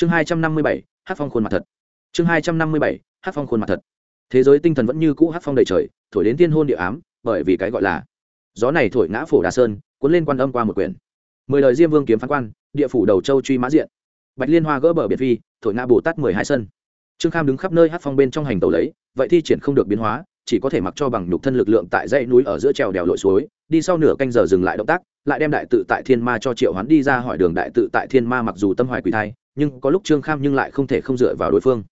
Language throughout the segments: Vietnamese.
chương hai trăm năm mươi bảy hát phong khuôn mặt thật. Chương hai trăm năm mươi bảy hát phong khuôn mặt thật. Thế giới tinh thần vẫn như cũ hát phong đầy trời thổi đến tiên hôn địa ám bởi vì cái gọi là gió này thổi ngã phổ đà sơn cuốn lên quan âm qua một quyển. Mười lời diêm vương kiếm phán quan địa phủ đầu châu truy mã diện. Bạch liên hoa gỡ bờ biệt vi, thổi ngã bồ tát mười hai sân. Trương kham đứng khắp nơi hát phong bên trong hành tàu lấy vậy thi triển không được biến hóa chỉ có thể mặc cho bằng nhục thân lực lượng tại dãy núi ở giữa trèo đèo lội suối đi sau nửa canh giờ dừng lại động tác lại đem đại tự tại thiên ma cho triệu hoán đi ra hỏi đường đại tự tại thiên ma mặc dù tâm hoài quỷ thai nhưng có lúc trương kham nhưng lại không thể không dựa vào đối phương.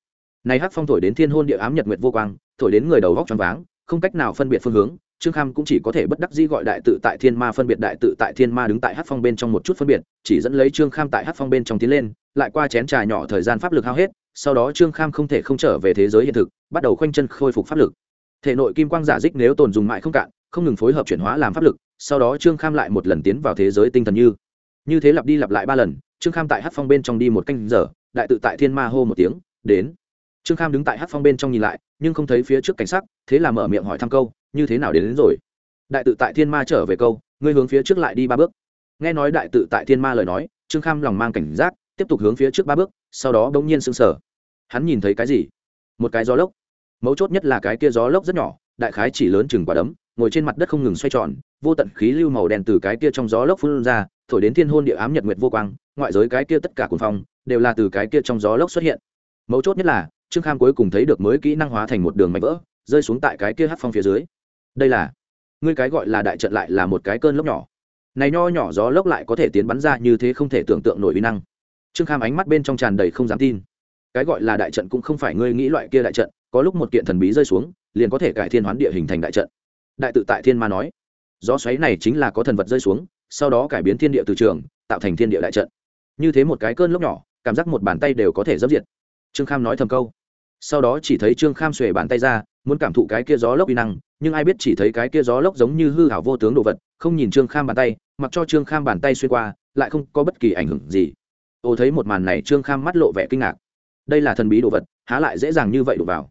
Này hắc phong thổi đến thiên hôn địa ám nhật nguyệt vô quang, thổi đến người đầu góc tròn váng, không cách nào phân biệt phương hướng, trương kham cũng chỉ có thể bất đắc dĩ gọi đại tự tại thiên ma phân biệt đại tự tại thiên ma đứng tại hắc phong bên trong một chút phân biệt, chỉ dẫn lấy trương kham tại hắc phong bên trong tiến lên, lại qua chén trà nhỏ thời gian pháp lực hao hết, sau đó trương kham không thể không trở về thế giới hiện thực, bắt đầu khoanh chân khôi phục pháp lực. Thể nội kim quang giả dích nếu tồn dùng mãi không cạn, không ngừng phối hợp chuyển hóa làm pháp lực, sau đó trương kham lại một lần tiến vào thế giới tinh thần như như thế lặp đi lặp lại ba lần trương kham tại hát phong bên trong đi một canh giờ đại tự tại thiên ma hô một tiếng đến. Trương kham đứng tại hát phong bên trong nhìn lại nhưng không thấy phía trước cảnh sắc thế là mở miệng hỏi thăm câu như thế nào đến, đến rồi? Đại tự tại thiên ma trở về câu ngươi hướng phía trước lại đi ba bước. Nghe nói đại tự tại thiên ma lời nói trương kham lòng mang cảnh giác tiếp tục hướng phía trước ba bước sau đó đ ỗ n g nhiên sững sờ. Hắn nhìn thấy cái gì? Một cái gió lốc. Mấu chốt nhất là cái kia gió lốc rất nhỏ đại khái chỉ lớn chừng quả đấm ngồi trên mặt đất không ngừng xoay tròn vô tận khí lưu màu đen từ cái kia trong gió lốc phun ra thổi đến thiên hôn địa ám nhật nguyệt vô quang, ngoại giới cái kia tất cả cuồng phong, đều là từ cái kia trong gió lốc xuất hiện. Mấu chốt nhất là, trương kham cuối cùng thấy được mới kỹ năng hóa thành một đường mảnh vỡ, rơi xuống tại cái kia hát phong phía dưới. Đây là, ngươi cái gọi là đại trận lại là một cái cơn lốc nhỏ. Này nho nhỏ gió lốc lại có thể tiến bắn ra như thế không thể tưởng tượng nổi uy năng. Trương kham ánh mắt bên trong tràn đầy không dám tin. Cái gọi là đại trận cũng không phải ngươi nghĩ loại kia đại trận, có lúc một kiện thần bí rơi xuống, liền có thể cải thiên hoán địa hình thành đại trận. Đại tự tại thiên ma nói, gió xoáy này chính là có thần vật rơi xuống sau đó cải biến thiên địa từ trường, tạo thành thiên địa đại trận. Như thế một cái cơn lốc nhỏ, cảm giác một bàn tay đều có thể dấp diệt. Trương kham nói thầm câu. Sau đó chỉ thấy trương kham xuề bàn tay ra, muốn cảm thụ cái kia gió lốc uy năng, nhưng ai biết chỉ thấy cái kia gió lốc giống như hư hảo vô tướng đồ vật, không nhìn trương kham bàn tay, mặc cho trương kham bàn tay xuyên qua, lại không có bất kỳ ảnh hưởng gì. Ô thấy một màn này, trương kham mắt lộ vẻ kinh ngạc. Đây là thần bí đồ vật, há lại dễ dàng như vậy đổ vào.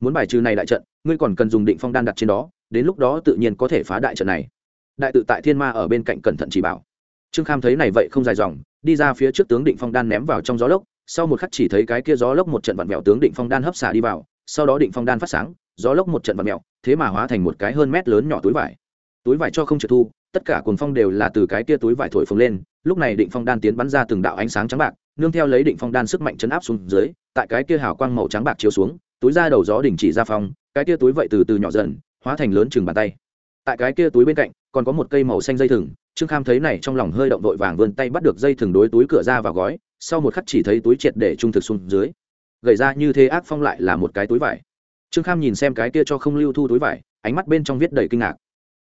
Muốn bài trừ này đại trận, ngươi còn cần dùng định phong đan đặt trên đó, đến lúc đó tự nhiên có thể phá đại trận này đại tự tại thiên ma ở bên cạnh cẩn thận chỉ bảo. Trương kham thấy này vậy không dài dòng, đi ra phía trước tướng định phong đan ném vào trong gió lốc, sau một khắc chỉ thấy cái kia gió lốc một trận vặn vẹo tướng định phong đan hấp xả đi vào, sau đó định phong đan phát sáng, gió lốc một trận vặn vẹo, thế mà hóa thành một cái hơn mét lớn nhỏ túi vải. Túi vải cho không trượt thu, tất cả cuồng phong đều là từ cái kia túi vải thổi phồng lên, lúc này định phong đan tiến bắn ra từng đạo ánh sáng trắng bạc, nương theo lấy định phong đan sức mạnh chấn áp xuống dưới, tại cái kia hào quang màu trắng bạc chiếu xuống, túi ra đầu gió đỉnh chỉ ra phong cái kia túi vậy từ từ nhỏ dần, hóa thành lớn chừng bàn tay. Tại cái kia túi bên cạnh còn có một cây màu xanh dây thừng, trương kham thấy này trong lòng hơi động vội vàng vươn tay bắt được dây thừng đối túi cửa ra vào gói, sau một khắc chỉ thấy túi triệt để trung thực xuống dưới. Gầy ra như thế ác phong lại là một cái túi vải. Trương kham nhìn xem cái kia cho không lưu thu túi vải, ánh mắt bên trong viết đầy kinh ngạc.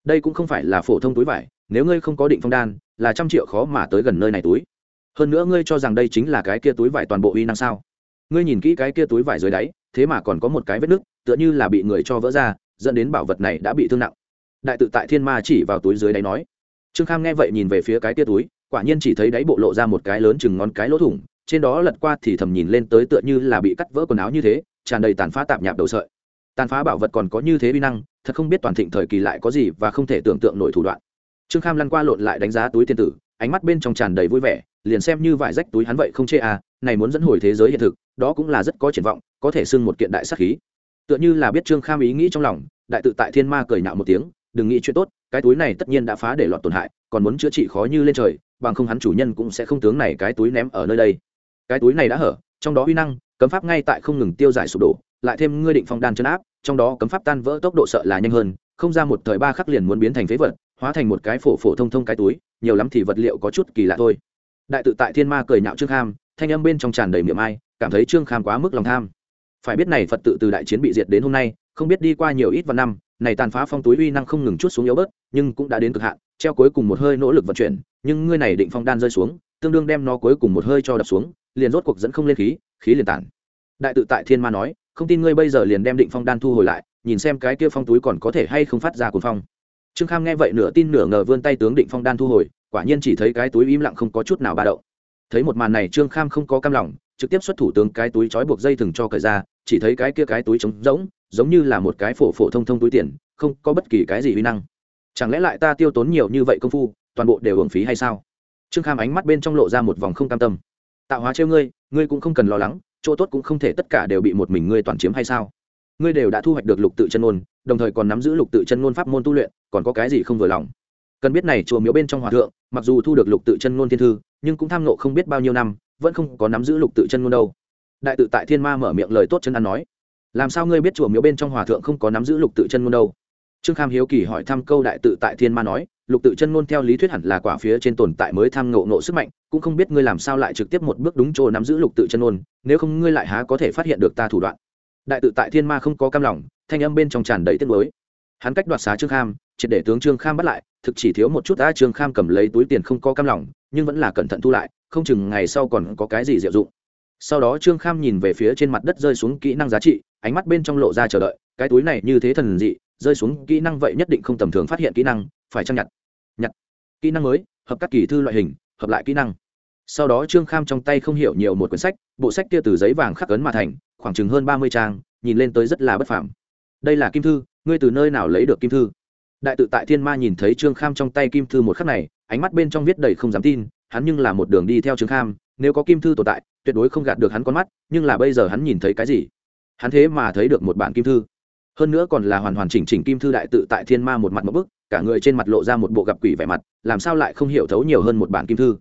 Đây cũng không phải là phổ thông túi vải, nếu ngươi không có định phong đan, là trăm triệu khó mà tới gần nơi này túi. Hơn nữa ngươi cho rằng đây chính là cái kia túi vải toàn bộ uy năng sao? Ngươi nhìn kỹ cái kia túi vải dưới đáy, thế mà còn có một cái vết nứt, tựa như là bị người cho vỡ ra, dẫn đến bảo vật này đã bị thương nặng đại tự tại thiên ma chỉ vào túi dưới đáy nói. Trương kham nghe vậy nhìn về phía cái tia túi, quả nhiên chỉ thấy đáy bộ lộ ra một cái lớn chừng ngón cái lỗ thủng, trên đó lật qua thì thầm nhìn lên tới tựa như là bị cắt vỡ quần áo như thế, tràn đầy tàn phá tạp nhạp đầu sợi. Tàn phá bảo vật còn có như thế vi năng, thật không biết toàn thịnh thời kỳ lại có gì và không thể tưởng tượng nổi thủ đoạn. Trương kham lăn qua lộn lại đánh giá túi tiên tử, ánh mắt bên trong tràn đầy vui vẻ, liền xem như vải rách túi hắn vậy không chê à này muốn dẫn hồi thế giới hiện thực, đó cũng là rất có triển vọng, có thể xưng một kiện đại sắc khí. Tựa như là biết trương kham ý nghĩ trong lòng, đại tự tại thiên ma cười nhạo một tiếng đừng nghĩ chuyện tốt, cái túi này tất nhiên đã phá để lọt tổn hại, còn muốn chữa trị khó như lên trời, bằng không hắn chủ nhân cũng sẽ không tướng này cái túi ném ở nơi đây. Cái túi này đã hở, trong đó uy năng, cấm pháp ngay tại không ngừng tiêu giải sụp đổ, lại thêm ngươi định phong đan chân áp, trong đó cấm pháp tan vỡ tốc độ sợ là nhanh hơn, không ra một thời ba khắc liền muốn biến thành phế vật, hóa thành một cái phổ phổ thông thông cái túi, nhiều lắm thì vật liệu có chút kỳ lạ thôi. Đại tự tại thiên ma cười nhạo trương kham, thanh âm bên trong tràn đầy miệng ai, cảm thấy trương kham quá mức lòng tham. Phải biết này phật tự từ đại chiến bị diệt đến hôm nay, không biết đi qua nhiều ít vạn năm này tàn phá phong túi uy năng không ngừng chút xuống yếu bớt, nhưng cũng đã đến cực hạn, treo cuối cùng một hơi nỗ lực vận chuyển, nhưng ngươi này định phong đan rơi xuống, tương đương đem nó cuối cùng một hơi cho đập xuống, liền rốt cuộc dẫn không lên khí khí liền tản. Đại tự tại thiên ma nói, không tin ngươi bây giờ liền đem định phong đan thu hồi lại, nhìn xem cái kia phong túi còn có thể hay không phát ra cuồng phong. Trương kham nghe vậy nửa tin nửa ngờ vươn tay tướng định phong đan thu hồi, quả nhiên chỉ thấy cái túi im lặng không có chút nào ba đậu thấy một màn này trương kham không có cam lòng, trực tiếp xuất thủ tướng cái túi trói buộc dây thừng cho cởi ra, chỉ thấy cái kia cái túi trống rỗng giống như là một cái phổ phổ thông thông túi tiền, không có bất kỳ cái gì uy năng. Chẳng lẽ lại ta tiêu tốn nhiều như vậy công phu, toàn bộ đều hưởng phí hay sao? Trương kham ánh mắt bên trong lộ ra một vòng không cam tâm. Tạo hóa trêu ngươi ngươi cũng không cần lo lắng, chỗ tốt cũng không thể tất cả đều bị một mình ngươi toàn chiếm hay sao? Ngươi đều đã thu hoạch được lục tự chân ngôn, đồng thời còn nắm giữ lục tự chân ngôn pháp môn tu luyện, còn có cái gì không vừa lòng? Cần biết này chùa miếu bên trong hòa thượng, mặc dù thu được lục tự chân ngôn thiên thư, nhưng cũng tham nộ không biết bao nhiêu năm, vẫn không có nắm giữ lục tự chân ngôn đâu. Đại tự tại thiên ma mở miệng lời tốt chân ăn nói làm sao ngươi biết chùa miếu bên trong hòa thượng không có nắm giữ lục tự chân ngôn đâu? Trương kham hiếu kỳ hỏi thăm câu đại tự tại thiên ma nói, lục tự chân ngôn theo lý thuyết hẳn là quả phía trên tồn tại mới tham ngộ ngộ sức mạnh, cũng không biết ngươi làm sao lại trực tiếp một bước đúng chỗ nắm giữ lục tự chân ngôn, nếu không ngươi lại há có thể phát hiện được ta thủ đoạn. Đại tự tại thiên ma không có cam lòng, thanh âm bên trong tràn đầy tiết mới hắn cách đoạt xá trương kham, triệt để tướng trương kham bắt lại, thực chỉ thiếu một chút đã trương kham cầm lấy túi tiền không có cam lòng, nhưng vẫn là cẩn thận thu lại, không chừng ngày sau còn có cái gì diệu dụng. Sau đó trương kham nhìn về phía trên mặt đất rơi xuống kỹ năng giá trị ánh mắt bên trong lộ ra chờ đợi, cái túi này như thế thần dị, rơi xuống, kỹ năng vậy nhất định không tầm thường phát hiện kỹ năng, phải chăng nhặt? Nhặt. Kỹ năng mới, hợp các kỳ thư loại hình, hợp lại kỹ năng. Sau đó trương kham trong tay không hiểu nhiều một quyển sách, bộ sách kia từ giấy vàng khắc ấn mà thành, khoảng chừng hơn ba mươi trang, nhìn lên tới rất là bất phàm. Đây là kim thư, ngươi từ nơi nào lấy được kim thư? Đại tự tại thiên ma nhìn thấy trương kham trong tay kim thư một khắc này, ánh mắt bên trong viết đầy không dám tin, hắn nhưng là một đường đi theo trương kham, nếu có kim thư tồn tại, tuyệt đối không gạt được hắn con mắt, nhưng là bây giờ hắn nhìn thấy cái gì? Hắn thế mà thấy được một bản kim thư. Hơn nữa còn là hoàn hoàn chỉnh chỉnh kim thư đại tự tại thiên ma một mặt một bức, cả người trên mặt lộ ra một bộ gặp quỷ vẻ mặt, làm sao lại không hiểu thấu nhiều hơn một bản kim thư.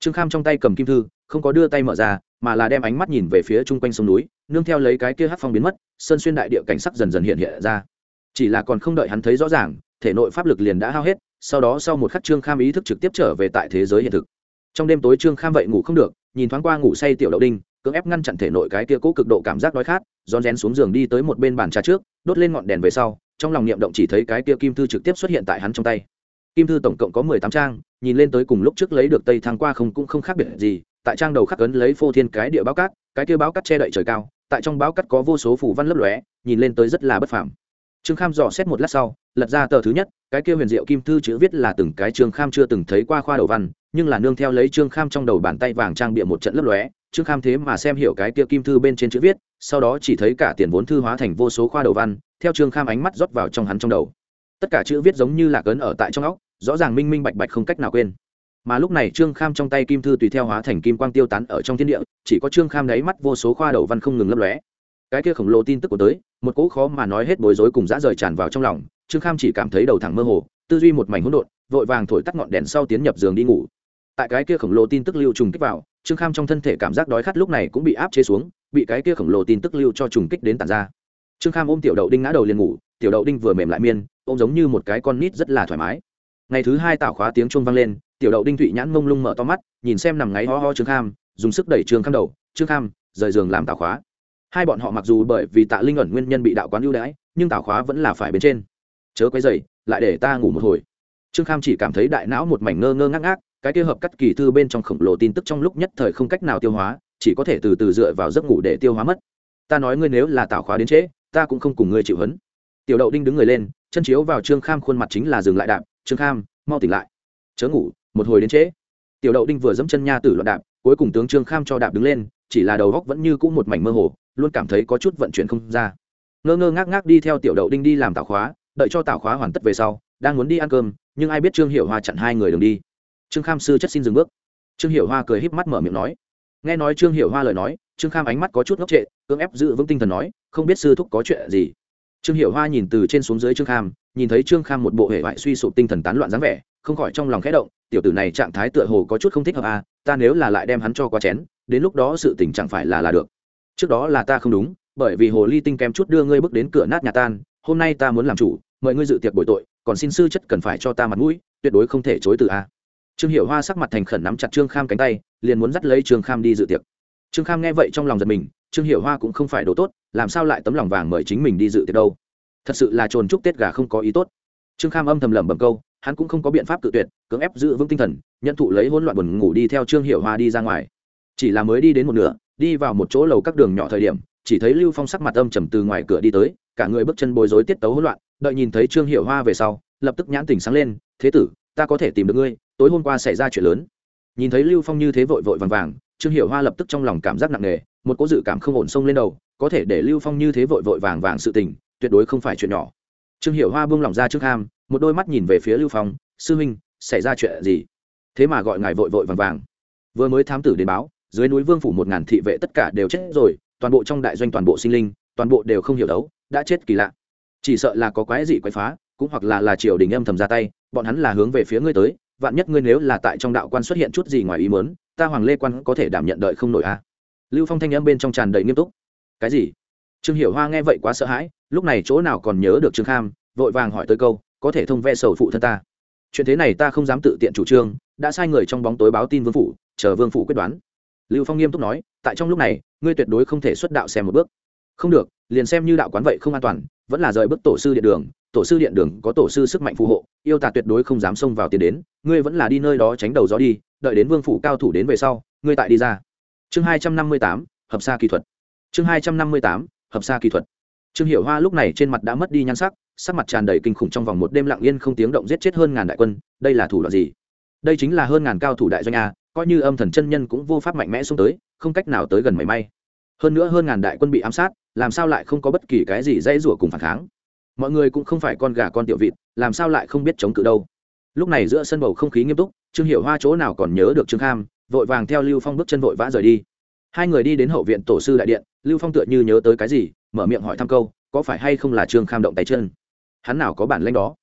Trương kham trong tay cầm kim thư, không có đưa tay mở ra, mà là đem ánh mắt nhìn về phía chung quanh sông núi, nương theo lấy cái kia hát phong biến mất, sơn xuyên đại địa cảnh sắc dần dần hiện hiện ra. Chỉ là còn không đợi hắn thấy rõ ràng, thể nội pháp lực liền đã hao hết, sau đó sau một khắc trương kham ý thức trực tiếp trở về tại thế giới hiện thực. Trong đêm tối trương kham vậy ngủ không được, nhìn thoáng qua ngủ say tiểu đậu đinh cưỡng ép ngăn chặn thể nội cái kia cố cực độ cảm giác đói khát, rón rén xuống giường đi tới một bên bàn trà trước, đốt lên ngọn đèn về sau, trong lòng niệm động chỉ thấy cái kia kim thư trực tiếp xuất hiện tại hắn trong tay. Kim thư tổng cộng có mười tám trang, nhìn lên tới cùng lúc trước lấy được tây thang qua không cũng không khác biệt gì, tại trang đầu khắc ấn lấy phô thiên cái địa báo cát, cái kia báo cát che đậy trời cao, tại trong báo cát có vô số phủ văn lấp lóe, nhìn lên tới rất là bất phàm. Trương kham dò xét một lát sau, lật ra tờ thứ nhất, cái kia huyền diệu kim thư chữ viết là từng cái trương kham chưa từng thấy qua khoa đầu văn, nhưng là nương theo lấy trương kham trong đầu bàn tay vàng trang bịa một trận lấp lóe trương kham thế mà xem hiểu cái kia kim thư bên trên chữ viết, sau đó chỉ thấy cả tiền vốn thư hóa thành vô số khoa đầu văn, theo trương kham ánh mắt rót vào trong hắn trong đầu. Tất cả chữ viết giống như là cấn ở tại trong óc, rõ ràng minh minh bạch bạch không cách nào quên. Mà lúc này trương kham trong tay kim thư tùy theo hóa thành kim quang tiêu tán ở trong thiên địa, chỉ có trương kham đáy mắt vô số khoa đầu văn không ngừng lấp lóe. Cái kia khổng lồ tin tức của tới, một cỗ khó mà nói hết bối rối cùng dã rời tràn vào trong lòng, trương kham chỉ cảm thấy đầu thẳng mơ hồ, tư duy một mảnh hỗn độn, vội vàng thổi tắt ngọn đèn sau tiến nhập giường đi ngủ. Tại cái kia khổng lồ tin tức lưu trùng kích vào trương kham trong thân thể cảm giác đói khát lúc này cũng bị áp chế xuống, bị cái kia khổng lồ tin tức lưu cho trùng kích đến tàn ra. Trương kham ôm tiểu đậu đinh ngã đầu liền ngủ, tiểu đậu đinh vừa mềm lại miên, ôm giống như một cái con nít rất là thoải mái. Ngày thứ hai tạo khóa tiếng chuông vang lên, tiểu đậu đinh thụy nhãn mông lung mở to mắt, nhìn xem nằm ngáy ho ho trương kham, dùng sức đẩy trương kham đầu, trương kham, rời giường làm tạo khóa. Hai bọn họ mặc dù bởi vì tạ linh ẩn nguyên nhân bị đạo quán ưu đãi, nhưng tạo khóa vẫn là phải bên trên. Chớ quấy dày lại để ta ngủ một hồi trương kham chỉ cảm thấy đại não một mảnh ngơ ngơ ngác ngác, cái kia hợp cắt kỳ thư bên trong khổng lồ tin tức trong lúc nhất thời không cách nào tiêu hóa, chỉ có thể từ từ dựa vào giấc ngủ để tiêu hóa mất. Ta nói ngươi nếu là tạo khóa đến trễ, ta cũng không cùng ngươi chịu hấn. Tiểu đậu đinh đứng người lên, chân chiếu vào trương kham khuôn mặt chính là dừng lại đạp, trương kham, mau tỉnh lại. Chớ ngủ, một hồi đến trễ. Tiểu đậu đinh vừa dẫm chân nha tử loạn đạp, cuối cùng tướng trương kham cho đạp đứng lên, chỉ là đầu góc vẫn như cũ một mảnh mơ hồ, luôn cảm thấy có chút vận chuyển không ra. Ngơ ngơ ngác ngác đi theo tiểu đậu đinh đi làm tạo khóa, đợi cho tạo khóa hoàn tất về sau, đang muốn đi ăn cơm nhưng ai biết trương hiểu hoa chặn hai người đường đi. Trương kham sư chất xin dừng bước. Trương hiểu hoa cười híp mắt mở miệng nói. Nghe nói trương hiểu hoa lời nói, trương kham ánh mắt có chút ngốc trệ, cưỡng ép giữ vững tinh thần nói, không biết sư thúc có chuyện gì. Trương hiểu hoa nhìn từ trên xuống dưới trương kham, nhìn thấy trương kham một bộ hệ vải suy sụp tinh thần tán loạn dáng vẻ, không khỏi trong lòng khẽ động, tiểu tử này trạng thái tựa hồ có chút không thích hợp à ta nếu là lại đem hắn cho qua chén, đến lúc đó sự tình chẳng phải là là được. Trước đó là ta không đúng, bởi vì hồ ly tinh kém chút đưa ngươi bước đến cửa nát nhà tan, hôm nay ta muốn làm chủ, mời ngươi dự tiệc bồi tội còn xin sư chất cần phải cho ta mặt mũi, tuyệt đối không thể chối từ a. Trương hiểu hoa sắc mặt thành khẩn nắm chặt trương kham cánh tay, liền muốn dắt lấy trương kham đi dự tiệc. Trương kham nghe vậy trong lòng giật mình, trương hiểu hoa cũng không phải đồ tốt, làm sao lại tấm lòng vàng mời chính mình đi dự tiệc đâu? Thật sự là trồn chúc tết gà không có ý tốt. Trương kham âm thầm lẩm bẩm câu, hắn cũng không có biện pháp tự tuyệt, cưỡng ép giữ vững tinh thần, nhận thụ lấy hỗn loạn buồn ngủ đi theo trương hiểu hoa đi ra ngoài. Chỉ là mới đi đến một nửa, đi vào một chỗ lầu các đường nhỏ thời điểm, chỉ thấy lưu phong sắc mặt âm trầm từ ngoài cửa đi tới, cả người bước chân bối rối tiết tấu hỗn loạn đợi nhìn thấy trương hiểu hoa về sau, lập tức nhãn tình sáng lên, thế tử, ta có thể tìm được ngươi, tối hôm qua xảy ra chuyện lớn. Nhìn thấy lưu phong như thế vội vội vàng vàng, trương hiểu hoa lập tức trong lòng cảm giác nặng nề, một cố dự cảm không ổn sông lên đầu, có thể để lưu phong như thế vội vội vàng vàng sự tình, tuyệt đối không phải chuyện nhỏ. Trương hiểu hoa buông lỏng ra trước ham, một đôi mắt nhìn về phía lưu phong, sư huynh, xảy ra chuyện gì? Thế mà gọi ngài vội vội vàng vàng. Vừa mới thám tử đến báo, dưới núi vương phủ một ngàn thị vệ tất cả đều chết rồi, toàn bộ trong đại doanh toàn bộ sinh linh, toàn bộ đều không hiểu đấu, đã chết kỳ lạ chỉ sợ là có quái dị quái phá, cũng hoặc là là triều đình âm thầm ra tay, bọn hắn là hướng về phía ngươi tới, vạn nhất ngươi nếu là tại trong đạo quan xuất hiện chút gì ngoài ý mớn ta hoàng lê quan có thể đảm nhận đợi không nổi a. À. lưu phong thanh âm bên trong tràn đầy nghiêm túc. Cái gì? Trương hiểu hoa nghe vậy quá sợ hãi, lúc này chỗ nào còn nhớ được trương kham, vội vàng hỏi tới câu, có thể thông ve sầu phụ thân ta? Chuyện thế này ta không dám tự tiện chủ trương, đã sai người trong bóng tối báo tin vương phủ, chờ vương phủ quyết đoán. Lưu phong nghiêm túc nói, tại trong lúc này, ngươi tuyệt đối không thể xuất đạo xem một bước. Không được, liền xem như đạo quán vậy không an toàn vẫn là rời bước tổ sư điện đường, tổ sư điện đường có tổ sư sức mạnh phù hộ, yêu tà tuyệt đối không dám xông vào tiền đến, ngươi vẫn là đi nơi đó tránh đầu gió đi, đợi đến vương phủ cao thủ đến về sau, ngươi tại đi ra. Chương hai trăm năm mươi tám, hợp xa kỹ thuật. Chương hai trăm năm mươi tám, hợp xa kỹ thuật. Trương hiệu hoa lúc này trên mặt đã mất đi nhan sắc sắc mặt tràn đầy kinh khủng trong vòng một đêm lặng yên không tiếng động giết chết hơn ngàn đại quân, đây là thủ đoạn gì? Đây chính là hơn ngàn cao thủ đại doanh a, coi như âm thần chân nhân cũng vô pháp mạnh mẽ xuống tới, không cách nào tới gần mảy may hơn nữa hơn ngàn đại quân bị ám sát, làm sao lại không có bất kỳ cái gì dãy rủa cùng phản kháng? Mọi người cũng không phải con gà con tiểu vịt, làm sao lại không biết chống cự đâu? Lúc này giữa sân bầu không khí nghiêm túc, trương hiệu hoa chỗ nào còn nhớ được trương kham, vội vàng theo lưu phong bước chân vội vã rời đi. Hai người đi đến hậu viện tổ sư đại điện, lưu phong tựa như nhớ tới cái gì, mở miệng hỏi thăm câu, có phải hay không là trương kham động tay chân? Hắn nào có bản lanh đó?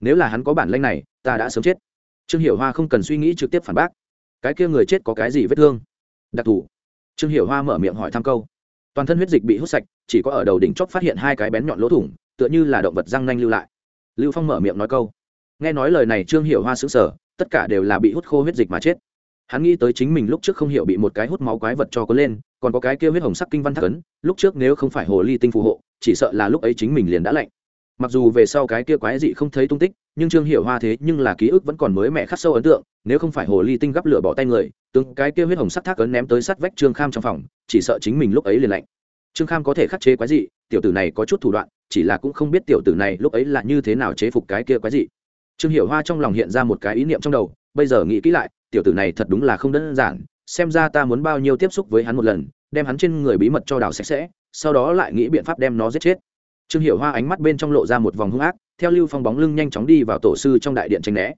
Nếu là hắn có bản lanh này, ta đã sớm chết. Trương hiểu hoa không cần suy nghĩ trực tiếp phản bác. Cái kia người chết có cái gì vết thương? Đặc thù trương hiểu hoa mở miệng hỏi thăm câu. Toàn thân huyết dịch bị hút sạch, chỉ có ở đầu đỉnh chóp phát hiện hai cái bén nhọn lỗ thủng, tựa như là động vật răng nanh lưu lại. Lưu phong mở miệng nói câu. Nghe nói lời này trương hiểu hoa xứng sở tất cả đều là bị hút khô huyết dịch mà chết. Hắn nghĩ tới chính mình lúc trước không hiểu bị một cái hút máu quái vật cho có lên, còn có cái kia huyết hồng sắc kinh văn thắc ấn, lúc trước nếu không phải hồ ly tinh phù hộ, chỉ sợ là lúc ấy chính mình liền đã lạnh mặc dù về sau cái kia quái dị không thấy tung tích, nhưng trương hiểu hoa thế nhưng là ký ức vẫn còn mới mẹ khắc sâu ấn tượng, nếu không phải hồ ly tinh gắp lửa bỏ tay người, tướng cái kia huyết hồng sắc thác ấn ném tới sắt vách trương kham trong phòng, chỉ sợ chính mình lúc ấy liền lạnh. Trương kham có thể khắc chế quái dị, tiểu tử này có chút thủ đoạn, chỉ là cũng không biết tiểu tử này lúc ấy là như thế nào chế phục cái kia quái dị. Trương hiểu hoa trong lòng hiện ra một cái ý niệm trong đầu, bây giờ nghĩ kỹ lại, tiểu tử này thật đúng là không đơn giản, xem ra ta muốn bao nhiêu tiếp xúc với hắn một lần, đem hắn trên người bí mật cho đào sạch sẽ, sau đó lại nghĩ biện pháp đem nó giết chết trương hiểu hoa ánh mắt bên trong lộ ra một vòng hung ác, theo lưu phong bóng lưng nhanh chóng đi vào tổ sư trong đại điện tranh né.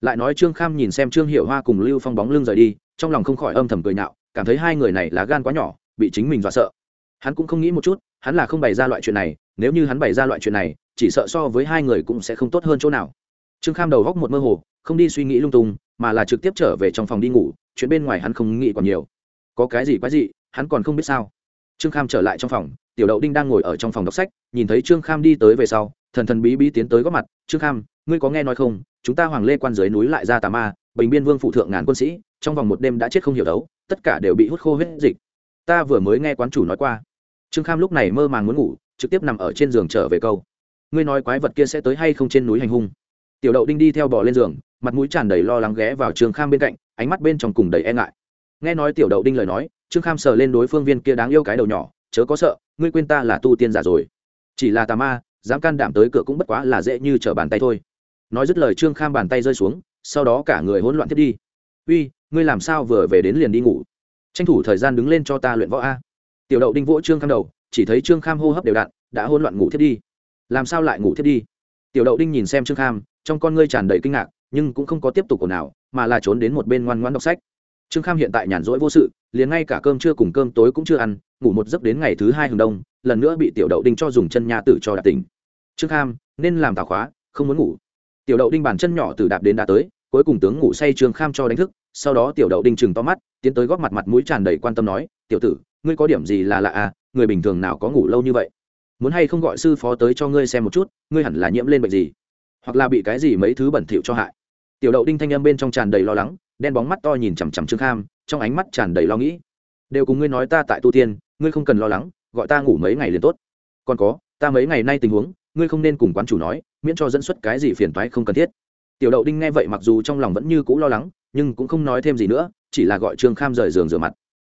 Lại nói trương kham nhìn xem trương hiểu hoa cùng lưu phong bóng lưng rời đi, trong lòng không khỏi âm thầm cười nhạo, cảm thấy hai người này là gan quá nhỏ, bị chính mình dọa sợ. Hắn cũng không nghĩ một chút, hắn là không bày ra loại chuyện này, nếu như hắn bày ra loại chuyện này, chỉ sợ so với hai người cũng sẽ không tốt hơn chỗ nào. Trương kham đầu góc một mơ hồ, không đi suy nghĩ lung tung, mà là trực tiếp trở về trong phòng đi ngủ, chuyện bên ngoài hắn không nghĩ còn nhiều. Có cái gì quái gì hắn còn không biết sao trương kham trở lại trong phòng, tiểu đậu đinh đang ngồi ở trong phòng đọc sách, nhìn thấy trương kham đi tới về sau, thần thần bí bí tiến tới góp mặt, trương kham, ngươi có nghe nói không, chúng ta hoàng lê quan dưới núi lại ra tà ma, bình biên vương phụ thượng ngàn quân sĩ, trong vòng một đêm đã chết không hiểu đấu, tất cả đều bị hút khô huyết dịch. Ta vừa mới nghe quán chủ nói qua. Trương kham lúc này mơ màng muốn ngủ, trực tiếp nằm ở trên giường trở về câu, ngươi nói quái vật kia sẽ tới hay không trên núi hành hung? Tiểu đậu đinh đi theo bò lên giường, mặt mũi tràn đầy lo lắng ghé vào trương kham bên cạnh, ánh mắt bên trong cùng đầy e ngại. Nghe nói tiểu đậu đinh lời nói trương kham sờ lên đối phương viên kia đáng yêu cái đầu nhỏ, chớ có sợ, ngươi quên ta là tu tiên giả rồi. Chỉ là tà ma, dám can đảm tới cửa cũng bất quá là dễ như trở bàn tay thôi. Nói dứt lời trương kham bàn tay rơi xuống, sau đó cả người hỗn loạn thiết đi. Uy, ngươi làm sao vừa về đến liền đi ngủ? Tranh thủ thời gian đứng lên cho ta luyện võ a. Tiểu đậu đinh vỗ trương kham đầu, chỉ thấy trương kham hô hấp đều đặn, đã hỗn loạn ngủ thiết đi. Làm sao lại ngủ thiết đi? Tiểu đậu đinh nhìn xem trương kham, trong con ngươi tràn đầy kinh ngạc, nhưng cũng không có tiếp tục ồn nào mà là trốn đến một bên ngoan ngoãn đọc sách trương kham hiện tại nhàn rỗi vô sự, liền ngay cả cơm trưa cùng cơm tối cũng chưa ăn, ngủ một giấc đến ngày thứ hai hừng đông, lần nữa bị tiểu đậu đinh cho dùng chân nhà tử cho đạp tỉnh. Trương kham, nên làm tào khóa, không muốn ngủ. Tiểu đậu đinh bàn chân nhỏ từ đạp đến đã tới, cuối cùng tướng ngủ say trương kham cho đánh thức, sau đó tiểu đậu đinh chừng to mắt, tiến tới góp mặt mặt mũi tràn đầy quan tâm nói, tiểu tử, ngươi có điểm gì là lạ à người bình thường nào có ngủ lâu như vậy? Muốn hay không gọi sư phó tới cho ngươi xem một chút, ngươi hẳn là nhiễm lên bệnh gì? Hoặc là bị cái gì mấy thứ bẩn thỉu cho hại? Tiểu đậu đinh thanh âm bên trong tràn đầy lo lắng đen bóng mắt to nhìn chằm chằm trương kham, trong ánh mắt tràn đầy lo nghĩ. Đều cùng ngươi nói ta tại tu tiên, ngươi không cần lo lắng, gọi ta ngủ mấy ngày liền tốt. Còn có, ta mấy ngày nay tình huống, ngươi không nên cùng quán chủ nói, miễn cho dẫn xuất cái gì phiền toái không cần thiết. Tiểu đậu đinh nghe vậy mặc dù trong lòng vẫn như cũ lo lắng, nhưng cũng không nói thêm gì nữa, chỉ là gọi trương kham rời giường rửa mặt.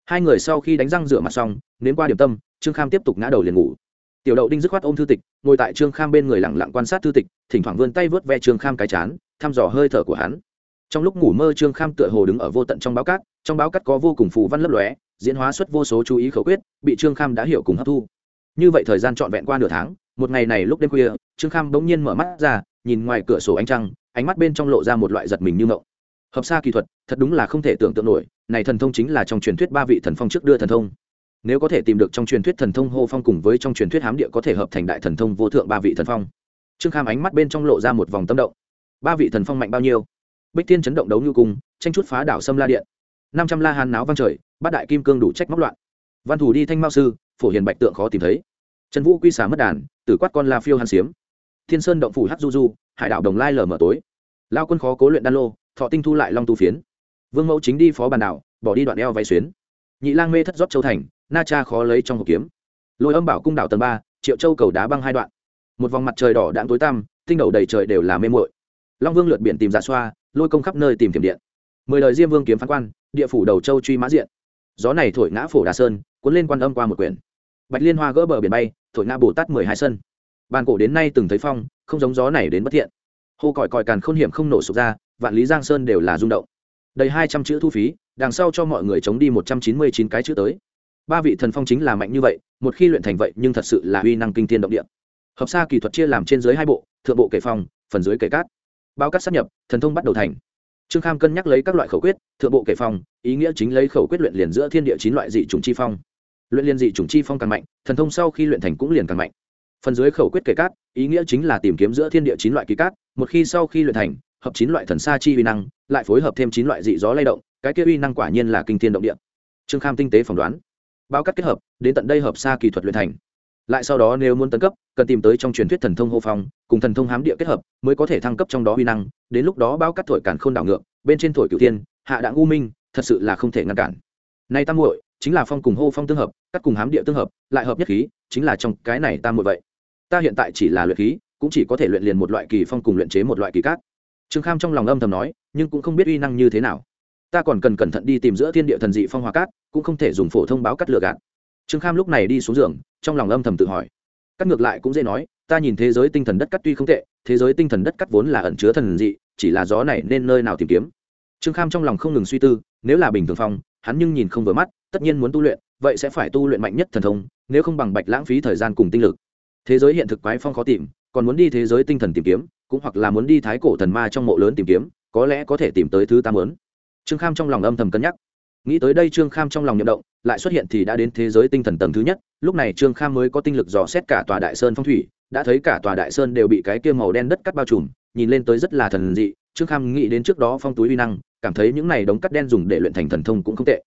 Hai người sau khi đánh răng rửa mặt xong nến qua điểm tâm, trương kham tiếp tục ngã đầu liền ngủ. Tiểu đậu đinh dứt khoát ôm thư tịch, ngồi tại trương kham bên người lẳng lặng quan sát thư tịch, thỉnh thoảng vươn tay vớt ve trương kham cái chán, thăm dò hơi thở của hắn trong lúc ngủ mơ trương kham tựa hồ đứng ở vô tận trong báo cát, trong báo cát có vô cùng phù văn lấp lóe, diễn hóa xuất vô số chú ý khẩu quyết, bị trương kham đã hiểu cùng hấp thu. Như vậy thời gian trọn vẹn qua nửa tháng, một ngày này lúc đêm khuya, trương kham bỗng nhiên mở mắt ra, nhìn ngoài cửa sổ ánh trăng, ánh mắt bên trong lộ ra một loại giật mình như mộng. Hợp xa kỳ thuật, thật đúng là không thể tưởng tượng nổi, này thần thông chính là trong truyền thuyết ba vị thần phong trước đưa thần thông. Nếu có thể tìm được trong truyền thuyết thần thông hô phong cùng với trong truyền thuyết hám địa có thể hợp thành đại thần thông vô thượng ba vị thần phong. Trương kham ánh mắt bên trong lộ ra một vòng tâm động. Ba vị thần phong mạnh bao nhiêu? Bích Thiên chấn động đấu như cung, tranh chút phá đảo sâm la điện. Năm trăm la hàn náo vang trời, bát đại kim cương đủ trách móc loạn. Văn thủ đi thanh mao sư, phổ hiền bạch tượng khó tìm thấy. Trần vũ quy xả mất đàn, tử quát con la phiêu hàn xiếm. Thiên sơn động phủ hát du du, hải đảo đồng lai lở mở tối. Lao quân khó cố luyện đan lô, thọ tinh thu lại long tu phiến. Vương mẫu chính đi phó bàn đảo, bỏ đi đoạn eo váy xuyến. Nhị lang mê thất rót châu thành, na cha khó lấy trong hộp kiếm. Lôi âm bảo cung đảo tầng ba, triệu châu cầu đá băng hai đoạn. Một vòng mặt trời đỏ đạn tối tăm, tinh đầu đầy trời đều là mê muội. Long vương lượt biển tìm giả xoa lôi công khắp nơi tìm kiếm điện. Mười lời diêm vương kiếm phán quan, địa phủ đầu châu truy mã diện. Gió này thổi ngã phổ đà sơn, cuốn lên quan âm qua một quyển. Bạch liên hoa gỡ bờ biển bay, thổi ngã bồ tát mười hai sân. Bàn cổ đến nay từng thấy phong, không giống gió này đến bất thiện. Hô còi còi càn khôn hiểm không nổ sụp ra, vạn lý giang sơn đều là rung động. Đầy hai trăm chữ thu phí, đằng sau cho mọi người chống đi một trăm chín mươi chín cái chữ tới. Ba vị thần phong chính là mạnh như vậy, một khi luyện thành vậy nhưng thật sự là uy năng kinh thiên động địa. Hợp xa kỳ thuật chia làm trên dưới hai bộ, thượng bộ kể phong, phần dưới kể cát bao cát sắp nhập, thần thông bắt đầu thành. Trương kham cân nhắc lấy các loại khẩu quyết, thượng bộ kể phong, ý nghĩa chính lấy khẩu quyết luyện liền giữa thiên địa chín loại dị trùng chi phong. Luyện liền dị trùng chi phong càng mạnh, thần thông sau khi luyện thành cũng liền càng mạnh. Phần dưới khẩu quyết kể cát, ý nghĩa chính là tìm kiếm giữa thiên địa chín loại ký cát, một khi sau khi luyện thành, hợp chín loại thần sa chi uy năng, lại phối hợp thêm chín loại dị gió lay động, cái kia uy năng quả nhiên là kinh thiên động địa. Trương kham tinh tế phỏng đoán. Bao cắt kết hợp, đến tận đây hợp xa kỳ thuật luyện thành lại sau đó nếu muốn tấn cấp, cần tìm tới trong truyền thuyết thần thông hô phong, cùng thần thông hám địa kết hợp, mới có thể thăng cấp trong đó uy năng, đến lúc đó bao cắt thổi cản khôn đảo ngược, bên trên thổi cửu tiên hạ đạn u minh, thật sự là không thể ngăn cản. Nay tam muội, chính là phong cùng hô phong tương hợp cắt cùng hám địa tương hợp, lại hợp nhất khí, chính là trong cái này tam muội vậy. Ta hiện tại chỉ là luyện khí, cũng chỉ có thể luyện liền một loại kỳ phong cùng luyện chế một loại kỳ cát. Trương kham trong lòng âm thầm nói, nhưng cũng không biết uy năng như thế nào. Ta còn cần cẩn thận đi tìm giữa thiên địa thần dị phong hóa cát, cũng không thể dùng phổ thông báo cắt lựa gạt trương kham lúc này đi xuống giường, trong lòng âm thầm tự hỏi. Cắt ngược lại cũng dễ nói, ta nhìn thế giới tinh thần đất cắt tuy không tệ, thế giới tinh thần đất cắt vốn là ẩn chứa thần dị, chỉ là gió này nên nơi nào tìm kiếm. Trương kham trong lòng không ngừng suy tư, nếu là bình thường phong, hắn nhưng nhìn không vừa mắt, tất nhiên muốn tu luyện, vậy sẽ phải tu luyện mạnh nhất thần thông, nếu không bằng bạch lãng phí thời gian cùng tinh lực. Thế giới hiện thực quái phong khó tìm, còn muốn đi thế giới tinh thần tìm kiếm, cũng hoặc là muốn đi thái cổ thần ma trong mộ lớn tìm kiếm, có lẽ có thể tìm tới thứ ta muốn. Trương kham trong lòng âm thầm cân nhắc. Nghĩ tới đây trương kham trong lòng nhậm động lại xuất hiện thì đã đến thế giới tinh thần tầng thứ nhất. Lúc này trương kham mới có tinh lực dò xét cả tòa đại sơn phong thủy, đã thấy cả tòa đại sơn đều bị cái kia màu đen đất cắt bao trùm, nhìn lên tới rất là thần dị. Trương kham nghĩ đến trước đó phong túi uy năng, cảm thấy những này đống cắt đen dùng để luyện thành thần thông cũng không tệ.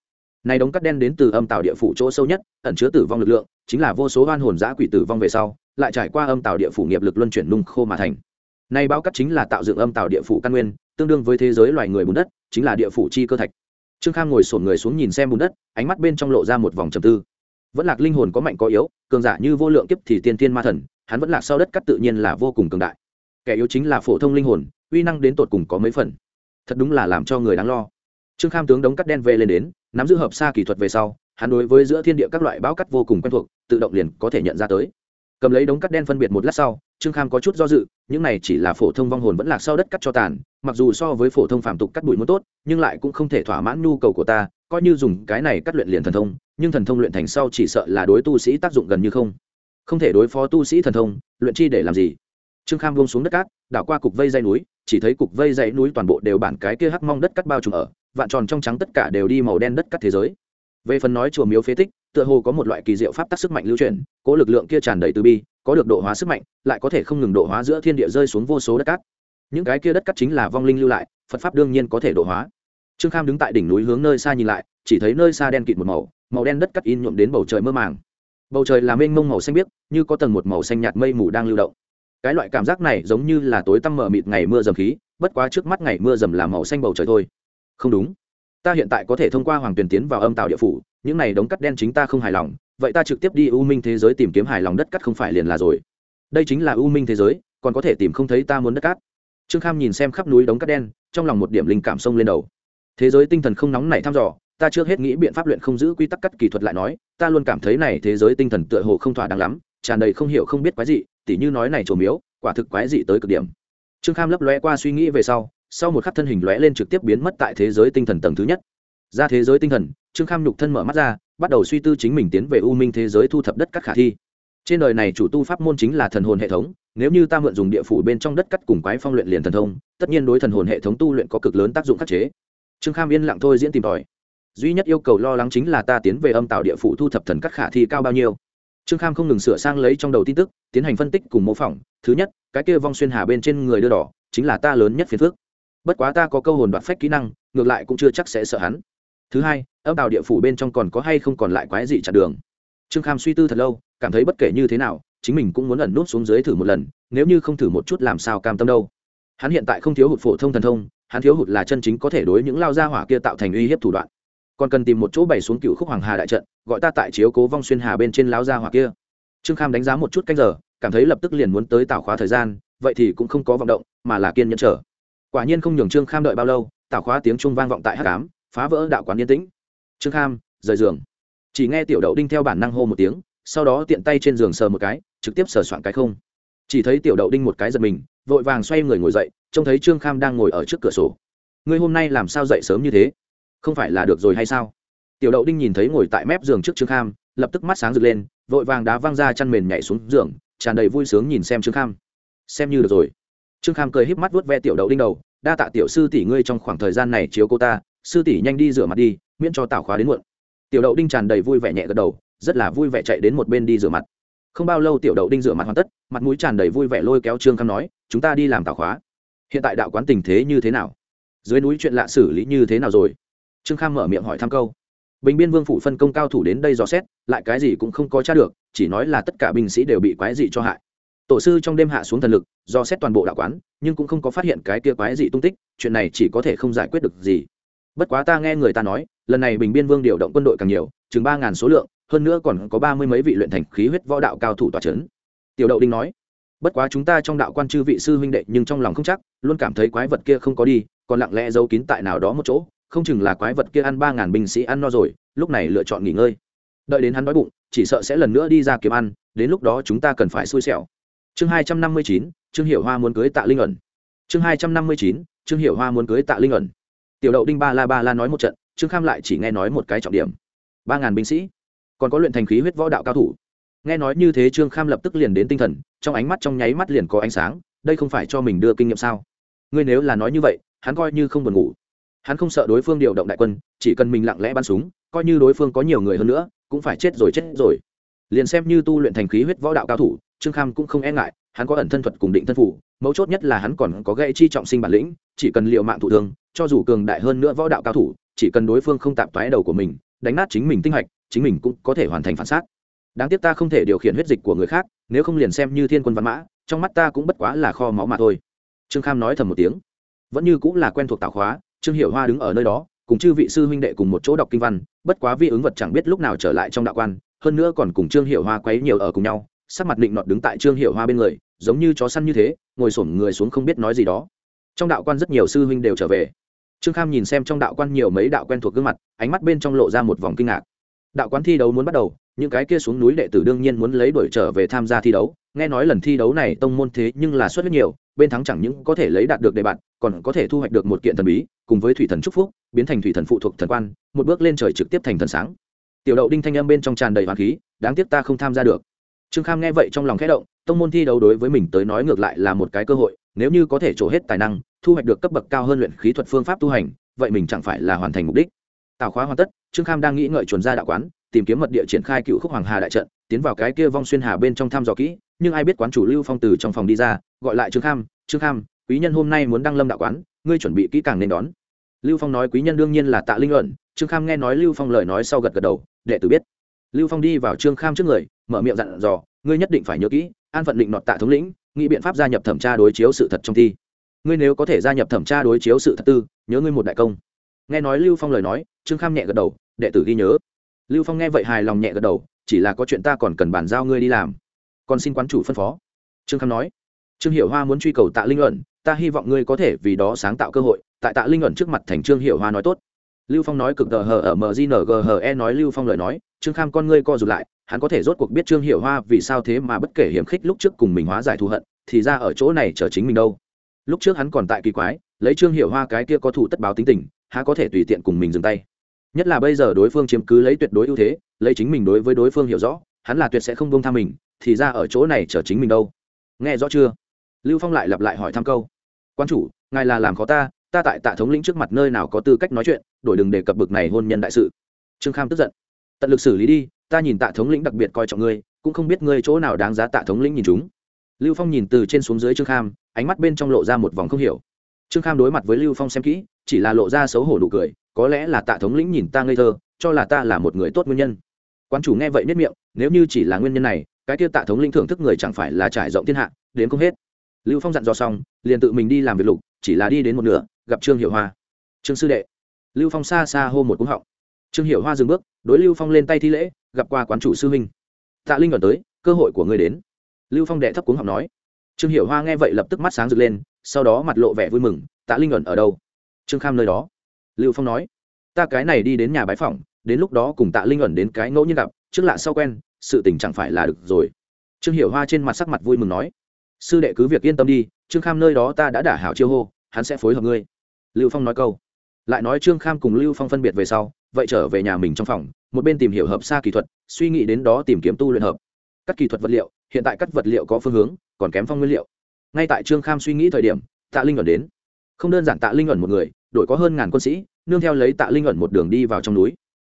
Này đống cắt đen đến từ âm tạo địa phủ chỗ sâu nhất, ẩn chứa tử vong lực lượng, chính là vô số oan hồn giã quỷ tử vong về sau, lại trải qua âm tạo địa phủ nghiệp lực luân chuyển nung khô mà thành. Nay bao cắt chính là tạo dựng âm tạo địa phủ căn nguyên, tương đương với thế giới loài người bùn đất, chính là địa phủ chi cơ thạch trương kham ngồi sổn người xuống nhìn xem bùn đất, ánh mắt bên trong lộ ra một vòng trầm tư. Vẫn lạc linh hồn có mạnh có yếu, cường giả như vô lượng kiếp thì tiên tiên ma thần, hắn vẫn lạc sau đất cắt tự nhiên là vô cùng cường đại. Kẻ yếu chính là phổ thông linh hồn, uy năng đến tột cùng có mấy phần? Thật đúng là làm cho người đáng lo. Trương kham tướng đống cắt đen về lên đến, nắm giữ hợp xa kỹ thuật về sau, hắn đối với giữa thiên địa các loại bão cắt vô cùng quen thuộc, tự động liền có thể nhận ra tới. Cầm lấy đống cắt đen phân biệt một lát sau trương kham có chút do dự, những này chỉ là phổ thông vong hồn vẫn lạc sau đất cắt cho tàn, mặc dù so với phổ thông phạm tục cắt bụi muốn tốt, nhưng lại cũng không thể thỏa mãn nhu cầu của ta, coi như dùng cái này cắt luyện liền thần thông, nhưng thần thông luyện thành sau chỉ sợ là đối tu sĩ tác dụng gần như không. Không thể đối phó tu sĩ thần thông, luyện chi để làm gì? Trương kham buông xuống đất cát, đảo qua cục vây dây núi, chỉ thấy cục vây dãy núi toàn bộ đều bản cái kia hắc mong đất cắt bao trùm ở, vạn tròn trong trắng tất cả đều đi màu đen đất cắt thế giới về phần nói chùa miếu phế tích, tựa hồ có một loại kỳ diệu pháp tắc sức mạnh lưu truyền cố lực lượng kia tràn đầy từ bi, có được độ hóa sức mạnh, lại có thể không ngừng độ hóa giữa thiên địa rơi xuống vô số đất cát. Những cái kia đất cát chính là vong linh lưu lại, phật pháp đương nhiên có thể độ hóa. Trương kham đứng tại đỉnh núi hướng nơi xa nhìn lại, chỉ thấy nơi xa đen kịt một màu màu đen đất cát in nhuộm đến bầu trời mơ màng. Bầu trời là mênh mông màu xanh biếc, như có tầng một màu xanh nhạt mây mù đang lưu động. Cái loại cảm giác này giống như là tối tăm mờ mịt ngày mưa dầm khí, bất quá trước mắt ngày mưa dầm là màu xanh bầu trời thôi. Không đúng ta hiện tại có thể thông qua hoàng tuyển tiến vào âm tạo địa phủ, những này đống cắt đen chính ta không hài lòng, vậy ta trực tiếp đi u minh thế giới tìm kiếm hài lòng đất cắt không phải liền là rồi. Đây chính là u minh thế giới, còn có thể tìm không thấy ta muốn đất cát trương kham nhìn xem khắp núi đống cắt đen, trong lòng một điểm linh cảm sông lên đầu. Thế giới tinh thần không nóng này thăm dò, ta chưa hết nghĩ biện pháp luyện không giữ quy tắc cắt kỹ thuật lại nói, ta luôn cảm thấy này thế giới tinh thần tựa hồ không thỏa đáng lắm, tràn đầy không hiểu không biết quái gì tỉ như nói này trổ miếu, quả thực quái dị tới cực điểm. Trương kham lấp lóe qua suy nghĩ về sau sau một khắc thân hình lóe lên trực tiếp biến mất tại thế giới tinh thần tầng thứ nhất. Ra thế giới tinh thần, trương kham nhục thân mở mắt ra, bắt đầu suy tư chính mình tiến về u minh thế giới thu thập đất các khả thi. Trên đời này chủ tu pháp môn chính là thần hồn hệ thống, nếu như ta mượn dùng địa phủ bên trong đất cắt cùng quái phong luyện liền thần thông, tất nhiên đối thần hồn hệ thống tu luyện có cực lớn tác dụng khắc chế. Trương kham yên lặng thôi diễn tìm tòi. Duy nhất yêu cầu lo lắng chính là ta tiến về âm tạo địa phủ thu thập thần cắt khả thi cao bao nhiêu. Trương kham không ngừng sửa sang lấy trong đầu tin tức, tiến hành phân tích cùng mô phỏng. Thứ nhất, cái kia vong xuyên hà bên trên người đưa đỏ, chính là ta lớn nhất phiền phước bất quá ta có câu hồn đoạt phách kỹ năng, ngược lại cũng chưa chắc sẽ sợ hắn. Thứ hai, âm tàu địa phủ bên trong còn có hay không còn lại quái gì chặn đường? Trương kham suy tư thật lâu, cảm thấy bất kể như thế nào, chính mình cũng muốn ẩn nút xuống dưới thử một lần, nếu như không thử một chút làm sao cam tâm đâu. Hắn hiện tại không thiếu hụt phổ thông thần thông, hắn thiếu hụt là chân chính có thể đối những lao gia hỏa kia tạo thành uy hiếp thủ đoạn. Còn cần tìm một chỗ bày xuống cựu khúc hoàng hà đại trận, gọi ta tại chiếu cố vong xuyên hà bên trên lao gia hỏa kia. Trương kham đánh giá một chút canh giờ, cảm thấy lập tức liền muốn tới tạo khóa thời gian, vậy thì cũng không có vọng động, mà là kiên nhẫn trở quả nhiên không nhường trương kham đợi bao lâu tạo khóa tiếng trung vang vọng tại hát cám phá vỡ đạo quán yên tĩnh. Trương kham, rời giường. Chỉ nghe tiểu đậu đinh theo bản năng hô một tiếng, sau đó tiện tay trên giường sờ một cái, trực tiếp sờ soạn cái không. Chỉ thấy tiểu đậu đinh một cái giật mình, vội vàng xoay người ngồi dậy, trông thấy trương kham đang ngồi ở trước cửa sổ. Ngươi hôm nay làm sao dậy sớm như thế? Không phải là được rồi hay sao? Tiểu đậu đinh nhìn thấy ngồi tại mép giường trước trương kham, lập tức mắt sáng rực lên, vội vàng đá văng ra chăn mền nhảy xuống giường, tràn đầy vui sướng nhìn xem trương kham. Xem như được rồi trương kham cười híp mắt vuốt ve tiểu đậu đinh đầu, đa tạ tiểu sư tỷ ngươi trong khoảng thời gian này chiếu cô ta, sư tỷ nhanh đi rửa mặt đi, miễn cho tảo khóa đến muộn. Tiểu đậu đinh tràn đầy vui vẻ nhẹ gật đầu, rất là vui vẻ chạy đến một bên đi rửa mặt. Không bao lâu tiểu đậu đinh rửa mặt hoàn tất, mặt mũi tràn đầy vui vẻ lôi kéo trương kham nói, chúng ta đi làm tảo khóa. Hiện tại đạo quán tình thế như thế nào? Dưới núi chuyện lạ xử lý như thế nào rồi? Trương kham mở miệng hỏi thăm câu. Bình biên vương phủ phân công cao thủ đến đây dò xét, lại cái gì cũng không có t r a được, chỉ nói là tất cả binh sĩ đều bị quái dị cho hại tổ sư trong đêm hạ xuống thần lực, do xét toàn bộ đạo quán, nhưng cũng không có phát hiện cái kia quái dị tung tích, chuyện này chỉ có thể không giải quyết được gì. Bất quá ta nghe người ta nói, lần này bình biên vương điều động quân đội càng nhiều, chừng ba ngàn số lượng, hơn nữa còn có ba mươi mấy vị luyện thành khí huyết võ đạo cao thủ tòa c h ấ n tiểu đậu đinh nói, bất quá chúng ta trong đạo quan chư vị sư huynh đệ nhưng trong lòng không chắc, luôn cảm thấy quái vật kia không có đi, còn lặng lẽ giấu kín tại nào đó một chỗ, không chừng là quái vật kia ăn ba ngàn binh sĩ ăn no rồi, lúc này lựa chọn nghỉ ngơi. Đợi đến hắn đói bụng, chỉ sợ sẽ lần nữa đi ra kiếm ăn, đến lúc đó chúng ta cần phải xui xẻo chương hai trăm năm mươi chín, trương hiểu hoa muốn cưới tạ linh ẩn. Chương hai trăm năm mươi chín, trương hiểu hoa muốn cưới tạ linh ẩn. Tiểu đậu đinh ba la ba la nói một trận, trương kham lại chỉ nghe nói một cái trọng điểm. Ba ngàn binh sĩ, còn có luyện thành khí huyết võ đạo cao thủ. Nghe nói như thế trương kham lập tức liền đến tinh thần, trong ánh mắt trong nháy mắt liền có ánh sáng, đây không phải cho mình đưa kinh nghiệm sao? Ngươi nếu là nói như vậy, hắn coi như không buồn ngủ. Hắn không sợ đối phương điều động đại quân, chỉ cần mình lặng lẽ bắn súng, coi như đối phương có nhiều người hơn nữa, cũng phải chết rồi chết rồi. Liền xem như tu luyện thành khí huyết võ đạo cao thủ trương kham cũng không e ngại, hắn có ẩn thân thuật cùng định thân phủ, mấu chốt nhất là hắn còn có gây chi trọng sinh bản lĩnh, chỉ cần liệu mạng thủ thương, cho dù cường đại hơn nữa võ đạo cao thủ, chỉ cần đối phương không tạp toái đầu của mình, đánh nát chính mình tinh hạch, chính mình cũng có thể hoàn thành phản xác đáng tiếc ta không thể điều khiển huyết dịch của người khác, nếu không liền xem như thiên quân văn mã, trong mắt ta cũng bất quá là kho máu mà thôi. Trương kham nói thầm một tiếng. Vẫn như cũng là quen thuộc tạo khóa, trương hiệu hoa đứng ở nơi đó, cùng chư vị sư huynh đệ cùng một chỗ đọc kinh văn, bất quá vi ứng vật chẳng biết lúc nào trở lại trong đạo quan, hơn nữa còn cùng trương hiệu hoa quấy nhiều ở cùng nhau sắc mặt định nọt đứng tại trương hiệu hoa bên người, giống như chó săn như thế, ngồi sổm người xuống không biết nói gì đó. Trong đạo quan rất nhiều sư huynh đều trở về. Trương kham nhìn xem trong đạo quan nhiều mấy đạo quen thuộc gương mặt, ánh mắt bên trong lộ ra một vòng kinh ngạc. Đạo quán thi đấu muốn bắt đầu, những cái kia xuống núi đệ tử đương nhiên muốn lấy đuổi trở về tham gia thi đấu. Nghe nói lần thi đấu này tông môn thế nhưng là suất rất nhiều, bên thắng chẳng những có thể lấy đạt được đề bạn còn có thể thu hoạch được một kiện thần bí, cùng với thủy thần trúc phúc, biến thành thủy thần phụ thuộc thần quan, một bước lên trời trực tiếp thành thần sáng. Tiểu đậu đinh thanh âm bên trong tràn đầy hoàng khí, đáng tiếc ta không tham gia được trương kham nghe vậy trong lòng khẽ động, tông môn thi đấu đối với mình tới nói ngược lại là một cái cơ hội, nếu như có thể trổ hết tài năng, thu hoạch được cấp bậc cao hơn luyện khí thuật phương pháp tu hành, vậy mình chẳng phải là hoàn thành mục đích. Tào khóa hoàn tất, trương kham đang nghĩ ngợi chuẩn ra đạo quán, tìm kiếm mật địa triển khai cựu khúc hoàng hà đại trận, tiến vào cái kia vong xuyên hà bên trong thăm dò kỹ, nhưng ai biết quán chủ lưu phong từ trong phòng đi ra, gọi lại trương kham trương kham, quý nhân hôm nay muốn đăng lâm đạo quán, ngươi chuẩn bị kỹ càng nên đón. Lưu phong nói, quý nhân đương nhiên là tạ linh luận trương kham nghe nói lưu phong lời nói sau gật gật đầu, đệ tử biết lưu phong đi vào trương kham trước người, mở miệng dặn dò, ngươi nhất định phải nhớ kỹ, an phận định nọt tạ thống lĩnh, nghĩ biện pháp gia nhập thẩm tra đối chiếu sự thật trong thi. Ngươi nếu có thể gia nhập thẩm tra đối chiếu sự thật tư, nhớ ngươi một đại công. Nghe nói lưu phong lời nói, trương kham nhẹ gật đầu, đệ tử ghi nhớ. Lưu phong nghe vậy hài lòng nhẹ gật đầu, chỉ là có chuyện ta còn cần bàn giao ngươi đi làm. Còn xin quán chủ phân phó. Trương kham nói, trương hiệu hoa muốn truy cầu tạ linh luận ta hy vọng ngươi có thể vì đó sáng tạo cơ hội, tại tạ linh luận trước mặt thành trương hiệu hoa nói tốt. Lưu phong nói cực tờ hờ ở mgnghe nói lưu phong lời nói trương kham con ngươi co rụt lại, hắn có thể rốt cuộc biết trương hiệu hoa vì sao thế mà bất kể hiểm khích lúc trước cùng mình hóa giải thù hận, thì ra ở chỗ này chờ chính mình đâu. Lúc trước hắn còn tại kỳ quái, lấy trương hiệu hoa cái kia có thủ tất báo tính tình, há có thể tùy tiện cùng mình dừng tay. Nhất là bây giờ đối phương chiếm cứ lấy tuyệt đối ưu thế, lấy chính mình đối với đối phương hiểu rõ, hắn là tuyệt sẽ không bông tha mình, thì ra ở chỗ này chờ chính mình đâu. Nghe rõ chưa? Lưu phong lại lặp lại hỏi thăm câu. Quan chủ, ngài là làm khó ta ta tại tạ thống lĩnh trước mặt nơi nào có tư cách nói chuyện, đổi đừng đề cập bực này hôn nhân đại sự. Trương kham tức giận tận lực xử lý đi, ta nhìn tạ thống lĩnh đặc biệt coi trọng ngươi, cũng không biết ngươi chỗ nào đáng giá tạ thống lĩnh nhìn chúng. Lưu phong nhìn từ trên xuống dưới trương kham, ánh mắt bên trong lộ ra một vòng không hiểu. Trương kham đối mặt với lưu phong xem kỹ, chỉ là lộ ra xấu hổ đủ cười, có lẽ là tạ thống lĩnh nhìn ta ngây thơ, cho là ta là một người tốt nguyên nhân. Quan chủ nghe vậy nết miệng, nếu như chỉ là nguyên nhân này, cái kia tạ thống lĩnh thưởng thức người chẳng phải là trải rộng thiên hạ, đến không hết. Lưu phong dặn dò xong, liền tự mình đi làm việc lục, chỉ là đi đến một nửa, gặp trương hiểu hoa. Trương sư đệ. Lưu phong xa xa hô một cúng họng trương hiểu hoa dừng bước, đối lưu phong lên tay thi lễ, gặp qua quán chủ sư huynh. Tạ linh còn tới, cơ hội của người đến. Lưu phong đệ thấp cuống họng nói. Trương hiểu hoa nghe vậy lập tức mắt sáng rực lên, sau đó mặt lộ vẻ vui mừng, tạ linh ẩn ở đâu? Trương kham nơi đó. Lưu phong nói. Ta cái này đi đến nhà bái phỏng, đến lúc đó cùng tạ linh ẩn đến cái ngẫu nhiên gặp, trước lạ sau quen, sự tình chẳng phải là được rồi. Trương hiểu hoa trên mặt sắc mặt vui mừng nói. Sư đệ cứ việc yên tâm đi, trương kham nơi đó ta đã đả hảo chiêu hô, hắn sẽ phối hợp ngươi. Lưu phong nói câu lại nói trương kham cùng lưu phong phân biệt về sau, vậy trở về nhà mình trong phòng, một bên tìm hiểu hợp xa kỹ thuật, suy nghĩ đến đó tìm kiếm tu luyện hợp. Các kỹ thuật vật liệu, hiện tại các vật liệu có phương hướng, còn kém phong nguyên liệu. Ngay tại trương kham suy nghĩ thời điểm, tạ linh ẩn đến. Không đơn giản tạ linh ẩn một người đội có hơn ngàn quân sĩ, nương theo lấy tạ linh ẩn một đường đi vào trong núi.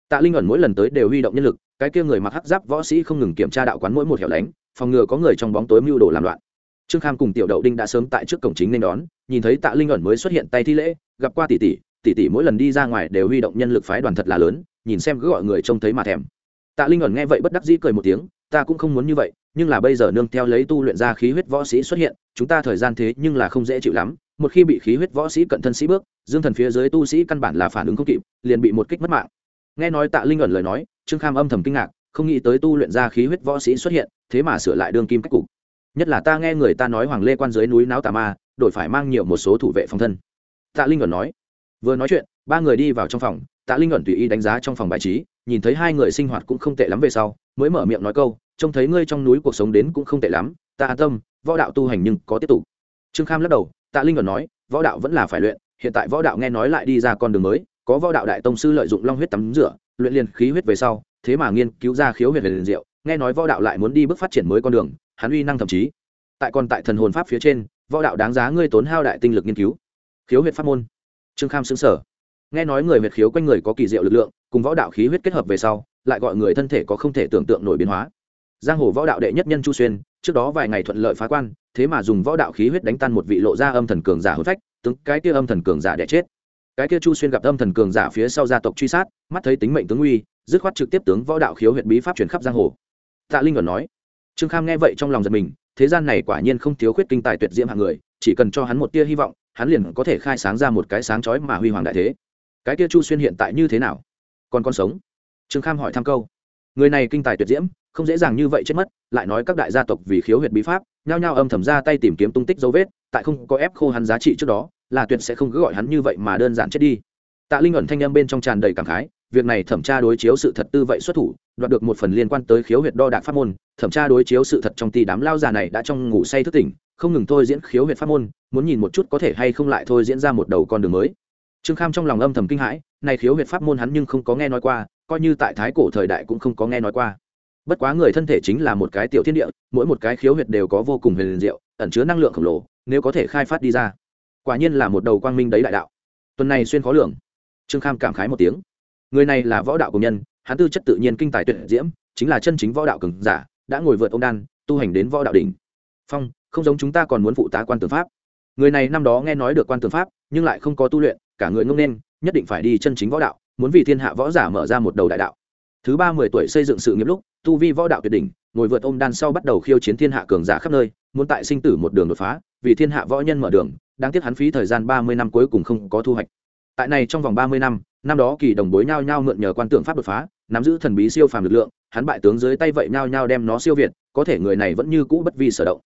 Tạ linh ẩn mỗi lần tới đều huy động nhân lực, cái kia người mặc hắc giáp võ sĩ không ngừng kiểm tra đạo quán mỗi một hẻo lánh, phòng ngừa có người trong bóng tối mưu đồ làm loạn. Trương kham cùng tiểu đậu đinh đã sớm tại trước cổng chính nên đón, nhìn thấy tạ linh ẩn mới xuất hiện tay thi lễ, gặp qua tỷ tỷ tỷ tỷ mỗi lần đi ra ngoài đều huy động nhân lực phái đoàn thật là lớn, nhìn xem cứ gọi người trông thấy mà thèm. Tạ linh ẩn nghe vậy bất đắc dĩ cười một tiếng, ta cũng không muốn như vậy, nhưng là bây giờ nương theo lấy tu luyện ra khí huyết võ sĩ xuất hiện, chúng ta thời gian thế nhưng là không dễ chịu lắm, một khi bị khí huyết võ sĩ cận thân sĩ bước, dương thần phía dưới tu sĩ căn bản là phản ứng không kịp, liền bị một kích mất mạng. Nghe nói tạ linh ẩn lời nói, trương kham âm thầm kinh ngạc, không nghĩ tới tu luyện ra khí huyết võ sĩ xuất hiện, thế mà sửa lại đương kim cách cục. Nhất là ta nghe người ta nói hoàng lê quan dưới núi náo tà ma, đổi phải mang nhiều một số thủ vệ phòng thân. Tạ linh ẩn nói vừa nói chuyện, ba người đi vào trong phòng, tạ linh ẩn tùy ý đánh giá trong phòng bài trí, nhìn thấy hai người sinh hoạt cũng không tệ lắm về sau, mới mở miệng nói câu, trông thấy ngươi trong núi cuộc sống đến cũng không tệ lắm, ta an tâm, võ đạo tu hành nhưng có tiếp tục. Trương kham lắc đầu, tạ linh ẩn nói, võ đạo vẫn là phải luyện, hiện tại võ đạo nghe nói lại đi ra con đường mới, có võ đạo đại tông sư lợi dụng long huyết tắm rửa, luyện liền khí huyết về sau, thế mà nghiên cứu ra khiếu huyệt về liền diệu, nghe nói võ đạo lại muốn đi bước phát triển mới con đường, hắn uy năng thậm chí. Tại còn tại thần hồn pháp phía trên, võ đạo đáng giá ngươi tốn hao đại tinh lực nghiên cứu. Khiếu huyệt pháp môn trương kham xứng sở nghe nói người huyệt khiếu quanh người có kỳ diệu lực lượng, cùng võ đạo khí huyết kết hợp về sau, lại gọi người thân thể có không thể tưởng tượng nổi biến hóa. Giang hồ võ đạo đệ nhất nhân chu xuyên, trước đó vài ngày thuận lợi phá quan, thế mà dùng võ đạo khí huyết đánh tan một vị lộ ra âm thần cường giả hôn phách tướng cái kia âm thần cường giả đẻ chết. Cái kia chu xuyên gặp âm thần cường giả phía sau gia tộc truy sát, mắt thấy tính mệnh tướng uy dứt khoát trực tiếp tướng võ đạo khiếu huyện bí pháp chuyển khắp giang hồ. Tạ linh còn nói, trương kham nghe vậy trong lòng giật mình, thế gian này quả nhiên không thiếu khuyết kinh tài tuyệt diễm hạng người, chỉ cần cho hắn một tia hy vọng hắn liền có thể khai sáng ra một cái sáng chói mà huy hoàng đại thế. Cái kia chu xuyên hiện tại như thế nào? Còn con sống? Trương kham hỏi thăm câu. Người này kinh tài tuyệt diễm, không dễ dàng như vậy chết mất, lại nói các đại gia tộc vì khiếu huyệt bí pháp, nhao nhao âm thầm ra tay tìm kiếm tung tích dấu vết, tại không có ép khô hắn giá trị trước đó, là tuyệt sẽ không cứ gọi hắn như vậy mà đơn giản chết đi. Tạ linh ẩn thanh âm bên trong tràn đầy cảm khái, việc này thẩm tra đối chiếu sự thật tư vậy xuất thủ, đoạt được một phần liên quan tới khiếu huyệt đo đạc pháp môn, thẩm tra đối chiếu sự thật trong ti đám lao già này đã trong ngủ say thức tỉnh không ngừng thôi diễn khiếu huyệt pháp môn, muốn nhìn một chút có thể hay không lại thôi diễn ra một đầu con đường mới. Trương kham trong lòng âm thầm kinh hãi, này khiếu huyệt pháp môn hắn nhưng không có nghe nói qua, coi như tại thái cổ thời đại cũng không có nghe nói qua. Bất quá người thân thể chính là một cái tiểu thiên địa, mỗi một cái khiếu huyệt đều có vô cùng huyền diệu, ẩn chứa năng lượng khổng lồ, nếu có thể khai phát đi ra, quả nhiên là một đầu quang minh đấy đại đạo. Tuần này xuyên khó lường. Trương kham cảm khái một tiếng. Người này là võ đạo công nhân, hắn tư chất tự nhiên kinh tài tuyệt diễm, chính là chân chính võ đạo cường giả, đã ngồi vượt ông đan, tu hành đến võ đạo đỉnh. Phong không giống chúng ta còn muốn phụ tá quan tướng pháp. Người này năm đó nghe nói được quan tướng pháp, nhưng lại không có tu luyện, cả người ngông nên, nhất định phải đi chân chính võ đạo, muốn vì thiên hạ võ giả mở ra một đầu đại đạo. Thứ ba mười tuổi xây dựng sự nghiệp lúc, tu vi võ đạo tuyệt đỉnh, ngồi vượt ôm đan sau bắt đầu khiêu chiến thiên hạ cường giả khắp nơi, muốn tại sinh tử một đường đột phá, vì thiên hạ võ nhân mở đường, đáng tiếc hắn phí thời gian ba mươi năm cuối cùng không có thu hoạch. Tại này trong vòng ba mươi năm năm đó kỳ đồng bối nhao nhao mượn nhờ quan tượng pháp đột phá, nắm giữ thần bí siêu phàm lực lượng, hắn bại tướng dưới tay vậy nhao nhao đem nó siêu việt, có thể người này vẫn như cũ bất vi sở động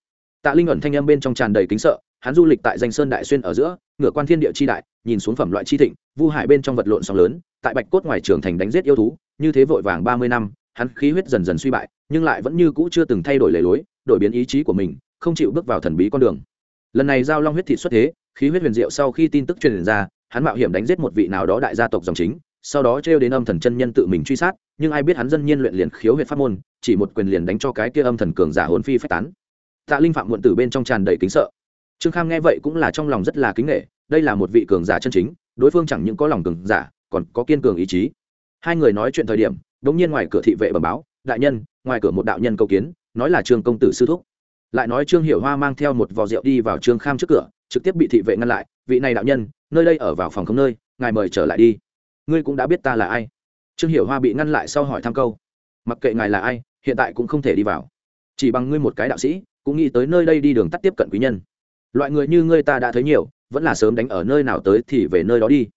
tạ linh ẩn thanh âm bên trong tràn đầy kính sợ, hắn du lịch tại danh sơn đại xuyên ở giữa, ngựa quan thiên địa chi đại, nhìn xuống phẩm loại chi thịnh, vu hải bên trong vật lộn sóng lớn, tại bạch cốt ngoài trường thành đánh giết yêu thú, như thế vội vàng ba mươi năm, hắn khí huyết dần dần suy bại, nhưng lại vẫn như cũ chưa từng thay đổi lề lối, đổi biến ý chí của mình, không chịu bước vào thần bí con đường. Lần này giao long huyết thị xuất thế, khí huyết huyền diệu sau khi tin tức truyền ra, hắn mạo hiểm đánh giết một vị nào đó đại gia tộc dòng chính, sau đó trêu đến âm thần chân nhân tự mình truy sát, nhưng ai biết hắn dân nhiên luyện liền khiếu huyệt pháp môn, chỉ một quyền liền đánh cho cái kia âm thần cường giả hồn phi phách tán tạ linh phạm muộn từ bên trong tràn đầy kính sợ. Trương kham nghe vậy cũng là trong lòng rất là kính nghệ đây là một vị cường giả chân chính, đối phương chẳng những có lòng cường giả, còn có kiên cường ý chí. Hai người nói chuyện thời điểm đ ỗ n g nhiên ngoài cửa thị vệ bẩm báo, đại nhân, ngoài cửa một đạo nhân cầu kiến, nói là trương công tử sư thúc. Lại nói trương hiểu hoa mang theo một vò rượu đi vào trương kham trước cửa, trực tiếp bị thị vệ ngăn lại, vị này đạo nhân, nơi đây ở vào phòng không nơi, ngài mời trở lại đi. Ngươi cũng đã biết ta là ai? Trương hiểu hoa bị ngăn lại sau hỏi thăm câu. Mặc kệ ngài là ai, hiện tại cũng không thể đi vào. Chỉ bằng ngươi một cái đạo sĩ cũng nghĩ tới nơi đây đi đường tắt tiếp cận quý nhân. Loại người như ngươi ta đã thấy nhiều, vẫn là sớm đánh ở nơi nào tới thì về nơi đó đi.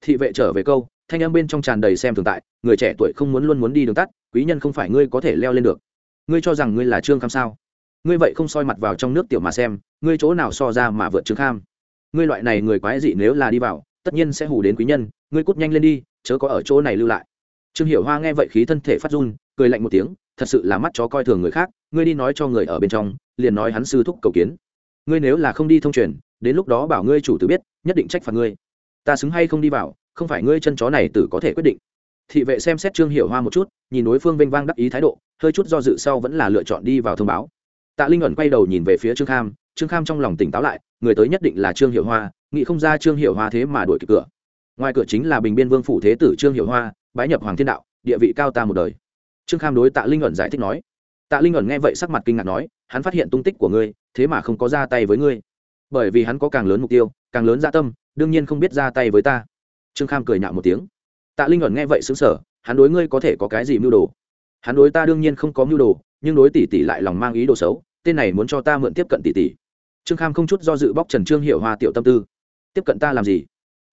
Thị vệ trở về câu, thanh em bên trong tràn đầy xem thường tại, người trẻ tuổi không muốn luôn muốn đi đường tắt, quý nhân không phải ngươi có thể leo lên được. Ngươi cho rằng ngươi là trương kham sao? Ngươi vậy không soi mặt vào trong nước tiểu mà xem, ngươi chỗ nào so ra mà vượt trương kham ngươi loại này người quái dị nếu là đi vào, tất nhiên sẽ hù đến quý nhân, ngươi cút nhanh lên đi, chớ có ở chỗ này lưu lại. Trương hiểu hoa nghe vậy khí thân thể phát run, cười lạnh một tiếng, thật sự là mắt chó coi thường người khác ngươi đi nói cho người ở bên trong, liền nói hắn sư thúc cầu kiến. Ngươi nếu là không đi thông truyền, đến lúc đó bảo ngươi chủ tử biết, nhất định trách phạt ngươi. Ta xứng hay không đi vào, không phải ngươi chân chó này tử có thể quyết định. Thị vệ xem xét trương hiểu hoa một chút, nhìn đối phương vênh vang đắc ý thái độ, hơi chút do dự sau vẫn là lựa chọn đi vào thông báo. Tạ linh ẩn quay đầu nhìn về phía trương kham trương kham trong lòng tỉnh táo lại, người tới nhất định là trương hiểu hoa, nghĩ không ra trương hiểu hoa thế mà đuổi kịp cửa. Ngoài cửa chính là bình biên vương phủ thế tử trương hiểu hoa, bái nhập hoàng thiên đạo, địa vị cao ta một đời. Trương kham đối tạ linh ẩn giải thích nói tạ linh ẩn nghe vậy sắc mặt kinh ngạc nói, hắn phát hiện tung tích của ngươi, thế mà không có ra tay với ngươi. Bởi vì hắn có càng lớn mục tiêu, càng lớn gia tâm, đương nhiên không biết ra tay với ta. Trương kham cười nhạo một tiếng. Tạ linh ẩn nghe vậy xứng sở hắn đối ngươi có thể có cái gì mưu đồ? Hắn đối ta đương nhiên không có mưu đồ, nhưng đối tỷ tỷ lại lòng mang ý đồ xấu, tên này muốn cho ta mượn tiếp cận tỷ tỷ. Trương kham không chút do dự bóc trần trương hiểu hoa tiểu tâm tư. Tiếp cận ta làm gì?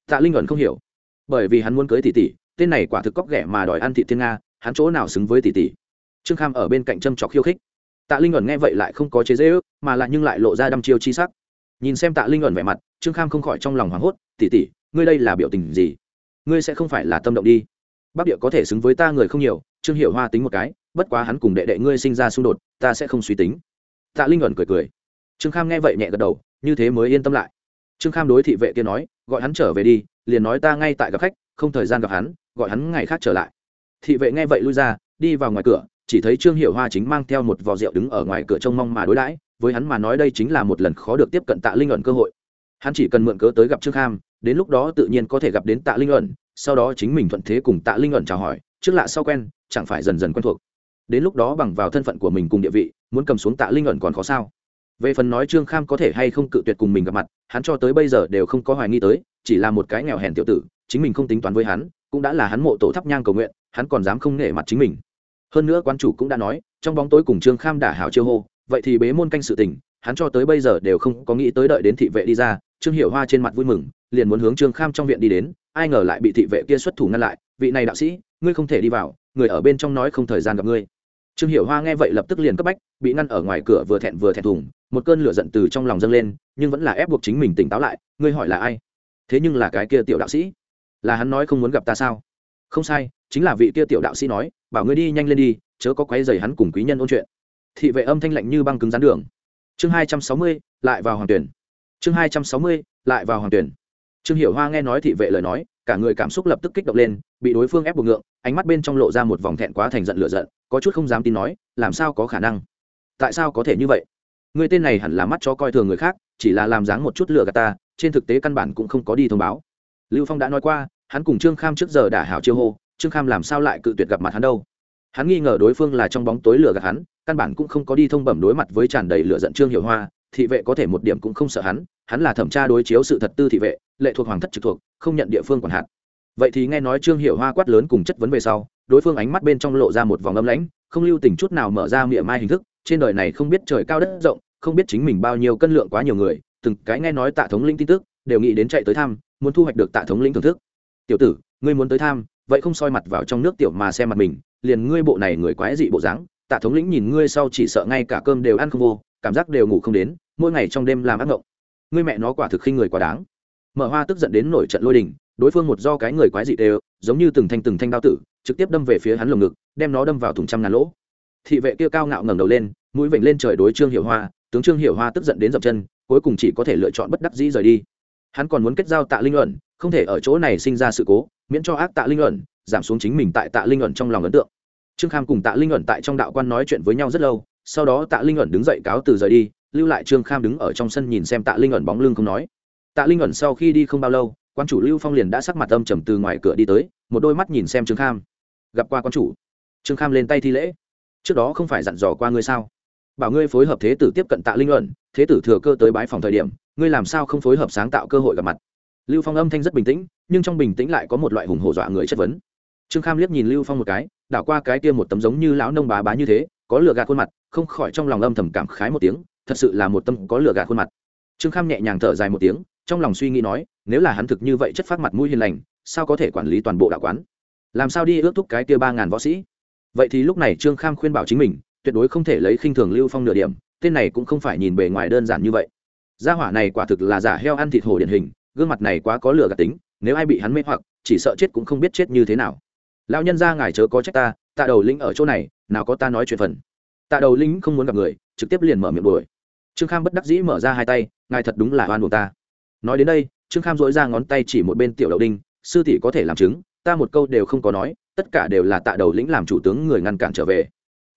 Tạ linh ẩn không hiểu. Bởi vì hắn muốn cưới tỷ tỷ, tên này quả thực cóc ghẻ mà đòi ăn thị thiên nga, hắn chỗ nào xứng với tỷ tỷ? Trương kham ở bên cạnh châm trọc khiêu khích. Tạ linh ẩn nghe vậy lại không có chế dễ ước mà lại nhưng lại lộ ra đăm chiêu chi sắc. Nhìn xem tạ linh ẩn vẻ mặt, trương kham không khỏi trong lòng hoảng hốt tỉ tỉ ngươi đây là biểu tình gì? Ngươi sẽ không phải là tâm động đi. Bắc địa có thể xứng với ta người không nhiều, trương hiểu hoa tính một cái, bất quá hắn cùng đệ đệ ngươi sinh ra xung đột, ta sẽ không suy tính. Tạ linh ẩn cười cười. Trương kham nghe vậy nhẹ gật đầu, như thế mới yên tâm lại. Trương kham đối thị vệ kia nói, gọi hắn trở về đi, liền nói ta ngay tại gặp khách, không thời gian gặp hắn, gọi hắn ngày khác trở lại. Thị vệ nghe vậy lui ra, đi vào ngoài cửa chỉ thấy trương hiệu hoa chính mang theo một vò rượu đứng ở ngoài cửa trông mong mà đối đãi, với hắn mà nói đây chính là một lần khó được tiếp cận tạ linh ẩn cơ hội. Hắn chỉ cần mượn cớ tới gặp trương kham, đến lúc đó tự nhiên có thể gặp đến tạ linh ẩn, sau đó chính mình thuận thế cùng tạ linh ẩn chào hỏi, trước lạ sau quen, chẳng phải dần dần quen thuộc. Đến lúc đó bằng vào thân phận của mình cùng địa vị, muốn cầm xuống tạ linh ẩn còn khó sao? Về phần nói trương kham có thể hay không cự tuyệt cùng mình gặp mặt, hắn cho tới bây giờ đều không có hoài nghi tới, chỉ là một cái nghèo hèn tiểu tử, chính mình không tính toán với hắn, cũng đã là hắn mộ tổ thắp nhang cầu nguyện, hắn còn dám không nể mặt chính mình hơn nữa quan chủ cũng đã nói, trong bóng tối cùng trương kham đả hảo chiêu hô, vậy thì bế môn canh sự tình, hắn cho tới bây giờ đều không có nghĩ tới đợi đến thị vệ đi ra, trương hiểu hoa trên mặt vui mừng, liền muốn hướng trương kham trong viện đi đến, ai ngờ lại bị thị vệ kia xuất thủ ngăn lại, vị này đạo sĩ, ngươi không thể đi vào, người ở bên trong nói không thời gian gặp ngươi. Trương hiểu hoa nghe vậy lập tức liền cấp bách, bị ngăn ở ngoài cửa vừa thẹn vừa thẹn thùng, một cơn lửa giận từ trong lòng dâng lên, nhưng vẫn là ép buộc chính mình tỉnh táo lại, ngươi hỏi là ai? Thế nhưng là cái kia tiểu đạo sĩ, là hắn nói không muốn gặp ta sao? Không sai, chính là vị kia tiểu đạo sĩ nói, bảo ngươi đi nhanh lên đi, chớ có quấy rầy hắn cùng quý nhân ôn chuyện. Thị vệ âm thanh lạnh như băng cứng rắn đường. Chương hai trăm sáu mươi, lại vào hoàng tuyển. Chương hai trăm sáu mươi, lại vào hoàng tuyển. Trương hiểu hoa nghe nói thị vệ lời nói, cả người cảm xúc lập tức kích động lên, bị đối phương ép buộc ngượng, ánh mắt bên trong lộ ra một vòng thẹn quá thành giận lựa giận, có chút không dám tin nói, làm sao có khả năng? Tại sao có thể như vậy? Người tên này hẳn là mắt cho coi thường người khác, chỉ là làm dáng một chút lừa gạt ta, trên thực tế căn bản cũng không có đi thông báo. Lưu phong đã nói qua hắn cùng trương kham trước giờ đã hảo chiêu hô, trương kham làm sao lại cự tuyệt gặp mặt hắn đâu? Hắn nghi ngờ đối phương là trong bóng tối lừa gạt hắn, căn bản cũng không có đi thông bẩm đối mặt với tràn đầy lửa giận trương hiểu hoa, thị vệ có thể một điểm cũng không sợ hắn hắn là thẩm tra đối chiếu sự thật tư thị vệ, lệ thuộc hoàng thất trực thuộc, không nhận địa phương quản hạt. Vậy thì nghe nói trương hiểu hoa quát lớn cùng chất vấn về sau, đối phương ánh mắt bên trong lộ ra một vòng âm lãnh, không lưu tình chút nào mở ra miệng mai hình thức, trên đời này không biết trời cao đất rộng, không biết chính mình bao nhiêu cân lượng quá nhiều người, từng cái nghe nói tạ thống linh tin tức, đều nghĩ đến chạy tới thăm, muốn thu hoạch được tạ thống linh thưởng thức tiểu tử ngươi muốn tới tham, vậy không soi mặt vào trong nước tiểu mà xem mặt mình liền ngươi bộ này người quái dị bộ dáng tạ thống lĩnh nhìn ngươi sau chỉ sợ ngay cả cơm đều ăn không vô cảm giác đều ngủ không đến mỗi ngày trong đêm làm ác ngộng. Ngươi mẹ nó quả thực khinh người quá đáng. Mở hoa tức giận đến nổi trận lôi đình đối phương một do cái người quái dị đều giống như từng thanh từng thanh đao tử trực tiếp đâm về phía hắn lồng ngực đem nó đâm vào thùng trăm ngàn lỗ. Thị vệ kia cao ngạo ngẩng đầu lên mũi vểnh lên trời đối trương hiểu hoa tướng trương hiểu hoa tức giận đến dập chân cuối cùng chỉ có thể lựa chọn bất đắc dĩ rời đi. Hắn còn muốn kết giao tạ linh luận không thể ở chỗ này sinh ra sự cố, miễn cho ác tạ linh luận giảm xuống chính mình tại tạ linh luận trong lòng ấn tượng. Trương kham cùng tạ linh luận tại trong đạo quan nói chuyện với nhau rất lâu, sau đó tạ linh luận đứng dậy cáo từ rời đi, lưu lại trương kham đứng ở trong sân nhìn xem tạ linh ẩn bóng lưng không nói. Tạ linh ẩn sau khi đi không bao lâu, quan chủ lưu phong liền đã sắc mặt âm trầm từ ngoài cửa đi tới, một đôi mắt nhìn xem trương kham. Gặp qua quan chủ. Trương kham lên tay thi lễ. Trước đó không phải dặn dò qua ngươi sao? Bảo ngươi phối hợp thế tử tiếp cận tạ linh luận thế tử thừa cơ tới bái phòng thời điểm, ngươi làm sao không phối hợp sáng tạo cơ hội gặp mặt? Lưu phong âm thanh rất bình tĩnh, nhưng trong bình tĩnh lại có một loại hùng hổ dọa người chất vấn. Trương kham liếc nhìn lưu phong một cái, đảo qua cái kia một tấm giống như lão nông bá bá như thế, có lửa gạt khuôn mặt, không khỏi trong lòng âm thầm cảm khái một tiếng, thật sự là một tâm có lửa gạt khuôn mặt. Trương kham nhẹ nhàng thở dài một tiếng, trong lòng suy nghĩ nói, nếu là hắn thực như vậy chất phát mặt mũi hiền lành, sao có thể quản lý toàn bộ đạo quán? Làm sao đi ước thúc cái kia ba ngàn võ sĩ? Vậy thì lúc này trương kham khuyên bảo chính mình, tuyệt đối không thể lấy khinh thường lưu phong nửa điểm, tên này cũng không phải nhìn bề ngoài đơn giản như vậy. Gia hỏa này quả thực là giả heo ăn thịt hổ điển hình gương mặt này quá có lửa gạt tính, nếu ai bị hắn mê hoặc, chỉ sợ chết cũng không biết chết như thế nào. Lão nhân ra ngài chớ có trách ta, tạ đầu lĩnh ở chỗ này, nào có ta nói chuyện phần. Tạ đầu lĩnh không muốn gặp người, trực tiếp liền mở miệng đuổi. Trương kham bất đắc dĩ mở ra hai tay, ngài thật đúng là oan buộc ta. Nói đến đây, trương kham dỗi ra ngón tay chỉ một bên tiểu đậu đinh, sư tỷ có thể làm chứng, ta một câu đều không có nói, tất cả đều là tạ đầu lĩnh làm chủ tướng người ngăn cản trở về.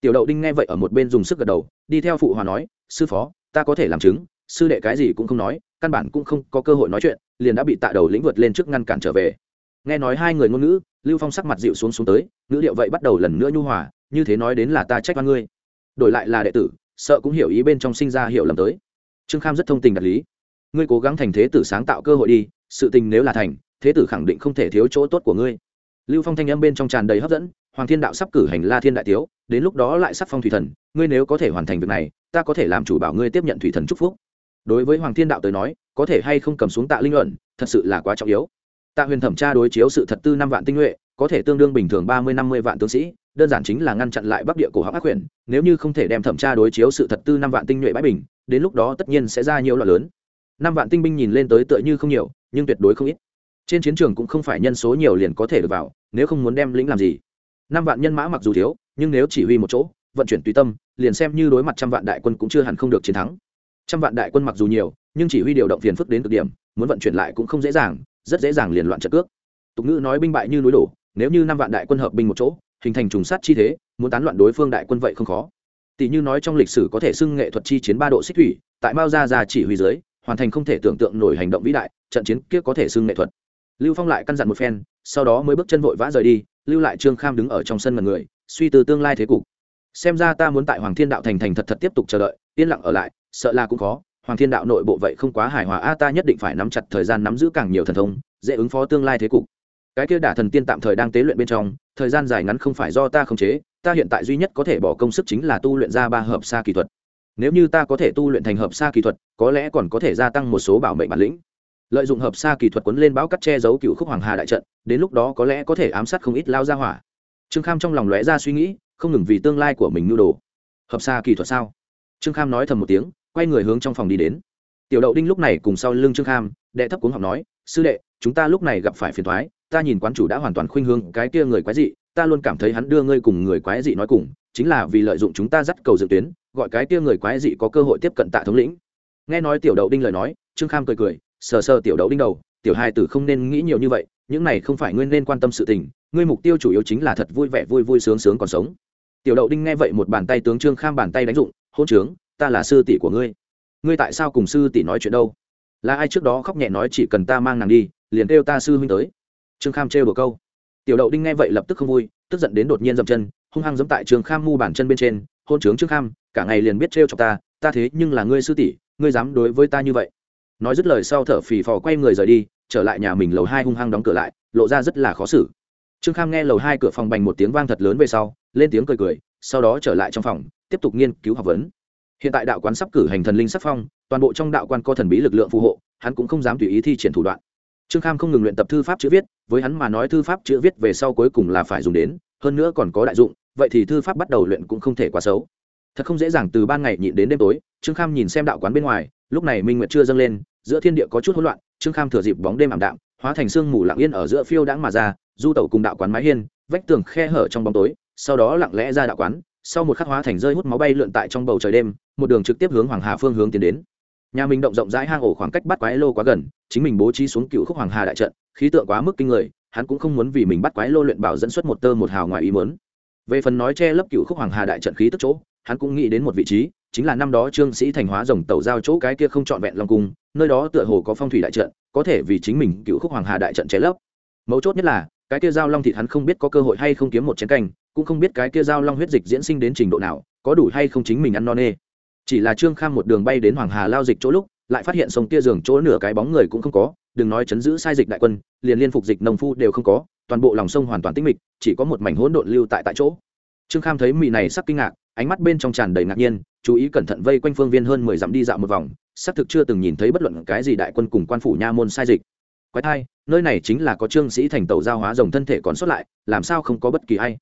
Tiểu đậu đinh nghe vậy ở một bên dùng sức gật đầu, đi theo phụ hòa nói, sư phó, ta có thể làm chứng sư đệ cái gì cũng không nói, căn bản cũng không có cơ hội nói chuyện, liền đã bị tạ đầu lĩnh vượt lên trước ngăn cản trở về. Nghe nói hai người ngôn ngữ, lưu phong sắc mặt dịu xuống xuống tới, ngữ điệu vậy bắt đầu lần nữa nhu hòa, như thế nói đến là ta trách oan ngươi. Đổi lại là đệ tử, sợ cũng hiểu ý bên trong sinh ra hiểu lầm tới. Trương kham rất thông tình đạt lý. Ngươi cố gắng thành thế tử sáng tạo cơ hội đi, sự tình nếu là thành, thế tử khẳng định không thể thiếu chỗ tốt của ngươi. Lưu phong thanh âm bên trong tràn đầy hấp dẫn, hoàng thiên đạo sắp cử hành la thiên đại tiếu, đến lúc đó lại sắp phong thủy thần, ngươi nếu có thể hoàn thành việc này, ta có thể làm chủ bảo ngươi tiếp nhận thủy thần chúc phúc đối với hoàng thiên đạo tới nói, có thể hay không cầm xuống tạ linh luận, thật sự là quá trọng yếu. Tạ huyền thẩm tra đối chiếu sự thật tư năm vạn tinh nhuệ, có thể tương đương bình thường ba mươi, năm mươi vạn tướng sĩ, đơn giản chính là ngăn chặn lại bắc địa cổ họng ác Quyển. nếu như không thể đem thẩm tra đối chiếu sự thật tư năm vạn tinh nhuệ bãi bình, đến lúc đó tất nhiên sẽ ra nhiều loại lớn. Năm vạn tinh binh nhìn lên tới tựa như không nhiều, nhưng tuyệt đối không ít. Trên chiến trường cũng không phải nhân số nhiều liền có thể được vào, nếu không muốn đem lĩnh làm gì. Năm vạn nhân mã mặc dù thiếu, nhưng nếu chỉ huy một chỗ, vận chuyển tùy tâm, liền xem như đối mặt trăm vạn đại quân cũng chưa hẳn không được chiến thắng trăm vạn đại quân mặc dù nhiều, nhưng chỉ huy điều động phiền phức đến cực điểm, muốn vận chuyển lại cũng không dễ dàng, rất dễ dàng liền loạn trận cước. Tục ngữ nói binh bại như núi đổ, nếu như năm vạn đại quân hợp binh một chỗ, hình thành trùng sát chi thế, muốn tán loạn đối phương đại quân vậy không khó. Tỷ như nói trong lịch sử có thể xưng nghệ thuật chi chiến ba độ xích thủy, tại mao gia già chỉ huy dưới, hoàn thành không thể tưởng tượng nổi hành động vĩ đại, trận chiến kia có thể xưng nghệ thuật. Lưu phong lại căn dặn một phen, sau đó mới bước chân vội vã rời đi, lưu lại trương kham đứng ở trong sân mật người, suy từ tương lai thế cục. Xem ra ta muốn tại hoàng thiên đạo thành thành thật thật tiếp tục chờ đợi, yên lặng ở lại sợ là cũng khó, hoàng thiên đạo nội bộ vậy không quá hài hòa, a, ta nhất định phải nắm chặt thời gian nắm giữ càng nhiều thần thông, dễ ứng phó tương lai thế cục. Cái kia đả thần tiên tạm thời đang tế luyện bên trong, thời gian dài ngắn không phải do ta khống chế, ta hiện tại duy nhất có thể bỏ công sức chính là tu luyện ra ba hợp xa kỹ thuật. Nếu như ta có thể tu luyện thành hợp xa kỹ thuật, có lẽ còn có thể gia tăng một số bảo mệnh bản lĩnh. Lợi dụng hợp xa kỹ thuật quấn lên bão cắt che giấu cựu khúc hoàng hà đại trận, đến lúc đó có lẽ có thể ám sát không ít lao ra hỏa. Trương kham trong lòng lóe ra suy nghĩ, không ngừng vì tương lai của mình nhu đồ. Hợp xa kỹ thuật sao? Trương kham nói thầm một tiếng quay người hướng trong phòng đi đến. Tiểu đậu đinh lúc này cùng sau lưng trương kham, đệ thấp cuống học nói, sư đệ, chúng ta lúc này gặp phải phiền thoái ta nhìn quán chủ đã hoàn toàn khuynh hướng cái kia người quái dị, ta luôn cảm thấy hắn đưa ngươi cùng người quái dị nói cùng, chính là vì lợi dụng chúng ta dắt cầu dự tuyến, gọi cái kia người quái dị có cơ hội tiếp cận tạ thống lĩnh. Nghe nói tiểu đậu đinh lời nói, trương kham cười cười, sờ sờ tiểu đậu đinh đầu, tiểu hai tử không nên nghĩ nhiều như vậy, những này không phải ngươi nên quan tâm sự tình, ngươi mục tiêu chủ yếu chính là thật vui vẻ vui vui sướng sướng còn sống. Tiểu đậu đinh nghe vậy một bàn tay tướng trương kham bàn tay đánh dụng hôn trướng ta là sư tỷ của ngươi. Ngươi tại sao cùng sư tỷ nói chuyện đâu? Là ai trước đó khóc nhẹ nói chỉ cần ta mang nàng đi, liền kêu ta sư huynh tới. Trương kham trêu đùa câu. Tiểu đậu đinh nghe vậy lập tức không vui, tức giận đến đột nhiên dậm chân, hung hăng dẫm tại trương kham mu bàn chân bên trên, hôn trướng trương kham, cả ngày liền biết trêu chọc ta ta thế nhưng là ngươi sư tỷ, ngươi dám đối với ta như vậy. Nói dứt lời sau thở phì phò quay người rời đi, trở lại nhà mình lầu hai hung hăng đóng cửa lại, lộ ra rất là khó xử. Trương kham nghe lầu hai cửa phòng bành một tiếng vang thật lớn về sau, lên tiếng cười cười, sau đó trở lại trong phòng, tiếp tục nghiên cứu học vấn hiện tại đạo quán sắp cử hành thần linh sắc phong, toàn bộ trong đạo quan có thần bí lực lượng phù hộ, hắn cũng không dám tùy ý thi triển thủ đoạn. Trương kham không ngừng luyện tập thư pháp chữ viết, với hắn mà nói thư pháp chữ viết về sau cuối cùng là phải dùng đến, hơn nữa còn có đại dụng, vậy thì thư pháp bắt đầu luyện cũng không thể quá xấu. Thật không dễ dàng từ ban ngày nhịn đến đêm tối, trương kham nhìn xem đạo quán bên ngoài, lúc này minh nguyệt chưa dâng lên, giữa thiên địa có chút hỗn loạn, trương kham thừa dịp bóng đêm ảm đạm, hóa thành sương mù lặng yên ở giữa phiêu đãng mà ra, du tẩu cùng đạo quán mái hiên, vách tường khe hở trong bóng tối, sau đó lặng lẽ ra đạo quán sau một khắc hóa thành rơi hút máu bay lượn tại trong bầu trời đêm, một đường trực tiếp hướng hoàng hà phương hướng tiến đến. Nhà mình động rộng rãi hang ổ khoảng cách bắt quái lô quá gần, chính mình bố trí xuống cựu khúc hoàng hà đại trận, khí tượng quá mức kinh người, hắn cũng không muốn vì mình bắt quái lô luyện bảo dẫn xuất một tơ một hào ngoài ý muốn. Về phần nói che lấp cựu khúc hoàng hà đại trận khí tức chỗ, hắn cũng nghĩ đến một vị trí, chính là năm đó trương sĩ thành hóa rồng tàu giao chỗ cái kia không trọn vẹn long cung, nơi đó tựa hồ có phong thủy đại trận, có thể vì chính mình cựu khúc hoàng hà đại trận che lấp. Mấu chốt nhất là, cái kia giao long thịt hắn không biết có cơ hội hay không kiếm một chiến canh cũng không biết cái kia giao long huyết dịch diễn sinh đến trình độ nào, có đủ hay không chính mình ăn no nê. Chỉ là trương kham một đường bay đến hoàng hà lao dịch chỗ lúc, lại phát hiện sông kia giường chỗ nửa cái bóng người cũng không có, đừng nói chấn giữ sai dịch đại quân, liền liên phục dịch nông phu đều không có, toàn bộ lòng sông hoàn toàn tĩnh mịch, chỉ có một mảnh hỗn độn lưu tại tại chỗ. Trương kham thấy mị này sắc kinh ngạc, ánh mắt bên trong tràn đầy ngạc nhiên, chú ý cẩn thận vây quanh phương viên hơn mười dặm đi dạo một vòng, xác thực chưa từng nhìn thấy bất luận cái gì đại quân cùng quan phủ nha môn sai dịch. Quái thai, nơi này chính là có trương sĩ thành tàu giao hóa rồng thân thể còn xuất lại, làm sao không có bất kỳ ai?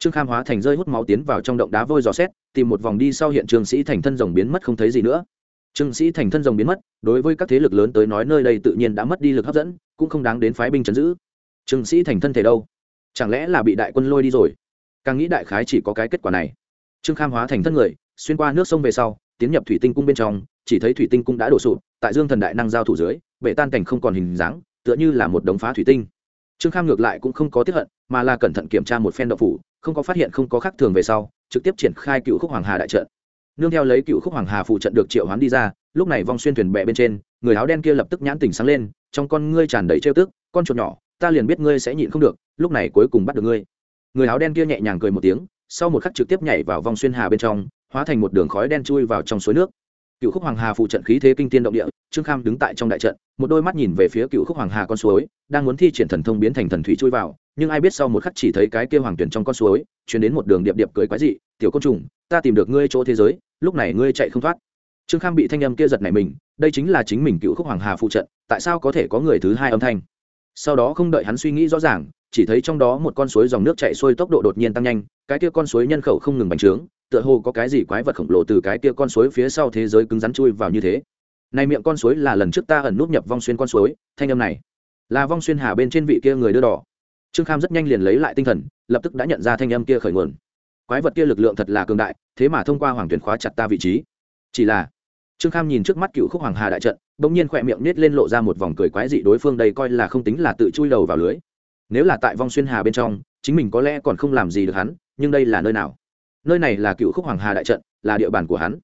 Trương kham hóa thành rơi hút máu tiến vào trong động đá vôi dò xét, tìm một vòng đi sau hiện trường sĩ thành thân rồng biến mất không thấy gì nữa. Trương sĩ thành thân rồng biến mất, đối với các thế lực lớn tới nói nơi đây tự nhiên đã mất đi lực hấp dẫn, cũng không đáng đến phái binh chấn giữ. Trương sĩ thành thân thể đâu? Chẳng lẽ là bị đại quân lôi đi rồi? Càng nghĩ đại khái chỉ có cái kết quả này. Trương kham hóa thành thân người, xuyên qua nước sông về sau, tiến nhập thủy tinh cung bên trong, chỉ thấy thủy tinh cung đã đổ sụp, tại dương thần đại năng giao thủ dưới bệ tan cảnh không còn hình dáng, tựa như là một đống phá thủy tinh. Trương kham ngược lại cũng không có tiếp hận, mà là cẩn thận kiểm tra một phen đậu phủ không có phát hiện không có khác thường về sau, trực tiếp triển khai cựu khúc hoàng hà đại trận. Nương theo lấy cựu khúc hoàng hà phụ trận được triệu hoán đi ra, lúc này vong xuyên thuyền bè bên trên, người áo đen kia lập tức nhãn tỉnh sáng lên, trong con ngươi tràn đầy trêu tức, con chuột nhỏ, ta liền biết ngươi sẽ nhịn không được, lúc này cuối cùng bắt được ngươi. Người áo đen kia nhẹ nhàng cười một tiếng, sau một khắc trực tiếp nhảy vào vòng xuyên hà bên trong, hóa thành một đường khói đen chui vào trong suối nước cựu khúc hoàng hà phụ trận khí thế kinh tiên động địa, trương kham đứng tại trong đại trận, một đôi mắt nhìn về phía cựu khúc hoàng hà con suối, đang muốn thi triển thần thông biến thành thần thủy chui vào, nhưng ai biết sau một khắc chỉ thấy cái kia hoàng tuyển trong con suối chuyển đến một đường điệp điệp cưới quái dị, tiểu côn trùng, ta tìm được ngươi chỗ thế giới, lúc này ngươi chạy không thoát. Trương kham bị thanh âm kia giật này mình, đây chính là chính mình cựu khúc hoàng hà phụ trận, tại sao có thể có người thứ hai âm thanh? Sau đó không đợi hắn suy nghĩ rõ ràng, chỉ thấy trong đó một con suối dòng nước chạy xuôi tốc độ đột nhiên tăng nhanh, cái kia con suối nhân khẩu không ngừng bành trướng tựa hồ có cái gì quái vật khổng lồ từ cái kia con suối phía sau thế giới cứng rắn chui vào như thế. Này miệng con suối là lần trước ta ẩn nút nhập vong xuyên con suối, thanh âm này. Là vong xuyên hà bên trên vị kia người đưa đỏ. Trương kham rất nhanh liền lấy lại tinh thần, lập tức đã nhận ra thanh âm kia khởi nguồn. Quái vật kia lực lượng thật là cường đại, thế mà thông qua hoàng tuyển khóa chặt ta vị trí. Chỉ là, trương kham nhìn trước mắt cựu khúc hoàng hà đại trận, bỗng nhiên khỏe miệng nết lên lộ ra một vòng cười quái dị đối phương đây coi là không tính là tự chui đầu vào lưới. Nếu là tại vong xuyên hà bên trong, chính mình có lẽ còn không làm gì được hắn, nhưng đây là nơi nào? Nơi này là cựu khúc hoàng hà đại trận, là địa bàn của hắn.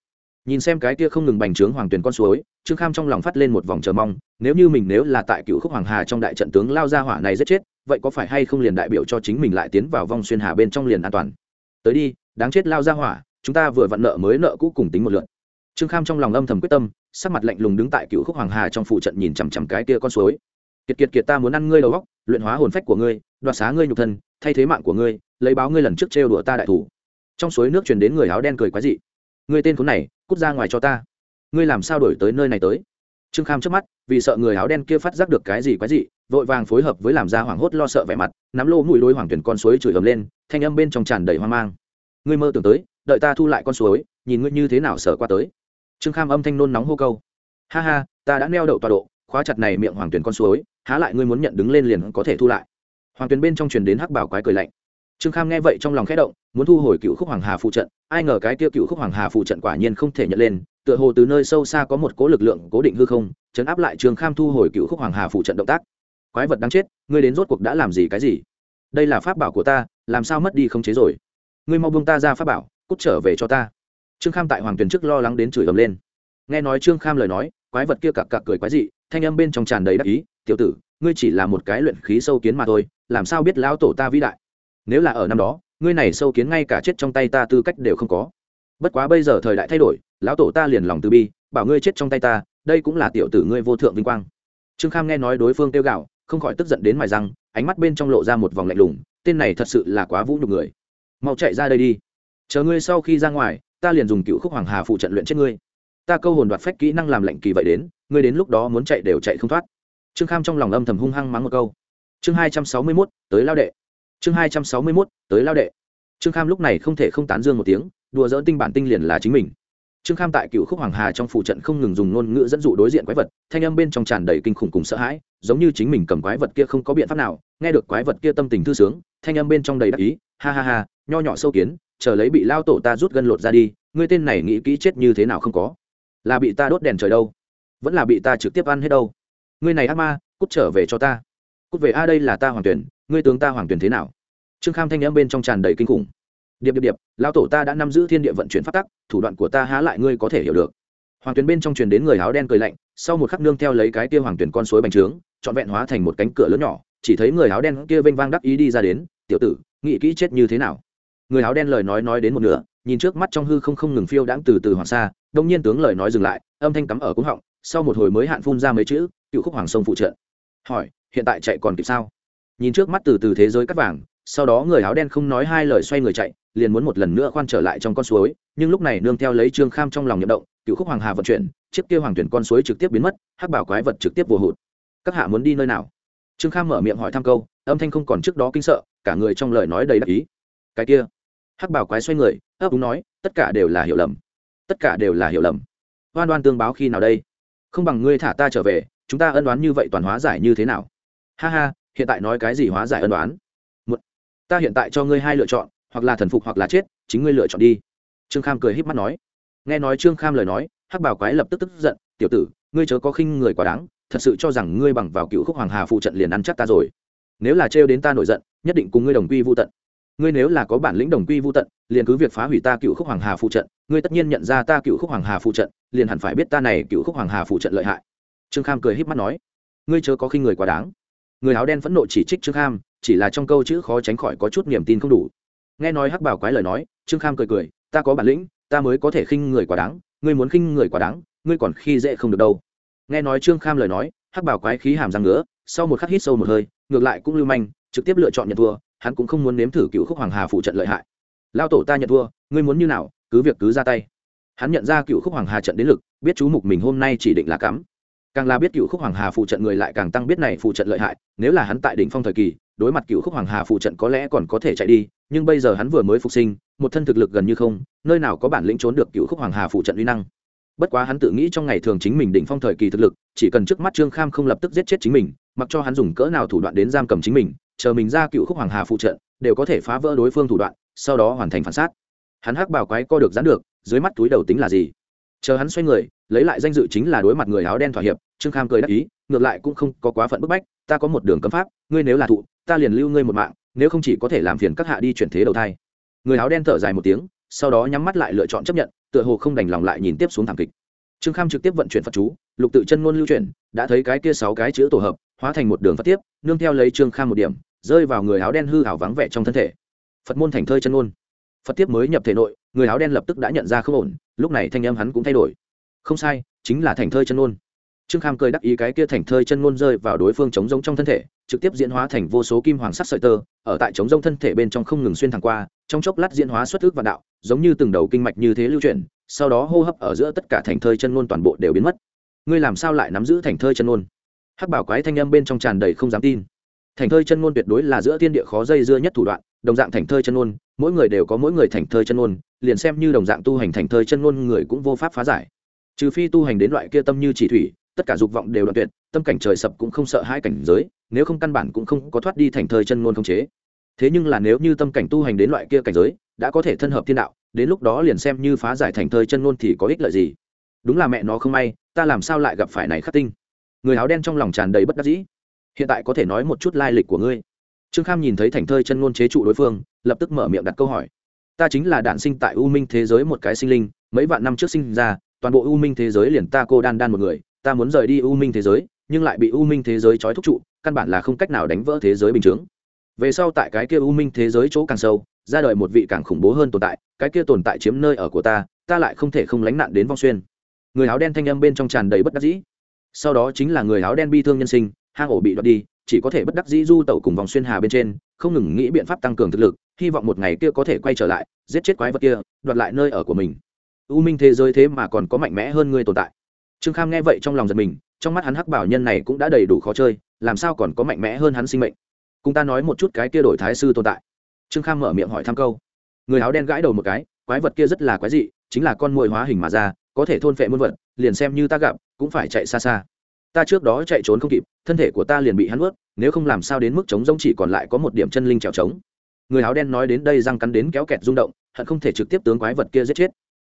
Nhìn xem cái kia không ngừng bành trướng hoàng tuyền con suối, trương kham trong lòng phát lên một vòng chờ mong, nếu như mình nếu là tại cựu khúc hoàng hà trong đại trận tướng lao ra hỏa này giết chết, vậy có phải hay không liền đại biểu cho chính mình lại tiến vào vong xuyên hà bên trong liền an toàn? Tới đi, đáng chết lao ra hỏa, chúng ta vừa vặn nợ mới nợ cũ cùng tính một lượt. Trương kham trong lòng âm thầm quyết tâm, sắc mặt lạnh lùng đứng tại cựu khúc hoàng hà trong phụ trận nhìn chằm chằm cái kia con suối. Kiệt kiệt kiệt ta muốn ăn ngươi đầu góc luyện hóa hồn phách của ngươi, đoạt xá ngươi nhục thân, thay thế mạng của ngươi, lấy báo ngươi lần trước trêu đùa ta đại thủ trong suối nước truyền đến người áo đen cười quái dị. Ngươi tên khốn này, cút ra ngoài cho ta. Ngươi làm sao đổi tới nơi này tới? Trương kham trước mắt, vì sợ người áo đen kia phát giác được cái gì quái dị, vội vàng phối hợp với làm ra hoảng hốt lo sợ vẻ mặt, nắm lô mũi lối hoàng tuyển con suối chửi ầm lên, thanh âm bên trong tràn đầy hoang mang. Ngươi mơ tưởng tới, đợi ta thu lại con suối, nhìn ngươi như thế nào sợ qua tới. Trương kham âm thanh nôn nóng hô câu. Ha ha, ta đã neo đậu tọa độ, khóa chặt này miệng hoàng tuyển con suối, há lại ngươi muốn nhận đứng lên liền có thể thu lại. Hoàng tuyển bên trong truyền đến hắc bảo quái cười lạnh trương kham nghe vậy trong lòng khẽ động, muốn thu hồi cựu khúc hoàng hà phụ trận, ai ngờ cái kia cựu khúc hoàng hà phụ trận quả nhiên không thể nhận lên, tựa hồ từ nơi sâu xa có một cố lực lượng cố định hư không, chấn áp lại trương kham thu hồi cựu khúc hoàng hà phụ trận động tác. Quái vật đáng chết, ngươi đến rốt cuộc đã làm gì cái gì? Đây là pháp bảo của ta, làm sao mất đi không chế rồi? Ngươi mau buông ta ra pháp bảo, cút trở về cho ta. Trương kham tại hoàng tuyền trước lo lắng đến chửi ầm lên. Nghe nói trương kham lời nói, quái vật kia cặc cặc cười quái dị, thanh âm bên trong tràn đầy đắc ý, tiểu tử, ngươi chỉ là một cái luyện khí sâu kiến mà thôi, làm sao biết lão tổ ta vĩ đại? Nếu là ở năm đó, ngươi này sâu kiến ngay cả chết trong tay ta tư cách đều không có. Bất quá bây giờ thời đại thay đổi, lão tổ ta liền lòng từ bi, bảo ngươi chết trong tay ta, đây cũng là tiểu tử ngươi vô thượng vinh quang. Trương kham nghe nói đối phương tiêu gạo không khỏi tức giận đến mài răng, ánh mắt bên trong lộ ra một vòng lạnh lùng, tên này thật sự là quá vũ nhục người. Mau chạy ra đây đi. Chờ ngươi sau khi ra ngoài, ta liền dùng cựu khúc hoàng hà phụ trận luyện chết ngươi. Ta câu hồn đoạt phách kỹ năng làm lệnh kỳ vậy đến, ngươi đến lúc đó muốn chạy đều chạy không thoát. Trương kham trong lòng âm thầm hung hăng mắng một câu. Chương hai trăm sáu mươi mốt, tới lao đệ chương hai trăm sáu mươi mốt, tới lao đệ. Trương kham lúc này không thể không tán dương một tiếng, đùa dỡ tinh bản tinh liền là chính mình. Trương kham tại cựu khúc hoàng hà trong phụ trận không ngừng dùng ngôn ngữ dẫn dụ đối diện quái vật, thanh âm bên trong tràn đầy kinh khủng cùng sợ hãi, giống như chính mình cầm quái vật kia không có biện pháp nào, nghe được quái vật kia tâm tình thư sướng, thanh âm bên trong đầy đắc ý, ha ha ha, nho nhỏ sâu kiến, chờ lấy bị lao tổ ta rút gân lột ra đi, ngươi tên này nghĩ kỹ chết như thế nào không có. Là bị ta đốt đèn trời đâu? Vẫn là bị ta trực tiếp ăn hết đâu? Ngươi này ác ma, cút trở về cho ta. Cút về, a, đây là ta hoàn tuyển ngươi tướng ta hoàng tuyển thế nào? Trương kham thanh n m bên trong tràn đầy kinh khủng. Điệp điệp điệp lao tổ ta đã nắm giữ thiên địa vận chuyển phát tắc, thủ đoạn của ta há lại ngươi có thể hiểu được. Hoàng tuyền bên trong truyền đến người áo đen cười lạnh, sau một khắc nương theo lấy cái kia hoàng tuyền con suối bành trướng, trọn vẹn hóa thành một cánh cửa lớn nhỏ, chỉ thấy người áo đen kia vênh vang đắc ý đi ra đến, tiểu tử, nghĩ kỹ chết như thế nào? Người áo đen lời nói nói đến một nửa, nhìn trước mắt trong hư không không ngừng phiêu đãng từ từ hoàng sa đông nhiên tướng lời nói dừng lại, âm thanh cắm ở cúng họng, sau một hồi mới hạn phun ra mấy chữ, cựu khúc hoàng sông phụ trợ. Hỏi, hiện tại chạy còn kịp sao? Nhìn trước mắt từ từ thế giới cắt vàng, sau đó người áo đen không nói hai lời xoay người chạy, liền muốn một lần nữa khoan trở lại trong con suối, nhưng lúc này nương theo lấy trương kham trong lòng nhậm động, cựu khúc hoàng hà vận chuyển, chiếc kia hoàng tuyển con suối trực tiếp biến mất, hắc bảo quái vật trực tiếp vô hụt. Các hạ muốn đi nơi nào? Trương kham mở miệng hỏi thăm câu, âm thanh không còn trước đó kinh sợ, cả người trong lời nói đầy đắc ý. Cái kia, hắc bảo quái xoay người, ấp úng nói, tất cả đều là hiểu lầm. Tất cả đều là hiểu lầm. Oan oan tương báo khi nào đây? Không bằng ngươi thả ta trở về, chúng ta ân oán như vậy toàn hóa giải như thế nào? Ha ha hiện tại nói cái gì hóa giải ân đoán? Một, ta hiện tại cho ngươi hai lựa chọn, hoặc là thần phục hoặc là chết, chính ngươi lựa chọn đi. Trương kham cười híp mắt nói. Nghe nói trương kham lời nói, hắc bảo quái lập tức tức giận, tiểu tử, ngươi chớ có khinh người quá đáng, thật sự cho rằng ngươi bằng vào cựu khúc hoàng hà phụ trận liền ăn chắc ta rồi. Nếu là trêu đến ta nổi giận, nhất định cùng ngươi đồng quy vô tận. Ngươi nếu là có bản lĩnh đồng quy vô tận, liền cứ việc phá hủy ta cựu khúc hoàng hà phụ trận, ngươi tất nhiên nhận ra ta cựu khúc hoàng hà phụ trận, liền hẳn phải biết ta này cựu khúc hoàng hà phụ trận lợi hại. Trương kham cười híp mắt nói. Ngươi chớ có khinh người quá đáng người áo đen phẫn nộ chỉ trích trương kham, chỉ là trong câu chữ khó tránh khỏi có chút niềm tin không đủ. Nghe nói hắc bảo quái lời nói, trương kham cười cười, ta có bản lĩnh, ta mới có thể khinh người quá đáng, ngươi muốn khinh người quá đáng, ngươi còn khi dễ không được đâu. Nghe nói trương kham lời nói, hắc bảo quái khí hàm răng ngứa, sau một khắc hít sâu một hơi, ngược lại cũng lưu manh, trực tiếp lựa chọn nhận thua, hắn cũng không muốn nếm thử cựu khúc hoàng hà phụ trận lợi hại. Lao tổ ta nhận thua, ngươi muốn như nào, cứ việc cứ ra tay. Hắn nhận ra cựu khúc hoàng hà trận đến lực, biết chú mục mình hôm nay chỉ định là cắm càng là biết cựu khúc hoàng hà phụ trận người lại càng tăng biết này phụ trận lợi hại, nếu là hắn tại đỉnh phong thời kỳ, đối mặt cựu khúc hoàng hà phụ trận có lẽ còn có thể chạy đi, nhưng bây giờ hắn vừa mới phục sinh, một thân thực lực gần như không, nơi nào có bản lĩnh trốn được cựu khúc hoàng hà phụ trận uy năng. Bất quá hắn tự nghĩ trong ngày thường chính mình đỉnh phong thời kỳ thực lực, chỉ cần trước mắt trương kham không lập tức giết chết chính mình, mặc cho hắn dùng cỡ nào thủ đoạn đến giam cầm chính mình, chờ mình ra cựu khúc hoàng hà phụ trận, đều có thể phá vỡ đối phương thủ đoạn, sau đó hoàn thành phản sát. Hắn hắc bảo quái co được dán được, dưới mắt túi đầu tính là gì? Chờ hắn xoay người, lấy lại danh dự chính là đối mặt người áo đen thỏa hiệp, trương kham cười đắc ý, ngược lại cũng không có quá phận bức bách, ta có một đường cấm pháp, ngươi nếu là thụ, ta liền lưu ngươi một mạng, nếu không chỉ có thể làm phiền các hạ đi chuyển thế đầu thai. Người áo đen thở dài một tiếng, sau đó nhắm mắt lại lựa chọn chấp nhận, tựa hồ không đành lòng lại nhìn tiếp xuống thảm kịch. Trương kham trực tiếp vận chuyển phật chú, lục tự chân ngôn lưu chuyển, đã thấy cái kia sáu cái chữ tổ hợp, hóa thành một đường phát tiếp, nương theo lấy trương kham một điểm, rơi vào người áo đen hư hảo vắng vẻ trong thân thể. Phật môn thành thơi chân ngôn phật tiếp mới nhập thể nội, người áo đen lập tức đã nhận ra không ổn, lúc này thanh âm hắn cũng thay đổi. Không sai, chính là thành thơi chân ngôn. Trương kham cười đắc ý cái kia thành thơi chân ngôn rơi vào đối phương chống giống trong thân thể, trực tiếp diễn hóa thành vô số kim hoàng sắt sợi tơ, ở tại chống giống thân thể bên trong không ngừng xuyên thẳng qua, trong chốc lát diễn hóa xuất ước và đạo, giống như từng đầu kinh mạch như thế lưu chuyển, sau đó hô hấp ở giữa tất cả thành thơi chân ngôn toàn bộ đều biến mất. Ngươi làm sao lại nắm giữ thành thơi chân ngôn? Hắc bảo quái thanh âm bên trong tràn đầy không dám tin. Thành thơi chân ngôn tuyệt đối là giữa thiên địa khó dây dưa nhất thủ đoạn đồng dạng thành thơi chân ngôn, mỗi người đều có mỗi người thành thơi chân ngôn, liền xem như đồng dạng tu hành thành thơi chân ngôn người cũng vô pháp phá giải. Trừ phi tu hành đến loại kia tâm như chỉ thủy, tất cả dục vọng đều đoạn tuyệt, tâm cảnh trời sập cũng không sợ hai cảnh giới, nếu không căn bản cũng không có thoát đi thành thơi chân ngôn không chế. Thế nhưng là nếu như tâm cảnh tu hành đến loại kia cảnh giới, đã có thể thân hợp thiên đạo, đến lúc đó liền xem như phá giải thành thơi chân ngôn thì có ích lợi gì? Đúng là mẹ nó không may, ta làm sao lại gặp phải này khắc tinh? Người áo đen trong lòng tràn đầy bất đắc dĩ. Hiện tại có thể nói một chút lai lịch của ngươi trương kham nhìn thấy thành thơi chân ngôn chế trụ đối phương, lập tức mở miệng đặt câu hỏi. Ta chính là đản sinh tại u minh thế giới một cái sinh linh, mấy vạn năm trước sinh ra, toàn bộ u minh thế giới liền ta cô đan đan một người, ta muốn rời đi u minh thế giới, nhưng lại bị u minh thế giới trói thúc trụ, căn bản là không cách nào đánh vỡ thế giới bình chướng. Về sau tại cái kia u minh thế giới chỗ càng sâu, ra đời một vị càng khủng bố hơn tồn tại, cái kia tồn tại chiếm nơi ở của ta ta lại không thể không lánh nạn đến vong xuyên. Người áo đen thanh âm bên trong tràn đầy bất đắc dĩ. Sau đó chính là người áo đen bi thương nhân sinh, hang ổ bị đoạt đi chỉ có thể bất đắc dĩ du tẩu cùng vòng xuyên hà bên trên, không ngừng nghĩ biện pháp tăng cường thực lực, hy vọng một ngày kia có thể quay trở lại, giết chết quái vật kia, đoạt lại nơi ở của mình. U minh thế giới thế mà còn có mạnh mẽ hơn ngươi tồn tại. Trương kham nghe vậy trong lòng giật mình, trong mắt hắn hắc bảo nhân này cũng đã đầy đủ khó chơi, làm sao còn có mạnh mẽ hơn hắn sinh mệnh? Cùng ta nói một chút cái kia đổi thái sư tồn tại. Trương kham mở miệng hỏi thăm câu. Người áo đen gãi đầu một cái, quái vật kia rất là quái dị, chính là con mồi hóa hình mà ra, có thể thôn phệ muôn vật, liền xem như ta gặp, cũng phải chạy xa xa ta trước đó chạy trốn không kịp, thân thể của ta liền bị hắn ướt nếu không làm sao đến mức chống rông chỉ còn lại có một điểm chân linh trèo trống. Người áo đen nói đến đây răng cắn đến kéo kẹt rung động, hận không thể trực tiếp tướng quái vật kia giết chết.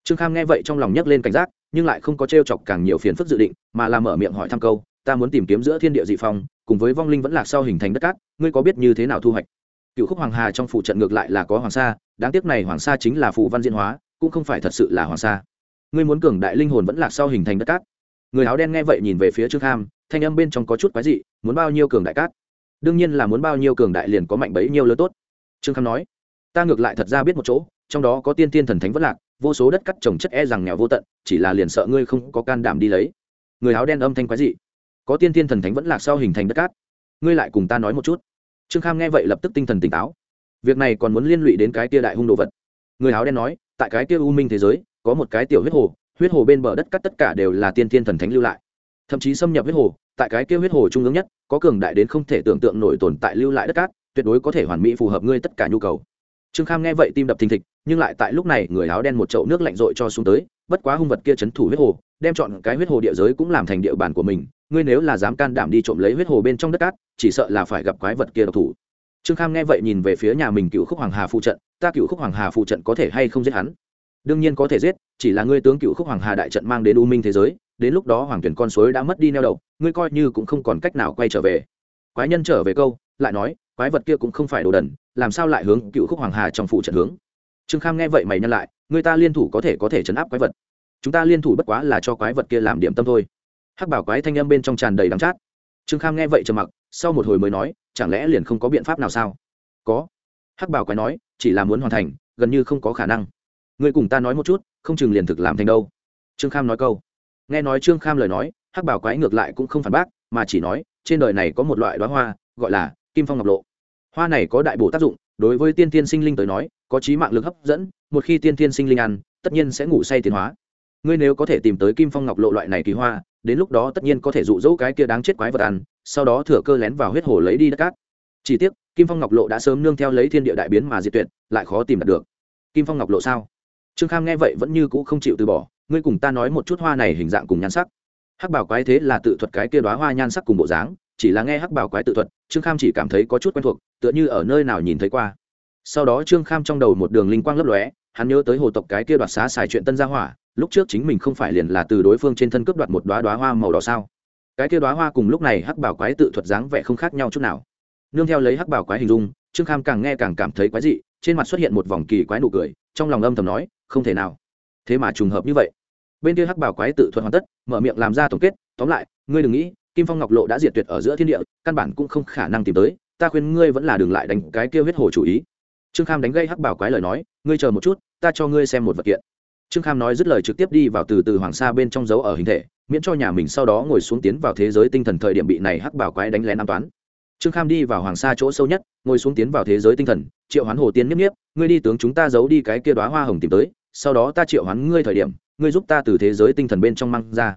Trương kham nghe vậy trong lòng nhấc lên cảnh giác, nhưng lại không có t r e o chọc càng nhiều phiền phức dự định, mà làm mở miệng hỏi thăm câu, ta muốn tìm kiếm giữa thiên địa dị phong, cùng với vong linh vẫn lạc sau hình thành đất cát, ngươi có biết như thế nào thu hoạch? Cựu khúc hoàng hà trong phụ trận ngược lại là có hoàng sa, đáng tiếc này hoàng sa chính là phù văn diễn hóa, cũng không phải thật sự là hoàng sa. Ngươi muốn cường đại linh hồn vẫn lạc sau hình thành đất cát? Người áo đen nghe vậy nhìn về phía trương kham, thanh âm bên trong có chút quái dị, muốn bao nhiêu cường đại cát? Đương nhiên là muốn bao nhiêu cường đại liền có mạnh bấy nhiêu lớn tốt. Trương kham nói, ta ngược lại thật ra biết một chỗ, trong đó có tiên tiên thần thánh vẫn lạc, vô số đất cắt trồng chất e rằng nghèo vô tận, chỉ là liền sợ ngươi không có can đảm đi lấy. Người áo đen âm thanh quái dị, có tiên tiên thần thánh vẫn lạc sau hình thành đất cát. Ngươi lại cùng ta nói một chút. Trương kham nghe vậy lập tức tinh thần tỉnh táo. Việc này còn muốn liên lụy đến cái tia đại hung đồ vật. Người áo đen nói, tại cái tia u minh thế giới, có một cái tiểu huyết hồ huyết hồ bên bờ đất cắt tất cả đều là tiên tiên thần thánh lưu lại. Thậm chí xâm nhập huyết hồ, tại cái kia huyết hồ trung ương nhất, có cường đại đến không thể tưởng tượng nổi tồn tại lưu lại đất cát, tuyệt đối có thể hoàn mỹ phù hợp ngươi tất cả nhu cầu. Trương kham nghe vậy tim đập thình thịch, nhưng lại tại lúc này người áo đen một chậu nước lạnh rội cho xuống tới, bất quá hung vật kia chấn thủ huyết hồ, đem chọn cái huyết hồ địa giới cũng làm thành địa bàn của mình, ngươi nếu là dám can đảm đi trộm lấy huyết hồ bên trong đất cát, chỉ sợ là phải gặp quái vật kia độc thủ. Trương kham nghe vậy nhìn về phía nhà mình cựu khúc hoàng hà phụ trận, ta cựu khúc hoàng hà phụ trận có thể hay không giết hắn? Đương nhiên có thể giết, chỉ là ngươi tướng cựu khúc hoàng hà đại trận mang đến u minh thế giới, đến lúc đó hoàng tuyển con suối đã mất đi neo đậu, ngươi coi như cũng không còn cách nào quay trở về. Quái nhân trở về câu, lại nói, quái vật kia cũng không phải đồ đần, làm sao lại hướng cựu khúc hoàng hà trong phụ trận hướng? Trương kham nghe vậy mày nhân lại, người ta liên thủ có thể có thể chấn áp quái vật. Chúng ta liên thủ bất quá là cho quái vật kia làm điểm tâm thôi. Hắc bảo quái thanh âm bên trong tràn đầy đắng chát. Trương kham nghe vậy trầm mặc, sau một hồi mới nói, chẳng lẽ liền không có biện pháp nào sao? Có. Hắc bảo quái nói, chỉ là muốn hoàn thành, gần như không có khả năng người cùng ta nói một chút, không chừng liền thực làm thành đâu. Trương kham nói câu. Nghe nói trương kham lời nói, hắc bảo quái ngược lại cũng không phản bác, mà chỉ nói, trên đời này có một loại đoá hoa, gọi là kim phong ngọc lộ. Hoa này có đại bổ tác dụng, đối với tiên tiên sinh linh tới nói, có trí mạng lực hấp dẫn, một khi tiên tiên sinh linh ăn, tất nhiên sẽ ngủ say tiến hóa. Ngươi nếu có thể tìm tới kim phong ngọc lộ loại này kỳ hoa, đến lúc đó tất nhiên có thể dụ dỗ cái kia đáng chết quái vật ăn, sau đó thừa cơ lén vào huyết hồ lấy đi đất cát. Chỉ tiếc, kim phong ngọc lộ đã sớm nương theo lấy thiên địa đại biến mà diệt tuyệt, lại khó tìm đạt được. Kim phong ngọc lộ sao? Trương kham nghe vậy vẫn như cũ không chịu từ bỏ, ngươi cùng ta nói một chút hoa này hình dạng cùng nhan sắc. Hắc bảo quái thế là tự thuật cái kia đoá hoa nhan sắc cùng bộ dáng, chỉ là nghe hắc bảo quái tự thuật, trương kham chỉ cảm thấy có chút quen thuộc, tựa như ở nơi nào nhìn thấy qua. Sau đó trương kham trong đầu một đường linh quang lấp lóe, hắn nhớ tới hồ tộc cái kia đoạt xá xài chuyện tân gia hỏa, lúc trước chính mình không phải liền là từ đối phương trên thân cướp đoạt một đoá đoá hoa màu đỏ sao? Cái kia đoá hoa cùng lúc này hắc bảo quái tự thuật dáng vẻ không khác nhau chút nào. Nương theo lấy hắc bảo quái hình dung, trương kham càng nghe càng cảm thấy quái dị, trên mặt xuất hiện một vòng kỳ quái nụ cười, trong lòng âm thầm nói không thể nào. Thế mà trùng hợp như vậy. Bên kia hắc bảo quái tự thuật hoàn tất, mở miệng làm ra tổng kết, tóm lại, ngươi đừng nghĩ, kim phong ngọc lộ đã diệt tuyệt ở giữa thiên địa, căn bản cũng không khả năng tìm tới, ta khuyên ngươi vẫn là đừng lại đánh cái kia huyết hồ chủ ý. Trương kham đánh gây hắc bảo quái lời nói, ngươi chờ một chút, ta cho ngươi xem một vật kiện. Trương kham nói dứt lời trực tiếp đi vào từ từ hoàng sa bên trong dấu ở hình thể, miễn cho nhà mình sau đó ngồi xuống tiến vào thế giới tinh thần thời điểm bị này hắc bảo quái đánh lén an toán trương kham đi vào hoàng sa chỗ sâu nhất, ngồi xuống tiến vào thế giới tinh thần, triệu hoán hồ tiên nhất nhiếp ngươi đi tướng chúng ta giấu đi cái kia đoá hoa hồng tìm tới, sau đó ta triệu hoán ngươi thời điểm, ngươi giúp ta từ thế giới tinh thần bên trong mang ra.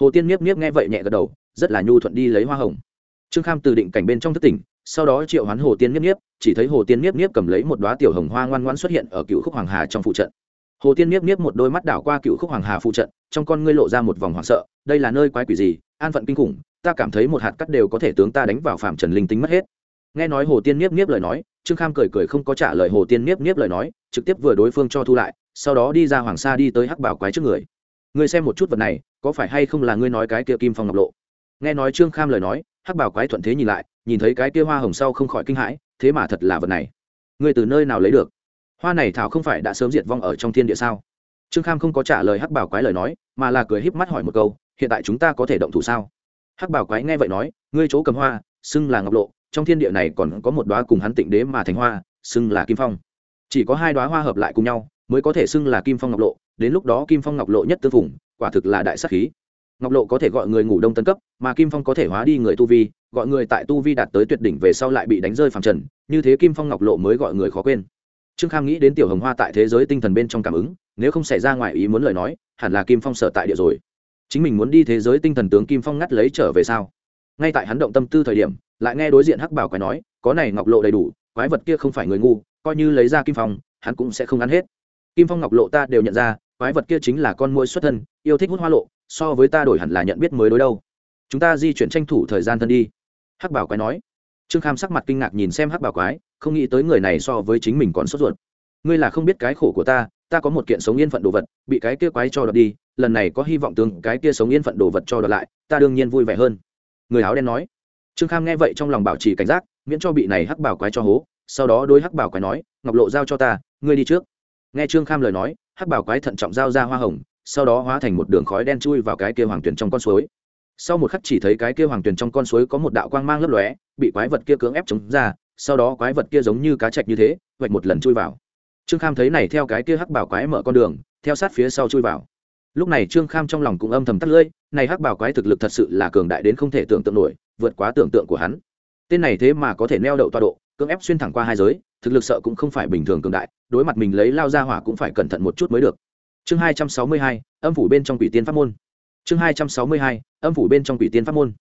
Hồ tiên nhiếp nhiếp nghe vậy nhẹ gật đầu, rất là nhu thuận đi lấy hoa hồng. Trương kham từ định cảnh bên trong thất tỉnh, sau đó triệu hoán hồ tiên nhiếp nhiếp chỉ thấy hồ tiên nhiếp nhiếp cầm lấy một đoá tiểu hồng hoa ngoan ngoan xuất hiện ở cựu khúc hoàng hà trong phụ trận. Hồ tiên nhiếp nhiếp một đôi mắt đảo qua cựu khúc hoàng hà phụ trận, trong con ngươi lộ ra một vòng hoảng sợ, đây là nơi quái quỷ gì, an phận kinh khủng ta cảm thấy một hạt cắt đều có thể tướng ta đánh vào phạm trần linh tính mất hết. Nghe nói hồ tiên niếp niếp lời nói, trương kham cười cười không có trả lời hồ tiên niếp niếp lời nói, trực tiếp vừa đối phương cho thu lại, sau đó đi ra hoàng sa đi tới hắc bảo quái trước người. Ngươi xem một chút vật này, có phải hay không là ngươi nói cái kia kim phong ngọc lộ? Nghe nói trương kham lời nói, hắc bảo quái thuận thế nhìn lại, nhìn thấy cái kia hoa hồng sau không khỏi kinh hãi, thế mà thật là vật này. Ngươi từ nơi nào lấy được? Hoa này thảo không phải đã sớm diệt vong ở trong thiên địa sao? Trương kham không có trả lời hắc bảo quái lời nói, mà là cười híp mắt hỏi một câu, hiện tại chúng ta có thể động thủ sao? Hắc bảo quái nghe vậy nói, ngươi chỗ cầm hoa, xưng là ngọc lộ, trong thiên địa này còn có một đoá cùng hắn tịnh đế mà thành hoa, xưng là kim phong. Chỉ có hai đoá hoa hợp lại cùng nhau, mới có thể xưng là kim phong ngọc lộ, đến lúc đó kim phong ngọc lộ nhất tư phủng quả thực là đại sắc khí. Ngọc lộ có thể gọi người ngủ đông tân cấp, mà kim phong có thể hóa đi người tu vi, gọi người tại tu vi đạt tới tuyệt đỉnh về sau lại bị đánh rơi phàm trần, như thế kim phong ngọc lộ mới gọi người khó quên. Trương kham nghĩ đến tiểu hồng hoa tại thế giới tinh thần bên trong cảm ứng, nếu không xảy ra ngoài ý muốn lời nói, hẳn là kim phong sở tại địa rồi chính mình muốn đi thế giới tinh thần tướng kim phong ngắt lấy trở về sao? Ngay tại hắn động tâm tư thời điểm, lại nghe đối diện hắc bảo quái nói, có này ngọc lộ đầy đủ, quái vật kia không phải người ngu, coi như lấy ra kim phong, hắn cũng sẽ không ăn hết. Kim phong ngọc lộ ta đều nhận ra, quái vật kia chính là con môi xuất thân, yêu thích hút hoa lộ, so với ta đổi hẳn là nhận biết mới đối đâu. Chúng ta di chuyển tranh thủ thời gian thân đi. Hắc bảo quái nói. Trương kham sắc mặt kinh ngạc nhìn xem hắc bảo quái, không nghĩ tới người này so với chính mình còn sốt ruột. Ngươi là không biết cái khổ của ta ta có một kiện sống yên phận đồ vật, bị cái kia quái cho đập đi lần này có hy vọng tướng cái kia sống yên phận đồ vật cho đợt lại, ta đương nhiên vui vẻ hơn. Người áo đen nói. Trương kham nghe vậy trong lòng bảo trì cảnh giác, miễn cho bị này hắc bảo quái cho hố, sau đó đôi hắc bảo quái nói, ngọc lộ giao cho ta, ngươi đi trước. Nghe trương kham lời nói, hắc bảo quái thận trọng giao ra hoa hồng, sau đó hóa thành một đường khói đen chui vào cái kia hoàng tuyển trong con suối. Sau một khắc chỉ thấy cái kia hoàng tuyển trong con suối có một đạo quang mang lấp lóe, bị quái vật kia cưỡng ép chống ra, sau đó quái vật kia giống như cá chạch như thế vạch một lần chui vào. Trương kham thấy này theo cái kia hắc bảo quái mở con đường, theo sát phía sau chui vào lúc này trương kham trong lòng cũng âm thầm tắt lưỡi, này hắc bảo quái thực lực thật sự là cường đại đến không thể tưởng tượng nổi, vượt quá tưởng tượng của hắn. Tên này thế mà có thể neo đậu toa độ, cưỡng ép xuyên thẳng qua hai giới, thực lực sợ cũng không phải bình thường cường đại, đối mặt mình lấy lao ra hỏa cũng phải cẩn thận một chút mới được. Chương hai trăm sáu mươi hai, âm phủ bên trong quỷ tiên pháp môn. Chương hai trăm sáu mươi hai, âm phủ bên trong quỷ tiên pháp môn.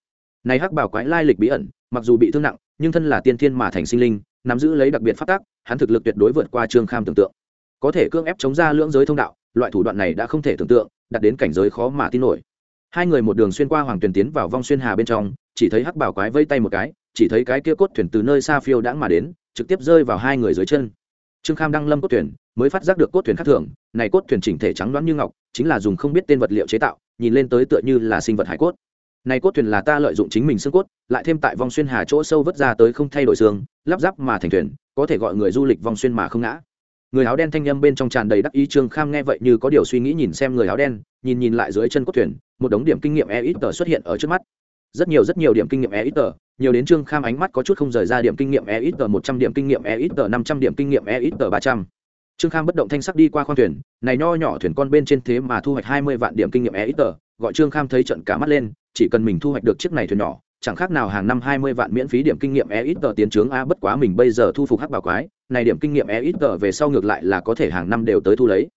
Này hắc bảo quái lai lịch bí ẩn, mặc dù bị thương nặng, nhưng thân là tiên thiên mà thành sinh linh, nắm giữ lấy đặc biệt phát tác hắn thực lực tuyệt đối vượt qua trương kham tưởng tượng. Có thể cưỡng ép chống ra lưỡng giới thông đạo, loại thủ đoạn này đã không thể tưởng tượng đặt đến cảnh giới khó mà tin nổi. Hai người một đường xuyên qua hoàng tuyền tiến vào vong xuyên hà bên trong, chỉ thấy hắc bảo quái vây tay một cái, chỉ thấy cái kia cốt thuyền từ nơi xa phiêu đãng mà đến, trực tiếp rơi vào hai người dưới chân. Trương kham đăng lâm cốt thuyền, mới phát giác được cốt thuyền khác thường, này cốt thuyền chỉnh thể trắng đoán như ngọc, chính là dùng không biết tên vật liệu chế tạo, nhìn lên tới tựa như là sinh vật hải cốt. Này cốt thuyền là ta lợi dụng chính mình xương cốt, lại thêm tại vong xuyên hà chỗ sâu vớt ra tới không thay đổi xương, lắp ráp mà thành thuyền, có thể gọi người du lịch vong xuyên mà không ngã người áo đen thanh âm bên trong tràn đầy đắc ý, trương kham nghe vậy như có điều suy nghĩ nhìn xem người áo đen, nhìn nhìn lại dưới chân cốt thuyền, một đống điểm kinh nghiệm e ít tờ xuất hiện ở trước mắt. Rất nhiều rất nhiều điểm kinh nghiệm e ít tờ, nhiều đến trương kham ánh mắt có chút không rời ra điểm kinh nghiệm e ít tờ một trăm, điểm kinh nghiệm e ít tờ năm trăm, điểm kinh nghiệm e ít tờ ba trăm. Trương kham bất động thanh sắc đi qua khoang thuyền, này nho nhỏ thuyền con bên trên thế mà thu hoạch hai mươi vạn điểm kinh nghiệm e ít tờ, gọi trương kham thấy trận cả mắt lên, chỉ cần mình thu hoạch được chiếc này thuyền nhỏ chẳng khác nào hàng năm hai mươi vạn miễn phí điểm kinh nghiệm e ít tờ tiến trướng a, bất quá mình bây giờ thu phục hắc bảo quái, này điểm kinh nghiệm e ít tờ về sau ngược lại là có thể hàng năm đều tới thu lấy.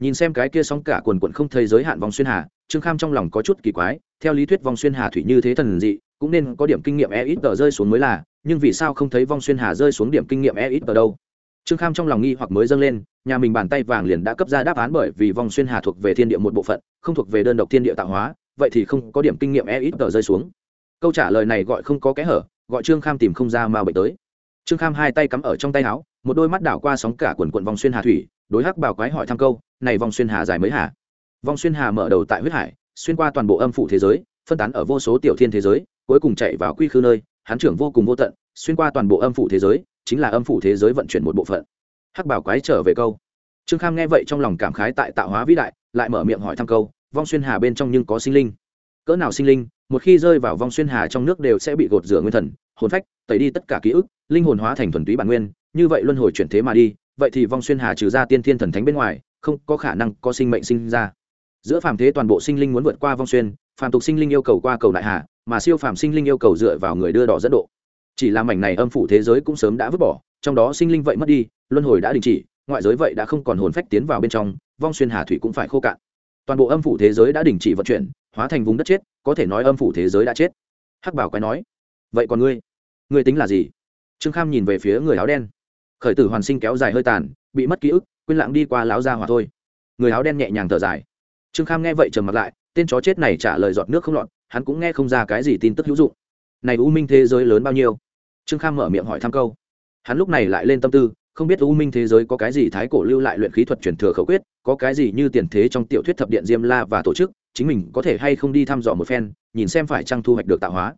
Nhìn xem cái kia sóng cả quần quận không thấy giới hạn vòng xuyên hà, trương kham trong lòng có chút kỳ quái, theo lý thuyết vòng xuyên hà thủy như thế thần dị, cũng nên có điểm kinh nghiệm e ít tờ rơi xuống mới là, nhưng vì sao không thấy vong xuyên hà rơi xuống điểm kinh nghiệm e ít tờ đâu? Trương kham trong lòng nghi hoặc mới dâng lên, nhà mình bàn tay vàng liền đã cấp ra đáp án bởi vì vong xuyên hà thuộc về thiên địa một bộ phận, không thuộc về đơn độc thiên địa tạo hóa, vậy thì không có điểm kinh nghiệm e ít tờ rơi xuống câu trả lời này gọi không có kẽ hở, gọi trương kham tìm không ra mà bệnh tới. Trương kham hai tay cắm ở trong tay áo, một đôi mắt đảo qua sóng cả quần quận vòng xuyên hà thủy, đối hắc bảo quái hỏi thăm câu, này vòng xuyên hà dài mấy hà? Vòng xuyên hà mở đầu tại huyết hải, xuyên qua toàn bộ âm phủ thế giới, phân tán ở vô số tiểu thiên thế giới, cuối cùng chạy vào quy khư nơi hán trưởng vô cùng vô tận, xuyên qua toàn bộ âm phủ thế giới, chính là âm phủ thế giới vận chuyển một bộ phận. Hắc bảo quái trở về câu. Trương kham nghe vậy trong lòng cảm khái tại tạo hóa vĩ đại, lại mở miệng hỏi thăm câu vong xuyên hà bên trong nhưng có sinh linh? Cỡ nào sinh linh? Một khi rơi vào vong xuyên hà trong nước đều sẽ bị gột rửa nguyên thần, hồn phách, tẩy đi tất cả ký ức, linh hồn hóa thành thuần túy bản nguyên, như vậy luân hồi chuyển thế mà đi, vậy thì vong xuyên hà trừ ra tiên thiên thần thánh bên ngoài, không có khả năng có sinh mệnh sinh ra. Giữa phàm thế toàn bộ sinh linh muốn vượt qua vong xuyên, phàm tục sinh linh yêu cầu qua cầu đại hà, mà siêu phàm sinh linh yêu cầu dựa vào người đưa đỏ dẫn độ. Chỉ là mảnh này âm phủ thế giới cũng sớm đã vứt bỏ, trong đó sinh linh vậy mất đi, luân hồi đã đình chỉ, ngoại giới vậy đã không còn hồn phách tiến vào bên trong, vong xuyên hà thủy cũng phải khô cạn. Toàn bộ âm phủ thế giới đã đình chỉ vận chuyển hóa thành vùng đất chết, có thể nói âm phủ thế giới đã chết. Hắc bảo quái nói, vậy còn ngươi? Ngươi tính là gì? Trương kham nhìn về phía người áo đen. Khởi tử hoàn sinh kéo dài hơi tàn, bị mất ký ức, quên lãng đi qua láo ra hỏa thôi. Người áo đen nhẹ nhàng thở dài. Trương kham nghe vậy trầm mặt lại, tên chó chết này trả lời giọt nước không lọt, hắn cũng nghe không ra cái gì tin tức hữu dụng. Này u minh thế giới lớn bao nhiêu? Trương kham mở miệng hỏi thăm câu. Hắn lúc này lại lên tâm tư, không biết u minh thế giới có cái gì thái cổ lưu lại luyện khí thuật truyền thừa khẩu quyết, có cái gì như tiền thế trong tiểu thuyết thập điện diêm la và tổ chức chính mình có thể hay không đi thăm dò một phen, nhìn xem phải chăng thu hoạch được tạo hóa.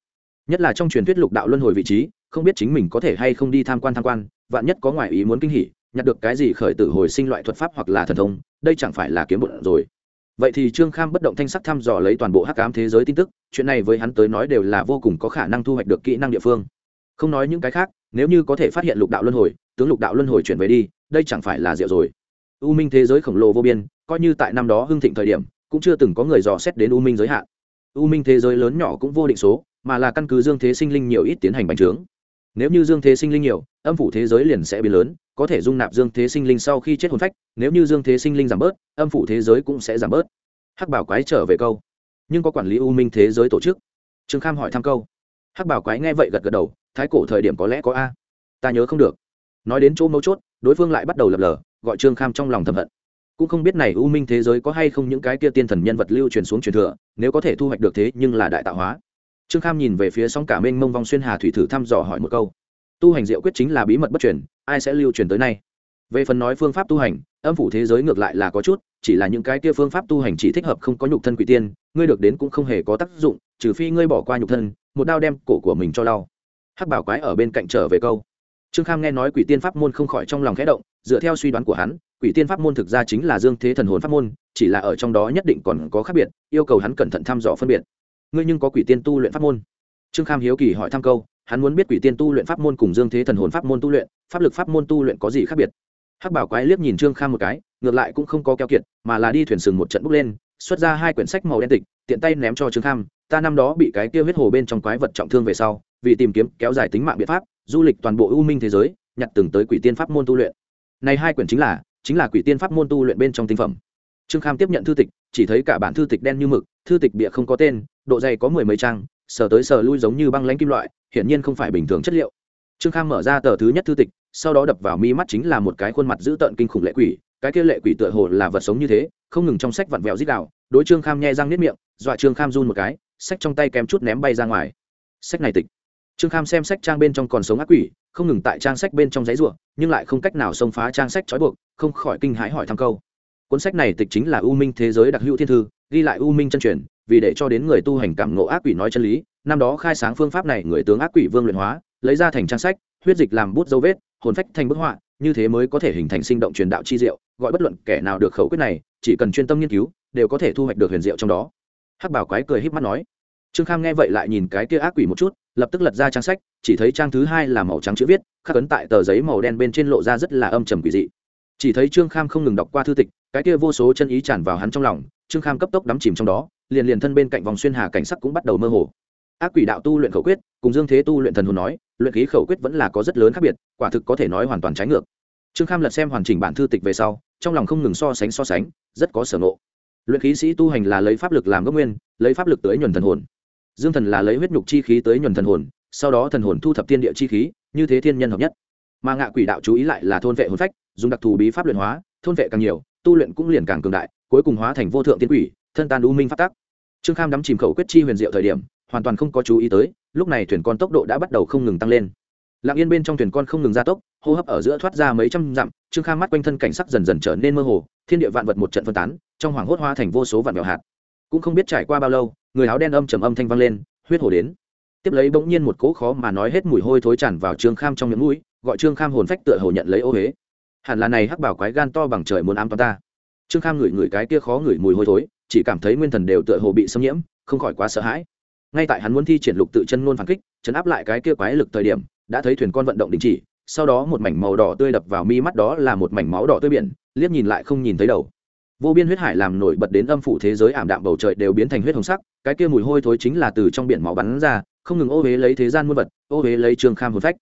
Nhất là trong truyền thuyết lục đạo luân hồi vị trí, không biết chính mình có thể hay không đi tham quan tham quan, vạn nhất có ngoại ý muốn kinh hỉ, nhặt được cái gì khởi tử hồi sinh loại thuật pháp hoặc là thần thông, đây chẳng phải là kiếm bụng rồi. Vậy thì trương kham bất động thanh sắc thăm dò lấy toàn bộ hắc ám thế giới tin tức, chuyện này với hắn tới nói đều là vô cùng có khả năng thu hoạch được kỹ năng địa phương. Không nói những cái khác, nếu như có thể phát hiện lục đạo luân hồi, tướng lục đạo luân hồi chuyển về đi, đây chẳng phải là diệu rồi. U minh thế giới khổng lồ vô biên, coi như tại năm đó hưng thịnh thời điểm cũng chưa từng có người dò xét đến u minh giới hạn. U minh thế giới lớn nhỏ cũng vô định số, mà là căn cứ dương thế sinh linh nhiều ít tiến hành bành trướng. Nếu như dương thế sinh linh nhiều, âm phủ thế giới liền sẽ biến lớn, có thể dung nạp dương thế sinh linh sau khi chết hồn phách, nếu như dương thế sinh linh giảm bớt, âm phủ thế giới cũng sẽ giảm bớt. Hắc bảo quái trở về câu. Nhưng có quản lý u minh thế giới tổ chức. Trương kham hỏi thăm câu. Hắc bảo quái nghe vậy gật gật đầu, thái cổ thời điểm có lẽ có a. Ta nhớ không được. Nói đến chỗ mấu chốt, đối phương lại bắt đầu lập lờ, gọi trương kham trong lòng thầm hận cũng không biết này u minh thế giới có hay không những cái kia tiên thần nhân vật lưu truyền xuống truyền thừa, nếu có thể thu hoạch được thế nhưng là đại tạo hóa. Trương kham nhìn về phía sóng cả mênh mông vong xuyên hà thủy thử thăm dò hỏi một câu. Tu hành diệu quyết chính là bí mật bất truyền, ai sẽ lưu truyền tới nay? Về phần nói phương pháp tu hành, âm phủ thế giới ngược lại là có chút, chỉ là những cái kia phương pháp tu hành chỉ thích hợp không có nhục thân quỷ tiên, ngươi được đến cũng không hề có tác dụng, trừ phi ngươi bỏ qua nhục thân, một đao đem cổ của mình cho lau hắc bảo quái ở bên cạnh trở về câu. Trương kham nghe nói quỷ tiên pháp môn không khỏi trong lòng khẽ động, dựa theo suy đoán của hắn quỷ tiên pháp môn thực ra chính là dương thế thần hồn pháp môn, chỉ là ở trong đó nhất định còn có khác biệt, yêu cầu hắn cẩn thận thăm dò phân biệt. Ngươi nhưng có quỷ tiên tu luyện pháp môn. Trương kham hiếu kỳ hỏi thăm câu, hắn muốn biết quỷ tiên tu luyện pháp môn cùng dương thế thần hồn pháp môn tu luyện, pháp lực pháp môn tu luyện có gì khác biệt? Hắc bảo quái liếc nhìn trương kham một cái, ngược lại cũng không có keo kiệt, mà là đi thuyền sừng một trận bước lên, xuất ra hai quyển sách màu đen tịch, tiện tay ném cho trương kham, ta năm đó bị cái kia huyết hồ bên trong quái vật trọng thương về sau, vì tìm kiếm kéo dài tính mạng biện pháp, du lịch toàn bộ ưu minh thế giới, nhặt từng tới quỷ tiên pháp môn tu luyện. Này hai quyển chính là chính là quỷ tiên pháp môn tu luyện bên trong tinh phẩm. Trương kham tiếp nhận thư tịch, chỉ thấy cả bản thư tịch đen như mực, thư tịch bịa không có tên, độ dày có mười mấy trang, sờ tới sờ lui giống như băng lãnh kim loại, hiển nhiên không phải bình thường chất liệu. Trương kham mở ra tờ thứ nhất thư tịch, sau đó đập vào mi mắt chính là một cái khuôn mặt dữ tợn kinh khủng lệ quỷ, cái kia lệ quỷ tựa hồ là vật sống như thế, không ngừng trong sách vặn vẹo dít đạo đối trương kham nhai răng nếp miệng, dọa trương kham run một cái, sách trong tay kém chút ném bay ra ngoài. Sách này tịch trương kham xem sách trang bên trong còn sống ác quỷ, không ngừng tại trang sách bên trong giấy ruộng nhưng lại không cách nào xông phá trang sách trói buộc, không khỏi kinh hãi hỏi thăm câu. Cuốn sách này tịch chính là u minh thế giới đặc hữu thiên thư, ghi lại u minh chân truyền, vì để cho đến người tu hành cảm ngộ ác quỷ nói chân lý, năm đó khai sáng phương pháp này người tướng ác quỷ vương luyện hóa, lấy ra thành trang sách, huyết dịch làm bút dấu vết, hồn phách thành bức họa, như thế mới có thể hình thành sinh động truyền đạo chi diệu, gọi bất luận kẻ nào được khẩu quyết này, chỉ cần chuyên tâm nghiên cứu, đều có thể thu hoạch được huyền diệu trong đó. Hắc bảo quái cười híp mắt nói. Trương kham nghe vậy lại nhìn cái kia ác quỷ một chút lập tức lật ra trang sách, chỉ thấy trang thứ hai là màu trắng chữ viết, khắc ấn tại tờ giấy màu đen bên trên lộ ra rất là âm trầm quỷ dị. Chỉ thấy trương kham không ngừng đọc qua thư tịch, cái kia vô số chân ý tràn vào hắn trong lòng, trương kham cấp tốc đắm chìm trong đó, liền liền thân bên cạnh vòng xuyên hà cảnh sắc cũng bắt đầu mơ hồ. Ác quỷ đạo tu luyện khẩu quyết, cùng dương thế tu luyện thần hồn nói, luyện khí khẩu quyết vẫn là có rất lớn khác biệt, quả thực có thể nói hoàn toàn trái ngược. Trương kham lật xem hoàn chỉnh bản thư tịch về sau, trong lòng không ngừng so sánh so sánh, rất có sở ngộ. Luyện khí sĩ tu hành là lấy pháp lực làm gốc nguyên, lấy pháp lực tới nhuần thần hồn dương thần là lấy huyết nhục chi khí tới nhuần thần hồn, sau đó thần hồn thu thập thiên địa chi khí, như thế thiên nhân hợp nhất. Mà ngạ quỷ đạo chú ý lại là thôn vệ hồn phách, dùng đặc thù bí pháp luyện hóa, thôn vệ càng nhiều, tu luyện cũng liền càng cường đại, cuối cùng hóa thành vô thượng tiên quỷ, thân tan u minh phát tác trương kham đắm chìm khẩu quyết chi huyền diệu thời điểm, hoàn toàn không có chú ý tới, lúc này thuyền con tốc độ đã bắt đầu không ngừng tăng lên. Lặng yên bên trong thuyền con không ngừng gia tốc, hô hấp ở giữa thoát ra mấy trăm dặm, trương kham mắt quanh thân cảnh sắc dần dần trở nên mơ hồ, thiên địa vạn vật một trận phân tán, trong hoàng hốt hoa thành vô số vạn vẹo hạt cũng không biết trải qua bao lâu, người áo đen âm trầm âm thanh vang lên, huyết hổ đến. Tiếp lấy bỗng nhiên một cỗ khó mà nói hết mùi hôi thối tràn vào trương kham trong miệng mũi, gọi trương kham hồn phách tựa hồ nhận lấy ô huế hẳn là này hắc bảo quái gan to bằng trời muốn ám toán ta. Trương kham ngửi ngửi cái kia khó ngửi mùi hôi thối, chỉ cảm thấy nguyên thần đều tựa hồ bị xâm nhiễm, không khỏi quá sợ hãi. Ngay tại hắn muốn thi triển lục tự chân ngôn phản kích, chấn áp lại cái kia quái lực thời điểm, đã thấy thuyền con vận động đình chỉ, sau đó một mảnh màu đỏ tươi đập vào mi mắt đó là một mảnh máu đỏ tươi biển, liếc nhìn lại không nhìn thấy đầu vô biên huyết hải làm nổi bật đến âm phủ thế giới ảm đạm bầu trời đều biến thành huyết hồng sắc, cái kia mùi hôi thối chính là từ trong biển máu bắn ra, không ngừng ô huế lấy thế gian muôn vật, ô huế lấy trương kham hồn phách.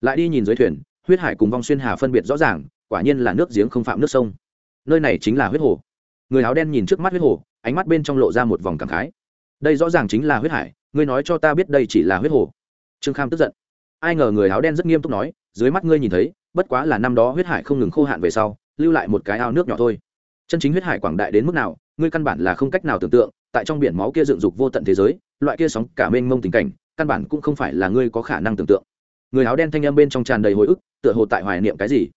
Lại đi nhìn dưới thuyền, huyết hải cùng vong xuyên hà phân biệt rõ ràng, quả nhiên là nước giếng không phạm nước sông. Nơi này chính là huyết hồ. Người áo đen nhìn trước mắt huyết hồ, ánh mắt bên trong lộ ra một vòng cảm khái. Đây rõ ràng chính là huyết hải, ngươi nói cho ta biết đây chỉ là huyết hồ. Trương kham tức giận. Ai ngờ người áo đen rất nghiêm túc nói, dưới mắt ngươi nhìn thấy, bất quá là năm đó huyết hải không ngừng khô hạn về sau, lưu lại một cái ao nước nhỏ thôi chân chính huyết hải quảng đại đến mức nào, ngươi căn bản là không cách nào tưởng tượng, tại trong biển máu kia dựng dục vô tận thế giới, loại kia sóng cả mênh mông tình cảnh, căn bản cũng không phải là ngươi có khả năng tưởng tượng. Người áo đen thanh âm bên trong tràn đầy hồi ức, tựa hồ tại hoài niệm cái gì.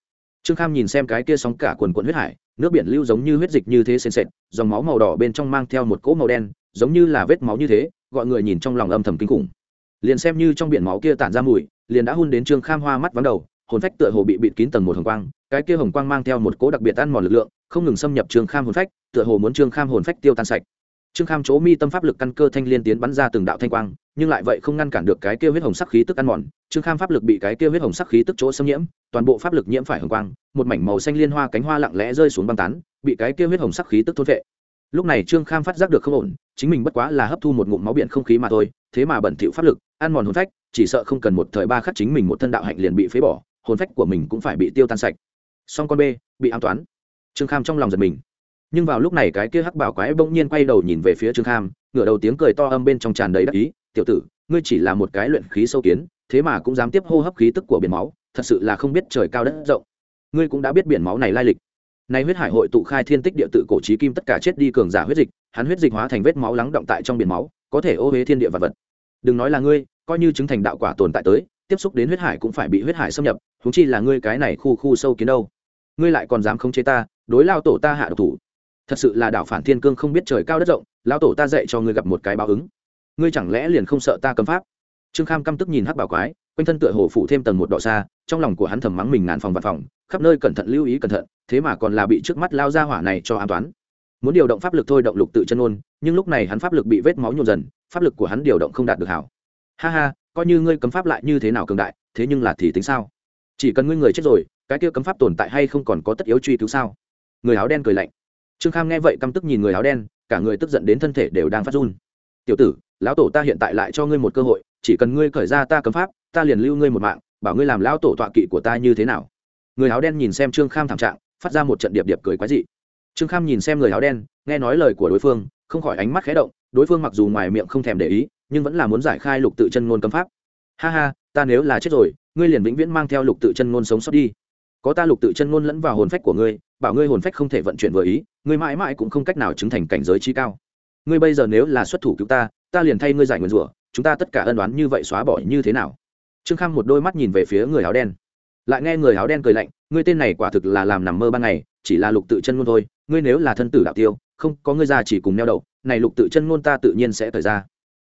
Trương kham nhìn xem cái kia sóng cả quần quận huyết hải, nước biển lưu giống như huyết dịch như thế sền sệt, dòng máu màu đỏ bên trong mang theo một cỗ màu đen, giống như là vết máu như thế, gọi người nhìn trong lòng âm thầm kinh khủng. Liền xem như trong biển máu kia tản ra mùi, liền đã hun đến trương kham hoa mắt vắng đầu, hồn phách tựa hồ bị bịt kín tầng một hồng quang, cái kia hồng quang mang theo một cỗ đặc biệt ăn mòn lực lượng không ngừng xâm nhập trương kham hồn phách, tựa hồ muốn trương kham hồn phách tiêu tan sạch. Trương kham chỗ mi tâm pháp lực căn cơ thanh liên tiến bắn ra từng đạo thanh quang, nhưng lại vậy không ngăn cản được cái kia huyết hồng sắc khí tức ăn mòn. Trương kham pháp lực bị cái kia huyết hồng sắc khí tức chỗ xâm nhiễm, toàn bộ pháp lực nhiễm phải hồng quang, một mảnh màu xanh liên hoa cánh hoa lặng lẽ rơi xuống băng tán, bị cái kia huyết hồng sắc khí tức thôn vệ. Lúc này trương kham phát giác được không ổn, chính mình bất quá là hấp thu một ngụm máu biển không khí mà thôi, thế mà bẩn thỉu pháp lực, ăn mòn hồn phách, chỉ sợ không cần một thời ba khắc chính mình một thân đạo hạnh liền bị phế bỏ, hồn phách của mình cũng phải bị tiêu tan sạch. Song con b bị an toán trương kham trong lòng giật mình. Nhưng vào lúc này cái kia hắc bảo quái bỗng nhiên quay đầu nhìn về phía trương kham, ngửa đầu tiếng cười to âm bên trong tràn đầy đắc ý, tiểu tử, ngươi chỉ là một cái luyện khí sâu kiến, thế mà cũng dám tiếp hô hấp khí tức của biển máu, thật sự là không biết trời cao đất rộng. Ngươi cũng đã biết biển máu này lai lịch. Nay huyết hải hội tụ khai thiên tích địa tự cổ trí kim tất cả chết đi cường giả huyết dịch, hắn huyết dịch hóa thành vết máu lắng động tại trong biển máu, có thể ô huế thiên địa vật vật. Đừng nói là ngươi, coi như chứng thành đạo quả tồn tại tới, tiếp xúc đến huyết hải cũng phải bị huyết hải xâm nhập húng chi là ngươi cái này khu khu sâu kiến đâu? Ngươi lại còn dám khống chế ta, đối lao tổ ta hạ độc thủ. Thật sự là đảo phản thiên cương không biết trời cao đất rộng, lao tổ ta dạy cho ngươi gặp một cái báo ứng. Ngươi chẳng lẽ liền không sợ ta cấm pháp? Trương kham căm tức nhìn hắc bảo quái, quanh thân tựa hồ phủ thêm tầng một đỏ xa, trong lòng của hắn thầm mắng mình ngàn phòng văn phòng, khắp nơi cẩn thận lưu ý cẩn thận, thế mà còn là bị trước mắt lao ra hỏa này cho an toán. Muốn điều động pháp lực thôi động lục tự chân ôn nhưng lúc này hắn pháp lực bị vết máu nhộn dần, pháp lực của hắn điều động không đạt được hảo. Ha ha, coi như ngươi cấm pháp lại như thế nào cường đại, thế nhưng là thì tính sao? Chỉ cần ngươi người chết rồi cái kia cấm pháp tồn tại hay không còn có tất yếu truy cứu sao? Người áo đen cười lạnh. Trương kham nghe vậy căm tức nhìn người áo đen, cả người tức giận đến thân thể đều đang phát run. Tiểu tử, lão tổ ta hiện tại lại cho ngươi một cơ hội, chỉ cần ngươi khởi ra ta cấm pháp, ta liền lưu ngươi một mạng, bảo ngươi làm lão tổ tọa kỵ của ta như thế nào? Người áo đen nhìn xem trương kham thảm trạng, phát ra một trận điệp điệp cười quái dị. Trương kham nhìn xem người áo đen, nghe nói lời của đối phương, không khỏi ánh mắt khé động, đối phương mặc dù ngoài miệng không thèm để ý, nhưng vẫn là muốn giải khai lục tự chân ngôn cấm pháp. Ha ha, ta nếu là chết rồi, ngươi liền vĩnh viễn mang theo lục tự chân ngôn sống sót đi có ta lục tự chân ngôn lẫn vào hồn phách của ngươi, bảo ngươi hồn phách không thể vận chuyển vừa ý, ngươi mãi mãi cũng không cách nào chứng thành cảnh giới trí cao. Ngươi bây giờ nếu là xuất thủ cứu ta ta liền thay ngươi giải nguyền rủa, chúng ta tất cả ân đoán như vậy xóa bỏ như thế nào? Trương kham một đôi mắt nhìn về phía người áo đen. Lại nghe người áo đen cười lạnh, ngươi tên này quả thực là làm nằm mơ ban ngày, chỉ là lục tự chân ngôn thôi, ngươi nếu là thân tử đạo tiêu, không có ngươi ra chỉ cùng neo đậu, này lục tự chân ngôn ta tự nhiên sẽ thời ra.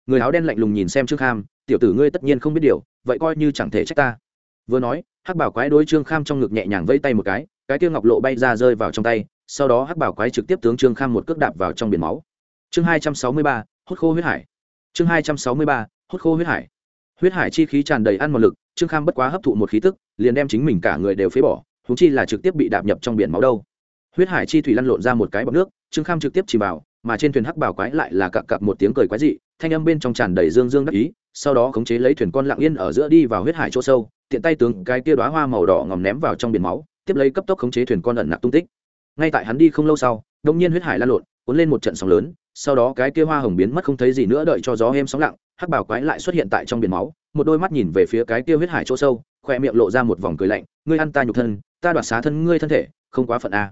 Người áo đen lạnh lùng nhìn xem trương kham, tiểu tử ngươi tất nhiên không biết điều, vậy coi như chẳng thể trách ta. Vừa nói hắc bảo quái đối trương kham trong ngực nhẹ nhàng vẫy tay một cái cái kia ngọc lộ bay ra rơi vào trong tay, sau đó hắc bảo quái trực tiếp tướng trương kham một cước đạp vào trong biển máu. Chương hai trăm sáu mươi ba hốt khô huyết hải. Chương hai trăm sáu mươi ba hốt khô huyết hải. Huyết hải chi khí tràn đầy ăn một lực, trương kham bất quá hấp thụ một khí tức, liền đem chính mình cả người đều phế bỏ thú chi là trực tiếp bị đạp nhập trong biển máu đâu. Huyết hải chi thủy lăn lộn ra một cái bọc nước, trương kham trực tiếp chìm vào, mà trên thuyền hắc bảo quái lại là cặp cặp một tiếng cười quái dị, thanh âm bên trong tràn đầy dương dương đắc ý sau đó khống chế lấy thuyền con lặng yên ở giữa đi vào huyết hải chỗ sâu, tiện tay tướng cái kia đóa hoa màu đỏ ngòm ném vào trong biển máu, tiếp lấy cấp tốc khống chế thuyền con ẩn nặc tung tích. Ngay tại hắn đi không lâu sau, đông nhiên huyết hải lan lộn, cuốn lên một trận sóng lớn, sau đó cái kia hoa hồng biến mất không thấy gì nữa đợi cho gió êm sóng lặng, hắc bảo quái lại xuất hiện tại trong biển máu, một đôi mắt nhìn về phía cái kia huyết hải chỗ sâu khoe miệng lộ ra một vòng cười lạnh, ngươi ăn ta nhục thân, ta đoạt xá thân ngươi thân thể, không quá phận a.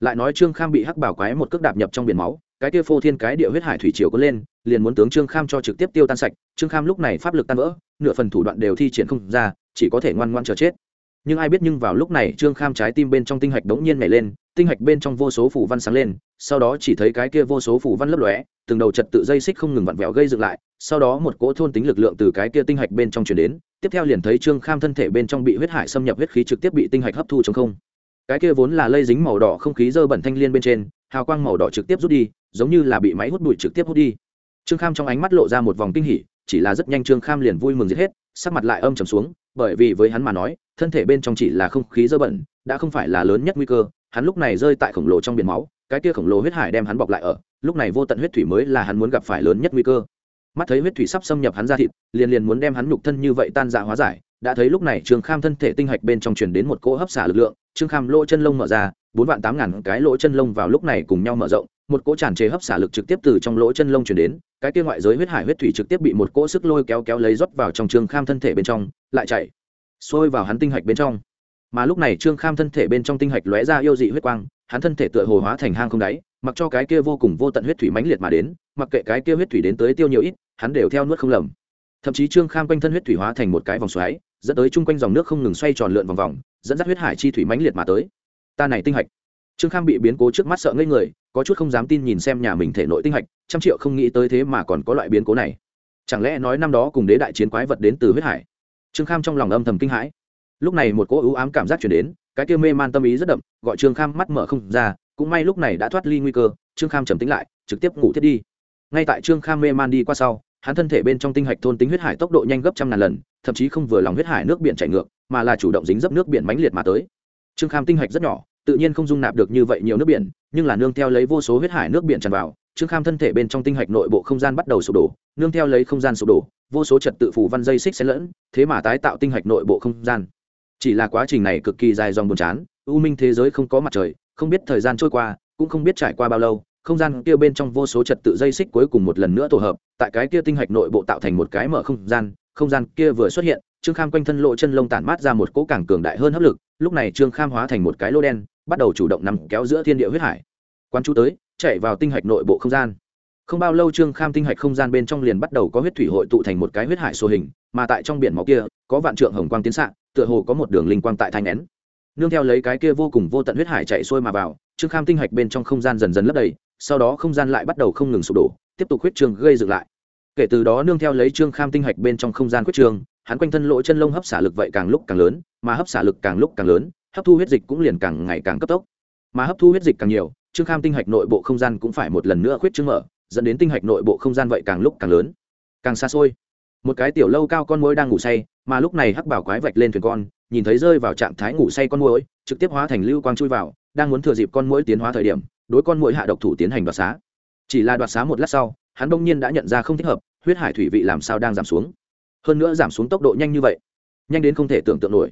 Lại nói trương kham bị hắc bảo quái một cước đạp nhập trong biển máu cái kia phô thiên cái địa huyết hải thủy triều có lên, liền muốn tướng trương kham cho trực tiếp tiêu tan sạch, trương kham lúc này pháp lực tan vỡ, nửa phần thủ đoạn đều thi triển không ra, chỉ có thể ngoan ngoan chờ chết. Nhưng ai biết nhưng vào lúc này trương kham trái tim bên trong tinh hạch đột nhiên nhảy lên, tinh hạch bên trong vô số phủ văn sáng lên, sau đó chỉ thấy cái kia vô số phủ văn lấp lóe, từng đầu trật tự dây xích không ngừng vặn vẹo gây dựng lại, sau đó một cỗ thôn tính lực lượng từ cái kia tinh hạch bên trong chuyển đến, tiếp theo liền thấy trương kham thân thể bên trong bị huyết hải xâm nhập huyết khí trực tiếp bị tinh hạch hấp thu trong không. Cái kia vốn là lây dính màu đỏ không khí dơ bẩn thanh liên bên trên, hào quang màu đỏ trực tiếp rút đi giống như là bị máy hút bụi trực tiếp hút đi. Trương kham trong ánh mắt lộ ra một vòng kinh hỉ, chỉ là rất nhanh trương kham liền vui mừng giết hết, sắc mặt lại âm trầm xuống, bởi vì với hắn mà nói, thân thể bên trong chỉ là không khí dơ bẩn, đã không phải là lớn nhất nguy cơ, hắn lúc này rơi tại khổng lồ trong biển máu, cái kia khổng lồ huyết hải đem hắn bọc lại ở, lúc này vô tận huyết thủy mới là hắn muốn gặp phải lớn nhất nguy cơ. Mắt thấy huyết thủy sắp xâm nhập hắn ra thịt, liền liền muốn đem hắn nhục thân như vậy tan dạ hóa giải, đã thấy lúc này trương kham thân thể tinh hạch bên trong truyền đến một cỗ hấp xả lực lượng, trương kham lỗ chân lông mở ra, bốn vạn tám ngàn cái lỗ chân lông vào lúc này cùng nhau mở rộng một cỗ tràn trề hấp xả lực trực tiếp từ trong lỗ chân lông truyền đến, cái kia ngoại giới huyết hải huyết thủy trực tiếp bị một cỗ sức lôi kéo kéo lấy rót vào trong trương kham thân thể bên trong, lại chạy, xôi vào hắn tinh hạch bên trong. Mà lúc này trương kham thân thể bên trong tinh hạch lóe ra yêu dị huyết quang, hắn thân thể tựa hồ hóa thành hang không đáy, mặc cho cái kia vô cùng vô tận huyết thủy mãnh liệt mà đến, mặc kệ cái kia huyết thủy đến tới tiêu nhiều ít, hắn đều theo nuốt không lầm. Thậm chí trương kham quanh thân huyết thủy hóa thành một cái vòng xoáy, dẫn tới chung quanh dòng nước không ngừng xoay tròn lượn vòng vòng, dẫn dắt huyết hải chi thủy mãnh liệt mà tới. Ta này tinh hạch. Trương kham bị biến cố trước mắt sợ ngây người có chút không dám tin nhìn xem nhà mình thể nội tinh hạch, trăm triệu không nghĩ tới thế mà còn có loại biến cố này. Chẳng lẽ nói năm đó cùng đế đại chiến quái vật đến từ huyết hải? Trương kham trong lòng âm thầm kinh hãi. Lúc này một cỗ ưu ám cảm giác chuyển đến, cái kia mê man tâm ý rất đậm, gọi trương kham mắt mở không ra, cũng may lúc này đã thoát ly nguy cơ, trương kham trầm tính lại, trực tiếp ngủ thiết đi. Ngay tại trương kham mê man đi qua sau, hắn thân thể bên trong tinh hạch thôn tính huyết hải tốc độ nhanh gấp trăm ngàn lần, thậm chí không vừa lòng huyết hải nước biển chảy ngược, mà là chủ động dính dấp nước biển mãnh liệt mà tới. Trương kham tinh hạch rất nhỏ tự nhiên không dung nạp được như vậy nhiều nước biển, nhưng là nương theo lấy vô số huyết hải nước biển tràn vào, trương kham thân thể bên trong tinh hạch nội bộ không gian bắt đầu sụp đổ, nương theo lấy không gian sụp đổ, vô số trật tự phủ văn dây xích xen lẫn, thế mà tái tạo tinh hạch nội bộ không gian. Chỉ là quá trình này cực kỳ dài dòng buồn chán, u minh thế giới không có mặt trời, không biết thời gian trôi qua, cũng không biết trải qua bao lâu, không gian kia bên trong vô số trật tự dây xích cuối cùng một lần nữa tổ hợp, tại cái kia tinh hạch nội bộ tạo thành một cái mở không gian không gian kia vừa xuất hiện, trương kham quanh thân lộ chân lông tản mát ra một cỗ càng cường đại hơn hấp lực, lúc này trương kham hóa thành một cái lô đen bắt đầu chủ động nằm kéo giữa thiên địa huyết hải. Quan chú tới, chạy vào tinh hạch nội bộ không gian. Không bao lâu trương kham tinh hạch không gian bên trong liền bắt đầu có huyết thủy hội tụ thành một cái huyết hải sô hình, mà tại trong biển máu kia, có vạn trượng hồng quang tiến xạ tựa hồ có một đường linh quang tại thanh nén. Nương theo lấy cái kia vô cùng vô tận huyết hải chạy xuôi mà vào, trương kham tinh hạch bên trong không gian dần dần lấp đầy, sau đó không gian lại bắt đầu không ngừng sụp đổ, tiếp tục huyết trường gây dựng lại. Kể từ đó nương theo lấy trương kham tinh hạch bên trong không gian huyết trường, hắn quanh thân lỗ chân lông hấp xả lực vậy càng lúc càng lớn, mà hấp xả lực càng lúc càng lớn hấp thu huyết dịch cũng liền càng ngày càng cấp tốc. Mà hấp thu huyết dịch càng nhiều, trương kham tinh hạch nội bộ không gian cũng phải một lần nữa khuyết trương mở, dẫn đến tinh hạch nội bộ không gian vậy càng lúc càng lớn, càng xa xôi. Một cái tiểu lâu cao con muỗi đang ngủ say, mà lúc này hắc bảo quái vạch lên thuyền con, nhìn thấy rơi vào trạng thái ngủ say con muỗi, trực tiếp hóa thành lưu quang chui vào, đang muốn thừa dịp con muỗi tiến hóa thời điểm, đối con muỗi hạ độc thủ tiến hành đoạt xá. Chỉ là đoạt xá một lát sau, hắn bỗng nhiên đã nhận ra không thích hợp, huyết hải thủy vị làm sao đang giảm xuống. Hơn nữa giảm xuống tốc độ nhanh như vậy, nhanh đến không thể tưởng tượng nổi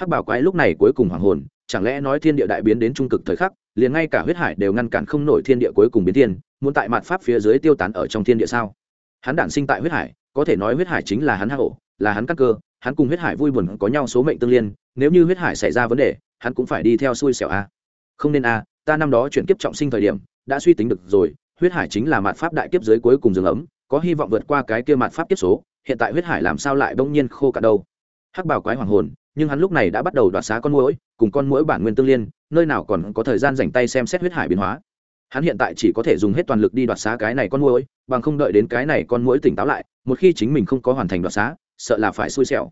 hắc bảo quái lúc này cuối cùng hoàng hồn, chẳng lẽ nói thiên địa đại biến đến trung cực thời khắc, liền ngay cả huyết hải đều ngăn cản không nổi thiên địa cuối cùng biến thiên, muốn tại mặt pháp phía dưới tiêu tán ở trong thiên địa sao? Hắn đản sinh tại huyết hải, có thể nói huyết hải chính là hắn hạ ổ, là hắn cắt cơ, hắn cùng huyết hải vui buồn có nhau số mệnh tương liên, nếu như huyết hải xảy ra vấn đề, hắn cũng phải đi theo xui xẻo a. Không nên a, ta năm đó chuyển kiếp trọng sinh thời điểm, đã suy tính được rồi, huyết hải chính là mạt pháp đại kiếp dưới cuối cùng rừng ấm, có hy vọng vượt qua cái kia mạt pháp kiếp số, hiện tại huyết hải làm sao lại bỗng nhiên khô cả đâu hắc bảo quái hoàng hồn nhưng hắn lúc này đã bắt đầu đoạt xá con mũi cùng con mũi bản nguyên tương liên, nơi nào còn có thời gian dành tay xem xét huyết hải biến hóa. Hắn hiện tại chỉ có thể dùng hết toàn lực đi đoạt xá cái này con mũi bằng không đợi đến cái này con mũi tỉnh táo lại, một khi chính mình không có hoàn thành đoạt xá, sợ là phải xui xẻo.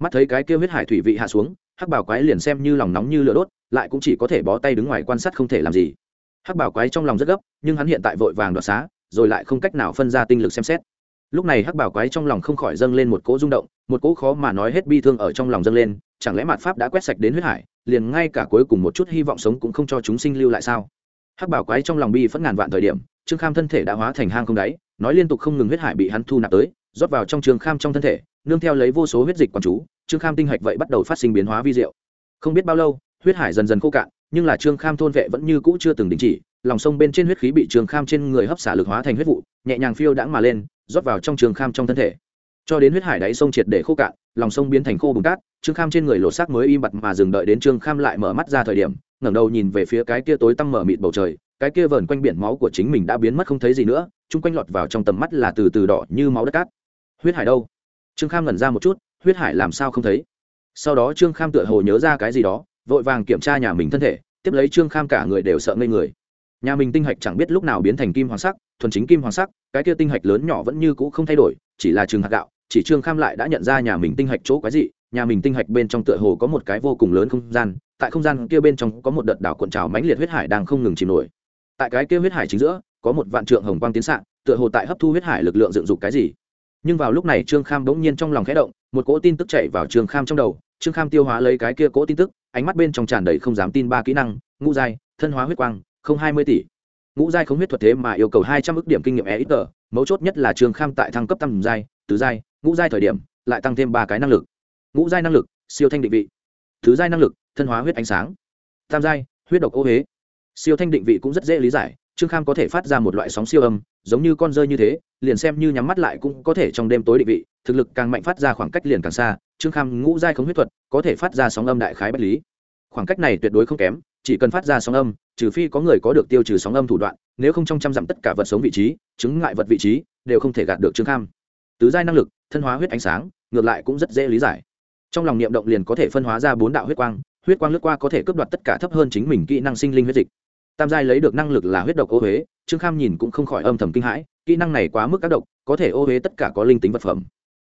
Mắt thấy cái kia huyết hải thủy vị hạ xuống, hắc bảo quái liền xem như lòng nóng như lửa đốt, lại cũng chỉ có thể bó tay đứng ngoài quan sát không thể làm gì. Hắc bảo quái trong lòng rất gấp, nhưng hắn hiện tại vội vàng đoạt xá, rồi lại không cách nào phân ra tinh lực xem xét lúc này hắc bảo quái trong lòng không khỏi dâng lên một cỗ rung động, một cỗ khó mà nói hết bi thương ở trong lòng dâng lên, chẳng lẽ mạt pháp đã quét sạch đến huyết hải, liền ngay cả cuối cùng một chút hy vọng sống cũng không cho chúng sinh lưu lại sao? Hắc bảo quái trong lòng bi phẫn ngàn vạn thời điểm, trương kham thân thể đã hóa thành hang không đáy, nói liên tục không ngừng huyết hải bị hắn thu nạp tới, rót vào trong trường kham trong thân thể, nương theo lấy vô số huyết dịch quán chú, trương kham tinh hạch vậy bắt đầu phát sinh biến hóa vi diệu. Không biết bao lâu, huyết hải dần dần khô cạn nhưng là trương kham thôn vệ vẫn như cũ chưa từng đình chỉ, lòng sông bên trên huyết khí bị trương kham trên người hấp xả lực hóa thành huyết vụ, nhẹ nhàng phiêu đãng mà lên, rót vào trong trường kham trong thân thể. Cho đến huyết hải đáy sông triệt để khô cạn, lòng sông biến thành khô bùn cát, trương kham trên người lột xác mới im bặt mà dừng đợi đến trương kham lại mở mắt ra thời điểm, ngẩng đầu nhìn về phía cái kia tối tăm mở mịt bầu trời, cái kia vờn quanh biển máu của chính mình đã biến mất không thấy gì nữa, chung quanh lọt vào trong tầm mắt là từ từ đỏ như máu đất cát. Huyết hải đâu? Trương kham ngẩn ra một chút, huyết hải làm sao không thấy? Sau đó trương kham tựa hồ nhớ ra cái gì đó vội vàng kiểm tra nhà mình thân thể, tiếp lấy trương kham cả người đều sợ ngây người. Nhà mình tinh hạch chẳng biết lúc nào biến thành kim hoàng sắc, thuần chính kim hoàng sắc, cái kia tinh hạch lớn nhỏ vẫn như cũ không thay đổi, chỉ là trường hạt gạo, chỉ trương kham lại đã nhận ra nhà mình tinh hạch chỗ quái dị, nhà mình tinh hạch bên trong tựa hồ có một cái vô cùng lớn không gian, tại không gian kia bên trong có một đợt đảo cuộn trào mãnh liệt huyết hải đang không ngừng chìm nổi. Tại cái kia huyết hải chính giữa, có một vạn trượng hồng quang tiến xạ tựa hồ tại hấp thu huyết hải lực lượng dựng dục cái gì nhưng vào lúc này trương kham bỗng nhiên trong lòng khẽ động, một cỗ tin tức chạy vào trương kham trong đầu. Trương kham tiêu hóa lấy cái kia cỗ tin tức, ánh mắt bên trong tràn đầy không dám tin ba kỹ năng, ngũ giai, thân hóa huyết quang, không hai mươi tỷ. Ngũ giai không huyết thuật thế mà yêu cầu hai trăm ước điểm kinh nghiệm e ít tờ, mấu chốt nhất là trương kham tại thăng cấp tăng giai, tứ giai, ngũ giai thời điểm, lại tăng thêm ba cái năng lực. Ngũ giai năng lực, siêu thanh định vị. Thứ giai năng lực, thân hóa huyết ánh sáng. Tam giai, huyết độc ô huế siêu thanh định vị cũng rất dễ lý giải trương kham có thể phát ra một loại sóng siêu âm, giống như con rơi như thế, liền xem như nhắm mắt lại cũng có thể trong đêm tối định vị, thực lực càng mạnh phát ra khoảng cách liền càng xa, trương kham ngũ giai không huyết thuật có thể phát ra sóng âm đại khái bách lý. Khoảng cách này tuyệt đối không kém, chỉ cần phát ra sóng âm, trừ phi có người có được tiêu trừ sóng âm thủ đoạn, nếu không trong trăm dặm tất cả vật sống vị trí, chứng ngại vật vị trí, đều không thể gạt được trương kham. Tứ giai năng lực, thân hóa huyết ánh sáng, ngược lại cũng rất dễ lý giải. Trong lòng niệm động liền có thể phân hóa ra bốn đạo huyết quang huyết quang lướt qua có thể cướp đoạt tất cả thấp hơn chính mình kỹ năng sinh linh huyết dịch tam giai lấy được năng lực là huyết độc ô huế, trương kham nhìn cũng không khỏi âm thầm kinh hãi, kỹ năng này quá mức các độc, có thể ô huế tất cả có linh tính vật phẩm.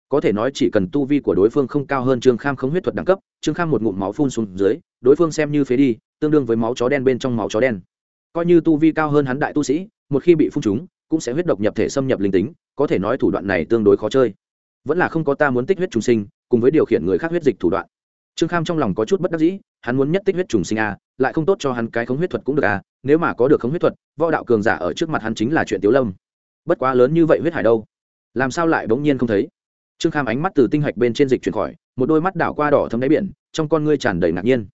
Có thể nói chỉ cần tu vi của đối phương không cao hơn trương kham không huyết thuật đẳng cấp, trương kham một ngụm máu phun xuống dưới, đối phương xem như phế đi, tương đương với máu chó đen bên trong máu chó đen. Coi như tu vi cao hơn hắn đại tu sĩ, một khi bị phun chúng, cũng sẽ huyết độc nhập thể xâm nhập linh tính, có thể nói thủ đoạn này tương đối khó chơi. Vẫn là không có ta muốn tích huyết trùng sinh, cùng với điều khiển người khác huyết dịch thủ đoạn trương kham trong lòng có chút bất đắc dĩ, hắn muốn nhất tích huyết trùng sinh a, lại không tốt cho hắn cái khống huyết thuật cũng được a, nếu mà có được khống huyết thuật, võ đạo cường giả ở trước mặt hắn chính là chuyện tiếu lâm. Bất quá lớn như vậy huyết hải đâu? Làm sao lại bỗng nhiên không thấy? Trương kham ánh mắt từ tinh hạch bên trên dịch chuyển khỏi, một đôi mắt đảo qua đỏ thấm đáy biển, trong con ngươi tràn đầy ngạc nhiên.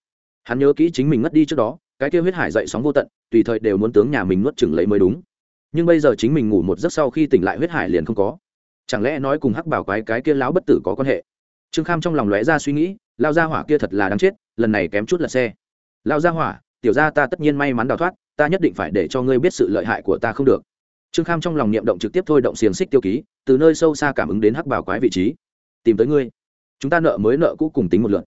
Hắn nhớ kỹ chính mình ngất đi trước đó, cái kia huyết hải dậy sóng vô tận, tùy thời đều muốn tướng nhà mình nuốt chừng lấy mới đúng. Nhưng bây giờ chính mình ngủ một giấc sau khi tỉnh lại huyết hải liền không có. Chẳng lẽ nói cùng hắc bảo quái cái kia láo bất tử có quan hệ? Trương kham trong lòng lóe ra suy nghĩ lao gia hỏa kia thật là đáng chết, lần này kém chút lật xe. Lao gia hỏa, tiểu gia ta tất nhiên may mắn đào thoát, ta nhất định phải để cho ngươi biết sự lợi hại của ta không được. Trương kham trong lòng niệm động trực tiếp thôi động xiềng xích tiêu ký, từ nơi sâu xa cảm ứng đến hắc bảo quái vị trí. Tìm tới ngươi. Chúng ta nợ mới nợ cũ cùng tính một lượt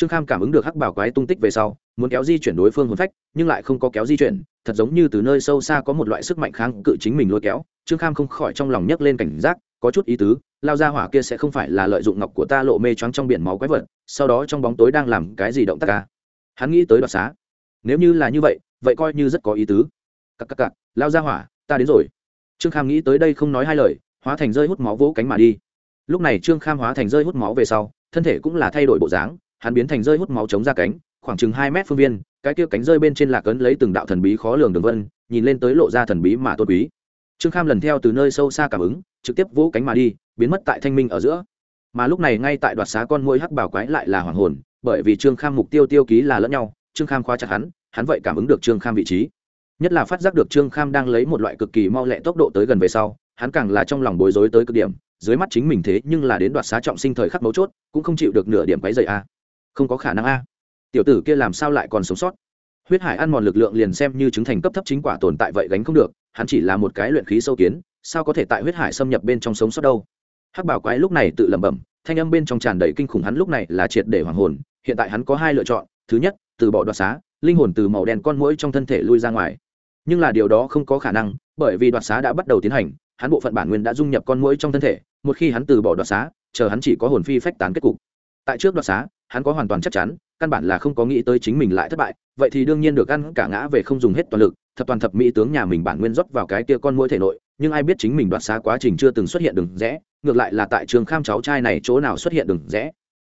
trương kham cảm ứng được hắc bảo quái tung tích về sau, muốn kéo di chuyển đối phương hồn phách, nhưng lại không có kéo di chuyển, thật giống như từ nơi sâu xa có một loại sức mạnh kháng cự chính mình lôi kéo. Trương kham không khỏi trong lòng nhấc lên cảnh giác, có chút ý tứ, lao ra hỏa kia sẽ không phải là lợi dụng ngọc của ta lộ mê choáng trong biển máu quái vật, sau đó trong bóng tối đang làm cái gì động tác ca hắn nghĩ tới đoạt xá. Nếu như là như vậy vậy coi như rất có ý tứ. Cặp cặp cặp lao ra hỏa, ta đến rồi. Trương kham nghĩ tới đây không nói hai lời, hóa thành rơi hút máu vỗ cánh mà đi. Lúc này trương kham hóa thành rơi hút máu về sau, thân thể cũng là thay đổi bộ dáng hắn biến thành rơi hút máu chống ra cánh, khoảng chừng hai mét phương viên, cái kia cánh rơi bên trên lạc ấn lấy từng đạo thần bí khó lường đường vân, nhìn lên tới lộ ra thần bí mà tôn quý. Trương kham lần theo từ nơi sâu xa cảm ứng, trực tiếp vỗ cánh mà đi, biến mất tại thanh minh ở giữa. Mà lúc này ngay tại đoạt xá con môi hắc bảo quái lại là hoàng hồn, bởi vì trương kham mục tiêu tiêu ký là lẫn nhau, trương kham khóa chặt hắn hắn vậy cảm ứng được trương kham vị trí. Nhất là phát giác được trương kham đang lấy một loại cực kỳ mau lẹ tốc độ tới gần về sau, hắn càng là trong lòng bối rối tới cực điểm, dưới mắt chính mình thế nhưng là đến đoạt xá trọng sinh thời khắc mấu chốt, cũng không chịu được nửa điểm quái dày a không có khả năng a. Tiểu tử kia làm sao lại còn sống sót? Huyết hải ăn mòn lực lượng liền xem như chứng thành cấp thấp chính quả tồn tại vậy gánh không được, hắn chỉ là một cái luyện khí sâu kiến, sao có thể tại huyết hải xâm nhập bên trong sống sót đâu? Hắc bảo quái lúc này tự lẩm bẩm, thanh âm bên trong tràn đầy kinh khủng hắn lúc này là triệt để hoàng hồn, hiện tại hắn có hai lựa chọn, thứ nhất, từ bỏ đoạt xá, linh hồn từ màu đen con mũi trong thân thể lui ra ngoài. Nhưng là điều đó không có khả năng, bởi vì đoạt xá đã bắt đầu tiến hành, hắn bộ phận bản nguyên đã dung nhập con mũi trong thân thể, một khi hắn từ bỏ đoạt xá, chờ hắn chỉ có hồn phi phách tán kết cục. Tại trước đoạt xá hắn có hoàn toàn chắc chắn, căn bản là không có nghĩ tới chính mình lại thất bại, vậy thì đương nhiên được ăn cả ngã về không dùng hết toàn lực, thập toàn thập mỹ tướng nhà mình bản nguyên rót vào cái kia con mũi thể nội, nhưng ai biết chính mình đoạt xá quá trình chưa từng xuất hiện đường rẽ, ngược lại là tại trường kham cháu trai này chỗ nào xuất hiện đường rẽ.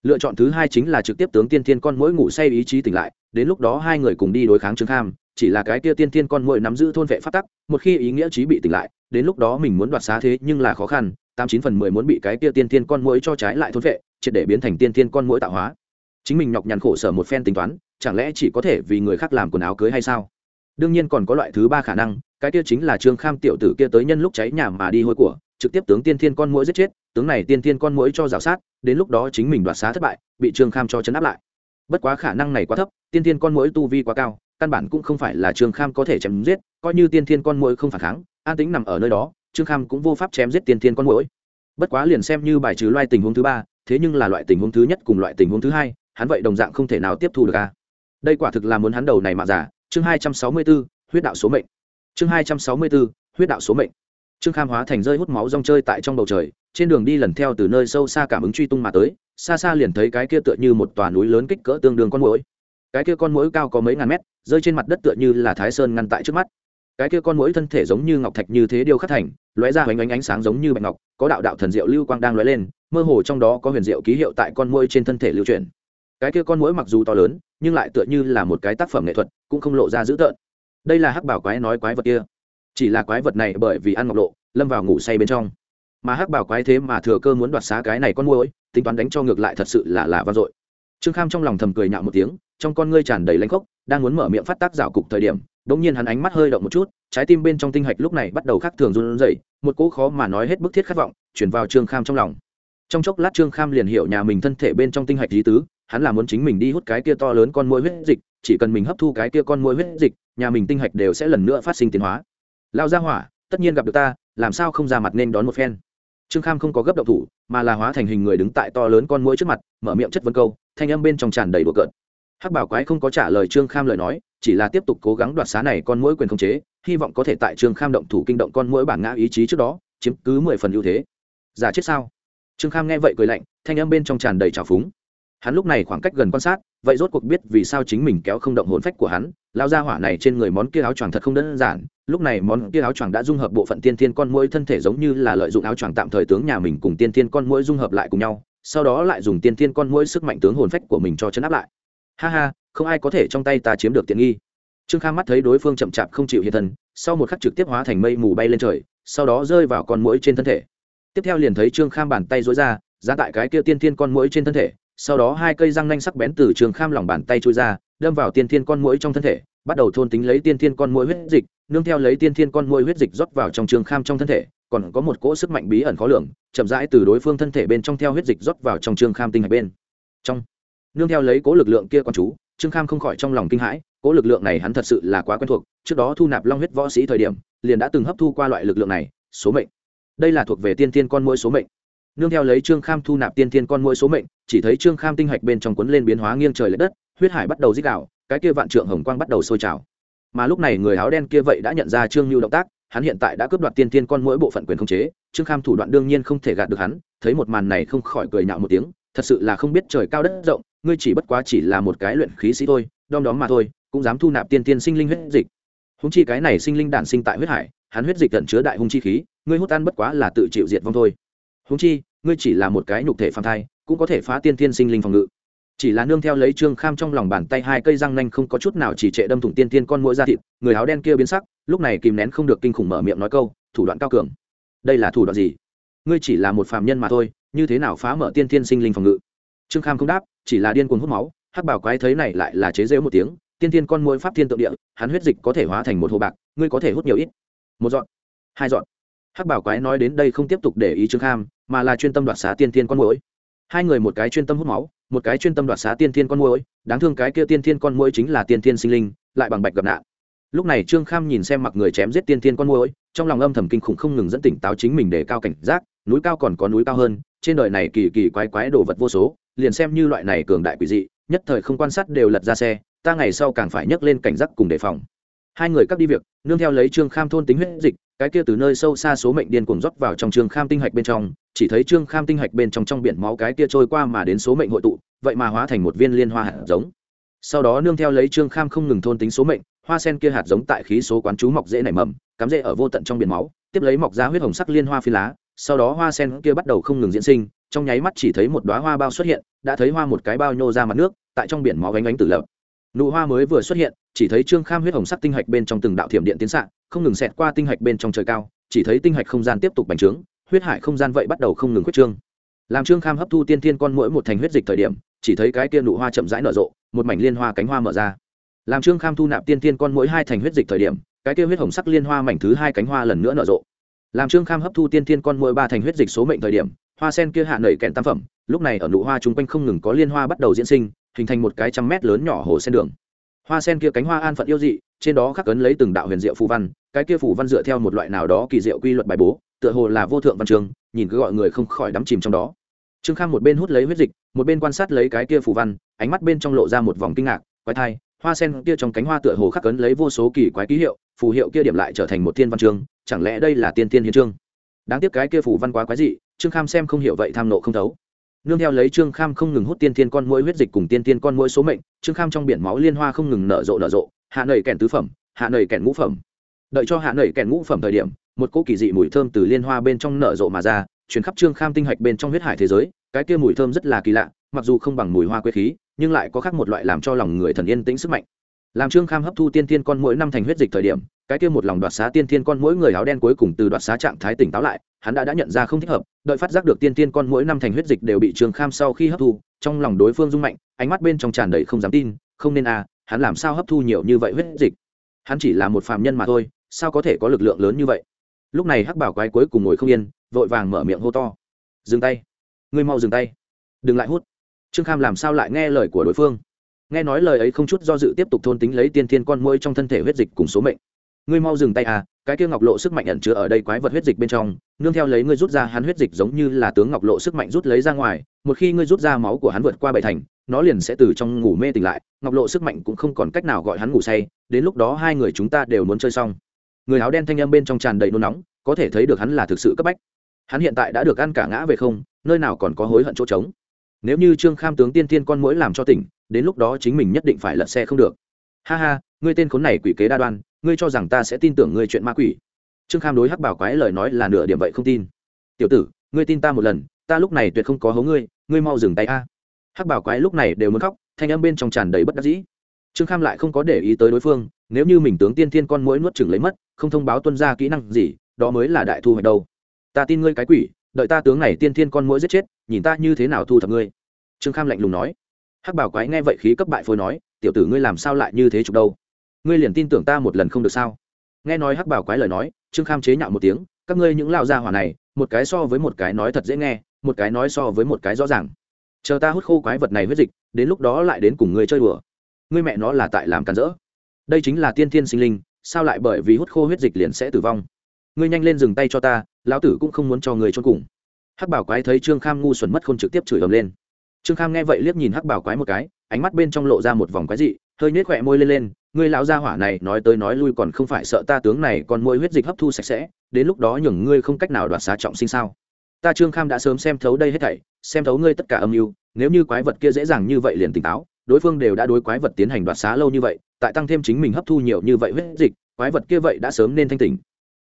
Lựa chọn thứ hai chính là trực tiếp tướng tiên thiên con mũi ngủ say ý chí tỉnh lại, đến lúc đó hai người cùng đi đối kháng trương kham, chỉ là cái kia tiên thiên con mũi nắm giữ thôn vệ phát tắc, một khi ý nghĩa trí bị tỉnh lại, đến lúc đó mình muốn đoạt xá thế nhưng là khó khăn, tám chín phần mười muốn bị cái kia tiên thiên con mũi cho trái lại thôn vệ, triệt để biến thành tiên thiên con mũi tạo hóa chính mình nhọc nhằn khổ sở một phen tính toán, chẳng lẽ chỉ có thể vì người khác làm quần áo cưới hay sao? Đương nhiên còn có loại thứ ba khả năng, cái kia chính là trương kham tiểu tử kia tới nhân lúc cháy nhà mà đi hôi của, trực tiếp tướng tiên thiên con mũi giết chết, tướng này tiên thiên con mũi cho rào sát, đến lúc đó chính mình đoạt xá thất bại, bị trương kham cho chấn áp lại. Bất quá khả năng này quá thấp, tiên thiên con mũi tu vi quá cao, căn bản cũng không phải là trương kham có thể chém giết, coi như tiên thiên con mũi không phản kháng, an tính nằm ở nơi đó, trương kham cũng vô pháp chém giết tiên thiên con mũi bất quá liền xem như bài trừ loại tình huống thứ ba, thế nhưng là loại tình huống thứ nhất cùng loại tình huống thứ hai hắn vậy đồng dạng không thể nào tiếp thu được a. Đây quả thực là muốn hắn đầu này mà giả. Chương hai trăm sáu mươi 264, huyết đạo số mệnh. Chương hai trăm sáu mươi 264, huyết đạo số mệnh. Trương kham hóa thành rơi hút máu rong chơi tại trong bầu trời trên đường đi lần theo từ nơi sâu xa cảm ứng truy tung mà tới xa xa liền thấy cái kia tựa như một tòa núi lớn kích cỡ tương đương con mũi cái kia con mũi cao có mấy ngàn mét rơi trên mặt đất tựa như là thái sơn ngăn tại trước mắt. Cái kia con mũi thân thể giống như ngọc thạch như thế điêu khắc thành lóe ra hoành ánh ánh sáng giống như bạch ngọc có đạo đạo thần diệu lưu quang đang lóe lên mơ hồ trong đó có huyền diệu ký hiệu tại con mũi trên thân thể lưu truyền cái kia con mũi mặc dù to lớn, nhưng lại tựa như là một cái tác phẩm nghệ thuật, cũng không lộ ra dữ tợn. Đây là hắc bảo quái nói quái vật kia. Chỉ là quái vật này bởi vì ăn ngọc lộ, lâm vào ngủ say bên trong. Mà hắc bảo quái thế mà thừa cơ muốn đoạt xá cái này con mũi tính toán đánh cho ngược lại thật sự là là vang dội. Trương kham trong lòng thầm cười nhạo một tiếng, trong con ngươi tràn đầy lãnh khốc, đang muốn mở miệng phát tác rào cục thời điểm đống nhiên hắn ánh mắt hơi động một chút, trái tim bên trong tinh hạch lúc này bắt đầu khác thường run rẩy, một cỗ khó mà nói hết bức thiết khát vọng chuyển vào trương kham trong lòng. Trong chốc lát trương kham liền hiểu nhà mình thân thể bên trong tinh hạch lý tứ hắn là muốn chính mình đi hút cái kia to lớn con mũi huyết dịch, chỉ cần mình hấp thu cái kia con mũi huyết dịch, nhà mình tinh hạch đều sẽ lần nữa phát sinh tiến hóa. Lao ra hỏa, tất nhiên gặp được ta, làm sao không ra mặt nên đón một phen? Trương kham không có gấp động thủ, mà là hóa thành hình người đứng tại to lớn con mũi trước mặt, mở miệng chất vấn câu, thanh âm bên trong tràn đầy bừa cợt. Hắc bảo quái không có trả lời trương kham lời nói, chỉ là tiếp tục cố gắng đoạt xá này con mũi quyền khống chế, hy vọng có thể tại trương kham động thủ kinh động con mũi bản ngã ý chí trước đó, chiếm cứ mười phần ưu thế. Giả chết sao? Trương kham nghe vậy cười lạnh, thanh âm bên trong tràn đầy trào phúng hắn lúc này khoảng cách gần quan sát, vậy rốt cuộc biết vì sao chính mình kéo không động hồn phách của hắn lao ra hỏa này trên người món kia áo choàng thật không đơn giản, lúc này món kia áo choàng đã dung hợp bộ phận tiên thiên con mũi thân thể giống như là lợi dụng áo choàng tạm thời tướng nhà mình cùng tiên thiên con mũi dung hợp lại cùng nhau, sau đó lại dùng tiên thiên con mũi sức mạnh tướng hồn phách của mình cho chấn áp lại. Ha ha, không ai có thể trong tay ta chiếm được tiện nghi. Trương khang mắt thấy đối phương chậm chạp không chịu hiện thân, sau một khắc trực tiếp hóa thành mây mù bay lên trời, sau đó rơi vào con mũi trên thân thể. Tiếp theo liền thấy trương khang bàn tay dối ra ra tại cái kia tiên thiên con mũi trên thân thể sau đó hai cây răng nanh sắc bén từ trường kham lòng bàn tay trôi ra, đâm vào tiên thiên con mũi trong thân thể, bắt đầu thôn tính lấy tiên thiên con mũi huyết dịch, nương theo lấy tiên thiên con mũi huyết dịch rót vào trong trường kham trong thân thể, còn có một cỗ sức mạnh bí ẩn khó lường, chậm rãi từ đối phương thân thể bên trong theo huyết dịch rót vào trong trường kham tinh hạch bên trong. Nương theo lấy cỗ lực lượng kia con chú trương kham không khỏi trong lòng kinh hãi, cỗ lực lượng này hắn thật sự là quá quen thuộc, trước đó thu nạp long huyết võ sĩ thời điểm, liền đã từng hấp thu qua loại lực lượng này, số mệnh. Đây là thuộc về tiên thiên con mũi số mệnh nương theo lấy trương kham thu nạp tiên thiên con mỗi số mệnh, chỉ thấy trương kham tinh hạch bên trong cuốn lên biến hóa nghiêng trời l ệ đất, huyết hải bắt đầu dích đạo cái kia vạn trượng hồng quang bắt đầu sôi trào. Mà lúc này người áo đen kia vậy đã nhận ra trương lưu động tác, hắn hiện tại đã cướp đoạt tiên thiên con mỗi bộ phận quyền khống chế, trương kham thủ đoạn đương nhiên không thể gạt được hắn, thấy một màn này không khỏi cười nhạo một tiếng, thật sự là không biết trời cao đất rộng, ngươi chỉ bất quá chỉ là một cái luyện khí sĩ thôi, đom đóm mà thôi, cũng dám thu nạp tiên tiên sinh linh huyết dịch. Húng chi cái này sinh linh đản sinh tại huyết hải, hắn huyết dịch tận chứa đại hung chi khí, ngươi hút ăn bất quá là tự chịu diệt vong thôi húng chi, ngươi chỉ là một cái nhục thể phàm thai, cũng có thể phá tiên tiên sinh linh phòng ngự. Chỉ là nương theo lấy trương kham trong lòng bàn tay hai cây răng nanh không có chút nào chỉ trệ đâm thủng tiên tiên con mũi ra thịt, người áo đen kia biến sắc, lúc này kìm nén không được kinh khủng mở miệng nói câu, thủ đoạn cao cường. Đây là thủ đoạn gì? Ngươi chỉ là một phàm nhân mà thôi, như thế nào phá mở tiên tiên sinh linh phòng ngự? Trương kham không đáp, chỉ là điên cuồng hút máu, hắc bảo quái thấy này lại là chế rêu một tiếng, tiên tiên con mũi pháp thiên tượng địa, hắn huyết dịch có thể hóa thành một hồ bạc, ngươi có thể hút nhiều ít. Một dọn hai dọn hắc bảo quái nói đến đây không tiếp tục để ý trương kham, mà là chuyên tâm đoạt xá tiên Thiên con mũi hai người một cái chuyên tâm hút máu, một cái chuyên tâm đoạt xá tiên thiên con mũi đáng thương cái kia tiên thiên con mũi chính là tiên thiên sinh linh, lại bằng bạch gặp nạn. Lúc này trương kham nhìn xem mặc người chém giết tiên thiên con mũi trong lòng âm thầm kinh khủng không ngừng dẫn tỉnh táo chính mình để cao cảnh giác, núi cao còn có núi cao hơn, trên đời này kỳ kỳ quái quái đồ vật vô số, liền xem như loại này cường đại quỷ dị, nhất thời không quan sát đều lật ra xe, ta ngày sau càng phải nhấc lên cảnh giác cùng đề phòng hai người cắt đi việc, nương theo lấy trương kham thôn tính huyết dịch, cái kia từ nơi sâu xa số mệnh điên cuồng rót vào trong trương kham tinh hạch bên trong, chỉ thấy trương kham tinh hạch bên trong trong biển máu cái kia trôi qua mà đến số mệnh hội tụ, vậy mà hóa thành một viên liên hoa hạt giống. Sau đó nương theo lấy trương kham không ngừng thôn tính số mệnh, hoa sen kia hạt giống tại khí số quán chú mọc dễ nảy mầm, cắm dễ ở vô tận trong biển máu, tiếp lấy mọc ra huyết hồng sắc liên hoa phi lá, sau đó hoa sen kia bắt đầu không ngừng diễn sinh, trong nháy mắt chỉ thấy một đoá hoa bao xuất hiện, đã thấy hoa một cái bao nhô ra mặt nước, tại trong biển máu gánh gánh tử lập. Nụ hoa mới vừa xuất hiện chỉ thấy trương kham huyết hồng sắc tinh hạch bên trong từng đạo thiểm điện tiến xạ không ngừng xẹt qua tinh hạch bên trong trời cao, chỉ thấy tinh hạch không gian tiếp tục bành trướng, huyết hải không gian vậy bắt đầu không ngừng quyết trương. Làm trương kham hấp thu tiên thiên con mỗi một thành huyết dịch thời điểm, chỉ thấy cái kia nụ hoa chậm rãi nở rộ, một mảnh liên hoa cánh hoa mở ra. Làm trương kham thu nạp tiên thiên con mỗi hai thành huyết dịch thời điểm, cái kia huyết hồng sắc liên hoa mảnh thứ hai cánh hoa lần nữa nở rộ. Làm trương kham hấp thu tiên thiên con mỗi ba thành huyết dịch số mệnh thời điểm, hoa sen kia hạ nảy kẹn tam phẩm, lúc này ở nụ hoa chung quanh không ngừng có liên hoa bắt đầu diễn sinh, hình thành một cái trăm mét lớn nhỏ hồ sen đường hoa sen kia cánh hoa an phận yêu dị, trên đó khắc cấn lấy từng đạo huyền diệu phù văn, cái kia phù văn dựa theo một loại nào đó kỳ diệu quy luật bài bố, tựa hồ là vô thượng văn trường nhìn cứ gọi người không khỏi đắm chìm trong đó. Trương kham một bên hút lấy huyết dịch, một bên quan sát lấy cái kia phù văn, ánh mắt bên trong lộ ra một vòng kinh ngạc, quái thai, hoa sen kia trong cánh hoa tựa hồ khắc cấn lấy vô số kỳ quái ký hiệu, phù hiệu kia điểm lại trở thành một thiên văn chương, chẳng lẽ đây là tiên tiên hiến trương đáng tiếc cái kia phù văn quá quái dị, trương kham xem không hiểu vậy tham nộ không thấu nương theo lấy trương kham không ngừng hút tiên tiên con mũi huyết dịch cùng tiên tiên con mũi số mệnh, trương kham trong biển máu liên hoa không ngừng nở rộ nở rộ, hạ nầy kèn tứ phẩm, hạ nầy kèn ngũ phẩm. Đợi cho hạ nầy kèn ngũ phẩm thời điểm, một cỗ kỳ dị mùi thơm từ liên hoa bên trong nở rộ mà ra chuyển khắp trương kham tinh hạch bên trong huyết hải thế giới, cái kia mùi thơm rất là kỳ lạ, mặc dù không bằng mùi hoa quế khí, nhưng lại có khác một loại làm cho lòng người thần yên tĩnh sức mạnh. Làm trương kham hấp thu tiên tiên con mũi năm thành huyết dịch thời điểm cái kia một lòng đoạt xá tiên tiên con mỗi người áo đen cuối cùng từ đoạt xá trạng thái tỉnh táo lại, hắn đã đã nhận ra không thích hợp, đợi phát giác được tiên tiên con mỗi năm thành huyết dịch đều bị trương kham sau khi hấp thu, trong lòng đối phương rung mạnh, ánh mắt bên trong tràn đầy không dám tin, không nên à hắn làm sao hấp thu nhiều như vậy huyết dịch? Hắn chỉ là một phàm nhân mà thôi, sao có thể có lực lượng lớn như vậy? Lúc này hắc bảo quái cuối cùng ngồi không yên, vội vàng mở miệng hô to. Dừng tay. Ngươi mau dừng tay. Đừng lại hút. Trương kham làm sao lại nghe lời của đối phương? Nghe nói lời ấy không chút do dự tiếp tục thôn tính lấy tiên thiên con muỗi trong thân thể huyết dịch cùng số mệnh ngươi mau dừng tay à cái kia ngọc lộ sức mạnh ẩn chứa ở đây quái vật huyết dịch bên trong, nương theo lấy ngươi rút ra hắn huyết dịch giống như là tướng ngọc lộ sức mạnh rút lấy ra ngoài, một khi ngươi rút ra máu của hắn vượt qua bảy thành, nó liền sẽ từ trong ngủ mê tỉnh lại, ngọc lộ sức mạnh cũng không còn cách nào gọi hắn ngủ say, đến lúc đó hai người chúng ta đều muốn chơi xong. Người áo đen thanh âm bên trong tràn đầy nôn nóng, có thể thấy được hắn là thực sự cấp bách. Hắn hiện tại đã được ăn cả ngã về không, nơi nào còn có hối hận chỗ trống. Nếu như trương kham tướng tiên tiên con mũi làm cho tỉnh, đến lúc đó chính mình nhất định phải lật xe không được. Ha ha, ngươi tên khốn này quỷ kế đa đoan ngươi cho rằng ta sẽ tin tưởng ngươi chuyện ma quỷ? Trương kham đối hắc bảo quái lời nói là nửa điểm vậy không tin. Tiểu tử, ngươi tin ta một lần, ta lúc này tuyệt không có hố ngươi ngươi mau dừng tay a. Hắc bảo quái lúc này đều muốn khóc, thanh âm bên trong tràn đầy bất đắc dĩ. Trương kham lại không có để ý tới đối phương, nếu như mình tướng tiên thiên con mũi nuốt chừng lấy mất, không thông báo tuân ra kỹ năng gì, đó mới là đại thu hoạch đâu. Ta tin ngươi cái quỷ, đợi ta tướng này tiên thiên con mũi giết chết, nhìn ta như thế nào thu thập ngươi. Trương kham lạnh lùng nói. Hắc bảo quái nghe vậy khí cấp bại phôi nói, tiểu tử ngươi làm sao lại như thế chụp đâu? Ngươi liền tin tưởng ta một lần không được sao? Nghe nói hắc bảo quái lời nói, trương kham chế nhạo một tiếng, các ngươi những lão gia hỏa này, một cái so với một cái nói thật dễ nghe, một cái nói so với một cái rõ ràng. Chờ ta hút khô quái vật này huyết dịch, đến lúc đó lại đến cùng ngươi chơi đùa. Ngươi mẹ nó là tại làm cản rỡ. Đây chính là tiên thiên sinh linh, sao lại bởi vì hút khô huyết dịch liền sẽ tử vong? Ngươi nhanh lên dừng tay cho ta, lão tử cũng không muốn cho người cho cùng. Hắc bảo quái thấy trương kham ngu xuẩn mất không trực tiếp chửi ầm lên. Trương kham nghe vậy liếc nhìn hắc bảo quái một cái, ánh mắt bên trong lộ ra một vòng quái dị, hơi nhếch khỏe môi lên lên ngươi lão gia hỏa này nói tới nói lui còn không phải sợ ta tướng này còn môi huyết dịch hấp thu sạch sẽ, đến lúc đó nhường ngươi không cách nào đoạt xá trọng sinh sao? Ta trương kham đã sớm xem thấu đây hết thảy, xem thấu ngươi tất cả âm mưu, nếu như quái vật kia dễ dàng như vậy liền tỉnh táo, đối phương đều đã đối quái vật tiến hành đoạt xá lâu như vậy, tại tăng thêm chính mình hấp thu nhiều như vậy huyết dịch, quái vật kia vậy đã sớm nên thanh tỉnh.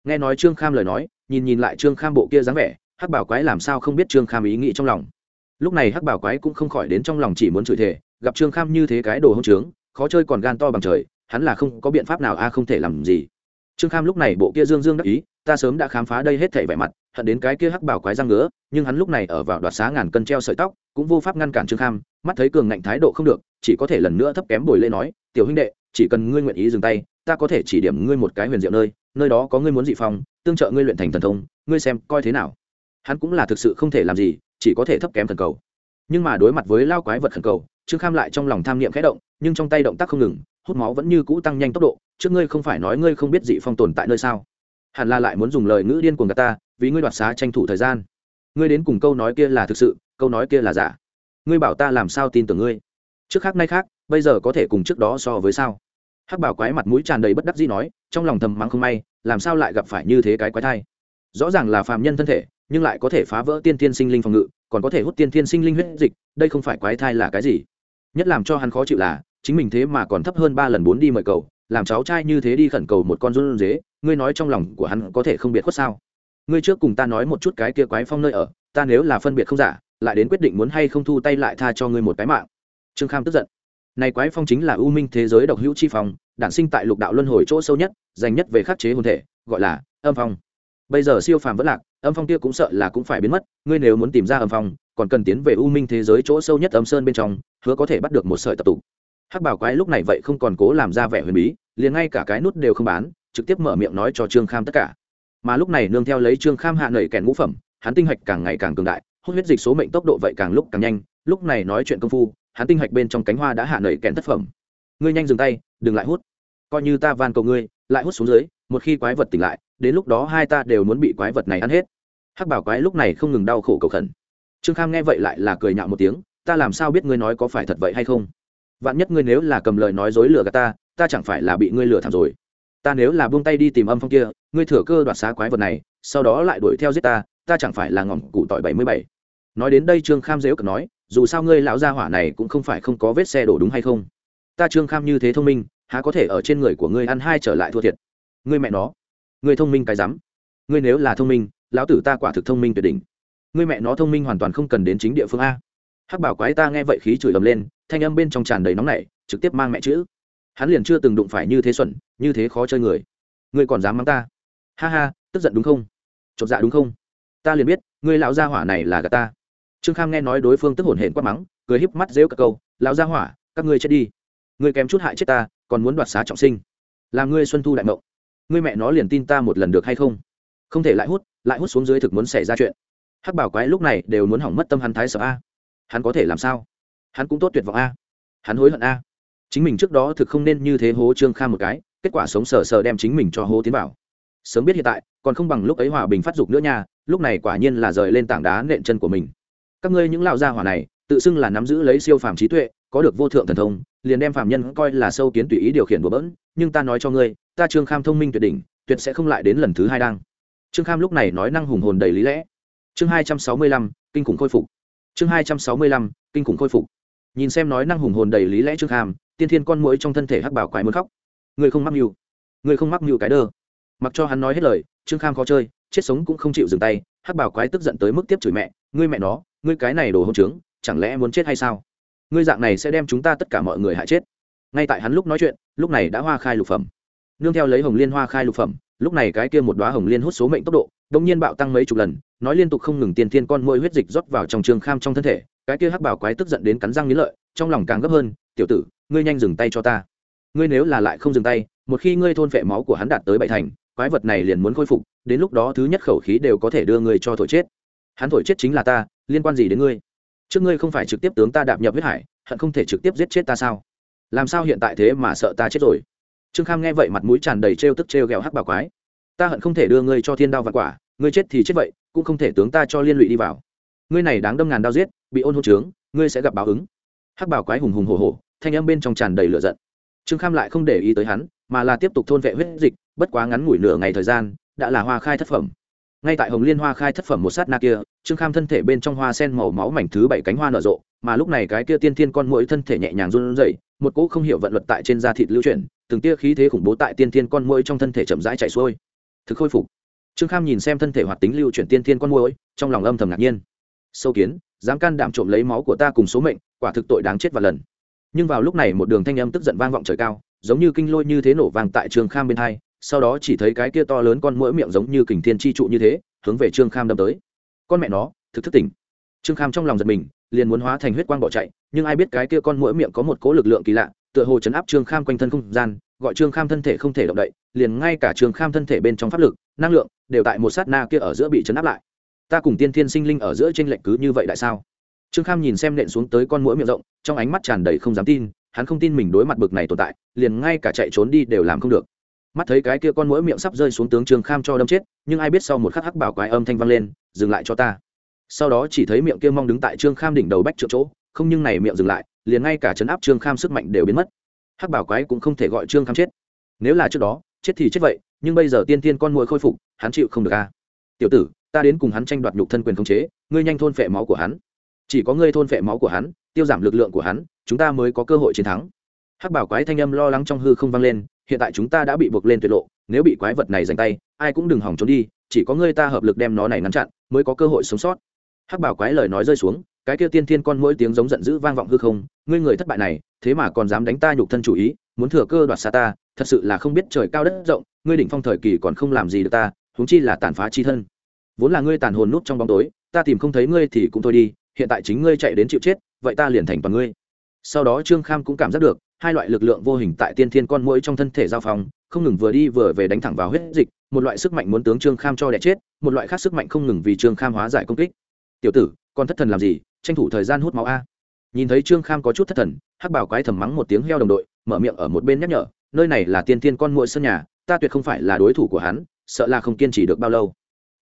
Nghe nói trương kham lời nói, nhìn nhìn lại trương kham bộ kia dáng vẻ, hắc bảo quái làm sao không biết trương kham ý nghĩ trong lòng. Lúc này hắc bảo quái cũng không khỏi đến trong lòng chỉ muốn chửi thề, gặp trương kham như thế cái đồ hông trướng, khó chơi còn gan to bằng trời hắn là không có biện pháp nào a à không thể làm gì. Trương kham lúc này bộ kia dương dương đắc ý, ta sớm đã khám phá đây hết thảy vẻ mặt, hận đến cái kia hắc bảo quái răng ngứa, nhưng hắn lúc này ở vào đoạt xá ngàn cân treo sợi tóc, cũng vô pháp ngăn cản trương kham, mắt thấy cường ngạnh thái độ không được, chỉ có thể lần nữa thấp kém bồi lê nói, tiểu huynh đệ, chỉ cần ngươi nguyện ý dừng tay, ta có thể chỉ điểm ngươi một cái huyền diệu nơi nơi đó có ngươi muốn dị phong, tương trợ ngươi luyện thành thần thông, ngươi xem coi thế nào. Hắn cũng là thực sự không thể làm gì, chỉ có thể thấp kém thần cầu. Nhưng mà đối mặt với lao quái vật thần cầu, trương kham lại trong lòng tham niệm khẽ động, nhưng trong tay động tác không ngừng hút máu vẫn như cũ tăng nhanh tốc độ, trước ngươi không phải nói ngươi không biết dị phong tồn tại nơi sao? Hẳn là lại muốn dùng lời ngữ điên cuồng gạt ta, vì ngươi đoạt xá tranh thủ thời gian. Ngươi đến cùng câu nói kia là thực sự, câu nói kia là giả. Ngươi bảo ta làm sao tin tưởng ngươi? Trước khác nay khác, bây giờ có thể cùng trước đó so với sao? Hắc bảo quái mặt mũi tràn đầy bất đắc dĩ nói, trong lòng thầm mắng không may, làm sao lại gặp phải như thế cái quái thai? Rõ ràng là phàm nhân thân thể, nhưng lại có thể phá vỡ tiên thiên sinh linh phòng ngự, còn có thể hút tiên thiên sinh linh huyết dịch, đây không phải quái thai là cái gì? Nhất làm cho hắn khó chịu là chính mình thế mà còn thấp hơn ba lần bốn đi mời cầu, làm cháu trai như thế đi khẩn cầu một con run dế, ngươi nói trong lòng của hắn có thể không biệt khuất sao? Ngươi trước cùng ta nói một chút cái kia quái phong nơi ở, ta nếu là phân biệt không giả, lại đến quyết định muốn hay không thu tay lại tha cho ngươi một cái mạng. Trương kham tức giận. Này quái phong chính là ưu minh thế giới độc hữu chi phong, đản sinh tại lục đạo luân hồi chỗ sâu nhất, dành nhất về khắc chế hồn thể, gọi là âm phong. Bây giờ siêu phàm vẫn lạc, âm phong kia cũng sợ là cũng phải biến mất, ngươi nếu muốn tìm ra âm phong, còn cần tiến về u minh thế giới chỗ sâu nhất âm sơn bên trong, hứa có thể bắt được một sợi tập tụ hắc bảo quái lúc này vậy không còn cố làm ra vẻ huyền bí, liền ngay cả cái nút đều không bán, trực tiếp mở miệng nói cho trương kham tất cả. Mà lúc này nương theo lấy trương kham hạ nảy kèn ngũ phẩm, hắn tinh hạch càng ngày càng cường đại, hút huyết dịch số mệnh tốc độ vậy càng lúc càng nhanh, lúc này nói chuyện công phu, hắn tinh hạch bên trong cánh hoa đã hạ nảy kèn thất phẩm. Ngươi nhanh dừng tay, đừng lại hút. Coi như ta van cầu ngươi, lại hút xuống dưới, một khi quái vật tỉnh lại, đến lúc đó hai ta đều muốn bị quái vật này ăn hết. Hắc bảo quái lúc này không ngừng đau khổ cầu khẩn. Trương kham nghe vậy lại là cười nhạo một tiếng, ta làm sao biết ngươi nói có phải thật vậy hay không? Vạn nhất ngươi nếu là cầm lời nói dối lừa gạt ta ta chẳng phải là bị ngươi lừa thảm rồi. Ta nếu là buông tay đi tìm âm phong kia, ngươi thừa cơ đoạt xá quái vật này, sau đó lại đuổi theo giết ta ta chẳng phải là ngỏm cụ tỏi bảy mươi bảy. Nói đến đây trương kham dếu cật nói, dù sao ngươi lão gia hỏa này cũng không phải không có vết xe đổ đúng hay không? Ta trương kham như thế thông minh, há có thể ở trên người của ngươi ăn hai trở lại thua thiệt. Ngươi mẹ nó, ngươi thông minh cái rắm. Ngươi nếu là thông minh, lão tử ta quả thực thông minh tuyệt đỉnh. Ngươi mẹ nó thông minh hoàn toàn không cần đến chính địa phương a. Hắc bảo quái ta nghe vậy khí chửi ầm lên thanh âm bên trong tràn đầy nóng nảy, trực tiếp mang mẹ chữ. Hắn liền chưa từng đụng phải như thế xuẩn, như thế khó chơi người. Ngươi còn dám mắng ta? Ha ha, tức giận đúng không? Chột dạ đúng không? Ta liền biết, ngươi lão gia hỏa này là gà ta. Trương kham nghe nói đối phương tức hổn hển quát mắng, cười híp mắt rêu cả câu, lão gia hỏa, các ngươi chết đi. Ngươi kém chút hại chết ta, còn muốn đoạt xá trọng sinh. Làm ngươi xuân thu đại mộng. Ngươi mẹ nó liền tin ta một lần được hay không? Không thể lại hút lại hút xuống dưới thực muốn xảy ra chuyện. Hắc bảo quái lúc này đều muốn hỏng mất tâm hắn thái sợ a. Hắn có thể làm sao? Hắn cũng tốt tuyệt vọng a. Hắn hối hận a. Chính mình trước đó thực không nên như thế hố trương kham một cái, kết quả sống sờ sờ đem chính mình cho hố tiến vào. Sớm biết hiện tại, còn không bằng lúc ấy hòa bình phát dục nữa nha, lúc này quả nhiên là rời lên tảng đá nện chân của mình. Các ngươi những lão gia hỏa này, tự xưng là nắm giữ lấy siêu phàm trí tuệ, có được vô thượng thần thông, liền đem phàm nhân coi là sâu kiến tùy ý điều khiển bừa bỡn, nhưng ta nói cho ngươi, ta trương kham thông minh tuyệt đỉnh, tuyệt sẽ không lại đến lần thứ hai đang. Trương kham lúc này nói năng hùng hồn đầy lý lẽ. Chương hai trăm sáu mươi lăm, kinh khủng khôi phục. Chương hai trăm sáu mươi lăm, kinh khủng khôi phục nhìn xem nói năng hùng hồn đầy lý lẽ trương kham tiên thiên con mũi trong thân thể hắc bảo quái muốn khóc. Người không mắc mưu, người không mắc mưu cái đơ. Mặc cho hắn nói hết lời, trương kham khó chơi, chết sống cũng không chịu dừng tay, hắc bảo quái tức giận tới mức tiếp chửi mẹ, ngươi mẹ nó, ngươi cái này đồ hôn trướng, chẳng lẽ muốn chết hay sao? Ngươi dạng này sẽ đem chúng ta tất cả mọi người hại chết. Ngay tại hắn lúc nói chuyện, lúc này đã hoa khai lục phẩm. Nương theo lấy hồng liên hoa khai lục phẩm, lúc này cái kia một đoá hồng liên hút số mệnh tốc độ đông nhiên bạo tăng mấy chục lần, nói liên tục không ngừng tiền thiên con môi huyết dịch rót vào trong trương kham trong thân thể cái kia hắc bảo quái tức giận đến cắn răng nghiến lợi, trong lòng càng gấp hơn, tiểu tử, ngươi nhanh dừng tay cho ta. Ngươi nếu là lại không dừng tay, một khi ngươi thôn phệ máu của hắn đạt tới bảy thành, quái vật này liền muốn khôi phục, đến lúc đó thứ nhất khẩu khí đều có thể đưa ngươi cho thổi chết. Hắn thổi chết chính là ta, liên quan gì đến ngươi? Trước ngươi không phải trực tiếp tướng ta đạp nhập huyết hải, hận không thể trực tiếp giết chết ta sao? Làm sao hiện tại thế mà sợ ta chết rồi? Trương kham nghe vậy mặt mũi tràn đầy trêu tức trêu ghẹo hắc bảo quái. Ta hận không thể đưa ngươi cho thiên đao và quả, ngươi chết thì chết vậy, cũng không thể tướng ta cho liên lụy đi vào ngươi này đáng đâm ngàn đao giết, bị ôn hôn trướng, ngươi sẽ gặp báo ứng. Hắc bảo quái hùng hùng hổ hổ, thanh âm bên trong tràn đầy lửa giận. Trương kham lại không để ý tới hắn, mà là tiếp tục thôn vệ huyết dịch, bất quá ngắn ngủi nửa ngày thời gian, đã là hoa khai thất phẩm. Ngay tại hồng liên hoa khai thất phẩm một sát na kia, trương kham thân thể bên trong hoa sen màu máu mảnh thứ bảy cánh hoa nở rộ, mà lúc này cái kia tiên thiên con mũi thân thể nhẹ nhàng run rẩy, một cỗ không hiểu vận luật tại trên da thịt lưu chuyển, từng tia khí thế khủng bố tại tiên thiên con mũi trong thân thể chậm rãi chạy xuôi. Thực khôi phục. Trương kham nhìn xem thân thể hoạt tính lưu chuyển tiên thiên con mũi trong lòng âm thầm ngạc nhiên sâu kiến, dám can đảm trộm lấy máu của ta cùng số mệnh, quả thực tội đáng chết và lần. Nhưng vào lúc này một đường thanh âm tức giận vang vọng trời cao, giống như kinh lôi như thế nổ vang tại trương kham bên hai, sau đó chỉ thấy cái kia to lớn con mũi miệng giống như kình thiên chi trụ như thế, hướng về trương kham đâm tới. Con mẹ nó, thực thức tỉnh. Trương kham trong lòng giật mình, liền muốn hóa thành huyết quang bỏ chạy, nhưng ai biết cái kia con mũi miệng có một cố lực lượng kỳ lạ, tựa hồ chấn áp trương kham quanh thân không gian, gọi trương kham thân thể không thể động đậy, liền ngay cả trương kham thân thể bên trong pháp lực, năng lượng đều tại một sát na kia ở giữa bị chấn áp lại ta cùng tiên thiên sinh linh ở giữa tranh lệch cứ như vậy tại sao? Trương kham nhìn xem nện xuống tới con mũi miệng rộng, trong ánh mắt tràn đầy không dám tin, hắn không tin mình đối mặt bực này tồn tại, liền ngay cả chạy trốn đi đều làm không được. Mắt thấy cái kia con mũi miệng sắp rơi xuống tướng trương kham cho đâm chết, nhưng ai biết sau một khắc hắc bảo quái âm thanh vang lên, dừng lại cho ta. Sau đó chỉ thấy miệng kia mong đứng tại trương kham đỉnh đầu bách trượng chỗ, không nhưng này miệng dừng lại, liền ngay cả chấn áp trương kham sức mạnh đều biến mất. Hắc bảo quái cũng không thể gọi trương kham chết. Nếu là trước đó, chết thì chết vậy, nhưng bây giờ tiên tiên con mũi khôi phục, hắn chịu không được a. Tiểu tử ta đến cùng hắn tranh đoạt nhục thân quyền khống chế, ngươi nhanh thôn phệ máu của hắn. Chỉ có ngươi thôn phệ máu của hắn, tiêu giảm lực lượng của hắn, chúng ta mới có cơ hội chiến thắng. Hắc bảo quái thanh âm lo lắng trong hư không vang lên, hiện tại chúng ta đã bị buộc lên tuyệt lộ, nếu bị quái vật này giành tay, ai cũng đừng hỏng trốn đi, chỉ có ngươi ta hợp lực đem nó này ngăn chặn, mới có cơ hội sống sót. Hắc bảo quái lời nói rơi xuống, cái kia tiên thiên con mỗi tiếng giống giận dữ vang vọng hư không, ngươi người thất bại này, thế mà còn dám đánh ta nhục thân chủ ý, muốn thừa cơ đoạt xa ta, thật sự là không biết trời cao đất rộng, ngươi đỉnh phong thời kỳ còn không làm gì được ta, huống chi là tàn phá chi thân vốn là ngươi tàn hồn nút trong bóng tối, ta tìm không thấy ngươi thì cũng thôi đi, hiện tại chính ngươi chạy đến chịu chết, vậy ta liền thành toàn ngươi. Sau đó trương kham cũng cảm giác được, hai loại lực lượng vô hình tại tiên thiên con mũi trong thân thể giao phong, không ngừng vừa đi vừa về đánh thẳng vào huyết dịch, một loại sức mạnh muốn tướng trương kham cho đẻ chết, một loại khác sức mạnh không ngừng vì trương kham hóa giải công kích. Tiểu tử, con thất thần làm gì? Tranh thủ thời gian hút máu a. Nhìn thấy trương kham có chút thất thần, hắc bảo quái thầm mắng một tiếng heo đồng đội, mở miệng ở một bên nhắc nhở, nơi này là tiên thiên con mũi sân nhà, ta tuyệt không phải là đối thủ của hắn, sợ là không kiên trì được bao lâu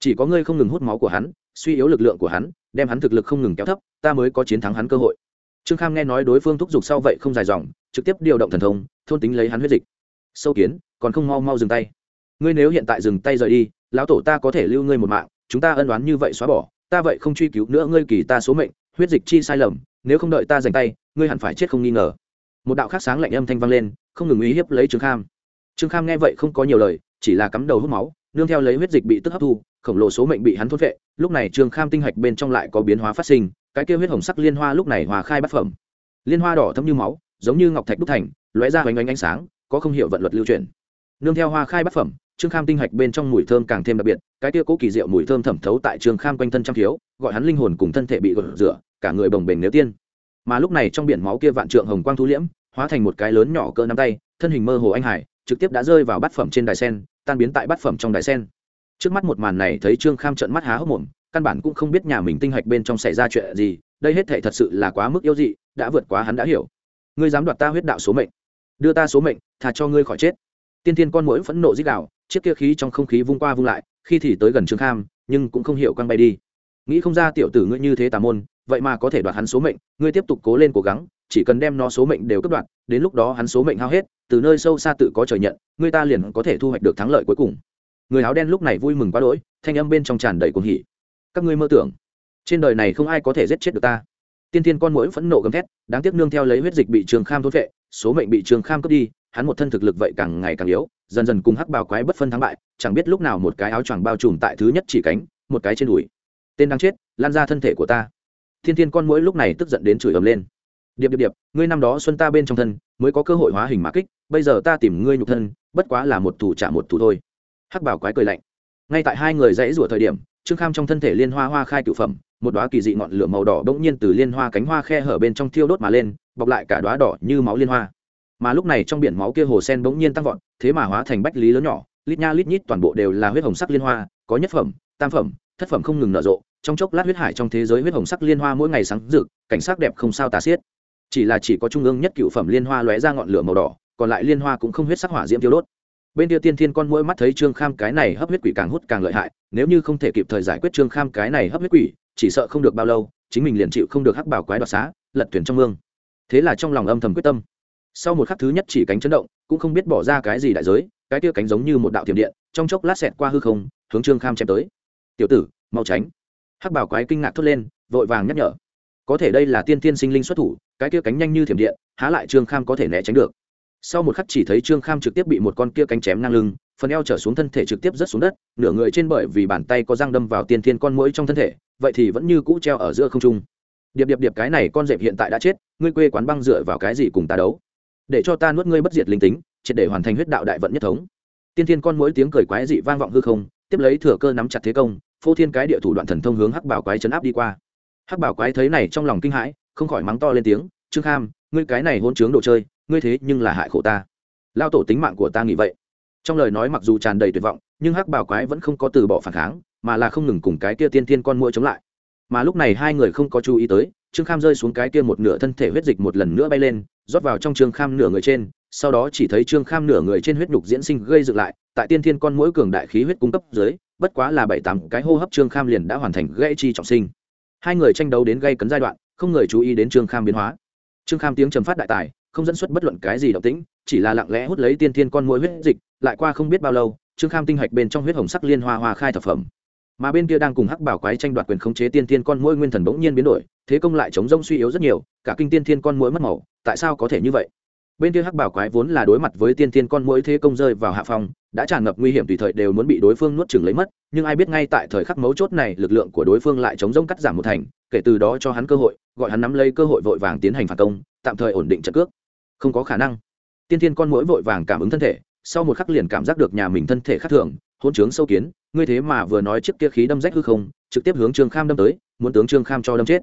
chỉ có ngươi không ngừng hút máu của hắn, suy yếu lực lượng của hắn, đem hắn thực lực không ngừng kéo thấp, ta mới có chiến thắng hắn cơ hội. Trương kham nghe nói đối phương thúc giục sau vậy không dài dòng, trực tiếp điều động thần thông, thôn tính lấy hắn huyết dịch. Sâu kiến, còn không mau mau dừng tay. Ngươi nếu hiện tại dừng tay rời đi, lão tổ ta có thể lưu ngươi một mạng, chúng ta ân đoán như vậy xóa bỏ, ta vậy không truy cứu nữa ngươi kỳ ta số mệnh, huyết dịch chi sai lầm, nếu không đợi ta dành tay, ngươi hẳn phải chết không nghi ngờ. Một đạo khác sáng lạnh âm thanh vang lên, không ngừng uy hiếp lấy trương kham. Trương kham nghe vậy không có nhiều lời, chỉ là cắm đầu hút máu nương theo lấy huyết dịch bị tức hấp thu, khổng lồ số mệnh bị hắn thốt vệ lúc này trương kham tinh hạch bên trong lại có biến hóa phát sinh, cái kêu huyết hồng sắc liên hoa lúc này hòa khai bát phẩm. Liên hoa đỏ thấm như máu, giống như ngọc thạch đúc thành, lóe ra hoành ánh ánh sáng, có không hiểu vận luật lưu truyền nương theo hoa khai bát phẩm trương kham tinh hạch bên trong mùi thơm càng thêm đặc biệt, cái kia cố kỳ diệu mùi thơm thẩm thấu tại trương kham quanh thân trăm thiếu, gọi hắn linh hồn cùng thân thể bị gột rửa, cả người bồng bềnh nếu tiên. Mà lúc này trong biển máu kia vạn trượng hồng quang thu liễm, hóa thành một cái lớn nhỏ cỡ nắm tay, thân hình mơ hồ anh hải trực tiếp đã rơi vào bát phẩm trên đài sen tan biến tại bát phẩm trong đài sen. Trước mắt một màn này thấy trương kham trợn mắt há hốc mồm, căn bản cũng không biết nhà mình tinh hạch bên trong xảy ra chuyện gì, đây hết thể thật sự là quá mức yêu dị, đã vượt quá hắn đã hiểu. Ngươi dám đoạt ta huyết đạo số mệnh. Đưa ta số mệnh thà cho ngươi khỏi chết. Tiên tiên con mũi phẫn nộ dích đạo chiếc kia khí trong không khí vung qua vung lại, khi thì tới gần trương kham, nhưng cũng không hiểu quăng bay đi. Nghĩ không ra tiểu tử ngươi như thế tà môn, vậy mà có thể đoạt hắn số mệnh, ngươi tiếp tục cố lên cố gắng, chỉ cần đem nó số mệnh đều cất đoạt, đến lúc đó hắn số mệnh hao hết từ nơi sâu xa tự có trời nhận, người ta liền có thể thu hoạch được thắng lợi cuối cùng. Người áo đen lúc này vui mừng quá đỗi, thanh âm bên trong tràn đầy cuồng hỉ. Các ngươi mơ tưởng, trên đời này không ai có thể giết chết được ta. Tiên tiên con mũi phẫn nộ gầm thét, đáng tiếc nương theo lấy huyết dịch bị trường kham thốt vệ số mệnh bị trường kham cướp đi, hắn một thân thực lực vậy càng ngày càng yếu, dần dần cùng hắc bào quái bất phân thắng bại, chẳng biết lúc nào một cái áo choàng bao trùm tại thứ nhất chỉ cánh, một cái trên đùi. Tên đang chết, lan ra thân thể của ta. Thiên thiên con mũi lúc này tức giận đến chửi ầm lên. Điệp điệp điệp, ngươi năm đó xuân ta bên trong thân mới có cơ hội hóa hình mã kích, bây giờ ta tìm ngươi nhục thân, bất quá là một thủ trả một thủ thôi. Hắc bảo quái cười lạnh. Ngay tại hai người dãy rủa thời điểm, trương kham trong thân thể liên hoa hoa khai cựu phẩm, một đoá kỳ dị ngọn lửa màu đỏ bỗng nhiên từ liên hoa cánh hoa khe hở bên trong thiêu đốt mà lên, bọc lại cả đoá đỏ như máu liên hoa. Mà lúc này trong biển máu kia hồ sen bỗng nhiên tăng vọt, thế mà hóa thành bách lý lớn nhỏ, lít nha lít nhít toàn bộ đều là huyết hồng sắc liên hoa, có nhất phẩm, tam phẩm, thất phẩm không ngừng nở rộ, trong chốc lát huyết hải trong thế giới huyết hồng sắc liên hoa mỗi ngày sáng rực, cảnh sắc đẹp không sao tà xiết chỉ là chỉ có trung ương nhất cựu phẩm liên hoa lóe ra ngọn lửa màu đỏ, còn lại liên hoa cũng không huyết sắc hỏa diễm tiêu đốt. Bên kia tiên thiên con mũi mắt thấy trương kham cái này hấp huyết quỷ càng hút càng lợi hại, nếu như không thể kịp thời giải quyết trương kham cái này hấp huyết quỷ, chỉ sợ không được bao lâu, chính mình liền chịu không được hắc bảo quái đoạt xá, lật thuyền trong mương. Thế là trong lòng âm thầm quyết tâm. Sau một khắc thứ nhất chỉ cánh chấn động, cũng không biết bỏ ra cái gì đại giới, cái kia cánh giống như một đạo thiểm điện, trong chốc lát xẹt qua hư không, hướng trương kham chém tới. Tiểu tử, mau tránh. Hắc bảo quái kinh ngạc thốt lên, vội vàng nhắc nhở. Có thể đây là tiên tiên sinh linh xuất thủ cái kia cánh nhanh như thiểm điện, há lại trương kham có thể né tránh được. Sau một khắc chỉ thấy trương kham trực tiếp bị một con kia cánh chém ngang lưng, phần eo trở xuống thân thể trực tiếp rớt xuống đất, nửa người trên bởi vì bàn tay có răng đâm vào tiên thiên con mũi trong thân thể, vậy thì vẫn như cũ treo ở giữa không trung. Điệp điệp điệp cái này con dẹp hiện tại đã chết, ngươi quê quán băng dựa vào cái gì cùng ta đấu? Để cho ta nuốt ngươi bất diệt linh tính, triệt để hoàn thành huyết đạo đại vận nhất thống. Tiên thiên con mũi tiếng cười quái dị vang vọng hư không, tiếp lấy thừa cơ nắm chặt thế công, phô thiên cái địa thủ đoạn thần thông hướng hắc bảo quái chấn áp đi qua. Hắc bảo quái thấy này trong lòng kinh hãi không khỏi mắng to lên tiếng, trương kham, ngươi cái này hôn chướng đồ chơi, ngươi thế nhưng là hại khổ ta. Lao tổ tính mạng của ta nghĩ vậy. Trong lời nói mặc dù tràn đầy tuyệt vọng, nhưng hắc bảo quái vẫn không có từ bỏ phản kháng, mà là không ngừng cùng cái kia tiên tiên con mũi chống lại. Mà lúc này hai người không có chú ý tới, trương kham rơi xuống cái kia một nửa thân thể huyết dịch một lần nữa bay lên, rót vào trong trương kham nửa người trên, sau đó chỉ thấy trương kham nửa người trên huyết nhục diễn sinh gây dựng lại, tại tiên thiên con mũi cường đại khí huyết cung cấp dưới, bất quá là bảy tám cái hô hấp trương kham liền đã hoàn thành gây chi trọng sinh. Hai người tranh đấu đến gây cấn giai đoạn không người chú ý đến trương kham biến hóa. Trương kham tiếng trầm phát đại tài, không dẫn xuất bất luận cái gì động tĩnh, chỉ là lặng lẽ hút lấy tiên thiên con mũi huyết dịch, lại qua không biết bao lâu, trương kham tinh hạch bên trong huyết hồng sắc liên hoa hoa khai thập phẩm. Mà bên kia đang cùng hắc bảo quái tranh đoạt quyền khống chế tiên thiên con mũi nguyên thần bỗng nhiên biến đổi, thế công lại chống rông suy yếu rất nhiều, cả kinh tiên thiên con mũi mất màu, tại sao có thể như vậy? Bên kia hắc bảo quái vốn là đối mặt với tiên thiên con mũi thế công rơi vào hạ phòng đã tràn ngập nguy hiểm tùy thời đều muốn bị đối phương nuốt chửng lấy mất, nhưng ai biết ngay tại thời khắc mấu chốt này, lực lượng của đối phương lại chống rông cắt giảm một thành, kể từ đó cho hắn cơ hội, gọi hắn nắm lấy cơ hội vội vàng tiến hành phản công, tạm thời ổn định trận cước. Không có khả năng. Tiên thiên con mũi vội vàng cảm ứng thân thể, sau một khắc liền cảm giác được nhà mình thân thể khác thường hôn trướng sâu kiến, ngươi thế mà vừa nói trước kia khí đâm rách hư không, trực tiếp hướng trương kham đâm tới, muốn tướng trương kham cho đâm chết.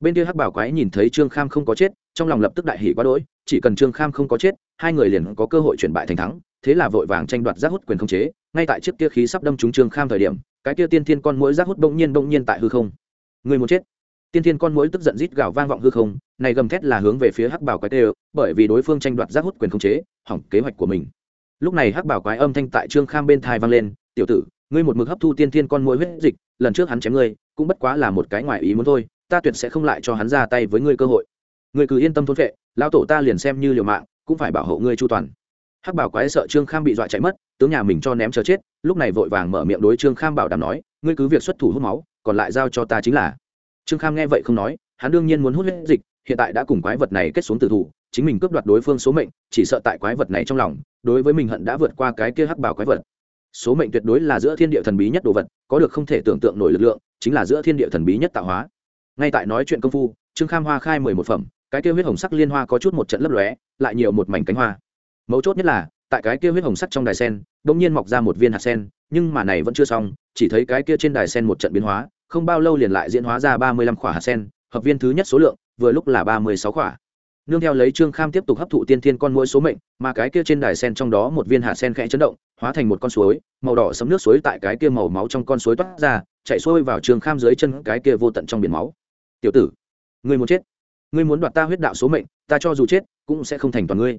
Bên kia hắc bảo quái nhìn thấy trương kham không có chết, trong lòng lập tức đại hỉ quá đỗi chỉ cần trương kham không có chết, hai người liền có cơ hội chuyển bại thành thắng, thế là vội vàng tranh đoạt giác hút quyền không chế. Ngay tại chiếc kia khí sắp đâm trúng trương kham thời điểm, cái kia tiên thiên con mũi giác hút bỗng nhiên bỗng nhiên tại hư không. Người muốn chết. Tiên thiên con mũi tức giận rít gào vang vọng hư không, này gầm thét là hướng về phía hắc bảo quái tê, bởi vì đối phương tranh đoạt giác hút quyền không chế, hỏng kế hoạch của mình. Lúc này hắc bảo quái âm thanh tại trương kham bên thai vang lên, tiểu tử, ngươi một mực hấp thu tiên thiên con mũi huyết dịch, lần trước hắn chém ngươi, cũng bất quá là một cái ngoài ý muốn thôi, ta tuyệt sẽ không lại cho hắn ra tay với ngươi cơ hội. Ngươi cứ yên tâm thôn vệ lão tổ ta liền xem như liều mạng, cũng phải bảo hộ ngươi chu toàn. Hắc bảo quái sợ trương kham bị dọa chạy mất, tướng nhà mình cho ném chờ chết, lúc này vội vàng mở miệng đối trương kham bảo đảm nói, ngươi cứ việc xuất thủ hút máu, còn lại giao cho ta chính là. Trương kham nghe vậy không nói, hắn đương nhiên muốn hút huyết dịch, hiện tại đã cùng quái vật này kết xuống tử thủ, chính mình cướp đoạt đối phương số mệnh, chỉ sợ tại quái vật này trong lòng, đối với mình hận đã vượt qua cái kia hắc bảo quái vật. Số mệnh tuyệt đối là giữa thiên địa thần bí nhất đồ vật, có được không thể tưởng tượng nổi lực lượng, chính là giữa thiên địa thần bí nhất tạo hóa. Ngay tại nói chuyện công phu, trương kham hoa khai mười một phẩm cái kia huyết hồng sắc liên hoa có chút một trận lấp lóe, lại nhiều một mảnh cánh hoa. Mấu chốt nhất là, tại cái kia huyết hồng sắc trong đài sen đ ỗ n g nhiên mọc ra một viên hạt sen, nhưng mà này vẫn chưa xong, chỉ thấy cái kia trên đài sen một trận biến hóa, không bao lâu liền lại diễn hóa ra ba mươi lăm khỏa hạt sen, hợp viên thứ nhất số lượng, vừa lúc là ba mươi sáu khỏa. Nương theo lấy trương kham tiếp tục hấp thụ tiên thiên con mỗi số mệnh, mà cái kia trên đài sen trong đó một viên hạt sen khẽ chấn động, hóa thành một con suối, màu đỏ sấm nước suối tại cái kia màu máu trong con suối toát ra, chạy xuôi vào trương kham dưới chân cái kia vô tận trong biển máu. Tiểu tử, ngươi muốn chết? Ngươi muốn đoạt ta huyết đạo số mệnh, ta cho dù chết, cũng sẽ không thành toàn ngươi.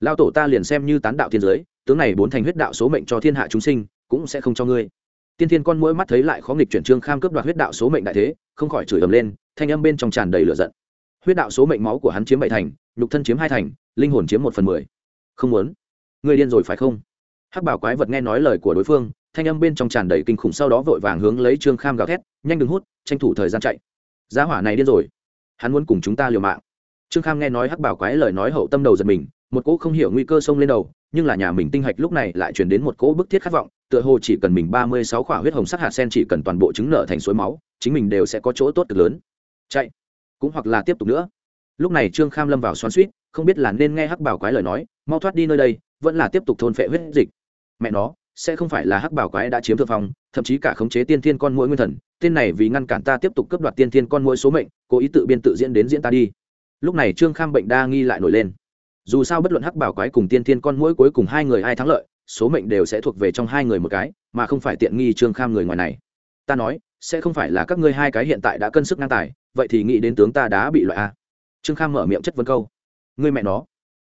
Lao tổ ta liền xem như tán đạo thiên giới, tướng này bốn thành huyết đạo số mệnh cho thiên hạ chúng sinh, cũng sẽ không cho ngươi. Tiên thiên con mũi mắt thấy lại khó nghịch chuyển trương kham cướp đoạt huyết đạo số mệnh đại thế, không khỏi chửi ầm lên, thanh âm bên trong tràn đầy lửa giận. Huyết đạo số mệnh máu của hắn chiếm bảy thành, nhục thân chiếm hai thành, linh hồn chiếm một phần mười. Không muốn. Ngươi điên rồi phải không? Hắc bảo quái vật nghe nói lời của đối phương, thanh âm bên trong tràn đầy kinh khủng sau đó vội vàng hướng lấy trương kham gào thét, nhanh đừng hút, tranh thủ thời gian chạy. Giá hỏa này điên rồi hắn muốn cùng chúng ta liều mạng. Trương kham nghe nói hắc bảo quái lời nói hậu tâm đầu giật mình, một cỗ không hiểu nguy cơ xông lên đầu, nhưng là nhà mình tinh hạch lúc này lại chuyển đến một cỗ bức thiết khát vọng, tựa hồ chỉ cần mình ba mươi sáu khỏa huyết hồng sắc hạt sen chỉ cần toàn bộ trứng nợ thành suối máu, chính mình đều sẽ có chỗ tốt cực lớn. Chạy. Cũng hoặc là tiếp tục nữa. Lúc này trương kham lâm vào xoắn suýt, không biết là nên nghe hắc bảo quái lời nói, mau thoát đi nơi đây, vẫn là tiếp tục thôn phệ huyết dịch. Mẹ nó, sẽ không phải là hắc bảo quái đã chiếm thượng phong, thậm chí cả khống chế tiên thiên con mũi nguyên thần, tên này vì ngăn cản ta tiếp tục cướp đoạt tiên thiên con mũi số mệnh cố ý tự biên tự diễn đến diễn ta đi. Lúc này trương kham bệnh đa nghi lại nổi lên. Dù sao bất luận hắc bảo quái cùng tiên thiên con mũi cuối cùng hai người ai thắng lợi, số mệnh đều sẽ thuộc về trong hai người một cái, mà không phải tiện nghi trương kham người ngoài này. Ta nói, sẽ không phải là các ngươi hai cái hiện tại đã cân sức ngang tài, vậy thì nghĩ đến tướng ta đã bị loại a. Trương kham mở miệng chất vấn câu. Người mẹ nó.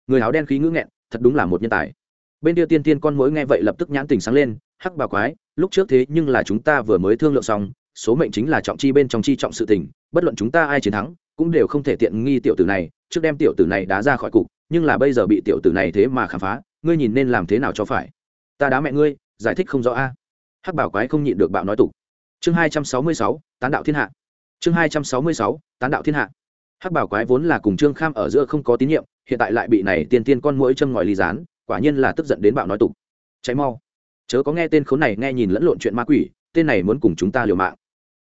Người áo đen khí ngữ nghẹn, thật đúng là một nhân tài. Bên kia tiên tiên con mối nghe vậy lập tức nhãn tình sáng lên, hắc bà quái, lúc trước thế nhưng là chúng ta vừa mới thương lượng xong số mệnh chính là trọng chi bên trong chi trọng sự tình bất luận chúng ta ai chiến thắng cũng đều không thể tiện nghi tiểu tử này trước đem tiểu tử này đá ra khỏi cục nhưng là bây giờ bị tiểu tử này thế mà khám phá ngươi nhìn nên làm thế nào cho phải. Ta đá mẹ ngươi giải thích không rõ a. Hắc bảo quái không nhịn được bạo nói tục. Chương hai trăm sáu mươi sáu tán đạo thiên hạ. Chương hai trăm sáu mươi sáu tán đạo thiên hạ. Hắc bảo quái vốn là cùng trương kham ở giữa không có tín nhiệm hiện tại lại bị này tiên tiên con mũi châm ngòi ly dán, quả nhiên là tức giận đến bạo nói tục. Cháy mau. Chớ có nghe tên khốn này nghe nhìn lẫn lộn chuyện ma quỷ tên này muốn cùng chúng ta liều mạng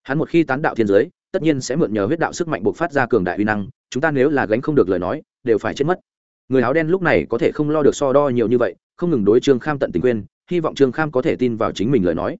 hắn một khi tán đạo thiên giới, tất nhiên sẽ mượn nhờ huyết đạo sức mạnh buộc phát ra cường đại uy năng, chúng ta nếu là gánh không được lời nói, đều phải chết mất. Người áo đen lúc này có thể không lo được so đo nhiều như vậy, không ngừng đối trương kham tận tình quên hy vọng trương kham có thể tin vào chính mình lời nói.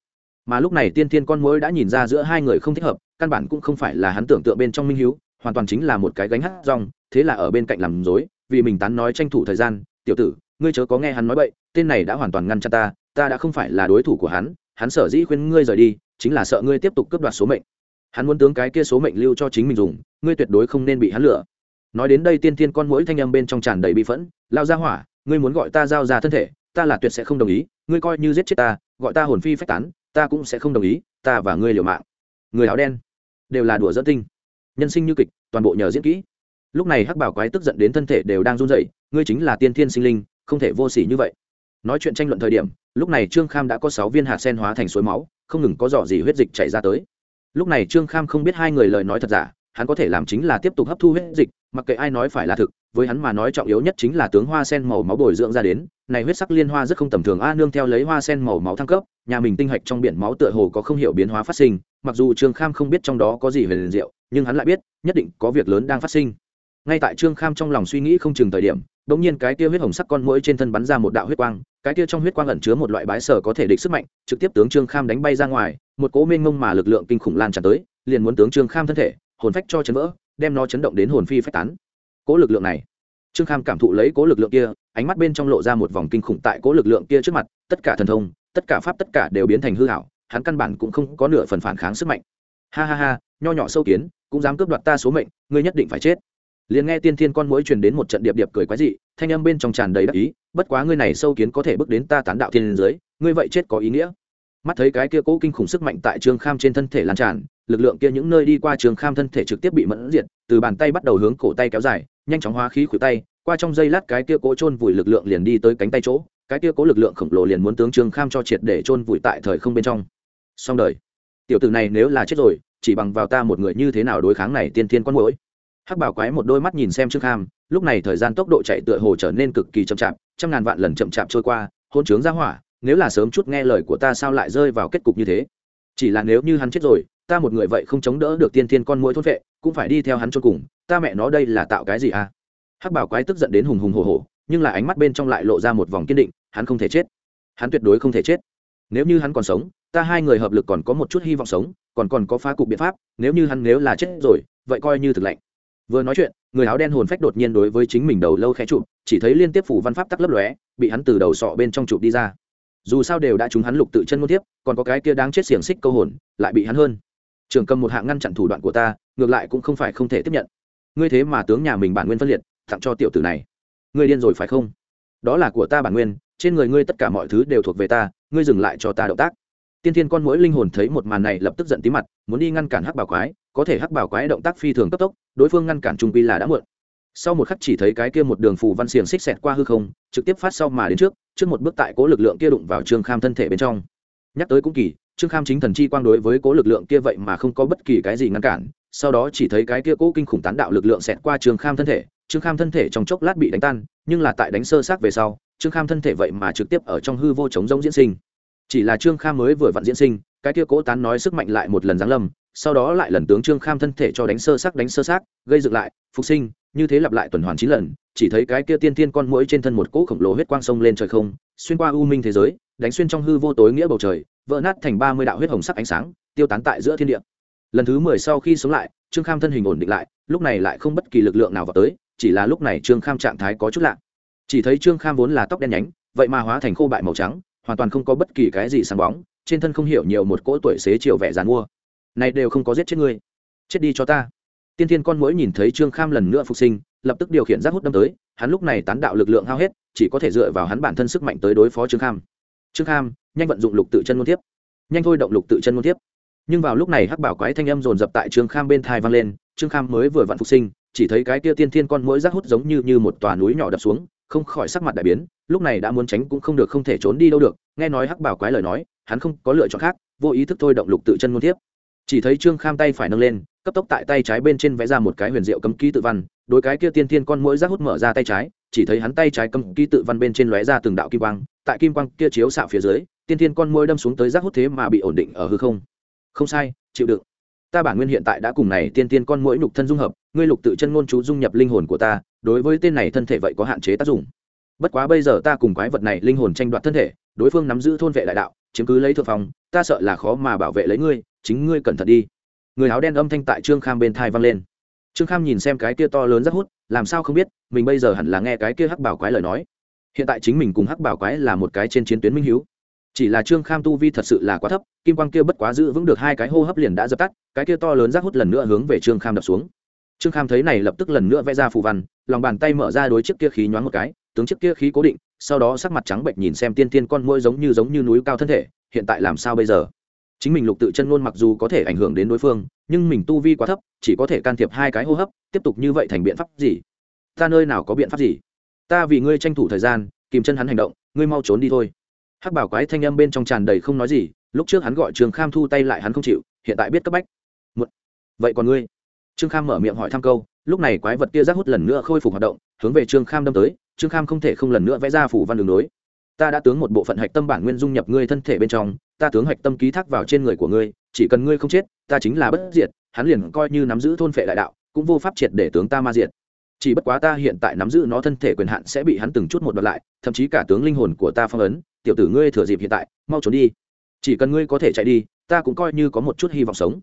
Mà lúc này tiên thiên con mối đã nhìn ra giữa hai người không thích hợp, căn bản cũng không phải là hắn tưởng tượng bên trong minh hiếu, hoàn toàn chính là một cái gánh hát rong, thế là ở bên cạnh làm dối vì mình tán nói tranh thủ thời gian, tiểu tử, ngươi chớ có nghe hắn nói bậy, tên này đã hoàn toàn ngăn chặn ta ta đã không phải là đối thủ của hắn hắn sở dĩ khuyên ngươi rời đi chính là sợ ngươi tiếp tục cướp đoạt số mệnh. Hắn muốn tướng cái kia số mệnh lưu cho chính mình dùng, ngươi tuyệt đối không nên bị hắn lừa. Nói đến đây tiên tiên con mũi thanh âm bên trong tràn đầy bi phẫn lao ra hỏa, ngươi muốn gọi ta giao ra thân thể, ta là tuyệt sẽ không đồng ý, ngươi coi như giết chết ta, gọi ta hồn phi phách tán, ta cũng sẽ không đồng ý, ta và ngươi liều mạng. Người áo đen đều là đùa dẫn tinh. Nhân sinh như kịch, toàn bộ nhờ diễn kỹ. Lúc này hắc bảo quái tức giận đến thân thể đều đang run rẩy, ngươi chính là tiên thiên sinh linh, không thể vô sỉ như vậy. Nói chuyện tranh luận thời điểm, lúc này trương kham đã có sáu viên hạt sen hóa thành suối máu không ngừng có dò gì huyết dịch chảy ra tới. Lúc này trương kham không biết hai người lời nói thật giả, hắn có thể làm chính là tiếp tục hấp thu huyết dịch, mặc kệ ai nói phải là thực, với hắn mà nói trọng yếu nhất chính là tướng hoa sen màu máu bồi dưỡng ra đến, này huyết sắc liên hoa rất không tầm thường, a nương theo lấy hoa sen màu máu thăng cấp, nhà mình tinh hạch trong biển máu tựa hồ có không hiểu biến hóa phát sinh, mặc dù trương kham không biết trong đó có gì về liền diệu, nhưng hắn lại biết, nhất định có việc lớn đang phát sinh. Ngay tại trương kham trong lòng suy nghĩ không chừng thời điểm đ nhiên cái kia huyết hồng sắc con mũi trên thân bắn ra một đạo huyết quang cái kia trong huyết quang ẩn chứa một loại bái sở có thể địch sức mạnh trực tiếp tướng trương kham đánh bay ra ngoài một cỗ mênh mông mà lực lượng kinh khủng lan tràn tới liền muốn tướng trương kham thân thể hồn phách cho chấn vỡ đem nó chấn động đến hồn phi phách tán. Cỗ lực lượng này trương kham cảm thụ lấy cỗ lực lượng kia ánh mắt bên trong lộ ra một vòng kinh khủng tại cỗ lực lượng kia trước mặt tất cả thần thông tất cả pháp tất cả đều biến thành hư ảo, hắn căn bản cũng không có nửa phần phản kháng sức mạnh. Ha ha ha nho nhỏ sâu kiến cũng dám cướp đoạt ta số mệnh ngươi nhất định phải chết liền nghe tiên thiên con mũi truyền đến một trận điệp điệp cười quái dị, thanh âm bên trong tràn đầy đắc ý, bất quá ngươi này sâu kiến có thể bước đến ta tán đạo thiên giới, ngươi vậy chết có ý nghĩa. Mắt thấy cái kia cố kinh khủng sức mạnh tại trương kham trên thân thể lan tràn, lực lượng kia những nơi đi qua trường kham thân thể trực tiếp bị mẫn diệt, từ bàn tay bắt đầu hướng cổ tay kéo dài, nhanh chóng hóa khí khuỷu tay, qua trong giây lát cái kia cố chôn vùi lực lượng liền đi tới cánh tay chỗ, cái kia cố lực lượng khổng lồ liền muốn tướng trương kham cho triệt để chôn vùi tại thời không bên trong. Xong đời. Tiểu tử này nếu là chết rồi, chỉ bằng vào ta một người như thế nào đối kháng này tiên thiên con mũi? Hắc bảo quái một đôi mắt nhìn xem trương kham, lúc này thời gian tốc độ chạy tựa hồ trở nên cực kỳ chậm chạp, trăm ngàn vạn lần chậm chạp trôi qua, hôn trướng ra hỏa, nếu là sớm chút nghe lời của ta sao lại rơi vào kết cục như thế? Chỉ là nếu như hắn chết rồi, ta một người vậy không chống đỡ được tiên thiên con mũi thôn vệ, cũng phải đi theo hắn cho cùng, ta mẹ nó đây là tạo cái gì à? Hắc bảo quái tức giận đến hùng hùng hồ hồ nhưng là ánh mắt bên trong lại lộ ra một vòng kiên định, hắn không thể chết. Hắn tuyệt đối không thể chết. Nếu như hắn còn sống, ta hai người hợp lực còn có một chút hy vọng sống, còn còn có phá cục biện pháp, nếu như hắn nếu là chết rồi, vậy coi như thực lệnh vừa nói chuyện, người áo đen hồn phách đột nhiên đối với chính mình đầu lâu khẽ chụp, chỉ thấy liên tiếp phủ văn pháp tắc lấp lóe, bị hắn từ đầu sọ bên trong chụp đi ra. Dù sao đều đã trúng hắn lục tự chân ngôn tiếp còn có cái kia đáng chết xiềng xích câu hồn, lại bị hắn hơn. Trường cầm một hạng ngăn chặn thủ đoạn của ta, ngược lại cũng không phải không thể tiếp nhận. Ngươi thế mà tướng nhà mình bản nguyên phân liệt, tặng cho tiểu tử này. Ngươi điên rồi phải không? Đó là của ta bản nguyên, trên người ngươi tất cả mọi thứ đều thuộc về ta, ngươi dừng lại cho ta động tác tiên thiên con mỗi linh hồn thấy một màn này lập tức giận tí mặt, muốn đi ngăn cản hắc bảo quái, có thể hắc bảo quái động tác phi thường cấp tốc, đối phương ngăn cản trung quy là đã muộn. Sau một khắc chỉ thấy cái kia một đường phù văn xiềng xích xẹt qua hư không, trực tiếp phát sau mà đến trước trước một bước tại cố lực lượng kia đụng vào trương kham thân thể bên trong. Nhắc tới cũng kỳ, trương kham chính thần chi quang đối với cố lực lượng kia vậy mà không có bất kỳ cái gì ngăn cản, sau đó chỉ thấy cái kia cố kinh khủng tán đạo lực lượng xẹt qua trương kham thân thể, trương kham thân thể trong chốc lát bị đánh tan, nhưng là tại đánh sơ sát về sau, trương kham thân thể vậy mà trực tiếp ở trong hư vô chống rông diễn sinh chỉ là trương kham mới vừa vặn diễn sinh, cái kia cố tán nói sức mạnh lại một lần giáng lâm, sau đó lại lần tướng trương kham thân thể cho đánh sơ sắc đánh sơ xác, gây dựng lại, phục sinh, như thế lặp lại tuần hoàn chín lần, chỉ thấy cái kia tiên tiên con mũi trên thân một cỗ khổng lồ huyết quang sông lên trời không, xuyên qua u minh thế giới, đánh xuyên trong hư vô tối nghĩa bầu trời, vỡ nát thành ba mươi đạo huyết hồng sắc ánh sáng, tiêu tán tại giữa thiên địa. Lần thứ mười sau khi sống lại, trương kham thân hình ổn định lại, lúc này lại không bất kỳ lực lượng nào vào tới, chỉ là lúc này trương kham trạng thái có chút lạ. Chỉ thấy trương kham vốn là tóc đen nhánh, vậy mà hóa thành khô bại màu trắng hoàn toàn không có bất kỳ cái gì sáng bóng, trên thân không hiểu nhiều một cỗ tuổi xế chiều vẻ dàn mua. Này đều không có giết chết ngươi. Chết đi cho ta. Tiên thiên con mũi nhìn thấy trương kham lần nữa phục sinh, lập tức điều khiển rác hút đâm tới, hắn lúc này tán đạo lực lượng hao hết, chỉ có thể dựa vào hắn bản thân sức mạnh tới đối phó trương kham. Trương kham, nhanh vận dụng lục tự chân Ngôn tiếp nhanh thôi động lục tự chân Ngôn tiếp nhưng vào lúc này hắc bảo quái thanh âm dồn dập tại trương kham bên thai vang lên, trương kham mới vừa vặn phục sinh, chỉ thấy cái kia tiên thiên con mũi rác hút giống như như một tòa núi nhỏ đập xuống không khỏi sắc mặt đại biến, lúc này đã muốn tránh cũng không được, không thể trốn đi đâu được. Nghe nói hắc bảo quái lời nói, hắn không có lựa chọn khác, vô ý thức thôi động lục tự chân ngôn thiếp. Chỉ thấy trương kham tay phải nâng lên, cấp tốc tại tay trái bên trên vẽ ra một cái huyền diệu cấm ký tự văn, đối cái kia tiên thiên con mũi rác hút mở ra tay trái, chỉ thấy hắn tay trái cấm ký tự văn bên trên lóe ra từng đạo kim quang, tại kim quang kia chiếu xạo phía dưới, tiên thiên con mũi đâm xuống tới rác hút thế mà bị ổn định ở hư không. Không sai, chịu đựng ta bản nguyên hiện tại đã cùng này tiên tiên con mũi nhục thân dung hợp, ngươi lục tự chân ngôn chú dung nhập linh hồn của ta, đối với tên này thân thể vậy có hạn chế tác dụng. Bất quá bây giờ ta cùng quái vật này linh hồn tranh đoạt thân thể, đối phương nắm giữ thôn vệ đại đạo, chiếm cứ lấy thượng phòng ta sợ là khó mà bảo vệ lấy ngươi, chính ngươi cẩn thận đi. Người áo đen âm thanh tại trương kham bên thai vang lên. Trương kham nhìn xem cái kia to lớn rất hút, làm sao không biết, mình bây giờ hẳn là nghe cái kia hắc bảo quái lời nói. Hiện tại chính mình cùng hắc bảo quái là một cái trên chiến tuyến minh hiếu chỉ là trương kham tu vi thật sự là quá thấp, kim quang kia bất quá giữ vững được hai cái hô hấp liền đã dập tắt, cái kia to lớn rác hút lần nữa hướng về trương kham đập xuống. Trương kham thấy này lập tức lần nữa vẽ ra phù văn, lòng bàn tay mở ra đối chiếc kia khí nhoáng một cái, tướng chiếc kia khí cố định, sau đó sắc mặt trắng bệnh nhìn xem tiên tiên con môi giống như giống như núi cao thân thể, hiện tại làm sao bây giờ? Chính mình lục tự chân ngôn mặc dù có thể ảnh hưởng đến đối phương, nhưng mình tu vi quá thấp, chỉ có thể can thiệp hai cái hô hấp, tiếp tục như vậy thành biện pháp gì? Ta nơi nào có biện pháp gì? Ta vì ngươi tranh thủ thời gian, kìm chân hắn hành động, ngươi mau trốn đi thôi hắc bảo quái thanh âm bên trong tràn đầy không nói gì, lúc trước hắn gọi trương kham thu tay lại hắn không chịu, hiện tại biết cấp bách. Một vậy còn ngươi? Trương kham mở miệng hỏi thăm câu, lúc này quái vật kia rác hút lần nữa khôi phục hoạt động, hướng về trương kham đâm tới, trương kham không thể không lần nữa vẽ ra phủ văn đường đối. Ta đã tướng một bộ phận hạch tâm bản nguyên dung nhập ngươi thân thể bên trong, ta tướng hạch tâm ký thác vào trên người của ngươi, chỉ cần ngươi không chết, ta chính là bất diệt, hắn liền coi như nắm giữ thôn phệ đại đạo, cũng vô pháp triệt để tướng ta ma diệt. Chỉ bất quá ta hiện tại nắm giữ nó thân thể quyền hạn sẽ bị hắn từng chút một đoạt lại, thậm chí cả tướng linh hồn của ta phong ấn tiểu tử ngươi thừa dịp hiện tại, mau trốn đi. Chỉ cần ngươi có thể chạy đi, ta cũng coi như có một chút hy vọng sống.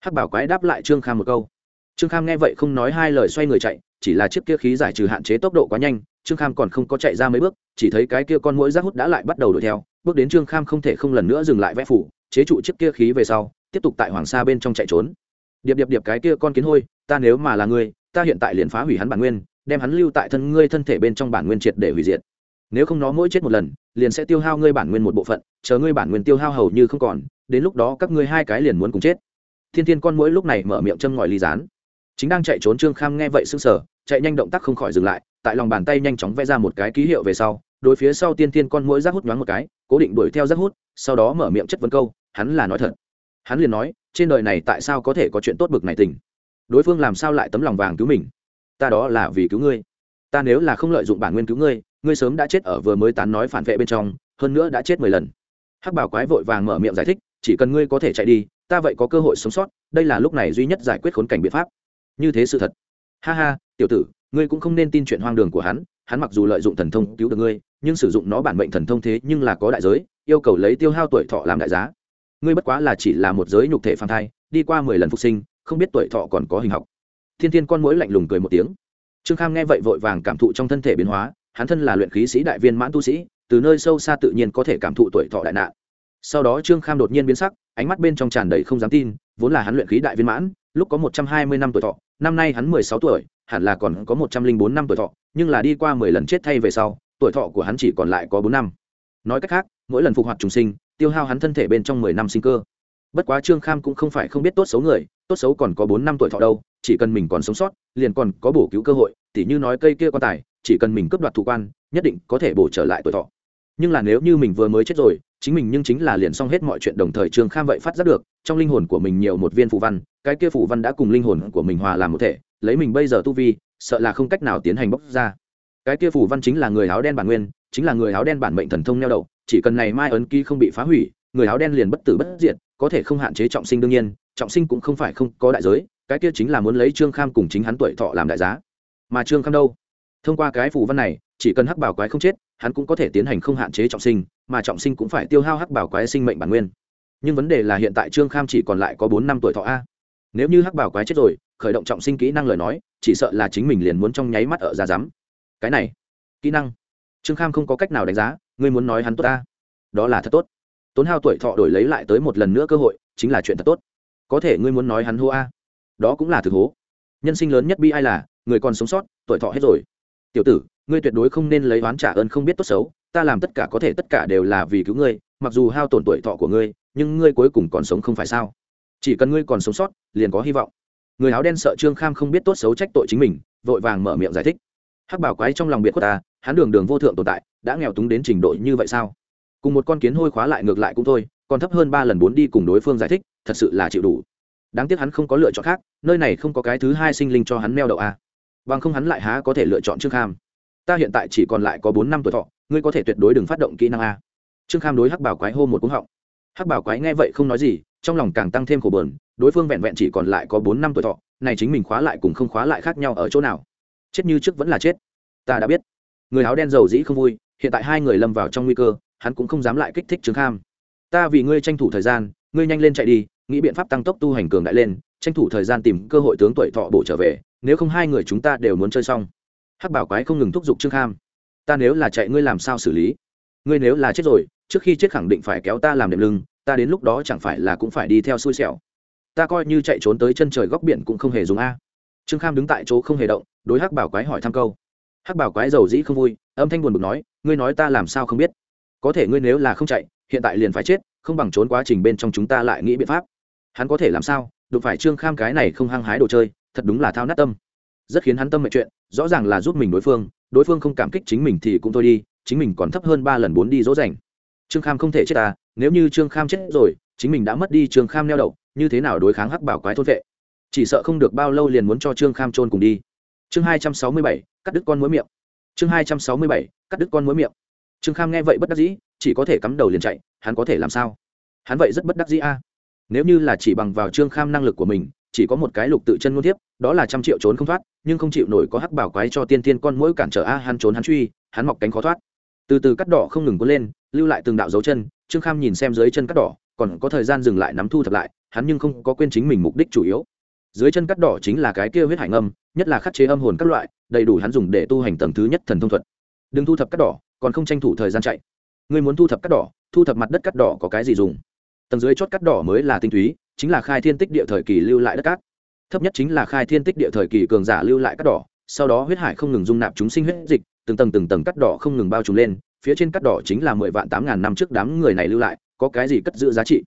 Hắc bảo quái đáp lại trương kham một câu. Trương kham nghe vậy không nói hai lời xoay người chạy, chỉ là chiếc kia khí giải trừ hạn chế tốc độ quá nhanh, trương kham còn không có chạy ra mấy bước, chỉ thấy cái kia con mũi rác hút đã lại bắt đầu đuổi theo, bước đến trương kham không thể không lần nữa dừng lại vẽ phủ, chế trụ chiếc kia khí về sau, tiếp tục tại hoàng sa bên trong chạy trốn. Điệp điệp điệp cái kia con kiến hôi, ta nếu mà là ngươi, ta hiện tại liền phá hủy hắn bản nguyên, đem hắn lưu tại thân ngươi thân thể bên trong bản nguyên triệt để hủy diệt. Nếu không nó mỗi chết một lần liền sẽ tiêu hao ngươi bản nguyên một bộ phận chờ ngươi bản nguyên tiêu hao hầu như không còn đến lúc đó các ngươi hai cái liền muốn cùng chết. Thiên thiên con mỗi lúc này mở miệng châm ngòi ly rán chính đang chạy trốn trương kham nghe vậy sưng sờ, chạy nhanh động tác không khỏi dừng lại tại lòng bàn tay nhanh chóng vẽ ra một cái ký hiệu về sau đối phía sau tiên thiên con mỗi rác hút nhoáng một cái cố định đuổi theo rác hút sau đó mở miệng chất vấn câu hắn là nói thật? Hắn liền nói trên đời này tại sao có thể có chuyện tốt bực này tình? Đối phương làm sao lại tấm lòng vàng cứu mình? Ta đó là vì cứu ngươi. Ta nếu là không lợi dụng bản nguyên cứu ngươi ngươi sớm đã chết ở vừa mới tán nói phản vệ bên trong, hơn nữa đã chết mười lần. Hắc bảo quái vội vàng mở miệng giải thích, chỉ cần ngươi có thể chạy đi, ta vậy có cơ hội sống sót, đây là lúc này duy nhất giải quyết khốn cảnh biện pháp. Như thế sự thật. Ha ha, tiểu tử, ngươi cũng không nên tin chuyện hoang đường của hắn hắn mặc dù lợi dụng thần thông cứu được ngươi, nhưng sử dụng nó bản mệnh thần thông thế nhưng là có đại giới, yêu cầu lấy tiêu hao tuổi thọ làm đại giá. Ngươi bất quá là chỉ là một giới nhục thể phàm thai, đi qua mười lần phục sinh, không biết tuổi thọ còn có hình học. Thiên thiên con mũi lạnh lùng cười một tiếng. Trương kham nghe vậy vội vàng cảm thụ trong thân thể biến hóa hắn thân là luyện khí sĩ đại viên mãn tu sĩ, từ nơi sâu xa tự nhiên có thể cảm thụ tuổi thọ đại nạn. Sau đó trương kham đột nhiên biến sắc, ánh mắt bên trong tràn đầy không dám tin, vốn là hắn luyện khí đại viên mãn, lúc có một trăm hai mươi năm tuổi thọ, năm nay hắn mười sáu tuổi, hẳn là còn có một trăm linh bốn năm tuổi thọ, nhưng là đi qua mười lần chết thay về sau, tuổi thọ của hắn chỉ còn lại có bốn năm. Nói cách khác, mỗi lần phục hoạt trùng sinh, tiêu hao hắn thân thể bên trong mười năm sinh cơ. Bất quá trương kham cũng không phải không biết tốt xấu người, tốt xấu còn có bốn năm tuổi thọ đâu, chỉ cần mình còn sống sót, liền còn có bổ cứu cơ hội, tỉ như nói cây kia quan tài chỉ cần mình cướp đoạt thủ quan, nhất định có thể bổ trở lại tuổi thọ. Nhưng là nếu như mình vừa mới chết rồi, chính mình nhưng chính là liền xong hết mọi chuyện đồng thời trương kham vậy phát giác được, trong linh hồn của mình nhiều một viên phù văn, cái kia phù văn đã cùng linh hồn của mình hòa làm một thể, lấy mình bây giờ tu vi, sợ là không cách nào tiến hành bóc ra. Cái kia phù văn chính là người áo đen bản nguyên, chính là người áo đen bản mệnh thần thông neo đậu, chỉ cần này mai ấn ký không bị phá hủy, người áo đen liền bất tử bất diệt, có thể không hạn chế trọng sinh đương nhiên, trọng sinh cũng không phải không có đại giới, cái kia chính là muốn lấy trương kham cùng chính hắn tuổi thọ làm đại giá. Mà trương kham đâu? Thông qua cái phù văn này, chỉ cần hắc bảo quái không chết, hắn cũng có thể tiến hành không hạn chế trọng sinh, mà trọng sinh cũng phải tiêu hao hắc bảo quái sinh mệnh bản nguyên. Nhưng vấn đề là hiện tại trương kham chỉ còn lại có bốn năm tuổi thọ a. Nếu như hắc bảo quái chết rồi, khởi động trọng sinh kỹ năng lời nói, chỉ sợ là chính mình liền muốn trong nháy mắt ở ra rắm. Cái này, kỹ năng. Trương kham không có cách nào đánh giá, ngươi muốn nói hắn tốt ta. Đó là thật tốt. Tốn hao tuổi thọ đổi lấy lại tới một lần nữa cơ hội, chính là chuyện thật tốt. Có thể ngươi muốn nói hắn hô a. Đó cũng là thực hố. Nhân sinh lớn nhất bi ai là, người còn sống sót, tuổi thọ hết rồi tiểu tử, ngươi tuyệt đối không nên lấy oán trả ơn không biết tốt xấu, ta làm tất cả có thể tất cả đều là vì cứu ngươi, mặc dù hao tổn tuổi thọ của ngươi, nhưng ngươi cuối cùng còn sống không phải sao? Chỉ cần ngươi còn sống sót, liền có hy vọng. Người áo đen sợ trương kham không biết tốt xấu trách tội chính mình, vội vàng mở miệng giải thích. Hắc bảo quái trong lòng biệt của ta, hắn đường đường vô thượng tồn tại, đã nghèo túng đến trình độ như vậy sao? Cùng một con kiến hôi khóa lại ngược lại cũng thôi, còn thấp hơn ba lần bốn đi cùng đối phương giải thích, thật sự là chịu đủ. Đáng tiếc hắn không có lựa chọn khác, nơi này không có cái thứ hai sinh linh cho hắn meo đậu à bằng không hắn lại há có thể lựa chọn trương kham. Ta hiện tại chỉ còn lại có bốn năm tuổi thọ, ngươi có thể tuyệt đối đừng phát động kỹ năng a. Trương kham đối hắc bảo quái hô một cúng họng. Hắc bảo quái nghe vậy không nói gì, trong lòng càng tăng thêm khổ bờn đối phương vẹn vẹn chỉ còn lại có bốn năm tuổi thọ, này chính mình khóa lại cùng không khóa lại khác nhau ở chỗ nào? Chết như trước vẫn là chết. Ta đã biết. Người áo đen giàu dĩ không vui, hiện tại hai người lâm vào trong nguy cơ, hắn cũng không dám lại kích thích trương kham. Ta vì ngươi tranh thủ thời gian, ngươi nhanh lên chạy đi, nghĩ biện pháp tăng tốc tu hành cường đại lên, tranh thủ thời gian tìm cơ hội tướng tuổi thọ bổ trở về nếu không hai người chúng ta đều muốn chơi xong. Hắc bảo quái không ngừng thúc giục trương kham. Ta nếu là chạy, ngươi làm sao xử lý? Ngươi nếu là chết rồi, trước khi chết khẳng định phải kéo ta làm đệm lưng, ta đến lúc đó chẳng phải là cũng phải đi theo xui xẻo. Ta coi như chạy trốn tới chân trời góc biển cũng không hề dùng a. Trương kham đứng tại chỗ không hề động, đối hắc bảo quái hỏi thăm câu. Hắc bảo quái giàu dĩ không vui, âm thanh buồn bực nói, ngươi nói ta làm sao không biết? Có thể ngươi nếu là không chạy, hiện tại liền phải chết, không bằng trốn quá trình bên trong chúng ta lại nghĩ biện pháp. Hắn có thể làm sao? Đụng phải trương kham cái này không hăng hái đồ chơi thật đúng là thao nát tâm. Rất khiến hắn tâm mệnh chuyện, rõ ràng là giúp mình đối phương đối phương không cảm kích chính mình thì cũng thôi đi, chính mình còn thấp hơn ba lần bốn đi dỗ dành. Trương kham không thể chết ta nếu như trương kham chết rồi, chính mình đã mất đi trương kham neo đậu, như thế nào đối kháng hắc bảo quái thôn vệ? Chỉ sợ không được bao lâu liền muốn cho trương kham trôn cùng đi. Chương hai trăm sáu mươi bảy, cắt đứt con mũi miệng. Chương hai trăm sáu mươi bảy, cắt đứt con mũi miệng. Trương kham nghe vậy bất đắc dĩ, chỉ có thể cắm đầu liền chạy, hắn có thể làm sao? Hắn vậy rất bất đắc dĩ a. Nếu như là chỉ bằng vào trương kham năng lực của mình, chỉ có một cái lục tự chân ngôn tiếp đó là trăm triệu trốn không thoát, nhưng không chịu nổi có hắc bảo quái cho tiên tiên con mũi cản trở a, hắn trốn hắn truy, hắn mọc cánh khó thoát. Từ từ cắt đỏ không ngừng cuốn lên, lưu lại từng đạo dấu chân, trương kham nhìn xem dưới chân cắt đỏ, còn có thời gian dừng lại nắm thu thập lại, hắn nhưng không có quên chính mình mục đích chủ yếu. Dưới chân cắt đỏ chính là cái kia huyết hải ngâm, nhất là khắc chế âm hồn các loại, đầy đủ hắn dùng để tu hành tầng thứ nhất thần thông thuật. Đừng thu thập cắt đỏ, còn không tranh thủ thời gian chạy. Ngươi muốn thu thập cắt đỏ, thu thập mặt đất cắt đỏ có cái gì dùng? Tầng dưới chót cắt đỏ mới là tinh túy, chính là khai thiên tích địa thời kỳ lưu lại đất cát thấp nhất chính là khai thiên tích địa thời kỳ cường giả lưu lại cắt đỏ, sau đó huyết hải không ngừng dung nạp chúng sinh huyết dịch, từng tầng từng tầng cắt đỏ không ngừng bao trùm lên, phía trên cắt đỏ chính là mười vạn tám ngàn năm trước đám người này lưu lại, có cái gì cất giữ giá trị?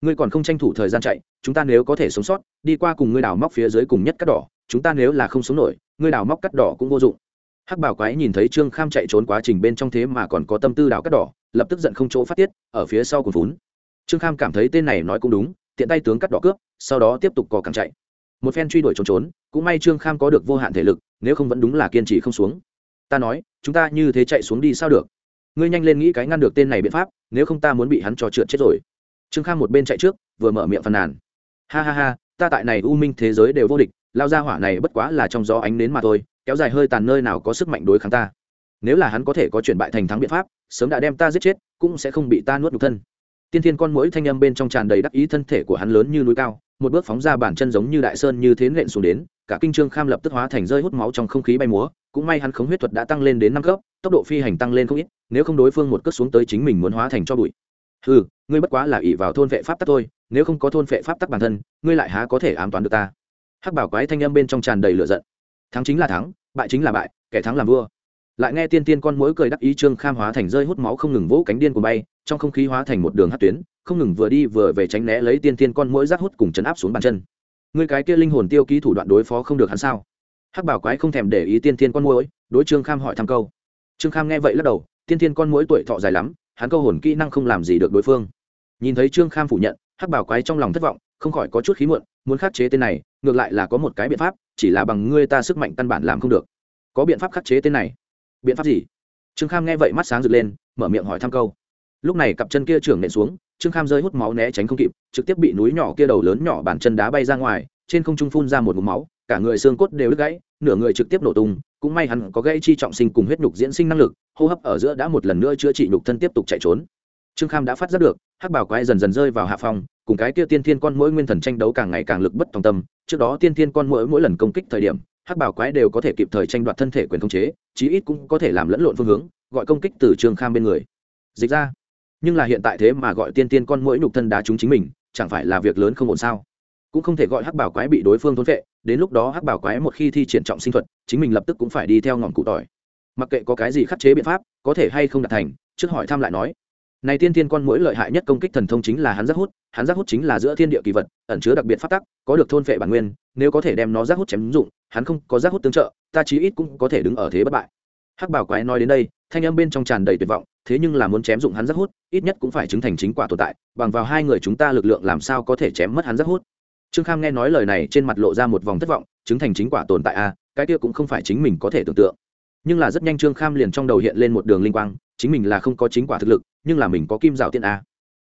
Ngươi còn không tranh thủ thời gian chạy, chúng ta nếu có thể sống sót, đi qua cùng ngươi đào móc phía dưới cùng nhất cắt đỏ, chúng ta nếu là không sống nổi, ngươi đào móc cắt đỏ cũng vô dụng. Hắc bảo quái nhìn thấy trương kham chạy trốn quá trình bên trong thế mà còn có tâm tư đào cắt đỏ, lập tức giận không chỗ phát tiết, ở phía sau cùng vốn trương kham cảm thấy tên này nói cũng đúng, tiện tay tướng cắt đỏ cướp, sau đó tiếp tục cò càng chạy một phen truy đuổi trốn trốn, cũng may trương kham có được vô hạn thể lực, nếu không vẫn đúng là kiên trì không xuống. Ta nói, chúng ta như thế chạy xuống đi sao được? Ngươi nhanh lên nghĩ cái ngăn được tên này biện pháp, nếu không ta muốn bị hắn cho trượt chết rồi. Trương kham một bên chạy trước, vừa mở miệng phàn nàn. Ha ha ha, ta tại này u minh thế giới đều vô địch, lao ra hỏa này bất quá là trong gió ánh nến mà thôi, kéo dài hơi tàn nơi nào có sức mạnh đối kháng ta. Nếu là hắn có thể có chuyển bại thành thắng biện pháp, sớm đã đem ta giết chết, cũng sẽ không bị ta nuốt nhục thân. Tiên thiên con mỗi thanh âm bên trong tràn đầy đắc ý thân thể của hắn lớn như núi cao một bước phóng ra bản chân giống như đại sơn như thế nện xuống đến, cả kinh trương kham lập tức hóa thành rơi hút máu trong không khí bay múa, cũng may hắn khống huyết thuật đã tăng lên đến năm cấp, tốc độ phi hành tăng lên không ít, nếu không đối phương một cất xuống tới chính mình muốn hóa thành cho bụi. Ừ ngươi bất quá là ỷ vào thôn vệ pháp tắc thôi, nếu không có thôn vệ pháp tắc bản thân, ngươi lại há có thể ám toán được ta? Hắc bảo quái thanh âm bên trong tràn đầy lửa giận. Thắng chính là thắng, bại chính là bại, kẻ thắng làm vua. Lại nghe tiên tiên con mỗi cười đắc ý trương kham hóa thành rơi hút máu không ngừng vỗ cánh điên của bay, trong không khí hóa thành một đường hát tuyến không ngừng vừa đi vừa về tránh né lấy tiên tiên con mũi rác hút cùng chấn áp xuống bàn chân. Người cái kia linh hồn tiêu ký thủ đoạn đối phó không được hắn sao? Hắc bảo quái không thèm để ý tiên tiên con mũi, đối trương kham hỏi thăm câu. Trương kham nghe vậy lắc đầu, tiên tiên con mũi tuổi thọ dài lắm, hắn câu hồn kỹ năng không làm gì được đối phương. Nhìn thấy trương kham phủ nhận, hắc bảo quái trong lòng thất vọng, không khỏi có chút khí muộn, muốn khắc chế tên này, ngược lại là có một cái biện pháp, chỉ là bằng ngươi ta sức mạnh căn bản làm không được. Có biện pháp khắc chế tên này. Biện pháp gì? Trương kham nghe vậy mắt sáng rực lên, mở miệng hỏi thăm câu lúc này cặp chân kia trưởng nện xuống, trương kham rơi hút máu né tránh không kịp, trực tiếp bị núi nhỏ kia đầu lớn nhỏ bàn chân đá bay ra ngoài, trên không trung phun ra một mụm máu, cả người xương cốt đều đứt gãy, nửa người trực tiếp nổ tung, cũng may hắn có gãy chi trọng sinh cùng huyết nhục diễn sinh năng lực, hô hấp ở giữa đã một lần nữa chữa trị nhục thân tiếp tục chạy trốn. Trương kham đã phát giác được, hắc bảo quái dần dần rơi vào hạ phòng cùng cái kia tiên thiên con mỗi nguyên thần tranh đấu càng ngày càng lực bất tòng tâm. Trước đó tiên thiên con mỗi mỗi lần công kích thời điểm, hắc bảo quái đều có thể kịp thời tranh đoạt thân thể quyền khống chế, chí ít cũng có thể làm lẫn lộn phương hướng, gọi công kích từ trương kham bên người. Dịch ra nhưng là hiện tại thế mà gọi tiên tiên con mỗi nhục thân đá chúng chính mình, chẳng phải là việc lớn không ổn sao? Cũng không thể gọi hắc bảo quái bị đối phương thốn vệ đến lúc đó hắc bảo quái một khi thi triển trọng sinh thuật, chính mình lập tức cũng phải đi theo ngọn cụ tỏi. Mặc kệ có cái gì khắc chế biện pháp, có thể hay không đạt thành, trước hỏi thăm lại nói. Này tiên thiên con mũi lợi hại nhất công kích thần thông chính là hắn giác hút, hắn giác hút chính là giữa thiên địa kỳ vật, ẩn chứa đặc biệt phát tắc, có được thôn phệ bản nguyên, nếu có thể đem nó giác hút chém dụng, hắn không có giác hút tương trợ, ta chí ít cũng có thể đứng ở thế bất bại. Hắc bảo quái nói đến đây, thanh âm bên trong tràn đầy tuyệt vọng thế nhưng là muốn chém dụng hắn rất hút ít nhất cũng phải chứng thành chính quả tồn tại bằng vào hai người chúng ta lực lượng làm sao có thể chém mất hắn rất hút. Trương kham nghe nói lời này trên mặt lộ ra một vòng thất vọng chứng thành chính quả tồn tại a à, cái kia cũng không phải chính mình có thể tưởng tượng. Nhưng là rất nhanh trương kham liền trong đầu hiện lên một đường linh quang chính mình là không có chính quả thực lực nhưng là mình có kim rào tiễn a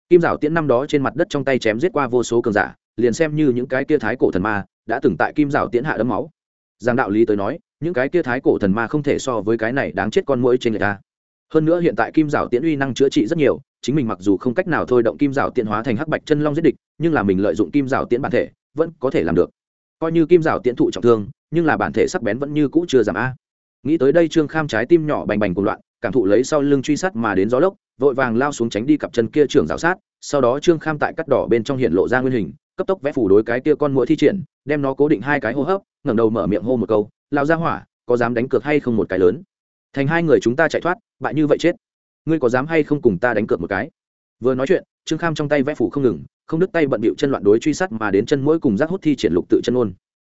kim rào tiễn năm đó trên mặt đất trong tay chém giết qua vô số cường giả liền xem như những cái kia thái cổ thần ma đã từng tại kim rào tiễn hạ đấm máu. Giang đạo lý tới nói những cái kia thái cổ thần ma không thể so với cái này đáng chết con mũi trên người ta hơn nữa hiện tại kim rào tiễn uy năng chữa trị rất nhiều, chính mình mặc dù không cách nào thôi động kim rào tiễn hóa thành hắc bạch chân long giết địch, nhưng là mình lợi dụng kim rào tiễn bản thể, vẫn có thể làm được. Coi như kim rào tiễn thụ trọng thương, nhưng là bản thể sắc bén vẫn như cũ chưa giảm a. Nghĩ tới đây trương kham trái tim nhỏ bành bành cùng loạn, cảm thụ lấy sau lưng truy sát mà đến gió lốc, vội vàng lao xuống tránh đi cặp chân kia trưởng rào sát, sau đó trương kham tại cắt đỏ bên trong hiện lộ ra nguyên hình, cấp tốc vẽ phủ đối cái kia con mũi thi triển, đem nó cố định hai cái hô hấp, ngẩng đầu mở miệng hô một câu lao ra hỏa, có dám đánh cược hay không một cái lớn? Thành hai người chúng ta chạy thoát, bại như vậy chết. Ngươi có dám hay không cùng ta đánh cược một cái? Vừa nói chuyện, trương kham trong tay vẽ phủ không ngừng, không đứt tay bận bịu chân loạn đối truy sát mà đến chân mỗi cùng giác hút thi triển lục tự chân ôn.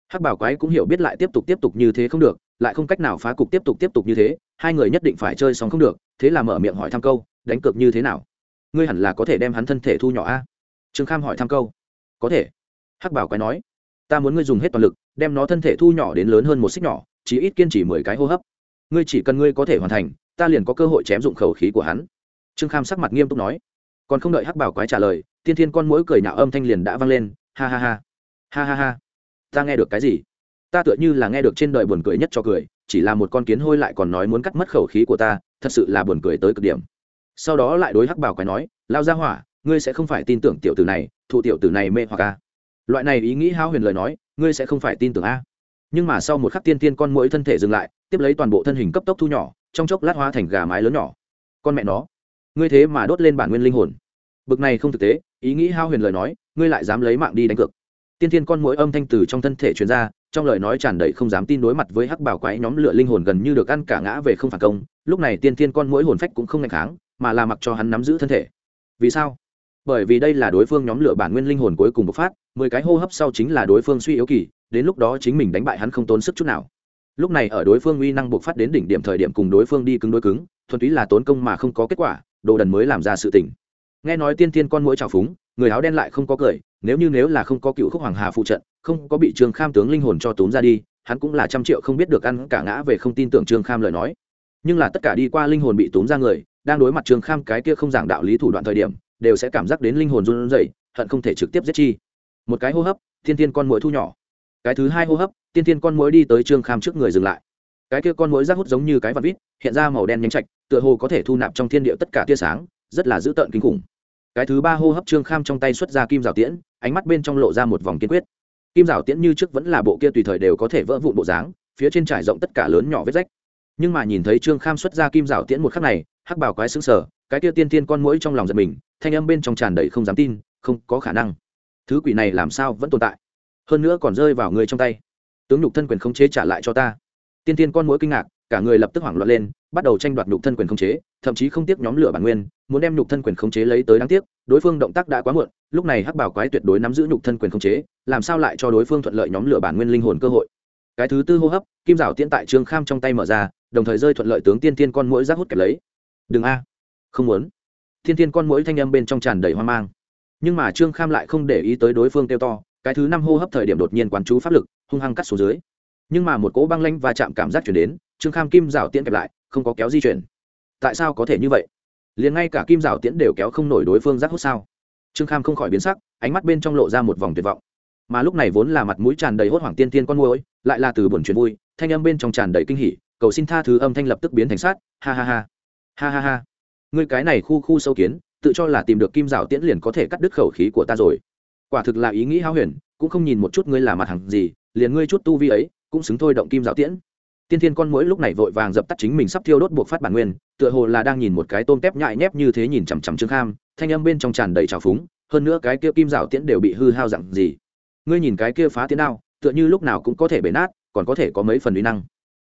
Hắc bảo quái cũng hiểu biết lại tiếp tục tiếp tục như thế không được, lại không cách nào phá cục tiếp tục tiếp tục như thế, hai người nhất định phải chơi xong không được, thế là mở miệng hỏi thăm câu, đánh cược như thế nào? Ngươi hẳn là có thể đem hắn thân thể thu nhỏ a? Trương kham hỏi thăm câu, có thể. Hắc bảo quái nói, ta muốn ngươi dùng hết toàn lực, đem nó thân thể thu nhỏ đến lớn hơn một xích nhỏ chỉ ít kiên trì mười cái hô hấp ngươi chỉ cần ngươi có thể hoàn thành, ta liền có cơ hội chém dụng khẩu khí của hắn. Trương kham sắc mặt nghiêm túc nói. Còn không đợi hắc bảo quái trả lời, tiên thiên con mỗi cười nhạo âm thanh liền đã vang lên, ha ha ha ha ha ha, ta nghe được cái gì? Ta tựa như là nghe được trên đời buồn cười nhất cho cười, chỉ là một con kiến hôi lại còn nói muốn cắt mất khẩu khí của ta, thật sự là buồn cười tới cực điểm. Sau đó lại đối hắc bảo quái nói, lao ra hỏa, ngươi sẽ không phải tin tưởng tiểu tử này, thụ tiểu tử này mê hoặc a loại này ý nghĩ hao huyền lời nói, ngươi sẽ không phải tin tưởng a nhưng mà sau một khắc tiên tiên con mũi thân thể dừng lại, tiếp lấy toàn bộ thân hình cấp tốc thu nhỏ, trong chốc lát hóa thành gà mái lớn nhỏ. Con mẹ nó, ngươi thế mà đốt lên bản nguyên linh hồn. Bực này không thực tế, ý nghĩ hao huyền lời nói, ngươi lại dám lấy mạng đi đánh cược. Tiên tiên con mũi âm thanh từ trong thân thể truyền ra, trong lời nói tràn đầy không dám tin đối mặt với hắc bảo quái nhóm lửa linh hồn gần như được ăn cả ngã về không phản công. Lúc này tiên tiên con mũi hồn phách cũng không ngày kháng, mà là mặc cho hắn nắm giữ thân thể. Vì sao? Bởi vì đây là đối phương nhóm lửa bản nguyên linh hồn cuối cùng bộc phát, mười cái hô hấp sau chính là đối phương suy yếu kỳ, đến lúc đó chính mình đánh bại hắn không tốn sức chút nào. Lúc này ở đối phương uy năng bộc phát đến đỉnh điểm thời điểm cùng đối phương đi cứng đối cứng, thuần túy là tốn công mà không có kết quả, đồ đần mới làm ra sự tình. Nghe nói tiên tiên con mũi trào phúng, người áo đen lại không có cười, nếu như nếu là không có cựu khúc hoàng hà phụ trận, không có bị trương kham tướng linh hồn cho tốn ra đi, hắn cũng là trăm triệu không biết được ăn cả ngã về không tin tưởng trương kham lời nói. Nhưng là tất cả đi qua linh hồn bị tốn ra người, đang đối mặt trương kham cái kia không giảng đạo lý thủ đoạn thời điểm đều sẽ cảm giác đến linh hồn run rẩy, hận không thể trực tiếp giết chi. Một cái hô hấp, thiên tiên con mũi thu nhỏ. Cái thứ hai hô hấp tiên tiên con mũi đi tới trương kham trước người dừng lại. Cái kia con mũi rác hút giống như cái vạt vít, hiện ra màu đen nhanh chạch, tựa hồ có thể thu nạp trong thiên địa tất cả tia sáng, rất là dữ tợn kinh khủng. Cái thứ ba hô hấp trương kham trong tay xuất ra kim rào tiễn, ánh mắt bên trong lộ ra một vòng kiên quyết. Kim rào tiễn như trước vẫn là bộ kia tùy thời đều có thể vỡ vụn bộ dáng, phía trên trải rộng tất cả lớn nhỏ vết rách. Nhưng mà nhìn thấy trương kham xuất ra kim rào tiễn một khắc này, hắc bảo quái xứng sở cái kia tiên tiên con mũi trong lòng giật mình, thanh âm bên trong tràn đầy không dám tin, không có khả năng. Thứ quỷ này làm sao vẫn tồn tại? Hơn nữa còn rơi vào người trong tay. Tướng nhục thân quyền khống chế trả lại cho ta. Tiên tiên con mũi kinh ngạc, cả người lập tức hoảng loạn lên, bắt đầu tranh đoạt nhục thân quyền khống chế, thậm chí không tiếc nhóm lửa bản nguyên, muốn đem nhục thân quyền khống chế lấy tới đáng tiếc, đối phương động tác đã quá muộn, lúc này hắc bảo quái tuyệt đối nắm giữ nhục thân quyền khống chế, làm sao lại cho đối phương thuận lợi nhóm lửa bản nguyên linh hồn cơ hội? Cái thứ tư hô hấp, kim rào tiễn tại trương kham trong tay mở ra, đồng thời rơi thuận lợi tướng tiên tiên con mũi rác hút kẹp lấy. Đừng a không muốn. Thiên Thiên con mũi thanh âm bên trong tràn đầy hoang mang. Nhưng mà trương kham lại không để ý tới đối phương kêu to, cái thứ năm hô hấp thời điểm đột nhiên quán chú pháp lực, hung hăng cắt xuống dưới. Nhưng mà một cỗ băng lanh và chạm cảm giác chuyển đến, trương kham kim rào tiễn kẹp lại, không có kéo di chuyển. Tại sao có thể như vậy? Liền ngay cả kim rào tiễn đều kéo không nổi đối phương rác hút sao? Trương kham không khỏi biến sắc, ánh mắt bên trong lộ ra một vòng tuyệt vọng. Mà lúc này vốn là mặt mũi tràn đầy hốt hoảng tiên tiên con môi lại là từ buồn chuyện vui, thanh âm bên trong tràn đầy kinh hỉ, cầu xin tha thứ âm thanh lập tức biến thành sát, ha ha ha. Ha ha ha ngươi cái này khu khu sâu kiến, tự cho là tìm được kim rào tiễn liền có thể cắt đứt khẩu khí của ta rồi. Quả thực là ý nghĩ hao huyền, cũng không nhìn một chút ngươi là mặt hàng gì, liền ngươi chút tu vi ấy, cũng xứng thôi động kim rào tiễn. Tiên thiên con mũi lúc này vội vàng dập tắt chính mình sắp thiêu đốt buộc phát bản nguyên, tựa hồ là đang nhìn một cái tôm tép nhại nhép như thế nhìn chằm chằm trương kham, thanh âm bên trong tràn đầy trào phúng, hơn nữa cái kia kim rào tiễn đều bị hư hao dặn gì. Ngươi nhìn cái kia phá tiến đao, tựa như lúc nào cũng có thể bể nát, còn có thể có mấy phần uy năng.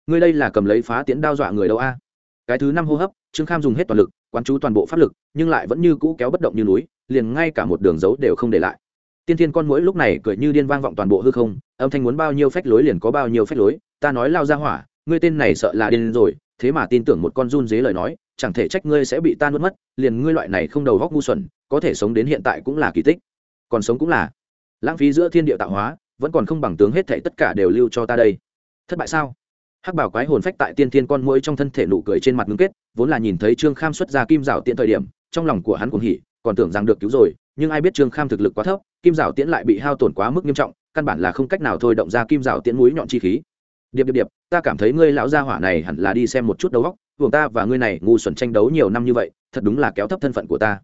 Ngươi đây là cầm lấy phá tiễn đao dọa người đâu a? Cái thứ năm hô hấp trương kham dùng hết toàn lực, quán chú toàn bộ pháp lực, nhưng lại vẫn như cũ kéo bất động như núi, liền ngay cả một đường dấu đều không để lại. Tiên thiên con Mũi lúc này cười như điên vang vọng toàn bộ hư không, âm thanh muốn bao nhiêu phách lối liền có bao nhiêu phách lối, ta nói lao ra hỏa, ngươi tên này sợ là điên rồi, thế mà tin tưởng một con run dế lời nói, chẳng thể trách ngươi sẽ bị ta nuốt mất, liền ngươi loại này không đầu góc ngu xuẩn, có thể sống đến hiện tại cũng là kỳ tích. Còn sống cũng là. Lãng phí giữa thiên địa tạo hóa, vẫn còn không bằng tướng hết thảy tất cả đều lưu cho ta đây. Thất bại sao? Hắc bảo quái hồn phách tại tiên thiên con mũi trong thân thể nụ cười trên mặt ngưng kết vốn là nhìn thấy trương kham xuất ra kim rào tiện thời điểm, trong lòng của hắn cũng hỉ, còn tưởng rằng được cứu rồi, nhưng ai biết trương kham thực lực quá thấp, kim rào tiễn lại bị hao tổn quá mức nghiêm trọng, căn bản là không cách nào thôi động ra kim rào tiễn mũi nhọn chi khí. Điệp điệp điệp, ta cảm thấy ngươi lão gia hỏa này hẳn là đi xem một chút đấu góc buồng ta và ngươi này ngu xuẩn tranh đấu nhiều năm như vậy, thật đúng là kéo thấp thân phận của ta.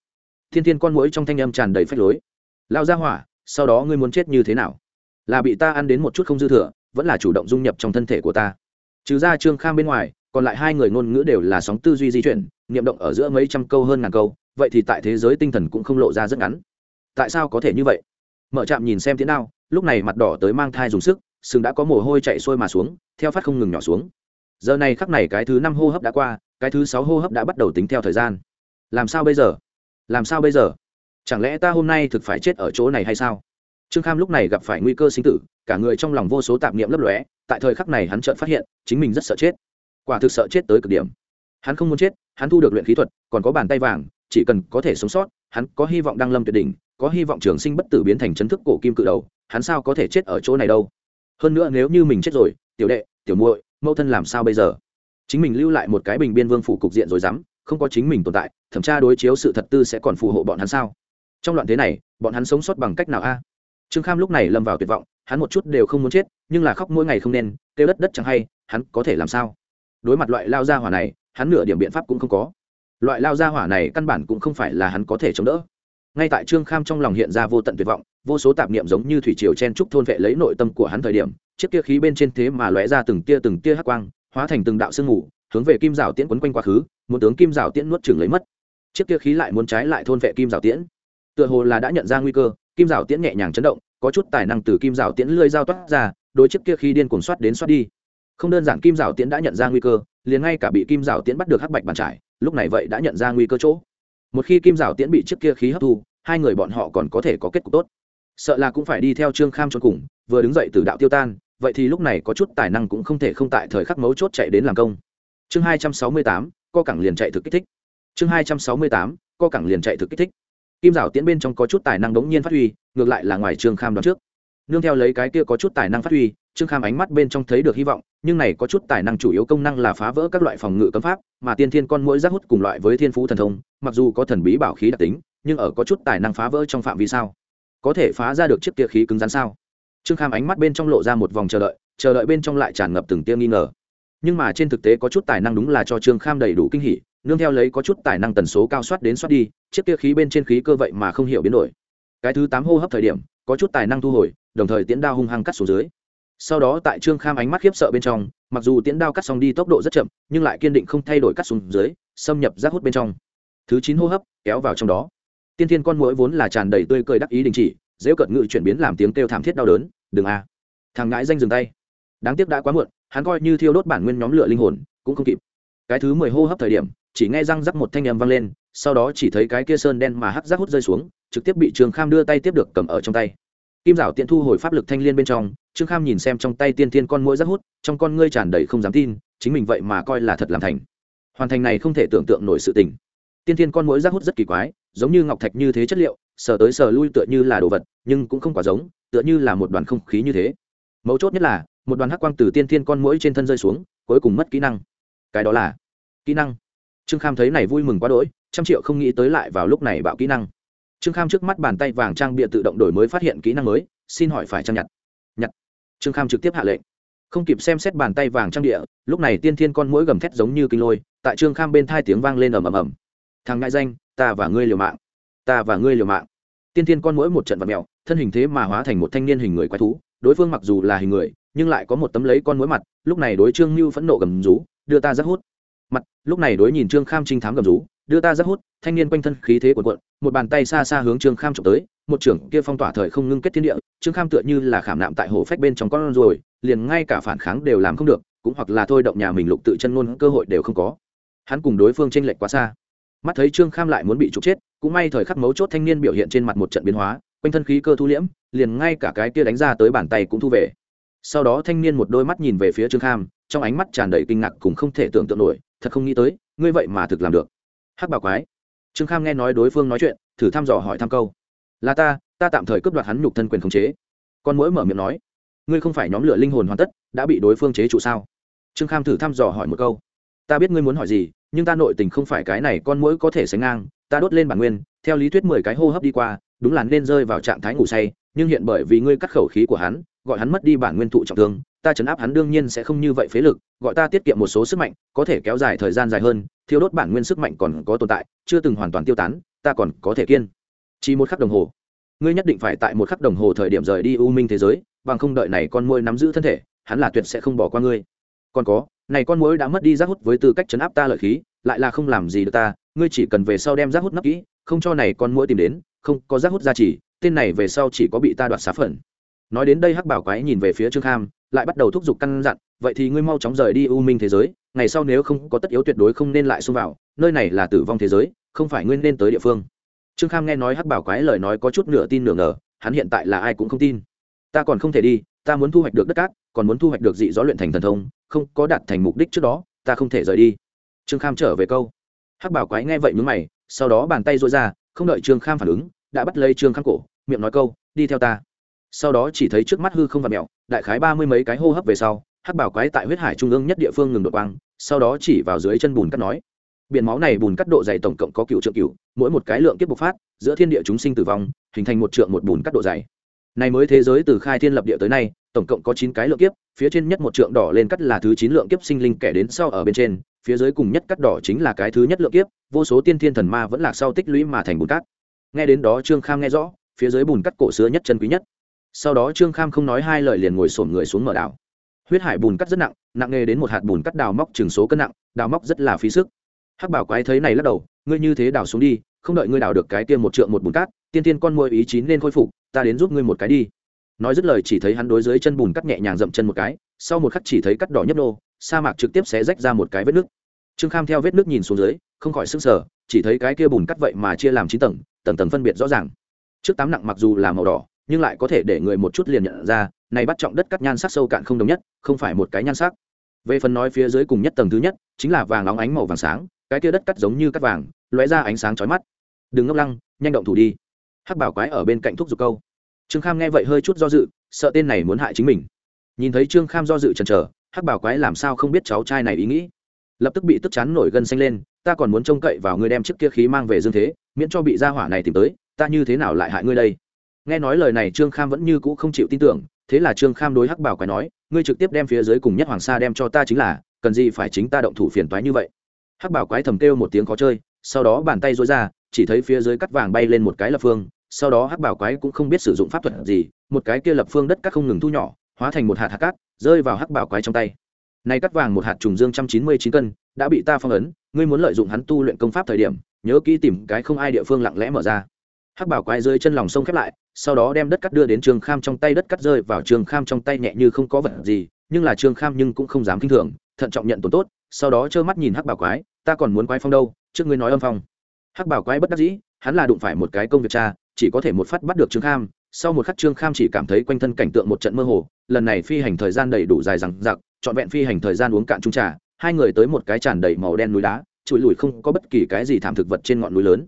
Thiên thiên con mũi trong thanh âm tràn đầy phách lối. Lão gia hỏa, sau đó ngươi muốn chết như thế nào? Là bị ta ăn đến một chút không dư thừa, vẫn là chủ động dung nhập trong thân thể của ta. Trừ ra trương kham bên ngoài còn lại hai người ngôn ngữ đều là sóng tư duy di chuyển, niệm động ở giữa mấy trăm câu hơn ngàn câu, vậy thì tại thế giới tinh thần cũng không lộ ra rất ngắn. Tại sao có thể như vậy? Mở trạm nhìn xem thế nào lúc này mặt đỏ tới mang thai dùng sức, sừng đã có mồ hôi chạy sôi mà xuống, theo phát không ngừng nhỏ xuống. Giờ này khắc này cái thứ năm hô hấp đã qua, cái thứ sáu hô hấp đã bắt đầu tính theo thời gian. Làm sao bây giờ? Làm sao bây giờ? Chẳng lẽ ta hôm nay thực phải chết ở chỗ này hay sao? Trương kham lúc này gặp phải nguy cơ sinh tử, cả người trong lòng vô số tạp niệm lấp lóe, tại thời khắc này hắn chợt phát hiện, chính mình rất sợ chết quả thực sợ chết tới cực điểm. Hắn không muốn chết, hắn thu được luyện khí thuật, còn có bàn tay vàng, chỉ cần có thể sống sót, hắn có hy vọng đăng lâm tuyệt đỉnh, có hy vọng trường sinh bất tử biến thành chấn thức cổ kim cự đầu, hắn sao có thể chết ở chỗ này đâu? Hơn nữa nếu như mình chết rồi, tiểu đệ, tiểu muội, mẫu thân làm sao bây giờ? Chính mình lưu lại một cái bình biên vương phủ cục diện rồi dám, không có chính mình tồn tại, thẩm tra đối chiếu sự thật tư sẽ còn phù hộ bọn hắn sao? Trong loạn thế này, bọn hắn sống sót bằng cách nào a? Trương kham lúc này lâm vào tuyệt vọng, hắn một chút đều không muốn chết, nhưng là khóc mỗi ngày không nên, kêu đất đất chẳng hay, hắn có thể làm sao? Đối mặt loại lao gia hỏa này, hắn nửa điểm biện pháp cũng không có. Loại lao gia hỏa này căn bản cũng không phải là hắn có thể chống đỡ. Ngay tại trương kham trong lòng hiện ra vô tận tuyệt vọng, vô số tạp niệm giống như thủy triều chen trúc thôn vệ lấy nội tâm của hắn thời điểm, chiếc kia khí bên trên thế mà lóe ra từng tia từng tia hắc quang, hóa thành từng đạo sương mù, hướng về kim rào tiễn quấn quanh quá khứ, muốn tướng kim rào tiễn nuốt chừng lấy mất. Chiếc kia khí lại muốn trái lại thôn vệ kim rào tiễn. Tựa hồ là đã nhận ra nguy cơ, kim rào tiễn nhẹ nhàng chấn động, có chút tài năng từ kim rào tiễn lưỡi dao toát ra đôi chiếc kia khí điên cuồng soát đến soát đi không đơn giản kim rào tiễn đã nhận ra nguy cơ, liền ngay cả bị kim rào tiễn bắt được hắc bạch bàn trải, lúc này vậy đã nhận ra nguy cơ chỗ. Một khi kim rào tiễn bị trước kia khí hấp thu, hai người bọn họ còn có thể có kết cục tốt. Sợ là cũng phải đi theo trương kham cho cùng, vừa đứng dậy từ đạo tiêu tan, vậy thì lúc này có chút tài năng cũng không thể không tại thời khắc mấu chốt chạy đến làm công. Chương hai trăm sáu mươi tám, co cẳng liền chạy thực kích thích. Chương hai trăm sáu mươi tám, co cẳng liền chạy thực kích thích. Kim rào tiễn bên trong có chút tài năng đống nhiên phát huy, ngược lại là ngoài trương kham đón trước. Nương theo lấy cái kia có chút tài năng phát huy, trương kham ánh mắt bên trong thấy được hy vọng nhưng này có chút tài năng chủ yếu công năng là phá vỡ các loại phòng ngự cấm pháp, mà tiên thiên con mũi giác hút cùng loại với thiên phú thần thông, mặc dù có thần bí bảo khí đặc tính, nhưng ở có chút tài năng phá vỡ trong phạm vi sao? Có thể phá ra được chiếc tia khí cứng rắn sao? Trương kham ánh mắt bên trong lộ ra một vòng chờ đợi chờ đợi bên trong lại tràn ngập từng tia nghi ngờ. Nhưng mà trên thực tế có chút tài năng đúng là cho trương kham đầy đủ kinh hỉ, nương theo lấy có chút tài năng tần số cao soát đến soát đi, chiếc tia khí bên trên khí cơ vậy mà không hiểu biến đổi. Cái thứ tám hô hấp thời điểm, có chút tài năng thu hồi, đồng thời tiễn đao hung hăng cắt xuống dưới sau đó tại trương kham ánh mắt khiếp sợ bên trong, mặc dù tiễn đao cắt xong đi tốc độ rất chậm, nhưng lại kiên định không thay đổi cắt xuống dưới, xâm nhập rác hút bên trong. Thứ chín hô hấp, kéo vào trong đó. Tiên thiên con mũi vốn là tràn đầy tươi cười đắc ý đình chỉ, dễ cận ngự chuyển biến làm tiếng kêu thảm thiết đau đớn, đừng a. Thằng ngãi danh dừng tay. Đáng tiếc đã quá muộn, hắn coi như thiêu đốt bản nguyên nhóm lửa linh hồn, cũng không kịp. Cái thứ mười hô hấp thời điểm, chỉ nghe răng rắc một thanh âm vang lên, sau đó chỉ thấy cái kia sơn đen mà hắc rác hút rơi xuống, trực tiếp bị trương kham đưa tay tiếp được cầm ở trong tay kim dạo tiện thu hồi pháp lực thanh liên bên trong, trương kham nhìn xem trong tay tiên thiên con mũi rác hút, trong con ngươi tràn đầy không dám tin, chính mình vậy mà coi là thật làm thành. Hoàn thành này không thể tưởng tượng nổi sự tình. Tiên thiên con mũi rác hút rất kỳ quái, giống như ngọc thạch như thế chất liệu, sờ tới sờ lui tựa như là đồ vật, nhưng cũng không quá giống, tựa như là một đoàn không khí như thế. Mấu chốt nhất là, một đoàn hắc quang từ tiên thiên con mũi trên thân rơi xuống, cuối cùng mất kỹ năng. Cái đó là kỹ năng. Trương kham thấy này vui mừng quá đỗi, trăm triệu không nghĩ tới lại vào lúc này bạo kỹ năng trương kham trước mắt bàn tay vàng trang bịa tự động đổi mới phát hiện kỹ năng mới, xin hỏi phải trang nhặt? Nhặt. Trương kham trực tiếp hạ lệnh. Không kịp xem xét bàn tay vàng trang địa lúc này tiên thiên con mũi gầm thét giống như kinh lôi, tại trương kham bên thai tiếng vang lên ầm ầm ầm. Thằng ngại danh, ta và ngươi liều mạng. Ta và ngươi liều mạng. Tiên thiên con mũi một trận vật mèo, thân hình thế mà hóa thành một thanh niên hình người quái thú, đối phương mặc dù là hình người, nhưng lại có một tấm lấy con mũi mặt, lúc này đối trương mưu phẫn nộ gầm rú, đưa ta rất hút mặt, lúc này đối nhìn trương kham trinh thám gầm rú, đưa ta rất hút, thanh niên quanh thân khí thế của quận một bàn tay xa xa hướng trương kham trộm tới, một trưởng kia phong tỏa thời không ngưng kết thiên địa, trương kham tựa như là khảm nạm tại hồ phách bên trong con rồi liền ngay cả phản kháng đều làm không được, cũng hoặc là thôi động nhà mình lục tự chân ngôn cơ hội đều không có. Hắn cùng đối phương tranh lệch quá xa. Mắt thấy trương kham lại muốn bị trục chết, cũng may thời khắc mấu chốt thanh niên biểu hiện trên mặt một trận biến hóa, quanh thân khí cơ thu liễm, liền ngay cả cái kia đánh ra tới bàn tay cũng thu về. Sau đó thanh niên một đôi mắt nhìn về phía trương kham trong ánh mắt tràn đầy kinh ngạc cùng không thể tưởng tượng nổi, thật không nghĩ tới, ngươi vậy mà thực làm được. Hắc bảo quái. Trương kham nghe nói đối phương nói chuyện, thử thăm dò hỏi thăm câu. Là ta ta tạm thời cướp đoạt hắn nhục thân quyền khống chế. Con mũi mở miệng nói, ngươi không phải nhóm lửa linh hồn hoàn tất, đã bị đối phương chế trụ sao? Trương kham thử thăm dò hỏi một câu, ta biết ngươi muốn hỏi gì, nhưng ta nội tình không phải cái này, con mũi có thể sánh ngang, ta đốt lên bản nguyên, theo lý thuyết mười cái hô hấp đi qua, đúng là nên rơi vào trạng thái ngủ say, nhưng hiện bởi vì ngươi cắt khẩu khí của hắn, gọi hắn mất đi bản nguyên thụ trọng thương ta chấn áp hắn đương nhiên sẽ không như vậy phế lực, gọi ta tiết kiệm một số sức mạnh, có thể kéo dài thời gian dài hơn, thiêu đốt bản nguyên sức mạnh còn có tồn tại, chưa từng hoàn toàn tiêu tán, ta còn có thể kiên chỉ một khắc đồng hồ. Ngươi nhất định phải tại một khắc đồng hồ thời điểm rời đi u minh thế giới, bằng không đợi này con môi nắm giữ thân thể, hắn là tuyệt sẽ không bỏ qua ngươi. Còn có, này con mối đã mất đi giác hút với tư cách chấn áp ta lợi khí, lại là không làm gì được ta, ngươi chỉ cần về sau đem giác hút nấp kỹ, không cho này con mũi tìm đến, không có giác hút ra chỉ, tên này về sau chỉ có bị ta đoạt xá phần nói đến đây hắc bảo quái nhìn về phía trương kham lại bắt đầu thúc giục căn dặn, vậy thì ngươi mau chóng rời đi u minh thế giới, ngày sau nếu không có tất yếu tuyệt đối không nên lại xông vào, nơi này là tử vong thế giới, không phải ngươi nên tới địa phương. Trương kham nghe nói hắc bảo quái lời nói có chút nửa tin nửa ngờ, hắn hiện tại là ai cũng không tin. Ta còn không thể đi, ta muốn thu hoạch được đất cát, còn muốn thu hoạch được dị gió luyện thành thần thông, không có đạt thành mục đích trước đó, ta không thể rời đi. Trương kham trở về câu. Hắc bảo quái nghe vậy mướn mày, sau đó bàn tay dội ra, không đợi trương kham phản ứng, đã bắt lấy trương kham cổ, miệng nói câu, đi theo ta. Sau đó chỉ thấy trước mắt hư không và mẹo đại khái ba mươi mấy cái hô hấp về sau, hắc bảo quái tại huyết hải trung ương nhất địa phương ngừng đột quang, sau đó chỉ vào dưới chân bùn cắt nói. Biển máu này bùn cắt độ dày tổng cộng có cựu trượng cựu, mỗi một cái lượng kiếp bộc phát, giữa thiên địa chúng sinh tử vong, hình thành một trượng một bùn cắt độ dày. Này mới thế giới từ khai thiên lập địa tới nay, tổng cộng có chín cái lượng kiếp, phía trên nhất một trượng đỏ lên cắt là thứ chín lượng kiếp sinh linh kẻ đến sau ở bên trên, phía dưới cùng nhất cắt đỏ chính là cái thứ nhất lượng kiếp, vô số tiên thiên thần ma vẫn là sau tích lũy mà thành bùn cát. Nghe đến đó trương kham nghe rõ, phía dưới bùn cắt cổ xưa nhất chân quý nhất sau đó trương kham không nói hai lời liền ngồi sổm người xuống mở đảo. Huyết hải bùn cắt rất nặng nặng nghề đến một hạt bùn cắt đào móc chừng số cân nặng, đào móc rất là phí sức. Hắc bảo quái thấy này lắc đầu, ngươi như thế đào xuống đi, không đợi ngươi đào được cái tiên một trượng một bùn cát, tiên tiên con môi ý chí nên khôi phục, ta đến giúp ngươi một cái đi. Nói dứt lời chỉ thấy hắn đối dưới chân bùn cắt nhẹ nhàng dậm chân một cái, sau một khắc chỉ thấy cắt đỏ nhấp nô, sa mạc trực tiếp sẽ rách ra một cái vết nước. Trương kham theo vết nước nhìn xuống dưới, không khỏi sức sở chỉ thấy cái kia bùn cắt vậy mà chia làm chín tầng tầng tầng phân biệt rõ ràng. Trước tám nặng mặc dù là màu đỏ nhưng lại có thể để người một chút liền nhận ra, này bắt trọng đất cắt nhan sắc sâu cạn không đồng nhất, không phải một cái nhan sắc. Về phần nói phía dưới cùng nhất tầng thứ nhất, chính là vàng óng ánh màu vàng sáng, cái kia đất cắt giống như cắt vàng, lóe ra ánh sáng chói mắt. Đừng ngốc lăng, nhanh động thủ đi. Hắc bảo quái ở bên cạnh thúc giục câu. Trương kham nghe vậy hơi chút do dự, sợ tên này muốn hại chính mình. Nhìn thấy trương kham do dự chần chờ, hắc bảo quái làm sao không biết cháu trai này ý nghĩ. Lập tức bị tức chán nổi gân xanh lên, ta còn muốn trông cậy vào ngươi đem chiếc kia khí mang về dương thế, miễn cho bị gia hỏa này tìm tới, ta như thế nào lại hại ngươi đây? Nghe nói lời này trương kham vẫn như cũ không chịu tin tưởng, thế là trương kham đối hắc bảo quái nói, ngươi trực tiếp đem phía dưới cùng nhất hoàng sa đem cho ta chính là, cần gì phải chính ta động thủ phiền toái như vậy? Hắc bảo quái thầm kêu một tiếng khó chơi, sau đó bàn tay dối ra, chỉ thấy phía dưới cắt vàng bay lên một cái lập phương, sau đó hắc bảo quái cũng không biết sử dụng pháp thuật gì, một cái kia lập phương đất cắt không ngừng thu nhỏ, hóa thành một hạt hạt cát, rơi vào hắc bảo quái trong tay. Nay cắt vàng một hạt trùng dương trăm chín mươi chín cân, đã bị ta phong ấn, ngươi muốn lợi dụng hắn tu luyện công pháp thời điểm, nhớ kỹ tìm cái không ai địa phương lặng lẽ mở ra hắc bảo quái dưới chân lòng sông khép lại, sau đó đem đất cắt đưa đến trường kham trong tay, đất cắt rơi vào trường kham trong tay nhẹ như không có vật gì, nhưng là trường kham nhưng cũng không dám kinh thường, thận trọng nhận tổn tốt, sau đó trơ mắt nhìn hắc bảo quái, ta còn muốn quái phong đâu, trước ngươi nói âm phong. Hắc bảo quái bất đắc dĩ, hắn là đụng phải một cái công việc cha, chỉ có thể một phát bắt được trương kham, sau một khắc trương kham chỉ cảm thấy quanh thân cảnh tượng một trận mơ hồ, lần này phi hành thời gian đầy đủ dài rằng giặc trọn vẹn phi hành thời gian uống cạn trung trà, hai người tới một cái tràn đầy màu đen núi đá, trụi lùi không có bất kỳ cái gì thảm thực vật trên ngọn núi lớn.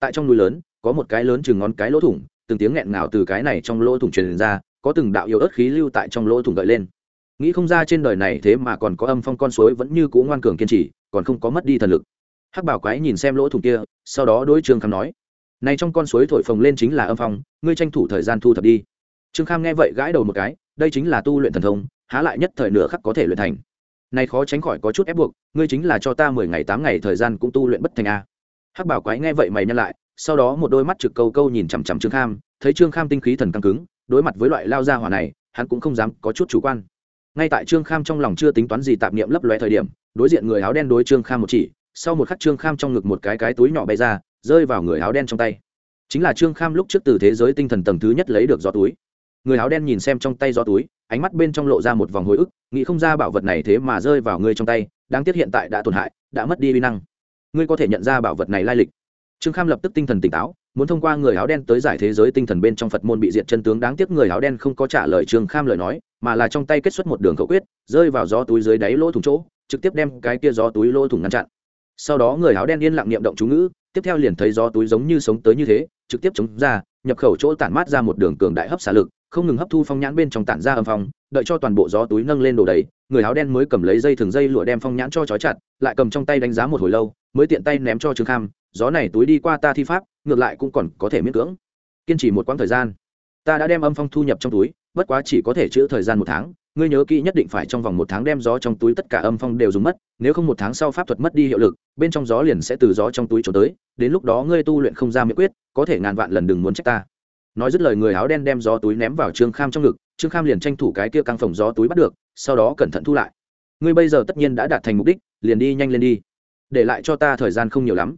Tại trong núi lớn có một cái lớn chừng ngón cái lỗ thủng, từng tiếng nghẹn ngào từ cái này trong lỗ thủng truyền ra, có từng đạo yếu ớt khí lưu tại trong lỗ thủng gợi lên. Nghĩ không ra trên đời này thế mà còn có âm phong con suối vẫn như cũ ngoan cường kiên trì, còn không có mất đi thần lực. Hắc bảo quái nhìn xem lỗ thủng kia, sau đó đối trương kham nói, này trong con suối thổi phồng lên chính là âm phong, ngươi tranh thủ thời gian thu thập đi. Trương kham nghe vậy gãi đầu một cái, đây chính là tu luyện thần thông, há lại nhất thời nửa khắc có thể luyện thành. Này khó tránh khỏi có chút ép buộc, ngươi chính là cho ta mười ngày tám ngày thời gian cũng tu luyện bất thành a. Hắc bảo quái nghe vậy mày nhăn lại sau đó một đôi mắt trực câu câu nhìn chằm chằm trương kham, thấy trương kham tinh khí thần căng cứng, đối mặt với loại lao ra hỏa này, hắn cũng không dám có chút chủ quan. Ngay tại trương kham trong lòng chưa tính toán gì tạp niệm lấp lóe thời điểm, đối diện người áo đen đối trương kham một chỉ, sau một khắc trương kham trong ngực một cái cái túi nhỏ bay ra, rơi vào người áo đen trong tay. Chính là trương kham lúc trước từ thế giới tinh thần tầng thứ nhất lấy được gió túi. Người áo đen nhìn xem trong tay gió túi, ánh mắt bên trong lộ ra một vòng hồi ức, nghĩ không ra bảo vật này thế mà rơi vào ngươi trong tay, đáng tiếc hiện tại đã tổn hại, đã mất đi vi năng. Ngươi có thể nhận ra bảo vật này lai lịch trương kham lập tức tinh thần tỉnh táo, muốn thông qua người áo đen tới giải thế giới tinh thần bên trong phật môn bị diệt chân tướng, đáng tiếc người áo đen không có trả lời trương kham lời nói, mà là trong tay kết xuất một đường khẩu quyết, rơi vào gió túi dưới đáy lỗ thủng chỗ, trực tiếp đem cái kia gió túi lỗ thủng ngăn chặn. Sau đó người áo đen yên lặng niệm động chú ngữ, tiếp theo liền thấy gió túi giống như sống tới như thế, trực tiếp chống ra, nhập khẩu chỗ tản mát ra một đường cường đại hấp xả lực, không ngừng hấp thu phong nhãn bên trong tản ra âm phong, đợi cho toàn bộ gió túi nâng lên đổ đầy, người áo đen mới cầm lấy dây thường dây lụa đem phong nhãn cho trói chặt, lại cầm trong tay đánh giá một hồi lâu, mới tiện tay ném cho trương kham gió này túi đi qua ta thi pháp, ngược lại cũng còn có thể miễn cưỡng. Kiên trì một quãng thời gian. Ta đã đem âm phong thu nhập trong túi, bất quá chỉ có thể chữ thời gian một tháng. Ngươi nhớ kỹ nhất định phải trong vòng một tháng đem gió trong túi tất cả âm phong đều dùng mất, nếu không một tháng sau pháp thuật mất đi hiệu lực, bên trong gió liền sẽ từ gió trong túi trốn tới. Đến lúc đó ngươi tu luyện không ra miễn quyết, có thể ngàn vạn lần đừng muốn trách ta. Nói dứt lời người áo đen đem gió túi ném vào trương kham trong ngực. Trương kham liền tranh thủ cái kia căng phòng gió túi bắt được, sau đó cẩn thận thu lại. Ngươi bây giờ tất nhiên đã đạt thành mục đích, liền đi nhanh lên đi. Để lại cho ta thời gian không nhiều lắm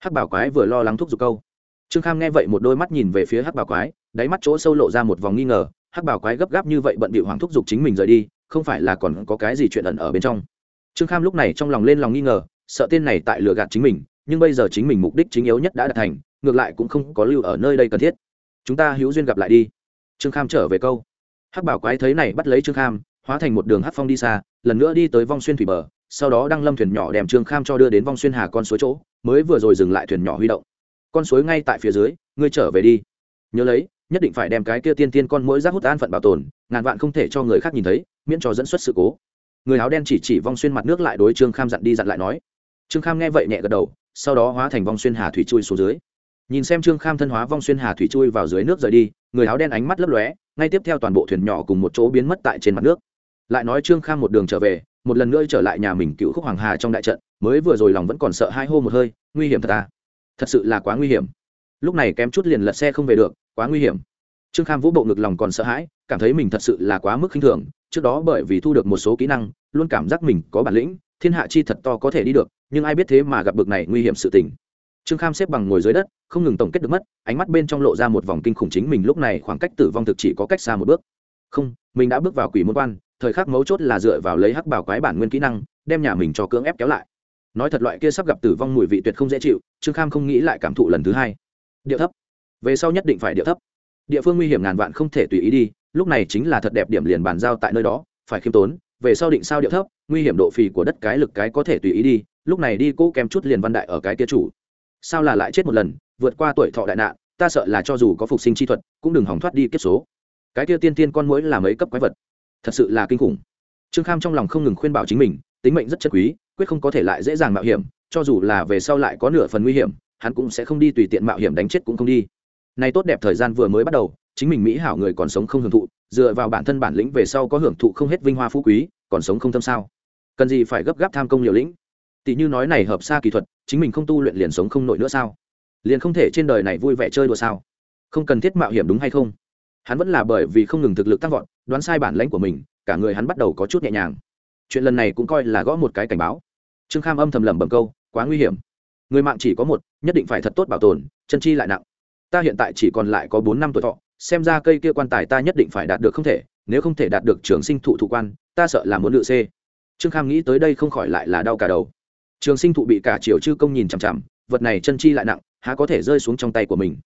hắc bảo quái vừa lo lắng thúc giục câu. Trương kham nghe vậy một đôi mắt nhìn về phía hắc bảo quái, đáy mắt chỗ sâu lộ ra một vòng nghi ngờ, hắc bảo quái gấp gáp như vậy bận bị hoàng thúc giục chính mình rời đi, không phải là còn có cái gì chuyện ẩn ở bên trong. Trương kham lúc này trong lòng lên lòng nghi ngờ, sợ tên này tại lừa gạt chính mình, nhưng bây giờ chính mình mục đích chính yếu nhất đã đạt thành, ngược lại cũng không có lưu ở nơi đây cần thiết. Chúng ta hữu duyên gặp lại đi. Trương kham trở về câu. Hắc bảo quái thấy này bắt lấy trương kham, hóa thành một đường hắc phong đi xa, lần nữa đi tới vong xuyên thủy bờ sau đó đăng lâm thuyền nhỏ đem trương kham cho đưa đến vong xuyên hà con suối chỗ, mới vừa rồi dừng lại thuyền nhỏ huy động. Con suối ngay tại phía dưới, ngươi trở về đi. Nhớ lấy, nhất định phải đem cái kia tiên tiên con mũi rác hút an phận bảo tồn, ngàn vạn không thể cho người khác nhìn thấy, miễn cho dẫn xuất sự cố. Người áo đen chỉ chỉ vong xuyên mặt nước lại đối trương kham dặn đi dặn lại nói. Trương kham nghe vậy nhẹ gật đầu, sau đó hóa thành vong xuyên hà thủy chui xuống dưới. Nhìn xem trương kham thân hóa vong xuyên hà thủy chui vào dưới nước rời đi, người áo đen ánh mắt lấp lóe, ngay tiếp theo toàn bộ thuyền nhỏ cùng một chỗ biến mất tại trên mặt nước. Lại nói trương kham một đường trở về một lần nữa trở lại nhà mình cựu khúc hoàng hà trong đại trận, mới vừa rồi lòng vẫn còn sợ hai hô một hơi, nguy hiểm thật ta thật sự là quá nguy hiểm. Lúc này kém chút liền lật xe không về được, quá nguy hiểm. Trương kham vũ bộ ngực lòng còn sợ hãi, cảm thấy mình thật sự là quá mức khinh thường, trước đó bởi vì thu được một số kỹ năng, luôn cảm giác mình có bản lĩnh, thiên hạ chi thật to có thể đi được, nhưng ai biết thế mà gặp bực này nguy hiểm sự tình. Trương kham xếp bằng ngồi dưới đất, không ngừng tổng kết được mất, ánh mắt bên trong lộ ra một vòng kinh khủng chính mình lúc này khoảng cách tử vong thực chỉ có cách xa một bước. Không, mình đã bước vào quỷ môn quan thời khắc mấu chốt là dựa vào lấy hắc bảo quái bản nguyên kỹ năng, đem nhà mình cho cưỡng ép kéo lại. Nói thật loại kia sắp gặp tử vong mùi vị tuyệt không dễ chịu, trương kham không nghĩ lại cảm thụ lần thứ hai. Điệu thấp. Về sau nhất định phải điệu thấp. Địa phương nguy hiểm ngàn vạn không thể tùy ý đi, lúc này chính là thật đẹp điểm liền bàn giao tại nơi đó, phải khiêm tốn, về sau định sao điệu thấp, nguy hiểm độ phì của đất cái lực cái có thể tùy ý đi, lúc này đi cố kèm chút liền văn đại ở cái kia chủ. Sao là lại chết một lần, vượt qua tuổi thọ đại nạn, ta sợ là cho dù có phục sinh chi thuật, cũng đừng hỏng thoát đi kiếp số. Cái kia tiên tiên con mũi là mấy cấp quái vật? Thật sự là kinh khủng. Trương kham trong lòng không ngừng khuyên bảo chính mình, tính mệnh rất chất quý, quyết không có thể lại dễ dàng mạo hiểm, cho dù là về sau lại có nửa phần nguy hiểm, hắn cũng sẽ không đi tùy tiện mạo hiểm đánh chết cũng không đi. Nay tốt đẹp thời gian vừa mới bắt đầu, chính mình mỹ hảo người còn sống không hưởng thụ, dựa vào bản thân bản lĩnh về sau có hưởng thụ không hết vinh hoa phú quý, còn sống không thâm sao. Cần gì phải gấp gáp tham công liều lĩnh? Tỷ như nói này hợp xa kỹ thuật, chính mình không tu luyện liền sống không nổi nữa sao? Liền không thể trên đời này vui vẻ chơi đùa sao? Không cần thiết mạo hiểm đúng hay không? Hắn vẫn là bởi vì không ngừng thực lực tăng vọt đoán sai bản lãnh của mình, cả người hắn bắt đầu có chút nhẹ nhàng. Chuyện lần này cũng coi là gõ một cái cảnh báo. Trương kham âm thầm lẩm bẩm câu, quá nguy hiểm. Người mạng chỉ có một, nhất định phải thật tốt bảo tồn, chân chi lại nặng. Ta hiện tại chỉ còn lại có bốn năm tuổi thọ, xem ra cây kia quan tài ta nhất định phải đạt được không thể, nếu không thể đạt được trường sinh thụ thụ quan, ta sợ là muốn lựa c trương kham nghĩ tới đây không khỏi lại là đau cả đầu. Trường sinh thụ bị cả triều chư công nhìn chằm chằm, vật này chân chi lại nặng, há có thể rơi xuống trong tay của mình.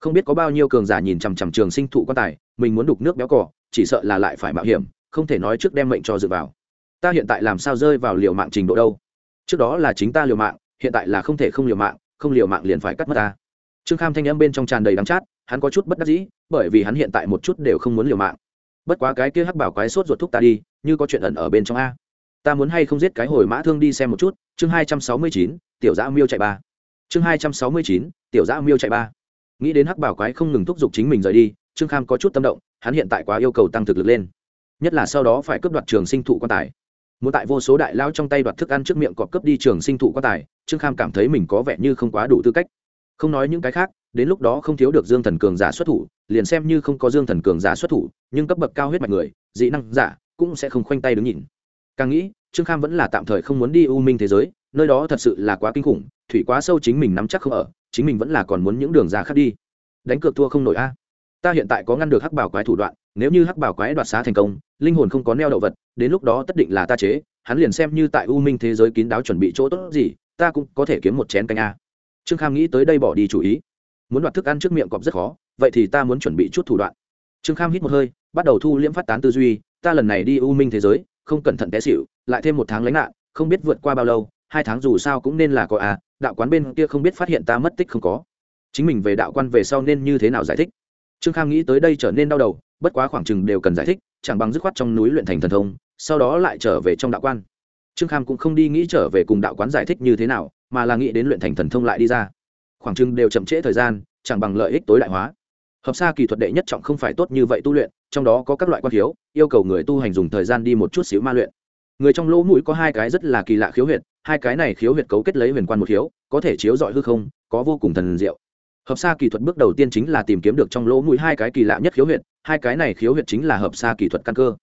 Không biết có bao nhiêu cường giả nhìn chằm chằm trường sinh thụ quan tài, mình muốn đục nước béo cỏ chỉ sợ là lại phải mạo hiểm, không thể nói trước đem mệnh cho dựa vào. Ta hiện tại làm sao rơi vào liều mạng trình độ đâu? Trước đó là chính ta liều mạng, hiện tại là không thể không liều mạng, không liều mạng liền phải cắt mất ta. Trương kham thanh âm bên trong tràn đầy đắng chát, hắn có chút bất đắc dĩ, bởi vì hắn hiện tại một chút đều không muốn liều mạng. Bất quá cái kia hắc bảo quái sốt ruột thúc ta đi, như có chuyện ẩn ở bên trong a. Ta muốn hay không giết cái hồi mã thương đi xem một chút, chương hai trăm sáu mươi chín, tiểu dã miêu chạy ba. Chương hai trăm sáu mươi chín, tiểu dã miêu chạy ba. Nghĩ đến hắc bảo quái không ngừng thúc giục chính mình rời đi, trương kham có chút tâm động hắn hiện tại quá yêu cầu tăng thực lực lên. Nhất là sau đó phải cướp đoạt trường sinh thụ quan tài. Muốn tại vô số đại lao trong tay đoạt thức ăn trước miệng cọp cướp đi trường sinh thụ quan tài, trương kham cảm thấy mình có vẻ như không quá đủ tư cách. Không nói những cái khác, đến lúc đó không thiếu được dương thần cường giả xuất thủ, liền xem như không có dương thần cường giả xuất thủ, nhưng cấp bậc cao huyết mạch người, dị năng giả cũng sẽ không khoanh tay đứng nhìn. Càng nghĩ, trương kham vẫn là tạm thời không muốn đi u minh thế giới, nơi đó thật sự là quá kinh khủng, thủy quá sâu chính mình nắm chắc không ở, chính mình vẫn là còn muốn những đường ra khác đi. Đánh cược thua không nổi a ta hiện tại có ngăn được hắc bảo quái thủ đoạn, nếu như hắc bảo quái đoạt xá thành công, linh hồn không có neo đậu vật, đến lúc đó tất định là ta chế, hắn liền xem như tại u minh thế giới kín đáo chuẩn bị chỗ tốt gì, ta cũng có thể kiếm một chén canh a. Trương kham nghĩ tới đây bỏ đi chủ ý. Muốn đoạt thức ăn trước miệng cọp rất khó, vậy thì ta muốn chuẩn bị chút thủ đoạn. Trương kham hít một hơi, bắt đầu thu liễm phát tán tư duy, ta lần này đi u minh thế giới, không cẩn thận té xịu lại thêm một tháng lánh nạn, không biết vượt qua bao lâu, hai tháng dù sao cũng nên là có à đạo quán bên kia không biết phát hiện ta mất tích không có. Chính mình về đạo quan về sau nên như thế nào giải thích? Trương kham nghĩ tới đây trở nên đau đầu, bất quá khoảng chừng đều cần giải thích, chẳng bằng dứt khoát trong núi luyện thành thần thông, sau đó lại trở về trong đạo quan. Trương kham cũng không đi nghĩ trở về cùng đạo quán giải thích như thế nào, mà là nghĩ đến luyện thành thần thông lại đi ra. Khoảng chừng đều chậm trễ thời gian, chẳng bằng lợi ích tối đại hóa. Hợp xa kỳ thuật đệ nhất trọng không phải tốt như vậy tu luyện, trong đó có các loại quan khiếu, yêu cầu người tu hành dùng thời gian đi một chút xíu ma luyện. Người trong lỗ mũi có hai cái rất là kỳ lạ khiếu huyệt, hai cái này khiếu huyệt cấu kết lấy huyền quan một khiếu, có thể chiếu dọi hư không, có vô cùng thần diệu hợp xa kỳ thuật bước đầu tiên chính là tìm kiếm được trong lỗ mũi hai cái kỳ lạ nhất khiếu huyệt, hai cái này khiếu huyệt chính là hợp xa kỳ thuật căn cơ.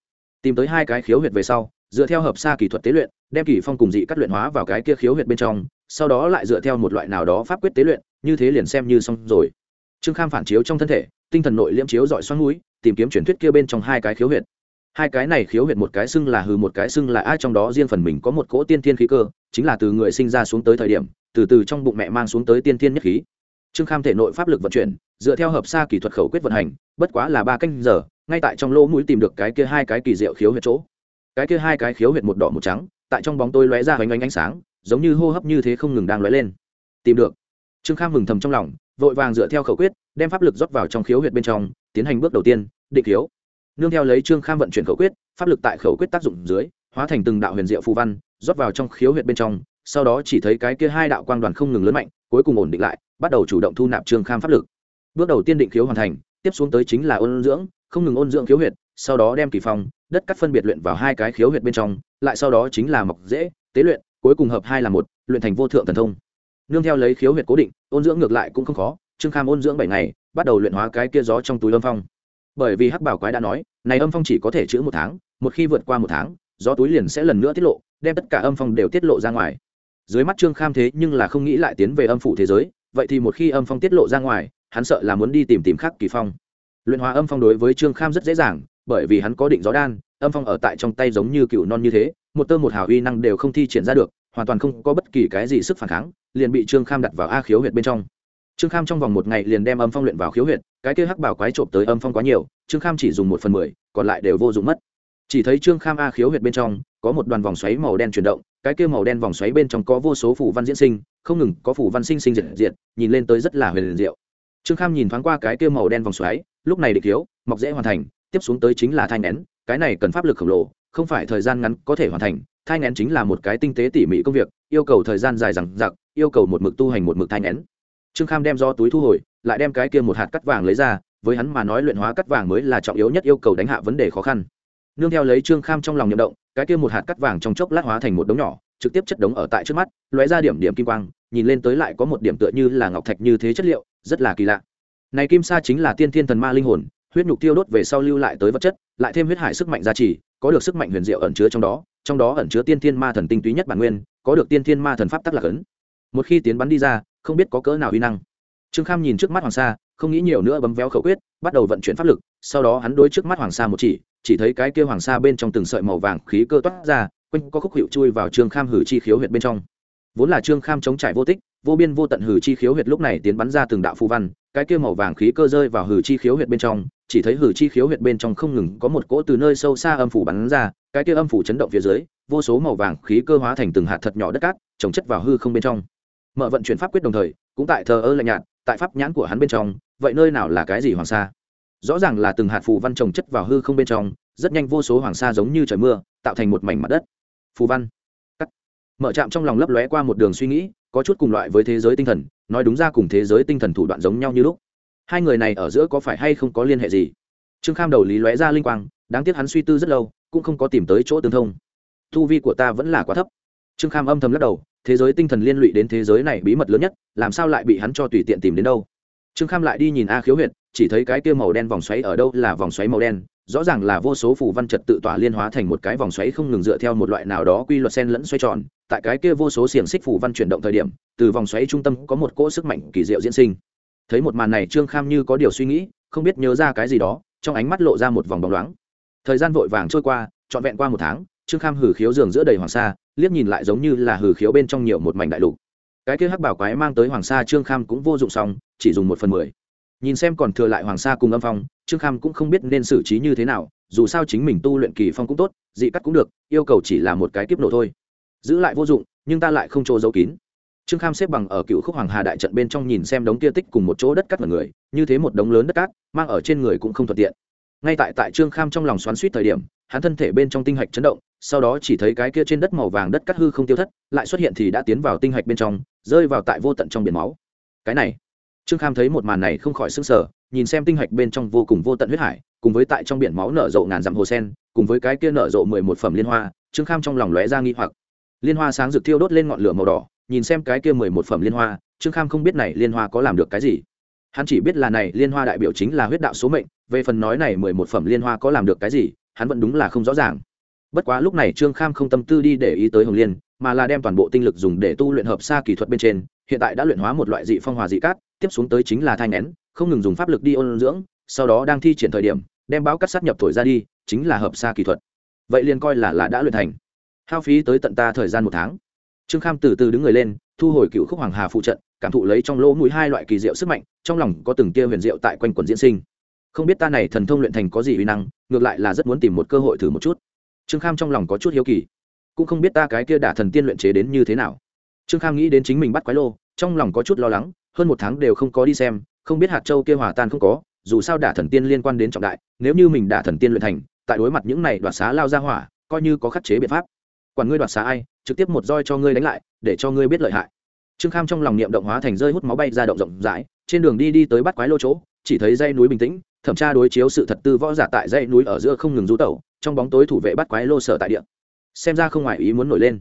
Tìm tới hai cái khiếu huyệt về sau, dựa theo hợp xa kỳ thuật tế luyện, đem kỳ phong cùng dị cắt luyện hóa vào cái kia khiếu huyệt bên trong, sau đó lại dựa theo một loại nào đó pháp quyết tế luyện, như thế liền xem như xong rồi. Trương kham phản chiếu trong thân thể, tinh thần nội liễm chiếu dọi xoắn núi tìm kiếm truyền thuyết kia bên trong hai cái khiếu huyệt. Hai cái này khiếu huyệt một cái xưng là hư một cái xưng là ai trong đó riêng phần mình có một cỗ tiên thiên khí cơ, chính là từ người sinh ra xuống tới thời điểm, từ từ trong bụng mẹ mang xuống tới tiên thiên nhất khí trương kham thể nội pháp lực vận chuyển, dựa theo hợp xa kỹ thuật khẩu quyết vận hành, bất quá là ba canh giờ, ngay tại trong lỗ mũi tìm được cái kia hai cái kỳ diệu khiếu huyệt chỗ. Cái kia hai cái khiếu huyệt một đỏ một trắng, tại trong bóng tôi lóe ra hoành ánh ánh sáng, giống như hô hấp như thế không ngừng đang lóe lên. Tìm được. Trương kham mừng thầm trong lòng, vội vàng dựa theo khẩu quyết, đem pháp lực rót vào trong khiếu huyệt bên trong, tiến hành bước đầu tiên, định khiếu. Nương theo lấy trương kham vận chuyển khẩu quyết, pháp lực tại khẩu quyết tác dụng dưới, hóa thành từng đạo huyền diệu phù văn, rót vào trong khiếu huyệt bên trong, sau đó chỉ thấy cái kia hai đạo quang đoàn không ngừng lớn mạnh, cuối cùng ổn định lại bắt đầu chủ động thu nạp trương kham pháp lực. Bước đầu tiên định khiếu hoàn thành, tiếp xuống tới chính là ôn dưỡng, không ngừng ôn dưỡng khiếu huyệt, sau đó đem kỳ phong, đất cắt phân biệt luyện vào hai cái khiếu huyệt bên trong, lại sau đó chính là mọc dễ, tế luyện, cuối cùng hợp hai là một, luyện thành vô thượng thần thông. Nương theo lấy khiếu huyệt cố định, ôn dưỡng ngược lại cũng không khó trương kham ôn dưỡng bảy ngày, bắt đầu luyện hóa cái kia gió trong túi âm phong. Bởi vì hắc bảo quái đã nói, này âm phong chỉ có thể chữ một tháng, một khi vượt qua một tháng, gió túi liền sẽ lần nữa tiết lộ, đem tất cả âm phong đều tiết lộ ra ngoài. Dưới mắt trương kham thế nhưng là không nghĩ lại tiến về âm phủ thế giới vậy thì một khi âm phong tiết lộ ra ngoài, hắn sợ là muốn đi tìm tìm khắc kỳ phong. Luyện hóa âm phong đối với trương kham rất dễ dàng, bởi vì hắn có định gió đan, âm phong ở tại trong tay giống như cựu non như thế, một tơ một hào uy năng đều không thi triển ra được, hoàn toàn không có bất kỳ cái gì sức phản kháng, liền bị trương kham đặt vào a khiếu huyệt bên trong. Trương kham trong vòng một ngày liền đem âm phong luyện vào khiếu huyệt, cái kia hắc bảo quái trộm tới âm phong quá nhiều, trương kham chỉ dùng một phần mười, còn lại đều vô dụng mất. Chỉ thấy trương kham a khiếu huyệt bên trong, có một đoàn vòng xoáy màu đen chuyển động, cái kia màu đen vòng xoáy bên trong có vô số phủ văn diễn sinh không ngừng có phủ văn sinh sinh diệt diệt, nhìn lên tới rất là huyền liền diệu. Trương kham nhìn thoáng qua cái kia màu đen vòng xoáy, lúc này địch thiếu, mọc dễ hoàn thành, tiếp xuống tới chính là thai nén, cái này cần pháp lực khổng lồ, không phải thời gian ngắn có thể hoàn thành, thai nén chính là một cái tinh tế tỉ mỉ công việc, yêu cầu thời gian dài dằng dặc, yêu cầu một mực tu hành một mực thai nén. Trương kham đem do túi thu hồi, lại đem cái kia một hạt cắt vàng lấy ra, với hắn mà nói luyện hóa cắt vàng mới là trọng yếu nhất yêu cầu đánh hạ vấn đề khó khăn. Nương theo lấy trương kham trong lòng nhậm động, cái kia một hạt cắt vàng trong chốc lát hóa thành một đống nhỏ trực tiếp chất đống ở tại trước mắt, lóe ra điểm điểm kim quang, nhìn lên tới lại có một điểm tựa như là ngọc thạch như thế chất liệu, rất là kỳ lạ. Này kim sa chính là tiên thiên thần ma linh hồn, huyết nhục tiêu đốt về sau lưu lại tới vật chất, lại thêm huyết hải sức mạnh gia trì, có được sức mạnh huyền diệu ẩn chứa trong đó trong đó ẩn chứa tiên thiên ma thần tinh túy nhất bản nguyên, có được tiên thiên ma thần pháp tắc lạc ấn một khi tiến bắn đi ra, không biết có cỡ nào uy năng. Trương kham nhìn trước mắt hoàng sa, không nghĩ nhiều nữa bấm véo khẩu quyết, bắt đầu vận chuyển pháp lực, sau đó hắn đối trước mắt hoàng sa một chỉ chỉ thấy cái kia hoàng sa bên trong từng sợi màu vàng khí cơ toát ra quanh có khúc hiệu chui vào trương kham hử chi khiếu huyệt bên trong. Vốn là trương kham chống trải vô tích, vô biên vô tận hử chi khiếu huyệt lúc này tiến bắn ra từng đạo phù văn, cái kia màu vàng khí cơ rơi vào hử chi khiếu huyệt bên trong, chỉ thấy hử chi khiếu huyệt bên trong không ngừng có một cỗ từ nơi sâu xa âm phủ bắn ra, cái kia âm phủ chấn động phía dưới, vô số màu vàng khí cơ hóa thành từng hạt thật nhỏ đất cát, trồng chất vào hư không bên trong. Mở vận chuyển pháp quyết đồng thời, cũng tại thờ ơ lạnh nhạt, tại pháp nhãn của hắn bên trong, vậy nơi nào là cái gì hoàng sa? Rõ ràng là từng hạt phù văn trồng chất vào hư không bên trong, rất nhanh vô số hoàng sa giống như trời mưa, tạo thành một mảnh mặt đất phù văn. Cắt. Mở chạm trong lòng lấp lóe qua một đường suy nghĩ, có chút cùng loại với thế giới tinh thần, nói đúng ra cùng thế giới tinh thần thủ đoạn giống nhau như lúc. Hai người này ở giữa có phải hay không có liên hệ gì? Trương kham đầu lý lóe ra linh quang, đáng tiếc hắn suy tư rất lâu, cũng không có tìm tới chỗ tương thông. Thu vi của ta vẫn là quá thấp. Trương kham âm thầm lắc đầu, thế giới tinh thần liên lụy đến thế giới này bí mật lớn nhất, làm sao lại bị hắn cho tùy tiện tìm đến đâu? Trương kham lại đi nhìn a khiếu huyệt, chỉ thấy cái kia màu đen vòng xoáy ở đâu là vòng xoáy màu đen rõ ràng là vô số phù văn trật tự tỏa liên hóa thành một cái vòng xoáy không ngừng dựa theo một loại nào đó quy luật sen lẫn xoay tròn. Tại cái kia vô số xiềng xích phù văn chuyển động thời điểm, từ vòng xoáy trung tâm có một cỗ sức mạnh kỳ diệu diễn sinh. Thấy một màn này, trương kham như có điều suy nghĩ, không biết nhớ ra cái gì đó, trong ánh mắt lộ ra một vòng bóng loáng. Thời gian vội vàng trôi qua, trọn vẹn qua một tháng, trương kham hử khiếu giường giữa đầy hoàng sa, liếc nhìn lại giống như là hử khiếu bên trong nhiều một mảnh đại lục. Cái kia hắc bảo quái mang tới hoàng sa, trương kham cũng vô dụng xong, chỉ dùng một phần mười. Nhìn xem còn thừa lại hoàng sa cùng âm phong trương kham cũng không biết nên xử trí như thế nào, dù sao chính mình tu luyện kỳ phong cũng tốt, dị cắt cũng được, yêu cầu chỉ là một cái kiếp nổ thôi. Giữ lại vô dụng, nhưng ta lại không chỗ giấu kín. Trương kham xếp bằng ở cựu khúc hoàng hà đại trận bên trong nhìn xem đống kia tích cùng một chỗ đất cắt mọi người, như thế một đống lớn đất cát, mang ở trên người cũng không thuận tiện. Ngay tại tại trương kham trong lòng xoắn suýt thời điểm, hắn thân thể bên trong tinh hạch chấn động, sau đó chỉ thấy cái kia trên đất màu vàng đất cắt hư không tiêu thất, lại xuất hiện thì đã tiến vào tinh hạch bên trong, rơi vào tại vô tận trong biển máu. Cái này, trương kham thấy một màn này không khỏi s ư n g sở nhìn xem tinh hạch bên trong vô cùng vô tận huyết hải, cùng với tại trong biển máu nở rộ ngàn dặm hồ sen, cùng với cái kia nở rộ mười một phẩm liên hoa, trương kham trong lòng lóe ra nghi hoặc. Liên hoa sáng rực thiêu đốt lên ngọn lửa màu đỏ, nhìn xem cái kia mười một phẩm liên hoa, trương kham không biết này liên hoa có làm được cái gì. Hắn chỉ biết là này liên hoa đại biểu chính là huyết đạo số mệnh, về phần nói này mười một phẩm liên hoa có làm được cái gì, hắn vẫn đúng là không rõ ràng. Bất quá lúc này trương kham không tâm tư đi để ý tới hồng liên, mà là đem toàn bộ tinh lực dùng để tu luyện hợp xa kỹ thuật bên trên, hiện tại đã luyện hóa một loại dị phong hòa dị cát tiếp xuống tới chính là thai nén không ngừng dùng pháp lực đi ôn dưỡng, sau đó đang thi triển thời điểm, đem báo cắt sát nhập thổi ra đi, chính là hợp xa kỹ thuật. Vậy liền coi là là đã luyện thành. Hao phí tới tận ta thời gian một tháng. Trương kham từ từ đứng người lên, thu hồi cựu khúc hoàng hà phụ trận, cảm thụ lấy trong lỗ mũi hai loại kỳ diệu sức mạnh, trong lòng có từng tia huyền diệu tại quanh quần diễn sinh. Không biết ta này thần thông luyện thành có gì uy năng, ngược lại là rất muốn tìm một cơ hội thử một chút. Trương kham trong lòng có chút hiếu kỳ. Cũng không biết ta cái kia đả thần tiên luyện chế đến như thế nào. Trương kham nghĩ đến chính mình bắt quái lô, trong lòng có chút lo lắng hơn một tháng đều không có đi xem, không biết hạt châu kia hòa tan không có, dù sao đả thần tiên liên quan đến trọng đại, nếu như mình đả thần tiên luyện thành, tại đối mặt những này đoạt xá lao ra hỏa, coi như có khắc chế biện pháp. Quản ngươi đoạt xá ai, trực tiếp một roi cho ngươi đánh lại, để cho ngươi biết lợi hại. Trương kham trong lòng niệm động hóa thành rơi hút máu bay ra động rộng rãi, trên đường đi đi tới bắt quái lô chỗ, chỉ thấy dây núi bình tĩnh, thẩm tra đối chiếu sự thật tư võ giả tại dây núi ở giữa không ngừng rú tẩu, trong bóng tối thủ vệ bắt quái lô sở tại địa. Xem ra không ngoài ý muốn nổi lên.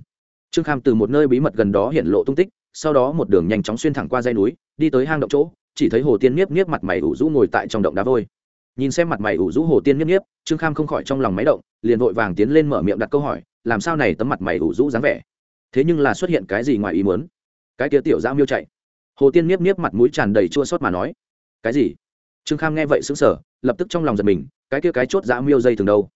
Trương kham từ một nơi bí mật gần đó hiện lộ tung tích sau đó một đường nhanh chóng xuyên thẳng qua dây núi, đi tới hang động chỗ, chỉ thấy hồ tiên nhiếp nhiếp mặt mày ủ rũ ngồi tại trong động đá vôi. Nhìn xem mặt mày ủ rũ hồ tiên nhiếp nhiếp trương kham không khỏi trong lòng máy động, liền vội vàng tiến lên mở miệng đặt câu hỏi, làm sao này tấm mặt mày ủ rũ dáng vẻ? Thế nhưng là xuất hiện cái gì ngoài ý muốn? Cái kia tiểu dao miêu chạy. Hồ tiên nhiếp nhiếp mặt mũi tràn đầy chua xót mà nói, cái gì? Trương kham nghe vậy sững sờ, lập tức trong lòng giật mình, cái kia cái chốt dã miêu dây thường đâu?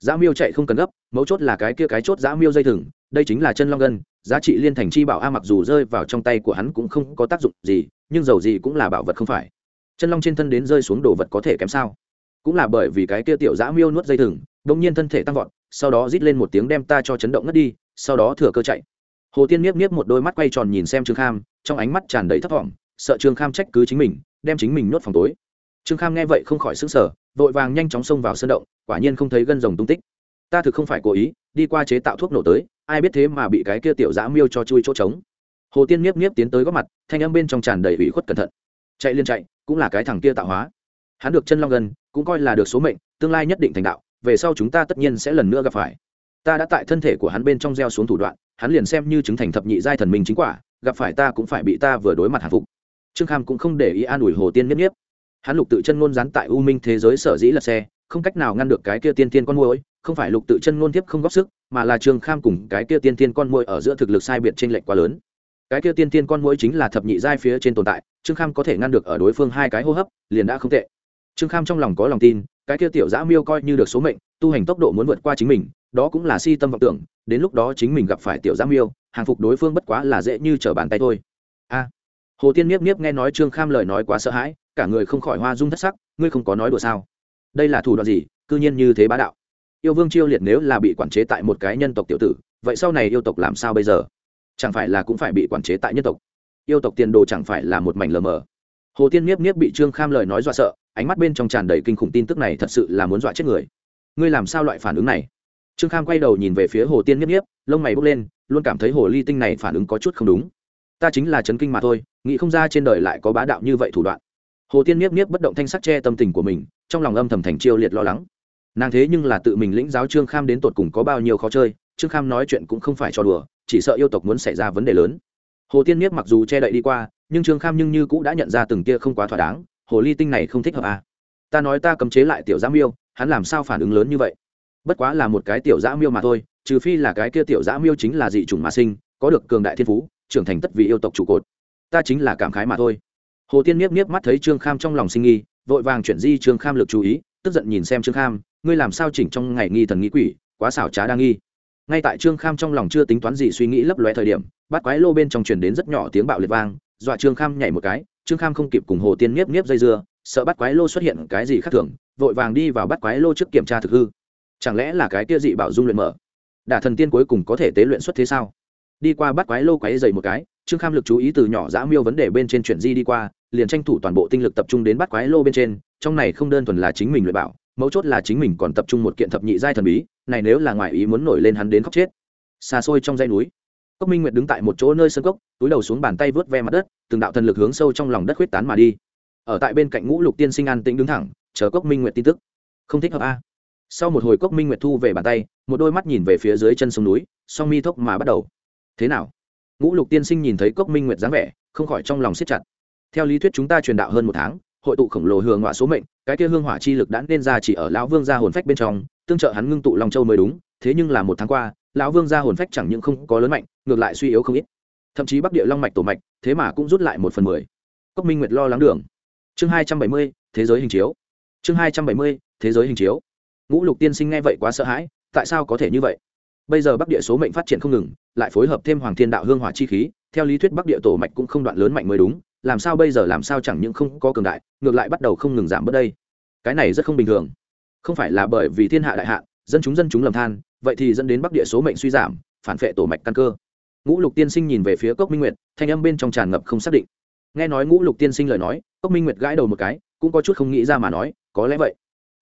Dã miêu chạy không cần gấp, mấu chốt là cái kia cái chốt dã miêu dây thừng, đây chính là chân long gân giá trị liên thành chi bảo a mặc dù rơi vào trong tay của hắn cũng không có tác dụng gì, nhưng dầu gì cũng là bảo vật không phải. Chân long trên thân đến rơi xuống đồ vật có thể kém sao? Cũng là bởi vì cái kia tiểu dã miêu nuốt dây thừng đông nhiên thân thể tăng vọt, sau đó rít lên một tiếng đem ta cho chấn động ngất đi, sau đó thừa cơ chạy. Hồ tiên miếp miếp một đôi mắt quay tròn nhìn xem trương kham, trong ánh mắt tràn đầy thất vọng, sợ trương kham trách cứ chính mình, đem chính mình nuốt phòng tối. Trương kham nghe vậy không khỏi xứng sở vội vàng nhanh chóng xông vào sân động, quả nhiên không thấy gân rồng tung tích. Ta thực không phải cố ý, đi qua chế tạo thuốc nổ tới ai biết thế mà bị cái kia tiểu dã miêu cho chui chỗ trống. Hồ tiên niếp niếp tiến tới góp mặt, thanh âm bên trong tràn đầy ủy khuất cẩn thận. Chạy liên chạy, cũng là cái thằng kia tạo hóa. Hắn được chân long gần, cũng coi là được số mệnh, tương lai nhất định thành đạo, về sau chúng ta tất nhiên sẽ lần nữa gặp phải. Ta đã tại thân thể của hắn bên trong gieo xuống thủ đoạn, hắn liền xem như chứng thành thập nhị giai thần minh chính quả, gặp phải ta cũng phải bị ta vừa đối mặt hàng phục. Trương kham cũng không để ý an ủi hồ tiên niếp niếp. Hắn lục tự chân ngôn gián tại u minh thế giới sở dĩ là xe không cách nào ngăn được cái kia tiên tiên con môi không phải lục tự chân ngôn tiếp không góp sức, mà là trương kham cùng cái kia tiên tiên con môi ở giữa thực lực sai biệt t r ê n lệch quá lớn. Cái kia tiên tiên con môi chính là thập nhị giai phía trên tồn tại trương kham có thể ngăn được ở đối phương hai cái hô hấp, liền đã không tệ. Trương kham trong lòng có lòng tin, cái kia tiểu giã miêu coi như được số mệnh, tu hành tốc độ muốn vượt qua chính mình, đó cũng là si tâm vọng tưởng, đến lúc đó chính mình gặp phải tiểu giã miêu, hàng phục đối phương bất quá là dễ như trở bàn tay thôi. A. Hồ tiên miếp miếp nghe nói trương kham lời nói quá sợ hãi, cả người không khỏi hoa dung thất sắc, ngươi không có nói đùa sao? Đây là thủ đoạn gì, cư nhiên như thế bá đạo. Yêu vương chiêu liệt nếu là bị quản chế tại một cái nhân tộc tiểu tử, vậy sau này yêu tộc làm sao bây giờ? Chẳng phải là cũng phải bị quản chế tại nhân tộc? Yêu tộc tiền đồ chẳng phải là một mảnh lờ mờ. Hồ tiên nhiếp nhiếp bị trương kham lời nói dọa sợ, ánh mắt bên trong tràn đầy kinh khủng tin tức này thật sự là muốn dọa chết người. Ngươi làm sao loại phản ứng này? Trương kham quay đầu nhìn về phía hồ tiên nhiếp nhiếp lông mày bốc lên, luôn cảm thấy hồ ly tinh này phản ứng có chút không đúng. Ta chính là chấn kinh mà thôi, nghĩ không ra trên đời lại có bá đạo như vậy thủ đoạn hồ tiên miếp miếp bất động thanh sắc che tâm tình của mình, trong lòng âm thầm thành chiêu liệt lo lắng. Nàng thế nhưng là tự mình lĩnh giáo trương kham đến tột cùng có bao nhiêu khó chơi, trương kham nói chuyện cũng không phải cho đùa, chỉ sợ yêu tộc muốn xảy ra vấn đề lớn. Hồ tiên miếp mặc dù che đậy đi qua, nhưng trương kham nhưng như cũng đã nhận ra từng tia không quá thỏa đáng, hồ ly tinh này không thích hợp à. ta nói ta cấm chế lại tiểu giã miêu, hắn làm sao phản ứng lớn như vậy? Bất quá là một cái tiểu giã miêu mà thôi, trừ phi là cái kia tiểu giã miêu chính là dị chủng mà sinh, có được cường đại thiên phú, trưởng thành tất vì yêu tộc trụ cột. Ta chính là cảm khái mà thôi hồ tiên niếp niếp mắt thấy trương kham trong lòng sinh nghi, vội vàng chuyển di trương kham lực chú ý, tức giận nhìn xem trương kham, ngươi làm sao chỉnh trong ngày nghi thần nghi quỷ, quá xảo trá đa nghi. Ngay tại trương kham trong lòng chưa tính toán gì suy nghĩ lấp lóe thời điểm, bắt quái lô bên trong truyền đến rất nhỏ tiếng bạo liệt vang, dọa trương kham nhảy một cái, trương kham không kịp cùng hồ tiên nhiếp nhiếp dây dưa, sợ bắt quái lô xuất hiện cái gì khác thường, vội vàng đi vào bắt quái lô trước kiểm tra thực hư. Chẳng lẽ là cái kia dị bảo dung luyện mở? Đả thần tiên cuối cùng có thể tế luyện xuất thế sao? Đi qua bắt quái lô quái dày một cái trương kham lực chú ý từ nhỏ dã miêu vấn đề bên trên chuyện di đi qua, liền tranh thủ toàn bộ tinh lực tập trung đến bắt quái lô bên trên, trong này không đơn thuần là chính mình luyện bảo, mấu chốt là chính mình còn tập trung một kiện thập nhị giai thần bí, này nếu là ngoài ý muốn nổi lên hắn đến khóc chết. Xa xôi trong dãy núi, cốc minh nguyệt đứng tại một chỗ nơi sân cốc, túi đầu xuống bàn tay vớt ve mặt đất, từng đạo thần lực hướng sâu trong lòng đất huyết tán mà đi. Ở tại bên cạnh ngũ lục tiên sinh an tĩnh đứng thẳng, chờ cốc minh nguyệt tin tức. Không thích hợp a. Sau một hồi cốc minh nguyệt thu về bàn tay, một đôi mắt nhìn về phía dưới chân sông núi, song mi thốc mà bắt đầu. Thế nào? Ngũ lục tiên sinh nhìn thấy cốc minh nguyệt dáng vẻ, không khỏi trong lòng siết chặt. Theo lý thuyết chúng ta truyền đạo hơn một tháng, hội tụ khổng lồ hương hỏa số mệnh, cái kia hương hỏa chi lực đã nên ra chỉ ở lão vương gia hồn phách bên trong, tương trợ hắn ngưng tụ long châu mới đúng, thế nhưng là một tháng qua, lão vương gia hồn phách chẳng những không có lớn mạnh, ngược lại suy yếu không ít. Thậm chí bắc địa long mạch tổ mạch, thế mà cũng rút lại một phần mười. Cốc minh nguyệt lo lắng đường. Chương hai trăm bảy mươi, thế giới hình chiếu. Chương hai trăm bảy mươi, thế giới hình chiếu. Ngũ lục tiên sinh nghe vậy quá sợ hãi, tại sao có thể như vậy? Bây giờ bắc địa số mệnh phát triển không ngừng, lại phối hợp thêm hoàng thiên đạo hương hỏa chi khí, theo lý thuyết bắc địa tổ mạch cũng không đoạn lớn mạnh mới đúng, làm sao bây giờ làm sao chẳng những không có cường đại, ngược lại bắt đầu không ngừng giảm bớt đây. Cái này rất không bình thường. Không phải là bởi vì thiên hạ đại hạ dân chúng dân chúng lầm than, vậy thì dẫn đến bắc địa số mệnh suy giảm, phản phệ tổ mạch căn cơ. Ngũ lục tiên sinh nhìn về phía cốc minh nguyệt, thanh âm bên trong tràn ngập không xác định. Nghe nói ngũ lục tiên sinh lời nói, cốc minh nguyệt gãi đầu một cái, cũng có chút không nghĩ ra mà nói, có lẽ vậy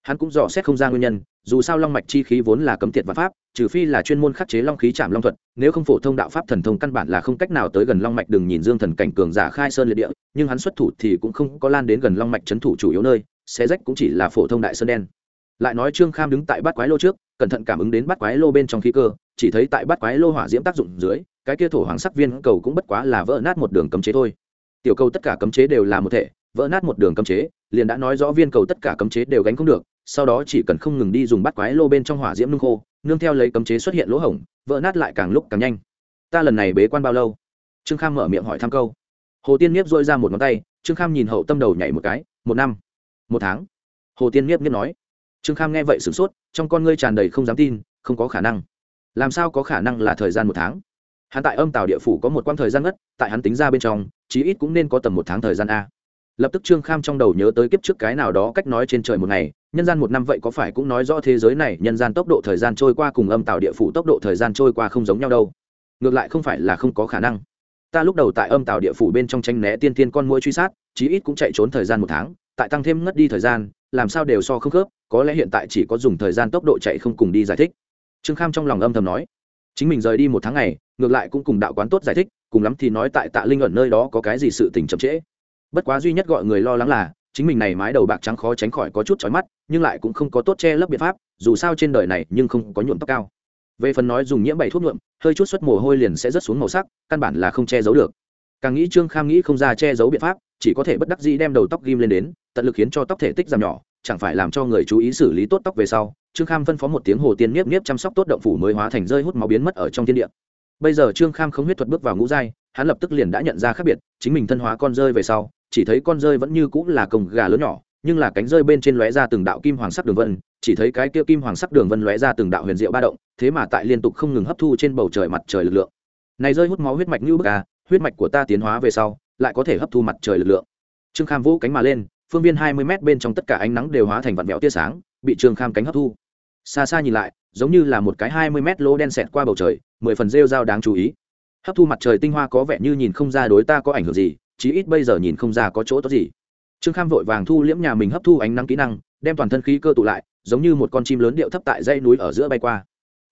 hắn cũng dò xét không ra nguyên nhân, dù sao long mạch chi khí vốn là cấm tiệt và pháp, trừ phi là chuyên môn khắc chế long khí chạm long thuật, nếu không phổ thông đạo pháp thần thông căn bản là không cách nào tới gần long mạch, đừng nhìn dương thần cảnh cường giả khai sơn liệt địa, nhưng hắn xuất thủ thì cũng không có lan đến gần long mạch trấn thủ chủ yếu nơi, xé rách cũng chỉ là phổ thông đại sơn đen. Lại nói trương kham đứng tại bát quái lô trước, cẩn thận cảm ứng đến bát quái lô bên trong khí cơ, chỉ thấy tại bát quái lô hỏa diễm tác dụng dưới, cái kia thổ hoàng sắc viên cầu cũng bất quá là vỡ nát một đường cấm chế thôi. Tiểu cầu tất cả cấm chế đều là một thể, vỡ nát một đường cấm chế, liền đã nói rõ viên cầu tất cả cấm chế đều gánh không được sau đó chỉ cần không ngừng đi dùng bắt quái lô bên trong hỏa diễm nung khô, nương theo lấy cấm chế xuất hiện lỗ hổng, vỡ nát lại càng lúc càng nhanh. Ta lần này bế quan bao lâu? Trương kham mở miệng hỏi thăm câu. Hồ tiên niếp dội ra một ngón tay, trương kham nhìn hậu tâm đầu nhảy một cái, một năm, một tháng. Hồ tiên niếp nhiếp nói. Trương kham nghe vậy sửng sốt, trong con ngươi tràn đầy không dám tin, không có khả năng. Làm sao có khả năng là thời gian một tháng? Hắn tại âm tàu địa phủ có một quãng thời gian ngất, tại hắn tính ra bên trong, chí ít cũng nên có tầm một tháng thời gian a. Lập tức trương kham trong đầu nhớ tới kiếp trước cái nào đó cách nói trên trời một ngày nhân gian một năm vậy có phải cũng nói rõ thế giới này, nhân gian tốc độ thời gian trôi qua cùng âm tạo địa phủ tốc độ thời gian trôi qua không giống nhau đâu. Ngược lại không phải là không có khả năng. Ta lúc đầu tại âm tạo địa phủ bên trong tranh né tiên tiên con mũi truy sát, chí ít cũng chạy trốn thời gian một tháng, tại tăng thêm ngất đi thời gian, làm sao đều so không khớp, có lẽ hiện tại chỉ có dùng thời gian tốc độ chạy không cùng đi giải thích. Trương kham trong lòng âm thầm nói, chính mình rời đi một tháng ngày, ngược lại cũng cùng đạo quán tốt giải thích, cùng lắm thì nói tại tạ linh ẩn nơi đó có cái gì sự tình chậm trễ. Bất quá duy nhất gọi người lo lắng là chính mình này mái đầu bạc trắng khó tránh khỏi có chút chói mắt, nhưng lại cũng không có tốt che lấp biện pháp, dù sao trên đời này nhưng không có nhuộm tóc cao. Về phần nói dùng nhiễm bảy thuốc nhuộm, hơi chút xuất mồ hôi liền sẽ rớt xuống màu sắc, căn bản là không che giấu được. Càng nghĩ trương kham nghĩ không ra che giấu biện pháp, chỉ có thể bất đắc dĩ đem đầu tóc ghim lên đến, tận lực khiến cho tóc thể tích giảm nhỏ, chẳng phải làm cho người chú ý xử lý tốt tóc về sau, trương kham phân phó một tiếng hồ tiên nhiếp nhiếp chăm sóc tốt động phủ mới hóa thành rơi hút máu biến mất ở trong thiên địa. Bây giờ trương kham không huyết thuật bước vào ngũ giai, hắn lập tức liền đã nhận ra khác biệt, chính mình thân hóa con rơi về sau chỉ thấy con rơi vẫn như cũng là cồng gà lớn nhỏ, nhưng là cánh rơi bên trên lóe ra từng đạo kim hoàng sắc đường vân, chỉ thấy cái kia kim hoàng sắc đường vân lóe ra từng đạo huyền diệu ba động, thế mà tại liên tục không ngừng hấp thu trên bầu trời mặt trời lực lượng. Này rơi hút máu huyết mạch như bức à huyết mạch của ta tiến hóa về sau, lại có thể hấp thu mặt trời lực lượng. Trương kham vũ cánh mà lên, phương viên hai mươi m bên trong tất cả ánh nắng đều hóa thành vạn vẹo tia sáng, bị trương kham cánh hấp thu. Xa xa nhìn lại, giống như là một cái hai mươi m lỗ đen xẹt qua bầu trời, mười phần rêu dao đáng chú ý. Hấp thu mặt trời tinh hoa có vẻ như nhìn không ra đối ta có ảnh hưởng gì chí ít bây giờ nhìn không ra có chỗ tốt gì. Trương kham vội vàng thu liễm nhà mình hấp thu ánh nắng kỹ năng, đem toàn thân khí cơ tụ lại, giống như một con chim lớn điệu thấp tại dãy núi ở giữa bay qua.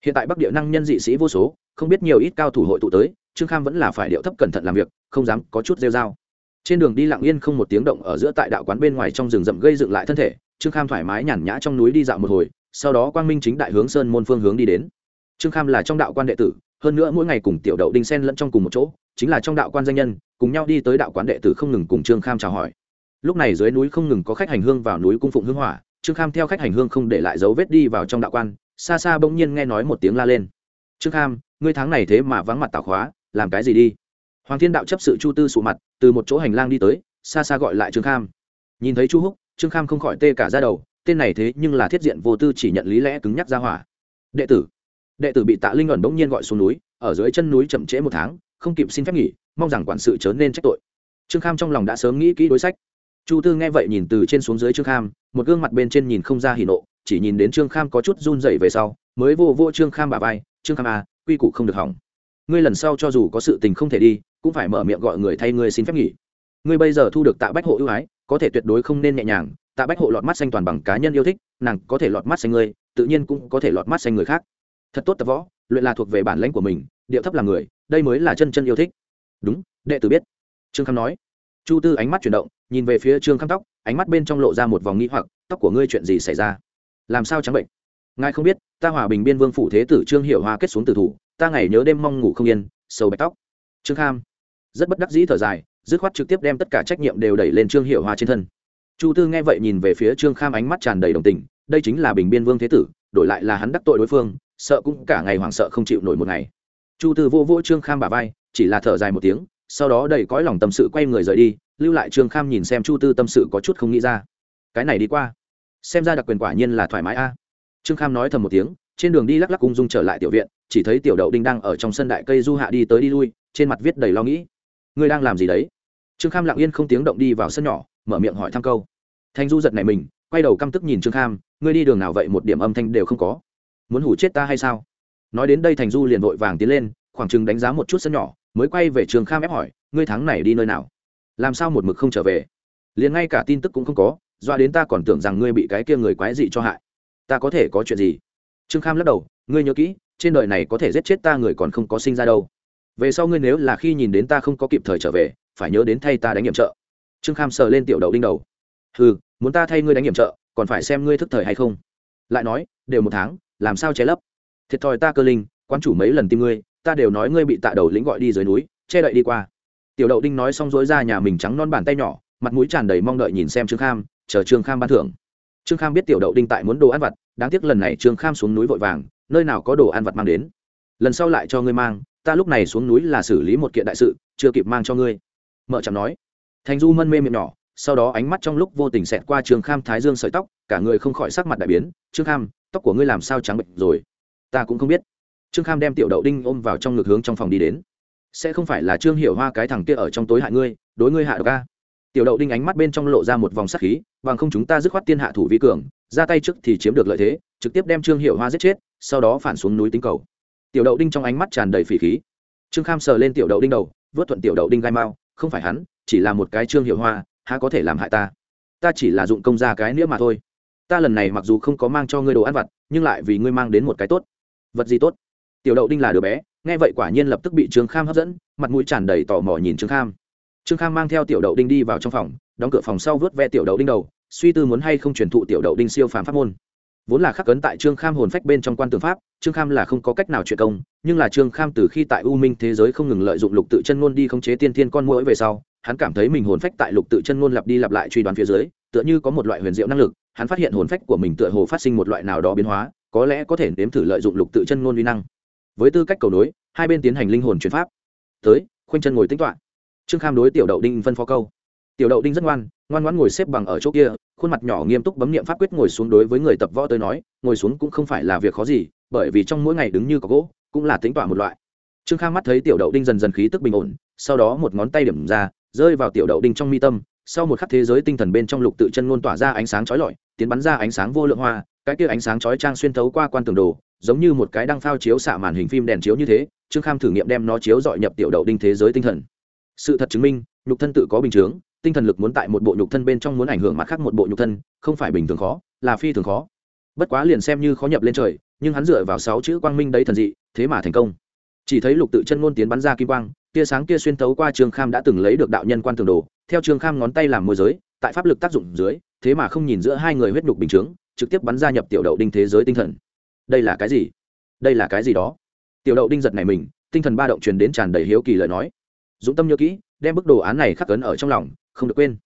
Hiện tại bắc địa năng nhân dị sĩ vô số, không biết nhiều ít cao thủ hội tụ tới, trương kham vẫn là phải điệu thấp cẩn thận làm việc, không dám có chút rêu r a o trên đường đi lặng yên không một tiếng động ở giữa tại đạo quán bên ngoài trong rừng rậm gây dựng lại thân thể, trương kham thoải mái nhàn nhã trong núi đi dạo một hồi, sau đó quang minh chính đại hướng sơn môn phương hướng đi đến. Trương kham là trong đạo quan đệ tử, hơn nữa mỗi ngày cùng tiểu đậu đinh sen lẫn trong cùng một chỗ, chính là trong đạo quan danh nhân cùng nhau đi tới đạo quán đệ tử không ngừng cùng trương kham chào hỏi. Lúc này dưới núi không ngừng có khách hành hương vào núi cung phụng hương hỏa, trương kham theo khách hành hương không để lại dấu vết đi vào trong đạo quan, xa xa bỗng nhiên nghe nói một tiếng la lên. Trương kham, ngươi tháng này thế mà vắng mặt tảo khóa, làm cái gì đi? Hoàng thiên đạo chấp sự chu tư sụ mặt, từ một chỗ hành lang đi tới, xa xa gọi lại trương kham. Nhìn thấy chu húc, trương kham không khỏi tê cả ra đầu, tên này thế nhưng là thiết diện vô tư chỉ nhận lý lẽ cứng nhắc ra hỏa. Đệ tử đệ tử bị tạ linh ẩn bỗng nhiên gọi xuống núi, ở dưới chân núi chậm trễ một tháng, không kịp xin phép nghỉ mong rằng quản sự chớ nên trách tội. Trương kham trong lòng đã sớm nghĩ kỹ đối sách. Chu tư nghe vậy nhìn từ trên xuống dưới trương kham, một gương mặt bên trên nhìn không ra hỉ nộ, chỉ nhìn đến trương kham có chút run dậy về sau, mới vô vô trương kham bà vai, trương kham à quy củ không được hỏng. Ngươi lần sau cho dù có sự tình không thể đi, cũng phải mở miệng gọi người thay ngươi xin phép nghỉ. Ngươi bây giờ thu được tạ bách hộ ưu ái, có thể tuyệt đối không nên nhẹ nhàng, tạ bách hộ lọt mắt xanh toàn bằng cá nhân yêu thích, nàng có thể lọt mắt xanh ngươi, tự nhiên cũng có thể lọt mắt xanh người khác. Thật tốt tập võ, luyện là thuộc về bản lãnh của mình, điệu thấp là người, đây mới là chân chân yêu thích đúng, đệ tử biết. Trương kham nói. Chu tư ánh mắt chuyển động, nhìn về phía trương kham tóc, ánh mắt bên trong lộ ra một vòng nghĩ hoặc, tóc của ngươi chuyện gì xảy ra? Làm sao trắng bệnh? Ngài không biết, ta hòa bình biên vương phủ thế tử trương hiểu hoa kết xuống tử thủ, ta ngày nhớ đêm mong ngủ không yên sâu bạch tóc. Trương kham rất bất đắc dĩ thở dài, dứt khoát trực tiếp đem tất cả trách nhiệm đều đẩy lên trương hiểu hoa trên thân. Chu tư nghe vậy nhìn về phía trương kham ánh mắt tràn đầy đồng tình, đây chính là bình biên vương thế tử, đổi lại là hắn đắc tội đối phương, sợ cũng cả ngày hoảng sợ không chịu nổi một ngày. Chu tư vô vô trương kham bà vai chỉ là thở dài một tiếng, sau đó đầy cõi lòng tâm sự quay người rời đi, lưu lại trương kham nhìn xem chu tư tâm sự có chút không nghĩ ra. Cái này đi qua, xem ra đặc quyền quả nhiên là thoải mái a. Trương kham nói thầm một tiếng, trên đường đi lắc lắc cung dung trở lại tiểu viện, chỉ thấy tiểu đậu đinh đang ở trong sân đại cây du hạ đi tới đi lui, trên mặt viết đầy lo nghĩ. Ngươi đang làm gì đấy? Trương kham lặng yên không tiếng động đi vào sân nhỏ, mở miệng hỏi thăm câu. Thanh du giật này mình, quay đầu căm tức nhìn trương kham, ngươi đi đường nào vậy? Một điểm âm thanh đều không có. Muốn hủ chết ta hay sao? Nói đến đây thành du liền vội vàng tiến lên, khoảng chừng đánh giá một chút sân nhỏ mới quay về trường kham ép hỏi, ngươi tháng này đi nơi nào? Làm sao một mực không trở về? Liền ngay cả tin tức cũng không có, doa đến ta còn tưởng rằng ngươi bị cái kia người quái dị cho hại. Ta có thể có chuyện gì? Trương kham lắc đầu, ngươi nhớ kỹ, trên đời này có thể giết chết ta người còn không có sinh ra đâu. Về sau ngươi nếu là khi nhìn đến ta không có kịp thời trở về, phải nhớ đến thay ta đánh nhiệm trợ. Trương kham sờ lên tiểu đầu đinh đầu. Ừ muốn ta thay ngươi đánh nhiệm trợ, còn phải xem ngươi thức thời hay không? Lại nói, đều một tháng, làm sao che lấp? Thiệt thòi ta cơ linh quan chủ mấy lần tìm ngươi ta đều nói ngươi bị tạ đầu lĩnh gọi đi dưới núi, che đậy đi qua. Tiểu đậu đinh nói xong dối ra nhà mình trắng non bàn tay nhỏ, mặt mũi tràn đầy mong đợi nhìn xem trương kham, chờ trương kham ban thưởng. Trương kham biết tiểu đậu đinh tại muốn đồ ăn vặt, đáng tiếc lần này trương kham xuống núi vội vàng, nơi nào có đồ ăn vặt mang đến. Lần sau lại cho ngươi mang, ta lúc này xuống núi là xử lý một kiện đại sự, chưa kịp mang cho ngươi. Mợ chẳng nói. Thành du mân mê miệng nhỏ, sau đó ánh mắt trong lúc vô tình xẹt qua trương kham thái dương sợi tóc, cả người không khỏi sắc mặt đại biến. Trương kham, tóc của ngươi làm sao trắng bệnh rồi? Ta cũng không biết trương kham đem tiểu đậu đinh ôm vào trong ngực hướng trong phòng đi đến. Sẽ không phải là trương hiểu hoa cái thằng kia ở trong tối hại ngươi, đối ngươi hạ độc ca tiểu đậu đinh ánh mắt bên trong lộ ra một vòng sắc khí, bằng không chúng ta dứt khoát tiên hạ thủ vi cường, ra tay trước thì chiếm được lợi thế, trực tiếp đem trương hiểu hoa giết chết, sau đó phản xuống núi tính cầu. Tiểu đậu đinh trong ánh mắt tràn đầy phỉ khí. Trương kham sờ lên tiểu đậu đinh đầu, vớt thuận tiểu đậu đinh gai mau không phải hắn, chỉ là một cái trương hiểu hoa, há có thể làm hại ta? Ta chỉ là dụng công ra cái nĩa mà thôi. Ta lần này mặc dù không có mang cho ngươi đồ ăn vặt, nhưng lại vì ngươi mang đến một cái tốt. Vật gì tốt? Tiểu đậu đinh là đứa bé, nghe vậy quả nhiên lập tức bị trương kham hấp dẫn, mặt mũi tràn đầy tò mò nhìn trương kham. Trương kham mang theo tiểu đậu đinh đi vào trong phòng, đóng cửa phòng sau vớt ve tiểu đậu đinh đầu, suy tư muốn hay không truyền thụ tiểu đậu đinh siêu phàm pháp môn. Vốn là khắc cấn tại trương kham hồn phách bên trong quan tư pháp, trương kham là không có cách nào truyền công, nhưng là trương kham từ khi tại u minh thế giới không ngừng lợi dụng lục tự chân ngôn đi khống chế tiên thiên con mũi về sau, hắn cảm thấy mình hồn phách tại lục tự chân ngôn lặp đi lặp lại truy đoán phía dưới, tựa như có một loại huyền diệu năng lực, hắn phát hiện hồn phách của mình tựa hồ phát sinh một loại nào đó biến hóa, có lẽ có thể nếm thử lợi dụng lục tự chân ngôn uy năng với tư cách cầu nối, hai bên tiến hành linh hồn chuyển pháp. Tới, khoanh chân ngồi tính toán trương kham đối tiểu đậu đinh phân phó câu. Tiểu đậu đinh rất ngoan ngoan ngoãn ngồi xếp bằng ở chỗ kia, khuôn mặt nhỏ nghiêm túc bấm niệm pháp quyết ngồi xuống đối với người tập võ tới nói, ngồi xuống cũng không phải là việc khó gì, bởi vì trong mỗi ngày đứng như có gỗ, cũng là tính toạ một loại. Trương kham mắt thấy tiểu đậu đinh dần dần khí tức bình ổn, sau đó một ngón tay điểm ra, rơi vào tiểu đậu đinh trong mi tâm, sau một khắc thế giới tinh thần bên trong lục tự chân ngôn tỏa ra ánh sáng chói lọi, tiến bắn ra ánh sáng vô lượng hoa cái kia ánh sáng chói trang xuyên thấu qua quan tường đồ, giống như một cái đăng phao chiếu xạ màn hình phim đèn chiếu như thế, trương kham thử nghiệm đem nó chiếu dọi nhập tiểu đậu đinh thế giới tinh thần. Sự thật chứng minh, nhục thân tự có bình chướng, tinh thần lực muốn tại một bộ nhục thân bên trong muốn ảnh hưởng mặt khác một bộ nhục thân, không phải bình thường khó, là phi thường khó. Bất quá liền xem như khó nhập lên trời, nhưng hắn dựa vào sáu chữ quang minh đấy thần dị, thế mà thành công. Chỉ thấy lục tự chân ngôn tiến bắn ra kim quang, tia sáng kia xuyên tấu qua trương kham đã từng lấy được đạo nhân quan tường đồ, theo trương kham ngón tay làm môi giới, tại pháp lực tác dụng dưới, thế mà không nhìn giữa hai người huyết nhục bình chướng trực tiếp bắn ra nhập tiểu đậu đinh thế giới tinh thần. Đây là cái gì? Đây là cái gì đó? Tiểu đậu đinh giật này mình, tinh thần ba động truyền đến tràn đầy hiếu kỳ lời nói. Dũng tâm nhớ kỹ, đem bức đồ án này khắc cấn ở trong lòng, không được quên.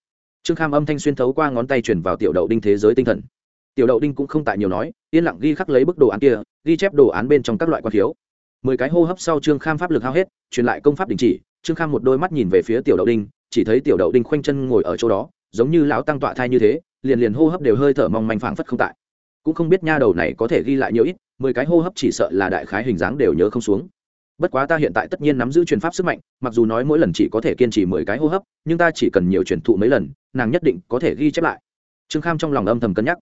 Trương kham âm thanh xuyên thấu qua ngón tay truyền vào tiểu đậu đinh thế giới tinh thần. Tiểu đậu đinh cũng không tại nhiều nói, yên lặng ghi khắc lấy bức đồ án kia, ghi chép đồ án bên trong các loại quan thiếu mười cái hô hấp sau trương kham pháp lực hao hết, truyền lại công pháp đình chỉ, trương kham một đôi mắt nhìn về phía tiểu đậu đinh, chỉ thấy tiểu đậu đinh khoanh chân ngồi ở chỗ đó, giống như lão tăng tọa thai như thế liền liền hô hấp đều hơi thở mong manh phảng phất không tại. Cũng không biết nha đầu này có thể ghi lại nhiều ít, mười cái hô hấp chỉ sợ là đại khái hình dáng đều nhớ không xuống. Bất quá ta hiện tại tất nhiên nắm giữ truyền pháp sức mạnh, mặc dù nói mỗi lần chỉ có thể kiên trì mười cái hô hấp, nhưng ta chỉ cần nhiều truyền thụ mấy lần, nàng nhất định có thể ghi chép lại. Trương kham trong lòng âm thầm cân nhắc.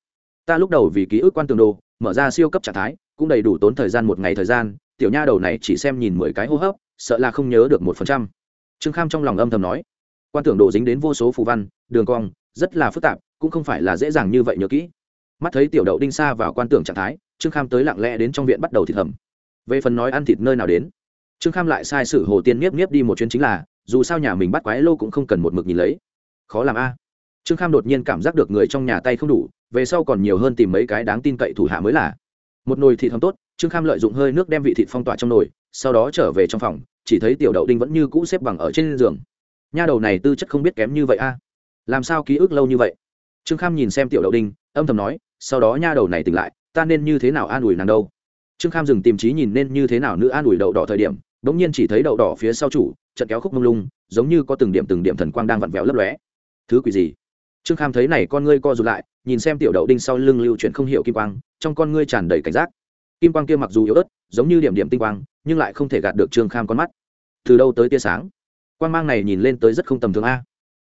Ta lúc đầu vì ký ức quan tường đồ, mở ra siêu cấp trạng thái, cũng đầy đủ tốn thời gian một ngày thời gian, tiểu nha đầu này chỉ xem nhìn mười cái hô hấp, sợ là không nhớ được một phần trăm. Trương kham trong lòng âm thầm nói. Quan tưởng đồ dính đến vô số phù văn, đường cong, rất là phức tạp cũng không phải là dễ dàng như vậy nhớ kỹ. Mắt thấy tiểu đậu đinh xa vào quan tưởng trạng thái, trương kham tới lặng lẽ đến trong viện bắt đầu thịt hầm. Về phần nói ăn thịt nơi nào đến, trương kham lại sai sử hồ tiên nhiếp nhiếp đi một chuyến chính là, dù sao nhà mình bắt quái lô cũng không cần một mực nhìn lấy. Khó làm a. Trương kham đột nhiên cảm giác được người trong nhà tay không đủ, về sau còn nhiều hơn tìm mấy cái đáng tin cậy thủ hạ mới là. Một nồi thịt hầm tốt, trương kham lợi dụng hơi nước đem vị thịt phong tỏa trong nồi, sau đó trở về trong phòng, chỉ thấy tiểu đậu đinh vẫn như cũ xếp bằng ở trên giường. Nha đầu này tư chất không biết kém như vậy a. Làm sao ký ức lâu như vậy? Trương kham nhìn xem tiểu đậu đinh, âm thầm nói, sau đó nha đầu này tỉnh lại, ta nên như thế nào an ủi nàng đâu? Trương kham dừng tìm trí nhìn nên như thế nào nữ an ủi đậu đỏ thời điểm đ ỗ n g nhiên chỉ thấy đậu đỏ phía sau chủ, trận kéo khúc mông lung, giống như có từng điểm từng điểm thần quang đang vặn vẹo lấp lóe. Thứ quỷ gì? Trương kham thấy này con ngươi co r ụ t lại, nhìn xem tiểu đậu đinh sau lưng lưu chuyển không h i ể u kim quang, trong con ngươi tràn đầy cảnh giác. Kim quang kia mặc dù yếu ớt, giống như điểm điểm tinh quang, nhưng lại không thể gạt được trương kham con mắt. Từ đâu tới tia sáng? Quang mang này nhìn lên tới rất không tầm thường a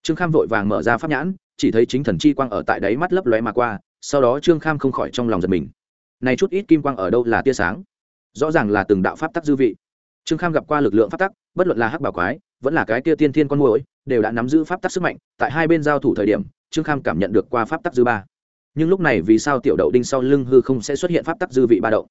trương kham vội vàng mở ra pháp nhãn, chỉ thấy chính thần chi quang ở tại đáy mắt lấp lóe mà qua, sau đó trương kham không khỏi trong lòng giật mình. Này chút ít kim quang ở đâu là tia sáng? Rõ ràng là từng đạo pháp tắc dư vị. Trương kham gặp qua lực lượng pháp tắc, bất luận là hắc bảo quái, vẫn là cái tia tiên thiên con mồi đều đã nắm giữ pháp tắc sức mạnh. Tại hai bên giao thủ thời điểm, trương kham cảm nhận được qua pháp tắc dư ba. Nhưng lúc này vì sao tiểu đậu đinh sau lưng hư không sẽ xuất hiện pháp tắc dư vị ba động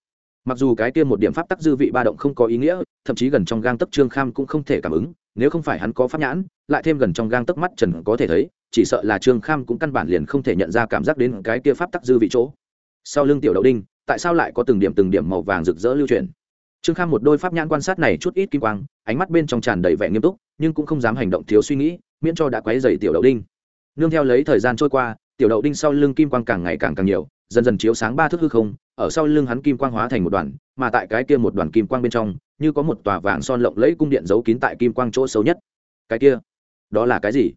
mặc dù cái kia một điểm pháp tắc dư vị ba động không có ý nghĩa, thậm chí gần trong gang tấc trương kham cũng không thể cảm ứng, nếu không phải hắn có pháp nhãn, lại thêm gần trong gang tấc mắt trần có thể thấy, chỉ sợ là trương kham cũng căn bản liền không thể nhận ra cảm giác đến cái kia pháp tắc dư vị chỗ. Sau lưng tiểu đậu đinh, tại sao lại có từng điểm từng điểm màu vàng rực rỡ lưu truyền trương kham một đôi pháp nhãn quan sát này chút ít kim quang, ánh mắt bên trong tràn đầy vẻ nghiêm túc, nhưng cũng không dám hành động thiếu suy nghĩ, miễn cho đã quấy dày tiểu đậu đinh. Nương theo lấy thời gian trôi qua, tiểu đậu đinh sau lưng kim quang càng ngày càng càng nhiều dần dần chiếu sáng ba thước hư không, ở sau lưng hắn kim quang hóa thành một đoàn, mà tại cái kia một đoàn kim quang bên trong, như có một tòa vàng son lộng lẫy cung điện giấu kín tại kim quang chỗ xấu nhất. Cái kia, đó là cái gì?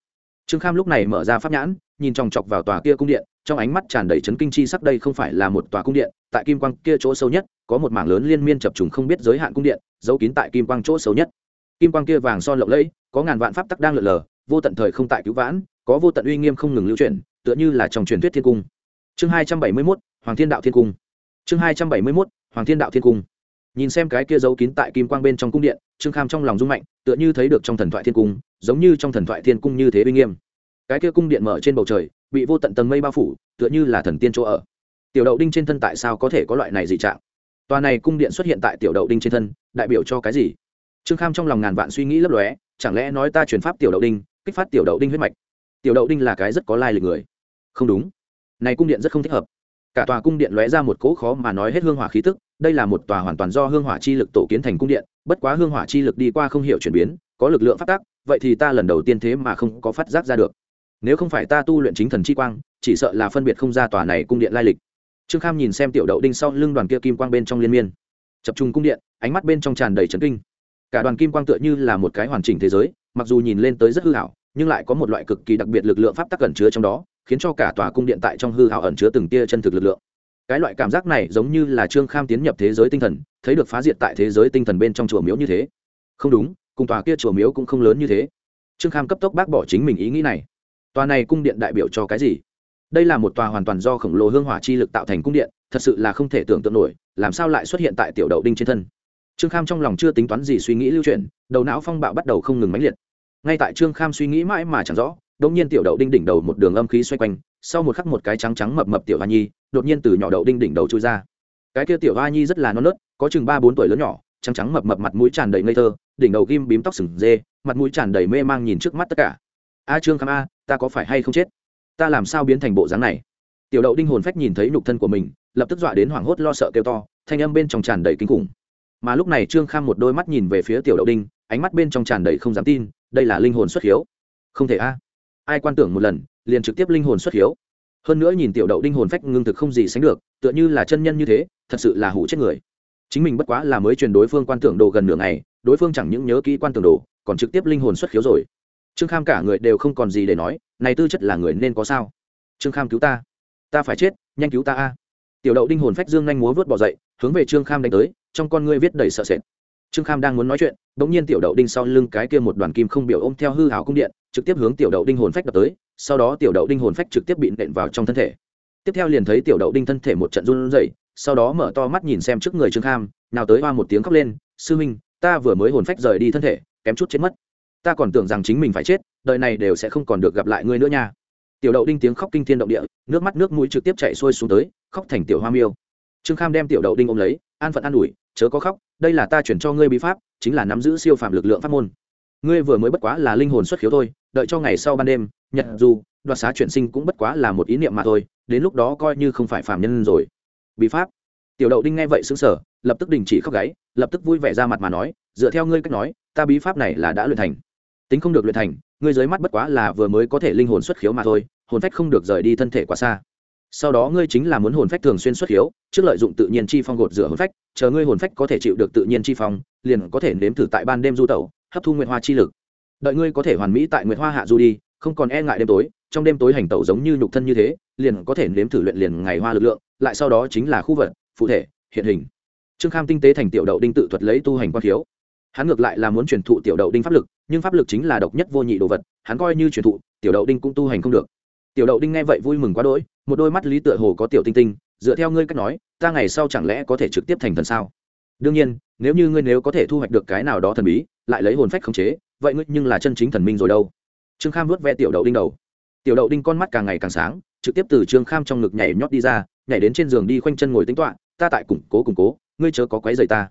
Trương kham lúc này mở ra pháp nhãn, nhìn chòng chọc vào tòa kia cung điện, trong ánh mắt tràn đầy chấn kinh chi sắc đây không phải là một tòa cung điện, tại kim quang kia chỗ sâu nhất, có một mảng lớn liên miên chập trùng không biết giới hạn cung điện, giấu kín tại kim quang chỗ sâu nhất. Kim quang kia vàng son lộng lẫy, có ngàn vạn pháp tắc đang lượn lờ, vô tận thời không tại cứu vãn, có vô tận uy nghiêm không ngừng lưu chuyển, tựa như là trong truyền thuyết thiên cung chương hai trăm bảy mươi mốt, hoàng thiên đạo thiên cung. Chương hai trăm bảy mươi mốt, hoàng thiên đạo thiên cung. Nhìn xem cái kia giấu kín tại kim quang bên trong cung điện, trương kham trong lòng rung mạnh, tựa như thấy được trong thần thoại thiên cung, giống như trong thần thoại thiên cung như thế uy nghiêm. Cái kia cung điện mở trên bầu trời, bị vô tận tầng mây bao phủ, tựa như là thần tiên chỗ ở. Tiểu đậu đinh trên thân tại sao có thể có loại này dị trạng? Tòa này cung điện xuất hiện tại tiểu đậu đinh trên thân, đại biểu cho cái gì? Trương kham trong lòng ngàn vạn suy nghĩ lấp lóe, chẳng lẽ nói ta chuyển pháp tiểu đậu đinh, kích phát tiểu đậu đinh huyết mạch? Tiểu đậu đinh là cái rất có lai lịch người. Không đúng này cung điện rất không thích hợp. Cả tòa cung điện lóe ra một cỗ khó mà nói hết hương hỏa khí tức, đây là một tòa hoàn toàn do hương hỏa chi lực tổ kiến thành cung điện, bất quá hương hỏa chi lực đi qua không hiểu chuyển biến, có lực lượng phát tác, vậy thì ta lần đầu tiên thế mà không có phát giác ra được. Nếu không phải ta tu luyện chính thần chi quang, chỉ sợ là phân biệt không ra tòa này cung điện lai lịch. Trương kham nhìn xem tiểu đậu đinh sau lưng đoàn kia kim quang bên trong liên miên. Chập trung cung điện, ánh mắt bên trong tràn đầy trấn kinh. Cả đoàn kim quang tựa như là một cái hoàn chỉnh thế giới, mặc dù nhìn lên tới rất hư hảo nhưng lại có một loại cực kỳ đặc biệt lực lượng pháp tắc ẩn chứa trong đó, khiến cho cả tòa cung điện tại trong hư hảo ẩn chứa từng tia chân thực lực lượng. Cái loại cảm giác này giống như là trương kham tiến nhập thế giới tinh thần, thấy được phá diệt tại thế giới tinh thần bên trong chùa miếu như thế. Không đúng, cùng tòa kia chùa miếu cũng không lớn như thế. Trương kham cấp tốc bác bỏ chính mình ý nghĩ này. Tòa này cung điện đại biểu cho cái gì? Đây là một tòa hoàn toàn do khổng lồ hương hỏa chi lực tạo thành cung điện, thật sự là không thể tưởng tượng nổi, làm sao lại xuất hiện tại tiểu đậu đinh trên thân? Trương kham trong lòng chưa tính toán gì suy nghĩ lưu chuyển đầu não phong bạo bắt đầu không ngừng mãnh liệt ngay tại trương kham suy nghĩ mãi mà chẳng rõ đ ỗ n g nhiên tiểu đậu đinh đỉnh đầu một đường âm khí xoay quanh, sau một khắc một cái trắng trắng mập mập tiểu hoa nhi, đột nhiên từ nhỏ đậu đinh đỉnh đầu trôi ra. Cái kia tiểu hoa nhi rất là non nớt, có chừng ba bốn tuổi lớn nhỏ, trắng trắng mập mập mặt mũi tràn đầy ngây thơ, đỉnh đầu ghim bím tóc sừng dê, mặt mũi tràn đầy mê mang nhìn trước mắt tất cả. A trương kham a, ta có phải hay không chết? Ta làm sao biến thành bộ dáng này? Tiểu đậu đinh hồn phách nhìn thấy nhục thân của mình, lập tức dọa đến hoảng hốt lo sợ kêu to, thanh âm bên trong tràn đầy kinh khủng. Mà lúc này trương kham một đôi mắt nhìn về phía tiểu đậu đinh, ánh mắt bên trong tràn đầy không dám tin đây là linh hồn xuất hiếu. Không thể a. Ai quan tưởng một lần, liền trực tiếp linh hồn xuất hiếu. Hơn nữa nhìn tiểu đậu đinh hồn phách ngưng thực không gì sánh được, tựa như là chân nhân như thế, thật sự là hủ chết người. Chính mình bất quá là mới truyền đối phương quan tưởng đồ gần nửa ngày, đối phương chẳng những nhớ kỹ quan tưởng đồ, còn trực tiếp linh hồn xuất khiếu rồi. Trương kham cả người đều không còn gì để nói, này tư chất là người nên có sao? Trương kham cứu ta. Ta phải chết, nhanh cứu ta a. Tiểu đậu đinh hồn phách dương nhanh múa vớt bỏ dậy, hướng về trương kham đánh tới, trong con ngươi viết đầy sợ sệt trương kham đang muốn nói chuyện đ ỗ n g nhiên tiểu đậu đinh sau lưng cái kia một đoàn kim không biểu ôm theo hư hảo cung điện, trực tiếp hướng tiểu đậu đinh hồn phách đập tới, sau đó tiểu đậu đinh hồn phách trực tiếp bị nện vào trong thân thể. Tiếp theo liền thấy tiểu đậu đinh thân thể một trận run rẩy, sau đó mở to mắt nhìn xem trước người trương kham, nào tới hoa một tiếng khóc lên, sư minh, ta vừa mới hồn phách rời đi thân thể, kém chút chết mất. Ta còn tưởng rằng chính mình phải chết, đời này đều sẽ không còn được gặp lại ngươi nữa nha. Tiểu đậu đinh tiếng khóc kinh thiên động địa, nước mắt nước mũi trực tiếp chạy xuôi xuống tới, khóc thành tiểu hoa miêu. Trương kham đem tiểu đậu đinh ôm lấy, an phận an ủi chớ có khóc, đây là ta chuyển cho ngươi bí pháp, chính là nắm giữ siêu phạm lực lượng pháp môn. Ngươi vừa mới bất quá là linh hồn xuất khiếu thôi, đợi cho ngày sau ban đêm, nhật dù, đoạt xá chuyển sinh cũng bất quá là một ý niệm mà thôi, đến lúc đó coi như không phải phạm nhân rồi. Bí pháp? Tiểu đậu đinh nghe vậy xứng sở lập tức đình chỉ khóc gáy, lập tức vui vẻ ra mặt mà nói, dựa theo ngươi cách nói, ta bí pháp này là đã luyện thành. Tính không được luyện thành, ngươi dưới mắt bất quá là vừa mới có thể linh hồn xuất khiếu mà thôi, hồn phách không được rời đi thân thể quá xa sau đó ngươi chính là muốn hồn phách thường xuyên xuất hiếu, trước lợi dụng tự nhiên chi phong gột rửa hồn phách, chờ ngươi hồn phách có thể chịu được tự nhiên chi phong, liền có thể nếm thử tại ban đêm du tẩu, hấp thu nguyệt hoa chi lực. Đợi ngươi có thể hoàn mỹ tại nguyệt hoa hạ du đi, không còn e ngại đêm tối, trong đêm tối hành tẩu giống như nhục thân như thế, liền có thể nếm thử luyện liền ngày hoa lực lượng, lại sau đó chính là khu vật, phụ thể, hiện hình. Trương kham tinh tế thành tiểu đậu đinh tự thuật lấy tu hành quan khiếu. Hắn ngược lại là muốn truyền thụ tiểu đậu đinh pháp lực, nhưng pháp lực chính là độc nhất vô nhị đồ vật, hắn coi như truyền thụ, tiểu đậu đinh cũng tu hành không được. Tiểu đậu đinh nghe vậy vui mừng quá đỗi một đôi mắt lý tựa hồ có tiểu tinh tinh, dựa theo ngươi cách nói, ta ngày sau chẳng lẽ có thể trực tiếp thành thần sao? Đương nhiên, nếu như ngươi nếu có thể thu hoạch được cái nào đó thần bí, lại lấy hồn phách khống chế, vậy ngươi nhưng là chân chính thần minh rồi đâu. Trương kham vớt ve tiểu đậu đinh đầu. Tiểu đậu đinh con mắt càng ngày càng sáng, trực tiếp từ trương kham trong ngực nhảy nhót đi ra, nhảy đến trên giường đi khoanh chân ngồi tính toạ ta tại củng cố củng cố, ngươi chớ có quấy dày ta.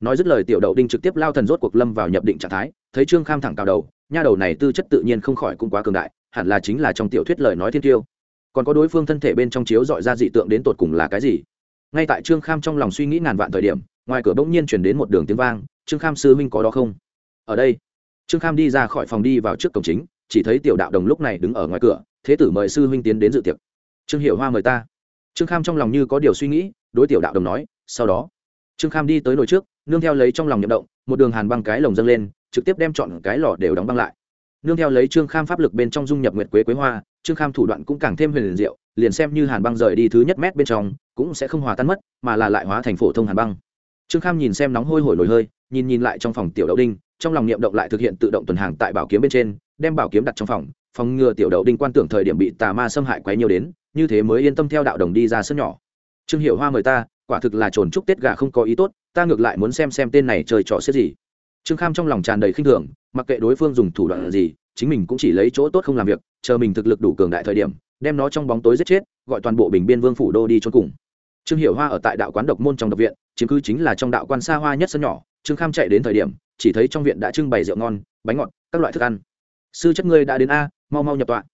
Nói dứt lời tiểu đậu đinh trực tiếp lao thần rốt cuộc lâm vào nhập định trạng thái, thấy trương kham thẳng cào đầu, nha đầu này tư chất tự nhiên không khỏi cũng quá cường đại, hẳn là chính là trong tiểu thuyết lời nói thiên tiêu còn có đối phương thân thể bên trong chiếu dọi ra dị tượng đến tột cùng là cái gì? Ngay tại trương kham trong lòng suy nghĩ ngàn vạn thời điểm, ngoài cửa bỗng nhiên chuyển đến một đường tiếng vang, trương kham sư huynh có đó không? Ở đây. Trương kham đi ra khỏi phòng đi vào trước cổng chính, chỉ thấy tiểu đạo đồng lúc này đứng ở ngoài cửa, thế tử mời sư huynh tiến đến dự tiệc. Trương hiệu hoa mời ta. Trương kham trong lòng như có điều suy nghĩ, đối tiểu đạo đồng nói, sau đó. Trương kham đi tới nồi trước, nương theo lấy trong lòng nhậm động, một đường hàn băng cái lồng dâng lên, trực tiếp đem chọn cái lò đều đóng băng lại nương theo lấy trương kham pháp lực bên trong dung nhập nguyệt quế quế hoa, trương kham thủ đoạn cũng càng thêm huyền diệu, liền xem như hàn băng rời đi thứ nhất mét bên trong, cũng sẽ không hòa tan mất, mà là lại hóa thành phổ thông hàn băng. Trương kham nhìn xem nóng hôi hổi nổi hơi, nhìn nhìn lại trong phòng tiểu đậu đinh, trong lòng niệm động lại thực hiện tự động tuần hàng tại bảo kiếm bên trên, đem bảo kiếm đặt trong phòng phòng ngừa tiểu đậu đinh quan tưởng thời điểm bị tà ma xâm hại quấy nhiều đến, như thế mới yên tâm theo đạo đồng đi ra sân nhỏ. Trương hiệu hoa mời ta, quả thực là trồn chúc tết gà không có ý tốt, ta ngược lại muốn xem xem tên này chơi trò xếp gì. Trương kham trong lòng tràn đầy khinh thường mặc kệ đối phương dùng thủ đoạn gì, chính mình cũng chỉ lấy chỗ tốt không làm việc, chờ mình thực lực đủ cường đại thời điểm, đem nó trong bóng tối giết chết, gọi toàn bộ bình biên vương phủ đô đi trốn cùng. Trương hiểu hoa ở tại đạo quán độc môn trong độc viện, chiếm cứ chính là trong đạo quan xa hoa nhất sân nhỏ, trương kham chạy đến thời điểm, chỉ thấy trong viện đã trưng bày rượu ngon, bánh ngọt, các loại thức ăn. Sư chất ngươi đã đến a, mau mau nhập tọa.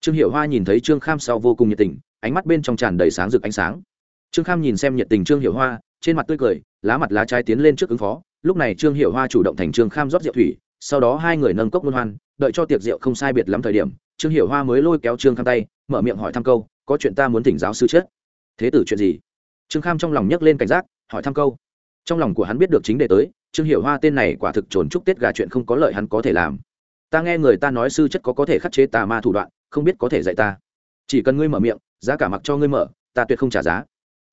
Trương hiểu hoa nhìn thấy trương kham sau vô cùng nhiệt tình, ánh mắt bên trong tràn đầy sáng rực ánh sáng. Trương kham nhìn xem nhiệt tình trương hiểu hoa, trên mặt tươi cười, lá mặt lá trái tiến lên trước ứng phó. Lúc này trương hiểu hoa chủ động thành trương kham rót rượu thủy sau đó hai người nâng cốc luân hoan, đợi cho tiệc rượu không sai biệt lắm thời điểm, trương hiểu hoa mới lôi kéo trương kham tay, mở miệng hỏi thăm câu, có chuyện ta muốn thỉnh giáo sư chết? Thế tử chuyện gì? Trương kham trong lòng nhấc lên cảnh giác, hỏi thăm câu. Trong lòng của hắn biết được chính đề tới, trương hiểu hoa tên này quả thực trồn chúc tết gà chuyện không có lợi hắn có thể làm. Ta nghe người ta nói sư chất có có thể khắc chế tà ma thủ đoạn, không biết có thể dạy ta. Chỉ cần ngươi mở miệng, giá cả mặc cho ngươi mở, ta tuyệt không trả giá.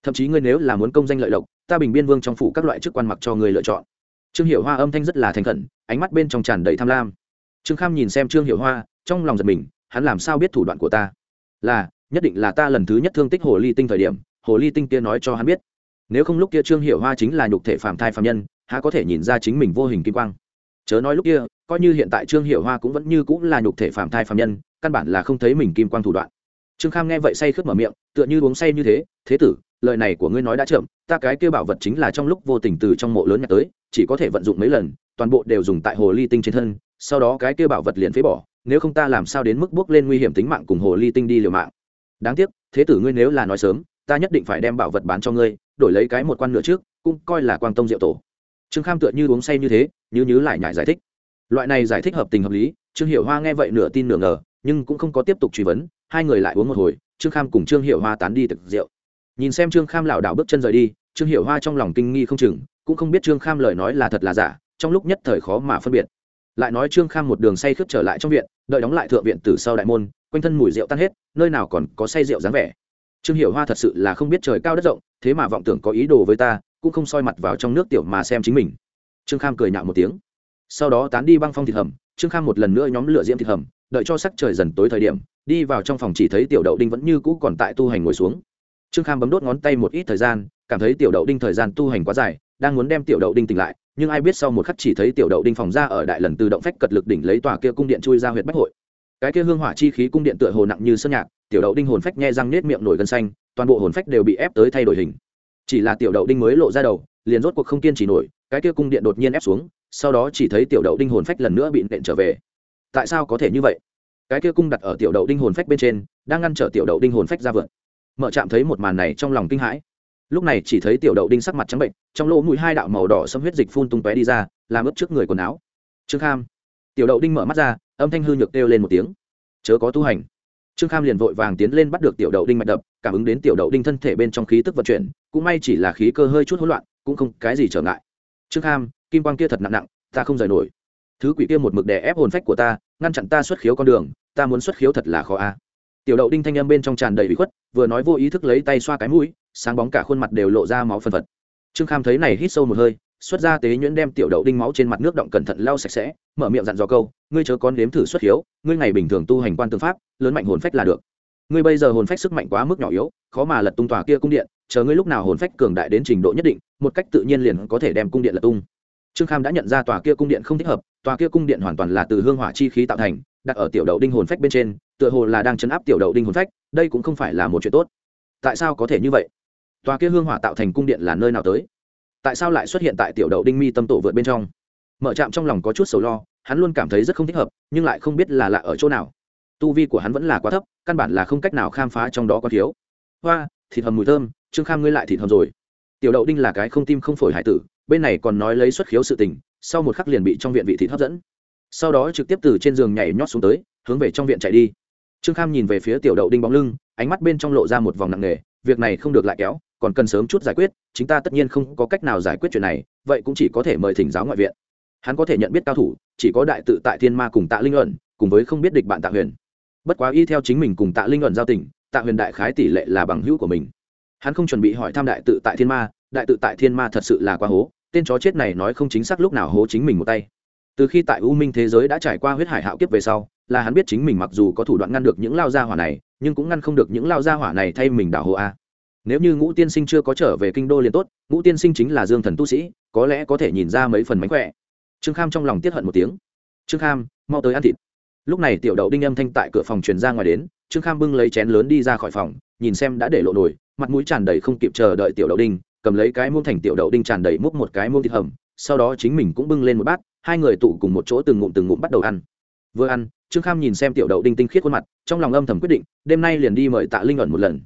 Thậm chí ngươi nếu là muốn công danh lợi lộc, ta bình biên vương trong phủ các loại chức quan mặc cho ngươi lựa chọn trương hiểu hoa âm thanh rất là thành khẩn, ánh mắt bên trong tràn đầy tham lam. Trương kham nhìn xem trương hiểu hoa, trong lòng giật mình, hắn làm sao biết thủ đoạn của ta? Là, nhất định là ta lần thứ nhất thương tích hồ ly tinh thời điểm, hồ ly tinh kia nói cho hắn biết. Nếu không lúc kia trương hiểu hoa chính là nhục thể phạm thai phạm nhân, há có thể nhìn ra chính mình vô hình kim quang? Chớ nói lúc kia, coi như hiện tại trương hiểu hoa cũng vẫn như cũng là nhục thể phạm thai phạm nhân, căn bản là không thấy mình kim quang thủ đoạn. Trương kham nghe vậy say khướt mở miệng, tựa như uống say như thế thế tử lời này của ngươi nói đã chậm, ta cái kêu bảo vật chính là trong lúc vô tình từ trong mộ lớn nhặt tới, chỉ có thể vận dụng mấy lần, toàn bộ đều dùng tại hồ ly tinh trên thân, sau đó cái kêu bảo vật liền phế bỏ, nếu không ta làm sao đến mức bước lên nguy hiểm tính mạng cùng hồ ly tinh đi liều mạng. Đáng tiếc, thế tử ngươi nếu là nói sớm, ta nhất định phải đem bảo vật bán cho ngươi, đổi lấy cái một quan nửa trước, cũng coi là quang tông diệu tổ. Trương kham tựa như uống say như thế như nhứ lại nhải giải thích. Loại này giải thích hợp tình hợp lý, trương hiểu hoa nghe vậy nửa tin nửa ngờ, nhưng cũng không có tiếp tục truy vấn, hai người lại uống một hồi, trương kham cùng trương hiểu hoa tán đi thực rượu nhìn xem trương kham lảo đảo bước chân rời đi, trương hiểu hoa trong lòng kinh nghi không chừng, cũng không biết trương kham lời nói là thật là giả, trong lúc nhất thời khó mà phân biệt. Lại nói trương kham một đường say khướt trở lại trong viện, đợi đóng lại thượng viện từ sau đại môn, quanh thân mùi rượu tan hết, nơi nào còn có say rượu dáng vẻ. Trương hiểu hoa thật sự là không biết trời cao đất rộng, thế mà vọng tưởng có ý đồ với ta, cũng không soi mặt vào trong nước tiểu mà xem chính mình. Trương kham cười nhạo một tiếng. Sau đó tán đi băng phong thịt hầm, trương kham một lần nữa nhóm lửa diễm thịt hầm, đợi cho sắc trời dần tối thời điểm, đi vào trong phòng chỉ thấy tiểu đậu đinh vẫn như cũ còn tại tu hành ngồi xuống trương kham bấm đốt ngón tay một ít thời gian, cảm thấy tiểu đậu đinh thời gian tu hành quá dài, đang muốn đem tiểu đậu đinh tỉnh lại, nhưng ai biết sau một khắc chỉ thấy tiểu đậu đinh phòng ra ở đại lần tự động phách cật lực đỉnh lấy tòa kia cung điện chui ra huyện bách hội. Cái kia hương hỏa chi khí cung điện tựa hồ nặng như sơn nhạc, tiểu đậu đinh hồn phách nghe răng nết miệng nổi gân xanh, toàn bộ hồn phách đều bị ép tới thay đổi hình. Chỉ là tiểu đậu đinh mới lộ ra đầu, liền rốt cuộc không kiên trì nổi, cái kia cung điện đột nhiên ép xuống, sau đó chỉ thấy tiểu đậu đinh hồn phách lần nữa bị nện trở về. Tại sao có thể như vậy? Cái kia cung đặt ở tiểu đậu đinh hồn phách bên trên, đang ngăn trở tiểu đậu đinh hồn phách ra vượt mở trạm thấy một màn này trong lòng kinh hãi. Lúc này chỉ thấy tiểu đậu đinh sắc mặt trắng bệnh, trong lỗ mũi hai đạo màu đỏ xâm huyết dịch phun tung tóe đi ra, làm ướp trước người quần áo. Trương kham. Tiểu đậu đinh mở mắt ra, âm thanh hư nhược kêu lên một tiếng. Chớ có tu hành. Trương kham liền vội vàng tiến lên bắt được tiểu đậu đinh mạch đập, cảm ứng đến tiểu đậu đinh thân thể bên trong khí tức vận chuyển, cũng may chỉ là khí cơ hơi chút hỗn loạn, cũng không cái gì trở ngại. Trương kham, kim quang kia thật nặng nặng, ta không rời nổi. Thứ quỷ kia một mực đè ép hồn phách của ta, ngăn chặn ta xuất khiếu con đường, ta muốn xuất khiếu thật là khó a tiểu đậu đinh thanh âm bên trong tràn đầy bị khuất, vừa nói vô ý thức lấy tay xoa cái mũi, sáng bóng cả khuôn mặt đều lộ ra máu phân phật. Trương kham thấy này hít sâu một hơi, xuất ra tế nhuyễn đem tiểu đậu đinh máu trên mặt nước động cẩn thận lau sạch sẽ, mở miệng dặn dò câu, ngươi chớ con đếm thử xuất hiếu, ngươi ngày bình thường tu hành quan tư pháp, lớn mạnh hồn phách là được. Ngươi bây giờ hồn phách sức mạnh quá mức nhỏ yếu, khó mà lật tung tòa kia cung điện, chờ ngươi lúc nào hồn phách cường đại đến trình độ nhất định, một cách tự nhiên liền có thể đem cung điện lật tung. Trương kham đã nhận ra tòa kia cung điện không thích hợp, tòa kia cung điện hoàn toàn là từ hương hỏa chi khí tạo thành, đặt ở tiểu đậu đinh hồn phách bên trên tựa hồ là đang chấn áp tiểu đậu đinh hồn phách, đây cũng không phải là một chuyện tốt. Tại sao có thể như vậy? Tòa kia hương hỏa tạo thành cung điện là nơi nào tới? Tại sao lại xuất hiện tại tiểu đậu đinh mi tâm tổ vượt bên trong? Mở trạm trong lòng có chút sầu lo, hắn luôn cảm thấy rất không thích hợp, nhưng lại không biết là lạ ở chỗ nào. Tu vi của hắn vẫn là quá thấp, căn bản là không cách nào khám phá trong đó có thiếu. Hoa, thịt hầm mùi thơm, trương kham ngươi lại thịt hầm rồi. Tiểu đậu đinh là cái không tim không phổi hải tử, bên này còn nói lấy xuất khiếu sự tình, sau một khắc liền bị trong viện vị thịt hấp dẫn. Sau đó trực tiếp từ trên giường nhảy nhót xuống tới, hướng về trong viện chạy đi trương kham nhìn về phía tiểu đậu đinh bóng lưng, ánh mắt bên trong lộ ra một vòng nặng nề, việc này không được lại kéo, còn cần sớm chút giải quyết chúng ta tất nhiên không có cách nào giải quyết chuyện này, vậy cũng chỉ có thể mời thỉnh giáo ngoại viện. Hắn có thể nhận biết cao thủ, chỉ có đại tự tại thiên ma cùng tạ linh luận cùng với không biết địch bạn tạ huyền. Bất quá y theo chính mình cùng tạ linh luận giao tình, tạ huyền đại khái tỷ lệ là bằng hữu của mình. Hắn không chuẩn bị hỏi thăm đại tự tại thiên ma, đại tự tại thiên ma thật sự là quá hố, tên chó chết này nói không chính xác lúc nào hố chính mình một tay từ khi tại u minh thế giới đã trải qua huyết hải hạo kiếp về sau, là hắn biết chính mình mặc dù có thủ đoạn ngăn được những lao gia hỏa này, nhưng cũng ngăn không được những lao gia hỏa này thay mình đảo hồ a. Nếu như ngũ tiên sinh chưa có trở về kinh đô liền tốt, ngũ tiên sinh chính là dương thần tu sĩ, có lẽ có thể nhìn ra mấy phần mánh khỏe. Trương kham trong lòng tiết hận một tiếng. Trương kham, mau tới ăn thịt. Lúc này tiểu đậu đinh âm thanh tại cửa phòng truyền ra ngoài đến, trương kham bưng lấy chén lớn đi ra khỏi phòng, nhìn xem đã để lộ nổi mặt mũi tràn đầy không kịp chờ đợi tiểu đậu đinh, cầm lấy cái muông thành tiểu đậu đinh tràn đầy múc một cái muông thịt hầm, sau đó chính mình cũng bưng lên một bát hai người tụ cùng một chỗ từng ngụm từng ngụm bắt đầu ăn. Vừa ăn, trương kham nhìn xem tiểu đậu đinh tinh khiết khuôn mặt, trong lòng âm thầm quyết định, đêm nay liền đi mời tạ linh ẩn một lần.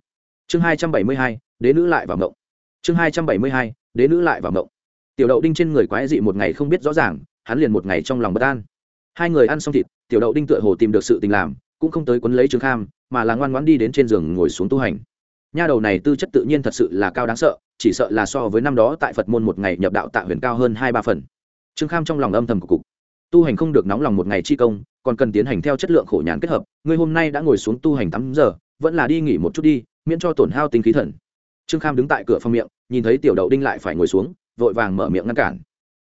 Chương hai trăm bảy mươi hai, đế nữ lại vào mộng. Chương hai trăm bảy mươi hai, đế nữ lại vào mộng. Tiểu đậu đinh trên người quái dị một ngày không biết rõ ràng, hắn liền một ngày trong lòng bất an. Hai người ăn xong thịt, tiểu đậu đinh tựa hồ tìm được sự tình làm, cũng không tới quấn lấy trương kham, mà là ngoan ngoãn đi đến trên giường ngồi xuống tu hành. Nha đầu này tư chất tự nhiên thật sự là cao đáng sợ, chỉ sợ là so với năm đó tại phật môn một ngày nhập đạo tạ huyền cao hơn hai ba phần trương kham trong lòng âm thầm của cục. Tu hành không được nóng lòng một ngày chi công, còn cần tiến hành theo chất lượng khổ nhàn kết hợp. Ngươi hôm nay đã ngồi xuống tu hành tám giờ, vẫn là đi nghỉ một chút đi, miễn cho tổn hao tinh khí thần. Trương kham đứng tại cửa phòng miệng, nhìn thấy tiểu đậu đinh lại phải ngồi xuống, vội vàng mở miệng ngăn cản.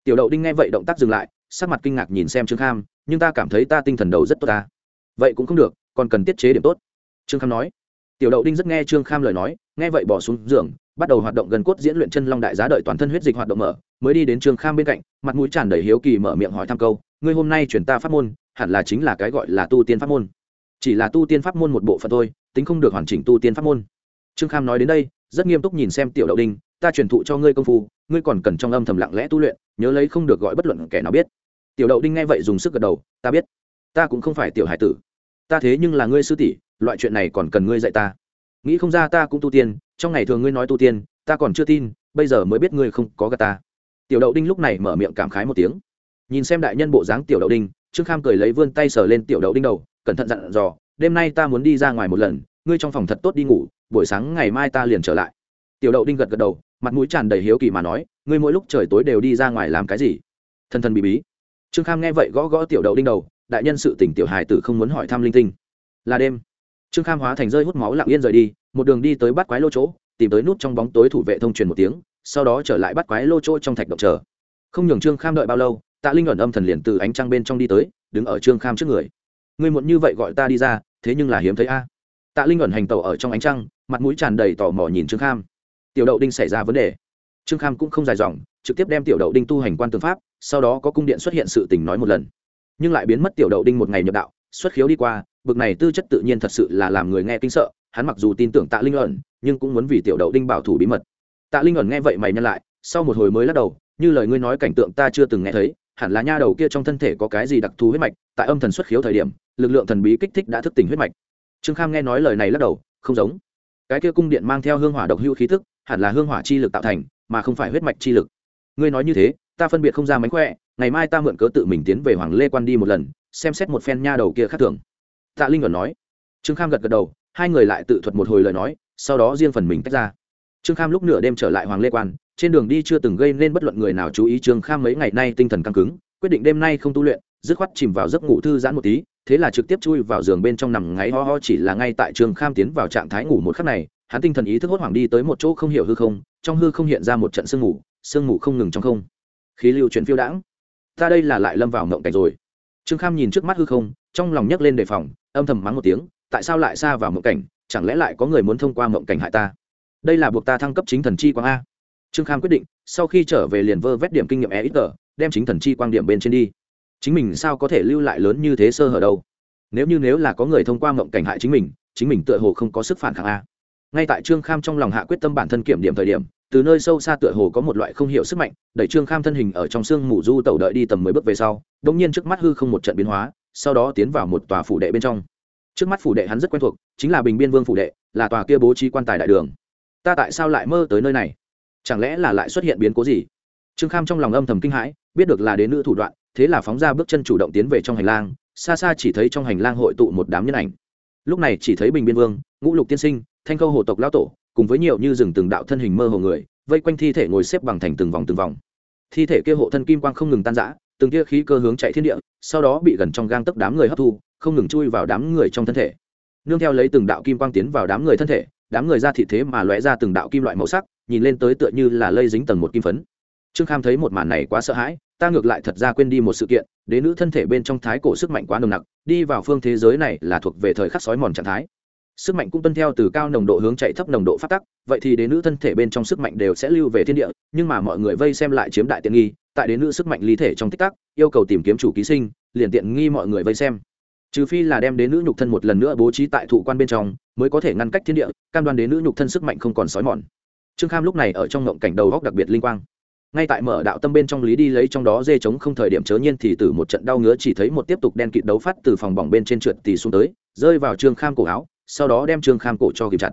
Tiểu đậu đinh nghe vậy động tác dừng lại, sắc mặt kinh ngạc nhìn xem trương kham, nhưng ta cảm thấy ta tinh thần đầu rất tốt ta. Vậy cũng không được, còn cần tiết chế điểm tốt. Trương kham nói. Tiểu đậu đinh rất nghe trương kham lời nói, nghe vậy bỏ xuống giường bắt đầu hoạt động gần cốt diễn luyện chân long đại giá đợi toàn thân huyết dịch hoạt động mở, mới đi đến trương kham bên cạnh, mặt mũi tràn đầy hiếu kỳ mở miệng hỏi thăm câu, ngươi hôm nay chuyển ta pháp môn, hẳn là chính là cái gọi là tu tiên pháp môn? Chỉ là tu tiên pháp môn một bộ phận thôi, tính không được hoàn chỉnh tu tiên pháp môn. Trương kham nói đến đây, rất nghiêm túc nhìn xem tiểu đậu đinh, ta truyền thụ cho ngươi công phu, ngươi còn cần trong âm thầm lặng lẽ tu luyện, nhớ lấy không được gọi bất luận kẻ nào biết. Tiểu đậu đinh nghe vậy dùng sức gật đầu, ta biết, ta cũng không phải tiểu hải tử. Ta thế nhưng là ngươi sư tỷ, loại chuyện này còn cần ngươi dạy ta nghĩ không ra ta cũng tu tiên, trong ngày thường ngươi nói tu tiên, ta còn chưa tin, bây giờ mới biết ngươi không có gà ta. Tiểu đậu đinh lúc này mở miệng cảm khái một tiếng. Nhìn xem đại nhân bộ dáng tiểu đậu đinh, trương kham cười lấy vươn tay sờ lên tiểu đậu đinh đầu, cẩn thận dặn dò, đêm nay ta muốn đi ra ngoài một lần, ngươi trong phòng thật tốt đi ngủ, buổi sáng ngày mai ta liền trở lại. Tiểu đậu đinh gật gật đầu, mặt mũi tràn đầy hiếu kỳ mà nói, ngươi mỗi lúc trời tối đều đi ra ngoài làm cái gì? Thân thân bị bí. Trương kham nghe vậy gõ gõ tiểu đậu đinh đầu, đại nhân sự tỉnh tiểu hài tử không muốn hỏi thăm linh tinh. Là đêm trương kham hóa thành rơi hút máu lặng yên rời đi, một đường đi tới bắt quái lô chỗ, tìm tới nút trong bóng tối thủ vệ thông truyền một tiếng, sau đó trở lại bắt quái lô chỗ trong thạch động chờ. Không nhường trương kham đợi bao lâu, tạ linh ẩn âm thần liền từ ánh trăng bên trong đi tới, đứng ở trương kham trước người. Ngươi muộn như vậy gọi ta đi ra, thế nhưng là hiếm thấy a. Tạ linh ẩn hành tẩu ở trong ánh trăng, mặt mũi tràn đầy tò mò nhìn trương kham. Tiểu đậu đinh xảy ra vấn đề. Trương kham cũng không dài dòng, trực tiếp đem tiểu đậu đinh tu hành quan tư pháp, sau đó có cung điện xuất hiện sự tình nói một lần. Nhưng lại biến mất tiểu đậu đinh một ngày nhập đạo xuất khiếu đi qua, bực này tư chất tự nhiên thật sự là làm người nghe kinh sợ, hắn mặc dù tin tưởng tạ linh ẩn, nhưng cũng muốn vì tiểu đậu đinh bảo thủ bí mật. Tạ linh ẩn nghe vậy mày nhân lại, sau một hồi mới lắc đầu, như lời ngươi nói cảnh tượng ta chưa từng nghe thấy, hẳn là nha đầu kia trong thân thể có cái gì đặc thù huyết mạch, tại âm thần xuất khiếu thời điểm, lực lượng thần bí kích thích đã thức tỉnh huyết mạch. Trương kham nghe nói lời này lắc đầu, không giống. Cái kia cung điện mang theo hương hỏa độc hữu khí thức hẳn là hương hỏa chi lực tạo thành, mà không phải huyết mạch chi lực. Ngươi nói như thế, ta phân biệt không ra mánh khỏe, ngày mai ta mượn cớ tự mình tiến về hoàng lê quan đi một lần xem xét một phen nha đầu kia khác thường. Tạ linh ẩn nói. Trương kham gật gật đầu, hai người lại tự thuật một hồi lời nói, sau đó riêng phần mình tách ra. Trương kham lúc nửa đêm trở lại hoàng lê quan, trên đường đi chưa từng gây nên bất luận người nào chú ý trương kham mấy ngày nay tinh thần căng cứng, quyết định đêm nay không tu luyện, dứt khoát chìm vào giấc ngủ thư giãn một tí, thế là trực tiếp chui vào giường bên trong nằm ngáy ho ho chỉ là ngay tại trương kham tiến vào trạng thái ngủ một khắc này, hắn tinh thần ý thức hốt hoảng đi tới một chỗ không hiểu hư không, trong hư không hiện ra một trận sương ngủ sương ngủ không ngừng trong không. Khí lưu chuyển phiêu đãng. Ta đây là lại lâm vào mộng cảnh rồi trương kham nhìn trước mắt hư không, trong lòng nhấc lên đề phòng, âm thầm mắng một tiếng, tại sao lại xa vào mộng cảnh, chẳng lẽ lại có người muốn thông qua mộng cảnh hại ta? Đây là buộc ta thăng cấp chính thần chi quang a. Trương kham quyết định, sau khi trở về liền vơ vét điểm kinh nghiệm e ít tờ đem chính thần chi quang điểm bên trên đi. Chính mình sao có thể lưu lại lớn như thế sơ hở đâu? Nếu như nếu là có người thông qua mộng cảnh hại chính mình chính mình tựa hồ không có sức phản kháng a. Ngay tại trương kham trong lòng hạ quyết tâm bản thân kiểm điểm thời điểm, từ nơi sâu xa tựa hồ có một loại không hiểu sức mạnh, đẩy trương kham thân hình ở trong sương mù du tẩu đợi đi tầm mười bước về sau đông nhiên trước mắt hư không một trận biến hóa, sau đó tiến vào một tòa phủ đệ bên trong. Trước mắt phủ đệ hắn rất quen thuộc, chính là bình biên vương phủ đệ, là tòa kia bố trí quan tài đại đường. Ta tại sao lại mơ tới nơi này? Chẳng lẽ là lại xuất hiện biến cố gì? Trương kham trong lòng âm thầm kinh hãi, biết được là đến nữ thủ đoạn, thế là phóng ra bước chân chủ động tiến về trong hành lang, xa xa chỉ thấy trong hành lang hội tụ một đám nhân ảnh. Lúc này chỉ thấy bình biên vương, ngũ lục tiên sinh, thanh khâu hồ tộc lão tổ, cùng với nhiều như rừng từng đạo thân hình mơ hồ người, vây quanh thi thể ngồi xếp bằng thành từng vòng từng vòng. Thi thể kia hộ thân kim quang không ngừng tan rã từng tia khí cơ hướng chạy thiên địa, sau đó bị gần trong gang tấc đám người hấp thu, không ngừng chui vào đám người trong thân thể. Nương theo lấy từng đạo kim quang tiến vào đám người thân thể, đám người ra thị thế mà lóe ra từng đạo kim loại màu sắc, nhìn lên tới tựa như là lây dính tầng một kim phấn. Trương kham thấy một màn này quá sợ hãi, ta ngược lại thật ra quên đi một sự kiện, đế nữ thân thể bên trong thái cổ sức mạnh quá nồng nặc, đi vào phương thế giới này là thuộc về thời khắc sói mòn trạng thái. Sức mạnh cũng tuân theo từ cao nồng độ hướng chạy thấp nồng độ phát tắc, vậy thì đế nữ thân thể bên trong sức mạnh đều sẽ lưu về thiên địa, nhưng mà mọi người vây xem lại chiếm đại tiện nghi tại đến nữ sức mạnh lý thể trong tích tắc, yêu cầu tìm kiếm chủ ký sinh, liền tiện nghi mọi người vây xem. Trừ phi là đem đến nữ nhục thân một lần nữa bố trí tại thụ quan bên trong, mới có thể ngăn cách thiên địa, cam đoan đến nữ nhục thân sức mạnh không còn sói mòn. Trương kham lúc này ở trong ngộng cảnh đầu góc đặc biệt linh quang. Ngay tại mở đạo tâm bên trong lý đi lấy trong đó dê chống không thời điểm chớ nhiên thì từ một trận đau ngứa chỉ thấy một tiếp tục đen kịt đấu phát từ phòng bỏng bên trên trượt tì xuống tới, rơi vào trương kham cổ áo, sau đó đem trương kham cổ cho kịp chặt.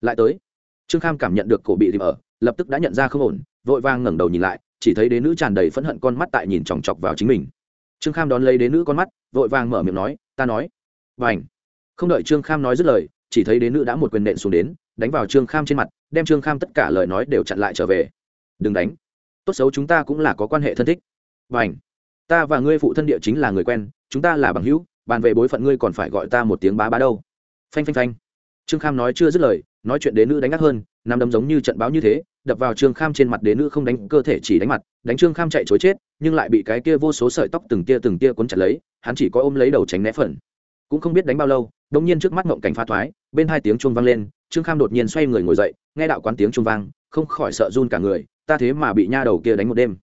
Lại tới, trương kham cảm nhận được cổ bị tìm ở, lập tức đã nhận ra không ổn, vội vang ngẩng đầu nhìn lại chỉ thấy đế nữ tràn đầy phẫn hận con mắt tại nhìn chòng chọc vào chính mình. Trương kham đón lấy đế nữ con mắt, vội vàng mở miệng nói, ta nói. Và ảnh không đợi trương kham nói dứt lời, chỉ thấy đế nữ đã một quyền nện xuống đến, đánh vào trương kham trên mặt, đem trương kham tất cả lời nói đều chặn lại trở về. Đừng đánh. Tốt xấu chúng ta cũng là có quan hệ thân thích. Và ảnh ta và ngươi phụ thân địa chính là người quen, chúng ta là bằng hữu, bàn về bối phận ngươi còn phải gọi ta một tiếng bá bá đâu. Phanh phanh phanh! Trương kham nói chưa dứt lời nói chuyện đế nữ đánh ngắt hơn nằm đấm giống như trận báo như thế, đập vào trương kham trên mặt đế nữ không đánh, cơ thể chỉ đánh mặt, đánh trương kham chạy chối chết, nhưng lại bị cái kia vô số sợi tóc từng tia từng tia cuốn chặt lấy, hắn chỉ có ôm lấy đầu tránh né phần. Cũng không biết đánh bao lâu đông nhiên trước mắt ngộng cảnh pha thoái, bên hai tiếng chuông vang lên, trương kham đột nhiên xoay người ngồi dậy, nghe đạo quán tiếng chuông vang, không khỏi sợ run cả người, ta thế mà bị nha đầu kia đánh một đêm.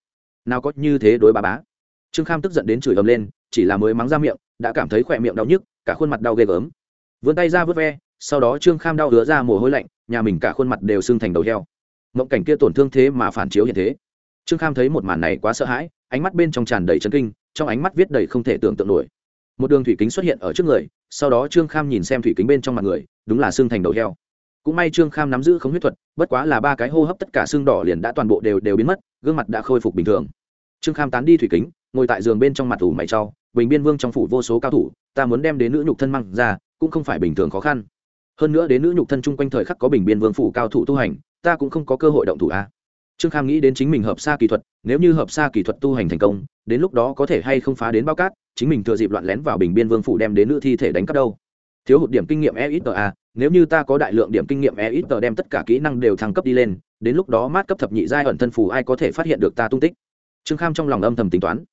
Nào có như thế đối bà bá. Trương kham tức giận đến chửi ầm lên, chỉ là mới mắng ra miệng, đã cảm thấy khỏe miệng đau nhức, cả khuôn mặt đau ghê gớm. Vươn tay ra vớt ve sau đó trương kham đau đứa ra mồ hôi lạnh, nhà mình cả khuôn mặt đều sưng thành đầu heo. Mộng cảnh kia tổn thương thế mà phản chiếu hiện thế. Trương kham thấy một màn này quá sợ hãi, ánh mắt bên trong tràn đầy chấn kinh, trong ánh mắt viết đầy không thể tưởng tượng nổi. Một đường thủy kính xuất hiện ở trước người, sau đó trương kham nhìn xem thủy kính bên trong mặt người, đúng là xương thành đầu heo. Cũng may trương kham nắm giữ không huyết thuật, bất quá là ba cái hô hấp tất cả xương đỏ liền đã toàn bộ đều đều biến mất, gương mặt đã khôi phục bình thường. Trương kham tán đi thủy kính, ngồi tại giường bên trong mặt ủ mày trau bình biên vương trong phủ vô số cao thủ, ta muốn đem đến nữ nhục thân măng ra, cũng không phải bình thường khó khăn hơn nữa đến nữ nhục thân chung quanh thời khắc có bình biên vương phủ cao thủ tu hành, ta cũng không có cơ hội động thủ a trương kham nghĩ đến chính mình hợp xa kỹ thuật, nếu như hợp xa kỹ thuật tu hành thành công, đến lúc đó có thể hay không phá đến bao cát, chính mình thừa dịp loạn lén vào bình biên vương phủ đem đến nữ thi thể đánh cắp đâu. Thiếu hụt điểm kinh nghiệm e ít a à, nếu như ta có đại lượng điểm kinh nghiệm e ít tờ đem tất cả kỹ năng đều thăng cấp đi lên, đến lúc đó mát cấp thập nhị giai ẩn thân phù ai có thể phát hiện được ta tung tích? Trương kham trong lòng âm thầm tính toán.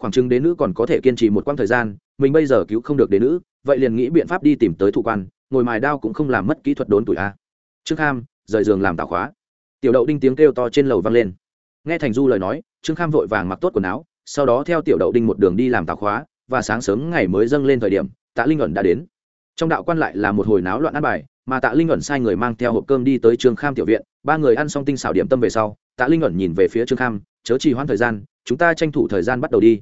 Khoảng chừng đến nữ còn có thể kiên trì một quãng thời gian, mình bây giờ cứu không được đến nữ, vậy liền nghĩ biện pháp đi tìm tới thủ quan ngồi mài đao cũng không làm mất kỹ thuật đốn tuổi a. Trương kham, rời giường làm tạo khóa. Tiểu đậu đinh tiếng kêu to trên lầu vang lên. Nghe thành du lời nói, trương kham vội vàng mặc tốt quần áo, sau đó theo tiểu đậu đinh một đường đi làm tạo khóa, và sáng sớm ngày mới dâng lên thời điểm, tạ linh ẩn đã đến. Trong đạo quan lại là một hồi náo loạn ăn bài, mà tạ linh ẩn sai người mang theo hộp cơm đi tới trương kham tiểu viện, ba người ăn xong tinh xảo điểm tâm về sau, tạ linh ẩn nhìn về phía trương kham, chớ trì hoãn thời gian, chúng ta tranh thủ thời gian bắt đầu đi.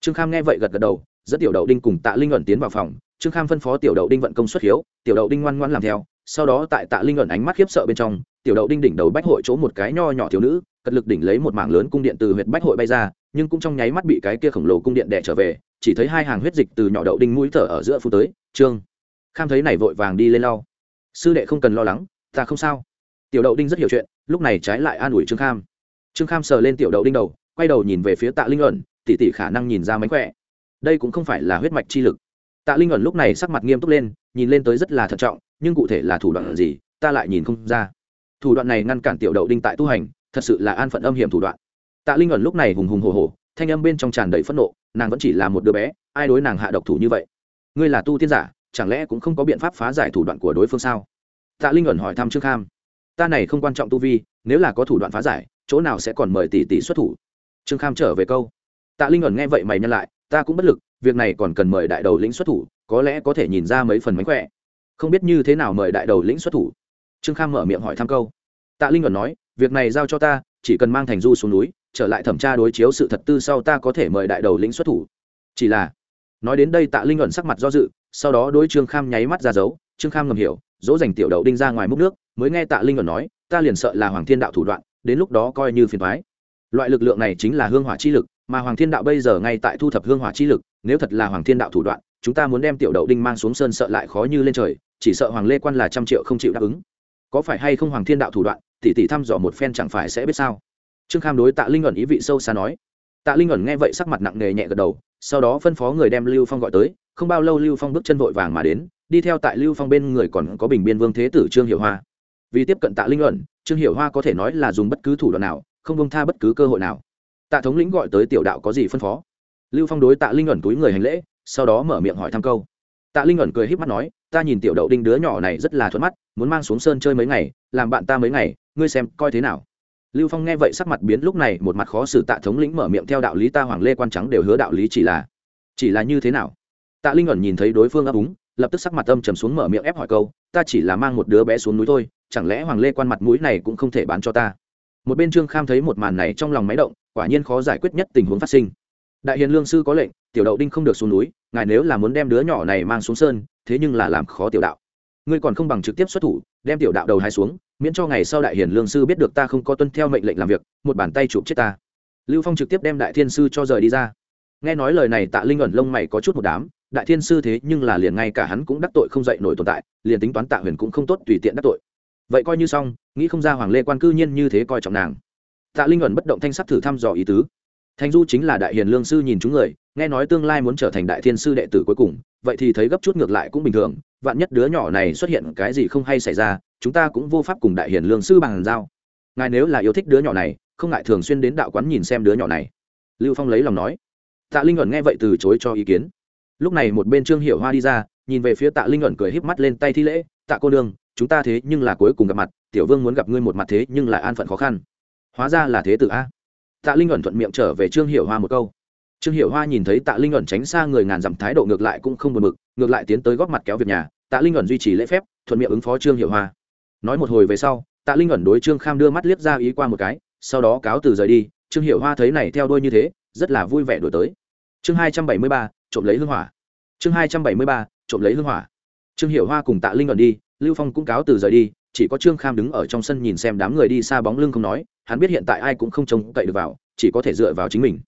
Trương kham nghe vậy gật gật đầu dẫn tiểu đậu đinh cùng tạ linh luận tiến vào phòng, trương kham phân phó tiểu đậu đinh vận công xuất hiếu, tiểu đậu đinh ngoan ngoan làm theo, sau đó tại tạ linh luận ánh mắt khiếp sợ bên trong, tiểu đậu đinh đỉnh đầu bách hội chỗ một cái nho nhỏ thiếu nữ, cật lực đỉnh lấy một mảng lớn cung điện từ huyện bách hội bay ra, nhưng cũng trong nháy mắt bị cái kia khổng lồ cung điện đẻ trở về, chỉ thấy hai hàng huyết dịch từ nhỏ đậu đinh mũi thở ở giữa phu tới, trương. Kham thấy này vội vàng đi lên lau. Sư đệ không cần lo lắng, ta không sao. Tiểu đậu đinh rất hiểu chuyện, lúc này trái lại an ủi trương kham. Trương kham sờ lên tiểu đậu đinh đầu, quay đầu nhìn về phía tạ linh luận tỉ tỉ khả năng nhìn ra mánh khỏe đây cũng không phải là huyết mạch chi lực. Tạ linh ẩn lúc này sắc mặt nghiêm túc lên, nhìn lên tới rất là thận trọng, nhưng cụ thể là thủ đoạn gì, ta lại nhìn không ra. Thủ đoạn này ngăn cản tiểu đậu đinh tại tu hành, thật sự là an phận âm hiểm thủ đoạn. Tạ linh ẩn lúc này hùng hùng hồ hồ thanh âm bên trong tràn đầy phẫn nộ, nàng vẫn chỉ là một đứa bé, ai đối nàng hạ độc thủ như vậy? Ngươi là tu tiên giả, chẳng lẽ cũng không có biện pháp phá giải thủ đoạn của đối phương sao? Tạ linh ẩn hỏi thăm trương kham. Ta này không quan trọng tu vi, nếu là có thủ đoạn phá giải, chỗ nào sẽ còn mời tỷ tỷ xuất thủ? Trương kham trở về câu. Tạ linh ẩn nghe vậy mày nhân lại ta cũng bất lực, việc này còn cần mời đại đầu lĩnh xuất thủ, có lẽ có thể nhìn ra mấy phần mánh khỏe. Không biết như thế nào mời đại đầu lĩnh xuất thủ? Trương kham mở miệng hỏi thăm câu. Tạ linh ẩn nói, việc này giao cho ta, chỉ cần mang thành du xuống núi, trở lại thẩm tra đối chiếu sự thật tư sau ta có thể mời đại đầu lĩnh xuất thủ. Chỉ là, nói đến đây tạ linh ẩn sắc mặt do dự, sau đó đối trương kham nháy mắt ra dấu, trương kham ngầm hiểu, dỗ dành tiểu đậu đinh ra ngoài múc nước, mới nghe tạ linh ẩn nói, ta liền sợ là hoàng thiên đạo thủ đoạn, đến lúc đó coi như phiền thoái loại lực lượng này chính là hương hỏa chi lực mà hoàng thiên đạo bây giờ ngay tại thu thập hương hỏa chi lực, nếu thật là hoàng thiên đạo thủ đoạn, chúng ta muốn đem tiểu đậu đinh mang xuống sơn sợ lại khó như lên trời, chỉ sợ hoàng lê quan là trăm triệu không chịu đáp ứng. Có phải hay không hoàng thiên đạo thủ đoạn, tỷ tỷ thăm dò một phen chẳng phải sẽ biết sao? Trương kham đối tạ linh ẩn ý vị sâu xa nói. Tạ linh ẩn nghe vậy sắc mặt nặng nề nhẹ gật đầu, sau đó phân phó người đem lưu phong gọi tới, không bao lâu lưu phong bước chân vội vàng mà đến, đi theo tại lưu phong bên người còn có bình biên vương thế tử trương hiệu hoa. Vì tiếp cận tạ linh ẩn, trương hiệu hoa có thể nói là dùng bất cứ thủ đoạn nào, không bông tha bất cứ cơ hội nào tạ thống lĩnh gọi tới tiểu đạo có gì phân phó? Lưu phong đối tạ linh ẩn túi người hành lễ, sau đó mở miệng hỏi thăm câu. Tạ linh ẩn cười h í p mắt nói, ta nhìn tiểu đậu đinh đứa nhỏ này rất là thuận mắt, muốn mang xuống sơn chơi mấy ngày, làm bạn ta mấy ngày, ngươi xem coi thế nào? Lưu phong nghe vậy sắc mặt biến lúc này, một mặt khó xử tạ thống lĩnh mở miệng theo đạo lý ta hoàng lê quan trắng đều hứa đạo lý chỉ là chỉ là như thế nào? Tạ linh ẩn nhìn thấy đối phương ấp úng, lập tức sắc mặt âm trầm xuống mở miệng ép hỏi câu, ta chỉ là mang một đứa bé xuống núi thôi, chẳng lẽ hoàng lê quan mặt mũi này cũng không thể bán cho ta? Một bên trương kham thấy một màn này trong lòng máy động quả nhiên khó giải quyết nhất tình huống phát sinh. Đại hiền lương sư có lệnh, tiểu đậu đinh không được xuống núi, ngài nếu là muốn đem đứa nhỏ này mang xuống sơn, thế nhưng là làm khó tiểu đạo. Ngươi còn không bằng trực tiếp xuất thủ, đem tiểu đạo đầu hai xuống, miễn cho ngày sau đại hiền lương sư biết được ta không có tuân theo mệnh lệnh làm việc, một bàn tay chụp chết ta. Lưu phong trực tiếp đem đại thiên sư cho rời đi ra. Nghe nói lời này tạ linh ẩn lông mày có chút một đám, đại thiên sư thế nhưng là liền ngay cả hắn cũng đắc tội không dậy nổi tồn tại, liền tính toán tạ huyền cũng không tốt tùy tiện đắc tội. Vậy coi như xong, nghĩ không ra hoàng lê quan cư nhiên như thế coi trọng nàng tạ linh ẩn bất động thanh sắc thử thăm dò ý tứ. Thanh du chính là đại hiền lương sư nhìn chúng người, nghe nói tương lai muốn trở thành đại thiên sư đệ tử cuối cùng, vậy thì thấy gấp chút ngược lại cũng bình thường, vạn nhất đứa nhỏ này xuất hiện cái gì không hay xảy ra, chúng ta cũng vô pháp cùng đại hiền lương sư bằng giao. Ngài nếu là yêu thích đứa nhỏ này, không ngại thường xuyên đến đạo quán nhìn xem đứa nhỏ này. Lưu phong lấy lòng nói. Tạ linh ẩn nghe vậy từ chối cho ý kiến. Lúc này một bên trương hiệu hoa đi ra, nhìn về phía tạ linh ẩn cười híp mắt lên tay thi lễ. Tạ cô đương chúng ta thế nhưng là cuối cùng gặp mặt, tiểu vương muốn gặp ngươi một mặt thế nhưng lại an phận khó khăn hóa ra là thế tử a. Tạ linh ẩn thuận miệng trở về trương Hiểu hoa một câu. Trương Hiểu hoa nhìn thấy tạ linh ẩn tránh xa người ngàn dặm thái độ ngược lại cũng không buồn mực ngược lại tiến tới góp mặt kéo việc nhà. Tạ linh ẩn duy trì lễ phép, thuận miệng ứng phó trương Hiểu hoa. Nói một hồi về sau, tạ linh ẩn đối trương kham đưa mắt liếc ra ý qua một cái, sau đó cáo từ rời đi. Trương Hiểu hoa thấy này theo đôi như thế, rất là vui vẻ đổi tới. Chương hai trăm bảy mươi ba, trộm lấy hương hỏa. Chương hai trăm bảy mươi ba, trộm lấy hương hỏa. Trương Hiểu hoa cùng tạ linh ẩn đi, lưu phong cũng cáo từ rời đi chỉ có trương kham đứng ở trong sân nhìn xem đám người đi xa bóng lưng không nói, hắn biết hiện tại ai cũng không trông cậy được vào, chỉ có thể dựa vào chính mình.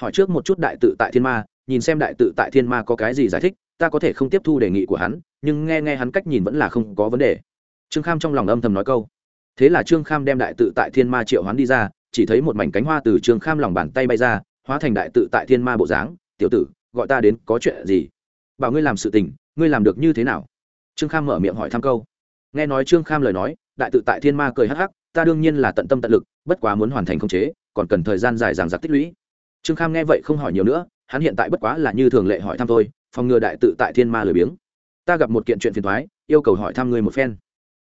Hỏi trước một chút đại tự tại thiên ma, nhìn xem đại tự tại thiên ma có cái gì giải thích, ta có thể không tiếp thu đề nghị của hắn, nhưng nghe nghe hắn cách nhìn vẫn là không có vấn đề. Trương kham trong lòng âm thầm nói câu. Thế là trương kham đem đại tự tại thiên ma triệu hắn đi ra, chỉ thấy một mảnh cánh hoa từ trương kham lòng bàn tay bay ra, hóa thành đại tự tại thiên ma bộ dáng. Tiểu tử, gọi ta đến có chuyện gì? Bảo ngươi làm sự tình, ngươi làm được như thế nào? Trương kham mở miệng hỏi thăm câu nghe nói trương kham lời nói, đại tự tại thiên ma cười hắc hắc, ta đương nhiên là tận tâm tận lực, bất quá muốn hoàn thành công chế, còn cần thời gian dài dằng dặc tích lũy. Trương kham nghe vậy không hỏi nhiều nữa, hắn hiện tại bất quá là như thường lệ hỏi thăm thôi, phòng ngừa đại tự tại thiên ma lười biếng. Ta gặp một kiện chuyện phiền thoái yêu cầu hỏi thăm ngươi một phen.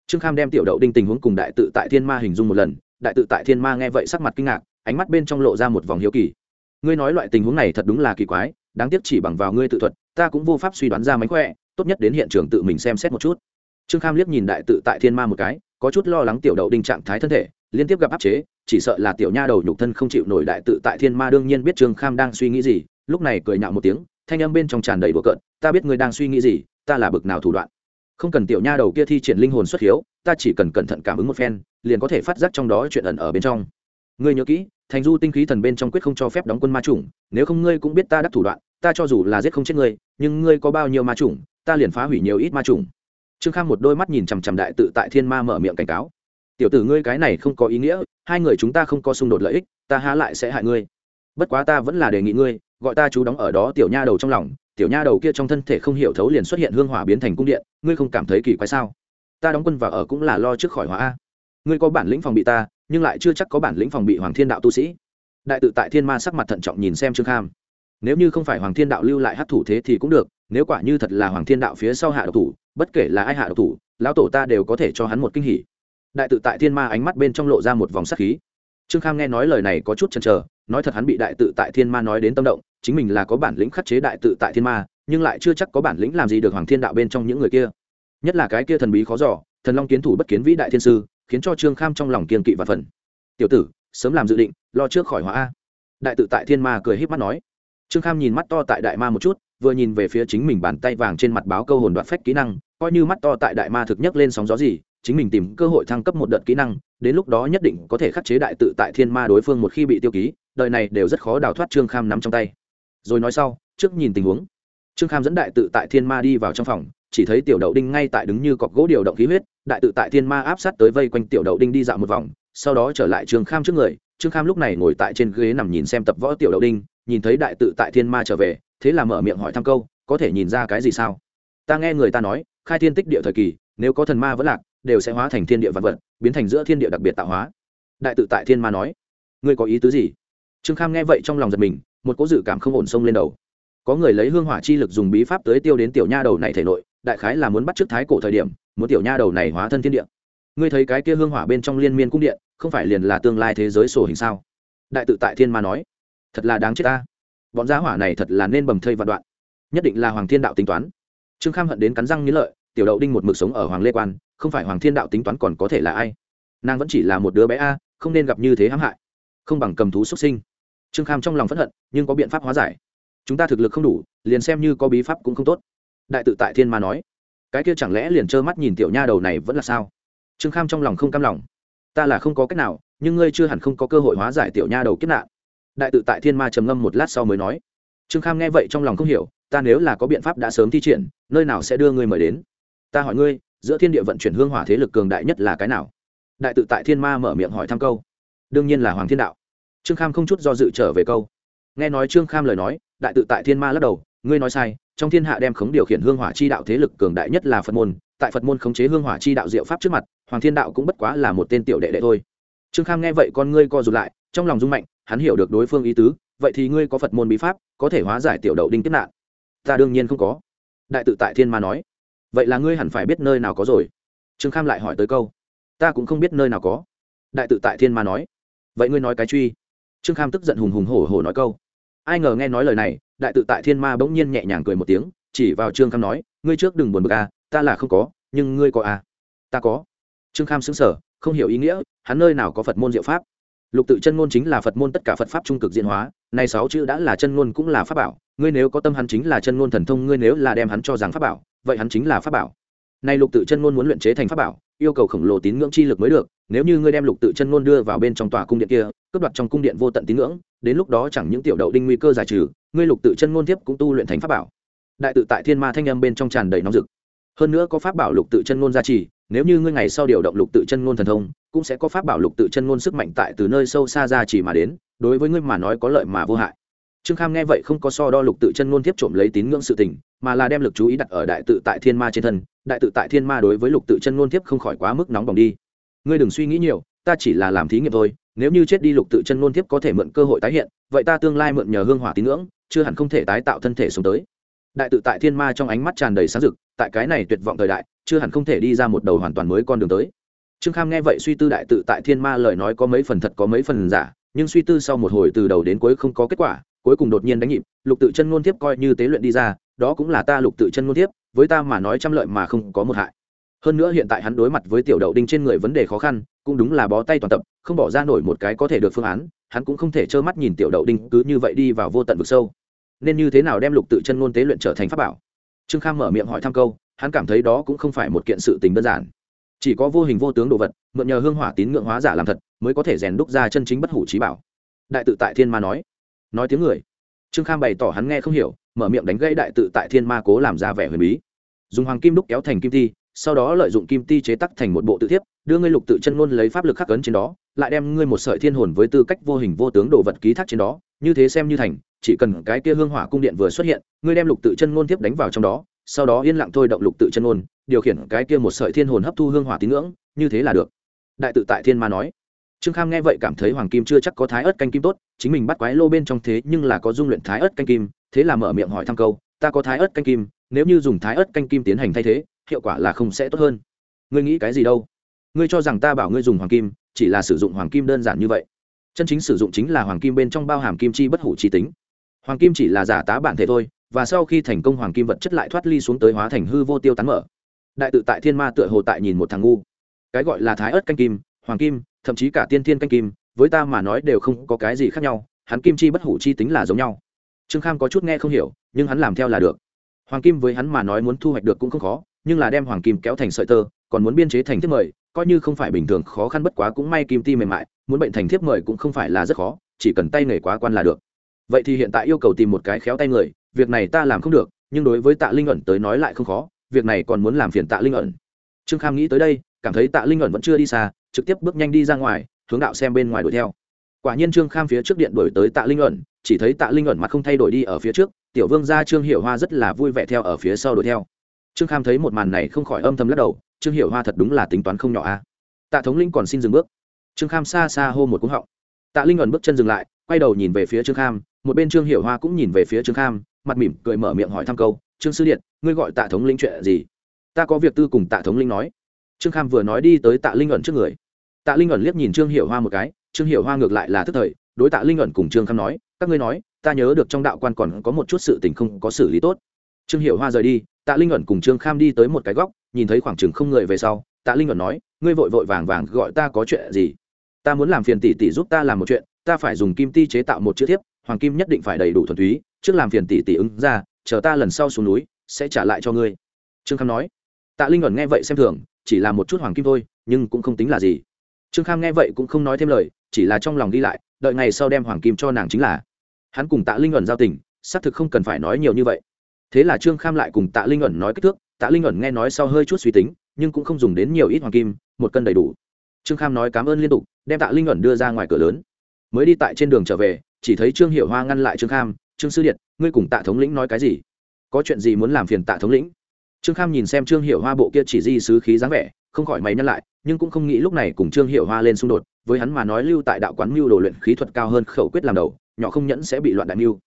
Trương kham đem tiểu đậu đinh tình huống cùng đại tự tại thiên ma hình dung một lần, đại tự tại thiên ma nghe vậy sắc mặt kinh ngạc, ánh mắt bên trong lộ ra một vòng hiếu kỳ. Ngươi nói loại tình huống này thật đúng là kỳ quái, đáng tiếc chỉ bằng vào ngươi tự thuật, ta cũng vô pháp suy đoán ra mánh khỏe, tốt nhất đến hiện trường tự mình xem xét một chút trương kham liếc nhìn đại tự tại thiên ma một cái, có chút lo lắng tiểu đậu đinh trạng thái thân thể, liên tiếp gặp áp chế, chỉ sợ là tiểu nha đầu nhục thân không chịu nổi đại tự tại thiên ma đương nhiên biết trương kham đang suy nghĩ gì, lúc này cười nhạo một tiếng, thanh âm bên trong tràn đầy bừa cợt, ta biết ngươi đang suy nghĩ gì, ta là bực nào thủ đoạn. Không cần tiểu nha đầu kia thi triển linh hồn xuất hiếu, ta chỉ cần cẩn thận cảm ứng một phen, liền có thể phát giác trong đó chuyện ẩn ở bên trong. Ngươi nhớ kỹ, thành du tinh khí thần bên trong quyết không cho phép đóng quân ma chủng, nếu không ngươi cũng biết ta đắc thủ đoạn, ta cho dù là giết không chết ngươi, nhưng ngươi có bao nhiêu ma chủng, ta liền phá hủy nhiều ít ma chủng trương kham một đôi mắt nhìn chằm chằm đại tự tại thiên ma mở miệng cảnh cáo. Tiểu tử ngươi cái này không có ý nghĩa, hai người chúng ta không có xung đột lợi ích, ta há lại sẽ hại ngươi. Bất quá ta vẫn là đề nghị ngươi, gọi ta chú đóng ở đó tiểu nha đầu trong lòng, tiểu nha đầu kia trong thân thể không hiểu thấu liền xuất hiện hương hỏa biến thành cung điện, ngươi không cảm thấy kỳ quái sao? Ta đóng quân vào ở cũng là lo trước khỏi hỏa a. Ngươi có bản lĩnh phòng bị ta, nhưng lại chưa chắc có bản lĩnh phòng bị hoàng thiên đạo tu sĩ. Đại tự tại thiên ma sắc mặt thận trọng nhìn xem trương kham. Nếu như không phải hoàng thiên đạo lưu lại hát thủ thế thì cũng được, nếu quả như thật là hoàng thiên đạo phía sau hạ độc thủ bất kể là ai hạ độc thủ, lão tổ ta đều có thể cho hắn một kinh hỉ. Đại tự tại thiên ma ánh mắt bên trong lộ ra một vòng sắc khí. Trương kham nghe nói lời này có chút chần chờ, nói thật hắn bị đại tự tại thiên ma nói đến tâm động, chính mình là có bản lĩnh khắc chế đại tự tại thiên ma, nhưng lại chưa chắc có bản lĩnh làm gì được hoàng thiên đạo bên trong những người kia. Nhất là cái kia thần bí khó giỏ thần long kiến thủ bất kiến vĩ đại thiên sư, khiến cho trương kham trong lòng kiên kỵ và phần. Tiểu tử, sớm làm dự định, lo trước khỏi hóa a. Đại tự tại thiên ma cười h í p mắt nói. Trương kham nhìn mắt to tại đại ma một chút vừa nhìn về phía chính mình bàn tay vàng trên mặt báo câu hồn đoạt phách kỹ năng, coi như mắt to tại đại ma thực nhất lên sóng gió gì, chính mình tìm cơ hội thăng cấp một đợt kỹ năng, đến lúc đó nhất định có thể khắc chế đại tự tại thiên ma đối phương một khi bị tiêu ký, đời này đều rất khó đào thoát trương kham nắm trong tay. Rồi nói sau, trước nhìn tình huống. Trương kham dẫn đại tự tại thiên ma đi vào trong phòng, chỉ thấy tiểu đậu đinh ngay tại đứng như cọc gỗ điều động khí huyết, đại tự tại thiên ma áp sát tới vây quanh tiểu đậu đinh đi dạo một vòng, sau đó trở lại trương kham trước người. Trương kham lúc này ngồi tại trên ghế nằm nhìn xem tập võ tiểu đậu đinh, nhìn thấy đại tự tại thiên ma trở về thế là mở miệng hỏi thăm câu, có thể nhìn ra cái gì sao? Ta nghe người ta nói, khai thiên tích địa thời kỳ, nếu có thần ma vẫn lạc, đều sẽ hóa thành thiên địa vật vật, biến thành giữa thiên địa đặc biệt tạo hóa. Đại tự tại thiên ma nói. Ngươi có ý tứ gì? Trương kham nghe vậy trong lòng giật mình, một cố dự cảm không ổn sông lên đầu. Có người lấy hương hỏa chi lực dùng bí pháp tới tiêu đến tiểu nha đầu này thể nội, đại khái là muốn bắt trước thái cổ thời điểm, muốn tiểu nha đầu này hóa thân thiên địa. Ngươi thấy cái kia hương hỏa bên trong liên miên cung điện, không phải liền là tương lai thế giới sổ hình sao? Đại tự tại thiên ma nói. Thật là đáng chết ta bọn giá hỏa này thật là nên bầm thây vạn đoạn. Nhất định là hoàng thiên đạo tính toán. Trương kham hận đến cắn răng nghĩ lợi, tiểu đậu đinh một mực sống ở hoàng lê quan, không phải hoàng thiên đạo tính toán còn có thể là ai? Nàng vẫn chỉ là một đứa bé a, không nên gặp như thế hãm hại. Không bằng cầm thú xuất sinh. Trương kham trong lòng phẫn hận, nhưng có biện pháp hóa giải. Chúng ta thực lực không đủ, liền xem như có bí pháp cũng không tốt. Đại tự tại thiên ma nói. Cái kia chẳng lẽ liền trơ mắt nhìn tiểu nha đầu này vẫn là sao? Trương kham trong lòng không cam lòng. Ta là không có cách nào, nhưng ngươi chưa hẳn không có cơ hội hóa giải tiểu nha đầu kiếp nạn đại tự tại thiên ma trầm ngâm một lát sau mới nói, trương kham nghe vậy trong lòng không hiểu, ta nếu là có biện pháp đã sớm thi triển, nơi nào sẽ đưa ngươi mời đến? Ta hỏi ngươi, giữa thiên địa vận chuyển hương hỏa thế lực cường đại nhất là cái nào? Đại tự tại thiên ma mở miệng hỏi thăm câu. Đương nhiên là hoàng thiên đạo. Trương kham không chút do dự trở về câu. Nghe nói trương kham lời nói, đại tự tại thiên ma lắc đầu, ngươi nói sai, trong thiên hạ đem khống điều khiển hương hỏa chi đạo thế lực cường đại nhất là phật môn, tại phật môn khống chế hương hỏa chi đạo diệu pháp trước mặt, hoàng thiên đạo cũng bất quá là một tên tiểu đệ đệ thôi. Trương kham nghe vậy con ngươi co rụt lại, trong lòng rung mạnh hắn hiểu được đối phương ý tứ, vậy thì ngươi có phật môn bí pháp, có thể hóa giải tiểu đậu đinh kiếp nạn. Ta đương nhiên không có. Đại tự tại thiên ma nói. Vậy là ngươi hẳn phải biết nơi nào có rồi. Trương kham lại hỏi tới câu. Ta cũng không biết nơi nào có. Đại tự tại thiên ma nói. Vậy ngươi nói cái truy. Trương kham tức giận hùng hùng hổ hổ nói câu. Ai ngờ nghe nói lời này, đại tự tại thiên ma bỗng nhiên nhẹ nhàng cười một tiếng, chỉ vào trương kham nói, ngươi trước đừng buồn bực à ta là không có, nhưng ngươi có à. Ta có. Trương kham xứng sở không hiểu ý nghĩa, hắn nơi nào có phật môn diệu pháp? Lục tự chân ngôn chính là phật môn tất cả phật pháp trung cực diễn hóa, Nay sáu chữ đã là chân ngôn cũng là pháp bảo, ngươi nếu có tâm hắn chính là chân ngôn thần thông, ngươi nếu là đem hắn cho rằng pháp bảo, vậy hắn chính là pháp bảo. Nay lục tự chân ngôn muốn luyện chế thành pháp bảo, yêu cầu khổng lồ tín ngưỡng chi lực mới được, nếu như ngươi đem lục tự chân ngôn đưa vào bên trong tòa cung điện kia, cướp đoạt trong cung điện vô tận tín ngưỡng, đến lúc đó chẳng những tiểu đậu đinh nguy cơ giải trừ, ngươi lục tự chân ngôn tiếp cũng tu luyện thành pháp bảo. Đại tự tại thiên ma thanh âm bên trong tràn đầy nóng rực. Hơn nữa có pháp bảo lục tự chân ngôn gia trì nếu như ngươi ngày sau điều động lục tự chân ngôn thần thông, cũng sẽ có pháp bảo lục tự chân ngôn sức mạnh tại từ nơi sâu xa ra chỉ mà đến, đối với ngươi mà nói có lợi mà vô hại. Trương kham nghe vậy không có so đo lục tự chân ngôn tiếp trộm lấy tín ngưỡng sự tình, mà là đem lực chú ý đặt ở đại tự tại thiên ma trên thân. Đại tự tại thiên ma đối với lục tự chân ngôn tiếp không khỏi quá mức nóng bỏng đi. Ngươi đừng suy nghĩ nhiều, ta chỉ là làm thí nghiệm thôi. Nếu như chết đi lục tự chân ngôn tiếp có thể mượn cơ hội tái hiện, vậy ta tương lai mượn nhờ hương hỏa tín ngưỡng, chưa hẳn không thể tái tạo thân thể xuống tới đại tự tại thiên ma trong ánh mắt tràn đầy sáng rực, tại cái này tuyệt vọng thời đại, chưa hẳn không thể đi ra một đầu hoàn toàn mới con đường tới. Trương kham nghe vậy suy tư đại tự tại thiên ma lời nói có mấy phần thật, có mấy phần giả, nhưng suy tư sau một hồi từ đầu đến cuối không có kết quả, cuối cùng đột nhiên đánh nhịp, lục tự chân ngôn tiếp coi như tế luyện đi ra, đó cũng là ta lục tự chân ngôn tiếp với ta mà nói trăm lợi mà không có một hại. Hơn nữa hiện tại hắn đối mặt với tiểu đậu đinh trên người vấn đề khó khăn, cũng đúng là bó tay toàn tập, không bỏ ra nổi một cái có thể được phương án, hắn cũng không thể trơ mắt nhìn tiểu đậu đinh cứ như vậy đi vào vô tận vực sâu nên như thế nào đem lục tự chân ngôn tế luyện trở thành pháp bảo? Trương kham mở miệng hỏi thăm câu, hắn cảm thấy đó cũng không phải một kiện sự tình đơn giản. Chỉ có vô hình vô tướng đồ vật, mượn nhờ hương hỏa tín ngưỡng hóa giả làm thật, mới có thể rèn đúc ra chân chính bất hủ trí bảo. Đại tự tại thiên ma nói. Nói tiếng người. Trương kham bày tỏ hắn nghe không hiểu, mở miệng đánh gãy đại tự tại thiên ma cố làm ra vẻ huyền bí. Dùng hoàng kim đúc kéo thành kim ti, sau đó lợi dụng kim ti chế tắc thành một bộ tự thiếp, đưa ngươi lục tự chân ngôn lấy pháp lực khắc ấn trên đó, lại đem ngươi một sợi thiên hồn với tư cách vô hình vô tướng đồ vật ký thác trên đó, như thế xem như thành chỉ cần cái kia hương hỏa cung điện vừa xuất hiện, ngươi đem lục tự chân ngôn tiếp đánh vào trong đó, sau đó yên lặng thôi động lục tự chân ngôn, điều khiển cái kia một sợi thiên hồn hấp thu hương hỏa tín ngưỡng, như thế là được. Đại tự tại thiên ma nói. Trương kham nghe vậy cảm thấy hoàng kim chưa chắc có thái ớt canh kim tốt, chính mình bắt quái lô bên trong thế nhưng là có dung luyện thái ớt canh kim, thế là mở miệng hỏi thăm câu, ta có thái ớt canh kim, nếu như dùng thái ớt canh kim tiến hành thay thế, hiệu quả là không sẽ tốt hơn. Ngươi nghĩ cái gì đâu? Ngươi cho rằng ta bảo ngươi dùng hoàng kim, chỉ là sử dụng hoàng kim đơn giản như vậy. Chân chính sử dụng chính là hoàng kim bên trong bao hàm kim chi bất hủ chi tính hoàng kim chỉ là giả tá bản thể thôi, và sau khi thành công, hoàng kim vật chất lại thoát ly xuống tới hóa thành hư vô tiêu tán mở. Đại tự tại thiên ma tựa hồ tại nhìn một thằng ngu. Cái gọi là thái ớt canh kim, hoàng kim, thậm chí cả tiên thiên canh kim, với ta mà nói đều không có cái gì khác nhau, hắn kim chi bất hủ chi tính là giống nhau. Trương kham có chút nghe không hiểu, nhưng hắn làm theo là được. Hoàng kim với hắn mà nói muốn thu hoạch được cũng không khó, nhưng là đem hoàng kim kéo thành sợi tơ, còn muốn biên chế thành thiết mời, coi như không phải bình thường, khó khăn bất quá cũng may kim ti mềm mại, muốn bệnh thành thiếp mời cũng không phải là rất khó, chỉ cần tay nghề quá quan là được vậy thì hiện tại yêu cầu tìm một cái khéo tay người, việc này ta làm không được, nhưng đối với tạ linh ẩn tới nói lại không khó, việc này còn muốn làm phiền tạ linh ẩn. Trương kham nghĩ tới đây, cảm thấy tạ linh ẩn vẫn chưa đi xa, trực tiếp bước nhanh đi ra ngoài, hướng đạo xem bên ngoài đuổi theo. Quả nhiên trương kham phía trước điện đuổi tới tạ linh ẩn, chỉ thấy tạ linh ẩn mặt không thay đổi đi ở phía trước, tiểu vương gia trương hiểu hoa rất là vui vẻ theo ở phía sau đuổi theo. Trương kham thấy một màn này không khỏi âm thầm lắc đầu, trương hiểu hoa thật đúng là tính toán không nhỏ a tạ thống linh còn xin dừng bước. Trương kham xa xa hô một cúng họng. Tạ linh ẩn bước chân dừng lại, quay đầu nhìn về phía trương kham một bên trương hiểu hoa cũng nhìn về phía trương kham, mặt mỉm cười mở miệng hỏi thăm câu, trương sư điện, ngươi gọi tạ thống linh chuyện gì? Ta có việc tư cùng tạ thống linh nói. Trương kham vừa nói đi tới tạ linh ẩn trước người. Tạ linh ẩn liếc nhìn trương hiểu hoa một cái, trương hiểu hoa ngược lại là tức thời, đối tạ linh ẩn cùng trương kham nói, các ngươi nói, ta nhớ được trong đạo quan còn có một chút sự tình không có xử lý tốt. Trương hiểu hoa rời đi, tạ linh ẩn cùng trương kham đi tới một cái góc, nhìn thấy khoảng chừng không người về sau, tạ linh ẩn nói, ngươi vội vội vàng vàng gọi ta có chuyện gì? Ta muốn làm phiền tỷ tỷ giúp ta làm một chuyện, ta phải dùng kim ti chế tạo một chữ thiếp hoàng kim nhất định phải đầy đủ thuần túy, trước làm phiền tỷ tỷ ứng ra, chờ ta lần sau xuống núi, sẽ trả lại cho ngươi. Trương kham nói. Tạ linh ẩn nghe vậy xem thường, chỉ là một chút hoàng kim thôi, nhưng cũng không tính là gì. Trương kham nghe vậy cũng không nói thêm lời, chỉ là trong lòng đi lại, đợi ngày sau đem hoàng kim cho nàng chính là. Hắn cùng tạ linh ẩn giao tình, xác thực không cần phải nói nhiều như vậy. Thế là trương kham lại cùng tạ linh ẩn nói kích thước, tạ linh ẩn nghe nói sau hơi chút suy tính, nhưng cũng không dùng đến nhiều ít hoàng kim, một cân đầy đủ. Trương kham nói cảm ơn liên tục, đem tạ linh ẩn đưa ra ngoài cửa lớn. Mới đi tại trên đường trở về chỉ thấy trương hiệu hoa ngăn lại trương kham, trương sư điện, ngươi cùng tạ thống lĩnh nói cái gì? Có chuyện gì muốn làm phiền tạ thống lĩnh? Trương kham nhìn xem trương hiệu hoa bộ kia chỉ di sứ khí dáng vẻ, không khỏi mày nhắc lại, nhưng cũng không nghĩ lúc này cùng trương hiệu hoa lên xung đột, với hắn mà nói lưu tại đạo quán mưu đồ luyện khí thuật cao hơn khẩu quyết làm đầu, nhỏ không nhẫn sẽ bị loạn đại mưu.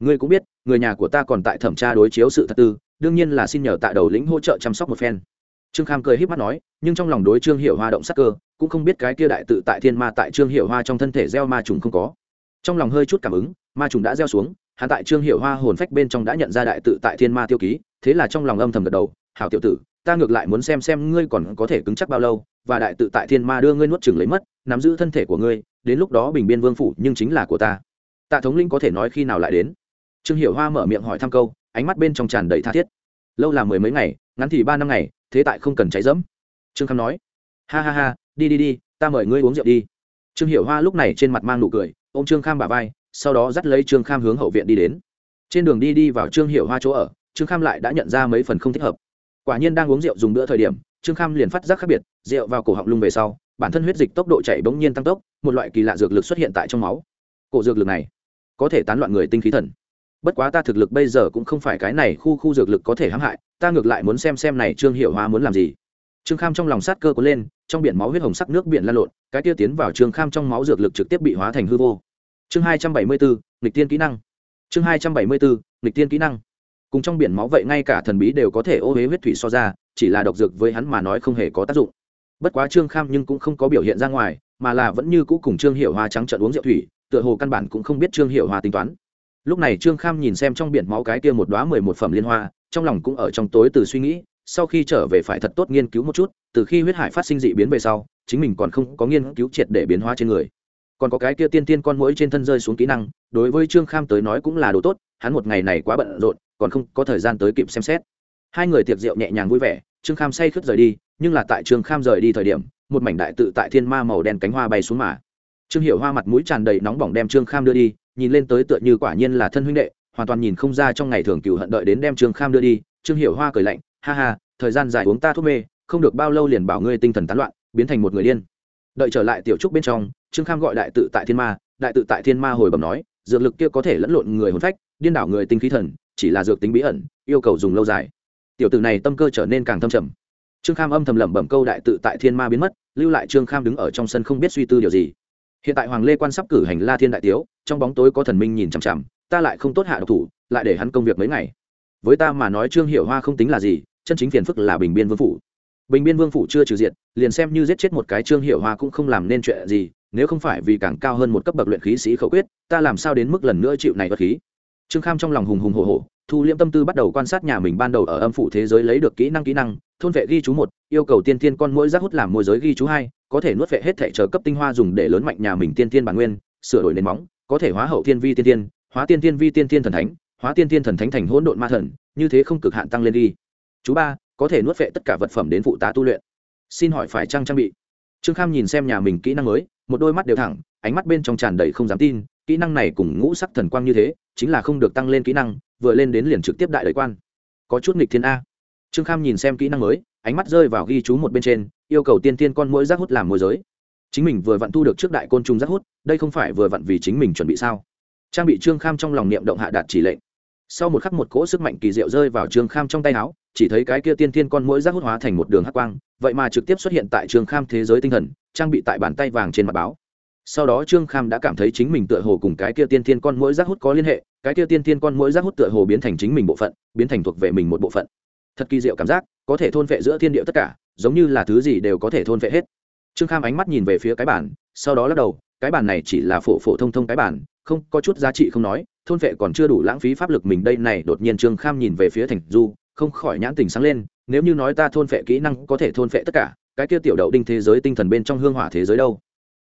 Ngươi cũng biết, người nhà của ta còn tại thẩm tra đối chiếu sự thật tư, đương nhiên là xin nhờ tạ đầu lĩnh hỗ trợ chăm sóc một phen. Trương kham cười h í p mắt nói, nhưng trong lòng đối trương hiệu hoa động sắc cơ, cũng không biết cái kia đại tự tại thiên ma tại trương hiệu hoa trong thân thể gieo ma trùng không có trong lòng hơi chút cảm ứng, ma trùng đã gieo xuống hạ tại trương hiệu hoa hồn phách bên trong đã nhận ra đại tự tại thiên ma tiêu ký, thế là trong lòng âm thầm gật đầu, hảo tiểu tử, ta ngược lại muốn xem xem ngươi còn có thể cứng chắc bao lâu, và đại tự tại thiên ma đưa ngươi nuốt chừng lấy mất, nắm giữ thân thể của ngươi, đến lúc đó bình biên vương phủ nhưng chính là của ta. Tạ thống linh có thể nói khi nào lại đến? Trương hiểu hoa mở miệng hỏi thăm câu, ánh mắt bên trong tràn đầy tha thiết. Lâu là mười mấy ngày, ngắn thì ba năm ngày, thế tại không cần cháy dẫm. Trương kham nói. Ha ha ha, đi đi đi, ta mời ngươi uống rượu đi. Trương hiểu hoa lúc này trên mặt mang nụ cười ô m trương kham bà vai, sau đó dắt lấy trương kham hướng hậu viện đi đến. Trên đường đi đi vào trương hiểu hoa chỗ ở, trương kham lại đã nhận ra mấy phần không thích hợp. Quả nhiên đang uống rượu dùng bữa thời điểm, trương kham liền phát giác khác biệt, rượu vào cổ họng lung về sau, bản thân huyết dịch tốc độ chảy bỗng nhiên tăng tốc, một loại kỳ lạ dược lực xuất hiện tại trong máu. Cổ dược lực này, có thể tán loạn người tinh khí thần. Bất quá ta thực lực bây giờ cũng không phải cái này, khu khu dược lực có thể hãm hại, ta ngược lại muốn xem xem này trương hiệu hoa muốn làm gì trương kham trong lòng sát cơ có lên, trong biển máu huyết hồng sắc nước biển lan lộn, cái kia tiến vào trương kham trong máu dược lực trực tiếp bị hóa thành hư vô. Chương hai trăm bảy mươi bốn lịch tiên kỹ năng. Chương hai trăm bảy mươi bốn lịch tiên kỹ năng. Cùng trong biển máu vậy ngay cả thần bí đều có thể ô huế huyết thủy so ra, chỉ là độc dược với hắn mà nói không hề có tác dụng. Bất quá trương kham nhưng cũng không có biểu hiện ra ngoài, mà là vẫn như cũ cùng trương hiệu hoa trắng trợn uống rượu thủy, tựa hồ căn bản cũng không biết trương hiệu hoa tính toán. Lúc này trương kham nhìn xem trong biển máu cái kia một đoá mười một phẩm liên hoa, trong lòng cũng ở trong tối từ suy nghĩ sau khi trở về phải thật tốt nghiên cứu một chút, từ khi huyết hải phát sinh dị biến về sau, chính mình còn không có nghiên cứu triệt để biến hóa trên người. Còn có cái kia tiên tiên con mũi trên thân rơi xuống kỹ năng, đối với trương kham tới nói cũng là đồ tốt, hắn một ngày này quá bận rộn, còn không có thời gian tới kịp xem xét. Hai người tiệc rượu nhẹ nhàng vui vẻ, trương kham say khướt rời đi, nhưng là tại trương kham rời đi thời điểm, một mảnh đại tự tại thiên ma màu đen cánh hoa bay xuống mà. Trương hiểu hoa mặt mũi tràn đầy nóng bỏng đem trương kham đưa đi, nhìn lên tới tựa như quả nhiên là thân huynh đệ, hoàn toàn nhìn không ra trong ngày thường cựu hận đợi đến đem trương kham đưa đi. Trương hiểu hoa cười lạnh ha ha, thời gian dài uống ta thuốc mê, không được bao lâu liền bảo ngươi tinh thần tán loạn, biến thành một người điên. Đợi trở lại tiểu trúc bên trong, trương kham gọi đại tự tại thiên ma, đại tự tại thiên ma hồi bẩm nói, dược lực kia có thể lẫn lộn người hồn phách, điên đảo người tinh khí thần, chỉ là dược tính bí ẩn, yêu cầu dùng lâu dài. Tiểu tử này tâm cơ trở nên càng thâm trầm. Trương kham âm thầm lẩm bẩm câu đại tự tại thiên ma biến mất, lưu lại trương kham đứng ở trong sân không biết suy tư điều gì. Hiện tại hoàng lê quan sắp cử hành la thiên đại tiếu, trong bóng tối có thần minh nhìn chằm chằm, ta lại không tốt hạ độc thủ, lại để hắn công việc mấy ngày. Với ta mà nói trương hiệu hoa không tính là gì chân chính phiền phức là bình biên vương phủ. Bình biên vương phủ chưa trừ diệt, liền xem như giết chết một cái trương hiệu hoa cũng không làm nên chuyện gì nếu không phải vì càng cao hơn một cấp bậc luyện khí sĩ khẩu quyết ta làm sao đến mức lần nữa chịu này vật khí? Trương kham trong lòng hùng hùng hồ hồ thu liễm tâm tư bắt đầu quan sát nhà mình ban đầu ở âm phủ thế giới lấy được kỹ năng kỹ năng thôn vệ ghi chú một yêu cầu tiên tiên con mỗi giác hút làm môi giới ghi chú hai có thể nuốt vệ hết thể chờ cấp tinh hoa dùng để lớn mạnh nhà mình tiên tiên bản nguyên sửa đổi nền móng có thể hóa hậu tiên vi tiên tiên hóa tiên tiên vi tiên tiên thần thánh hóa tiên tiên thần thánh thành hỗn độn ma thần như thế không cực hạn tăng lên đi chú ba, có thể nuốt vệ tất cả vật phẩm đến phụ tá tu luyện. Xin hỏi phải trang trang bị? Trương kham nhìn xem nhà mình kỹ năng mới, một đôi mắt đều thẳng, ánh mắt bên trong tràn đầy không dám tin, kỹ năng này cùng ngũ sắc thần quang như thế, chính là không được tăng lên kỹ năng, vừa lên đến liền trực tiếp đại đời quan. Có chút nghịch thiên a. Trương kham nhìn xem kỹ năng mới, ánh mắt rơi vào ghi chú một bên trên, yêu cầu tiên tiên con mũi rác hút làm môi giới. Chính mình vừa vặn thu được trước đại côn trùng rác hút, đây không phải vừa vặn vì chính mình chuẩn bị sao? Trang bị trương kham trong lòng niệm động hạ đạt chỉ lệnh sau một khắc một cỗ sức mạnh kỳ diệu rơi vào trương kham trong tay áo, chỉ thấy cái kia tiên thiên con mũi rác hút hóa thành một đường hắc quang, vậy mà trực tiếp xuất hiện tại trương kham thế giới tinh thần, trang bị tại bàn tay vàng trên mặt báo. Sau đó trương kham đã cảm thấy chính mình tựa hồ cùng cái kia tiên thiên con mũi rác hút có liên hệ, cái kia tiên thiên con mũi rác hút tựa hồ biến thành chính mình bộ phận, biến thành thuộc về mình một bộ phận. Thật kỳ diệu cảm giác, có thể thôn vệ giữa thiên địa tất cả, giống như là thứ gì đều có thể thôn vệ hết. Trương kham ánh mắt nhìn về phía cái bản sau đó lắc đầu, cái bản này chỉ là phổ phổ thông thông cái bản không, có chút giá trị không nói thôn vệ còn chưa đủ lãng phí pháp lực mình đây này, đột nhiên trương kham nhìn về phía thành du, không khỏi nhãn tình sáng lên, nếu như nói ta thôn vệ kỹ năng có thể thôn vệ tất cả, cái kia tiểu đậu đinh thế giới tinh thần bên trong hương hỏa thế giới đâu?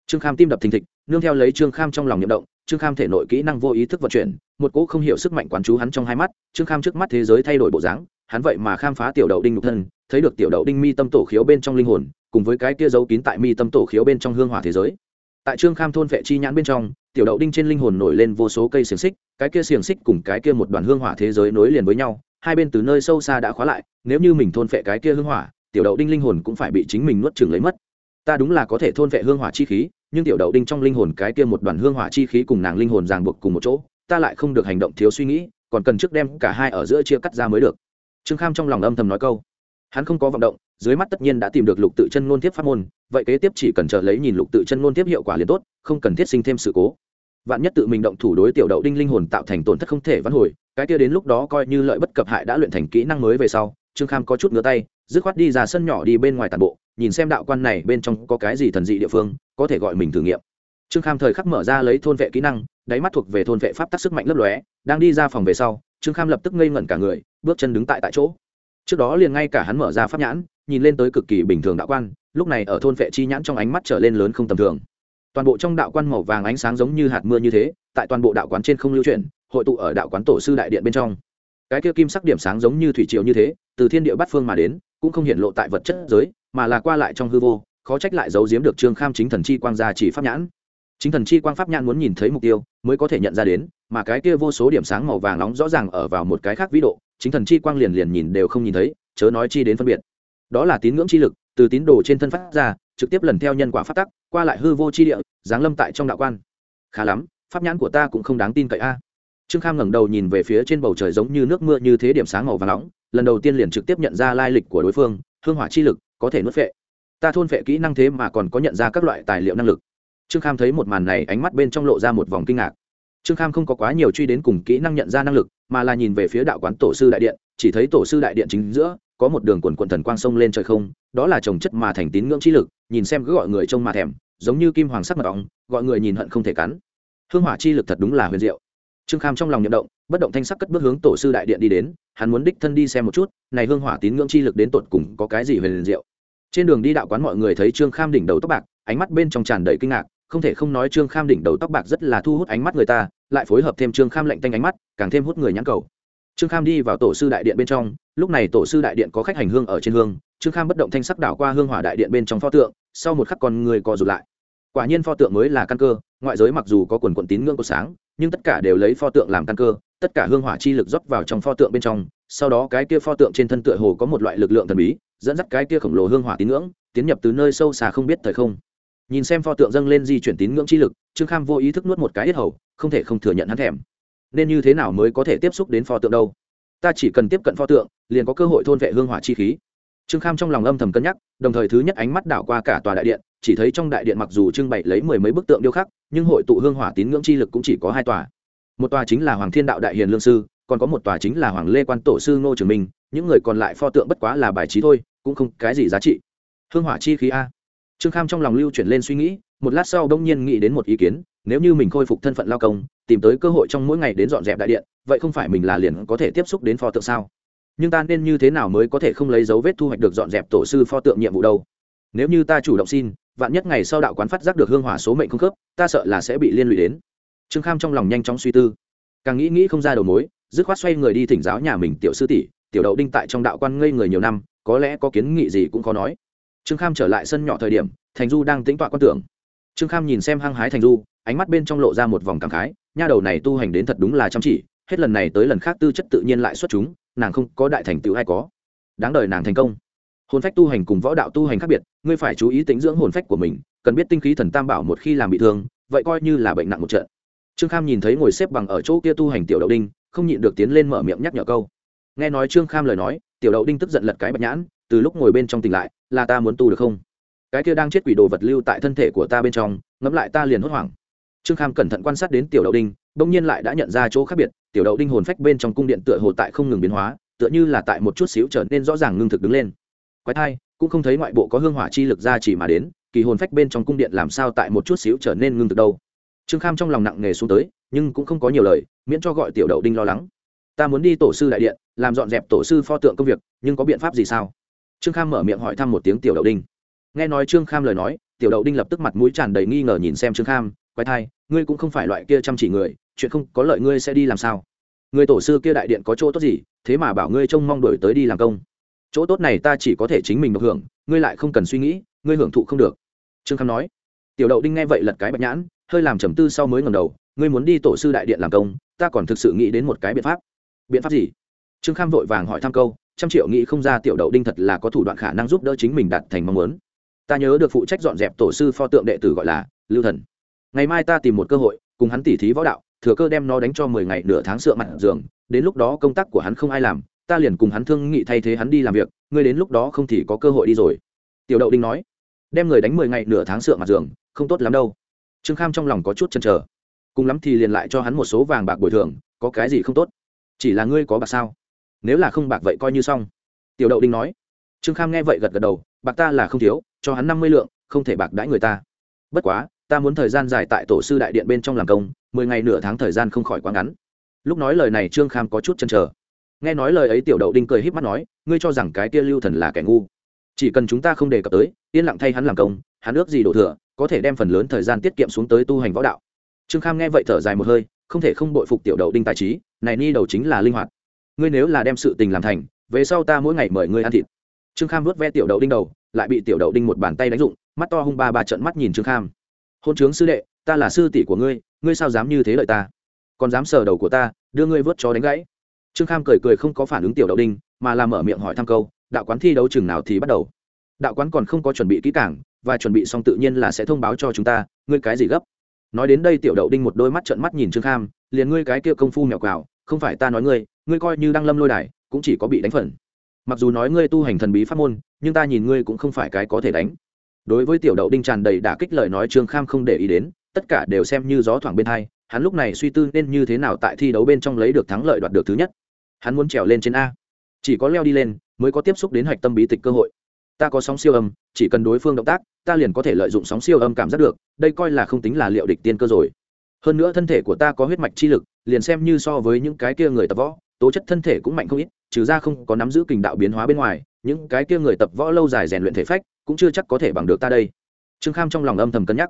Trương kham tim đập thình thịch, nương theo lấy trương kham trong lòng nhậm động, trương kham thể nội kỹ năng vô ý thức vận chuyển, một cỗ không hiểu sức mạnh quán chú hắn trong hai mắt, trương kham trước mắt thế giới thay đổi bộ dáng, hắn vậy mà khám phá tiểu đậu đinh nhục thân, thấy được tiểu đậu đinh mi tâm tổ khiếu bên trong linh hồn, cùng với cái kia giấu kín tại mi tâm tổ khiếu bên trong hương hỏa thế giới tại trương kham thôn vệ chi nhãn bên trong, tiểu đậu đinh trên linh hồn nổi lên vô số cây xiềng xích, cái kia xiềng xích cùng cái kia một đoàn hương hỏa thế giới nối liền với nhau, hai bên từ nơi sâu xa đã khóa lại, nếu như mình thôn vệ cái kia hương hỏa, tiểu đậu đinh linh hồn cũng phải bị chính mình nuốt chừng lấy mất. Ta đúng là có thể thôn vệ hương hỏa chi khí, nhưng tiểu đậu đinh trong linh hồn cái kia một đoàn hương hỏa chi khí cùng nàng linh hồn ràng buộc cùng một chỗ, ta lại không được hành động thiếu suy nghĩ, còn cần trước đem cả hai ở giữa chia cắt ra mới được. Trương kham trong lòng âm thầm nói câu hắn không có vọng động, dưới mắt tất nhiên đã tìm được lục tự chân ngôn tiếp pháp môn, vậy kế tiếp chỉ cần chờ lấy nhìn lục tự chân ngôn tiếp hiệu quả liền tốt, không cần thiết sinh thêm sự cố. Vạn nhất tự mình động thủ đối tiểu đậu đinh linh hồn tạo thành tổn thất không thể vãn hồi, cái kia đến lúc đó coi như lợi bất cập hại đã luyện thành kỹ năng mới về sau, trương kham có chút ngứa tay, dứt khoát đi ra sân nhỏ đi bên ngoài tàn bộ, nhìn xem đạo quan này bên trong có cái gì thần dị địa phương, có thể gọi mình thử nghiệm. Trương kham thời khắc mở ra lấy thôn vệ kỹ năng, đáy mắt thuộc về thôn vệ pháp tắc sức mạnh lấp lóe, đang đi ra phòng về sau, trương kham lập tức ngây ngẩn cả người, bước chân đứng tại tại chỗ trước đó liền ngay cả hắn mở ra pháp nhãn, nhìn lên tới cực kỳ bình thường đạo quan, lúc này ở thôn vệ chi nhãn trong ánh mắt trở lên lớn không tầm thường. Toàn bộ trong đạo quan màu vàng ánh sáng giống như hạt mưa như thế, tại toàn bộ đạo quán trên không lưu chuyển, hội tụ ở đạo quán tổ sư đại điện bên trong. Cái kia kim sắc điểm sáng giống như thủy triều như thế, từ thiên địa bát phương mà đến, cũng không hiện lộ tại vật chất giới, mà là qua lại trong hư vô, khó trách lại giấu giếm được trương kham chính thần chi quang gia chỉ pháp nhãn. Chính thần chi quang pháp nhãn muốn nhìn thấy mục tiêu, mới có thể nhận ra đến, mà cái kia vô số điểm sáng màu vàng nóng rõ ràng ở vào một cái khác vĩ độ chính thần chi quang liền liền nhìn đều không nhìn thấy, chớ nói chi đến phân biệt. Đó là tín ngưỡng chi lực, từ tín đồ trên thân phát ra, trực tiếp lần theo nhân quả phát tắc, qua lại hư vô chi địa, giáng lâm tại trong đạo quan. Khá lắm, pháp nhãn của ta cũng không đáng tin cậy a. Trương kham ngẩng đầu nhìn về phía trên bầu trời giống như nước mưa như thế điểm sáng màu và nóng, lần đầu tiên liền trực tiếp nhận ra lai lịch của đối phương, hương hỏa chi lực, có thể nuốt phệ. Ta thôn phệ kỹ năng thế mà còn có nhận ra các loại tài liệu năng lực. Trương kham thấy một màn này, ánh mắt bên trong lộ ra một vòng kinh ngạc trương kham không có quá nhiều truy đến cùng kỹ năng nhận ra năng lực, mà là nhìn về phía đạo quán tổ sư đại điện, chỉ thấy tổ sư đại điện chính giữa, có một đường quần quần thần quang sông lên trời không, đó là trồng chất mà thành tín ngưỡng chi lực, nhìn xem cứ gọi người trông mà thèm, giống như kim hoàng sắc mật ong gọi người nhìn hận không thể cắn. Hương hỏa chi lực thật đúng là huyền diệu. Trương kham trong lòng nhậm động, bất động thanh sắc cất bước hướng tổ sư đại điện đi đến, hắn muốn đích thân đi xem một chút, này hương hỏa tín ngưỡng chi lực đến tột cùng có cái gì huyền diệu. Trên đường đi đạo quán mọi người thấy trương kham đỉnh đầu tóc bạc, ánh mắt bên trong tràn đầy kinh ngạc không thể không nói trương kham đỉnh đầu tóc bạc rất là thu hút ánh mắt người ta, lại phối hợp thêm trương kham lạnh tanh ánh mắt, càng thêm hút người nhãn cầu. Trương kham đi vào tổ sư đại điện bên trong, lúc này tổ sư đại điện có khách hành hương ở trên hương, trương kham bất động thanh sắc đảo qua hương hỏa đại điện bên trong pho tượng, sau một khắc con người co rụt lại. Quả nhiên pho tượng mới là căn cơ, ngoại giới mặc dù có quần quận tín ngưỡng của sáng, nhưng tất cả đều lấy pho tượng làm căn cơ, tất cả hương hỏa chi lực rót vào trong pho tượng bên trong, sau đó cái kia pho tượng trên thân tựa hồ có một loại lực lượng thần bí, dẫn dắt cái kia khổng lồ hương hỏa tín ngưỡng, tiến nhập từ nơi sâu xa không biết thời không nhìn xem pho tượng dâng lên di chuyển tín ngưỡng chi lực, trương kham vô ý thức nuốt một cái yết hầu, không thể không thừa nhận hắn thèm. Nên như thế nào mới có thể tiếp xúc đến pho tượng đâu? Ta chỉ cần tiếp cận pho tượng, liền có cơ hội thôn vệ hương hỏa chi khí. Trương kham trong lòng âm thầm cân nhắc, đồng thời thứ nhất ánh mắt đảo qua cả tòa đại điện, chỉ thấy trong đại điện mặc dù trưng bày lấy mười mấy bức tượng điêu khắc, nhưng hội tụ hương hỏa tín ngưỡng chi lực cũng chỉ có hai tòa. Một tòa chính là hoàng thiên đạo đại hiền lương sư, còn có một tòa chính là hoàng lê quan tổ sư ngô trường minh, những người còn lại pho tượng bất quá là bài trí thôi, cũng không cái gì giá trị. Hương hỏa chi khí a trương kham trong lòng lưu chuyển lên suy nghĩ, một lát sau đông nhiên nghĩ đến một ý kiến, nếu như mình khôi phục thân phận lao công, tìm tới cơ hội trong mỗi ngày đến dọn dẹp đại điện, vậy không phải mình là liền có thể tiếp xúc đến pho tượng sao? Nhưng ta nên như thế nào mới có thể không lấy dấu vết thu hoạch được dọn dẹp tổ sư pho tượng nhiệm vụ đâu? Nếu như ta chủ động xin, vạn nhất ngày sau đạo quán phát giác được hương hỏa số mệnh không khớp, ta sợ là sẽ bị liên lụy đến. Trương kham trong lòng nhanh chóng suy tư. Càng nghĩ nghĩ không ra đầu mối, dứt khoát xoay người đi thỉnh giáo nhà mình tiểu sư tỷ, tiểu đậu đinh tại trong đạo quan ngây người nhiều năm, có lẽ có kiến nghị gì cũng khó nói trương kham trở lại sân nhỏ thời điểm, thành du đang tính tọa quan tưởng. Trương kham nhìn xem hăng hái thành du, ánh mắt bên trong lộ ra một vòng cảm khái, nha đầu này tu hành đến thật đúng là chăm chỉ, hết lần này tới lần khác tư chất tự nhiên lại xuất chúng, nàng không có đại thành tựu hay có. Đáng đời nàng thành công. Hồn phách tu hành cùng võ đạo tu hành khác biệt, ngươi phải chú ý tính dưỡng hồn phách của mình, cần biết tinh khí thần tam bảo một khi làm bị thương, vậy coi như là bệnh nặng một trận. Trương kham nhìn thấy ngồi xếp bằng ở chỗ kia tu hành tiểu đậu đinh, không nhịn được tiến lên mở miệng nhắc nhở câu. Nghe nói trương kham lời nói, tiểu đậu đinh tức giận lật cái bạch nhãn từ lúc ngồi bên trong tỉnh lại, là ta muốn tu được không? Cái kia đang chết quỷ đồ vật lưu tại thân thể của ta bên trong, ngẫm lại ta liền hốt hoảng. Trương kham cẩn thận quan sát đến tiểu đậu đinh, bỗng nhiên lại đã nhận ra chỗ khác biệt, tiểu đậu đinh hồn phách bên trong cung điện tựa hồ tại không ngừng biến hóa, tựa như là tại một chút xíu trở nên rõ ràng ngưng thực đứng lên. Quái thai, cũng không thấy ngoại bộ có hương hỏa chi lực ra chỉ mà đến, kỳ hồn phách bên trong cung điện làm sao tại một chút xíu trở nên ngưng thực đâu? Trương kham trong lòng nặng nề xuống tới, nhưng cũng không có nhiều lời, miễn cho gọi tiểu đậu đinh lo lắng. Ta muốn đi tổ sư đại điện, làm dọn dẹp tổ sư pho tượng công việc, nhưng có biện pháp gì sao? Trương kham mở miệng hỏi thăm một tiếng tiểu đậu đinh. Nghe nói trương kham lời nói, tiểu đậu đinh lập tức mặt mũi tràn đầy nghi ngờ nhìn xem trương kham, quái thai, ngươi cũng không phải loại kia chăm chỉ người, chuyện không có lợi ngươi sẽ đi làm sao? Người tổ sư kia đại điện có chỗ tốt gì, thế mà bảo ngươi trông mong đổi tới đi làm công. Chỗ tốt này ta chỉ có thể chính mình được hưởng, ngươi lại không cần suy nghĩ, ngươi hưởng thụ không được. Trương kham nói. Tiểu đậu đinh nghe vậy lật cái bạch nhãn, hơi làm trầm tư sau mới ngầm đầu, ngươi muốn đi tổ sư đại điện làm công, ta còn thực sự nghĩ đến một cái biện pháp. Biện pháp gì? Trương kham vội vàng hỏi thăm câu trăm triệu nghĩ không ra tiểu đậu đinh thật là có thủ đoạn khả năng giúp đỡ chính mình đạt thành mong muốn. Ta nhớ được phụ trách dọn dẹp tổ sư pho tượng đệ tử gọi là lưu thần. Ngày mai ta tìm một cơ hội, cùng hắn tỉ thí võ đạo, thừa cơ đem nó đánh cho mười ngày nửa tháng sửa mặt giường. Đến lúc đó công tác của hắn không ai làm, ta liền cùng hắn thương nghị thay thế hắn đi làm việc, ngươi đến lúc đó không thì có cơ hội đi rồi. Tiểu đậu đinh nói. Đem người đánh mười ngày nửa tháng sửa mặt giường, không tốt lắm đâu. Trương kham trong lòng có chút chăn trở cùng lắm thì liền lại cho hắn một số vàng bạc bồi thường, có cái gì không tốt? Chỉ là ngươi có bạc sao? Nếu là không bạc vậy coi như xong. Tiểu đậu đinh nói. Trương kham nghe vậy gật gật đầu, bạc ta là không thiếu, cho hắn năm mươi lượng, không thể bạc đãi người ta. Bất quá, ta muốn thời gian dài tại tổ sư đại điện bên trong làm công, mười ngày nửa tháng thời gian không khỏi quá ngắn. Lúc nói lời này trương kham có chút chăn trở nghe nói lời ấy, tiểu đậu đinh cười h í p mắt nói, ngươi cho rằng cái kia lưu thần là kẻ ngu. Chỉ cần chúng ta không đề cập tới, yên lặng thay hắn làm công, hắn ước gì đổ thừa, có thể đem phần lớn thời gian tiết kiệm xuống tới tu hành võ đạo. Trương kham nghe vậy thở dài một hơi, không thể không bội phục tiểu đậu đinh tài trí, này ni đầu chính là linh hoạt ngươi nếu là đem sự tình làm thành, về sau ta mỗi ngày mời ngươi ăn thịt. Trương kham vớt ve tiểu đậu đinh đầu, lại bị tiểu đậu đinh một bàn tay đánh dụng mắt to hung ba ba trận mắt nhìn trương kham. Hôn trướng sư đệ, ta là sư tỷ của ngươi ngươi sao dám như thế lợi ta? Còn dám sờ đầu của ta, đưa ngươi vớt chó đánh gãy. Trương kham cười cười không có phản ứng tiểu đậu đinh, mà làm mở miệng hỏi thăm câu, đạo quán thi đấu chừng nào thì bắt đầu? Đạo quán còn không có chuẩn bị kỹ cảng và chuẩn bị xong tự nhiên là sẽ thông báo cho chúng ta, ngươi cái gì gấp? Nói đến đây tiểu đậu đinh một đôi mắt trợn mắt nhìn trương kham, liền ngươi cái kia công phu mẹo quào, không phải ta nói ngươi ngươi coi như đang lâm lôi đài, cũng chỉ có bị đánh phần. Mặc dù nói ngươi tu hành thần bí pháp môn, nhưng ta nhìn ngươi cũng không phải cái có thể đánh. Đối với tiểu đậu đinh tràn đầy đả kích lời nói trương kham không để ý đến, tất cả đều xem như gió thoảng bên hai, hắn lúc này suy tư nên như thế nào tại thi đấu bên trong lấy được thắng lợi đoạt được thứ nhất. Hắn muốn trèo lên trên a. Chỉ có leo đi lên, mới có tiếp xúc đến hạch tâm bí tịch cơ hội. Ta có sóng siêu âm, chỉ cần đối phương động tác, ta liền có thể lợi dụng sóng siêu âm cảm giác được, đây coi là không tính là liệu địch tiên cơ rồi. Hơn nữa thân thể của ta có huyết mạch chi lực, liền xem như so với những cái kia người tập võ tố chất thân thể cũng mạnh không ít, trừ ra không có nắm giữ kình đạo biến hóa bên ngoài, những cái kia người tập võ lâu dài rèn luyện thể phách, cũng chưa chắc có thể bằng được ta đây. Trương kham trong lòng âm thầm cân nhắc.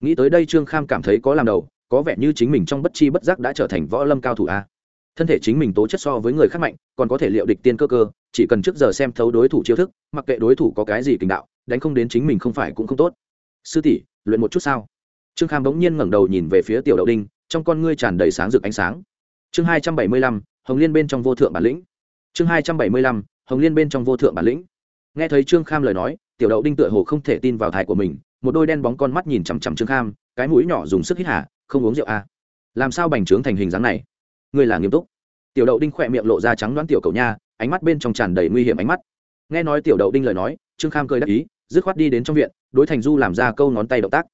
Nghĩ tới đây trương kham cảm thấy có làm đầu, có vẻ như chính mình trong bất chi bất giác đã trở thành võ lâm cao thủ a. Thân thể chính mình tố chất so với người khác mạnh, còn có thể liệu địch tiên cơ cơ, chỉ cần trước giờ xem thấu đối thủ chiêu thức, mặc kệ đối thủ có cái gì kình đạo, đánh không đến chính mình không phải cũng không tốt. Sư tỷ, luyện một chút sao? Trương kham bỗng nhiên ngẩng đầu nhìn về phía tiểu đậu đinh, trong con ngươi tràn đầy sáng rực ánh sáng. Chương hai trăm bảy mươi lăm hồng liên bên trong vô thượng bản lĩnh. Chương hai trăm bảy mươi lăm, hồng liên bên trong vô thượng bản lĩnh. Nghe thấy trương kham lời nói, tiểu đậu đinh tựa hồ không thể tin vào thai của mình, một đôi đen bóng con mắt nhìn chằm chằm trương kham, cái mũi nhỏ dùng sức hít hả không uống rượu à. làm sao bành trướng thành hình dáng này? Ngươi là nghiêm túc. Tiểu đậu đinh khỏe miệng lộ ra trắng đoán tiểu cầu nha, ánh mắt bên trong tràn đầy nguy hiểm ánh mắt. Nghe nói tiểu đậu đinh lời nói, trương kham cười đắc ý, dứt khoát đi đến trong viện, đối thành du làm ra câu ngón tay động tác.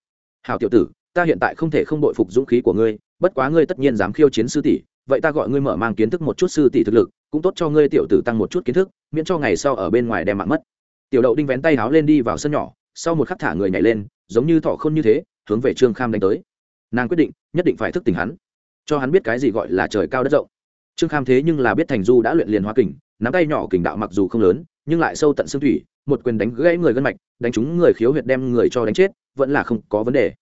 Hào tiểu tử, ta hiện tại không thể không đội phục dũng khí của ngươi, bất quá ngươi tất nhiên dám khiêu chiến sư tỷ vậy ta gọi ngươi mở mang kiến thức một chút sư tỷ thực lực, cũng tốt cho ngươi tiểu tử tăng một chút kiến thức, miễn cho ngày sau ở bên ngoài đem mạng mất. Tiểu đậu đinh vén tay háo lên đi vào sân nhỏ, sau một khắc thả người nhảy lên, giống như thọ khôn như thế, hướng về trương kham đánh tới. Nàng quyết định, nhất định phải thức tỉnh hắn, cho hắn biết cái gì gọi là trời cao đất rộng. Trương kham thế nhưng là biết thành du đã luyện liền hoa kình, nắm tay nhỏ kình đạo mặc dù không lớn, nhưng lại sâu tận xương thủy, một quyền đánh gãy người gân mạch, đánh trúng người khiếu huyệt đem người cho đánh chết, vẫn là không có vấn đề.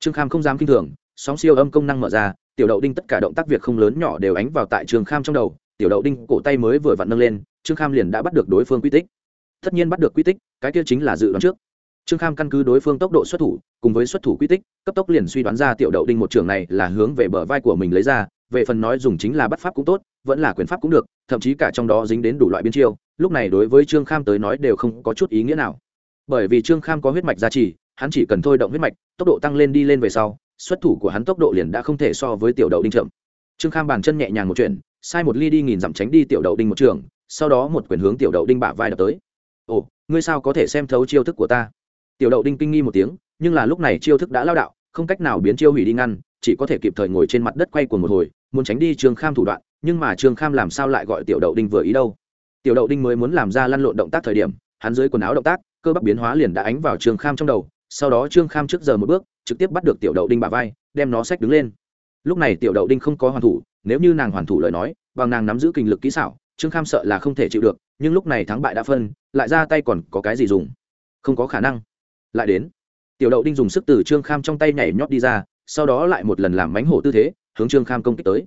Trương kham không dám kinh thường, sóng siêu âm công năng mở ra tiểu đậu đinh tất cả động tác việc không lớn nhỏ đều ánh vào tại trương kham trong đầu, tiểu đậu đinh cổ tay mới vừa vặn nâng lên, trương kham liền đã bắt được đối phương quy tích. Tất nhiên bắt được quy tích, cái kia chính là dự đoán trước. Trương kham căn cứ đối phương tốc độ xuất thủ, cùng với xuất thủ quy tích, cấp tốc liền suy đoán ra tiểu đậu đinh một trường này là hướng về bờ vai của mình lấy ra, về phần nói dùng chính là bắt pháp cũng tốt, vẫn là quyền pháp cũng được, thậm chí cả trong đó dính đến đủ loại biến chiêu, lúc này đối với trương kham tới nói đều không có chút ý nghĩa nào. Bởi vì trương kham có huyết mạch gia trì, hắn chỉ cần thôi động huyết mạch, tốc độ tăng lên đi lên về sau xuất thủ của hắn tốc độ liền đã không thể so với tiểu đậu đinh chậm. Trương kham bàn chân nhẹ nhàng một chuyện sai một ly đi nghìn dặm tránh đi tiểu đậu đinh một trường, sau đó một quyền hướng tiểu đậu đinh bả vai đập tới. Ồ, ngươi sao có thể xem thấu chiêu thức của ta? Tiểu đậu đinh kinh nghi một tiếng, nhưng là lúc này chiêu thức đã lao đạo, không cách nào biến chiêu hủy đi ngăn, chỉ có thể kịp thời ngồi trên mặt đất quay cuồng một hồi, muốn tránh đi trương kham thủ đoạn, nhưng mà trương kham làm sao lại gọi tiểu đậu đinh vừa ý đâu? Tiểu đậu đinh mới muốn làm ra lăn lộn động tác thời điểm, hắn dưới quần áo động tác, cơ bắp biến hóa liền đã ánh vào trương kham trong đầu sau đó trương kham trước giờ một bước, trực tiếp bắt được tiểu đậu đinh bà vai, đem nó xách đứng lên. Lúc này tiểu đậu đinh không có hoàn thủ, nếu như nàng hoàn thủ lời nói, bằng nàng nắm giữ kinh lực kỹ xảo, trương kham sợ là không thể chịu được, nhưng lúc này thắng bại đã phân, lại ra tay còn có cái gì dùng? Không có khả năng. Lại đến. Tiểu đậu đinh dùng sức từ trương kham trong tay nhảy nhót đi ra, sau đó lại một lần làm mánh hổ tư thế, hướng trương kham công kích tới.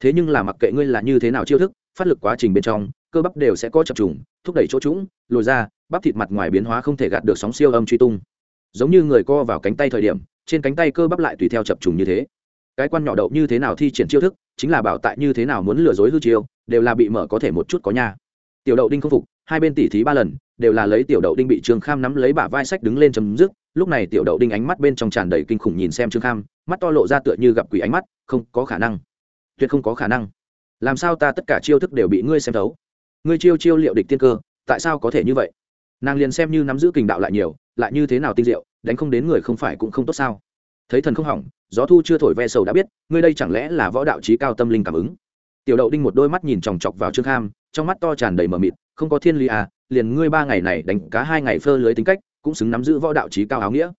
Thế nhưng là mặc kệ ngươi là như thế nào chiêu thức, phát lực quá trình bên trong, cơ bắp đều sẽ có chập trùng, thúc đẩy chỗ trũng, lồi ra, bắp thịt mặt ngoài biến hóa không thể gạt được sóng siêu âm truy tung giống như người co vào cánh tay thời điểm, trên cánh tay cơ bắp lại tùy theo chập trùng như thế. Cái quan nhỏ đậu như thế nào thi triển chiêu thức, chính là bảo tại như thế nào muốn lừa dối hư chiêu, đều là bị mở có thể một chút có nha. Tiểu đậu đinh không phục, hai bên tỉ thí ba lần, đều là lấy tiểu đậu đinh bị trương kham nắm lấy bả vai sách đứng lên chấm dứt. Lúc này tiểu đậu đinh ánh mắt bên trong tràn đầy kinh khủng nhìn xem trương kham, mắt to lộ ra tựa như gặp quỷ ánh mắt, không có khả năng. Tuyệt không có khả năng. Làm sao ta tất cả chiêu thức đều bị ngươi xem thấu? Ngươi chiêu chiêu liệu địch tiên cơ, tại sao có thể như vậy? Nàng liền xem như nắm giữ kình đạo lại nhiều, lại như thế nào tinh diệu, đánh không đến người không phải cũng không tốt sao? Thấy thần không hỏng, gió thu chưa thổi ve sầu đã biết, ngươi đây chẳng lẽ là võ đạo trí cao tâm linh cảm ứng? Tiểu đậu đinh một đôi mắt nhìn chòng chọc vào trương kham, trong mắt to tràn đầy mờ mịt, không có thiên lý à liền ngươi ba ngày này đánh cá hai ngày phơ lưới tính cách, cũng xứng nắm giữ võ đạo trí cao áo nghĩa.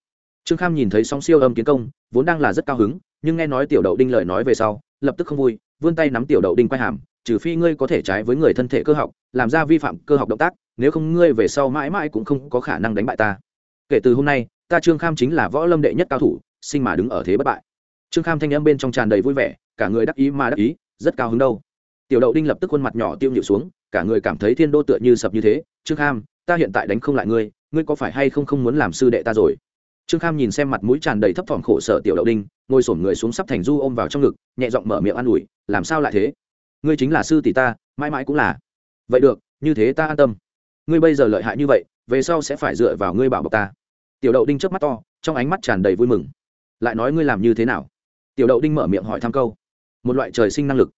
Trương kham nhìn thấy sóng siêu âm kiến công, vốn đang là rất cao hứng, nhưng nghe nói tiểu đậu đinh lời nói về sau, lập tức không vui, vươn tay nắm tiểu đậu đinh quay hàm trừ phi ngươi có thể trái với người thân thể cơ học, làm ra vi phạm cơ học động tác, nếu không ngươi về sau mãi mãi cũng không có khả năng đánh bại ta. Kể từ hôm nay, ta trương kham chính là võ lâm đệ nhất cao thủ, sinh mà đứng ở thế bất bại. Trương kham thanh âm bên trong tràn đầy vui vẻ, cả người đắc ý mà đắc ý, rất cao hứng đâu. Tiểu đậu đinh lập tức khuôn mặt nhỏ tiêu nhịu xuống, cả người cảm thấy thiên đô tựa như sập như thế. Trương kham, ta hiện tại đánh không lại ngươi ngươi có phải hay không không muốn làm sư đệ ta rồi? Trương kham nhìn xem mặt mũi tràn đầy thấp thỏm khổ sở tiểu đậu đinh, ngồi sổm người xuống sắp thành du ôm vào trong ngực, nhẹ giọng mở miệng an ủi, làm sao lại thế? Ngươi chính là sư tỷ ta, mãi mãi cũng là. Vậy được, như thế ta an tâm. Ngươi bây giờ lợi hại như vậy, về sau sẽ phải dựa vào ngươi bảo bọc ta. Tiểu đậu đinh chớp mắt to, trong ánh mắt tràn đầy vui mừng. Lại nói ngươi làm như thế nào? Tiểu đậu đinh mở miệng hỏi thăm câu. Một loại trời sinh năng lực.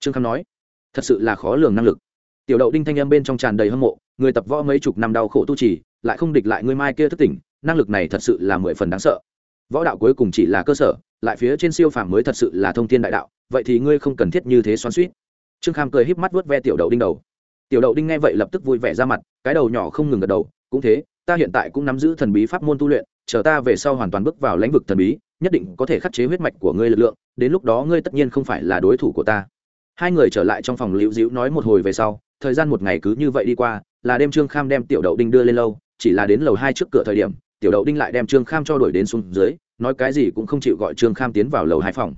Trương kham nói, thật sự là khó lường năng lực. Tiểu đậu đinh thanh âm bên trong tràn đầy hâm mộ, người tập võ mấy chục năm đau khổ tu trì, lại không địch lại ngươi mai kia thất tỉnh, năng lực này thật sự là mười phần đáng sợ. Võ đạo cuối cùng chỉ là cơ sở, lại phía trên siêu phàm mới thật sự là thông thiên đại đạo, vậy thì ngươi không cần thiết như thế xoắn suýt trương kham cười híp mắt vớt ve tiểu đậu đinh đầu. Tiểu đậu đinh nghe vậy lập tức vui vẻ ra mặt, cái đầu nhỏ không ngừng gật đầu, cũng thế, ta hiện tại cũng nắm giữ thần bí pháp môn tu luyện, chờ ta về sau hoàn toàn bước vào lãnh vực thần bí, nhất định có thể khắc chế huyết mạch của ngươi lực lượng, đến lúc đó ngươi tất nhiên không phải là đối thủ của ta. Hai người trở lại trong phòng liễu dĩu nói một hồi về sau, thời gian một ngày cứ như vậy đi qua, là đêm trương kham đem tiểu đậu đinh đưa lên lâu chỉ là đến lầu hai trước cửa thời điểm, tiểu đậu đinh lại đem trương kham cho đuổi đến xuống dưới, nói cái gì cũng không chịu gọi trương kham tiến vào lầu hai phòng.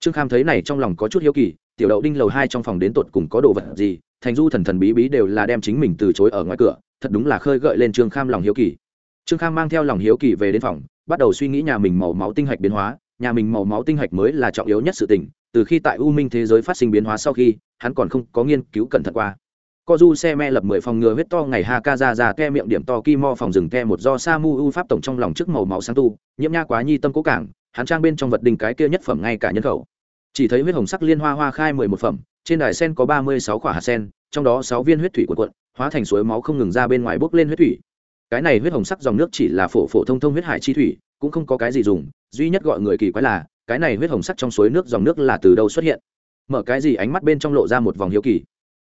Trương kham thấy này trong lòng có chút hiếu kỳ tiểu đậu đinh lầu hai trong phòng đến tột cùng có đồ vật gì, thành du thần thần bí bí đều là đem chính mình từ chối ở ngoài cửa, thật đúng là khơi gợi lên trương kham lòng hiếu kỳ. Trương kham mang theo lòng hiếu kỳ về đến phòng, bắt đầu suy nghĩ nhà mình màu máu tinh hạch biến hóa, nhà mình màu máu tinh hạch mới là trọng yếu nhất sự tình, từ khi tại u minh thế giới phát sinh biến hóa sau khi, hắn còn không có nghiên cứu cẩn thận qua. Co du xe me lập mười phòng ngừa huyết to ngày ha ca ra ra ke miệng điểm to ki mo phòng rừng ke một do sa mu u pháp tổng trong lòng trước màu máu sáng tu, nhiễm nha quá nhi tâm cố cảng, hắn trang bên trong vật đình cái kia nhất phẩm ngay cả nhân khẩu chỉ thấy huyết hồng sắc liên hoa hoa khai mười một phẩm, trên đài sen có ba mươi sáu quả hạt sen, trong đó sáu viên huyết thủy của quận, hóa thành suối máu không ngừng ra bên ngoài bốc lên huyết thủy. Cái này huyết hồng sắc dòng nước chỉ là phổ phổ thông thông huyết hải chi thủy, cũng không có cái gì dùng, duy nhất gọi người kỳ quái là, cái này huyết hồng sắc trong suối nước dòng nước là từ đâu xuất hiện? Mở cái gì ánh mắt bên trong lộ ra một vòng hiếu kỳ.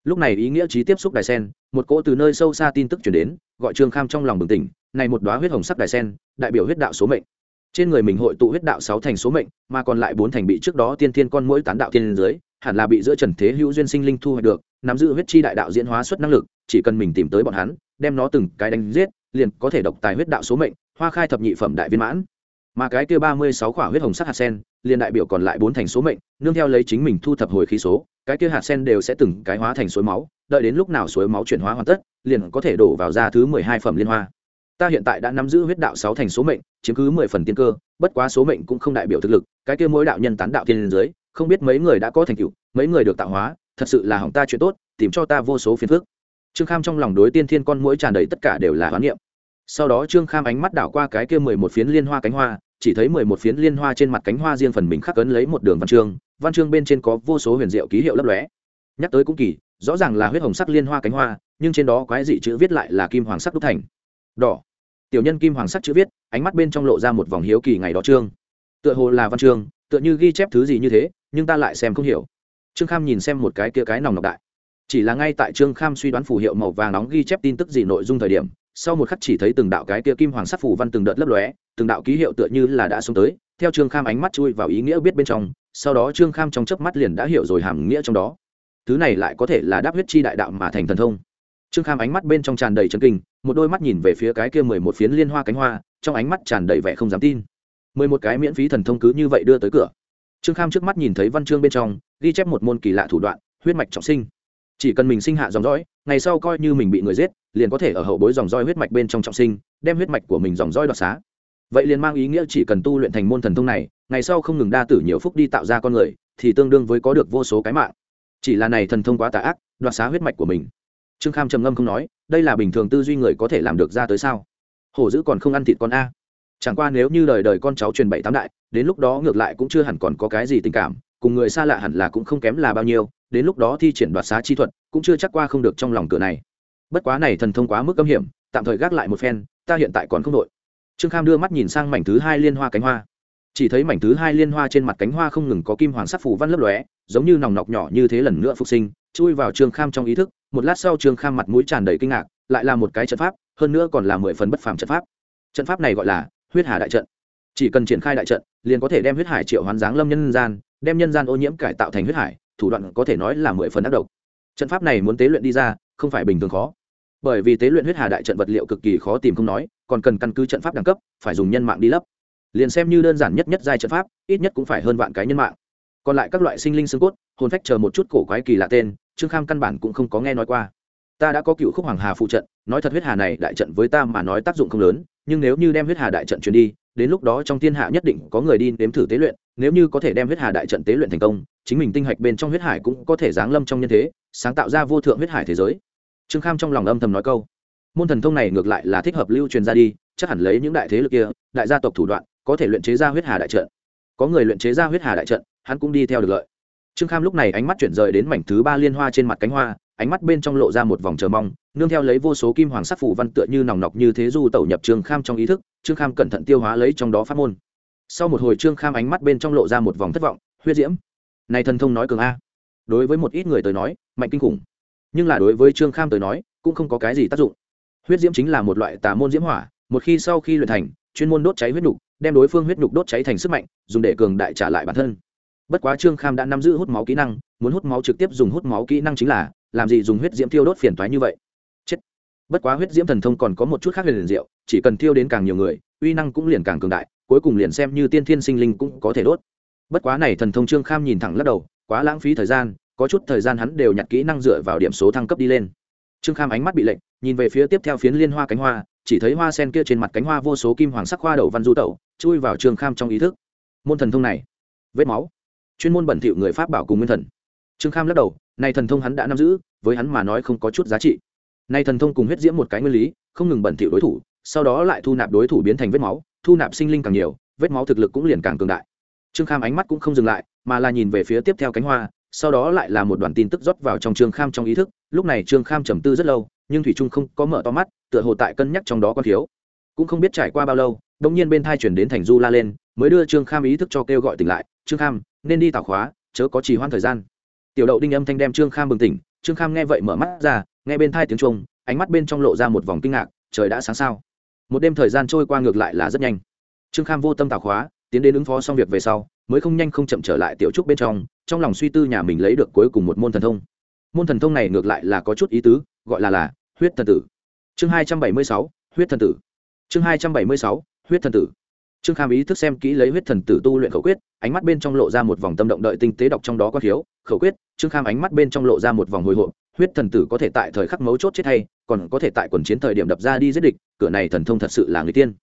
Lúc này ý nghĩa trí tiếp xúc đài sen, một cỗ từ nơi sâu xa tin tức chuyển đến, gọi trương kham trong lòng bừng tỉnh, này một đoá huyết hồng sắc đài sen, đại biểu huyết đạo số mệnh trên người mình hội tụ huyết đạo sáu thành số mệnh, mà còn lại bốn thành bị trước đó tiên thiên con mỗi tán đạo tiên dưới hẳn là bị giữa trần thế hữu duyên sinh linh thu hoạch được, nắm giữ huyết chi đại đạo diễn hóa xuất năng lực, chỉ cần mình tìm tới bọn hắn, đem nó từng cái đánh giết, liền có thể độc tài huyết đạo số mệnh, hoa khai thập nhị phẩm đại viên mãn. Mà cái kia ba mươi sáu khỏa huyết hồng sắc hạt sen, liền đại biểu còn lại bốn thành số mệnh, nương theo lấy chính mình thu thập hồi khí số, cái kia hạt sen đều sẽ từng cái hóa thành suối máu, đợi đến lúc nào suối máu chuyển hóa hoàn tất, liền có thể đổ vào ra thứ mười hai phẩm liên hoa ta hiện tại đã nắm giữ huyết đạo sáu thành số mệnh, chiếm cứ mười phần tiên cơ, bất quá số mệnh cũng không đại biểu thực lực, cái kia mỗi đạo nhân tán đạo tiên dưới không biết mấy người đã có thành tựu, mấy người được tạo hóa, thật sự là hỏng ta chuyện tốt, tìm cho ta vô số phiền phức. Trương kham trong lòng đối tiên thiên con mũi tràn đầy tất cả đều là hoán niệm. Sau đó trương kham ánh mắt đảo qua cái kia mười một phiến liên hoa cánh hoa, chỉ thấy mười một phiến liên hoa trên mặt cánh hoa riêng phần mình khắc ấn lấy một đường văn chương văn chương bên trên có vô số huyền diệu ký hiệu lấp lóe. Nhắc tới cũng kỳ, rõ ràng là huyết hồng sắc liên hoa cánh hoa, nhưng trên đó quái dị chữ viết lại là kim hoàng sắc đúc thành đỏ. Tiểu nhân kim hoàng sắc chữ viết, ánh mắt bên trong lộ ra một vòng hiếu kỳ ngày đó trương. Tựa hồ là văn chương tựa như ghi chép thứ gì như thế, nhưng ta lại xem không hiểu. Trương kham nhìn xem một cái kia cái nòng nọc đại. Chỉ là ngay tại trương kham suy đoán phù hiệu màu vàng nóng ghi chép tin tức gì nội dung thời điểm, sau một khắc chỉ thấy từng đạo cái kia kim hoàng sắc phù văn từng đợt lấp lóe, từng đạo ký hiệu tựa như là đã xuống tới, theo trương kham ánh mắt chui vào ý nghĩa biết bên trong, sau đó trương kham trong chớp mắt liền đã hiểu rồi hàm nghĩa trong đó. Thứ này lại có thể là đáp huyết chi đại đạo mà thành thần thông. Trương kham ánh mắt bên trong tràn đầy trấn kinh một đôi mắt nhìn về phía cái kia mười một phiến liên hoa cánh hoa, trong ánh mắt tràn đầy vẻ không dám tin. Mười một cái miễn phí thần thông cứ như vậy đưa tới cửa. Trương kham trước mắt nhìn thấy văn chương bên trong, ghi chép một môn kỳ lạ thủ đoạn, huyết mạch trọng sinh. Chỉ cần mình sinh hạ dòng dõi, ngày sau coi như mình bị người giết, liền có thể ở hậu bối dòng roi huyết mạch bên trong trọng sinh, đem huyết mạch của mình dòng roi đoạt xá. Vậy liền mang ý nghĩa chỉ cần tu luyện thành môn thần thông này, ngày sau không ngừng đa tử nhiều phúc đi tạo ra con người, thì tương đương với có được vô số cái mạng. Chỉ là này thần thông quá tà ác, đoạt xá huyết mạch của mình trương kham trầm ngâm không nói, đây là bình thường tư duy người có thể làm được ra tới sao? Hổ dữ còn không ăn thịt con a. Chẳng qua nếu như đời đời con cháu truyền bảy tám đại, đến lúc đó ngược lại cũng chưa hẳn còn có cái gì tình cảm, cùng người xa lạ hẳn là cũng không kém là bao nhiêu, đến lúc đó thi triển đoạt xá chi thuật, cũng chưa chắc qua không được trong lòng cửa này. Bất quá này thần thông quá mức âm hiểm, tạm thời gác lại một phen, ta hiện tại còn không đội. Trương kham đưa mắt nhìn sang mảnh thứ hai liên hoa cánh hoa. Chỉ thấy mảnh thứ hai liên hoa trên mặt cánh hoa không ngừng có kim hoàng sắc phủ văn lấp lóe, giống như nòng nọc nhỏ như thế lần nữa phục sinh, chui vào trương kham trong ý thức một lát sau trương kham mặt mũi tràn đầy kinh ngạc, lại là một cái trận pháp, hơn nữa còn là mười phần bất phàm trận pháp. Trận pháp này gọi là huyết hà đại trận. Chỉ cần triển khai đại trận, liền có thể đem huyết hải triệu hoán giáng lâm nhân gian, đem nhân gian ô nhiễm cải tạo thành huyết hải, thủ đoạn có thể nói là mười phần ác độc. Trận pháp này muốn tế luyện đi ra, không phải bình thường khó. Bởi vì tế luyện huyết hà đại trận vật liệu cực kỳ khó tìm không nói, còn cần căn cứ trận pháp đẳng cấp, phải dùng nhân mạng đi lấp. Liền xem như đơn giản nhất nhất giai trận pháp, ít nhất cũng phải hơn vạn cái nhân mạng. Còn lại các loại sinh linh xương cốt, hồn phách chờ một chút cổ quái kỳ lạ tên trương kham căn bản cũng không có nghe nói qua. Ta đã có cựu khúc hoàng hà phụ trận, nói thật huyết hà này đại trận với ta mà nói tác dụng không lớn, nhưng nếu như đem huyết hà đại trận chuyển đi, đến lúc đó trong thiên hạ nhất định có người đi nếm thử tế luyện, nếu như có thể đem huyết hà đại trận tế luyện thành công, chính mình tinh hạch bên trong huyết hải cũng có thể giáng lâm trong nhân thế, sáng tạo ra vô thượng huyết hải thế giới. Trương kham trong lòng âm thầm nói câu. Môn thần thông này ngược lại là thích hợp lưu truyền ra đi, chắc hẳn lấy những đại thế lực kia, đại gia tộc thủ đoạn, có thể luyện chế ra huyết hà đại trận. Có người luyện chế ra huyết hà đại trận, hắn cũng đi theo được lợi trương kham lúc này ánh mắt chuyển rời đến mảnh thứ ba liên hoa trên mặt cánh hoa, ánh mắt bên trong lộ ra một vòng chờ mong, nương theo lấy vô số kim hoàng sắc phủ văn tựa như nòng nọc như thế du tẩu nhập trương kham trong ý thức, trương kham cẩn thận tiêu hóa lấy trong đó phát môn. Sau một hồi trương kham ánh mắt bên trong lộ ra một vòng thất vọng, huyết diễm, này thần thông nói cường a. Đối với một ít người tới nói, mạnh kinh khủng. Nhưng là đối với trương kham tới nói, cũng không có cái gì tác dụng. Huyết diễm chính là một loại tà môn diễm hỏa, một khi sau khi luyện thành, chuyên môn đốt cháy huyết nhục, đem đối phương huyết nhục đốt cháy thành sức mạnh, dùng để cường đại trả lại bản thân bất quá trương kham đã nắm giữ hút máu kỹ năng, muốn hút máu trực tiếp dùng hút máu kỹ năng chính là, làm gì dùng huyết diễm tiêu đốt phiền toái như vậy? Chết. Bất quá huyết diễm thần thông còn có một chút khác liền diệu, chỉ cần tiêu đến càng nhiều người, uy năng cũng liền càng cường đại, cuối cùng liền xem như tiên thiên sinh linh cũng có thể đốt. Bất quá này thần thông trương kham nhìn thẳng lắc đầu, quá lãng phí thời gian, có chút thời gian hắn đều nhặt kỹ năng dựa vào điểm số thăng cấp đi lên. Trương kham ánh mắt bị lệnh nhìn về phía tiếp theo phiến liên hoa cánh hoa, chỉ thấy hoa sen kia trên mặt cánh hoa vô số kim hoàng sắc hoa đầu văn du tẩu, chui vào trương kham trong ý thức. Môn thần thông này, vết máu chuyên môn bẩn thỉu người pháp bảo cùng nguyên thần. Trương kham lắc đầu, này thần thông hắn đã nắm giữ, với hắn mà nói không có chút giá trị. Này thần thông cùng huyết diễm một cái nguyên lý, không ngừng bẩn thỉu đối thủ, sau đó lại thu nạp đối thủ biến thành vết máu, thu nạp sinh linh càng nhiều, vết máu thực lực cũng liền càng cường đại. Trương kham ánh mắt cũng không dừng lại, mà là nhìn về phía tiếp theo cánh hoa, sau đó lại là một đoàn tin tức rót vào trong trương kham trong ý thức, lúc này trương kham trầm tư rất lâu, nhưng thủy trung không có mở to mắt, tựa hồ tại cân nhắc trong đó có thiếu. Cũng không biết trải qua bao lâu, đột nhiên bên thai chuyển đến thành du la lên, mới đưa trương kham ý thức cho kêu gọi tỉnh lại trương kham, nên đi tảo khóa, chớ có trì hoãn thời gian. Tiểu đậu đinh âm thanh đem trương kham bừng tỉnh, trương kham nghe vậy mở mắt ra, nghe bên thai tiếng trung ánh mắt bên trong lộ ra một vòng kinh ngạc, trời đã sáng sao. Một đêm thời gian trôi qua ngược lại là rất nhanh. Trương kham vô tâm tảo khóa, tiến đến ứng phó xong việc về sau, mới không nhanh không chậm trở lại tiểu trúc bên trong trong lòng suy tư nhà mình lấy được cuối cùng một môn thần thông. Môn thần thông này ngược lại là có chút ý tứ, gọi là là huyết thần tử. Chương hai trăm bảy mươi sáu, huyết thần tử. Chương hai trăm bảy mươi sáu, huyết thần tử trương kham ý thức xem kỹ lấy huyết thần tử tu luyện khẩu quyết, ánh mắt bên trong lộ ra một vòng tâm động đợi tinh tế đọc trong đó có thiếu, khẩu quyết, trương kham ánh mắt bên trong lộ ra một vòng hồi hộp, huyết thần tử có thể tại thời khắc mấu chốt chết hay, còn có thể tại quần chiến thời điểm đập ra đi giết địch, cửa này thần thông thật sự là người tiên.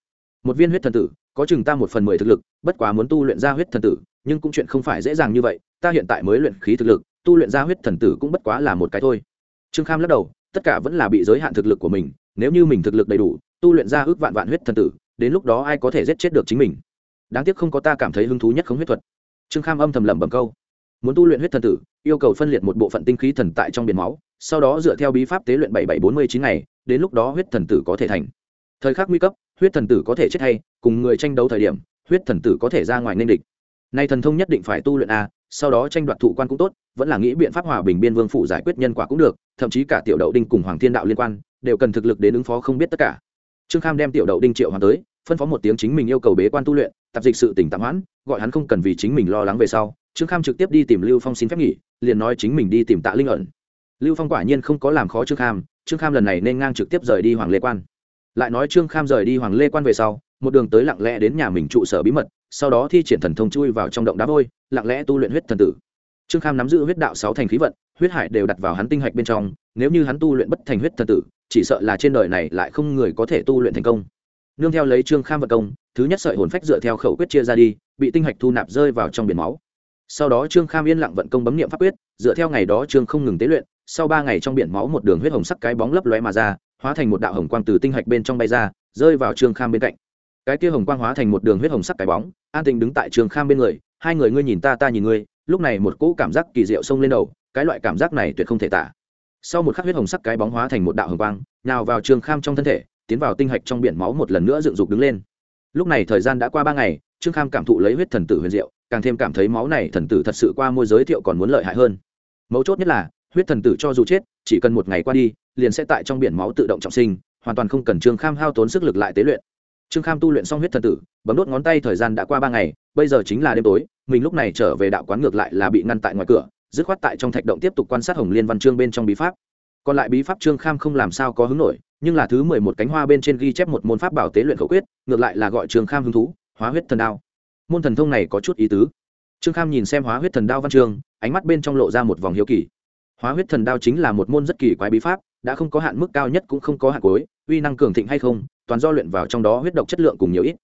Một viên huyết thần tử, có chừng ta một phần mười thực lực, bất quá muốn tu luyện ra huyết thần tử, nhưng cũng chuyện không phải dễ dàng như vậy, ta hiện tại mới luyện khí thực lực, tu luyện ra huyết thần tử cũng bất quá là một cái thôi. Trương kham lắc đầu, tất cả vẫn là bị giới hạn thực lực của mình, nếu như mình thực lực đầy đủ, tu luyện ra ước vạn vạn huyết thần tử đến lúc đó ai có thể giết chết được chính mình? Đáng tiếc không có ta cảm thấy hứng thú nhất không huyết thuật. Trương kham âm thầm lẩm bẩm câu. Muốn tu luyện huyết thần tử, yêu cầu phân liệt một bộ phận tinh khí thần tại trong biển máu, sau đó dựa theo bí pháp tế luyện bảy bảy bốn mươi chín ngày, đến lúc đó huyết thần tử có thể thành. Thời khắc nguy cấp, huyết thần tử có thể chết hay, cùng người tranh đấu thời điểm, huyết thần tử có thể ra ngoài nên địch. Nay thần thông nhất định phải tu luyện a, sau đó tranh đoạt thụ quan cũng tốt, vẫn là nghĩ biện pháp hòa bình biên vương phủ giải quyết nhân quả cũng được, thậm chí cả tiểu đậu đinh cùng hoàng thiên đạo liên quan, đều cần thực lực đến ứng phó không biết tất cả. Trương kham đem tiểu đậu đinh triệu hoàng tới phân phó một tiếng chính mình yêu cầu bế quan tu luyện, tạp dịch sự tỉnh tạm hoãn, gọi hắn không cần vì chính mình lo lắng về sau, trương kham trực tiếp đi tìm lưu phong xin phép nghỉ, liền nói chính mình đi tìm tạ linh ẩn. Lưu phong quả nhiên không có làm khó trương kham trương kham lần này nên ngang trực tiếp rời đi hoàng lê quan. Lại nói trương kham rời đi hoàng lê quan về sau, một đường tới lặng lẽ đến nhà mình trụ sở bí mật, sau đó thi triển thần thông chui vào trong động đá vôi, lặng lẽ tu luyện huyết thần tử. Trương kham nắm giữ huyết đạo sáu thành khí vận, huyết hải đều đặt vào hắn tinh hạch bên trong, nếu như hắn tu luyện bất thành huyết thần tử, chỉ sợ là trên đời này lại không người có thể tu luyện thành công nương theo lấy trương kham vật công, thứ nhất sợi hồn phách dựa theo khẩu quyết chia ra đi, bị tinh hạch thu nạp rơi vào trong biển máu. Sau đó trương kham yên lặng vận công bấm nghiệm pháp quyết, dựa theo ngày đó trương không ngừng tế luyện, sau ba ngày trong biển máu một đường huyết hồng sắc cái bóng lấp lóe mà ra, hóa thành một đạo hồng quang từ tinh hạch bên trong bay ra, rơi vào trương kham bên cạnh. Cái kia hồng quang hóa thành một đường huyết hồng sắc cái bóng, an tình đứng tại trương kham bên người, hai người ngươi nhìn ta ta nhìn ngươi. Lúc này một cỗ cảm giác kỳ diệu xông lên đầu, cái loại cảm giác này tuyệt không thể tả. Sau một khắc huyết hồng sắc cái bóng hóa thành một đạo hồng quang nào vào trương kham trong thân thể tiến vào tinh hạch trong biển máu một lần nữa dựng dục đứng lên. Lúc này thời gian đã qua ba ngày, trương kham cảm thụ lấy huyết thần tử huyền diệu, càng thêm cảm thấy máu này thần tử thật sự qua môi giới thiệu còn muốn lợi hại hơn. Mấu chốt nhất là, huyết thần tử cho dù chết, chỉ cần một ngày qua đi, liền sẽ tại trong biển máu tự động trọng sinh, hoàn toàn không cần trương kham hao tốn sức lực lại tế luyện. Trương kham tu luyện xong huyết thần tử, bấm đốt ngón tay thời gian đã qua ba ngày, bây giờ chính là đêm tối, mình lúc này trở về đạo quán ngược lại là bị ngăn tại ngoài cửa, dứt khoát tại trong thạch động tiếp tục quan sát hồng liên văn chương bên trong bí pháp còn lại bí pháp trương kham không làm sao có hứng nổi, nhưng là thứ mười một cánh hoa bên trên ghi chép một môn pháp bảo tế luyện khẩu quyết, ngược lại là gọi trương kham hứng thú, hóa huyết thần đao. Môn thần thông này có chút ý tứ. Trương kham nhìn xem hóa huyết thần đao văn chương ánh mắt bên trong lộ ra một vòng hiếu kỳ. Hóa huyết thần đao chính là một môn rất kỳ quái bí pháp, đã không có hạn mức cao nhất cũng không có hạn cuối, uy năng cường thịnh hay không, toàn do luyện vào trong đó huyết độc chất lượng cùng nhiều ít.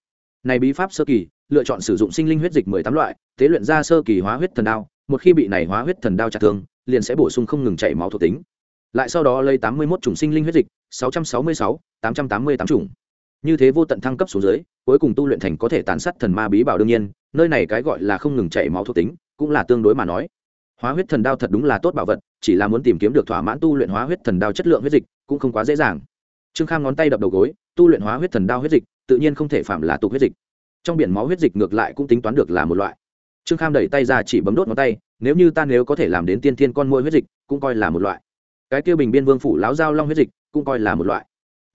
Này bí pháp sơ kỳ, lựa chọn sử dụng sinh linh huyết dịch mười tám loại, tế luyện ra sơ kỳ hóa huyết thần đao, một khi bị này hóa huyết thần đao chặt thương, liền sẽ bổ sung không ngừng chảy máu thuộc tính lại sau đó lấy tám mươi một chủng sinh linh huyết dịch, sáu trăm sáu mươi sáu, tám trăm tám mươi tám chủng. Như thế vô tận thăng cấp xuống dưới, cuối cùng tu luyện thành có thể tàn sát thần ma bí bảo đương nhiên, nơi này cái gọi là không ngừng chảy máu thuộc tính, cũng là tương đối mà nói. Hóa huyết thần đao thật đúng là tốt bảo vật, chỉ là muốn tìm kiếm được thỏa mãn tu luyện hóa huyết thần đao chất lượng huyết dịch, cũng không quá dễ dàng. Trương kham ngón tay đập đầu gối, tu luyện hóa huyết thần đao huyết dịch, tự nhiên không thể phạm là tục huyết dịch. Trong biển máu huyết dịch ngược lại cũng tính toán được là một loại. Trương kham đẩy tay ra chỉ bấm đốt ngón tay, nếu như ta nếu có thể làm đến tiên thiên con môi huyết dịch, cũng coi là một loại cái kia bình biên vương phủ láo dao long huyết dịch cũng coi là một loại.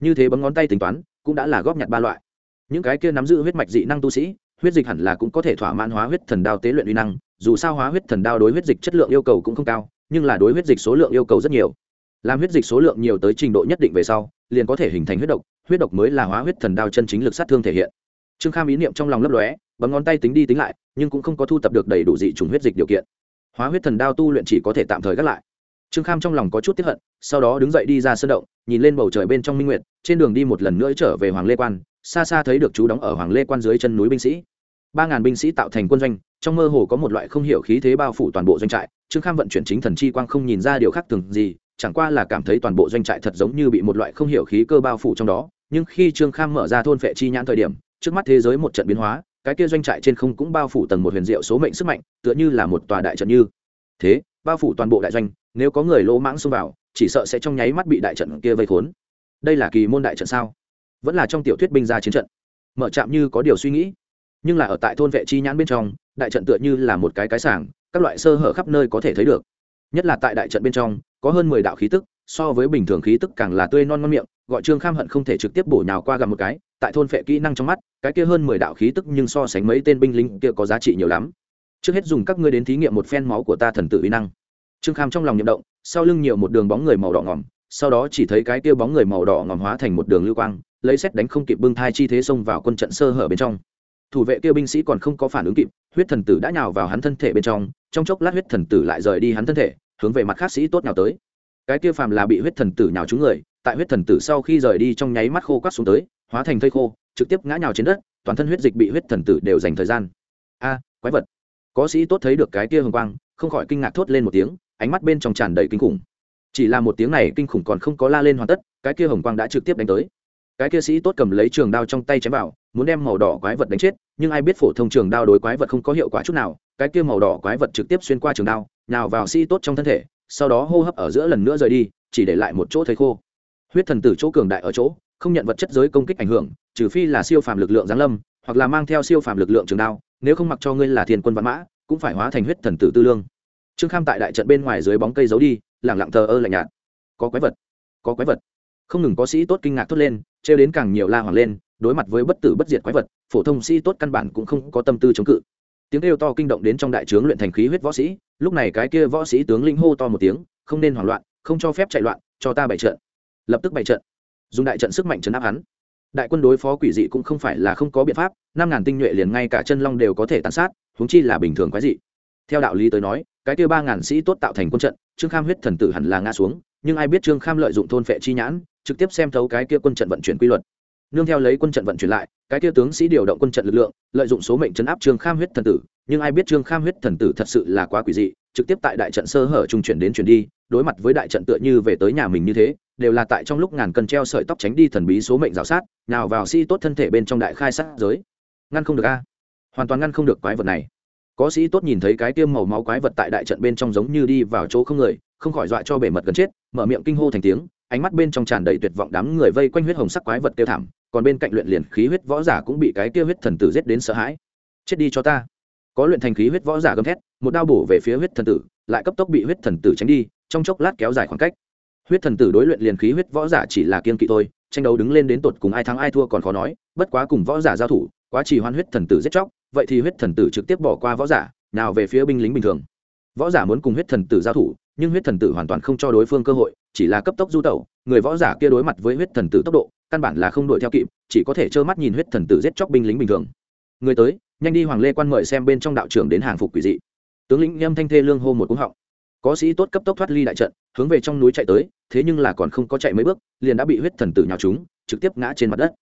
Như thế bấm ngón tay tính toán, cũng đã là góp nhặt ba loại. Những cái kia nắm giữ huyết mạch dị năng tu sĩ, huyết dịch hẳn là cũng có thể thỏa mãn hóa huyết thần đao tế luyện uy năng, dù sao hóa huyết thần đao đối huyết dịch chất lượng yêu cầu cũng không cao, nhưng là đối huyết dịch số lượng yêu cầu rất nhiều. Làm huyết dịch số lượng nhiều tới trình độ nhất định về sau, liền có thể hình thành huyết độc huyết độc mới là hóa huyết thần đao chân chính lực sát thương thể hiện. Trương kham ý niệm trong lòng lấp lóe, bấm ngón tay tính đi tính lại, nhưng cũng không có thu tập được đầy đủ dị trùng huyết dịch điều kiện. Hóa huyết thần đao tu luyện chỉ có thể tạm thời gác lại trương kham trong lòng có chút tiếp hận, sau đó đứng dậy đi ra sân động, nhìn lên bầu trời bên trong minh nguyệt, trên đường đi một lần nữa trở về hoàng lê quan, xa xa thấy được chú đóng ở hoàng lê quan dưới chân núi binh sĩ. Ba ngàn binh sĩ tạo thành quân doanh, trong mơ hồ có một loại không hiểu khí thế bao phủ toàn bộ doanh trại, trương kham vận chuyển chính thần chi quang không nhìn ra điều khác thường gì, chẳng qua là cảm thấy toàn bộ doanh trại thật giống như bị một loại không hiểu khí cơ bao phủ trong đó, nhưng khi trương kham mở ra thôn phệ chi nhãn thời điểm, trước mắt thế giới một trận biến hóa, cái kia doanh trại trên không cũng bao phủ tầng một huyền diệu số mệnh sức mạnh, tựa như là một tòa đại trận như thế bao phủ toàn bộ đại doanh, nếu có người lỗ mãng xông vào, chỉ sợ sẽ trong nháy mắt bị đại trận kia vây khốn. Đây là kỳ môn đại trận sao? Vẫn là trong tiểu thuyết binh ra chiến trận. Mở trạm như có điều suy nghĩ. Nhưng là ở tại thôn vệ chi nhãn bên trong, đại trận tựa như là một cái cái sảng, các loại sơ hở khắp nơi có thể thấy được. Nhất là tại đại trận bên trong, có hơn mười đạo khí tức, so với bình thường khí tức càng là tươi non ngon miệng, gọi trương kham hận không thể trực tiếp bổ nhào qua gặp một cái, tại thôn phệ kỹ năng trong mắt, cái kia hơn mười đạo khí tức nhưng so sánh mấy tên binh lính kia có giá trị nhiều lắm trước hết dùng các ngươi đến thí nghiệm một phen máu của ta thần tử uy năng. Trương kham trong lòng nhậm động, sau lưng nhiều một đường bóng người màu đỏ ngỏm sau đó chỉ thấy cái tiêu bóng người màu đỏ ngỏm hóa thành một đường lưu quang, lấy xét đánh không kịp bưng thai chi thế xông vào quân trận sơ hở bên trong. Thủ vệ kia binh sĩ còn không có phản ứng kịp, huyết thần tử đã nhào vào hắn thân thể bên trong trong chốc lát huyết thần tử lại rời đi hắn thân thể, hướng về mặt khác sĩ tốt nhào tới. Cái kia phàm là bị huyết thần tử nhào trúng người, tại huyết thần tử sau khi rời đi trong nháy mắt khô quát xuống tới, hóa thành thây khô, trực tiếp ngã nhào trên đất, toàn thân huyết dịch bị huyết thần tử đều dành thời gian. A, quái vật có sĩ tốt thấy được cái kia hồng quang, không khỏi kinh ngạc thốt lên một tiếng, ánh mắt bên trong tràn đầy kinh khủng. Chỉ là một tiếng này kinh khủng còn không có la lên hoàn tất, cái kia hồng quang đã trực tiếp đánh tới. Cái kia sĩ tốt cầm lấy trường đao trong tay chém vào, muốn đem màu đỏ quái vật đánh chết, nhưng ai biết phổ thông trường đao đối quái vật không có hiệu quả chút nào, cái kia màu đỏ quái vật trực tiếp xuyên qua trường đao nào vào sĩ tốt trong thân thể, sau đó hô hấp ở giữa lần nữa rời đi, chỉ để lại một chỗ thấy khô. Huyết thần tử chỗ cường đại ở chỗ, không nhận vật chất giới công kích ảnh hưởng, trừ phi là siêu phàm lực lượng giáng lâm, hoặc là mang theo siêu phàm lực lượng trường đao nếu không mặc cho ngươi là thiên quân văn mã, cũng phải hóa thành huyết thần tử tư lương. Trương kham tại đại trận bên ngoài dưới bóng cây giấu đi, lẳng lặng thờ ơ lạnh nhạt. Có quái vật, có quái vật. Không ngừng có sĩ tốt kinh ngạc thốt lên, trêu đến càng nhiều la hoàng lên, đối mặt với bất tử bất diệt quái vật, phổ thông sĩ tốt căn bản cũng không có tâm tư chống cự. Tiếng kêu to kinh động đến trong đại trướng luyện thành khí huyết võ sĩ, lúc này cái kia võ sĩ tướng linh hô to một tiếng, không nên hoảng loạn, không cho phép chạy loạn, cho ta bày trận. Lập tức bày trận. Dùng đại trận sức mạnh chấn áp hắn đại quân đối phó quỷ dị cũng không phải là không có biện pháp, năm ngàn tinh nhuệ liền ngay cả chân long đều có thể tàn sát, huống chi là bình thường quái dị. Theo đạo lý tới nói, cái kia ba ngàn sĩ tốt tạo thành quân trận, trương kham huyết thần tử hẳn là ngã xuống, nhưng ai biết trương kham lợi dụng thôn phệ chi nhãn, trực tiếp xem thấu cái kia quân trận vận chuyển quy luật. Nương theo lấy quân trận vận chuyển lại, cái kia tướng sĩ điều động quân trận lực lượng, lợi dụng số mệnh chấn áp trương kham huyết thần tử, nhưng ai biết trương kham huyết thần tử thật sự là quá quỷ dị, trực tiếp tại đại trận sơ hở trung chuyển đến chuyển đi đối mặt với đại trận tựa như về tới nhà mình như thế, đều là tại trong lúc ngàn cân treo sợi tóc tránh đi thần bí số mệnh rào sát, nào vào sĩ tốt thân thể bên trong đại khai sát giới. Ngăn không được a. Hoàn toàn ngăn không được quái vật này. Có sĩ tốt nhìn thấy cái tiêm màu máu quái vật tại đại trận bên trong giống như đi vào chỗ không người, không khỏi dọa cho bể mật gần chết, mở miệng kinh hô thành tiếng, ánh mắt bên trong tràn đầy tuyệt vọng đám người vây quanh huyết hồng sắc quái vật tiêu thảm, còn bên cạnh luyện liền khí huyết võ giả cũng bị cái kia huyết thần tử giết đến sợ hãi. Chết đi cho ta. Có luyện thành khí huyết võ giả gầm thét, một đao bổ về phía huyết thần tử, lại cấp tốc bị huyết thần tử tránh đi trong chốc lát kéo dài khoảng cách. Huyết thần tử đối luyện liền khí huyết võ giả chỉ là kiên kỵ thôi, tranh đấu đứng lên đến tột cùng ai thắng ai thua còn khó nói, bất quá cùng võ giả giao thủ, quá trì hoan huyết thần tử giết chóc, vậy thì huyết thần tử trực tiếp bỏ qua võ giả, nào về phía binh lính bình thường. Võ giả muốn cùng huyết thần tử giao thủ, nhưng huyết thần tử hoàn toàn không cho đối phương cơ hội, chỉ là cấp tốc du tẩu, người võ giả kia đối mặt với huyết thần tử tốc độ, căn bản là không đuổi theo kịp, chỉ có thể trơ mắt nhìn huyết thần tử giết chóc binh lính bình thường. Người tới, nhanh đi hoàng lê quan mời xem bên trong đạo trưởng đến hàng phục quỷ dị. Tướng lĩnh nhâm thanh thê lương hô một cúng họng có sĩ tốt cấp tốc thoát ly đại trận, hướng về trong núi chạy tới, thế nhưng là còn không có chạy mấy bước, liền đã bị huyết thần tử nhào trúng, trực tiếp ngã trên mặt đất.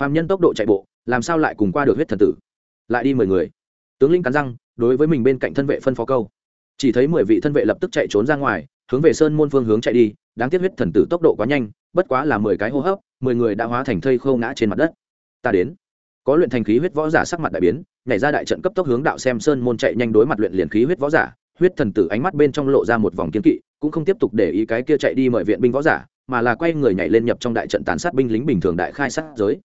Phạm nhân tốc độ chạy bộ, làm sao lại cùng qua được huyết thần tử? Lại đi mười người. Tướng lĩnh cắn răng, đối với mình bên cạnh thân vệ phân phó câu. Chỉ thấy mười vị thân vệ lập tức chạy trốn ra ngoài, hướng về sơn môn phương hướng chạy đi, đáng tiếc huyết thần tử tốc độ quá nhanh, bất quá là mười cái hô hấp, mười người đã hóa thành thây khô ngã trên mặt đất. Ta đến. Có luyện thành khí huyết võ giả sắc mặt đại biến, nhảy ra đại trận cấp tốc hướng đạo xem sơn môn chạy nhanh đối mặt luyện liền khí huyết võ giả huyết thần tử ánh mắt bên trong lộ ra một vòng kiên kỵ, cũng không tiếp tục để ý cái kia chạy đi mời viện binh võ giả, mà là quay người nhảy lên nhập trong đại trận tàn sát binh lính bình thường đại khai sát giới.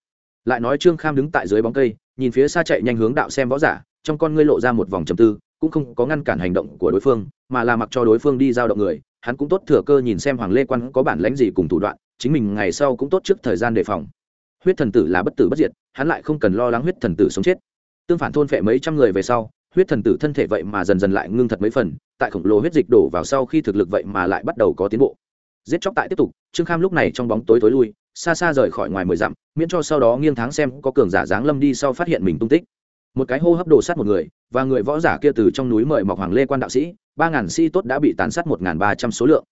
Lại nói trương kham đứng tại dưới bóng cây, nhìn phía xa chạy nhanh hướng đạo xem võ giả, trong con ngươi lộ ra một vòng trầm tư, cũng không có ngăn cản hành động của đối phương, mà là mặc cho đối phương đi giao động người, hắn cũng tốt thừa cơ nhìn xem hoàng lê quan có bản lãnh gì cùng thủ đoạn, chính mình ngày sau cũng tốt trước thời gian đề phòng. Huyết thần tử là bất tử bất diệt, hắn lại không cần lo lắng huyết thần tử sống chết. Tương phản thôn phệ mấy trăm người về sau huyết thần tử thân thể vậy mà dần dần lại ngưng thật mấy phần, tại khổng lồ huyết dịch đổ vào sau khi thực lực vậy mà lại bắt đầu có tiến bộ. Giết chóc tại tiếp tục, trương kham lúc này trong bóng tối tối lui, xa xa rời khỏi ngoài mười dặm, miễn cho sau đó nghiêng tháng xem có cường giả giáng lâm đi sau phát hiện mình tung tích. Một cái hô hấp đồ sát một người, và người võ giả kia từ trong núi mời mọc hoàng lê quan đạo sĩ, ba ngàn sĩ tốt đã bị tàn sát một ngàn ba trăm số lượng.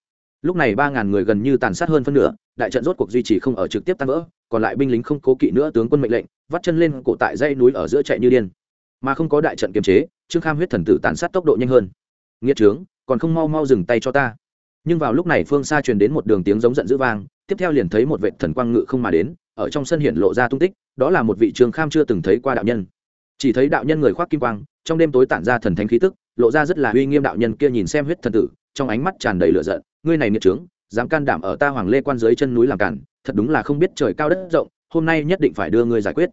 Lúc này ba ngàn người gần như tàn sát hơn phân nửa, đại trận rốt cuộc duy trì không ở trực tiếp tan vỡ, còn lại binh lính không cố kỵ nữa tướng quân mệnh lệnh, vắt chân lên cổ tại dãy núi ở giữa chạy như điên mà không có đại trận kiềm chế, trương kham huyết thần tử tàn sát tốc độ nhanh hơn. Nghĩa trướng, còn không mau mau dừng tay cho ta. Nhưng vào lúc này phương xa truyền đến một đường tiếng giống giận dữ vang, tiếp theo liền thấy một vệ thần quang ngự không mà đến, ở trong sân hiện lộ ra tung tích, đó là một vị trương kham chưa từng thấy qua đạo nhân. Chỉ thấy đạo nhân người khoác kim quang, trong đêm tối tản ra thần thánh khí tức, lộ ra rất là uy nghiêm đạo nhân kia nhìn xem huyết thần tử, trong ánh mắt tràn đầy lửa giận, ngươi này nghiệt trướng, dám can đảm ở ta hoàng lê quan dưới chân núi làm cản, thật đúng là không biết trời cao đất rộng, hôm nay nhất định phải đưa ngươi giải quyết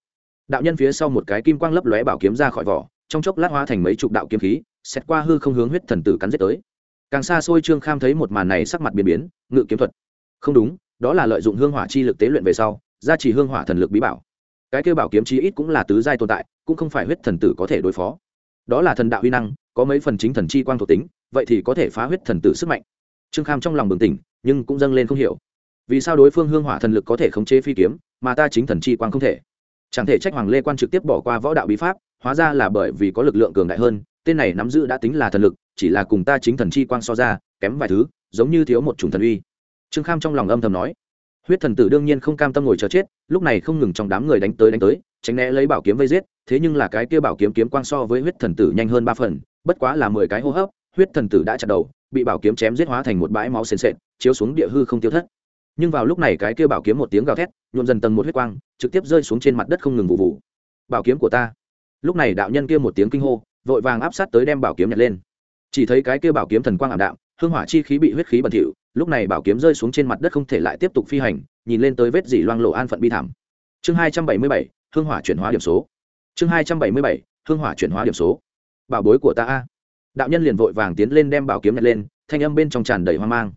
đạo nhân phía sau một cái kim quang lấp lóe bảo kiếm ra khỏi vỏ, trong chốc lát hóa thành mấy chục đạo kiếm khí xét qua hư không hướng huyết thần tử cắn giết tới. Càng xa xôi trương kham thấy một màn này sắc mặt biến biến, ngự kiếm thuật. Không đúng, đó là lợi dụng hương hỏa chi lực tế luyện về sau, gia trì hương hỏa thần lực bí bảo. Cái kêu bảo kiếm chí ít cũng là tứ giai tồn tại, cũng không phải huyết thần tử có thể đối phó. Đó là thần đạo huy năng, có mấy phần chính thần chi quang thuộc tính, vậy thì có thể phá huyết thần tử sức mạnh. Trương kham trong lòng bừng tỉnh, nhưng cũng dâng lên không hiểu. Vì sao đối phương hương hỏa thần lực có thể khống chế phi kiếm, mà ta chính thần chi quang không thể? Chẳng thể trách hoàng lê quan trực tiếp bỏ qua võ đạo bí pháp, hóa ra là bởi vì có lực lượng cường đại hơn, tên này nắm giữ đã tính là thần lực, chỉ là cùng ta chính thần chi quang so ra, kém vài thứ, giống như thiếu một chủng thần uy. Trương kham trong lòng âm thầm nói. Huyết thần tử đương nhiên không cam tâm ngồi chờ chết, lúc này không ngừng trong đám người đánh tới đánh tới, tránh né lấy bảo kiếm vây giết, thế nhưng là cái kia bảo kiếm kiếm quang so với huyết thần tử nhanh hơn ba phần, bất quá là mười cái hô hấp, huyết thần tử đã chặt đầu, bị bảo kiếm chém giết hóa thành một bãi máu sền sệt, chiếu xuống địa hư không tiêu thất nhưng vào lúc này cái kia bảo kiếm một tiếng gào thét, nhuộm dần tầng một huyết quang, trực tiếp rơi xuống trên mặt đất không ngừng vụ vụ. Bảo kiếm của ta. Lúc này đạo nhân kia một tiếng kinh hô, vội vàng áp sát tới đem bảo kiếm nhặt lên. Chỉ thấy cái kia bảo kiếm thần quang ảm đạm, hương hỏa chi khí bị huyết khí bẩn thỉu, lúc này bảo kiếm rơi xuống trên mặt đất không thể lại tiếp tục phi hành, nhìn lên tới vết dỉ loang lộ an phận bi thảm. Chương hai trăm bảy mươi bảy, hương hỏa chuyển hóa điểm số. Chương hai trăm bảy mươi bảy, hương hỏa chuyển hóa điểm số. Bảo bối của ta a. Đạo nhân liền vội vàng tiến lên đem bảo kiếm nhặt lên, thanh âm bên trong tràn đầy hoang mang.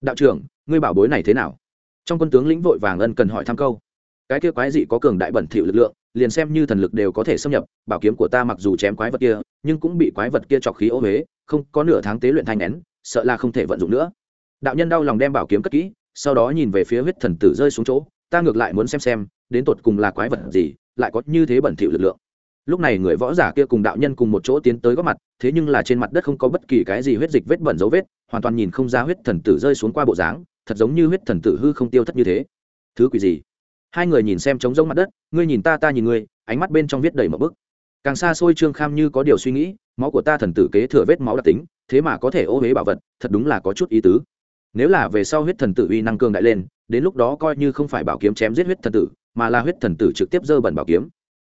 Đạo trưởng, ngươi bảo bối này thế nào? Trong quân tướng lĩnh vội vàng ân cần hỏi thăm câu. Cái kia quái dị có cường đại bẩn thỉu lực lượng, liền xem như thần lực đều có thể xâm nhập, bảo kiếm của ta mặc dù chém quái vật kia, nhưng cũng bị quái vật kia chọc khí ô huế không có nửa tháng tế luyện thanh nén, sợ là không thể vận dụng nữa. Đạo nhân đau lòng đem bảo kiếm cất kỹ, sau đó nhìn về phía huyết thần tử rơi xuống chỗ, ta ngược lại muốn xem xem, đến tột cùng là quái vật gì, lại có như thế bẩn thỉu lực lượng. Lúc này người võ giả kia cùng đạo nhân cùng một chỗ tiến tới góp mặt, thế nhưng là trên mặt đất không có bất kỳ cái gì huyết dịch vết bẩn dấu vết, hoàn toàn nhìn không ra huyết thần tử rơi xuống qua bộ dáng thật giống như huyết thần tử hư không tiêu thất như thế. Thứ quỷ gì? Hai người nhìn xem trống rỗng mặt đất, ngươi nhìn ta ta nhìn ngươi, ánh mắt bên trong viết đầy một bức. Càng xa xôi trương kham như có điều suy nghĩ, máu của ta thần tử kế thừa vết máu đặc tính, thế mà có thể ô huế bảo vật, thật đúng là có chút ý tứ. Nếu là về sau huyết thần tử uy năng cường đại lên, đến lúc đó coi như không phải bảo kiếm chém giết huyết thần tử, mà là huyết thần tử trực tiếp dơ bẩn bảo kiếm.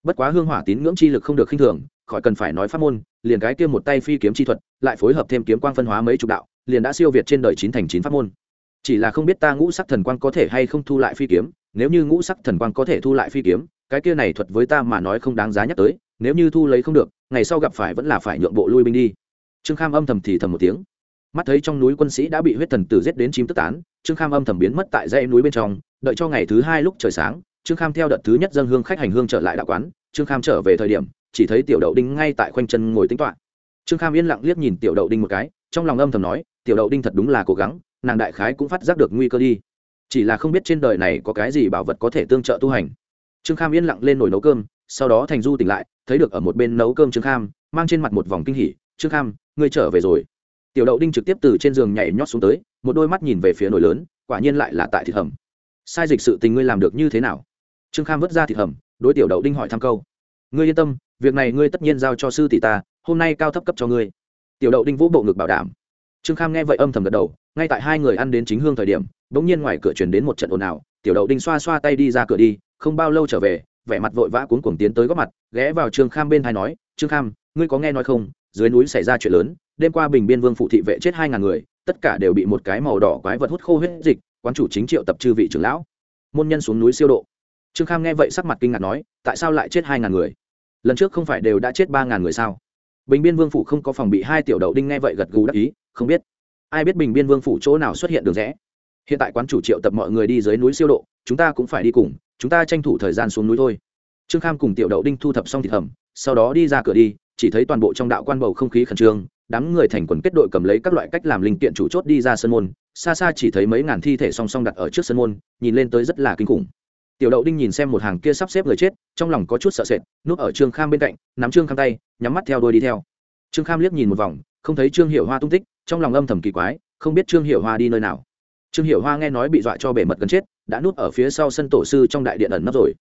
Bất quá hương hỏa tín ngưỡng chi lực không được khinh thường, khỏi cần phải nói pháp môn, liền cái kia một tay phi kiếm chi thuật, lại phối hợp thêm kiếm quang phân hóa mấy chục đạo, liền đã siêu việt trên đời chín thành chín pháp môn chỉ là không biết ta ngũ sắc thần quang có thể hay không thu lại phi kiếm, nếu như ngũ sắc thần quang có thể thu lại phi kiếm, cái kia này thuật với ta mà nói không đáng giá nhắc tới, nếu như thu lấy không được, ngày sau gặp phải vẫn là phải nhượng bộ lui binh đi. Trương kham âm thầm thì thầm một tiếng. Mắt thấy trong núi quân sĩ đã bị huyết thần tử giết đến chim tức tán, trương kham âm thầm biến mất tại dãy núi bên trong, đợi cho ngày thứ hai lúc trời sáng, trương kham theo đợt thứ nhất dân hương khách hành hương trở lại đạo quán, trương kham trở về thời điểm, chỉ thấy tiểu đậu đinh ngay tại khoanh chân ngồi tính toạ trương kham yên lặng liếc nhìn tiểu đậu đinh một cái, trong lòng âm thầm nói, tiểu đậu đinh thật đúng là cố gắng nàng đại khái cũng phát giác được nguy cơ đi. Chỉ là không biết trên đời này có cái gì bảo vật có thể tương trợ tu hành. Trương kham yên lặng lên nồi nấu cơm, sau đó thành du tỉnh lại, thấy được ở một bên nấu cơm trương kham, mang trên mặt một vòng kinh hỉ, trương kham, ngươi trở về rồi. Tiểu đậu đinh trực tiếp từ trên giường nhảy nhót xuống tới, một đôi mắt nhìn về phía nồi lớn, quả nhiên lại là tại thịt hầm. Sai dịch sự tình ngươi làm được như thế nào? Trương kham vứt ra thịt hầm, đối tiểu đậu đinh hỏi thăm câu. Ngươi yên tâm, việc này ngươi tất nhiên giao cho sư tỷ ta, hôm nay cao thấp cấp cho ngươi. Tiểu đậu đinh vũ bộ ngực bảo đảm. Trương kham nghe vậy âm thầm gật đầu ngay tại hai người ăn đến chính hương thời điểm, bỗng nhiên ngoài cửa truyền đến một trận ồn ào, tiểu đậu đinh xoa xoa tay đi ra cửa đi, không bao lâu trở về, vẻ mặt vội vã cuốn cuồng tiến tới góp mặt, ghé vào trương kham bên thai nói, trương kham, ngươi có nghe nói không? Dưới núi xảy ra chuyện lớn, đêm qua bình biên vương phụ thị vệ chết hai ngàn người, tất cả đều bị một cái màu đỏ quái vật hút khô huyết dịch, quán chủ chính triệu tập chư vị trưởng lão. Môn nhân xuống núi siêu độ. Trương kham nghe vậy sắc mặt kinh ngạc nói, tại sao lại chết hai ngàn người? Lần trước không phải đều đã chết ba ngàn người sao? Bình biên vương phụ không có phòng bị hai tiểu đậu đinh nghe vậy gật gù đắc ý, không biết ai biết bình biên vương phủ chỗ nào xuất hiện đường rẽ? Hiện tại quán chủ triệu tập mọi người đi dưới núi siêu độ, chúng ta cũng phải đi cùng, chúng ta tranh thủ thời gian xuống núi thôi. Trương kham cùng tiểu đậu đinh thu thập xong thịt hầm, sau đó đi ra cửa đi, chỉ thấy toàn bộ trong đạo quan bầu không khí khẩn trương, đám người thành quần kết đội cầm lấy các loại cách làm linh kiện chủ chốt đi ra sân môn, xa xa chỉ thấy mấy ngàn thi thể song song đặt ở trước sân môn, nhìn lên tới rất là kinh khủng. Tiểu đậu đinh nhìn xem một hàng kia sắp xếp người chết, trong lòng có chút sợ sệt, núp ở trương kham bên cạnh, nắm trương kham tay, nhắm mắt theo đôi đi theo. Trương kham liếc nhìn một vòng, không thấy trương hiệu hoa tung tích trong lòng âm thầm kỳ quái, không biết trương hiệu hoa đi nơi nào. Trương hiệu hoa nghe nói bị dọa cho bể mật gần chết, đã núp ở phía sau sân tổ sư trong đại điện ẩn nấp rồi.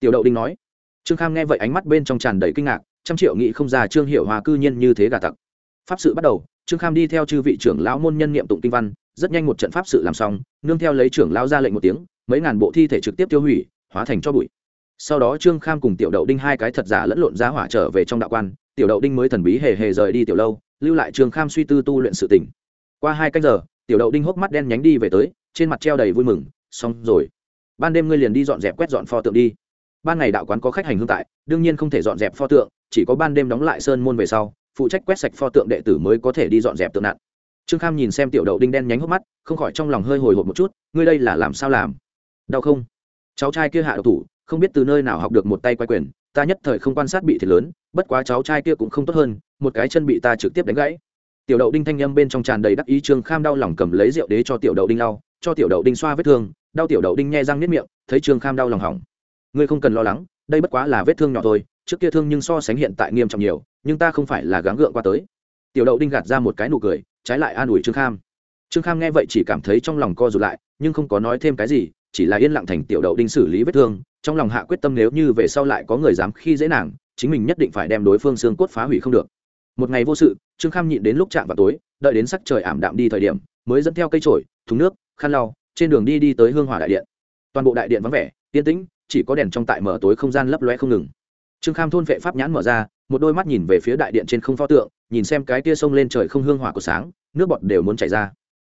Tiểu đậu đinh nói. Trương kham nghe vậy ánh mắt bên trong tràn đầy kinh ngạc, trăm triệu nghĩ không ra trương hiệu hoa cư nhiên như thế gà tặc. Pháp sự bắt đầu, trương kham đi theo chư vị trưởng lão môn nhân niệm tụng kinh văn, rất nhanh một trận pháp sự làm xong, nương theo lấy trưởng lão ra lệnh một tiếng, mấy ngàn bộ thi thể trực tiếp tiêu hủy, hóa thành cho bụi. Sau đó trương kham cùng tiểu đậu đinh hai cái thật giả lẫn lộn giá hỏa trở về trong đạo quan, tiểu đậu đinh mới thần bí hề hề rời đi tiểu lâu lưu lại trường kham suy tư tu luyện sự tỉnh qua hai canh giờ, tiểu đậu đinh hốc mắt đen nhánh đi về tới, trên mặt treo đầy vui mừng, xong rồi. Ban đêm ngươi liền đi dọn dẹp quét dọn pho tượng đi. Ban ngày đạo quán có khách hành hương tại, đương nhiên không thể dọn dẹp pho tượng, chỉ có ban đêm đóng lại sơn môn về sau, phụ trách quét sạch pho tượng đệ tử mới có thể đi dọn dẹp tượng nạn. trương kham nhìn xem tiểu đậu đinh đen nhánh hốc mắt, không khỏi trong lòng hơi hồi hộp một chút, ngươi đây là làm sao làm? Đau không? Cháu trai kia hạ độc thủ, không biết từ nơi nào học được một tay quay quyền ta nhất thời không quan sát bị thiệt lớn, bất quá cháu trai kia cũng không tốt hơn, một cái chân bị ta trực tiếp đánh gãy. Tiểu đậu đinh thanh â m bên trong tràn đầy đắc ý trương kham đau lòng cầm lấy rượu đế cho tiểu đậu đinh lau, cho tiểu đậu đinh xoa vết thương, đau tiểu đậu đinh nghe răng nếp miệng, thấy trương kham đau lòng hỏng. Ngươi không cần lo lắng, đây bất quá là vết thương nhỏ thôi, trước kia thương nhưng so sánh hiện tại nghiêm trọng nhiều, nhưng ta không phải là gắng gượng qua tới. Tiểu đậu đinh gạt ra một cái nụ cười, trái lại an ủi trương kham. Trương kham nghe vậy chỉ cảm thấy trong lòng co rụt lại, nhưng không có nói thêm cái gì, chỉ là yên lặng thành tiểu đậu đinh xử lý vết thương trong lòng hạ quyết tâm nếu như về sau lại có người dám khi dễ nàng, chính mình nhất định phải đem đối phương xương cốt phá hủy không được. Một ngày vô sự, trương kham nhịn đến lúc chạm vào tối, đợi đến sắc trời ảm đạm đi thời điểm, mới dẫn theo cây trổi thúng nước, khăn lau, trên đường đi đi tới hương hỏa đại điện. Toàn bộ đại điện vắng vẻ, yên tĩnh, chỉ có đèn trong tại mở tối không gian lấp loe không ngừng. Trương kham thôn vệ pháp nhãn mở ra, một đôi mắt nhìn về phía đại điện trên không pho tượng, nhìn xem cái tia sông lên trời không hương hỏa của sáng, nước bọt đều muốn chảy ra.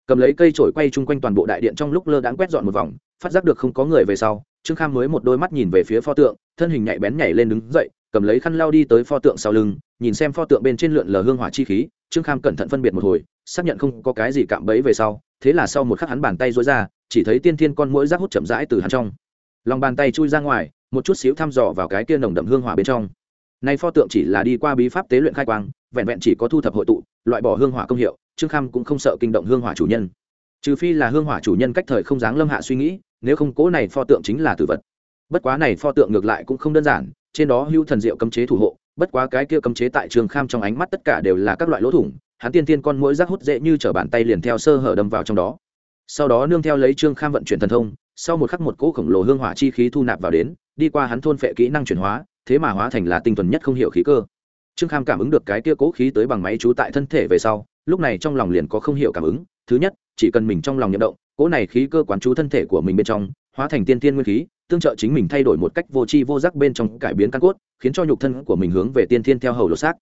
Cầm lấy cây trổi quay chung quanh toàn bộ đại điện trong lúc lơ đãng quét dọn một vòng, phát giác được không có người về sau trương kham mới một đôi mắt nhìn về phía pho tượng, thân hình nhạy bén nhảy lên đứng dậy, cầm lấy khăn lao đi tới pho tượng sau lưng, nhìn xem pho tượng bên trên lượn lờ hương hỏa chi khí, trương kham cẩn thận phân biệt một hồi, xác nhận không có cái gì cạm bẫy về sau, thế là sau một khắc hắn bàn tay dối ra, chỉ thấy tiên thiên con mũi rác hút chậm rãi từ hắn trong. Lòng bàn tay chui ra ngoài, một chút xíu thăm dò vào cái kia nồng đậm hương hỏa bên trong. Nay pho tượng chỉ là đi qua bí pháp tế luyện khai quang, vẹn vẹn chỉ có thu thập hội tụ, loại bỏ hương hỏa công hiệu, trương kham cũng không sợ kinh động hương hỏa chủ nhân. Trừ phi là hương hỏa chủ nhân cách thời không dáng lâm hạ suy nghĩ nếu không cố này pho tượng chính là tử vật. Bất quá này pho tượng ngược lại cũng không đơn giản, trên đó hưu thần diệu cấm chế thủ hộ, bất quá cái kia cấm chế tại trường kham trong ánh mắt tất cả đều là các loại lỗ thủng, hắn tiên tiên con mỗi rác hút dễ như t bàn tay liền theo sơ hở đâm vào trong đó. Sau đó nương theo lấy trương kham vận chuyển thần thông, sau một khắc một cỗ khổng lồ hương hỏa chi khí thu nạp vào đến, đi qua hắn thôn phệ kỹ năng chuyển hóa, thế mà hóa thành là tinh thuần nhất không hiểu khí cơ. Trương kham cảm ứng được cái kia cố khí tới bằng máy trú tại thân thể về sau, lúc này trong lòng liền có không hiểu cảm ứng. Thứ nhất, chỉ cần mình trong lòng nhận động cỗ này khí cơ quán chú thân thể của mình bên trong, hóa thành tiên tiên nguyên khí, tương trợ chính mình thay đổi một cách vô tri vô giác bên trong cải biến căn cốt, khiến cho nhục thân của mình hướng về tiên thiên theo hầu lột xác.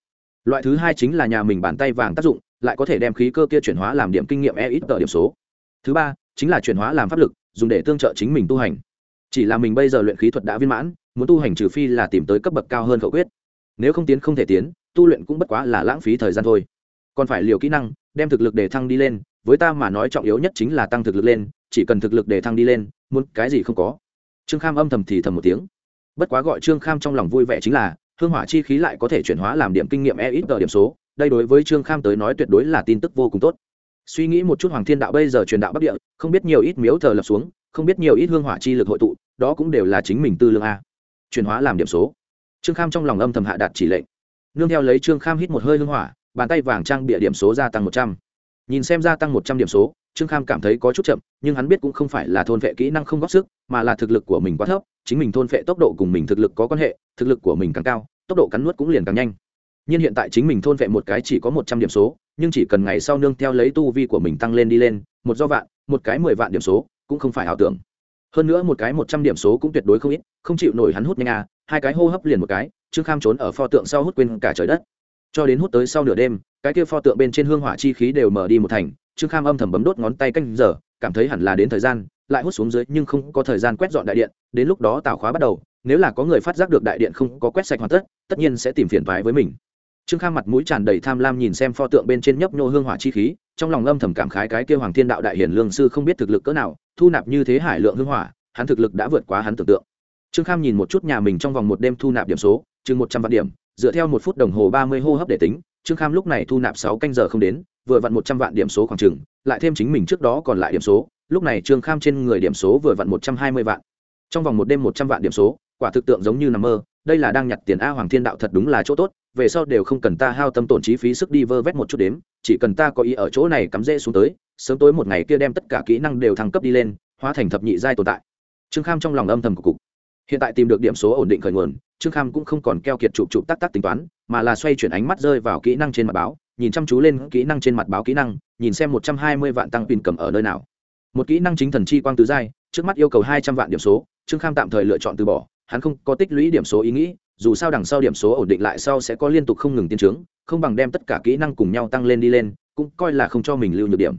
Loại thứ hai chính là nhà mình bàn tay vàng tác dụng, lại có thể đem khí cơ kia chuyển hóa làm điểm kinh nghiệm e ít tờ điểm số. Thứ ba, chính là chuyển hóa làm pháp lực, dùng để tương trợ chính mình tu hành. Chỉ là mình bây giờ luyện khí thuật đã viên mãn, muốn tu hành trừ phi là tìm tới cấp bậc cao hơn khẩu quyết. Nếu không tiến không thể tiến, tu luyện cũng bất quá là lãng phí thời gian thôi. Còn phải liều kỹ năng đem thực lực để thăng đi lên, với ta mà nói trọng yếu nhất chính là tăng thực lực lên, chỉ cần thực lực để thăng đi lên, muốn cái gì không có. Trương kham âm thầm thì thầm một tiếng. Bất quá gọi trương kham trong lòng vui vẻ chính là, hương hỏa chi khí lại có thể chuyển hóa làm điểm kinh nghiệm e ít ở điểm số, đây đối với trương kham tới nói tuyệt đối là tin tức vô cùng tốt. Suy nghĩ một chút hoàng thiên đạo bây giờ truyền đạo bắc địa, không biết nhiều ít miếu thờ lập xuống, không biết nhiều ít hương hỏa chi lực hội tụ, đó cũng đều là chính mình tư lương a. Chuyển hóa làm điểm số. Trương kham trong lòng âm thầm hạ đạt chỉ lệnh. Nương theo lấy trương kham hít một hơi hương hỏa bàn tay vàng trang bịa điểm số gia tăng một trăm. Nhìn xem gia tăng một trăm điểm số, trương kham cảm thấy có chút chậm, nhưng hắn biết cũng không phải là thôn vệ kỹ năng không góp sức, mà là thực lực của mình quá thấp, chính mình thôn vệ tốc độ cùng mình thực lực có quan hệ, thực lực của mình càng cao, tốc độ cắn nuốt cũng liền càng nhanh. Nhưng hiện tại chính mình thôn vệ một cái chỉ có một trăm điểm số, nhưng chỉ cần ngày sau nương theo lấy tu vi của mình tăng lên đi lên, một do vạn, một cái mười vạn điểm số, cũng không phải ảo tưởng. Hơn nữa một cái một trăm điểm số cũng tuyệt đối không ít, không chịu nổi hắn hút nhanh à hai cái hô hấp liền một cái, trương kham trốn ở pho tượng sau hút quên cả trời đất cho đến hút tới sau nửa đêm, cái kia pho tượng bên trên hương hỏa chi khí đều mở đi một thành, trương kham âm thầm bấm đốt ngón tay canh giờ, cảm thấy hẳn là đến thời gian, lại hút xuống dưới nhưng không có thời gian quét dọn đại điện, đến lúc đó tạo khóa bắt đầu, nếu là có người phát giác được đại điện không có quét sạch hoàn tất tất nhiên sẽ tìm phiền thoái với mình. Trương kham mặt mũi tràn đầy tham lam nhìn xem pho tượng bên trên nhấp nhô hương hỏa chi khí, trong lòng âm thầm cảm khái cái kia hoàng thiên đạo đại hiển lương sư không biết thực lực cỡ nào, thu nạp như thế hải lượng hương hỏa, hắn thực lực đã vượt quá hắn tưởng tượng. Trương kham nhìn một chút nhà mình trong vòng một đêm thu nạp điểm số, chừng một trăm vạn điểm dựa theo một phút đồng hồ ba mươi hô hấp để tính, trương kham lúc này thu nạp sáu canh giờ không đến, vừa vặn một trăm vạn điểm số khoảng chừng, lại thêm chính mình trước đó còn lại điểm số, lúc này trương kham trên người điểm số vừa vặn một trăm hai mươi vạn. Trong vòng một đêm một trăm vạn điểm số, quả thực tượng giống như nằm mơ, đây là đang nhặt tiền a hoàng thiên đạo thật đúng là chỗ tốt, về sau đều không cần ta hao tâm tổn chi phí sức đi vơ vét một chút đếm, chỉ cần ta có ý ở chỗ này cắm rễ xuống tới, sớm tối một ngày kia đem tất cả kỹ năng đều thăng cấp đi lên, hóa thành thập nhị giai tồn tại. Trương kham trong lòng âm thầm của cục. Hiện tại tìm được điểm số ổn định khởi nguồn trương kham cũng không còn keo kiệt chụp chụp tắc tắc tính toán, mà là xoay chuyển ánh mắt rơi vào kỹ năng trên mặt báo, nhìn chăm chú lên kỹ năng trên mặt báo kỹ năng, nhìn xem một trăm hai mươi vạn tăng pin cầm ở nơi nào. Một kỹ năng chính thần chi quang tứ giai, trước mắt yêu cầu hai trăm vạn điểm số, trương kham tạm thời lựa chọn từ bỏ, hắn không có tích lũy điểm số ý nghĩ, dù sao đằng sau điểm số ổn định lại sau sẽ có liên tục không ngừng tiến trướng, không bằng đem tất cả kỹ năng cùng nhau tăng lên đi lên, cũng coi là không cho mình lưu nhược điểm.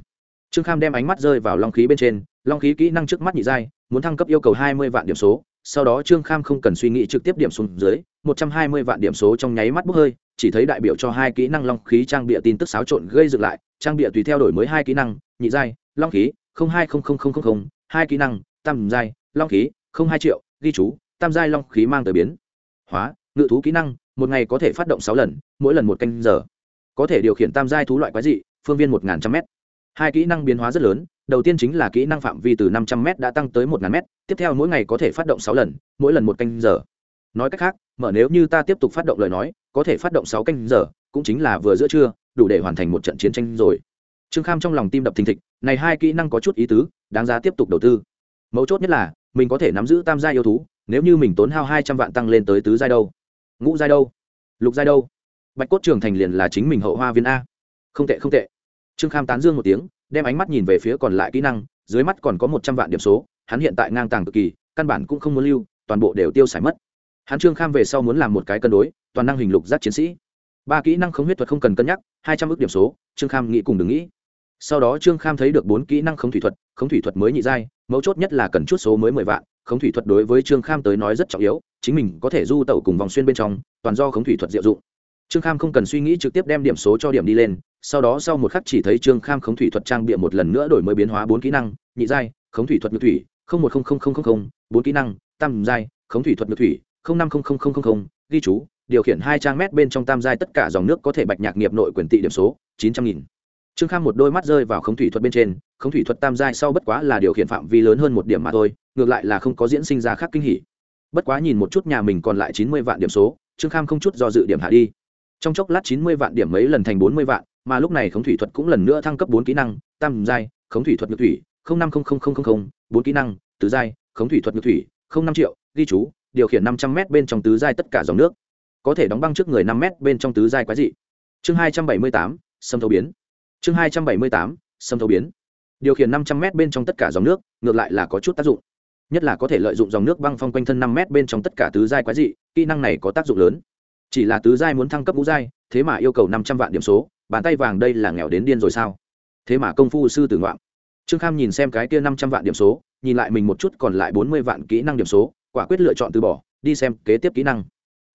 Trương kham đem ánh mắt rơi vào long khí bên trên, long khí kỹ năng trước mắt nhị giai, muốn thăng cấp yêu cầu hai mươi vạn điểm số sau đó trương kham không cần suy nghĩ trực tiếp điểm xuống dưới, một trăm hai mươi vạn điểm số trong nháy mắt bốc hơi, chỉ thấy đại biểu cho hai kỹ năng long khí trang bịa tin tức xáo trộn gây dựng lại, trang bịa tùy theo đổi mới hai kỹ năng, nhị giai, long khí, không hai không không không không không, hai kỹ năng, tam giai, long khí, không hai triệu, ghi chú, tam giai long khí mang tới biến. Hóa, ngự thú kỹ năng, một ngày có thể phát động sáu lần, mỗi lần một canh giờ. Có thể điều khiển tam giai thú loại quái dị, phương viên một n trăm m hai kỹ năng biến hóa rất lớn đầu tiên chính là kỹ năng phạm vi từ năm trăm m đã tăng tới một ngàn m tiếp theo mỗi ngày có thể phát động sáu lần, mỗi lần một canh giờ. Nói cách khác, mở nếu như ta tiếp tục phát động lời nói, có thể phát động sáu canh giờ, cũng chính là vừa giữa trưa, đủ để hoàn thành một trận chiến tranh rồi. Trương kham trong lòng tim đập thình thịch, này hai kỹ năng có chút ý tứ, đáng giá tiếp tục đầu tư. Mấu chốt nhất là, mình có thể nắm giữ tam gia yêu thú, nếu như mình tốn hao hai trăm vạn tăng lên tới tứ giai đâu. Ngũ giai đâu? Lục giai đâu? Bạch cốt trường thành liền là chính mình hậu hoa viên a. Không tệ không tệ. Trương kham tán dương một tiếng đem ánh mắt nhìn về phía còn lại kỹ năng, dưới mắt còn có một trăm vạn điểm số, hắn hiện tại ngang tàng cực kỳ, căn bản cũng không muốn lưu, toàn bộ đều tiêu xài mất. Hắn trương kham về sau muốn làm một cái cân đối, toàn năng hình lục giác chiến sĩ. Ba kỹ năng không huyết thuật không cần cân nhắc, hai trăm ước điểm số, trương kham nghĩ cùng đừng nghĩ. Sau đó trương kham thấy được bốn kỹ năng không thủy thuật, không thủy thuật mới nhị giai, mấu chốt nhất là cần chút số mới mười vạn khống thủy thuật đối với trương kham tới nói rất trọng yếu, chính mình có thể du tẩu cùng vòng xuyên bên trong, toàn do khống thủy thuật diệu dụng. Trương kham không cần suy nghĩ trực tiếp đem điểm số cho điểm đi lên sau đó sau một khắc chỉ thấy trương kham khống thủy thuật trang bịa một lần nữa đổi mới biến hóa bốn kỹ năng, nhị giai, khống thủy thuật ngược thủy, không một không không không không bốn kỹ năng, tam giai, khống thủy thuật ngược thủy, không năm không không không không, ghi chú, điều khiển hai trang mét bên trong tam giai tất cả dòng nước có thể bạch nhạc nghiệp nội quyền tị điểm số, chín trăm nghìn. Trương kham một đôi mắt rơi vào khống thủy thuật bên trên, khống thủy thuật tam giai sau bất quá là điều khiển phạm vi lớn hơn một điểm mà thôi, ngược lại là không có diễn sinh ra khác kinh hỉ. Bất quá nhìn một chút nhà mình còn lại chín mươi vạn điểm số, trương kham không chút do dự điểm hạ đi. Trong chốc lát chín mươi vạn điểm mấy lần thành bốn mươi vạn mà lúc này khống thủy thuật cũng lần nữa thăng cấp bốn kỹ năng, tam giai, khống thủy thuật nhược thủy năm bốn kỹ năng, tứ giai, khống thủy thuật nhược thủy năm triệu, ghi chú, điều khiển năm trăm m bên trong tứ giai tất cả dòng nước. Có thể đóng băng trước người năm m bên trong tứ giai quái dị. Chương hai trăm bảy mươi tám sâm thấu biến. Chương hai trăm bảy mươi tám sâm thấu biến. Điều khiển năm trăm m bên trong tất cả dòng nước, ngược lại là có chút tác dụng. Nhất là có thể lợi dụng dòng nước băng phong quanh thân năm m bên trong tất cả tứ giai quái dị, kỹ năng này có tác dụng lớn. Chỉ là tứ giai muốn thăng cấp ngũ giai, thế mà yêu cầu năm trăm vạn điểm số bàn tay vàng đây là nghèo đến điên rồi sao? Thế mà công phu sư tử ngoạm. Trương kham nhìn xem cái kia năm trăm vạn điểm số, nhìn lại mình một chút còn lại bốn mươi vạn kỹ năng điểm số, quả quyết lựa chọn từ bỏ, đi xem kế tiếp kỹ năng.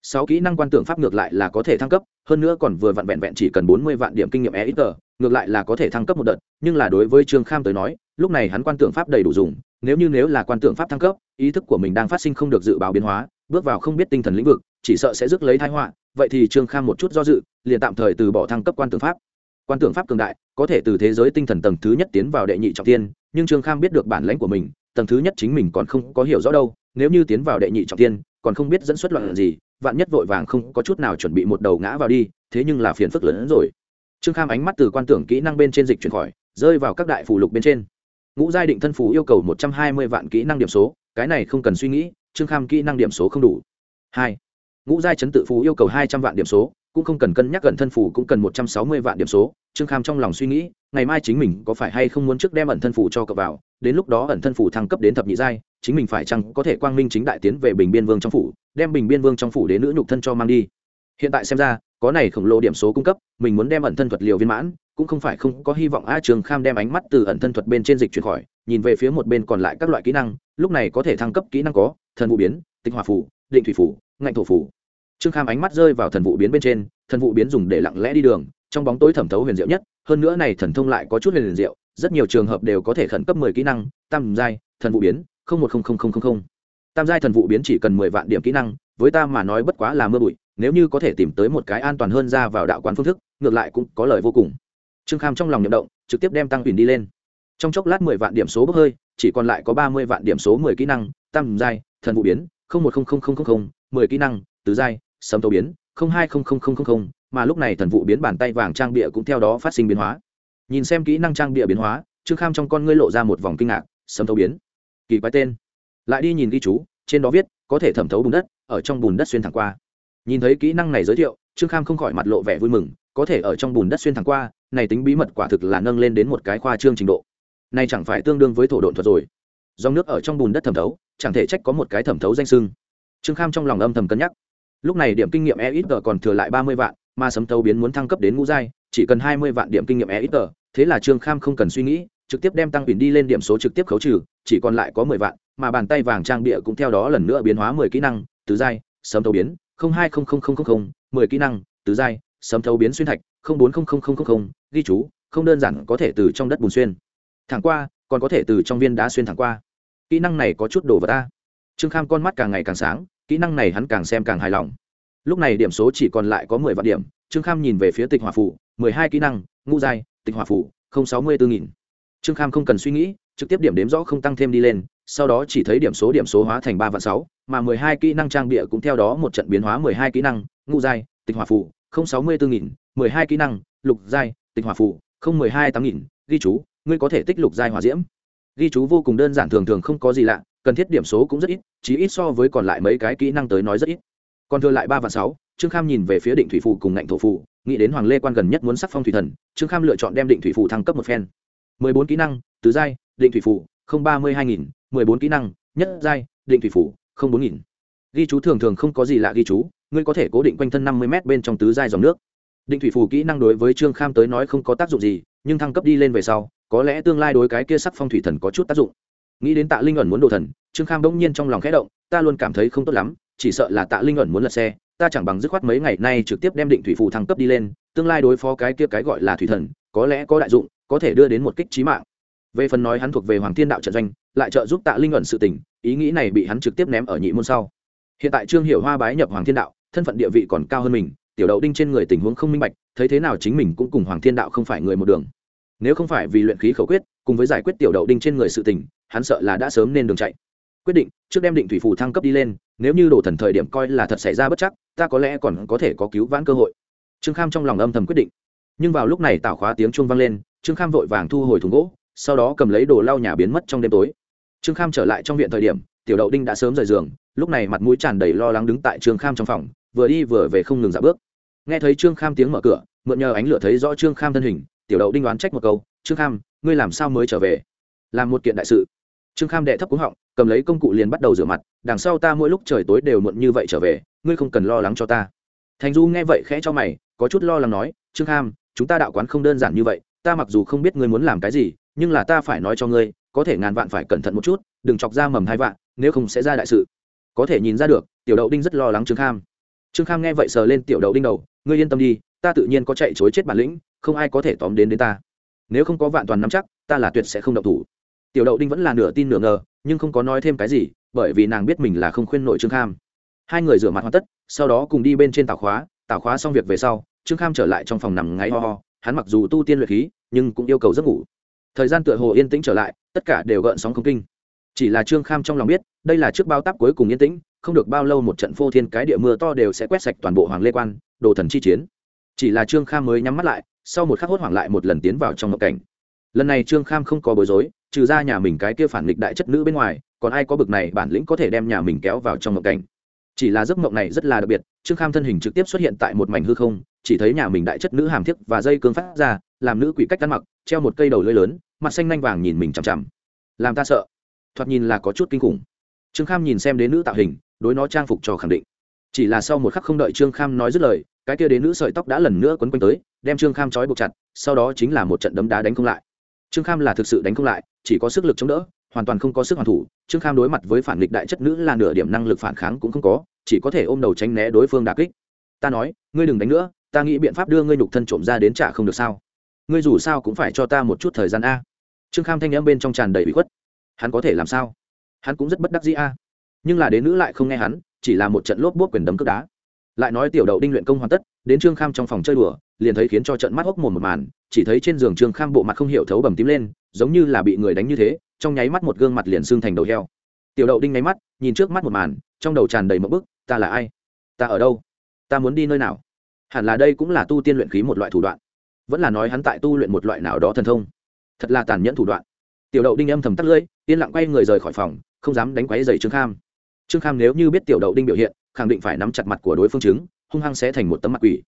Sáu kỹ năng quan tưởng pháp ngược lại là có thể thăng cấp, hơn nữa còn vừa vặn vẹn vẹn chỉ cần bốn mươi vạn điểm kinh nghiệm e ít tờ, ngược lại là có thể thăng cấp một đợt, nhưng là đối với trương kham tới nói, lúc này hắn quan tưởng pháp đầy đủ dùng, nếu như nếu là quan tưởng pháp thăng cấp, ý thức của mình đang phát sinh không được dự báo biến hóa, bước vào không biết tinh thần lĩnh vực, chỉ sợ sẽ rước lấy thái họa, vậy thì trương kham một chút do dự liền tạm thời từ bỏ thăng cấp quan tưởng pháp. Quan tưởng pháp cường đại, có thể từ thế giới tinh thần tầng thứ nhất tiến vào đệ nhị trọng tiên nhưng trương kham biết được bản lãnh của mình, tầng thứ nhất chính mình còn không có hiểu rõ đâu, nếu như tiến vào đệ nhị trọng tiên còn không biết dẫn xuất loạn gì, vạn nhất vội vàng không có chút nào chuẩn bị một đầu ngã vào đi, thế nhưng là phiền phức lớn hơn rồi. Trương kham ánh mắt từ quan tưởng kỹ năng bên trên dịch chuyển khỏi, rơi vào các đại phủ lục bên trên. Ngũ giai định thân phủ yêu cầu một trăm hai mươi vạn kỹ năng điểm số, cái này không cần suy nghĩ, trương kham kỹ năng điểm số không đủ. Hai, ngũ giai chấn tự phú yêu cầu hai trăm vạn điểm số cũng không cần cân nhắc gần thân phủ cũng cần một trăm sáu mươi vạn điểm số. Trương kham trong lòng suy nghĩ, ngày mai chính mình có phải hay không muốn trước đem ẩn thân phủ cho cậu vào, đến lúc đó ẩn thân phủ thăng cấp đến thập nhị giai, chính mình phải chăng có thể quang minh chính đại tiến về bình biên vương trong phủ, đem bình biên vương trong phủ đến nữ nhục thân cho mang đi. Hiện tại xem ra, có này khổng lồ điểm số cung cấp, mình muốn đem ẩn thân thuật liều viên mãn, cũng không phải không có hy vọng a trường kham đem ánh mắt từ ẩn thân thuật bên trên dịch chuyển khỏi, nhìn về phía một bên còn lại các loại kỹ năng, lúc này có thể thăng cấp kỹ năng có, thần vụ biến, tinh hòa phủ định thủy phủ ngạnh thổ phủ trương kham ánh mắt rơi vào thần vụ biến bên trên, thần vụ biến dùng để lặng lẽ đi đường, trong bóng tối thẩm thấu huyền diệu nhất, hơn nữa này thần thông lại có chút huyền diệu, rất nhiều trường hợp đều có thể khẩn cấp mười kỹ năng, tam giai, thần vụ biến, không một không không không không không. Tam giai thần vụ biến chỉ cần mười vạn điểm kỹ năng, với ta mà nói bất quá là mưa bụi, nếu như có thể tìm tới một cái an toàn hơn ra vào đạo quán phương thức, ngược lại cũng có lời vô cùng. Trương kham trong lòng nhậm động, trực tiếp đem tăng huyền đi lên. Trong chốc lát mười vạn điểm số bốc hơi, chỉ còn lại có ba mươi vạn điểm số mười kỹ năng, tam giai, thần vụ biến, không một không không không không, mười kỹ năng, tứ giai sấm tấu biến, không hai không không không không mà lúc này thần vụ biến bàn tay vàng trang bịa cũng theo đó phát sinh biến hóa. Nhìn xem kỹ năng trang bịa biến hóa, trương kham trong con ngươi lộ ra một vòng kinh ngạc, sấm thấu biến. Kỳ quái tên. Lại đi nhìn ghi chú, trên đó viết, có thể thẩm thấu bùn đất, ở trong bùn đất xuyên thẳng qua. Nhìn thấy kỹ năng này giới thiệu, trương kham không khỏi mặt lộ vẻ vui mừng, có thể ở trong bùn đất xuyên thẳng qua, này tính bí mật quả thực là nâng lên đến một cái khoa trương trình độ. Này chẳng phải tương đương với thổ độn thuật rồi. Dòng nước ở trong bùn đất thẩm thấu, chẳng thể trách có một cái thẩm thấu danh sưng. Trương kham trong lòng âm thầm cân nhắc lúc này điểm kinh nghiệm e ít còn thừa lại ba mươi vạn, mà sấm tấu biến muốn thăng cấp đến ngũ giai, chỉ cần hai mươi vạn điểm kinh nghiệm e ít thế là trương kham không cần suy nghĩ, trực tiếp đem tăng quyền đi lên điểm số trực tiếp khấu trừ, chỉ còn lại có mười vạn, mà bàn tay vàng trang bịa cũng theo đó lần nữa biến hóa mười kỹ năng, tứ giai, sấm tấu biến, không hai không không không không không, mười kỹ năng, tứ giai, sấm thấu biến xuyên thạch, không bốn không không không không không, ghi chú, không đơn giản có thể từ trong đất bùn xuyên. Thẳng qua, còn có thể từ trong viên đá xuyên thẳng qua. Kỹ năng này có chút đồ vật ta. Trương kham con mắt càng ngày càng sáng kỹ năng này hắn càng xem càng hài lòng. Lúc này điểm số chỉ còn lại có mười vạn điểm, trương kham nhìn về phía tịch hỏa phủ mười hai kỹ năng, ngũ giai, tịch hỏa phủ không sáu mươi bốn nghìn. Trương kham không cần suy nghĩ, trực tiếp điểm đếm rõ không tăng thêm đi lên, sau đó chỉ thấy điểm số điểm số hóa thành ba vạn sáu, mà mười hai kỹ năng trang bịa cũng theo đó một trận biến hóa mười hai kỹ năng, ngũ giai, tịch hỏa phủ không sáu mươi bốn nghìn. mười hai kỹ năng, lục giai, tịch hỏa phủ không mười hai tám nghìn. Ghi chú, ngươi có thể tích lục giai hỏa diễm. Ghi chú vô cùng đơn giản thường thường không có gì lạ cần thiết điểm số cũng rất ít chỉ ít so với còn lại mấy cái kỹ năng tới nói rất ít. Còn thừa lại ba và sáu, trương kham nhìn về phía định thủy phủ cùng ngạnh thổ phủ nghĩ đến hoàng lê quan gần nhất muốn sắc phong thủy thần, trương kham lựa chọn đem định thủy phủ thăng cấp một phen. Mười bốn kỹ năng, tứ giai, định thủy phủ không ba mươi hai nghìn, mười bốn kỹ năng, nhất giai, định thủy phủ không bốn nghìn. Ghi chú thường thường không có gì lạ ghi chú, ngươi có thể cố định quanh thân năm mươi m bên trong tứ giai dòng nước. Định thủy phủ kỹ năng đối với trương kham tới nói không có tác dụng gì, nhưng thăng cấp đi lên về sau, có lẽ tương lai đối cái kia sắc phong thủy thần có chút tác dụng nghĩ đến tạ linh ẩn muốn đồ thần, trương kham bỗng nhiên trong lòng khẽ động, ta luôn cảm thấy không tốt lắm, chỉ sợ là tạ linh ẩn muốn lật xe, ta chẳng bằng dứt khoát mấy ngày nay trực tiếp đem định thủy phù thăng cấp đi lên, tương lai đối phó cái kia cái gọi là thủy thần, có lẽ có đại dụng, có thể đưa đến một kích trí mạng. Về phần nói hắn thuộc về hoàng thiên đạo trận doanh, lại trợ giúp tạ linh ẩn sự tình, ý nghĩ này bị hắn trực tiếp ném ở nhị môn sau. Hiện tại trương hiểu hoa bái nhập hoàng thiên đạo, thân phận địa vị còn cao hơn mình, tiểu đậu đinh trên người tình huống không minh bạch, thấy thế nào chính mình cũng cùng hoàng thiên đạo không phải người một đường. Nếu không phải vì luyện khí khẩu quyết, cùng với giải quyết tiểu đậu đinh trên người sự tình hắn sợ là đã sớm nên đường chạy. Quyết định, trước đem định thủy phù thăng cấp đi lên, nếu như đổ thần thời điểm coi là thật xảy ra bất chắc, ta có lẽ còn có thể có cứu vãn cơ hội. Trương kham trong lòng âm thầm quyết định. Nhưng vào lúc này tạo khóa tiếng chuông vang lên, trương kham vội vàng thu hồi thùng gỗ, sau đó cầm lấy đồ lau nhà biến mất trong đêm tối. Trương kham trở lại trong viện thời điểm, tiểu đậu đinh đã sớm rời giường, lúc này mặt mũi tràn đầy lo lắng đứng tại trương kham trong phòng, vừa đi vừa về không ngừng dạo bước. Nghe thấy trương kham tiếng mở cửa, mượn nhờ ánh lửa thấy rõ trương kham thân hình, tiểu đậu đinh đoán trách một câu, trương kham, ngươi làm sao mới trở về? Làm một kiện đại sự trương kham đệ thấp cúng họng, cầm lấy công cụ liền bắt đầu rửa mặt, đằng sau ta mỗi lúc trời tối đều muộn như vậy trở về, ngươi không cần lo lắng cho ta. Thành du nghe vậy khẽ cho mày, có chút lo lắng nói, trương kham, chúng ta đạo quán không đơn giản như vậy, ta mặc dù không biết ngươi muốn làm cái gì, nhưng là ta phải nói cho ngươi, có thể ngàn vạn phải cẩn thận một chút, đừng chọc ra mầm hai vạn, nếu không sẽ ra đại sự. Có thể nhìn ra được, tiểu đậu đinh rất lo lắng trương kham. Trương kham nghe vậy sờ lên tiểu đậu đinh đầu, ngươi yên tâm đi, ta tự nhiên có chạy chối chết bản lĩnh, không ai có thể tóm đến đến ta. Nếu không có vạn toàn nắm chắc, ta là tuyệt sẽ không động thủ tiểu đậu đinh vẫn là nửa tin nửa ngờ, nhưng không có nói thêm cái gì, bởi vì nàng biết mình là không khuyên nội trương kham. Hai người rửa mặt hoàn tất, sau đó cùng đi bên trên tàu khóa tàu khóa xong việc về sau, trương kham trở lại trong phòng nằm ngáy ho ho, hắn mặc dù tu tiên luyện khí, nhưng cũng yêu cầu giấc ngủ. Thời gian tựa hồ yên tĩnh trở lại, tất cả đều gợn sóng không kinh. Chỉ là trương kham trong lòng biết, đây là trước bao táp cuối cùng yên tĩnh, không được bao lâu một trận phô thiên cái địa mưa to đều sẽ quét sạch toàn bộ hoàng lê quan, đồ thần chi chiến. Chỉ là trương kham mới nhắm mắt lại, sau một khắc hốt hoảng lại một lần tiến vào trong ngộ cảnh lần này trương kham không có bối rối, trừ ra nhà mình cái kia phản nghịch đại chất nữ bên ngoài, còn ai có bực này bản lĩnh có thể đem nhà mình kéo vào trong mộng cảnh. Chỉ là giấc mộng này rất là đặc biệt, trương kham thân hình trực tiếp xuất hiện tại một mảnh hư không, chỉ thấy nhà mình đại chất nữ hàm thiếc và dây cương phát ra, làm nữ quỷ cách ăn mặc, treo một cây đầu lưỡi lớn, mặt xanh nanh vàng nhìn mình chằm chằm. Làm ta sợ. Thoạt nhìn là có chút kinh khủng. Trương kham nhìn xem đến nữ tạo hình, đối nó trang phục cho khẳng định. Chỉ là sau một khắc không đợi trương kham nói dứt lời, cái kia đến nữ sợi tóc đã lần nữa quấn quanh tới, đem trương kham trói buộc chặt, sau đó chính là một trận đấm đá đánh không lại trương kham là thực sự đánh không lại, chỉ có sức lực chống đỡ, hoàn toàn không có sức hoàn thủ. Trương kham đối mặt với phản nghịch đại chất nữ là nửa điểm năng lực phản kháng cũng không có, chỉ có thể ôm đầu tránh né đối phương đà kích. Ta nói, ngươi đừng đánh nữa, ta nghĩ biện pháp đưa ngươi nhục thân trộm ra đến trả không được sao? Ngươi dù sao cũng phải cho ta một chút thời gian a. Trương kham thanh n m bên trong tràn đầy bị khuất. Hắn có thể làm sao? Hắn cũng rất bất đắc dĩ a. Nhưng là đến nữ lại không nghe hắn, chỉ là một trận lốp bốp quyền đấm cướp đá. Lại nói tiểu đậu đinh luyện công hoàn tất đến trương kham trong phòng chơi đùa, liền thấy khiến cho trận mắt hốc mồm một màn, chỉ thấy trên giường trương kham bộ mặt không hiểu thấu bầm tím lên, giống như là bị người đánh như thế, trong nháy mắt một gương mặt liền xương thành đầu heo. Tiểu đậu đinh nháy mắt, nhìn trước mắt một màn, trong đầu tràn đầy một bức, ta là ai? Ta ở đâu? Ta muốn đi nơi nào? Hẳn là đây cũng là tu tiên luyện khí một loại thủ đoạn. Vẫn là nói hắn tại tu luyện một loại nào đó thần thông. Thật là tàn nhẫn thủ đoạn. Tiểu đậu đinh âm thầm tắt lưỡi, yên lặng quay người rời khỏi phòng, không dám đánh quáy dày trương kham. Trương kham nếu như biết tiểu đậu đinh biểu hiện, khẳng định phải nắm chặt mặt của đối phương chứng hung hăng sẽ thành một tấm mặt quỷ.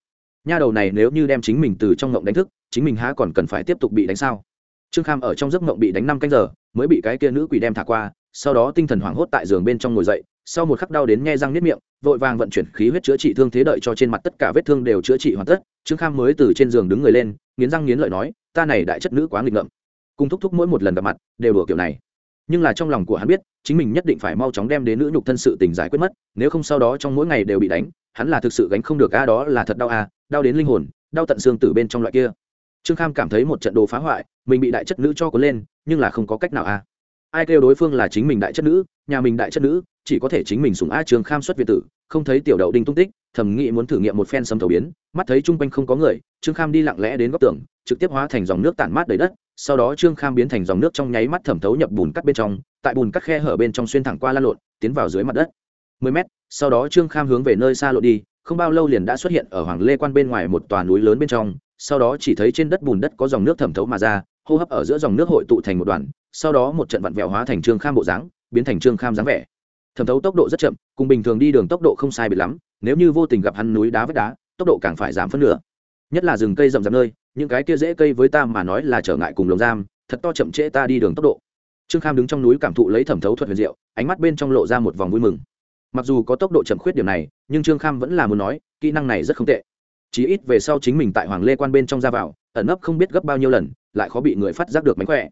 Nha đầu này nếu như đem chính mình từ trong ngộng đánh thức, chính mình há còn cần phải tiếp tục bị đánh sao? Trương kham ở trong giấc ngộng bị đánh năm canh giờ, mới bị cái kia nữ quỷ đem thả qua, sau đó tinh thần hoảng hốt tại giường bên trong ngồi dậy, sau một khắc đau đến nghe răng nếp miệng, vội vàng vận chuyển khí huyết chữa trị thương thế đợi cho trên mặt tất cả vết thương đều chữa trị hoàn tất, trương kham mới từ trên giường đứng người lên, nghiến răng nghiến lợi nói, ta này đại chất nữ quá nghịch ngợm. Cùng thúc thúc mỗi một lần gặp mặt, đều đùa kiểu này nhưng là trong lòng của hắn biết, chính mình nhất định phải mau chóng đem đến nữ nhục thân sự tình giải quyết mất, nếu không sau đó trong mỗi ngày đều bị đánh, hắn là thực sự gánh không được, a, đó là thật đau, a, đau đến linh hồn, đau tận xương từ bên trong loại kia. Trương kham cảm thấy một trận đồ phá hoại, mình bị đại chất nữ cho cuốn lên, nhưng là không có cách nào, a. Ai kêu đối phương là chính mình đại chất nữ, nhà mình đại chất nữ, chỉ có thể chính mình sùng a trương kham xuất việt tử, không thấy tiểu đậu đinh tung tích thẩm nghĩ muốn thử nghiệm một phen sấm thầu biến, mắt thấy chung quanh không có người, trương kham đi lặng lẽ đến góc tường, trực tiếp hóa thành dòng nước tản mát đầy đất sau đó trương kham biến thành dòng nước trong nháy mắt thẩm thấu nhập bùn cắt bên trong, tại bùn cắt khe hở bên trong xuyên thẳng qua lan lộn, tiến vào dưới mặt đất. Mười mét, sau đó trương kham hướng về nơi xa lộn đi, không bao lâu liền đã xuất hiện ở hoàng lê quan bên ngoài một tòa núi lớn bên trong, sau đó chỉ thấy trên đất bùn đất có dòng nước thẩm thấu mà ra, hô hấp ở giữa dòng nước hội tụ thành một đoàn, sau đó một trận vặn vẹo hóa thành trương kham bộ dáng, biến thành trương kham dáng vẻ. Thẩm thấu tốc độ rất chậm, cùng bình thường đi đường tốc độ không sai biệt lắm, nếu như vô tình gặp hắn núi đá vách đá, tốc độ càng phải giảm phân nửa. Nhất là rừng cây rậm rạp nơi những cái kia dễ cây với ta mà nói là trở ngại cùng lồng giam, thật to chậm trễ ta đi đường tốc độ. Trương kham đứng trong núi cảm thụ lấy thẩm thấu thuật huyền diệu, ánh mắt bên trong lộ ra một vòng vui mừng. Mặc dù có tốc độ chậm khuyết điểm này, nhưng trương kham vẫn là muốn nói, kỹ năng này rất không tệ. Chí ít về sau chính mình tại hoàng lê quan bên trong ra vào, ẩn nấp không biết gấp bao nhiêu lần, lại khó bị người phát giác được mánh khỏe.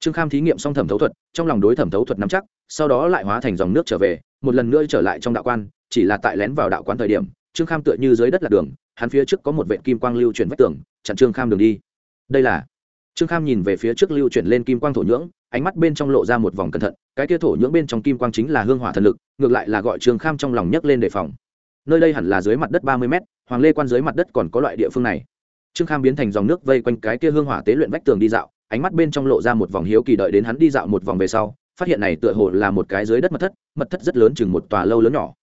Trương kham thí nghiệm xong thẩm thấu thuật, trong lòng đối thẩm thấu thuật nắm chắc, sau đó lại hóa thành dòng nước trở về, một lần nữa trở lại trong đạo quan, chỉ là tại lén vào đạo quan thời điểm, trương kham tựa như dưới đất là đường hắn phía trước có một vệ kim quang lưu chuyển vách tường, chặn trương kham đường đi. Đây là, trương kham nhìn về phía trước lưu chuyển lên kim quang thổ nhưỡng, ánh mắt bên trong lộ ra một vòng cẩn thận, cái kia thổ nhưỡng bên trong kim quang chính là hương hỏa thần lực, ngược lại là gọi trương kham trong lòng nhấc lên đề phòng. Nơi đây hẳn là dưới mặt đất ba mươi m hoàng lê quan dưới mặt đất còn có loại địa phương này. Trương kham biến thành dòng nước vây quanh cái kia hương hỏa tế luyện vách tường đi dạo, ánh mắt bên trong lộ ra một vòng hiếu kỳ đợi đến hắn đi dạo một vòng về sau, phát hiện này tựa hồ là một cái dưới đất mật thất mật thất rất lớn chừng một tòa lâu lớn nhỏ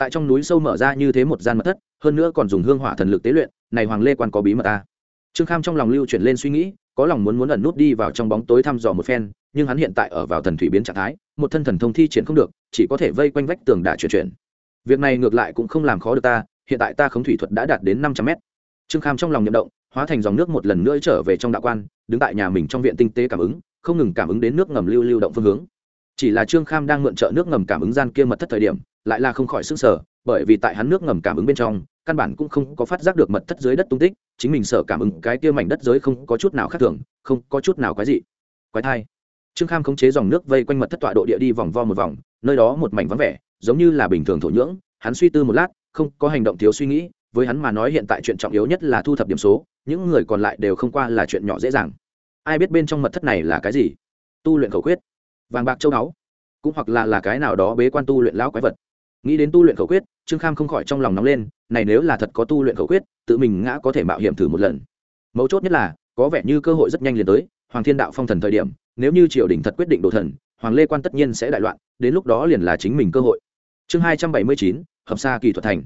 tại trong núi sâu mở ra như thế một gian mật thất, hơn nữa còn dùng hương hỏa thần lực tế luyện, này hoàng lê quan có bí mật ta. Trương kham trong lòng lưu chuyển lên suy nghĩ, có lòng muốn muốn ẩn nút đi vào trong bóng tối thăm dò một phen, nhưng hắn hiện tại ở vào thần thủy biến trạng thái, một thân thần thông thi triển không được, chỉ có thể vây quanh vách tường đả chuyển chuyển. Việc này ngược lại cũng không làm khó được ta, hiện tại ta khống thủy thuật đã đạt đến năm trăm mét. Trương kham trong lòng nhậm động, hóa thành dòng nước một lần nữa trở về trong đạo quan, đứng tại nhà mình trong viện tinh tế cảm ứng, không ngừng cảm ứng đến nước ngầm lưu lưu động phương hướng. Chỉ là trương kham đang mượn trợ nước ngầm cảm ứng gian kia mật thất thời điểm lại là không khỏi sức sở bởi vì tại hắn nước ngầm cảm ứng bên trong, căn bản cũng không có phát giác được mật thất dưới đất tung tích, chính mình sợ cảm ứng cái kia mảnh đất giới không có chút nào khác thường, không có chút nào quái dị. Quái thai. Trương kham khống chế dòng nước vây quanh mật thất tọa độ địa đi vòng vo một vòng, nơi đó một mảnh vắng vẻ, giống như là bình thường thổ nhưỡng, hắn suy tư một lát, không có hành động thiếu suy nghĩ, với hắn mà nói hiện tại chuyện trọng yếu nhất là thu thập điểm số, những người còn lại đều không qua là chuyện nhỏ dễ dàng. Ai biết bên trong mật thất này là cái gì? Tu luyện khẩu quyết. Vàng bạc châu báu. Cũng hoặc là là cái nào đó bế quan tu luyện lão quái vật nghĩ đến tu luyện khẩu quyết, trương kham không khỏi trong lòng nóng lên, này nếu là thật có tu luyện khẩu quyết, tự mình ngã có thể mạo hiểm thử một lần. Mấu chốt nhất là, có vẻ như cơ hội rất nhanh liền tới, hoàng thiên đạo phong thần thời điểm, nếu như triều đình thật quyết định đổ thần, hoàng lê quan tất nhiên sẽ đại loạn, đến lúc đó liền là chính mình cơ hội. Chương hai trăm bảy mươi chín, hợp xa kỳ thuật thành.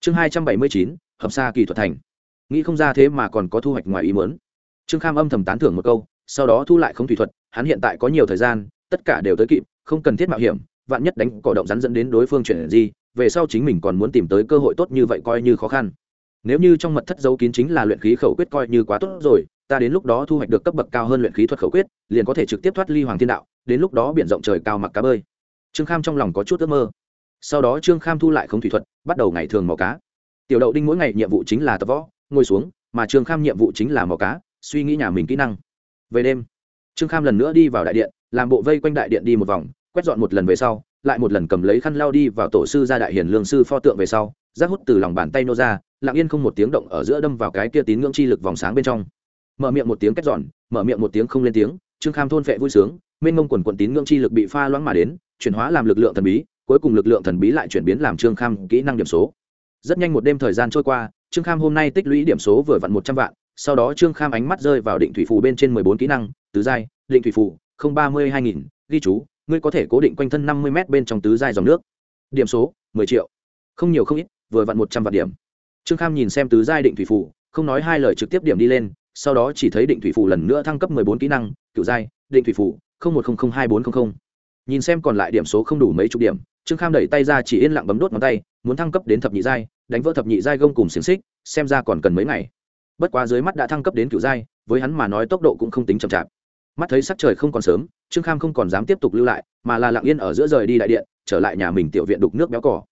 Chương hai trăm bảy mươi chín, hợp xa kỳ thuật thành. Nghĩ không ra thế mà còn có thu hoạch ngoài ý mớn trương kham âm thầm tán thưởng một câu, sau đó thu lại không thủy thuật, hắn hiện tại có nhiều thời gian, tất cả đều tới kịp, không cần thiết mạo hiểm vạn nhất đánh cỏ động rắn dẫn đến đối phương chuyển gì về sau chính mình còn muốn tìm tới cơ hội tốt như vậy coi như khó khăn. Nếu như trong mật thất dấu kín chính là luyện khí khẩu quyết coi như quá tốt rồi, ta đến lúc đó thu hoạch được cấp bậc cao hơn luyện khí thuật khẩu quyết, liền có thể trực tiếp thoát ly hoàng thiên đạo, đến lúc đó biển rộng trời cao mặc cá bơi. Trương kham trong lòng có chút ước mơ. Sau đó trương kham thu lại không thủy thuật, bắt đầu ngày thường mò cá. Tiểu đậu đinh mỗi ngày nhiệm vụ chính là tập võ, ngồi xuống, mà trương kham nhiệm vụ chính là mò cá, suy nghĩ nhà mình kỹ năng. Về đêm, trương kham lần nữa đi vào đại điện, làm bộ vây quanh đại điện đi một vòng quét dọn một lần về sau, lại một lần cầm lấy khăn lao đi vào tổ sư gia đại hiền lương sư pho tượng về sau, rác hút từ lòng bàn tay nô ra, lặng yên không một tiếng động ở giữa đâm vào cái kia tín ngưỡng chi lực vòng sáng bên trong. Mở miệng một tiếng quét dọn, mở miệng một tiếng không lên tiếng, trương kham thôn phệ vui sướng, mênh mông quần quần tín ngưỡng chi lực bị pha loãng mà đến, chuyển hóa làm lực lượng thần bí, cuối cùng lực lượng thần bí lại chuyển biến làm trương kham kỹ năng điểm số. Rất nhanh một đêm thời gian trôi qua, trương kham hôm nay tích lũy điểm số vừa vặn một trăm vạn, sau đó trương kham ánh mắt rơi vào định thủy phù bên trên mười bốn kỹ năng, tứ giai, định thủy phù, không ba mươi hai nghìn, ghi chú ngươi có thể cố định quanh thân năm mươi m bên trong tứ giai dòng nước. Điểm số, mười triệu. Không nhiều không ít, vừa vặn một trăm vạn điểm. Trương kham nhìn xem tứ giai định thủy phù, không nói hai lời trực tiếp điểm đi lên, sau đó chỉ thấy định thủy phù lần nữa thăng cấp mười bốn kỹ năng, cựu giai, định thủy phù, không một không không hai bốn không không. Nhìn xem còn lại điểm số không đủ mấy chục điểm, trương kham đẩy tay ra chỉ yên lặng bấm đốt ngón tay, muốn thăng cấp đến thập nhị giai, đánh vỡ thập nhị giai gông cùng xiềng xích, xem ra còn cần mấy ngày. Bất quá dưới mắt đã thăng cấp đến cựu giai, với hắn mà nói tốc độ cũng không tính chậm chạp. Mắt thấy sắc trời không còn sớm trương kham không còn dám tiếp tục lưu lại, mà là lặng yên ở giữa rời đi đại điện, trở lại nhà mình tiểu viện đục nước béo cỏ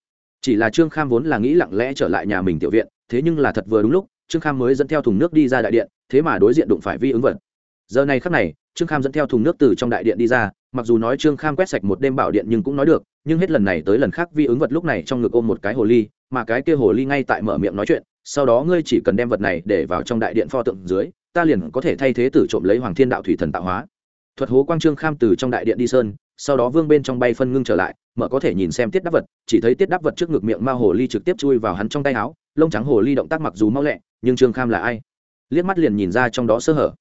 chỉ là trương kham vốn là nghĩ lặng lẽ trở lại nhà mình tiểu viện, thế nhưng là thật vừa đúng lúc, trương kham mới dẫn theo thùng nước đi ra đại điện, thế mà đối diện đụng phải vi ứng vật. Giờ này khắc này, trương kham dẫn theo thùng nước từ trong đại điện đi ra, mặc dù nói trương kham quét sạch một đêm bảo điện nhưng cũng nói được, nhưng hết lần này tới lần khác vi ứng vật lúc này trong ngực ôm một cái hồ ly, mà cái kia hồ ly ngay tại mở miệng nói chuyện, sau đó ngươi chỉ cần đem vật này để vào trong đại điện pho tượng dưới, ta liền có thể thay thế tử trộm lấy hoàng thiên đạo thủy thần tạo hóa thuật hố quang trương kham từ trong đại điện đi sơn, sau đó vương bên trong bay phân ngưng trở lại, mở có thể nhìn xem tiết đáp vật, chỉ thấy tiết đáp vật trước ngực miệng ma hồ ly trực tiếp chui vào hắn trong tay áo, lông trắng hồ ly động tác mặc dù mau lẹ, nhưng trương kham là ai? Liếc mắt liền nhìn ra trong đó sơ hở.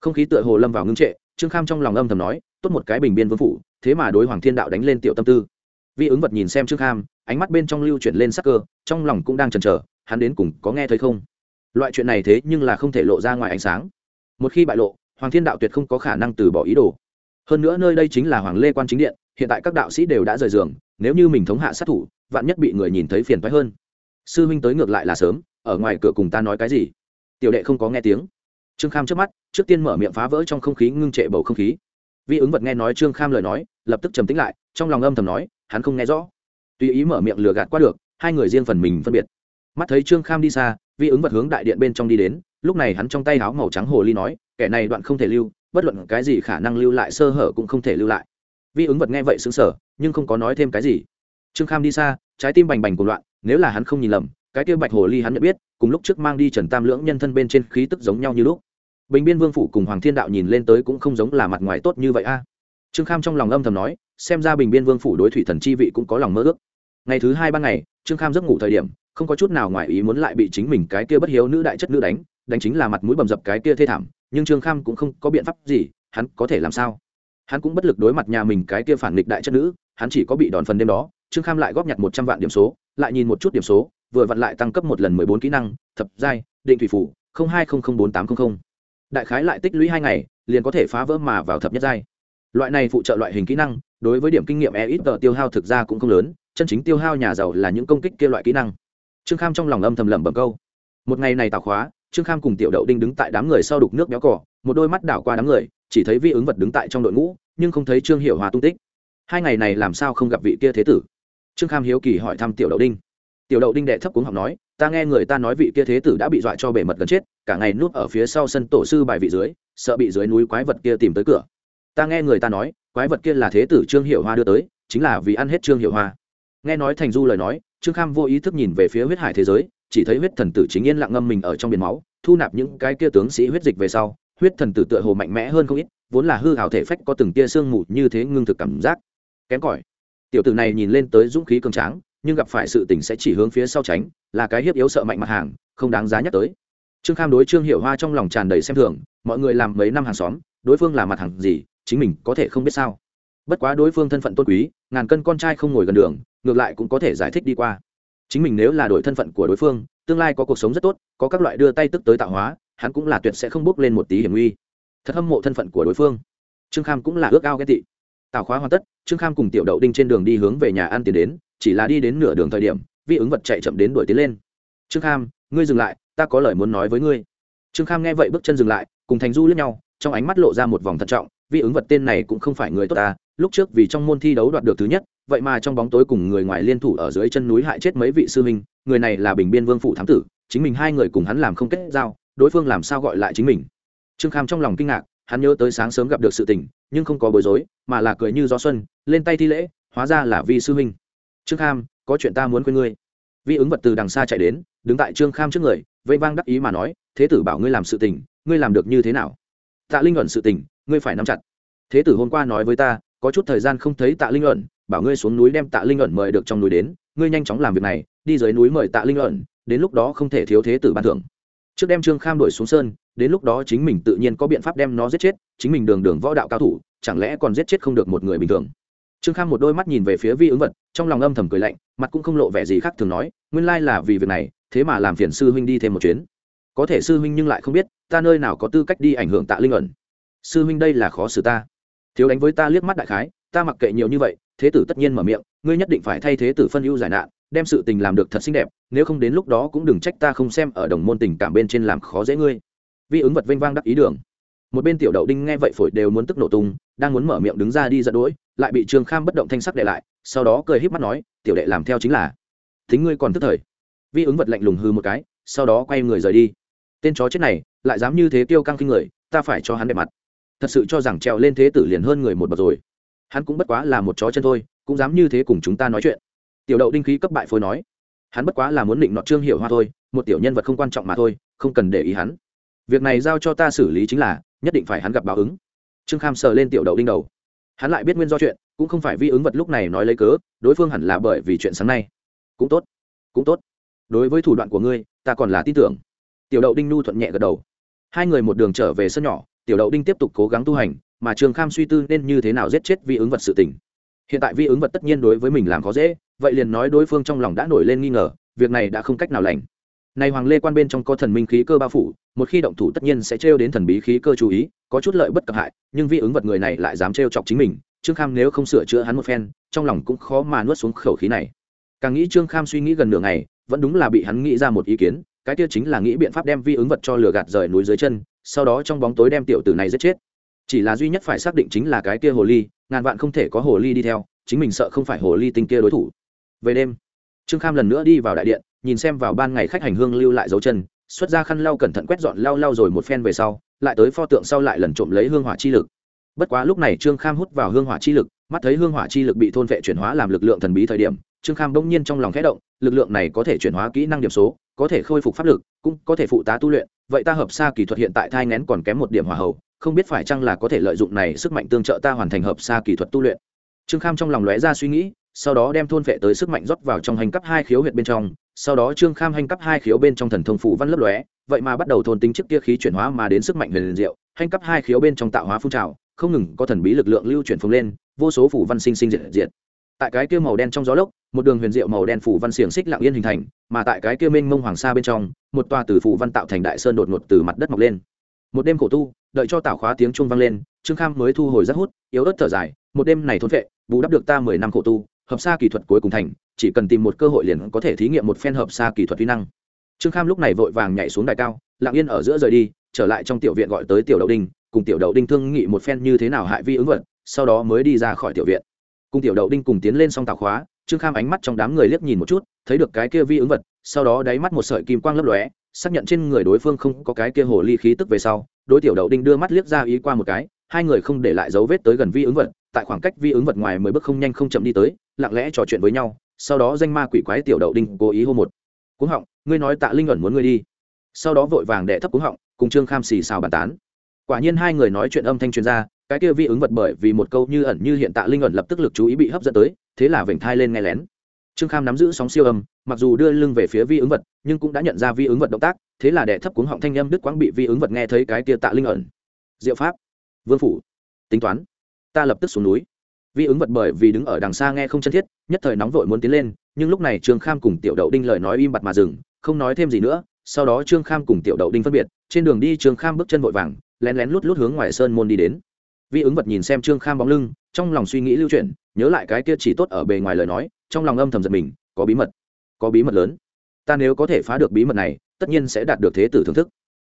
Không khí tựa hồ lâm vào ngưng trệ, trương kham trong lòng âm thầm nói, tốt một cái bình biên vương phủ, thế mà đối hoàng thiên đạo đánh lên tiểu tâm tư. Vi ứng vật nhìn xem trương kham, ánh mắt bên trong lưu chuyển lên sắc cơ, trong lòng cũng đang chần chờ, hắn đến cùng có nghe thấy không? Loại chuyện này thế nhưng là không thể lộ ra ngoài ánh sáng. Một khi bại lộ hoàng thiên đạo tuyệt không có khả năng từ bỏ ý đồ. Hơn nữa nơi đây chính là hoàng lê quan chính điện, hiện tại các đạo sĩ đều đã rời giường, nếu như mình thống hạ sát thủ, vạn nhất bị người nhìn thấy phiền phái hơn. Sư huynh tới ngược lại là sớm, ở ngoài cửa cùng ta nói cái gì? Tiểu đệ không có nghe tiếng. Trương kham trước mắt, trước tiên mở miệng phá vỡ trong không khí ngưng trệ bầu không khí. Vi ứng vật nghe nói trương kham lời nói, lập tức trầm tính lại, trong lòng âm thầm nói, hắn không nghe rõ. Tùy ý mở miệng lừa gạt qua được, hai người riêng phần mình phân biệt. Mắt thấy trương kham đi xa, vi ứng vật hướng đại điện bên trong đi đến, lúc này hắn trong tay áo màu trắng hồ ly nói kẻ này đoạn không thể lưu, bất luận cái gì khả năng lưu lại sơ hở cũng không thể lưu lại. Vi ứng vật nghe vậy xứng sở nhưng không có nói thêm cái gì. Trương kham đi xa, trái tim bành bành của loạn, nếu là hắn không nhìn lầm, cái kia bạch hồ ly hắn nhận biết, cùng lúc trước mang đi trần tam lưỡng nhân thân bên trên khí tức giống nhau như lúc. Bình biên vương phủ cùng hoàng thiên đạo nhìn lên tới cũng không giống là mặt ngoài tốt như vậy a. Trương kham trong lòng âm thầm nói, xem ra bình biên vương phủ đối thủy thần chi vị cũng có lòng mơ ước. Ngày thứ hai ban ngày, trương kham giấc ngủ thời điểm, không có chút nào ngoài ý muốn lại bị chính mình cái kia bất hiếu nữ đại chất nữ đánh đánh chính là mặt mũi bầm dập cái kia thê thảm nhưng trương kham cũng không có biện pháp gì, hắn có thể làm sao? Hắn cũng bất lực đối mặt nhà mình cái kia phản nghịch đại chất nữ, hắn chỉ có bị đòn phần đêm đó, trương kham lại góp nhặt một trăm vạn điểm số, lại nhìn một chút điểm số, vừa vặn lại tăng cấp một lần mười bốn kỹ năng, thập giai, định thủy phủ hai không không bốn tám không không. Đại khái lại tích lũy hai ngày, liền có thể phá vỡ mà vào thập nhất giai. Loại này phụ trợ loại hình kỹ năng, đối với điểm kinh nghiệm e ít tờ tiêu hao thực ra cũng không lớn, chân chính tiêu hao nhà giàu là những công kích kia loại kỹ năng. Trương kham trong lòng âm thầm lẩm bẩm câu. Một ngày này tạo khóa trương kham cùng tiểu đậu đinh đứng tại đám người sau đục nước béo cỏ một đôi mắt đảo qua đám người, chỉ thấy vi ứng vật đứng tại trong đội ngũ, nhưng không thấy trương hiểu hòa tung tích. Hai ngày này làm sao không gặp vị kia thế tử? Trương kham hiếu kỳ hỏi thăm tiểu đậu đinh. Tiểu đậu đinh đệ thấp cuống học nói, ta nghe người ta nói vị kia thế tử đã bị dọa cho bể mật gần chết, cả ngày núp ở phía sau sân tổ sư bài vị dưới, sợ bị dưới núi quái vật kia tìm tới cửa. Ta nghe người ta nói, quái vật kia là thế tử trương hiệu hoa đưa tới, chính là vì ăn hết trương hiệu hoa nghe nói thành du lời nói, trương kham vô ý thức nhìn về phía huyết hải thế giới chỉ thấy huyết thần tử chính yên lặng ngâm mình ở trong biển máu, thu nạp những cái kia tướng sĩ huyết dịch về sau, huyết thần tử tựa hồ mạnh mẽ hơn không ít, vốn là hư hào thể phách có từng tia sương mù như thế ngưng thực cảm giác. Kém cỏi. Tiểu tử này nhìn lên tới dũng khí cường tráng, nhưng gặp phải sự tình sẽ chỉ hướng phía sau tránh, là cái hiếp yếu sợ mạnh mặt hàng, không đáng giá nhắc tới. Trương kham đối trương hiệu hoa trong lòng tràn đầy xem thường, mọi người làm mấy năm hàng xóm, đối phương là mặt hàng gì, chính mình có thể không biết sao. Bất quá đối phương thân phận tôn quý, ngàn cân con trai không ngồi gần đường, ngược lại cũng có thể giải thích đi qua chính mình nếu là đổi thân phận của đối phương, tương lai có cuộc sống rất tốt, có các loại đưa tay tức tới tạo hóa, hắn cũng là tuyệt sẽ không bước lên một tí hiểm nguy. Thật hâm mộ thân phận của đối phương. Trương kham cũng là ước ao ghét tị. Tạo khóa hoàn tất, trương kham cùng tiểu đậu đinh trên đường đi hướng về nhà ăn tiền đến, chỉ là đi đến nửa đường thời điểm vi ứng vật chạy chậm đến đuổi tiến lên. Trương kham, ngươi dừng lại, ta có lời muốn nói với ngươi. Trương kham nghe vậy bước chân dừng lại, cùng thành du lướt nhau, trong ánh mắt lộ ra một vòng thận trọng vi ứng vật tên này cũng không phải người tốt ta lúc trước vì trong môn thi đấu đoạt được thứ nhất, vậy mà trong bóng tối cùng người ngoài liên thủ ở dưới chân núi hại chết mấy vị sư huynh, người này là bình biên vương phủ thám tử, chính mình hai người cùng hắn làm không kết giao, đối phương làm sao gọi lại chính mình. Trương kham trong lòng kinh ngạc, hắn nhớ tới sáng sớm gặp được sự tình, nhưng không có bối rối, mà là cười như gió xuân, lên tay thi lễ, hóa ra là vi sư huynh. Trương kham, có chuyện ta muốn quên ngươi. Vi ứng vật từ đằng xa chạy đến, đứng tại trương kham trước người, vây vang đắc ý mà nói, thế tử bảo ngươi làm sự tình, ngươi làm được như thế nào? Tạ linh luận sự tình, ngươi phải nắm chặt. Thế tử hôm qua nói với ta có chút thời gian không thấy tạ linh ẩn, bảo ngươi xuống núi đem tạ linh ẩn mời được trong núi đến ngươi nhanh chóng làm việc này đi dưới núi mời tạ linh ẩn. đến lúc đó không thể thiếu thế tử ban thưởng. Trước đem trương kham đuổi xuống sơn đến lúc đó chính mình tự nhiên có biện pháp đem nó giết chết chính mình đường đường võ đạo cao thủ chẳng lẽ còn giết chết không được một người bình thường? Trương kham một đôi mắt nhìn về phía vi ứng vật trong lòng âm thầm cười lạnh mặt cũng không lộ vẻ gì khác thường nói nguyên lai là vì việc này thế mà làm phiền sư huynh đi thêm một chuyến. Có thể sư huynh nhưng lại không biết ta nơi nào có tư cách đi ảnh hưởng tạ linh ẩn. Sư huynh đây là khó xử ta thiếu đánh với ta liếc mắt đại khái, ta mặc kệ nhiều như vậy, thế tử tất nhiên mở miệng, ngươi nhất định phải thay thế tử phân ưu giải nạn, đem sự tình làm được thật xinh đẹp, nếu không đến lúc đó cũng đừng trách ta không xem ở đồng môn tình cảm bên trên làm khó dễ ngươi. Vi ứng vật vênh vang đắc ý đường. Một bên tiểu đậu đinh nghe vậy phổi đều muốn tức nổ tung, đang muốn mở miệng đứng ra đi giận đỗi lại bị trương kham bất động thanh sắc đệ lại, sau đó cười híp mắt nói, tiểu đệ làm theo chính là. Thính ngươi còn tức thời. Vi ứng vật lạnh lùng hư một cái, sau đó quay người rời đi. Tên chó chết này, lại dám như thế tiêu căng kinh người, ta phải cho hắn đẹp mặt thật sự cho rằng trèo lên thế tử liền hơn người một bậc rồi. Hắn cũng bất quá là một chó chân thôi, cũng dám như thế cùng chúng ta nói chuyện. Tiểu đậu đinh khí cấp bại phôi nói, hắn bất quá là muốn định nọ trương hiểu hoa thôi, một tiểu nhân vật không quan trọng mà thôi, không cần để ý hắn. Việc này giao cho ta xử lý chính là, nhất định phải hắn gặp báo ứng. Trương kham sờ lên tiểu đậu đinh đầu. Hắn lại biết nguyên do chuyện, cũng không phải vi ứng vật lúc này nói lấy cớ, đối phương hẳn là bởi vì chuyện sáng nay. Cũng tốt cũng tốt. Đối với thủ đoạn của ngươi, ta còn là tin tưởng. Tiểu đậu đinh nu thuận nhẹ gật đầu. Hai người một đường trở về sân nhỏ tiểu đậu đinh tiếp tục cố gắng tu hành, mà trường kham suy tư nên như thế nào giết chết vi ứng vật sự tình. Hiện tại vi ứng vật tất nhiên đối với mình làm khó dễ, vậy liền nói đối phương trong lòng đã nổi lên nghi ngờ, việc này đã không cách nào lành. Này hoàng lê quan bên trong có thần minh khí cơ bao phủ, một khi động thủ tất nhiên sẽ trêu đến thần bí khí cơ chú ý, có chút lợi bất cập hại, nhưng vi ứng vật người này lại dám trêu chọc chính mình, trương kham nếu không sửa chữa hắn một phen, trong lòng cũng khó mà nuốt xuống khẩu khí này. Càng nghĩ trương kham suy nghĩ gần nửa ngày, vẫn đúng là bị hắn nghĩ ra một ý kiến, cái kia chính là nghĩ biện pháp đem vi ứng vật cho lừa gạt rời núi dưới chân sau đó trong bóng tối đem tiểu tử này giết chết. Chỉ là duy nhất phải xác định chính là cái kia hồ ly, ngàn vạn không thể có hồ ly đi theo, chính mình sợ không phải hồ ly tinh kia đối thủ. Về đêm, trương kham lần nữa đi vào đại điện, nhìn xem vào ban ngày khách hành hương lưu lại dấu chân, xuất ra khăn lau cẩn thận quét dọn lau lau rồi một phen về sau, lại tới pho tượng sau lại lần trộm lấy hương hỏa chi lực. Bất quá lúc này trương kham hút vào hương hỏa chi lực, mắt thấy hương hỏa chi lực bị thôn vệ chuyển hóa làm lực lượng thần bí thời điểm trương kham bỗng nhiên trong lòng khẽ động, lực lượng này có thể chuyển hóa kỹ năng điểm số, có thể khôi phục pháp lực, cũng có thể phụ tá tu luyện, vậy ta hợp xa kỳ thuật hiện tại thai ngén còn kém một điểm hòa hậu không biết phải chăng là có thể lợi dụng này sức mạnh tương trợ ta hoàn thành hợp xa kỳ thuật tu luyện. Trương kham trong lòng lóe ra suy nghĩ, sau đó đem thôn vệ tới sức mạnh rót vào trong hành cấp hai khiếu huyệt bên trong, sau đó trương kham hành cấp hai khiếu bên trong thần thông phủ văn lấp lóe, vậy mà bắt đầu thôn tính trước kia khí chuyển hóa mà đến sức mạnh huyền diệu, hành cấp hai khiếu bên trong tạo hóa phun trào, không ngừng có thần bí lực lượng lưu chuyển phồng lên, vô số phủ văn sinh sinh diệt diệt tại cái kia màu đen trong gió lốc, một đường huyền diệu màu đen phủ văn xiềng xích lặng yên hình thành, mà tại cái kia mênh mông hoàng sa bên trong, một tòa từ phủ văn tạo thành đại sơn đột ngột từ mặt đất mọc lên. Một đêm khổ tu, đợi cho tảo khóa tiếng chuông vang lên, trương kham mới thu hồi rất hút, yếu ớt thở dài, một đêm này thôn vệ, bù đắp được ta mười năm khổ tu, hợp xa kỹ thuật cuối cùng thành, chỉ cần tìm một cơ hội liền có thể thí nghiệm một phen hợp xa kỹ thuật vi năng. Trương kham lúc này vội vàng nhảy xuống đài cao, lặng yên ở giữa rời đi, trở lại trong tiểu viện gọi tới tiểu đậu đinh, cùng tiểu đậu đinh thương nghị một phen như thế nào hại vi ứng vật, sau đó mới đi ra khỏi tiểu viện cùng tiểu đậu đinh cùng tiến lên song tạo khóa, trương kham ánh mắt trong đám người liếc nhìn một chút, thấy được cái kia vi ứng vật, sau đó đáy mắt một sợi kim quang lấp lóe, xác nhận trên người đối phương không có cái kia hồ ly khí tức về sau, đối tiểu đậu đinh đưa mắt liếc ra ý qua một cái, hai người không để lại dấu vết tới gần vi ứng vật, tại khoảng cách vi ứng vật ngoài mười bước không nhanh không chậm đi tới, lặng lẽ trò chuyện với nhau, sau đó danh ma quỷ quái tiểu đậu đinh cố ý hô một, cuống họng, ngươi nói tạ linh ẩn muốn ngươi đi. Sau đó vội vàng đệ thấp cuống họng, cùng trương kham xì xào bàn tán quả nhiên hai người nói chuyện âm thanh truyền ra, cái kia vi ứng vật bởi vì một câu như ẩn như hiện tạ linh ẩn lập tức lực chú ý bị hấp dẫn tới, thế là vểnh thai lên nghe lén. Trương kham nắm giữ sóng siêu âm, mặc dù đưa lưng về phía vi ứng vật, nhưng cũng đã nhận ra vi ứng vật động tác, thế là đệ thấp cuống họng thanh â m đứt quãng bị vi ứng vật nghe thấy cái kia tạ linh ẩn. Diệu pháp. Vương phủ. Tính toán. Ta lập tức xuống núi. Vi ứng vật bởi vì đứng ở đằng xa nghe không chân thiết, nhất thời nóng vội muốn tiến lên, nhưng lúc này trương kham cùng tiểu đậu đinh lời nói im bặt mà dừng, không nói thêm gì nữa. Sau đó trương kham cùng tiểu đậu đinh phân biệt, trên đường đi trương kham bước chân vội vàng lén lén lút lút hướng ngoài sơn môn đi đến. Vi ứng vật nhìn xem trương kham bóng lưng, trong lòng suy nghĩ lưu chuyển, nhớ lại cái kia chỉ tốt ở bề ngoài lời nói, trong lòng âm thầm giật mình, có bí mật, có bí mật lớn. Ta nếu có thể phá được bí mật này, tất nhiên sẽ đạt được thế tử thưởng thức.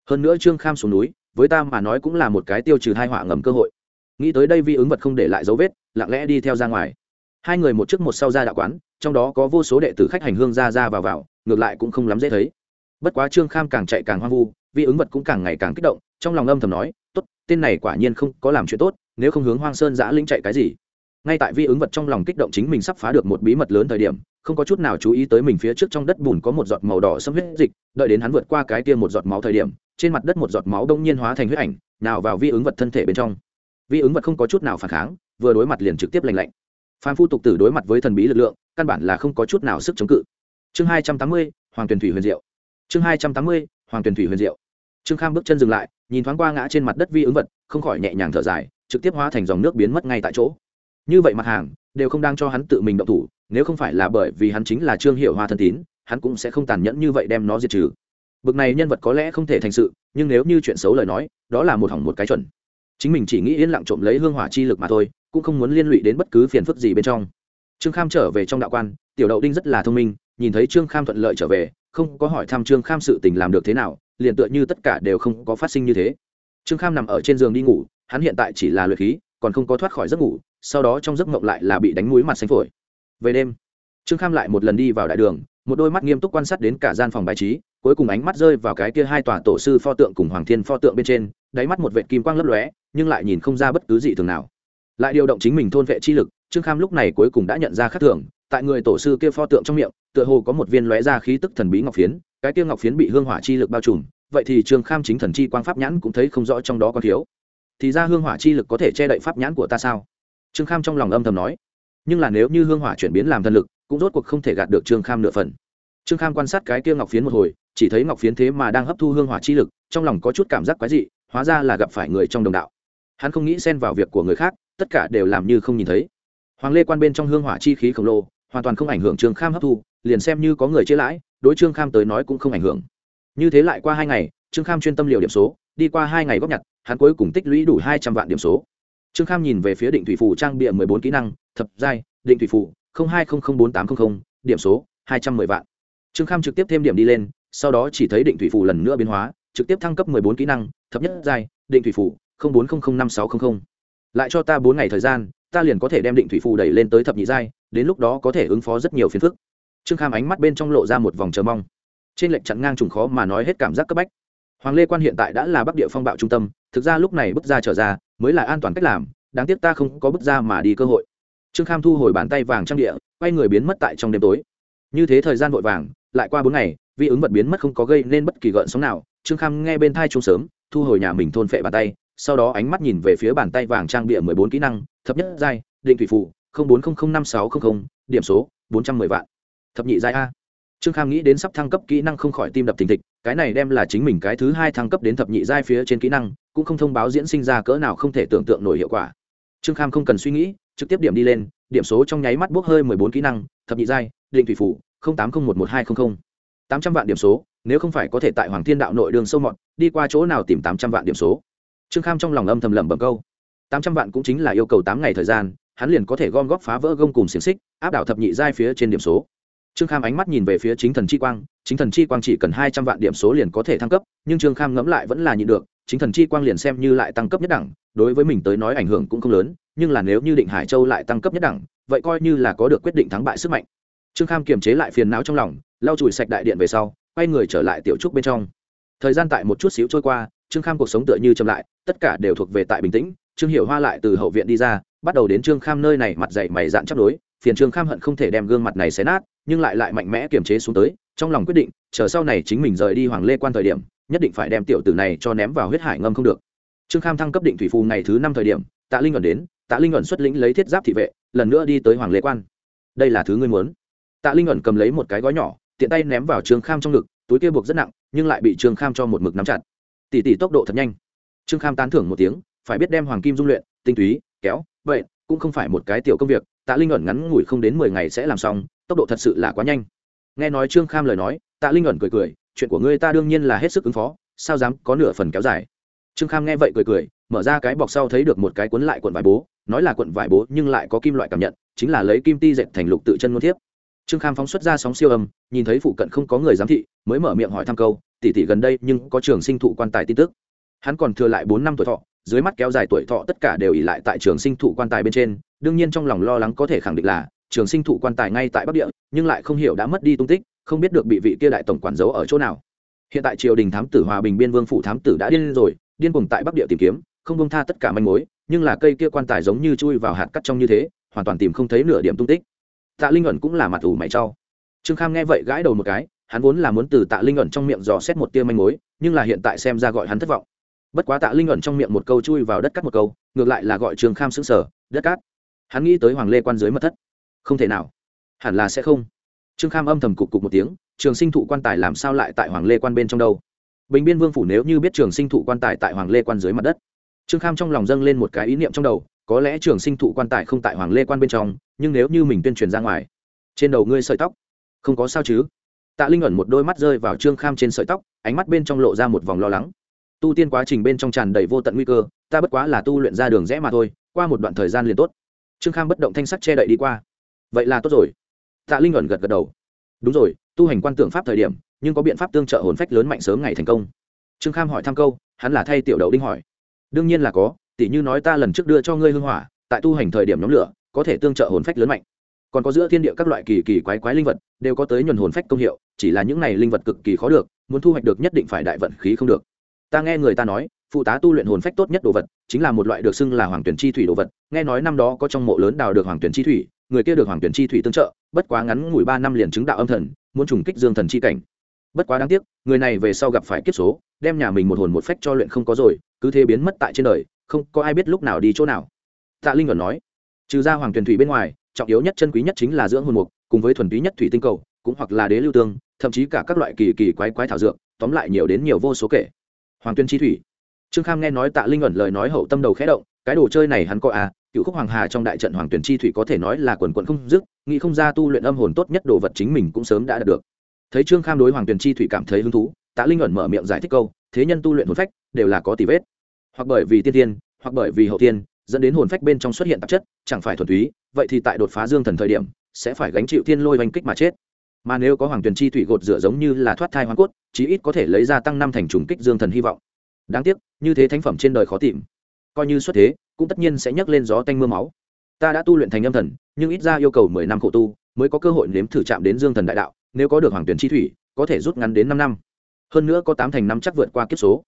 Hơn nữa trương kham xuống núi, với ta mà nói cũng là một cái tiêu trừ hai họa ngầm cơ hội. Nghĩ tới đây vi ứng vật không để lại dấu vết, lặng lẽ đi theo ra ngoài. Hai người một trước một sau ra đạo quán, trong đó có vô số đệ tử khách hành hương ra ra vào vào, ngược lại cũng không lắm dễ thấy. Bất quá trương kham càng chạy càng hoang vu Vi ứng vật cũng càng ngày càng kích động, trong lòng âm thầm nói, tốt, tên này quả nhiên không có làm chuyện tốt, nếu không hướng hoang sơn giã linh chạy cái gì? Ngay tại vi ứng vật trong lòng kích động chính mình sắp phá được một bí mật lớn thời điểm, không có chút nào chú ý tới mình phía trước trong đất bùn có một giọt màu đỏ xâm huyết dịch, đợi đến hắn vượt qua cái kia một giọt máu thời điểm, trên mặt đất một giọt máu đông nhiên hóa thành huyết ảnh, nào vào vi ứng vật thân thể bên trong. Vi ứng vật không có chút nào phản kháng, vừa đối mặt liền trực tiếp lành lạnh. Phan phu tục tử đối mặt với thần bí lực lượng, căn bản là không có chút nào sức chống cự. Chương hai trăm tám mươi, hoàng tuyền thủy huyền diệu. Chương hai trăm tám mươi, hoàng tuyền thủy huyền diệu trương kham bước chân dừng lại, nhìn thoáng qua ngã trên mặt đất vi ứng vật, không khỏi nhẹ nhàng thở dài, trực tiếp hóa thành dòng nước biến mất ngay tại chỗ. Như vậy mặt hàng, đều không đang cho hắn tự mình động thủ, nếu không phải là bởi vì hắn chính là trương hiệu hoa thân tín, hắn cũng sẽ không tàn nhẫn như vậy đem nó diệt trừ. Bực này nhân vật có lẽ không thể thành sự, nhưng nếu như chuyện xấu lời nói, đó là một hỏng một cái chuẩn. Chính mình chỉ nghĩ yên lặng trộm lấy hương hỏa chi lực mà thôi, cũng không muốn liên lụy đến bất cứ phiền phức gì bên trong. Trương kham trở về trong đạo quan, tiểu đậu đinh rất là thông minh, nhìn thấy trương kham thuận lợi trở về, không có hỏi thăm trương kham sự tình làm được thế nào liền tựa như tất cả đều không có phát sinh như thế. Trương kham nằm ở trên giường đi ngủ, hắn hiện tại chỉ là luyện khí, còn không có thoát khỏi giấc ngủ, sau đó trong giấc mộng lại là bị đánh mũi mặt xanh phổi. Về đêm, trương kham lại một lần đi vào đại đường, một đôi mắt nghiêm túc quan sát đến cả gian phòng bài trí, cuối cùng ánh mắt rơi vào cái kia hai tòa tổ sư pho tượng cùng hoàng thiên pho tượng bên trên, đáy mắt một vệ kim quang lấp lóe, nhưng lại nhìn không ra bất cứ gì thường nào. Lại điều động chính mình thôn vệ chi lực, trương kham lúc này cuối cùng đã nhận ra khác thường, tại người tổ sư kia pho tượng trong miệng, tựa hồ có một viên lóe ra khí tức thần bí ngọc phiến cái kia ngọc phiến bị hương hỏa chi lực bao trùm, vậy thì trương kham chính thần chi quang pháp nhãn cũng thấy không rõ trong đó có thiếu. Thì ra hương hỏa chi lực có thể che đậy pháp nhãn của ta sao? Trương kham trong lòng âm thầm nói. Nhưng là nếu như hương hỏa chuyển biến làm thần lực, cũng rốt cuộc không thể gạt được trương kham nửa phần. Trương kham quan sát cái kia ngọc phiến một hồi, chỉ thấy ngọc phiến thế mà đang hấp thu hương hỏa chi lực, trong lòng có chút cảm giác quái dị, hóa ra là gặp phải người trong đồng đạo. Hắn không nghĩ xen vào việc của người khác, tất cả đều làm như không nhìn thấy. Hoàng lê quan bên trong hương hỏa chi khí khổng lồ, hoàn toàn không ảnh hưởng trương kham hấp thu, liền xem như có người chế lãi đối trương kham tới nói cũng không ảnh hưởng. Như thế lại qua hai ngày, trương kham chuyên tâm liều điểm số, đi qua hai ngày góp nhặt, hắn cuối cùng tích lũy đủ hai trăm vạn điểm số. Trương kham nhìn về phía định thủy phủ trang bịa mười bốn kỹ năng, thập giai, định thủy phủ hai bốn tám trăm linh điểm số, hai trăm mười vạn. Trương kham trực tiếp thêm điểm đi lên, sau đó chỉ thấy định thủy phủ lần nữa biến hóa, trực tiếp thăng cấp mười bốn kỹ năng, thập nhất giai, định thủy phủ bốn trăm linh năm sáu trăm linh lại cho ta bốn ngày thời gian, ta liền có thể đem định thủy phủ đẩy lên tới thập nhị giai, đến lúc đó có thể ứng phó rất nhiều phiền phức trương kham ánh mắt bên trong lộ ra một vòng chờ mong. Trên lệnh chặn ngang trùng khó mà nói hết cảm giác cấp bách. Hoàng lê quan hiện tại đã là bắc địa phong bạo trung tâm, thực ra lúc này bước ra trở ra, mới là an toàn cách làm, đáng tiếc ta không có bước ra mà đi cơ hội. Trương kham thu hồi bàn tay vàng trang địa, quay người biến mất tại trong đêm tối. Như thế thời gian vội vàng, lại qua bốn ngày vi ứng vật biến mất không có gây nên bất kỳ gợn sóng nào, trương kham nghe bên thai chung sớm, thu hồi nhà mình thôn phệ bàn tay, sau đó ánh mắt nhìn về phía bàn tay vàng trang bịa mười bốn kỹ năng, thập nhất giai, định thủy phụ bốn trăm linh năm sáu trăm linh điểm số, bốn trăm mười vạn thập nhị giai a. Trương kham nghĩ đến sắp thăng cấp kỹ năng không khỏi tim đập thình thịch, cái này đem là chính mình cái thứ hai thăng cấp đến thập nhị giai phía trên kỹ năng, cũng không thông báo diễn sinh ra cỡ nào không thể tưởng tượng nổi hiệu quả. Trương kham không cần suy nghĩ, trực tiếp điểm đi lên, điểm số trong nháy mắt bốc hơi mười bốn kỹ năng, thập nhị giai, định thủy phủ tám không một một hai không không. Tám trăm vạn điểm số, nếu không phải có thể tại hoàng thiên đạo nội đường sâu mọt, đi qua chỗ nào tìm tám trăm vạn điểm số? Trương kham trong lòng âm thầm lẩm bẩm câu. Tám trăm vạn cũng chính là yêu cầu tám ngày thời gian, hắn liền có thể gom góp phá vỡ gông cùng xiềng xích, áp đảo thập nhị giai phía trên điểm số trương kham ánh mắt nhìn về phía chính thần chi quang, chính thần chi quang chỉ cần hai trăm vạn điểm số liền có thể thăng cấp, nhưng trương kham ngẫm lại vẫn là nhịn được, chính thần chi quang liền xem như lại tăng cấp nhất đẳng, đối với mình tới nói ảnh hưởng cũng không lớn, nhưng là nếu như định hải châu lại tăng cấp nhất đẳng, vậy coi như là có được quyết định thắng bại sức mạnh. Trương kham kiềm chế lại phiền não trong lòng, lau chùi sạch đại điện về sau, quay người trở lại tiểu trúc bên trong. Thời gian tại một chút xíu trôi qua, trương kham cuộc sống tựa như chậm lại, tất cả đều thuộc về tại bình tĩnh, trương hiểu hoa lại từ hậu viện đi ra, bắt đầu đến trương kham nơi này mặt dày mày dạn chấp đối phiền trương kham hận không thể đem gương mặt này xé nát, nhưng lại lại mạnh mẽ kiềm chế xuống tới, trong lòng quyết định, chờ sau này chính mình rời đi hoàng lê quan thời điểm, nhất định phải đem tiểu tử này cho ném vào huyết hải ngâm không được. Trương kham thăng cấp định thủy phù ngày thứ năm thời điểm, tạ linh ẩn đến, tạ linh ẩn xuất lĩnh lấy thiết giáp thị vệ, lần nữa đi tới hoàng lê quan. Đây là thứ ngươi muốn. Tạ linh ẩn cầm lấy một cái gói nhỏ, tiện tay ném vào trương kham trong ngực, túi kia buộc rất nặng, nhưng lại bị trương kham cho một mực nắm chặt. Tỉ tỉ tốc độ thật nhanh. Trương kham tán thưởng một tiếng, phải biết đem hoàng kim dung luyện, tinh túy, kéo, vậy, cũng không phải một cái tiểu công việc tạ linh ẩn ngắn ngủi không đến mười ngày sẽ làm xong, tốc độ thật sự là quá nhanh. Nghe nói trương kham lời nói, tạ linh ẩn cười cười, chuyện của ngươi ta đương nhiên là hết sức ứng phó, sao dám có nửa phần kéo dài? Trương kham nghe vậy cười cười, mở ra cái bọc sau thấy được một cái cuốn lại cuộn vải bố, nói là cuộn vải bố nhưng lại có kim loại cảm nhận, chính là lấy kim ti dệt thành lục tự chân ngôn thiếp. Trương kham phóng xuất ra sóng siêu âm, nhìn thấy phụ cận không có người giám thị, mới mở miệng hỏi thăm câu tỉ tỉ gần đây nhưng có trường sinh thụ quan tài tin tức? Hắn còn thừa lại bốn năm tuổi thọ dưới mắt kéo dài tuổi thọ tất cả đều ỉ lại tại trường sinh thụ quan tài bên trên đương nhiên trong lòng lo lắng có thể khẳng định là trường sinh thụ quan tài ngay tại bắc địa nhưng lại không hiểu đã mất đi tung tích không biết được bị vị kia đại tổng quản giấu ở chỗ nào. Hiện tại triều đình thám tử hòa bình biên vương phủ thám tử đã điên rồi điên cuồng tại bắc địa tìm kiếm không bông tha tất cả manh mối nhưng là cây kia quan tài giống như chui vào hạt cắt trong như thế hoàn toàn tìm không thấy nửa điểm tung tích. Tạ linh ẩn cũng là mặt ủ mày trao, trương kham nghe vậy gãi đầu một cái hắn vốn là muốn từ tạ linh ẩn trong miệng dò xét một tia manh mối nhưng là hiện tại xem ra gọi hắn thất vọng bất quá tạ linh ẩn trong miệng một câu chui vào đất cắt một câu, ngược lại là gọi trương kham xứng sở đất cát? Hắn nghĩ tới hoàng lê quan dưới mật thất. Không thể nào. Hẳn là sẽ không. Trương kham âm thầm cục cục một tiếng, trường sinh thụ quan tài làm sao lại tại hoàng lê quan bên trong đâu? Bình biên vương phủ nếu như biết trường sinh thụ quan tài tại hoàng lê quan dưới mặt đất, trương kham trong lòng dâng lên một cái ý niệm trong đầu, có lẽ trường sinh thụ quan tài không tại hoàng lê quan bên trong, nhưng nếu như mình tuyên truyền ra ngoài, trên đầu ngươi sợi tóc, không có sao chứ? Tạ linh ẩn một đôi mắt rơi vào trương kham trên sợi tóc, ánh mắt bên trong lộ ra một vòng lo lắng tu tiên quá trình bên trong tràn đầy vô tận nguy cơ, ta bất quá là tu luyện ra đường rẽ mà thôi, qua một đoạn thời gian liền tốt. Trương kham bất động thanh sắc che đậy đi qua. Vậy là tốt rồi. Tạ linh ẩn gật gật đầu. Đúng rồi, tu hành quan tưởng pháp thời điểm, nhưng có biện pháp tương trợ hồn phách lớn mạnh sớm ngày thành công. Trương kham hỏi thăm câu, hắn là thay tiểu đậu đinh hỏi. Đương nhiên là có tỷ như nói ta lần trước đưa cho ngươi hưng hỏa, tại tu hành thời điểm nhóm lửa, có thể tương trợ hồn phách lớn mạnh. Còn có giữa thiên địa các loại kỳ kỳ quái quái linh vật, đều có tới nhuần hồn phách công hiệu, chỉ là những này linh vật cực kỳ khó được, muốn thu hoạch được nhất định phải đại vận khí không được ta nghe người ta nói, phụ tá tu luyện hồn phách tốt nhất đồ vật, chính là một loại được xưng là hoàng tuyển chi thủy đồ vật. Nghe nói năm đó có trong mộ lớn đào được hoàng tuyển chi thủy, người kia được hoàng tuyển chi thủy tương trợ, bất quá ngắn ngủi ba năm liền chứng đạo âm thần, muốn trùng kích dương thần chi cảnh. Bất quá đáng tiếc, người này về sau gặp phải kiếp số, đem nhà mình một hồn một phách cho luyện không có rồi, cứ thế biến mất tại trên đời, không có ai biết lúc nào đi chỗ nào. Tạ linh còn nói, trừ ra hoàng tuyển thủy bên ngoài, trọng yếu nhất chân quý nhất chính là dưỡng hồn mục, cùng với thuần túy nhất thủy tinh cầu, cũng hoặc là đế lưu tương, thậm chí cả các loại kỳ kỳ quái quái thảo dược, tóm lại nhiều đến nhiều vô số kể hoàng tuyên chi thủy. Trương kham nghe nói tạ linh ẩn lời nói hậu tâm đầu khẽ động, cái đồ chơi này hắn có à cựu khúc hoàng hà trong đại trận hoàng tuyển chi thủy có thể nói là quần quận không dứt, nghĩ không ra tu luyện âm hồn tốt nhất đồ vật chính mình cũng sớm đã đạt được. Thấy trương kham đối hoàng tuyển chi thủy cảm thấy hứng thú, tạ linh ẩn mở miệng giải thích câu, thế nhân tu luyện hồn phách đều là có tỷ vết. Hoặc bởi vì tiên tiên, hoặc bởi vì hậu tiên, dẫn đến hồn phách bên trong xuất hiện tạp chất, chẳng phải thuần túy, vậy thì tại đột phá dương thần thời điểm, sẽ phải gánh chịu thiên lôi oanh kích mà chết mà nếu có hoàng tuyền chi thủy gột rửa giống như là thoát thai hoàng cốt, chí ít có thể lấy ra tăng năm thành trùng kích dương thần hy vọng. Đáng tiếc, như thế thánh phẩm trên đời khó tìm. Coi như xuất thế, cũng tất nhiên sẽ nhấc lên gió tanh mưa máu. Ta đã tu luyện thành âm thần, nhưng ít ra yêu cầu mười năm khổ tu, mới có cơ hội nếm thử chạm đến dương thần đại đạo, nếu có được hoàng tuyển chi thủy, có thể rút ngắn đến năm năm. Hơn nữa có tám thành năm chắc vượt qua kiếp số.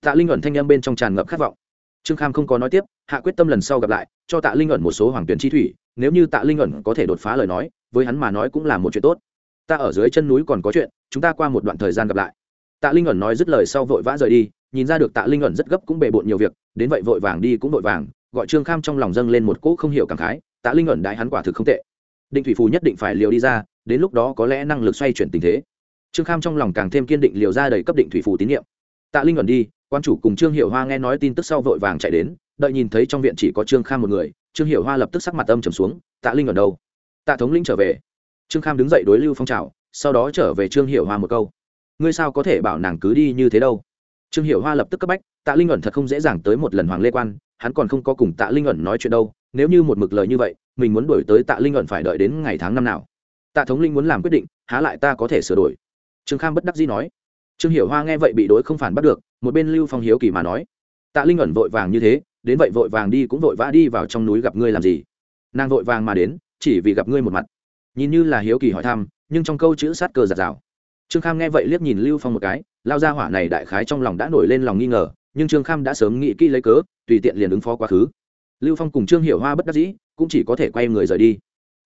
Tạ linh ẩn thanh âm bên trong tràn ngập khát vọng. Trương kham không có nói tiếp, hạ quyết tâm lần sau gặp lại, cho tạ linh ẩn một số hoàng tuyển chi thủy, nếu như tạ linh ẩn có thể đột phá lời nói, với hắn mà nói cũng là một chuyện tốt ta ở dưới chân núi còn có chuyện, chúng ta qua một đoạn thời gian gặp lại. Tạ linh ẩn nói dứt lời sau vội vã rời đi, nhìn ra được tạ linh ẩn rất gấp cũng bề bộn nhiều việc, đến vậy vội vàng đi cũng vội vàng, gọi trương kham trong lòng dâng lên một cỗ không hiểu cảm khái, tạ linh ẩn đại hắn quả thực không tệ. Định thủy phù nhất định phải liều đi ra, đến lúc đó có lẽ năng lực xoay chuyển tình thế. Trương kham trong lòng càng thêm kiên định liều ra đầy cấp định thủy phù tín nhiệm. Tạ linh ẩn đi, quan chủ cùng trương hiệu hoa nghe nói tin tức sau vội vàng chạy đến, đợi nhìn thấy trong viện chỉ có trương kham một người, trương hiệu hoa lập tức sắc mặt âm trầm xuống, tạ linh ẩn đâu? Tạ thống linh trở về trương kham đứng dậy đối lưu phong trào sau đó trở về trương hiệu hoa một câu. Ngươi sao có thể bảo nàng cứ đi như thế đâu? Trương hiệu hoa lập tức cấp bách, tạ linh ẩn thật không dễ dàng tới một lần hoàng lê quan, hắn còn không có cùng tạ linh ẩn nói chuyện đâu, nếu như một mực lời như vậy, mình muốn đổi tới tạ linh ẩn phải đợi đến ngày tháng năm nào? Tạ thống linh muốn làm quyết định, há lại ta có thể sửa đổi? Trương kham bất đắc dĩ nói. Trương hiểu hoa nghe vậy bị đối không phản bắt được, một bên lưu phong hiếu kỳ mà nói. Tạ linh ẩn vội vàng như thế, đến vậy vội vàng đi cũng vội vã đi vào trong núi gặp ngươi làm gì? Nàng vội vàng mà đến, chỉ vì gặp ngươi một mặt nhìn như là hiếu kỳ hỏi thăm, nhưng trong câu chữ sát cờ giạt rào. Trương kham nghe vậy liếc nhìn lưu phong một cái, lao ra hỏa này đại khái trong lòng đã nổi lên lòng nghi ngờ, nhưng trương kham đã sớm nghĩ kỹ lấy cớ, tùy tiện liền ứng phó quá khứ. Lưu phong cùng trương hiểu hoa bất đắc dĩ, cũng chỉ có thể quay người rời đi.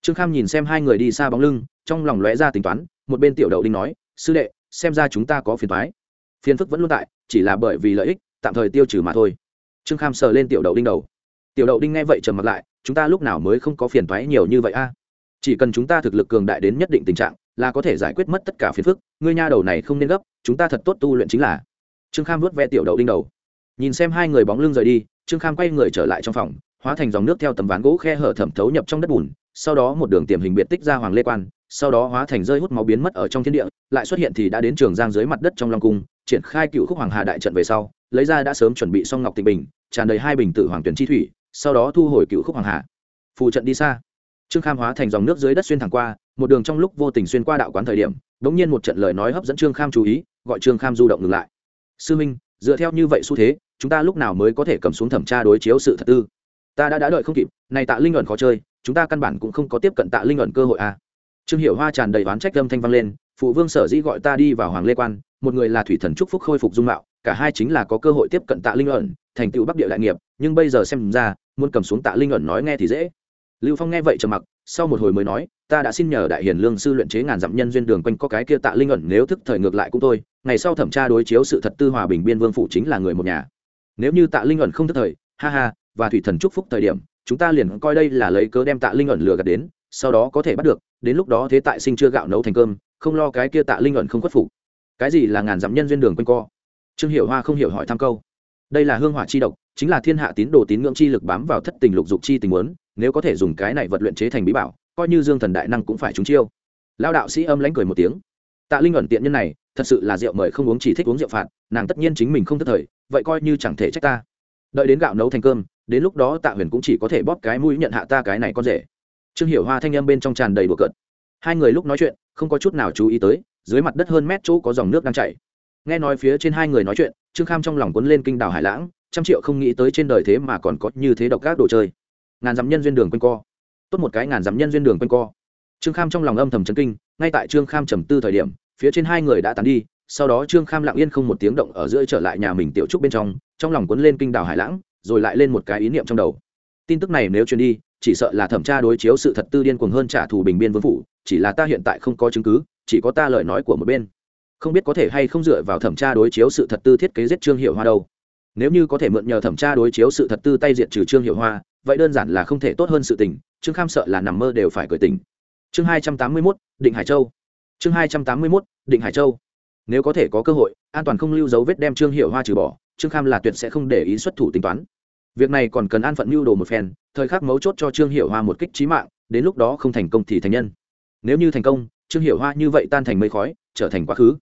Trương kham nhìn xem hai người đi xa bóng lưng, trong lòng lóe ra tính toán, một bên tiểu đậu đinh nói, sư đệ, xem ra chúng ta có phiền thoái phiền phức vẫn luôn tại, chỉ là bởi vì lợi ích, tạm thời tiêu trừ mà thôi. Trương kham sờ lên tiểu đậu đinh đầu. Tiểu đậu đinh nghe vậy trầm mặt lại, chúng ta lúc nào mới không có phiền thoái nhiều như vậy a? Chỉ cần chúng ta thực lực cường đại đến nhất định tình trạng, là có thể giải quyết mất tất cả phiền phức. Ngươi nha đầu này không nên gấp, chúng ta thật tốt tu luyện chính là. Trương kham vớt ve tiểu đậu đinh đầu. Nhìn xem hai người bóng lưng rời đi, trương kham quay người trở lại trong phòng, hóa thành dòng nước theo tấm ván gỗ khe hở thẩm thấu nhập trong đất bùn, sau đó một đường tiềm hình biệt tích ra hoàng lê quan, sau đó hóa thành rơi hút máu biến mất ở trong thiên địa, lại xuất hiện thì đã đến trường giang dưới mặt đất trong long cung, triển khai cựu khúc hoàng hà đại trận về sau, lấy ra đã sớm chuẩn bị xong ngọc tịnh bình, tràn đầy hai bình tử hoàng tuyển chi thủy, sau đó thu hồi cựu khúc hoàng hà. Phù trận đi xa trương kham hóa thành dòng nước dưới đất xuyên thẳng qua, một đường trong lúc vô tình xuyên qua đạo quán thời điểm đ ỗ n g nhiên một trận lời nói hấp dẫn trương kham chú ý, gọi trương kham du động ngừng lại. Sư minh, dựa theo như vậy xu thế, chúng ta lúc nào mới có thể cầm xuống thẩm tra đối chiếu sự thật tư? Ta đã đã đợi không kịp, này tạ linh luận khó chơi, chúng ta căn bản cũng không có tiếp cận tạ linh luận cơ hội a à. trương hiệu hoa tràn đầy oán trách lâm thanh vang lên, phụ vương sở dĩ gọi ta đi vào hoàng lê quan, một người là thủy thần trúc phúc khôi phục dung mạo, cả hai chính là có cơ hội tiếp cận tạ linh ẩn, thành tựu bắc địa đại nghiệp, nhưng bây giờ xem ra, muốn cầm xuống tạ linh ẩn nói nghe thì dễ lưu phong nghe vậy trầm mặc, sau một hồi mới nói, ta đã xin nhờ đại hiền lương sư luyện chế ngàn dặm nhân duyên đường quanh có cái kia tạ linh ẩn, nếu thức thời ngược lại cũng thôi, ngày sau thẩm tra đối chiếu sự thật tư hòa bình biên vương phủ chính là người một nhà. Nếu như tạ linh ẩn không thức thời, ha ha, và thủy thần chúc phúc thời điểm, chúng ta liền coi đây là lấy cớ đem tạ linh ẩn lừa gạt đến, sau đó có thể bắt được, đến lúc đó thế tại sinh chưa gạo nấu thành cơm, không lo cái kia tạ linh ẩn không khuất phục. Cái gì là ngàn dặm nhân duyên đường quanh co? Trương hiểu hoa không hiểu hỏi thăm câu. Đây là hương hỏa chi độc, chính là thiên hạ tín đồ tín ngưỡng chi lực bám vào thất tình lục dục chi tình muốn nếu có thể dùng cái này vật luyện chế thành bí bảo, coi như dương thần đại năng cũng phải trúng chiêu. Lao đạo sĩ âm lãnh cười một tiếng. Tạ linh ẩn tiện nhân này, thật sự là rượu mời không uống chỉ thích uống rượu phạt, nàng tất nhiên chính mình không thất thời, vậy coi như chẳng thể trách ta. Đợi đến gạo nấu thành cơm, đến lúc đó tạ huyền cũng chỉ có thể bóp cái mũi nhận hạ ta cái này con rể. Trương hiểu hoa thanh âm bên trong tràn đầy bừa cợt. Hai người lúc nói chuyện, không có chút nào chú ý tới, dưới mặt đất hơn mét chỗ có dòng nước đang chảy. Nghe nói phía trên hai người nói chuyện, trương kham trong lòng cuốn lên kinh đảo hải lãng, trăm triệu không nghĩ tới trên đời thế mà còn có như thế độc các đồ chơi ngàn dặm nhân duyên đường quanh co. Tốt một cái ngàn dặm nhân duyên đường quanh co. Trương kham trong lòng âm thầm chấn kinh, ngay tại trương kham trầm tư thời điểm, phía trên hai người đã tàn đi, sau đó trương kham lặng yên không một tiếng động ở giữa trở lại nhà mình tiểu trúc bên trong trong lòng cuốn lên kinh đảo hải lãng, rồi lại lên một cái ý niệm trong đầu. Tin tức này nếu truyền đi, chỉ sợ là thẩm tra đối chiếu sự thật tư điên cuồng hơn trả thù bình biên vương phủ, chỉ là ta hiện tại không có chứng cứ, chỉ có ta lời nói của một bên. Không biết có thể hay không dựa vào thẩm tra đối chiếu sự thật tư thiết kế giết trương hiệu hoa đâu nếu như có thể mượn nhờ thẩm tra đối chiếu sự thật tư tay diện trừ trương hiệu hoa, vậy đơn giản là không thể tốt hơn sự tình, trương kham sợ là nằm mơ đều phải cởi tình chương hai trăm tám mươi mốt, định hải châu. Chương hai trăm tám mươi mốt, định hải châu. Nếu có thể có cơ hội, an toàn không lưu dấu vết đem trương hiệu hoa trừ bỏ, trương kham là tuyệt sẽ không để ý xuất thủ tính toán. Việc này còn cần an phận mưu đồ một phen, thời khắc mấu chốt cho trương hiệu hoa một kích trí mạng, đến lúc đó không thành công thì thành nhân. Nếu như thành công, trương hiệu hoa như vậy tan thành mây khói, trở thành quá khứ.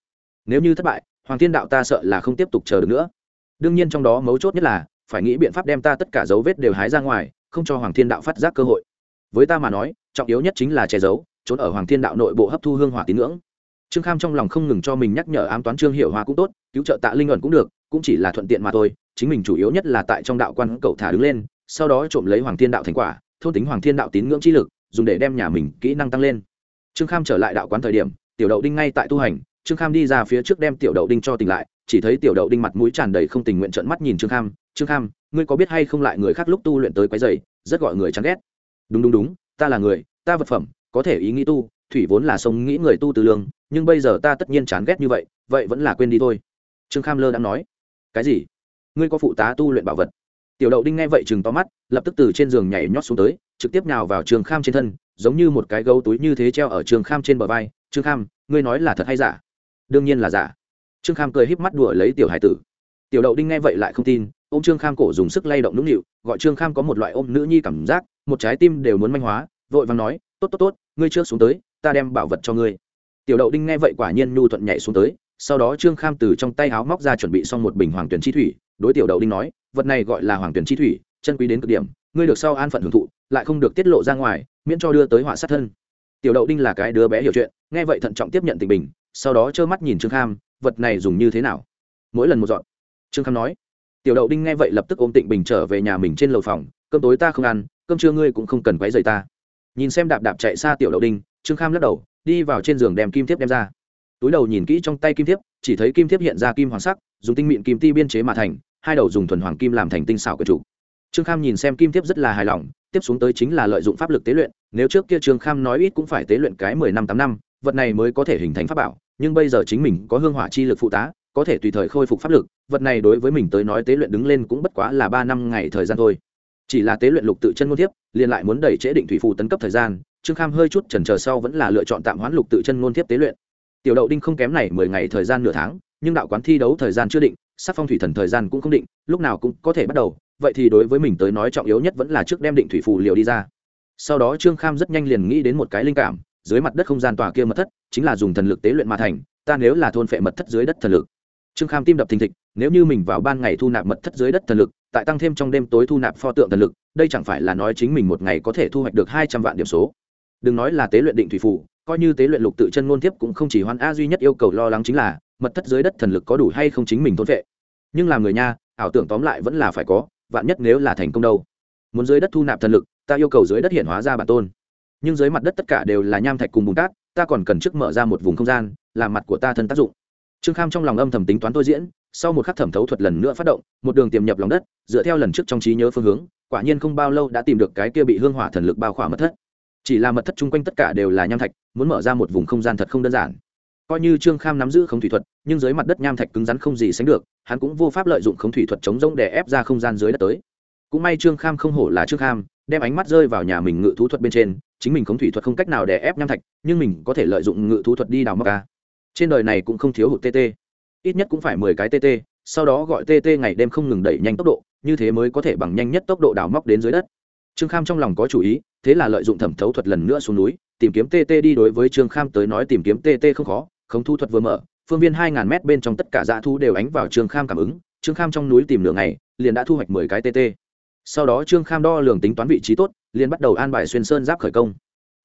Nếu như thất bại, hoàng thiên đạo ta sợ là không tiếp tục chờ được nữa đương nhiên trong đó mấu chốt nhất là, phải nghĩ biện pháp đem ta tất cả dấu vết đều hái ra ngoài, không cho hoàng thiên đạo phát giác cơ hội. Với ta mà nói, trọng yếu nhất chính là che giấu, trốn ở hoàng thiên đạo nội bộ hấp thu hương hỏa tín ngưỡng. Trương kham trong lòng không ngừng cho mình nhắc nhở ám toán trương hiệu hoa cũng tốt, cứu trợ tạ linh ẩn cũng được, cũng chỉ là thuận tiện mà thôi, chính mình chủ yếu nhất là tại trong đạo quan cậu thả đứng lên, sau đó trộm lấy hoàng thiên đạo thành quả, thôn tính hoàng thiên đạo tín ngưỡng chi lực, dùng để đem nhà mình kỹ năng tăng lên. Trương kham trở lại đạo quán thời điểm, tiểu đậu đinh ngay tại tu hành trương kham đi ra phía trước đem tiểu đậu đinh cho tỉnh lại, chỉ thấy tiểu đậu đinh mặt mũi tràn đầy không tình nguyện trợn mắt nhìn trương kham trương kham, ngươi có biết hay không lại người khác lúc tu luyện tới quái dày, rất gọi người chán ghét. Đúng đúng đúng, ta là người, ta vật phẩm, có thể ý nghĩ tu, thủy vốn là sông nghĩ người tu từ lương, nhưng bây giờ ta tất nhiên chán ghét như vậy vậy vẫn là quên đi thôi. Trương kham lơ đã nói. Cái gì? Ngươi có phụ tá tu luyện bảo vật? Tiểu đậu đinh nghe vậy chừng to mắt, lập tức từ trên giường nhảy nhót xuống tới, trực tiếp nào vào trường kham trên thân, giống như một cái gấu túi như thế treo ở trường kham trên bờ vai. Trương kham, ngươi nói là thật hay giả? Đương nhiên là giả. Trương kham cười híp mắt đùa lấy tiểu hải tử. Tiểu đậu đinh nghe vậy lại không tin ô m trương kham cổ dùng sức lay động nũng nịu, gọi trương kham có một loại ôm nữ nhi cảm giác, một trái tim đều muốn manh hóa, vội vàng nói, tốt tốt tốt, ngươi trước xuống tới, ta đem bảo vật cho ngươi. Tiểu đậu đinh nghe vậy quả nhiên nhu thuận nhảy xuống tới, sau đó trương kham từ trong tay áo móc ra chuẩn bị xong một bình hoàng tuyển chi thủy, đối tiểu đậu đinh nói, vật này gọi là hoàng tuyển chi thủy, chân quý đến cực điểm, ngươi được sau an phận hưởng thụ, lại không được tiết lộ ra ngoài, miễn cho đưa tới họa sát thân. Tiểu đậu đinh là cái đứa bé hiểu chuyện, nghe vậy thận trọng tiếp nhận tình bình sau đó trơ mắt nhìn trương kham, vật này dùng như thế nào? Mỗi lần một dọn. Trương kham nói, tiểu đậu đinh nghe vậy lập tức ôm tịnh bình trở về nhà mình trên lầu phòng, cơm tối ta không ăn, cơm trưa ngươi cũng không cần quấy rầy ta. Nhìn xem đạp đạp chạy xa tiểu đậu đinh, trương kham lắc đầu, đi vào trên giường đem kim thiếp đem ra. Túi đầu nhìn kỹ trong tay kim thiếp, chỉ thấy kim thiếp hiện ra kim hoàng sắc, dùng tinh mịn kim ti biên chế mà thành, hai đầu dùng thuần hoàng kim làm thành tinh xảo của chủ trương kham nhìn xem kim thiếp rất là hài lòng, tiếp xuống tới chính là lợi dụng pháp lực tế luyện, nếu trước kia trương kham nói ít cũng phải tế luyện cái mười năm tám năm vật này mới có thể hình thành pháp bảo, nhưng bây giờ chính mình có hương hỏa chi lực phụ tá, có thể tùy thời khôi phục pháp lực, vật này đối với mình tới nói tế luyện đứng lên cũng bất quá là ba năm ngày thời gian thôi. Chỉ là tế luyện lục tự chân ngôn thiếp, liền lại muốn đẩy trễ định thủy phù tấn cấp thời gian, trương kham hơi chút chần chờ sau vẫn là lựa chọn tạm hoãn lục tự chân ngôn thiếp tế luyện. Tiểu đậu đinh không kém này mười ngày thời gian nửa tháng, nhưng đạo quán thi đấu thời gian chưa định sắc phong thủy thần thời gian cũng không định, lúc nào cũng có thể bắt đầu, vậy thì đối với mình tới nói trọng yếu nhất vẫn là trước đem định thủy phù liều đi ra. Sau đó trương kham rất nhanh liền nghĩ đến một cái linh cảm dưới mặt đất không gian tòa kia mật thất, chính là dùng thần lực tế luyện mà thành, ta nếu là thôn phệ mật thất dưới đất thần lực. Trương kham tim đập thình thịch, nếu như mình vào ban ngày thu nạp mật thất dưới đất thần lực, tại tăng thêm trong đêm tối thu nạp pho tượng thần lực, đây chẳng phải là nói chính mình một ngày có thể thu hoạch được hai trăm vạn điểm số. Đừng nói là tế luyện định thủy phủ, coi như tế luyện lục tự chân ngôn tiếp cũng không chỉ hoan a duy nhất yêu cầu lo lắng chính là, mật thất dưới đất thần lực có đủ hay không chính mình thôn vệ nhưng làm người nha, ảo tưởng tóm lại vẫn là phải có, vạn nhất nếu là thành công đâu. Muốn dưới đất thu nạp thần lực, ta yêu cầu dưới đất hiện hóa ra bản tôn nhưng dưới mặt đất tất cả đều là nham thạch cùng bùn cát, ta còn cần trước mở ra một vùng không gian, làm mặt của ta thân tác dụng. Trương kham trong lòng âm thầm tính toán tôi diễn, sau một khắc thẩm thấu thuật lần nữa phát động, một đường tiềm nhập lòng đất, dựa theo lần trước trong trí nhớ phương hướng, quả nhiên không bao lâu đã tìm được cái kia bị hương hỏa thần lực bao khỏa mật thất. Chỉ là mật thất chung quanh tất cả đều là nham thạch, muốn mở ra một vùng không gian thật không đơn giản. Coi như trương kham nắm giữ không thủy thuật, nhưng dưới mặt đất nham thạch cứng rắn không gì sánh được, hắn cũng vô pháp lợi dụng không thủy thuật chống rông để ép ra không gian dưới đất tới. Cũng may trương kham không hổ là trương kham đem ánh mắt rơi vào nhà mình ngự thú thuật bên trên, chính mình không thủy thuật không cách nào để ép nham thạch, nhưng mình có thể lợi dụng ngự thú thuật đi đào mắc ca trên đời này cũng không thiếu hụt tt ít nhất cũng phải mười cái tt sau đó gọi tt ngày đêm không ngừng đẩy nhanh tốc độ, như thế mới có thể bằng nhanh nhất tốc độ đào móc đến dưới đất. Trương kham trong lòng có chủ ý, thế là lợi dụng thẩm thấu thuật lần nữa xuống núi, tìm kiếm tt đi đối với trương kham tới nói tìm kiếm tt không khó không thu thuật vừa mở, phương viên hai ngàn mét bên trong tất cả dã thu đều ánh vào trương kham cảm ứng, trương kham trong núi tìm nửa ngày, liền đã thu hoạch mười cái tt sau đó trương kham đo lường tính toán vị trí tốt, liền bắt đầu an bài xuyên sơn giáp khởi công.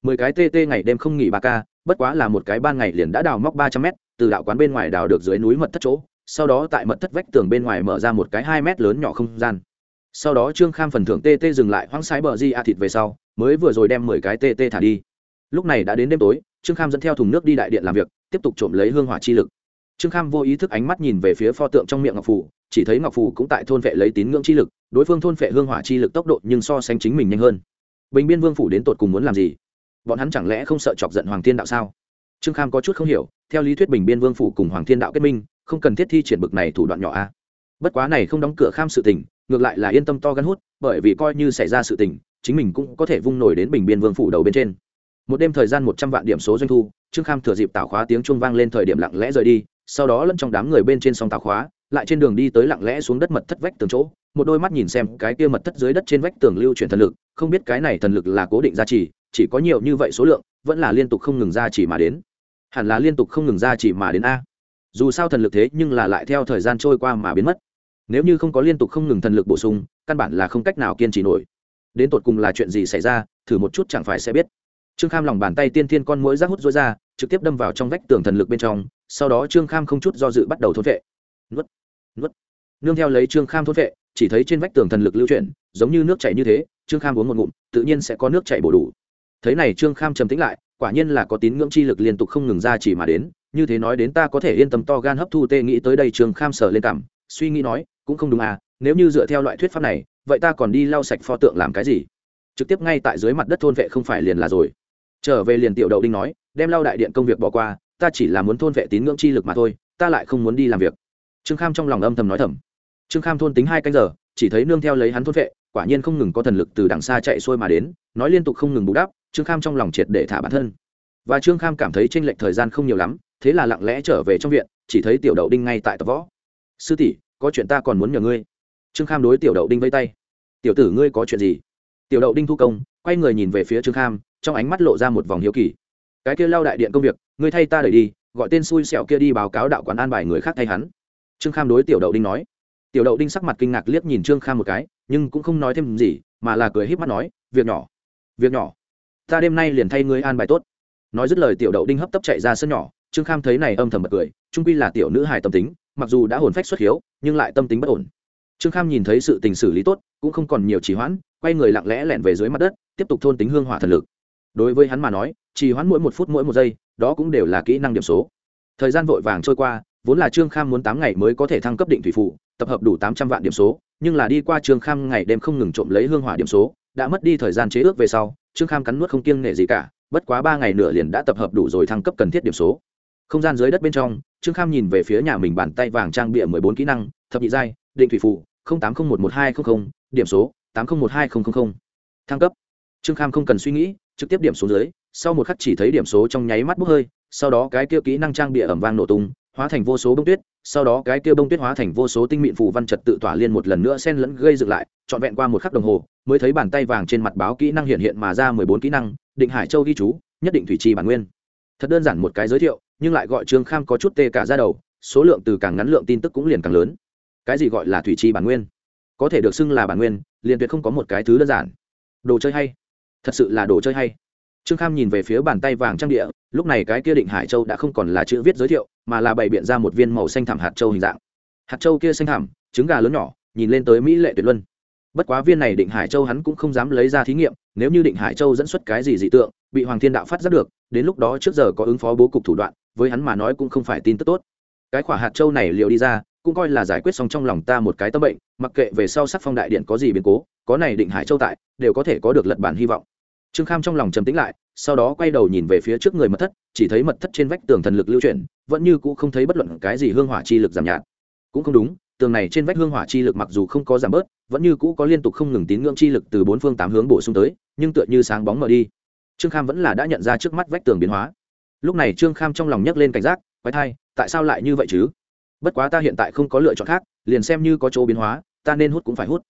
Mười cái tt ngày đêm không nghỉ ba k bất quá là một cái ban ngày liền đã đào móc ba trăm mét, từ đạo quán bên ngoài đào được dưới núi mật thất chỗ, sau đó tại mật thất vách tường bên ngoài mở ra một cái hai mét lớn nhỏ không gian. Sau đó trương kham phần thưởng tt dừng lại hoang sái bờ di a thịt về sau, mới vừa rồi đem mười cái tt thả đi. Lúc này đã đến đêm tối, trương kham dẫn theo thùng nước đi đại điện làm việc, tiếp tục trộm lấy hương hỏa chi lực. Trương kham vô ý thức ánh mắt nhìn về phía pho tượng trong miệng ngọc phủ chỉ thấy ngọc phủ cũng tại thôn vệ lấy tín ngưỡng chi lực, đối phương thôn vệ hương hỏa chi lực tốc độ nhưng so sánh chính mình nhanh hơn. Bình biên vương phủ đến tột cùng muốn làm gì? Bọn hắn chẳng lẽ không sợ chọc giận hoàng thiên đạo sao? Trương kham có chút không hiểu, theo lý thuyết bình biên vương phủ cùng hoàng thiên đạo kết minh, không cần thiết thi triển bực này thủ đoạn nhỏ a. Bất quá này không đóng cửa kham sự tình, ngược lại là yên tâm to gắn hút, bởi vì coi như xảy ra sự tình, chính mình cũng có thể vung nổi đến bình biên vương phủ đầu bên trên. Một đêm thời gian một trăm vạn điểm số doanh thu, trương kham thừa dịp tạo khóa tiếng chuông vang lên thời điểm lặng lẽ rời đi, sau đó lẫn trong đám người bên trên song tạo khóa lại trên đường đi tới lặng lẽ xuống đất mật thất vách tường chỗ, một đôi mắt nhìn xem cái kia mật thất dưới đất trên vách tường lưu chuyển thần lực, không biết cái này thần lực là cố định gia trì, chỉ có nhiều như vậy số lượng, vẫn là liên tục không ngừng gia trì mà đến. Hẳn là liên tục không ngừng gia trì mà đến a. Dù sao thần lực thế nhưng là lại theo thời gian trôi qua mà biến mất. Nếu như không có liên tục không ngừng thần lực bổ sung, căn bản là không cách nào kiên trì nổi. Đến tột cùng là chuyện gì xảy ra, thử một chút chẳng phải sẽ biết. Trương kham lòng bàn tay tiên thiên con mũi rác hút rối ra, trực tiếp đâm vào trong vách tường thần lực bên trong, sau đó trương kham không chút do dự bắt đầu thốt vệ. Nuốt nương theo lấy trương kham thôn vệ, chỉ thấy trên vách tường thần lực lưu chuyển, giống như nước chảy như thế, trương kham uống một ngụm, tự nhiên sẽ có nước chảy bổ đủ. Thấy này trương kham trầm tĩnh lại, quả nhiên là có tín ngưỡng chi lực liên tục không ngừng ra chỉ mà đến, như thế nói đến ta có thể yên tâm to gan hấp thu tê nghĩ tới đây trương kham sờ lên cảm suy nghĩ nói, cũng không đúng à nếu như dựa theo loại thuyết pháp này, vậy ta còn đi lau sạch pho tượng làm cái gì? Trực tiếp ngay tại dưới mặt đất thôn vệ không phải liền là rồi. Trở về liền tiểu đậu đinh nói, đem lau đại điện công việc bỏ qua, ta chỉ là muốn thôn vệ tín ngưỡng chi lực mà thôi, ta lại không muốn đi làm việc. Trương kham trong lòng âm thầm nói thầm trương kham thôn tính hai canh giờ, chỉ thấy nương theo lấy hắn thôn vệ, quả nhiên không ngừng có thần lực từ đằng xa chạy xuôi mà đến, nói liên tục không ngừng bù đắp, trương kham trong lòng triệt để thả bản thân. Và trương kham cảm thấy tranh lệch thời gian không nhiều lắm, thế là lặng lẽ trở về trong viện, chỉ thấy tiểu đậu đinh ngay tại tập võ. Sư tỷ, có chuyện ta còn muốn nhờ ngươi. Trương kham đối tiểu đậu đinh vây tay. Tiểu tử ngươi có chuyện gì? Tiểu đậu đinh thu công, quay người nhìn về phía trương kham, trong ánh mắt lộ ra một vòng hiếu kỳ. Cái kia lao đại điện công việc, ngươi thay ta đẩy đi, gọi tên xui xẹo kia đi báo cáo đạo quán an bài người khác thay hắn. Trương kham đối tiểu đậu đinh nói tiểu đậu đinh sắc mặt kinh ngạc liếc nhìn trương kham một cái, nhưng cũng không nói thêm gì, mà là cười híp mắt nói, việc nhỏ việc nhỏ. Ta đêm nay liền thay ngươi an bài tốt. Nói dứt lời, tiểu đậu đinh hấp tấp chạy ra sân nhỏ. Trương kham thấy này âm thầm bật cười, trung quy là tiểu nữ hài tâm tính, mặc dù đã hồn phách xuất hiếu, nhưng lại tâm tính bất ổn. Trương kham nhìn thấy sự tình xử lý tốt, cũng không còn nhiều trì hoãn, quay người lặng lẽ lẻn về dưới mặt đất, tiếp tục thôn tính hương hỏa thần lực. Đối với hắn mà nói, trì hoãn mỗi một phút mỗi một giây, đó cũng đều là kỹ năng điểm số. Thời gian vội vàng trôi qua, vốn là trương kham muốn tám ngày mới có thể thăng cấp định thủy phụ tập hợp đủ tám trăm vạn điểm số, nhưng là đi qua trương kham ngày đêm không ngừng trộm lấy hương hỏa điểm số, đã mất đi thời gian chế ước về sau, trương kham cắn nuốt không kiêng nghệ gì cả, bất quá ba ngày nửa liền đã tập hợp đủ rồi thăng cấp cần thiết điểm số. Không gian dưới đất bên trong, trương kham nhìn về phía nhà mình bàn tay vàng trang bịa mười bốn kỹ năng, thập nhị giai, định thủy phụ tám không một một hai không không, điểm số, tám không một hai không không không. Thăng cấp. Trương kham không cần suy nghĩ, trực tiếp điểm xuống dưới, sau một khắc chỉ thấy điểm số trong nháy mắt bốc hơi, sau đó cái kia kỹ năng trang bịa ẩm vang nổ tung, hóa thành vô số bông tuyết sau đó cái kia bông tuyết hóa thành vô số tinh mịn phù văn trật tự tỏa liên một lần nữa xen lẫn gây dựng lại, trọn vẹn qua một khắc đồng hồ, mới thấy bàn tay vàng trên mặt báo kỹ năng hiện hiện mà ra mười bốn kỹ năng, định hải châu ghi chú, nhất định thủy trì bản nguyên. Thật đơn giản một cái giới thiệu, nhưng lại gọi trương kham có chút tê cả ra đầu, số lượng từ càng ngắn lượng tin tức cũng liền càng lớn. Cái gì gọi là thủy trì bản nguyên? Có thể được xưng là bản nguyên, liền tuyệt không có một cái thứ đơn giản. Đồ chơi hay. Thật sự là đồ chơi hay trương kham nhìn về phía bàn tay vàng trang địa, lúc này cái kia định hải châu đã không còn là chữ viết giới thiệu, mà là bày biện ra một viên màu xanh thảm hạt châu hình dạng. Hạt châu kia xanh thảm trứng gà lớn nhỏ, nhìn lên tới mỹ lệ tuyệt luân. Bất quá viên này định hải châu hắn cũng không dám lấy ra thí nghiệm, nếu như định hải châu dẫn xuất cái gì dị tượng, bị hoàng thiên đạo phát giác được, đến lúc đó trước giờ có ứng phó bố cục thủ đoạn, với hắn mà nói cũng không phải tin tức tốt. Cái quả hạt châu này liệu đi ra, cũng coi là giải quyết xong trong lòng ta một cái tâm bệnh, mặc kệ về sau sắc phong đại điện có gì biến cố, có này định hải châu tại, đều có thể có được lật bản hy vọng trương kham trong lòng trầm tĩnh lại, sau đó quay đầu nhìn về phía trước người mật thất, chỉ thấy mật thất trên vách tường thần lực lưu chuyển, vẫn như cũ không thấy bất luận cái gì hương hỏa chi lực giảm nhạt. Cũng không đúng, tường này trên vách hương hỏa chi lực mặc dù không có giảm bớt, vẫn như cũ có liên tục không ngừng tín ngưỡng chi lực từ bốn phương tám hướng bổ sung tới, nhưng tựa như sáng bóng mở đi. Trương kham vẫn là đã nhận ra trước mắt vách tường biến hóa. Lúc này trương kham trong lòng nhấc lên cảnh giác, quái thai, tại sao lại như vậy chứ? Bất quá ta hiện tại không có lựa chọn khác, liền xem như có chỗ biến hóa, ta nên hút cũng phải hút.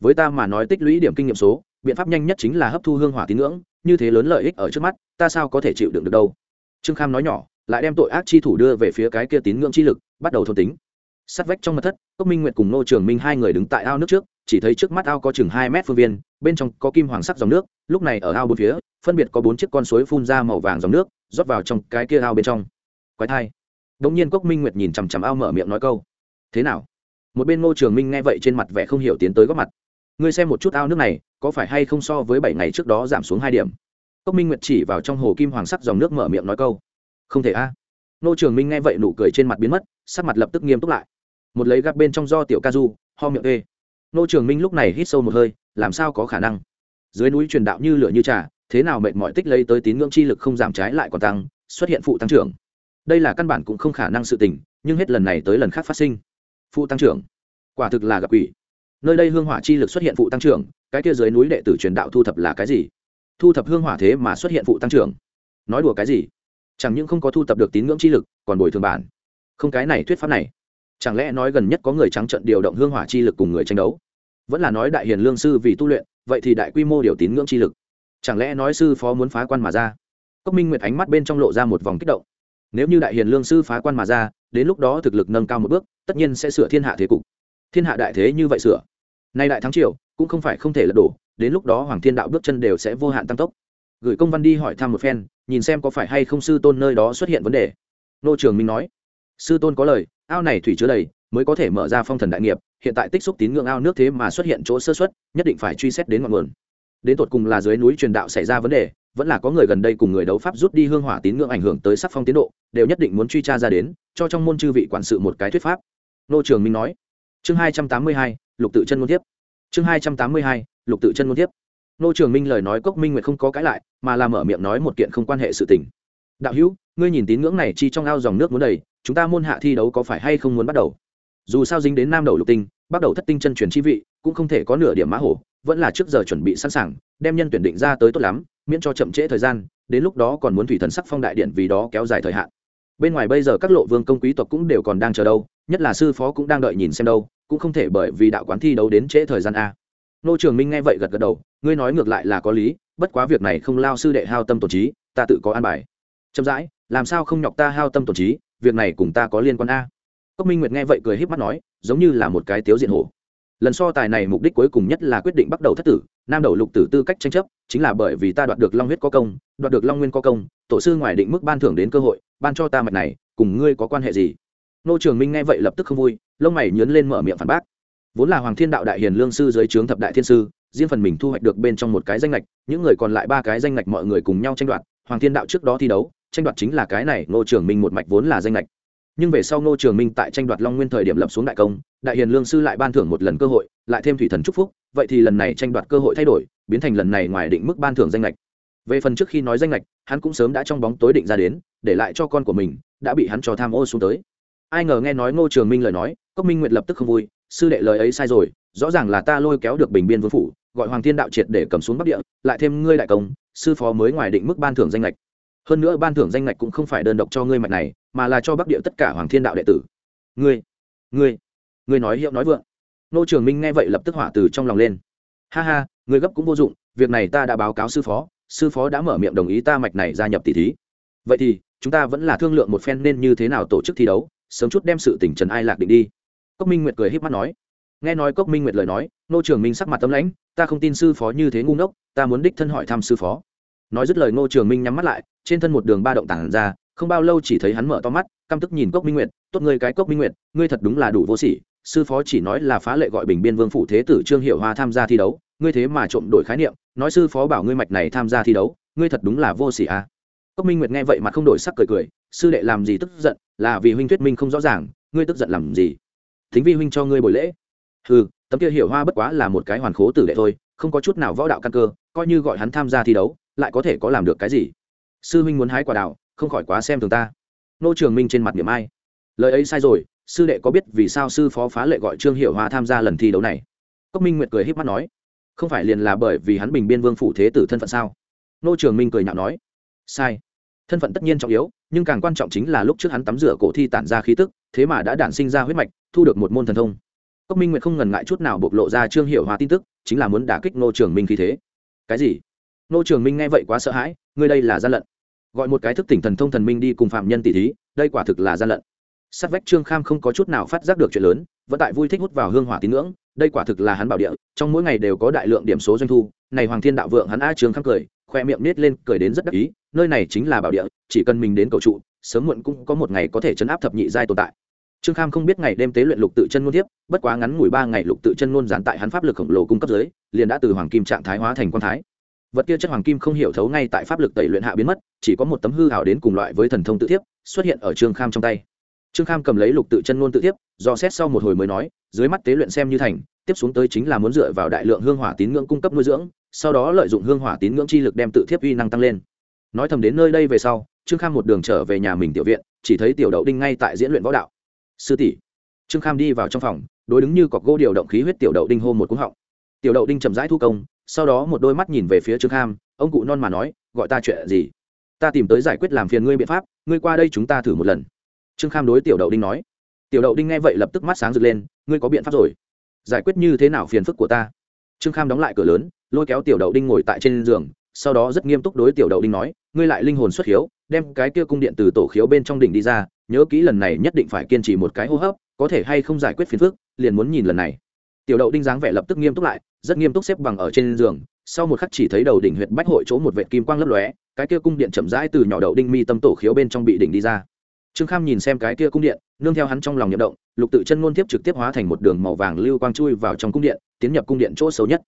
Với ta mà nói tích lũy điểm kinh nghiệm số biện pháp nhanh nhất chính là hấp thu hương hỏa tín ngưỡng, như thế lớn lợi ích ở trước mắt, ta sao có thể chịu đựng được đâu? Trương kham nói nhỏ, lại đem tội ác chi thủ đưa về phía cái kia tín ngưỡng chi lực, bắt đầu thôn tính. Sát vách trong mặt thất, cốc minh nguyệt cùng nô trường minh hai người đứng tại ao nước trước, chỉ thấy trước mắt ao có chừng hai mét phương viên, bên trong có kim hoàng sắc dòng nước, lúc này ở ao bốn phía, phân biệt có bốn chiếc con suối phun ra màu vàng dòng nước, rót vào trong cái kia ao bên trong. Quái thai. Đ ỗ n g nhiên cốc minh nguyệt nhìn chằm chằm ao mở miệng nói câu, thế nào? Một bên ngô trường minh nghe vậy trên mặt vẻ không hiểu tiến tới góp mặt ngươi xem một chút ao nước này, có phải hay không so với bảy ngày trước đó giảm xuống hai điểm? Cốc minh nguyệt chỉ vào trong hồ kim hoàng sắc dòng nước mở miệng nói câu. Không thể a. Nô trường minh nghe vậy nụ cười trên mặt biến mất, sắc mặt lập tức nghiêm túc lại. Một lấy gác bên trong do tiểu ca du, ho miệng ê nô trường minh lúc này hít sâu một hơi, làm sao có khả năng? Dưới núi truyền đạo như lửa như trà, thế nào mệt mỏi tích lấy tới tín ngưỡng chi lực không giảm trái lại còn tăng, xuất hiện phụ tăng trưởng. Đây là căn bản cũng không khả năng sự tình, nhưng hết lần này tới lần khác phát sinh. Phụ tăng trưởng. Quả thực là gặp quỷ nơi đây hương hỏa chi lực xuất hiện phụ tăng trưởng, cái kia dưới núi đệ tử truyền đạo thu thập là cái gì? Thu thập hương hỏa thế mà xuất hiện phụ tăng trưởng. Nói đùa cái gì? Chẳng những không có thu thập được tín ngưỡng chi lực, còn bồi thường bản. Không cái này thuyết pháp này. Chẳng lẽ nói gần nhất có người trắng trận điều động hương hỏa chi lực cùng người tranh đấu? Vẫn là nói đại hiền lương sư vì tu luyện, vậy thì đại quy mô điều tín ngưỡng chi lực. Chẳng lẽ nói sư phó muốn phá quan mà ra? Cốc minh nguyệt ánh mắt bên trong lộ ra một vòng kích động. Nếu như đại hiền lương sư phá quan mà ra, đến lúc đó thực lực nâng cao một bước, tất nhiên sẽ sửa thiên hạ thế cục thiên hạ đại thế như vậy sửa. Nay đại thắng triều, cũng không phải không thể lật đổ, đến lúc đó hoàng thiên đạo bước chân đều sẽ vô hạn tăng tốc. Gửi công văn đi hỏi thăm một phen, nhìn xem có phải hay không sư tôn nơi đó xuất hiện vấn đề. Nô trường minh nói, sư tôn có lời, ao này thủy chứa đầy, mới có thể mở ra phong thần đại nghiệp, hiện tại tích xúc tín ngưỡng ao nước thế mà xuất hiện chỗ sơ xuất nhất định phải truy xét đến ngọn nguồn. Đến tột cùng là dưới núi truyền đạo xảy ra vấn đề, vẫn là có người gần đây cùng người đấu pháp rút đi hương hỏa tín ngưỡng ảnh hưởng tới sắc phong tiến độ, đều nhất định muốn truy tra ra đến, cho trong môn chư vị quản sự một cái thuyết pháp. Nô trường minh nói chương hai trăm tám mươi hai, lục tự chân ngôn tiếp. Chương hai trăm tám mươi hai, lục tự chân ngôn tiếp. Nô trường minh lời nói cốc minh nguyệt không có cãi lại, mà làm mở miệng nói một kiện không quan hệ sự tình. Đạo hữu, ngươi nhìn tín ngưỡng này chi trong ao dòng nước muốn đầy, chúng ta môn hạ thi đấu có phải hay không muốn bắt đầu? Dù sao dính đến nam đầu lục tinh bắt đầu thất tinh chân truyền chi vị, cũng không thể có nửa điểm mã hổ, vẫn là trước giờ chuẩn bị sẵn sàng, đem nhân tuyển định ra tới tốt lắm, miễn cho chậm trễ thời gian, đến lúc đó còn muốn thủy thần sắc phong đại điện vì đó kéo dài thời hạn. Bên ngoài bây giờ các lộ vương công quý tộc cũng đều còn đang chờ đâu, nhất là sư phó cũng đang đợi nhìn xem đâu cũng không thể bởi vì đạo quán thi đấu đến trễ thời gian a. Nô trường minh nghe vậy gật gật đầu, ngươi nói ngược lại là có lý, bất quá việc này không lao sư đệ hao tâm tổn trí, ta tự có an bài. Chậm rãi, làm sao không nhọc ta hao tâm tổn trí, việc này cùng ta có liên quan a. Cốc minh nguyệt nghe vậy cười h í p mắt nói, giống như là một cái tiếu diện hổ. Lần so tài này mục đích cuối cùng nhất là quyết định bắt đầu thất tử, nam đầu lục tử tư cách tranh chấp, chính là bởi vì ta đoạt được long huyết có công, đoạt được long nguyên có công, tổ sư ngoài định mức ban thưởng đến cơ hội, ban cho ta mạch này, cùng ngươi có quan hệ gì? Nô trường minh nghe vậy lập tức không vui lông mày nhướn lên mở miệng phản bác. Vốn là hoàng thiên đạo đại hiền lương sư dưới trướng thập đại thiên sư, riêng phần mình thu hoạch được bên trong một cái danh lệch những người còn lại ba cái danh lệch mọi người cùng nhau tranh đoạt, hoàng thiên đạo trước đó thi đấu, tranh đoạt chính là cái này, ngô trường minh một mạch vốn là danh lệch nhưng về sau ngô trường minh tại tranh đoạt long nguyên thời điểm lập xuống đại công, đại hiền lương sư lại ban thưởng một lần cơ hội, lại thêm thủy thần chúc phúc, vậy thì lần này tranh đoạt cơ hội thay đổi, biến thành lần này ngoài định mức ban thưởng danh lệch về phần trước khi nói danh lệch hắn cũng sớm đã trong bóng tối định ra đến, để lại cho con của mình, đã bị hắn cho tham ô xuống tới. Ai ngờ nghe nói ngô trường minh lời nói cốc minh nguyệt lập tức không vui, sư đệ lời ấy sai rồi, rõ ràng là ta lôi kéo được bình biên vương phủ, gọi hoàng thiên đạo triệt để cầm xuống bắc địa, lại thêm ngươi đại công, sư phó mới ngoài định mức ban thưởng danh lệch hơn nữa ban thưởng danh lệch cũng không phải đơn độc cho ngươi mạch này, mà là cho bắc địa tất cả hoàng thiên đạo đệ tử. Ngươi ngươi ngươi nói hiệu nói vượng. Nô trường minh nghe vậy lập tức hỏa từ trong lòng lên. Ha ha, ngươi gấp cũng vô dụng, việc này ta đã báo cáo sư phó sư phó đã mở miệng đồng ý ta mạch này gia nhập tỷ thí. Vậy thì, chúng ta vẫn là thương lượng một phen nên như thế nào tổ chức thi đấu, sớm chút đem sự tỉnh trần ai lạc định đi cốc minh nguyệt cười híp mắt nói. Nghe nói cốc minh nguyệt lời nói, nô trường minh sắc mặt tâm lãnh, ta không tin sư phó như thế ngu ngốc, ta muốn đích thân hỏi thăm sư phó. Nói dứt lời ngô trường minh nhắm mắt lại, trên thân một đường ba động tản ra, không bao lâu chỉ thấy hắn mở to mắt, căm tức nhìn cốc minh nguyệt, tốt ngươi cái cốc minh nguyệt, ngươi thật đúng là đủ vô sỉ, sư phó chỉ nói là phá lệ gọi bình biên vương phủ thế tử trương hiệu hoa tham gia thi đấu, ngươi thế mà trộm đổi khái niệm, nói sư phó bảo ngươi mạch này tham gia thi đấu, ngươi thật đúng là vô sỉ à. cốc minh nguyệt nghe vậy mà không đổi sắc cười cười, sư đệ làm gì tức giận, là vì huynh thuyết minh không rõ ràng, ngươi tức giận làm gì? Thính vi huynh cho ngươi buổi lễ. Ừ tấm kia hiểu hoa bất quá là một cái hoàn khố tử đệ thôi, không có chút nào võ đạo căn cơ, coi như gọi hắn tham gia thi đấu, lại có thể có làm được cái gì? Sư huynh muốn hái quả đào, không khỏi quá xem thường ta. Nô trường minh trên mặt niệm ai? Lời ấy sai rồi, sư đệ có biết vì sao sư phó phá lệ gọi trương hiệu hoa tham gia lần thi đấu này? Cốc minh nguyệt cười h í p mắt nói. Không phải liền là bởi vì hắn bình biên vương phủ thế tử thân phận sao? Nô trường minh cười nhạo nói. Sai. Thân phận tất nhiên trọng yếu, nhưng càng quan trọng chính là lúc trước hắn tắm rửa cổ thi tản ra khí tức thế mà đã đản sinh ra huyết mạch, thu được một môn thần thông. Cốc minh nguyệt không ngần ngại chút nào bộc lộ ra trương hiệu hòa tin tức, chính là muốn đả kích nô trường minh khí thế. Cái gì? Nô trường minh nghe vậy quá sợ hãi, ngươi đây là gian lận. Gọi một cái thức tỉnh thần thông thần minh đi cùng phạm nhân tỷ thí, đây quả thực là gian lận. Sát vách trương kham không có chút nào phát giác được chuyện lớn, vẫn tại vui thích hút vào hương hỏa tín ngưỡng, đây quả thực là hắn bảo địa, trong mỗi ngày đều có đại lượng điểm số doanh thu, này hoàng thiên đạo vượng hắn a trương kham cười, khoe miệng nết lên cười đến rất đắc ý, nơi này chính là bảo địa, chỉ cần mình đến cầu trụ sớm muộn cũng có một ngày có thể chấn áp thập nhị giai tồn tại. Trương kham không biết ngày đêm tế luyện lục tự chân ngôn tiếp bất quá ngắn ngủi ba ngày lục tự chân ngôn gián tại hắn pháp lực khổng lồ cung cấp dưới, liền đã từ hoàng kim trạng thái hóa thành quan thái. Vật kia chất hoàng kim không hiểu thấu ngay tại pháp lực tẩy luyện hạ biến mất chỉ có một tấm hư hảo đến cùng loại với thần thông tự thiếp xuất hiện ở trương kham trong tay. Trương kham cầm lấy lục tự chân ngôn tự thiếp do xét sau một hồi mới nói dưới mắt tế luyện xem như thành tiếp xuống tới chính là muốn dựa vào đại lượng hương hỏa tín ngưỡng cung cấp nuôi dưỡng sau đó lợi dụng hương hỏa tín ngưỡng chi lực đem tự thiếp uy năng tăng lên. Nói thầm đến nơi đây về sau trương kham một đường trở về nhà mình tiểu viện, chỉ thấy tiểu đậu đinh ngay tại diễn luyện võ đạo. Sư tỷ. Trương kham đi vào trong phòng, đối đứng như cọc gỗ điều động khí huyết tiểu đậu đinh hô một cúng họng. Tiểu đậu đinh chậm rãi thu công, sau đó một đôi mắt nhìn về phía trương kham, ông cụ non mà nói, gọi ta chuyện gì? Ta tìm tới giải quyết làm phiền ngươi biện pháp, ngươi qua đây chúng ta thử một lần. Trương kham đối tiểu đậu đinh nói. Tiểu đậu đinh nghe vậy lập tức mắt sáng rực lên, ngươi có biện pháp rồi. Giải quyết như thế nào phiền phức của ta? Trương kham đóng lại cửa lớn, lôi kéo tiểu đậu đinh ngồi tại trên giường, sau đó rất nghiêm túc đối tiểu đậu đinh nói, ngươi lại linh hồn xuất hiếu đem cái kia cung điện từ tổ khiếu bên trong đỉnh đi ra, nhớ kỹ lần này nhất định phải kiên trì một cái hô hấp, có thể hay không giải quyết phiền phức, liền muốn nhìn lần này. Tiểu đậu đinh dáng vẻ lập tức nghiêm túc lại, rất nghiêm túc xếp bằng ở trên giường, sau một khắc chỉ thấy đầu đỉnh huyệt bách hội chỗ một vệ kim quang lấp lóe, cái kia cung điện chậm rãi từ nhỏ đậu đinh mi tâm tổ khiếu bên trong bị đỉnh đi ra. Trương kham nhìn xem cái kia cung điện, nương theo hắn trong lòng nhậm động, lục tự chân ngôn tiếp trực tiếp hóa thành một đường màu vàng lưu quang chui vào trong cung điện, tiến nhập cung điện chỗ xấu nhất.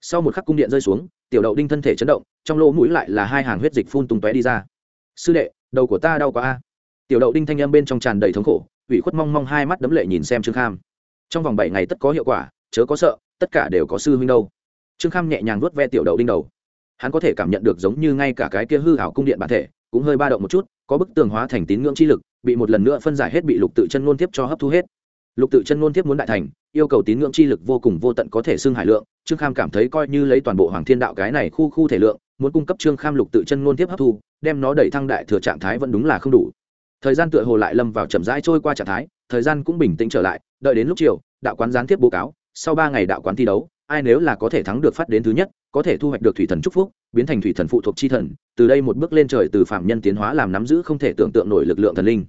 Sau một khắc cung điện rơi xuống, tiểu đậu đinh thân thể chấn động, trong lỗ mũi lại là hai hàng huyết dịch phun tung tóe đi ra sư đệ, đầu của ta đau quá a. Tiểu đậu đinh thanh âm bên trong tràn đầy thống khổ, ủy khuất mong mong hai mắt đấm lệ nhìn xem trương kham. Trong vòng bảy ngày tất có hiệu quả, chớ có sợ, tất cả đều có sư huynh đâu. Trương kham nhẹ nhàng vuốt ve tiểu đậu đinh đầu. Hắn có thể cảm nhận được giống như ngay cả cái kia hư hảo cung điện bản thể, cũng hơi ba động một chút, có bức tường hóa thành tín ngưỡng chi lực, bị một lần nữa phân giải hết bị lục tự chân ngôn tiếp cho hấp thu hết. Lục tự chân ngôn tiếp muốn đại thành, yêu cầu tín ngưỡng chi lực vô cùng vô tận có thể xưng hải lượng, trương kham cảm thấy coi như lấy toàn bộ hoàng thiên đạo cái này khu khu thể lượng muốn cung cấp trương kham lục tự chân ngôn tiếp hấp thu, đem nó đẩy thăng đại thừa trạng thái vẫn đúng là không đủ. Thời gian tựa hồ lại lâm vào chậm rãi trôi qua trạng thái, thời gian cũng bình tĩnh trở lại, đợi đến lúc chiều, đạo quán gián tiếp báo cáo, sau ba ngày đạo quán thi đấu, ai nếu là có thể thắng được phát đến thứ nhất, có thể thu hoạch được thủy thần trúc phúc, biến thành thủy thần phụ thuộc chi thần, từ đây một bước lên trời từ phạm nhân tiến hóa làm nắm giữ không thể tưởng tượng nổi lực lượng thần linh.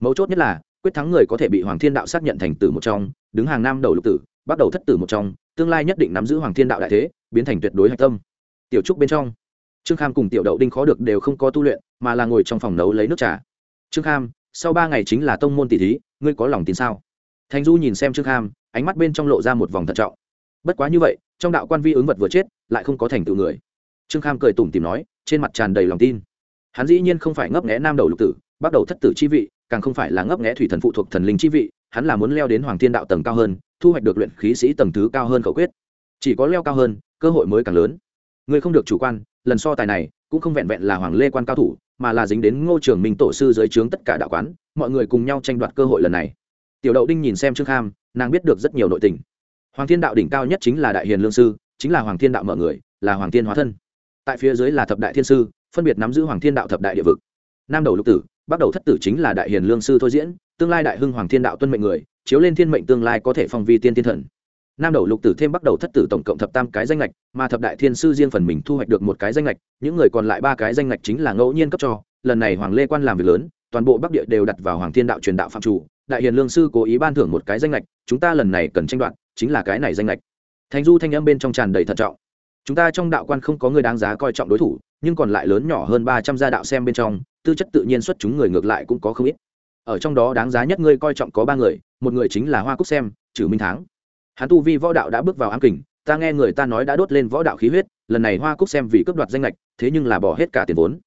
Mấu chốt nhất là, quyết thắng người có thể bị hoàng thiên đạo xác nhận thành tử một trong, đứng hàng nam đầu lục tử, bắt đầu thất tử một trong, tương lai nhất định nắm giữ hoàng thiên đạo đại thế, biến thành tuyệt đối hạch tâm. Tiểu trúc bên trong trương kham cùng tiểu đậu đinh khó được đều không có tu luyện, mà là ngồi trong phòng nấu lấy nước trà. Trương kham, sau ba ngày chính là tông môn tỷ thí, ngươi có lòng tin sao? Thành du nhìn xem trương kham, ánh mắt bên trong lộ ra một vòng thận trọng. Bất quá như vậy, trong đạo quan vi ứng vật vừa chết, lại không có thành tựu người. Trương kham cười tủm tìm nói, trên mặt tràn đầy lòng tin. Hắn dĩ nhiên không phải ngấp nghẽ nam đầu lục tử, bắt đầu thất tử chi vị, càng không phải là ngấp nghẽ thủy thần phụ thuộc thần linh chi vị, hắn là muốn leo đến hoàng thiên đạo tầng cao hơn, thu hoạch được luyện khí sĩ tầng thứ cao hơn khẩu quyết. Chỉ có leo cao hơn, cơ hội mới càng lớn. Người không được chủ quan lần so tài này cũng không vẹn vẹn là hoàng lê quan cao thủ, mà là dính đến ngô trường minh tổ sư dưới trướng tất cả đạo quán, mọi người cùng nhau tranh đoạt cơ hội lần này. Tiểu đậu đinh nhìn xem trương kham, nàng biết được rất nhiều nội tình. Hoàng thiên đạo đỉnh cao nhất chính là đại hiền lương sư, chính là hoàng thiên đạo mở người, là hoàng thiên hóa thân. Tại phía dưới là thập đại thiên sư, phân biệt nắm giữ hoàng thiên đạo thập đại địa vực. Nam đầu lục tử, bắt đầu thất tử chính là đại hiền lương sư thôi diễn, tương lai đại hưng hoàng thiên đạo tuân mệnh người, chiếu lên thiên mệnh tương lai có thể phong vi tiên thiên thần nam đầu lục tử thêm bắt đầu thất tử tổng cộng thập tam cái danh lệch mà thập đại thiên sư riêng phần mình thu hoạch được một cái danh lệch những người còn lại ba cái danh lệch chính là ngẫu nhiên cấp cho. Lần này hoàng lê quan làm việc lớn, toàn bộ bắc địa đều đặt vào hoàng thiên đạo truyền đạo phạm chủ, đại hiền lương sư cố ý ban thưởng một cái danh lệch chúng ta lần này cần tranh đoạt, chính là cái này danh lệch thành du thanh âm bên trong tràn đầy thận trọng. Chúng ta trong đạo quan không có người đáng giá coi trọng đối thủ, nhưng còn lại lớn nhỏ hơn ba trăm gia đạo xem bên trong, tư chất tự nhiên xuất chúng người ngược lại cũng có không ít. Ở trong đó đáng giá nhất ngươi coi trọng có ba người, một người chính là hoa cúc xem trừ minh Thắng hắn tu vi võ đạo đã bước vào ám kình, ta nghe người ta nói đã đốt lên võ đạo khí huyết, lần này hoa cúc xem vì cướp đoạt danh lệch thế nhưng là bỏ hết cả tiền vốn.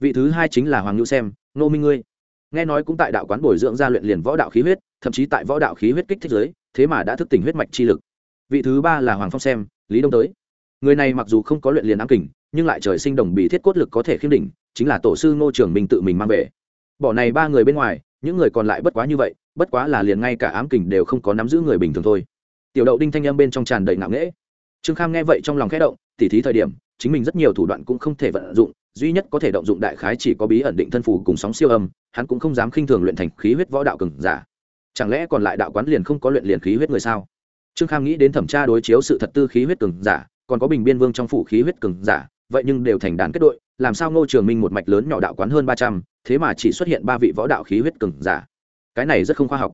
Vị thứ hai chính là hoàng ngữ xem nô minh ngươi. Nghe nói cũng tại đạo quán bồi dưỡng ra luyện liền võ đạo khí huyết, thậm chí tại võ đạo khí huyết kích thích giới, thế mà đã thức tỉnh huyết mạch chi lực. Vị thứ ba là hoàng phong xem, lý đông tới. Người này mặc dù không có luyện liền ám kình, nhưng lại trời sinh đồng bị thiết cốt lực có thể khiêm đỉnh, chính là tổ sư ngô trường minh tự mình mang về. Bỏ này ba người bên ngoài, những người còn lại bất quá như vậy, bất quá là liền ngay cả ám kình đều không có nắm giữ người bình thường thôi tiểu đậu đinh thanh âm bên trong tràn đầy ngạo nghễ. Trương kham nghe vậy trong lòng khẽ động, tỉ thí thời điểm, chính mình rất nhiều thủ đoạn cũng không thể vận dụng, duy nhất có thể động dụng đại khái chỉ có bí ẩn định thân phù cùng sóng siêu âm, hắn cũng không dám khinh thường luyện thành khí huyết võ đạo cường giả. Chẳng lẽ còn lại đạo quán liền không có luyện liền khí huyết người sao? Trương kham nghĩ đến thẩm tra đối chiếu sự thật tư khí huyết cường giả, còn có bình biên vương trong phủ khí huyết cường giả, vậy nhưng đều thành đàn kết đội, làm sao ngô trường minh một mạch lớn nhỏ đạo quán hơn ba trăm, thế mà chỉ xuất hiện ba vị võ đạo khí huyết cường giả? Cái này rất không khoa học.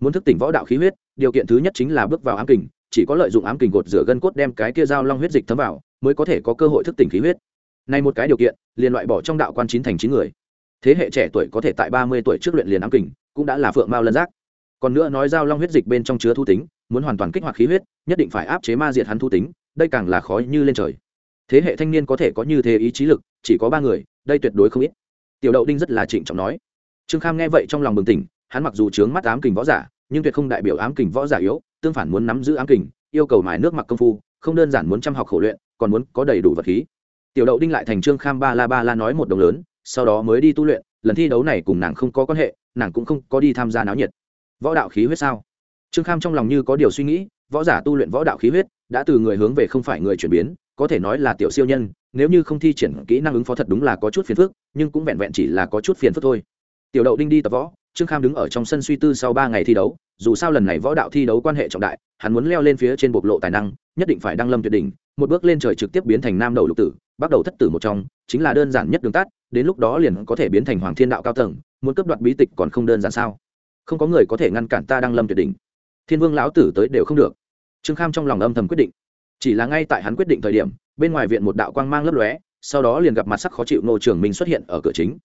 Muốn thức tỉnh võ đạo khí huyết điều kiện thứ nhất chính là bước vào ám kình, chỉ có lợi dụng ám kình gột rửa gân cốt đem cái kia dao long huyết dịch thấm vào, mới có thể có cơ hội thức tỉnh khí huyết. Này một cái điều kiện, liền loại bỏ trong đạo quan chín thành chín người. Thế hệ trẻ tuổi có thể tại ba mươi tuổi trước luyện liền ám kình, cũng đã là phượng mao lân giác. Còn nữa nói dao long huyết dịch bên trong chứa thu tính, muốn hoàn toàn kích hoạt khí huyết, nhất định phải áp chế ma diệt hắn thu tính, đây càng là khó như lên trời. Thế hệ thanh niên có thể có như thế ý chí lực, chỉ có ba người, đây tuyệt đối không ít. Tiểu đậu đinh rất là trịnh trọng nói. Trương kham nghe vậy trong lòng bừng tỉnh, hắn mặc dù chướng mắt ám kình võ giả nhưng tuyệt không đại biểu ám kình võ giả yếu, tương phản muốn nắm giữ ám kình, yêu cầu mài nước mặc công phu, không đơn giản muốn chăm học khổ luyện, còn muốn có đầy đủ vật khí. Tiểu đậu đinh lại thành trương kham ba la ba la nói một đồng lớn, sau đó mới đi tu luyện, lần thi đấu này cùng nàng không có quan hệ, nàng cũng không có đi tham gia náo nhiệt. Võ đạo khí huyết sao? Trương kham trong lòng như có điều suy nghĩ, võ giả tu luyện võ đạo khí huyết, đã từ người hướng về không phải người chuyển biến, có thể nói là tiểu siêu nhân, nếu như không thi triển kỹ năng ứng phó thật đúng là có chút phiền phức, nhưng cũng vẹn vẹn chỉ là có chút phiền phức thôi. Tiểu đậu đinh đi tập võ trương kham đứng ở trong sân suy tư sau ba ngày thi đấu, dù sao lần này võ đạo thi đấu quan hệ trọng đại, hắn muốn leo lên phía trên bộc lộ tài năng, nhất định phải đăng lâm tuyệt đỉnh, một bước lên trời trực tiếp biến thành nam đầu lục tử, bắt đầu thất tử một trong, chính là đơn giản nhất đường tắt, đến lúc đó liền có thể biến thành hoàng thiên đạo cao tầng, muốn cấp đoạt bí tịch còn không đơn giản sao? Không có người có thể ngăn cản ta đăng lâm tuyệt đỉnh. Thiên vương lão tử tới đều không được. Trương kham trong lòng âm thầm quyết định. Chỉ là ngay tại hắn quyết định thời điểm, bên ngoài viện một đạo quang mang lấp lóe, sau đó liền gặp mặt sắc khó chịu ngô trường minh xuất hiện ở cửa chính.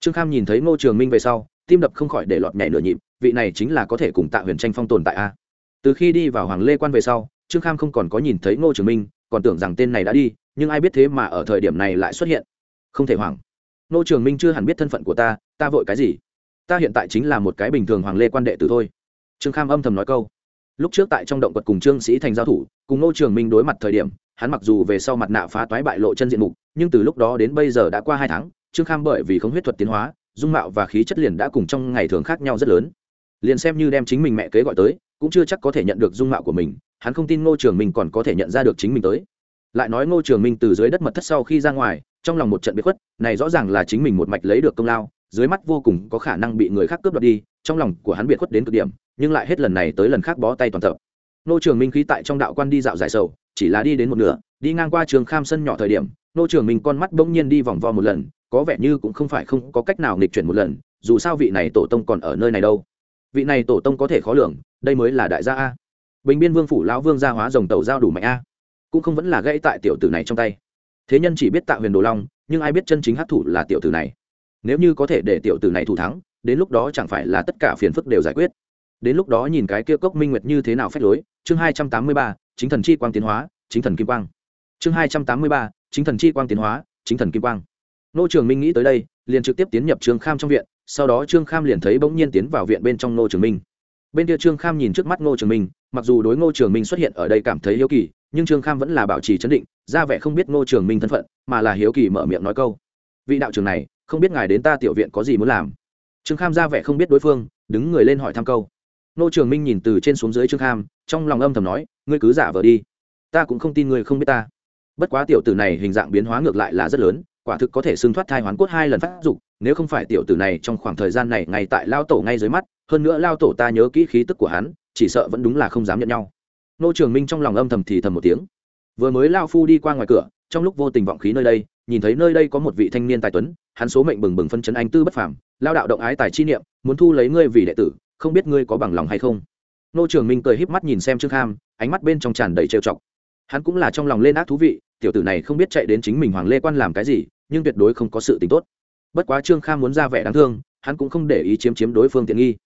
Trương kham nhìn thấy ngô trường minh về sau tim đập không khỏi để lọt nhảy nửa nhịp, vị này chính là có thể cùng tạ huyền tranh phong tồn tại a. Từ khi đi vào hoàng lê quan về sau, trương kham không còn có nhìn thấy ngô trường minh, còn tưởng rằng tên này đã đi, nhưng ai biết thế mà ở thời điểm này lại xuất hiện. Không thể hoảng. Ngô trường minh chưa hẳn biết thân phận của ta ta vội cái gì? Ta hiện tại chính là một cái bình thường hoàng lê quan đệ tử thôi. Trương kham âm thầm nói câu. Lúc trước tại trong động quật cùng trương sĩ thành giao thủ, cùng ngô trường minh đối mặt thời điểm, hắn mặc dù về sau mặt nạ phá toái bại lộ chân diện mục, nhưng từ lúc đó đến bây giờ đã qua hai tháng, trương kham bởi vì không huyết thuật tiến hóa dung mạo và khí chất liền đã cùng trong ngày thường khác nhau rất lớn. Liền xem như đem chính mình mẹ kế gọi tới, cũng chưa chắc có thể nhận được dung mạo của mình, hắn không tin ngô trường minh còn có thể nhận ra được chính mình tới. Lại nói ngô trường minh từ dưới đất mật thất sau khi ra ngoài, trong lòng một trận bị khuất, này rõ ràng là chính mình một mạch lấy được công lao, dưới mắt vô cùng có khả năng bị người khác cướp đoạt đi, trong lòng của hắn biệt khuất đến cực điểm, nhưng lại hết lần này tới lần khác bó tay toàn tập. Ngô trường minh khí tại trong đạo quan đi dạo giải sầu, chỉ là đi đến một nửa, đi ngang qua trường kham sân nhỏ thời điểm, Ngô trường minh con mắt bỗng nhiên đi vòng vo một lần có vẻ như cũng không phải không có cách nào nghịch chuyển một lần, dù sao vị này tổ tông còn ở nơi này đâu. Vị này tổ tông có thể khó lường, đây mới là đại gia a. Bình biên vương phủ lão vương gia hóa rồng tàu giao đủ mạnh a. Cũng không vẫn là gãy tại tiểu tử này trong tay. Thế nhân chỉ biết tạo huyền đồ long, nhưng ai biết chân chính hát thủ là tiểu tử này. Nếu như có thể để tiểu tử này thủ thắng, đến lúc đó chẳng phải là tất cả phiền phức đều giải quyết. Đến lúc đó nhìn cái kia cốc minh nguyệt như thế nào phép lối, chương hai trăm tám mươi ba, chính thần chi quang tiến hóa, chính thần kim quang. Chương hai trăm tám mươi ba, chính thần chi quang tiến hóa, chính thần kim quang nô trường minh nghĩ tới đây, liền trực tiếp tiến nhập trương kham trong viện, sau đó trương kham liền thấy bỗng nhiên tiến vào viện bên trong nô trường minh. Bên kia trương kham nhìn trước mắt ngô trường minh, mặc dù đối ngô trường minh xuất hiện ở đây cảm thấy hiếu kỳ, nhưng trương kham vẫn là bảo trì chấn định, ra vẻ không biết ngô trường minh thân phận, mà là hiếu kỳ mở miệng nói câu. Vị đạo trưởng này, không biết ngài đến ta tiểu viện có gì muốn làm? Trương kham ra vẻ không biết đối phương, đứng người lên hỏi thăm câu. Ngô trường minh nhìn từ trên xuống dưới trương kham, trong lòng âm thầm nói, ngươi cứ giả vờ đi. Ta cũng không tin ngươi không biết ta. Bất quá tiểu tử này hình dạng biến hóa ngược lại là rất lớn quả thực có thể xưng thoát thai hoán cốt hai lần phát dục, nếu không phải tiểu tử này trong khoảng thời gian này ngay tại lao tổ ngay dưới mắt, hơn nữa lao tổ ta nhớ kỹ khí tức của hắn, chỉ sợ vẫn đúng là không dám nhận nhau. Nô trường minh trong lòng âm thầm thì thầm một tiếng. Vừa mới lao phu đi qua ngoài cửa, trong lúc vô tình vọng khí nơi đây, nhìn thấy nơi đây có một vị thanh niên tài tuấn, hắn số mệnh bừng bừng phân chấn anh tư bất phàm, lao đạo động ái tài chi niệm, muốn thu lấy ngươi vì đệ tử, không biết ngươi có bằng lòng hay không. Nô trường minh cười híp mắt nhìn xem trương kham, ánh mắt bên trong tràn đầy trêu chọc. Hắn cũng là trong lòng lên ác thú vị, tiểu tử này không biết chạy đến chính mình hoàng lê quan làm cái gì nhưng tuyệt đối không có sự tính tốt. Bất quá trương kham muốn ra vẻ đáng thương, hắn cũng không để ý chiếm chiếm đối phương tiện nghi.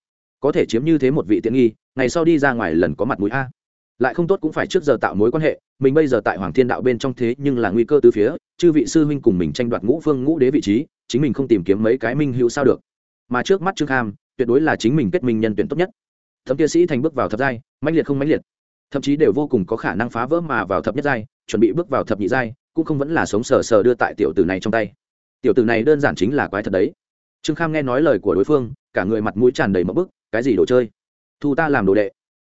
Có thể chiếm như thế một vị tiện nghi, ngày sau đi ra ngoài lần có mặt mũi a. Lại không tốt cũng phải trước giờ tạo mối quan hệ, mình bây giờ tại hoàng thiên đạo bên trong thế nhưng là nguy cơ từ phía, chư vị sư huynh cùng mình tranh đoạt ngũ phương ngũ đế vị trí, chính mình không tìm kiếm mấy cái minh hữu sao được. Mà trước mắt trương kham, tuyệt đối là chính mình kết minh nhân tuyển tốt nhất. Thấm kia sĩ thành bước vào thập giai, mãnh liệt không mãnh liệt. Thậm chí đều vô cùng có khả năng phá vỡ mà vào thập nhất giai, chuẩn bị bước vào thập nhị giai cũng không vẫn là sống sờ sờ đưa tại tiểu tử này trong tay. Tiểu tử này đơn giản chính là quái thật đấy. Trương kham nghe nói lời của đối phương, cả người mặt mũi tràn đầy mẫu bức, cái gì đồ chơi? Thu ta làm đồ đệ.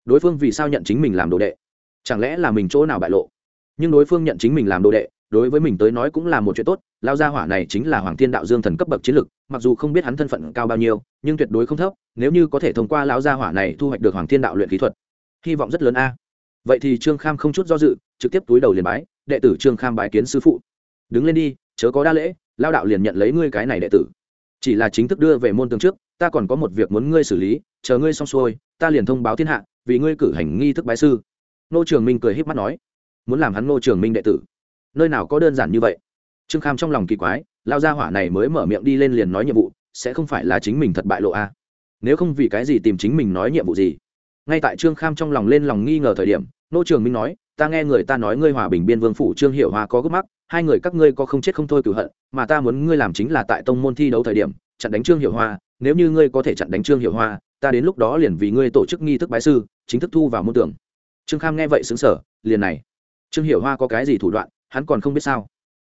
Đối phương vì sao nhận chính mình làm đồ đệ? Chẳng lẽ là mình chỗ nào bại lộ? Nhưng đối phương nhận chính mình làm đồ đệ, đối với mình tới nói cũng là một chuyện tốt lao gia hỏa này chính là hoàng thiên đạo dương thần cấp bậc chiến lực, mặc dù không biết hắn thân phận cao bao nhiêu, nhưng tuyệt đối không thấp, nếu như có thể thông qua lão gia hỏa này thu hoạch được hoàng thiên đạo luyện kỹ thuật. Hy vọng rất lớn a. Vậy thì trương kham không chút do dự trực tiếp túi đầu liền bái, đệ tử trương kham bái kiến sư phụ. Đứng lên đi, chớ có đa lễ, lao đạo liền nhận lấy ngươi cái này đệ tử. Chỉ là chính thức đưa về môn tường trước, ta còn có một việc muốn ngươi xử lý, chờ ngươi xong xuôi, ta liền thông báo thiên hạ, vì ngươi cử hành nghi thức bái sư. Nô trường minh cười h í p mắt nói, muốn làm hắn nô trường minh đệ tử, nơi nào có đơn giản như vậy? Trương kham trong lòng kỳ quái, lao gia hỏa này mới mở miệng đi lên liền nói nhiệm vụ, sẽ không phải là chính mình thật bại lộ a à? nếu không vì cái gì tìm chính mình nói nhiệm vụ gì? Ngay tại trương kham trong lòng lên lòng nghi ngờ thời điểm, nô trường minh nói ta nghe người ta nói ngươi hòa bình biên vương phủ trương hiệu hòa có gốc mắc, hai người các ngươi có không chết không thôi cửu hận, mà ta muốn ngươi làm chính là tại tông môn thi đấu thời điểm, chặn đánh trương hiệu hoa, nếu như ngươi có thể chặn đánh trương hiệu hoa, ta đến lúc đó liền vì ngươi tổ chức nghi thức bái sư, chính thức thu vào môn tưởng trương kham nghe vậy xứng sở liền này. Trương hiệu hoa có cái gì thủ đoạn, hắn còn không biết sao.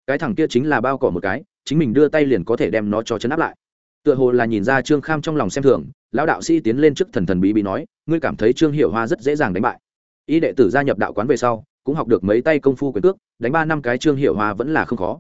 Cái thằng kia chính là bao cỏ một cái, chính mình đưa tay liền có thể đem nó cho chấn áp lại. Tựa hồ là nhìn ra trương kham trong lòng xem thường, lão đạo sĩ tiến lên trước thần thần bí bí nói, ngươi cảm thấy trương hiệu hoa rất dễ dàng đánh bại y đệ tử gia nhập đạo quán về sau, cũng học được mấy tay công phu quyền cước, đánh ba năm cái trương hiệu hoa vẫn là không khó.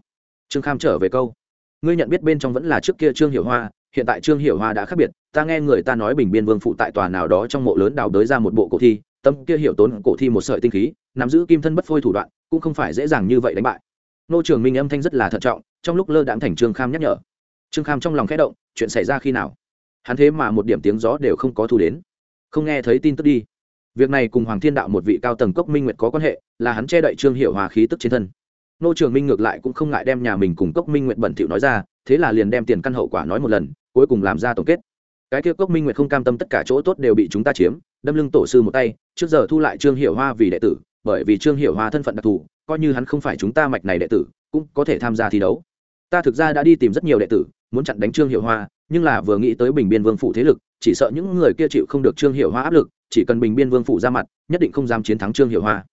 Trương kham trở về câu, ngươi nhận biết bên trong vẫn là trước kia trương hiệu hoa, hiện tại trương hiệu hoa đã khác biệt, ta nghe người ta nói bình biên vương phụ tại tòa nào đó trong mộ lớn đào đới ra một bộ cổ thi, tâm kia hiệu tốn cổ thi một sợi tinh khí, nắm giữ kim thân bất phôi thủ đoạn, cũng không phải dễ dàng như vậy đánh bại. Nô trường minh âm thanh rất là thận trọng, trong lúc lơ đãng thành trương kham nhắc nhở. Trương kham trong lòng khẽ động, chuyện xảy ra khi nào? Hắn thế mà một điểm tiếng gió đều không có thu đến. Không nghe thấy tin tức đi việc này cùng hoàng thiên đạo một vị cao tầng cốc minh nguyệt có quan hệ, là hắn che đậy trương hiệu hòa khí tức trên thân. Nô trường minh ngược lại cũng không ngại đem nhà mình cùng cốc minh nguyệt bẩn thỉu nói ra, thế là liền đem tiền căn hậu quả nói một lần, cuối cùng làm ra tổng kết. Cái kia cốc minh nguyệt không cam tâm tất cả chỗ tốt đều bị chúng ta chiếm, đâm lưng tổ sư một tay, trước giờ thu lại trương hiệu hoa vì đệ tử, bởi vì trương hiệu hoa thân phận đặc thù, coi như hắn không phải chúng ta mạch này đệ tử, cũng có thể tham gia thi đấu. Ta thực ra đã đi tìm rất nhiều đệ tử, muốn chặn đánh trương hiệu hoa, nhưng là vừa nghĩ tới bình biên vương phụ thế lực, chỉ sợ những người kia chịu không được trương hiệu hoa áp lực chỉ cần bình biên vương phụ ra mặt, nhất định không dám chiến thắng trương hiệu hoa.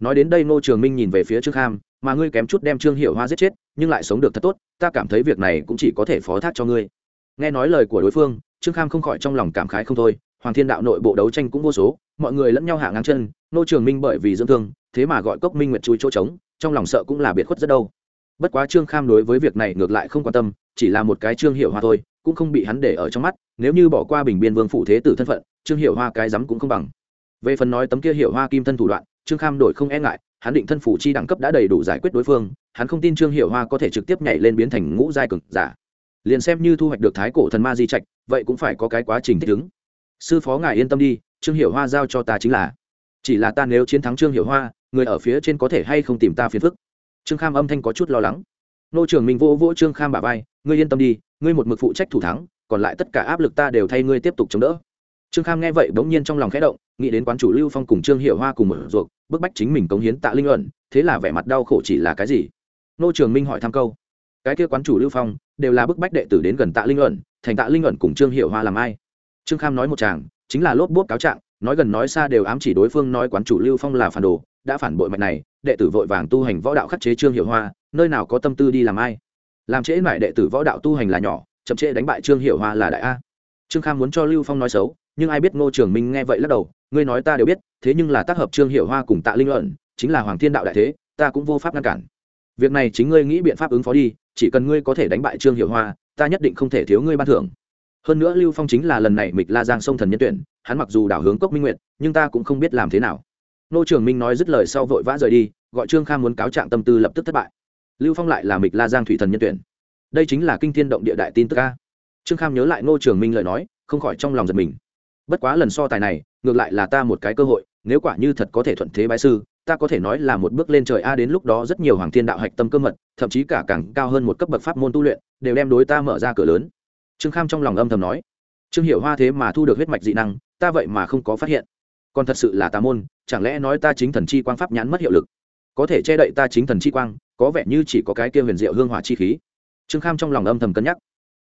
Nói đến đây ngô trường minh nhìn về phía trương kham, mà ngươi kém chút đem trương hiệu hoa giết chết, nhưng lại sống được thật tốt, ta cảm thấy việc này cũng chỉ có thể phó thác cho ngươi. Nghe nói lời của đối phương, trương kham không khỏi trong lòng cảm khái không thôi, hoàng thiên đạo nội bộ đấu tranh cũng vô số, mọi người lẫn nhau hạ ngang chân, ngô trường minh bởi vì dưỡng thương, thế mà gọi cốc minh nguyệt chui chỗ trống, trong lòng sợ cũng là biệt khuất rất đâu. Bất quá trương kham đối với việc này ngược lại không quan tâm, chỉ là một cái trương hiệu hoa thôi, cũng không bị hắn để ở trong mắt, nếu như bỏ qua bình biên vương phụ thế tử thân phận trương hiệu hoa cái rắm cũng không bằng. Về phần nói tấm kia hiệu hoa kim thân thủ đoạn, trương kham đổi không e ngại, hắn định thân phủ chi đẳng cấp đã đầy đủ giải quyết đối phương, hắn không tin trương hiệu hoa có thể trực tiếp nhảy lên biến thành ngũ giai cực giả. Liền xem như thu hoạch được thái cổ thần ma di trạch, vậy cũng phải có cái quá trình thích ứng. Sư phó ngài yên tâm đi, trương hiệu hoa giao cho ta chính là. Chỉ là ta nếu chiến thắng trương hiệu hoa, người ở phía trên có thể hay không tìm ta phiền phức? Trương kham âm thanh có chút lo lắng. Nô trưởng mình vô vỗ trương kham bà vai, ngươi yên tâm đi, ngươi một mực phụ trách thủ thắng, còn lại tất cả áp lực ta đều thay ngươi tiếp tục chống đỡ trương kham nghe vậy bỗng nhiên trong lòng khẽ động, nghĩ đến quán chủ lưu phong cùng trương hiệu hoa cùng mở ruột, bức bách chính mình cống hiến tạ linh luận, thế là vẻ mặt đau khổ chỉ là cái gì? Nô trường minh hỏi thăm câu. Cái kia quán chủ lưu phong, đều là bức bách đệ tử đến gần tạ linh luận, thành tạ linh luận cùng trương hiệu hoa làm ai? Trương kham nói một chàng chính là lốp bốp cáo trạng, nói gần nói xa đều ám chỉ đối phương nói quán chủ lưu phong là phản đồ, đã phản bội mạch này, đệ tử vội vàng tu hành võ đạo khắc chế trương hiệu hoa, nơi nào có tâm tư đi làm ai? Làm trễ mãi đệ tử võ đạo tu hành là nhỏ, chậm trễ đánh bại trương hiệu hoa là đại a. Trương kham muốn cho lưu phong nói xấu nhưng ai biết ngô trường minh nghe vậy lắc đầu ngươi nói ta đều biết thế nhưng là tác hợp trương hiệu hoa cùng tạ linh luận chính là hoàng thiên đạo đại thế ta cũng vô pháp ngăn cản. Việc này chính ngươi nghĩ biện pháp ứng phó đi chỉ cần ngươi có thể đánh bại trương hiệu hoa ta nhất định không thể thiếu ngươi ban thưởng. Hơn nữa lưu phong chính là lần này mịch la giang sông thần nhân tuyển hắn mặc dù đảo hướng cốc minh Nguyệt, nhưng ta cũng không biết làm thế nào. Nô trường minh nói dứt lời sau vội vã rời đi gọi trương kham muốn cáo trạng tâm tư lập tức thất bại. Lưu phong lại là mịch la giang thủy thần nhân tuyển. Đây chính là kinh thiên động địa đại tin tức ca trương kham nhớ lại nô trường minh lời nói không khỏi trong lòng giật mình bất quá lần so tài này, ngược lại là ta một cái cơ hội, nếu quả như thật có thể thuận thế bái sư, ta có thể nói là một bước lên trời a, đến lúc đó rất nhiều hoàng thiên đạo hạch tâm cơ mật, thậm chí cả càng cao hơn một cấp bậc pháp môn tu luyện, đều đem đối ta mở ra cửa lớn. Trương kham trong lòng âm thầm nói, trương hiểu hoa thế mà thu được huyết mạch dị năng, ta vậy mà không có phát hiện. Còn thật sự là tà môn, chẳng lẽ nói ta chính thần chi quang pháp nhãn mất hiệu lực? Có thể che đậy ta chính thần chi quang, có vẻ như chỉ có cái kia huyền diệu hương hỏa chi khí. Trương kham trong lòng âm thầm cân nhắc.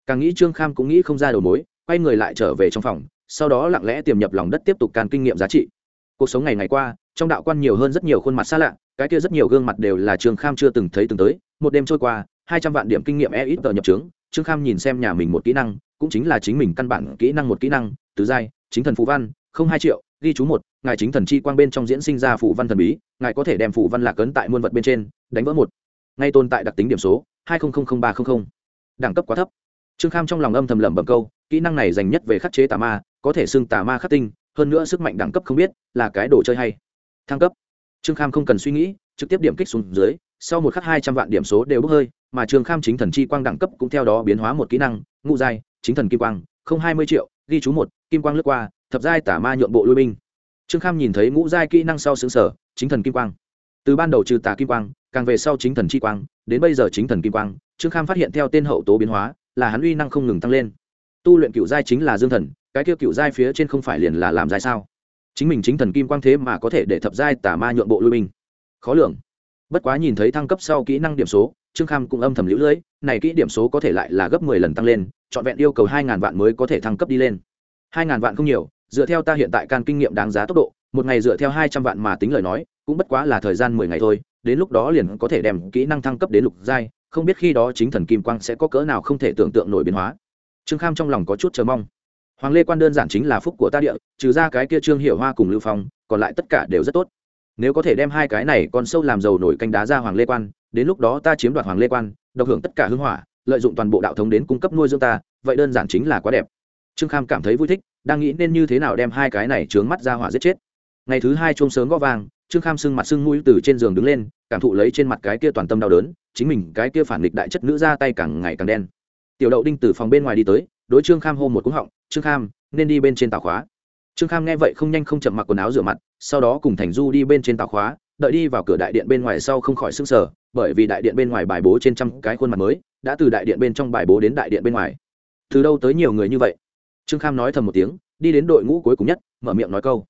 Càng nghĩ trương kham cũng nghĩ không ra đầu mối, quay người lại trở về trong phòng sau đó lặng lẽ tiềm nhập lòng đất tiếp tục càn kinh nghiệm giá trị. Cuộc sống ngày ngày qua, trong đạo quan nhiều hơn rất nhiều khuôn mặt xa lạ, cái kia rất nhiều gương mặt đều là trương kham chưa từng thấy từng tới. Một đêm trôi qua, hai trăm vạn điểm kinh nghiệm e ít tờ nhập trướng, trương kham nhìn xem nhà mình một kỹ năng, cũng chính là chính mình căn bản kỹ năng một kỹ năng, tứ giai, chính thần phú văn, không hai triệu, ghi chú một, ngài chính thần chi quang bên trong diễn sinh ra phù văn thần bí, ngài có thể đem phù văn lạc ấn tại muôn vật bên trên, đánh vỡ một. Ngay tồn tại đặc tính điểm số, hai ba trăm linh đẳng cấp quá thấp. Trương kham trong lòng âm thầm lẩm bẩm câu, kỹ năng này dành nhất về khắc chế tà ma có thể xưng tà ma khắc tinh, hơn nữa sức mạnh đẳng cấp không biết là cái đồ chơi hay. Thăng cấp. Trương kham không cần suy nghĩ, trực tiếp điểm kích xuống dưới, sau một khắc hai trăm vạn điểm số đều bốc hơi, mà trương kham chính thần chi quang đẳng cấp cũng theo đó biến hóa một kỹ năng, ngũ giai, chính thần kim quang, không hai mươi triệu, ghi chú một, kim quang lướt qua, thập giai tả ma nhượng bộ lui binh. Trương kham nhìn thấy ngũ giai kỹ năng sau xứng sở chính thần kim quang. Từ ban đầu trừ tà kim quang, càng về sau chính thần chi quang, đến bây giờ chính thần kim quang, trương kham phát hiện theo tên hậu tố biến hóa, là hắn uy năng không ngừng tăng lên. Tu luyện cựu giai chính là dương thần cái kia cựu giai phía trên không phải liền là làm giai sao? Chính mình chính thần kim quang thế mà có thể để thập giai tà ma nhượng bộ lui binh. Khó lường. Bất quá nhìn thấy thăng cấp sau kỹ năng điểm số, trương kham cũng âm thầm lũ lưỡi này kỹ điểm số có thể lại là gấp mười lần tăng lên, trọn vẹn yêu cầu hai ngàn vạn mới có thể thăng cấp đi lên. Hai ngàn vạn không nhiều, dựa theo ta hiện tại can kinh nghiệm đáng giá tốc độ, một ngày dựa theo hai trăm vạn mà tính lời nói, cũng bất quá là thời gian mười ngày thôi, đến lúc đó liền có thể đem kỹ năng thăng cấp đến lục giai, không biết khi đó chính thần kim quang sẽ có cỡ nào không thể tưởng tượng nổi biến hóa. Trương kham trong lòng có chút chờ mong hoàng lê quan đơn giản chính là phúc của ta địa, trừ ra cái kia trương hiểu hoa cùng lưu phong, còn lại tất cả đều rất tốt. Nếu có thể đem hai cái này con sâu làm giàu nổi canh đá ra hoàng lê quan, đến lúc đó ta chiếm đoạt hoàng lê quan, độc hưởng tất cả hưng hỏa, lợi dụng toàn bộ đạo thống đến cung cấp nuôi dưỡng ta, vậy đơn giản chính là quá đẹp. Trương kham cảm thấy vui thích, đang nghĩ nên như thế nào đem hai cái này trướng mắt ra hỏa giết chết. Ngày thứ hai chôm sớm gó vàng, trương kham sưng mặt sưng mũi từ trên giường đứng lên, cảm thụ lấy trên mặt cái kia toàn tâm đau đớn, chính mình cái kia phản nghịch đại chất nữ ra tay càng ngày càng đen. Tiểu đậu đinh từ phòng bên ngoài đi tới, đối trương kham hô một cúng họng trương kham, nên đi bên trên tàu khóa. Trương kham nghe vậy không nhanh không chậm mặc quần áo rửa mặt, sau đó cùng thành du đi bên trên tàu khóa, đợi đi vào cửa đại điện bên ngoài sau không khỏi s ư n g sở bởi vì đại điện bên ngoài bài bố trên trăm cái khuôn mặt mới, đã từ đại điện bên trong bài bố đến đại điện bên ngoài. Từ đâu tới nhiều người như vậy? Trương kham nói thầm một tiếng, đi đến đội ngũ cuối cùng nhất, mở miệng nói câu.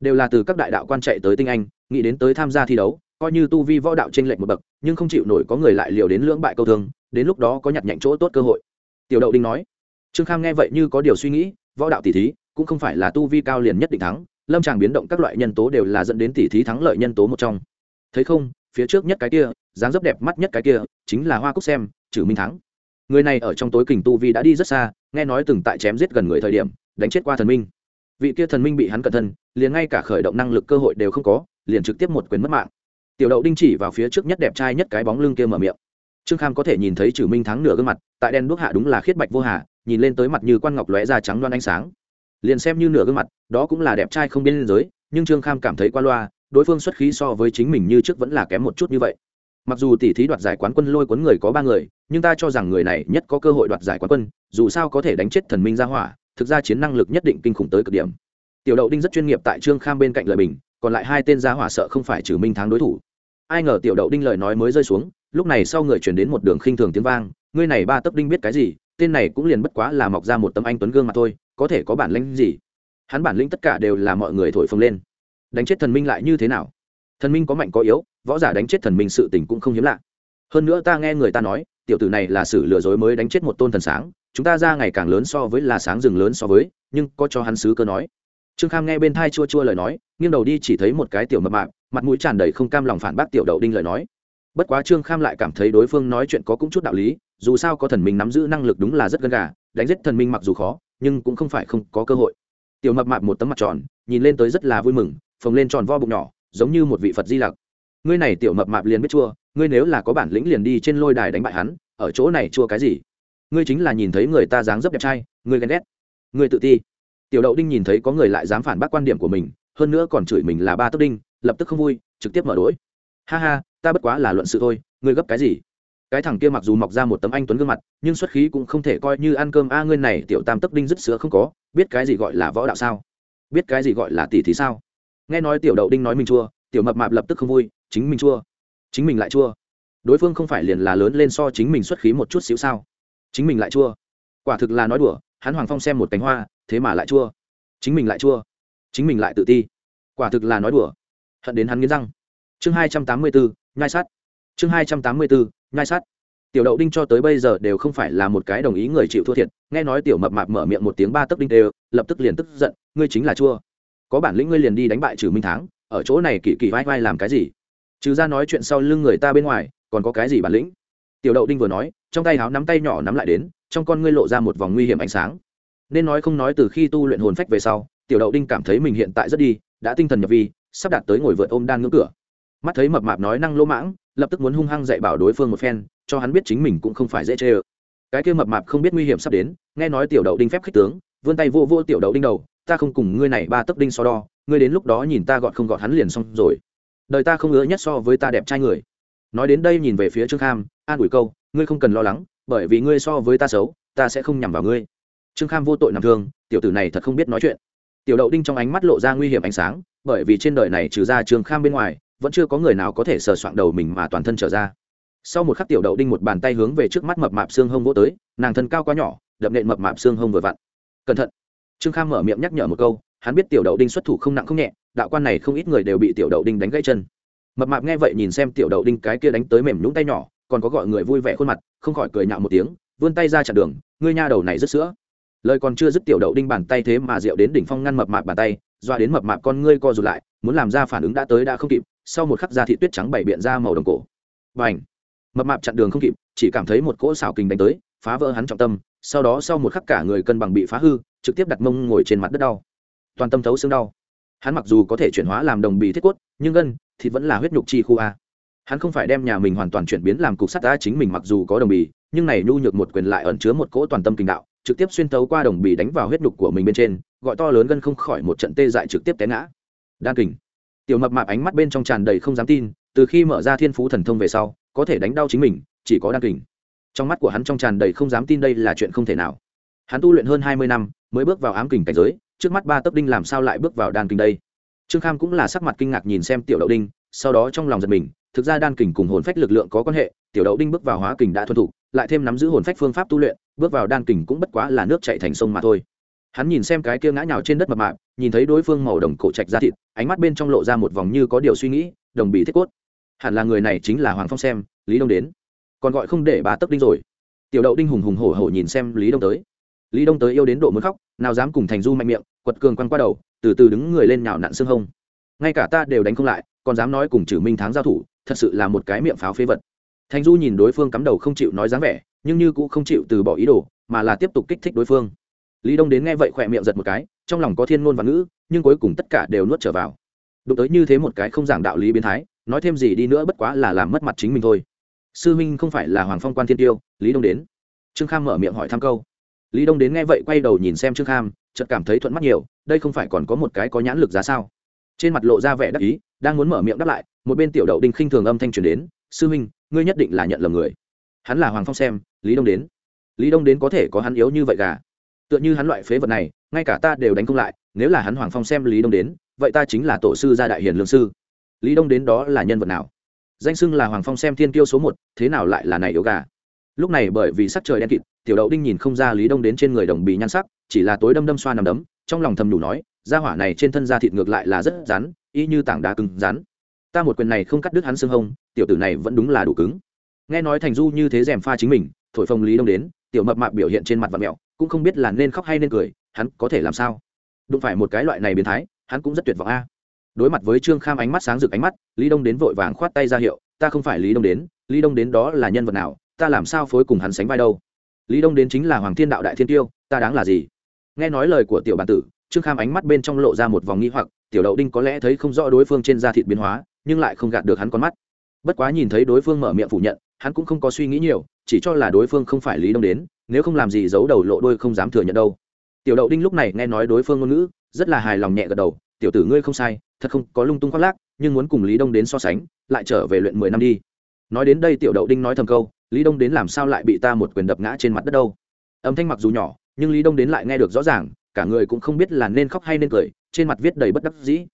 Đều là từ các đại đạo quan chạy tới tinh anh, nghĩ đến tới tham gia thi đấu, coi như tu vi võ đạo t r ê n lệch một bậc, nhưng không chịu nổi có người lại liều đến lưỡng bại câu thương, đến lúc đó có nhặt nhạnh chỗ tốt cơ hội. Tiểu đậu đinh nói trương kham nghe vậy như có điều suy nghĩ, võ đạo tỷ thí cũng không phải là tu vi cao liền nhất định thắng, lâm tràng biến động các loại nhân tố đều là dẫn đến tỷ thí thắng lợi nhân tố một trong. Thấy không, phía trước nhất cái kia, dáng dấp đẹp mắt nhất cái kia, chính là hoa cúc xem trừ minh thắng. Người này ở trong tối kình tu vi đã đi rất xa, nghe nói từng tại chém giết gần người thời điểm, đánh chết qua thần minh. Vị kia thần minh bị hắn cẩn thân, liền ngay cả khởi động năng lực cơ hội đều không có, liền trực tiếp một quyền mất mạng. Tiểu đậu đinh chỉ vào phía trước nhất đẹp trai nhất cái bóng lưng kia mở miệng trương kham có thể nhìn thấy trừ minh thắng nửa gương mặt, tại đen đuốc hạ đúng là khiết bạch vô hà, nhìn lên tới mặt như quan ngọc lóe da trắng loan ánh sáng. Liền xem như nửa gương mặt, đó cũng là đẹp trai không biên giới, nhưng trương kham cảm thấy qua loa, đối phương xuất khí so với chính mình như trước vẫn là kém một chút như vậy. Mặc dù tỷ thí đoạt giải quán quân lôi cuốn người có ba người, nhưng ta cho rằng người này nhất có cơ hội đoạt giải quán quân, dù sao có thể đánh chết thần minh ra hỏa, thực ra chiến năng lực nhất định kinh khủng tới cực điểm. Tiểu đậu đinh rất chuyên nghiệp tại trương kham bên cạnh lời bình, còn lại hai tên gia hỏa sợ không phải trừ minh thắng đối thủ. Ai ngờ tiểu đậu đinh lời nói mới rơi xuống lúc này sau người chuyển đến một đường khinh thường tiếng vang, ngươi này ba tấc đinh biết cái gì? Tên này cũng liền bất quá là mọc ra một tấm anh tuấn gương mà thôi, có thể có bản lĩnh gì? Hắn bản lĩnh tất cả đều là mọi người thổi phồng lên. Đánh chết thần minh lại như thế nào? Thần minh có mạnh có yếu, võ giả đánh chết thần minh sự tình cũng không hiếm lạ. Hơn nữa ta nghe người ta nói, tiểu tử này là sử lừa dối mới đánh chết một tôn thần sáng, chúng ta ra ngày càng lớn so với là sáng rừng lớn so với, nhưng có cho hắn sứ cơ nói. Trương kham nghe bên thai chua chua lời nói, nghiêng đầu đi chỉ thấy một cái tiểu mập mạp, mặt mũi tràn đầy không cam lòng phản bác tiểu đậu đinh lời nói bất quá trương kham lại cảm thấy đối phương nói chuyện có cũng chút đạo lý, dù sao có thần minh nắm giữ năng lực đúng là rất gần gà, đánh giết thần minh mặc dù khó, nhưng cũng không phải không có cơ hội. Tiểu mập mạp một tấm mặt tròn, nhìn lên tới rất là vui mừng, phồng lên tròn vo bụng nhỏ, giống như một vị phật di lặc. Ngươi này tiểu mập mạp liền biết chua, ngươi nếu là có bản lĩnh liền đi trên lôi đài đánh bại hắn, ở chỗ này chua cái gì? Ngươi chính là nhìn thấy người ta dáng dấp đẹp trai, ngươi ghen ghét, ngươi tự ti. Tiểu đậu đinh nhìn thấy có người lại dám phản bác quan điểm của mình, hơn nữa còn chửi mình là ba tốc đinh, lập tức không vui, trực tiếp mở đ ố i ha ha ta bất quá là luận sự thôi, ngươi gấp cái gì? Cái thằng kia mặc dù mọc ra một tấm anh tuấn gương mặt, nhưng xuất khí cũng không thể coi như ăn cơm. A, ngươi này tiểu tam tấc đinh dứt sữa không có, biết cái gì gọi là võ đạo sao? Biết cái gì gọi là tỷ thí sao? Nghe nói tiểu đậu đinh nói mình chua, tiểu mập mạp lập tức không vui, chính mình chua, chính mình lại chua. Đối phương không phải liền là lớn lên so chính mình xuất khí một chút xíu sao? Chính mình lại chua. Quả thực là nói đùa, hắn hoàng phong xem một cánh hoa, thế mà lại chua. Chính mình lại chua, chính mình lại tự ti. Quả thực là nói đùa. Hận đến hắn nghiến răng. Chương hai trăm tám mươi bốn nhai sát. Chương hai trăm tám mươi bốn, nhai sát. Tiểu đậu đinh cho tới bây giờ đều không phải là một cái đồng ý người chịu thua thiệt, nghe nói tiểu mập mạp mở miệng một tiếng ba tấc đinh đều, lập tức liền tức giận, ngươi chính là chua. Có bản lĩnh ngươi liền đi đánh bại trừ minh thắng, ở chỗ này kỳ kỳ vai vai làm cái gì? Trừ ra nói chuyện sau lưng người ta bên ngoài, còn có cái gì bản lĩnh? Tiểu đậu đinh vừa nói, trong tay háo nắm tay nhỏ nắm lại đến, trong con ngươi lộ ra một vòng nguy hiểm ánh sáng. Nên nói không nói từ khi tu luyện hồn phách về sau, tiểu đậu đinh cảm thấy mình hiện tại rất đi, đã tinh thần nhập vi, sắp đạt tới ngồi vượt ôm đan ngưỡng cửa mắt thấy mập mạp nói năng lỗ mãng, lập tức muốn hung hăng dạy bảo đối phương một phen, cho hắn biết chính mình cũng không phải dễ chê ơ. Cái kia mập mạp không biết nguy hiểm sắp đến, nghe nói tiểu đậu đinh phép khích tướng, vươn tay vô vô tiểu đậu đinh đầu, ta không cùng ngươi này ba tấc đinh so đo, ngươi đến lúc đó nhìn ta gọt không gọt hắn liền xong rồi. Đời ta không ngứa nhất so với ta đẹp trai người. Nói đến đây nhìn về phía trương kham, an ủi câu, ngươi không cần lo lắng, bởi vì ngươi so với ta xấu, ta sẽ không nhằm vào ngươi. Trương kham vô tội nằm thương, tiểu tử này thật không biết nói chuyện. Tiểu đậu đinh trong ánh mắt lộ ra nguy hiểm ánh sáng, bởi vì trên đời này trừ ra trương kham bên ngoài vẫn chưa có người nào có thể sờ soạn đầu mình mà toàn thân trở ra. Sau một khắc tiểu đậu đinh một bàn tay hướng về trước mắt mập mạp xương hông vỗ tới, nàng thân cao quá nhỏ, đập nện mập mạp xương hông vừa vặn. Cẩn thận. Trương kham mở miệng nhắc nhở một câu, hắn biết tiểu đậu đinh xuất thủ không nặng không nhẹ, đạo quan này không ít người đều bị tiểu đậu đinh đánh gãy chân. Mập mạp nghe vậy nhìn xem tiểu đậu đinh cái kia đánh tới mềm nhũng tay nhỏ, còn có gọi người vui vẻ khuôn mặt, không khỏi cười nhạo một tiếng, vươn tay ra chặn đường, ngươi nha đầu này rất sữa. Lời còn chưa dứt tiểu đậu đinh bàn tay thế mà rượu đến đỉnh phong ngăn mập mạp bàn tay doa đến mập mạp con ngươi co rụt lại, muốn làm ra phản ứng đã tới đã không kịp sau một khắc da thị tuyết trắng bảy biện ra màu đồng cổ. Và ảnh mập mạp chặn đường không kịp chỉ cảm thấy một cỗ xảo kình đánh tới phá vỡ hắn trọng tâm sau đó sau một khắc cả người cân bằng bị phá hư trực tiếp đặt mông ngồi trên mặt đất đau. Toàn tâm thấu xương đau. Hắn mặc dù có thể chuyển hóa làm đồng bì thiết quất, nhưng gân thì vẫn là huyết nhục chi khu a. Hắn không phải đem nhà mình hoàn toàn chuyển biến làm cục sắt a chính mình mặc dù có đồng bì nhưng này nhu nhược một quyền lại ẩn chứa một cỗ toàn tâm kinh đạo trực tiếp xuyên tấu qua đồng bì đánh vào huyết nhục của mình bên trên gọi to lớn gân không khỏi một trận tê dại trực tiếp té ngã. Đan kình tiểu mập mạp ánh mắt bên trong tràn đầy không dám tin, từ khi mở ra thiên phú thần thông về sau, có thể đánh đau chính mình, chỉ có đan kình. Trong mắt của hắn trong tràn đầy không dám tin đây là chuyện không thể nào. Hắn tu luyện hơn hai mươi năm, mới bước vào ám kình cảnh giới, trước mắt ba tấc đinh làm sao lại bước vào đan kình đây? Trương kham cũng là sắc mặt kinh ngạc nhìn xem tiểu đậu đinh, sau đó trong lòng giật mình, thực ra đan kình cùng hồn phách lực lượng có quan hệ, tiểu đậu đinh bước vào hóa kình đã thuần thục, lại thêm nắm giữ hồn phách phương pháp tu luyện, bước vào đan kình cũng bất quá là nước chạy thành sông mà thôi. Hắn nhìn xem cái kia ngã nhào trên đất mập mạp, nhìn thấy đối phương màu đồng cổ trạch ra thịt ánh mắt bên trong lộ ra một vòng như có điều suy nghĩ, đồng bị thiết cốt. Hẳn là người này chính là hoàng phong xem, lý đông đến. Còn gọi không để bà tấp đinh rồi. Tiểu đậu đinh hùng hùng hổ hổ nhìn xem lý đông tới. Lý đông tới yêu đến độ muốn khóc, nào dám cùng thành du mạnh miệng, quật cường quăng qua đầu, từ từ đứng người lên nhào nặn xương hông. Ngay cả ta đều đánh không lại, còn dám nói cùng trừ minh Thắng giao thủ, thật sự là một cái miệng pháo phế vật. Thành du nhìn đối phương cắm đầu không chịu nói dáng vẻ, nhưng như cũng không chịu từ bỏ ý đồ, mà là tiếp tục kích thích đối phương. Lý đông đến nghe vậy khỏe miệng giật một cái trong lòng có thiên ngôn và ngữ, nhưng cuối cùng tất cả đều nuốt trở vào. Đụng tới như thế một cái không giảng đạo lý biến thái, nói thêm gì đi nữa bất quá là làm mất mặt chính mình thôi. Sư minh không phải là hoàng phong quan thiên tiêu, lý đông đến. Trương kham mở miệng hỏi thăm câu. Lý đông đến nghe vậy quay đầu nhìn xem trương kham, chợt cảm thấy thuận mắt nhiều, đây không phải còn có một cái có nhãn lực giá sao? Trên mặt lộ ra vẻ đắc ý, đang muốn mở miệng đáp lại, một bên tiểu đậu đinh khinh thường âm thanh truyền đến, sư minh, ngươi nhất định là nhận lầm người. Hắn là hoàng phong xem, lý đông đến. Lý đông đến có thể có hắn yếu như vậy gà. Tựa như hắn loại phế vật này ngay cả ta đều đánh không lại, nếu là hắn hoàng phong xem lý đông đến, vậy ta chính là tổ sư gia đại hiền lương sư. Lý đông đến đó là nhân vật nào? Danh xưng là hoàng phong xem thiên tiêu số một, thế nào lại là này yếu gà? Lúc này bởi vì sắc trời đen kịt, tiểu đậu đinh nhìn không ra lý đông đến trên người đồng bì nhan sắc, chỉ là tối đâm đâm xoa nằm đấm, trong lòng thầm đủ nói da hỏa này trên thân da thịt ngược lại là rất rắn, y như tảng đá cứng rắn. Ta một quyền này không cắt đứt hắn xương hông, tiểu tử này vẫn đúng là đủ cứng. Nghe nói thành du như thế rèm pha chính mình, thổi phồng lý đông đến, tiểu mập mạp biểu hiện trên mặt và mẹo, cũng không biết là nên khóc hay nên cười hắn có thể làm sao? Đụng phải một cái loại này biến thái, hắn cũng rất tuyệt vọng a. Đối mặt với trương kham ánh mắt sáng rực ánh mắt, lý đông đến vội vàng khoát tay ra hiệu, ta không phải lý đông đến, lý đông đến đó là nhân vật nào, ta làm sao phối cùng hắn sánh vai đâu? Lý đông đến chính là hoàng thiên đạo đại thiên tiêu, ta đáng là gì? Nghe nói lời của tiểu bản tử, trương kham ánh mắt bên trong lộ ra một vòng nghi hoặc, tiểu đậu đinh có lẽ thấy không rõ đối phương trên da thịt biến hóa, nhưng lại không gạt được hắn con mắt. Bất quá nhìn thấy đối phương mở miệng phủ nhận, hắn cũng không có suy nghĩ nhiều, chỉ cho là đối phương không phải lý đông đến, nếu không làm gì giấu đầu lộ đôi không dám thừa nhận đâu tiểu đậu đinh lúc này nghe nói đối phương ngôn ngữ, rất là hài lòng nhẹ gật đầu, tiểu tử ngươi không sai, thật không có lung tung khoác lác, nhưng muốn cùng lý đông đến so sánh, lại trở về luyện mười năm đi. Nói đến đây tiểu đậu đinh nói thầm câu, lý đông đến làm sao lại bị ta một quyền đập ngã trên mặt đất đâu? Âm thanh mặc dù nhỏ, nhưng lý đông đến lại nghe được rõ ràng, cả người cũng không biết là nên khóc hay nên cười, trên mặt viết đầy bất đắc dĩ.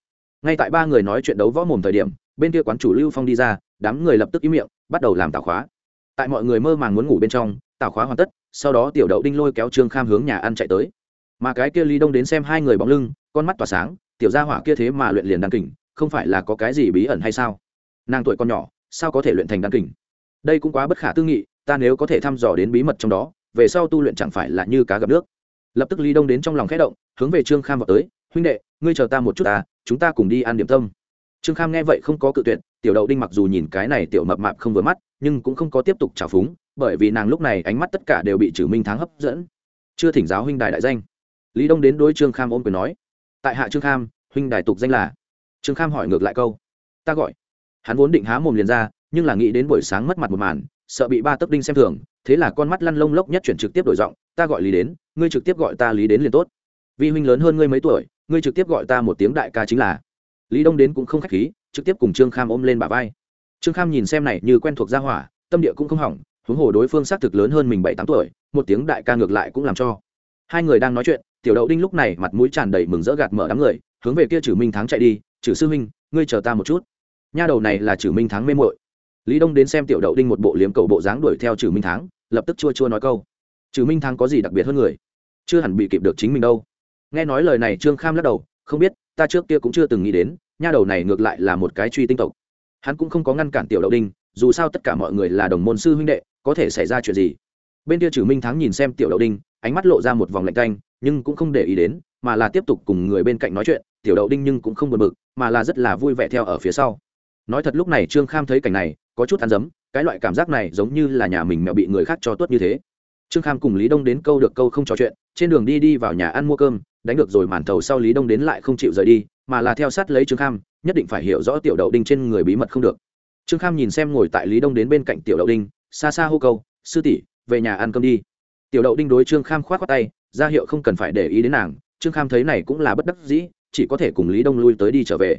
Ngay tại ba người nói chuyện đấu võ mồm thời điểm, bên kia quán chủ lưu phong đi ra, đám người lập tức ý miệng, bắt đầu làm tảo khóa. Tại mọi người mơ màng muốn ngủ bên trong, tảo khóa hoàn tất, sau đó tiểu đậu đinh lôi kéo trương kham hướng nhà ăn chạy tới mà cái kia lý đông đến xem hai người bóng lưng, con mắt tỏa sáng, tiểu gia hỏa kia thế mà luyện liền đan kình, không phải là có cái gì bí ẩn hay sao? Nàng tuổi còn nhỏ, sao có thể luyện thành đan kình? Đây cũng quá bất khả tư nghị, ta nếu có thể thăm dò đến bí mật trong đó, về sau tu luyện chẳng phải là như cá gặp nước. Lập tức lý đông đến trong lòng khẽ động, hướng về trương kham vào tới, huynh đệ, ngươi chờ ta một chút ta, chúng ta cùng đi ăn điểm tâm. Trương kham nghe vậy không có cự tuyệt, tiểu đậu đinh mặc dù nhìn cái này tiểu mập mạp không vừa mắt, nhưng cũng không có tiếp tục trào phúng, bởi vì nàng lúc này ánh mắt tất cả đều bị trừ minh thắng hấp dẫn. Chưa thỉnh giáo huynh đài đại danh lý đông đến đôi trương kham ôm quyền nói, tại hạ trương kham, huynh đài tục danh là. Trương kham hỏi ngược lại câu, ta gọi. Hắn vốn định há mồm liền ra, nhưng là nghĩ đến buổi sáng mất mặt một màn, sợ bị ba tấc đinh xem thường, thế là con mắt lăn lông lốc nhất chuyển trực tiếp đổi giọng, ta gọi lý đến, ngươi trực tiếp gọi ta lý đến liền tốt. Vì huynh lớn hơn ngươi mấy tuổi, ngươi trực tiếp gọi ta một tiếng đại ca chính là. Lý đông đến cũng không k h á c h khí, trực tiếp cùng trương kham ôm lên bà vai. Trương kham nhìn xem này như quen thuộc gia hỏa, tâm địa cũng không hỏng, huống hồ đối phương xác thực lớn hơn mình bảy tám tuổi, một tiếng đại ca ngược lại cũng làm cho. Hai người đang nói chuyện tiểu đậu đinh lúc này mặt mũi tràn đầy mừng rỡ gạt mở đám người, hướng về kia chử minh thắng chạy đi chử sư huynh, ngươi chờ ta một chút. Nha đầu này là chử minh thắng mê mội lý đông đến xem tiểu đậu đinh một bộ liếm cầu bộ dáng đuổi theo chử minh thắng, lập tức chua chua nói câu chử minh thắng có gì đặc biệt hơn người? Chưa hẳn bị kịp được chính mình đâu. Nghe nói lời này trương kham lắc đầu, không biết, ta trước kia cũng chưa từng nghĩ đến, nha đầu này ngược lại là một cái truy tinh tộc. Hắn cũng không có ngăn cản tiểu đậu đinh, dù sao tất cả mọi người là đồng môn sư huynh đệ, có thể xảy ra chuyện gì? Bên kia chử minh thắng nhìn xem tiểu đậu đinh, ánh mắt lộ ra một vòng lạnh canh nhưng cũng không để ý đến, mà là tiếp tục cùng người bên cạnh nói chuyện, tiểu đậu đinh nhưng cũng không buồn bực, mà là rất là vui vẻ theo ở phía sau. Nói thật lúc này trương kham thấy cảnh này, có chút ăn dấm, cái loại cảm giác này giống như là nhà mình mẹo bị người khác cho tuất như thế. Trương kham cùng lý đông đến câu được câu không trò chuyện, trên đường đi đi vào nhà ăn mua cơm, đánh được rồi màn thầu sau lý đông đến lại không chịu rời đi, mà là theo sát lấy trương kham, nhất định phải hiểu rõ tiểu đậu đinh trên người bí mật không được. Trương kham nhìn xem ngồi tại lý đông đến bên cạnh tiểu đậu đinh, xa xa hô câu, sư tỷ, về nhà ăn cơm đi. Tiểu đậu đinh đối trương kham k h o á t khoác tay ra hiệu không cần phải để ý đến nàng, trương kham thấy này cũng là bất đắc dĩ, chỉ có thể cùng lý đông lui tới đi trở về.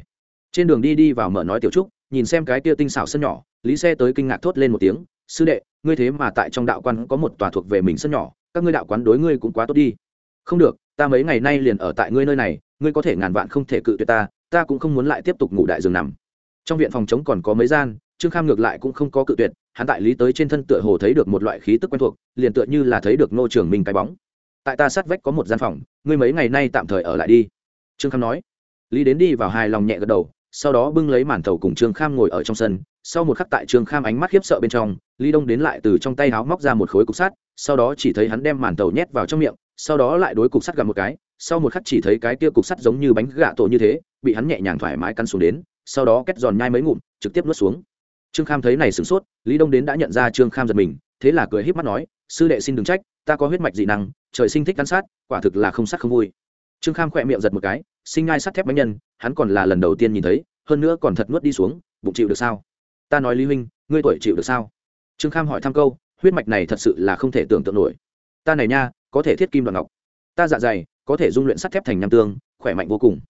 Trên đường đi đi vào mở nói tiểu trúc, nhìn xem cái kia tinh xảo sân nhỏ, lý xe tới kinh ngạc thốt lên một tiếng, sư đệ, ngươi thế mà tại trong đạo quan có một tòa thuộc về mình sân nhỏ, các ngươi đạo quán đối ngươi cũng quá tốt đi. Không được, ta mấy ngày nay liền ở tại ngươi nơi này, ngươi có thể ngàn vạn không thể cự tuyệt ta ta cũng không muốn lại tiếp tục ngủ đại giường nằm. Trong viện phòng chống còn có mấy gian, trương kham ngược lại cũng không có cự tuyệt, hắn tại lý tới trên thân tựa hồ thấy được một loại khí tức quen thuộc, liền tựa như là thấy được nô trường mình cái bóng tại ta sát vách có một gian phòng, ngươi mấy ngày nay tạm thời ở lại đi. Trương kham nói. Lý đến đi vào hài lòng nhẹ gật đầu, sau đó bưng lấy màn thầu cùng trương kham ngồi ở trong sân. Sau một khắc tại trương kham ánh mắt khiếp sợ bên trong, lý đông đến lại từ trong tay háo móc ra một khối cục sắt, sau đó chỉ thấy hắn đem màn tàu nhét vào trong miệng, sau đó lại đối cục sắt gặp một cái. Sau một khắc chỉ thấy cái kia cục sắt giống như bánh gạ tổ như thế, bị hắn nhẹ nhàng thoải mái căn xuống đến, sau đó kết giòn nhai mấy ngụm, trực tiếp nuốt xuống. Trương kham thấy này sửng sốt, lý đông đến đã nhận ra trương kham giật mình, thế là cười híp mắt nói, sư đệ xin đừng trách, ta có huyết mạch dị năng trời sinh thích cắn sát, quả thực là không sát không vui. Trương kham khỏe miệng giật một cái, sinh ngai sắt thép bánh nhân, hắn còn là lần đầu tiên nhìn thấy, hơn nữa còn thật nuốt đi xuống, bụng chịu được sao? Ta nói lý huynh, ngươi tuổi chịu được sao? Trương kham hỏi thăm câu, huyết mạch này thật sự là không thể tưởng tượng nổi. Ta này nha, có thể thiết kim đoạn ngọc. Ta dạ dày, có thể dung luyện sắt thép thành nham tương, khỏe mạnh vô cùng.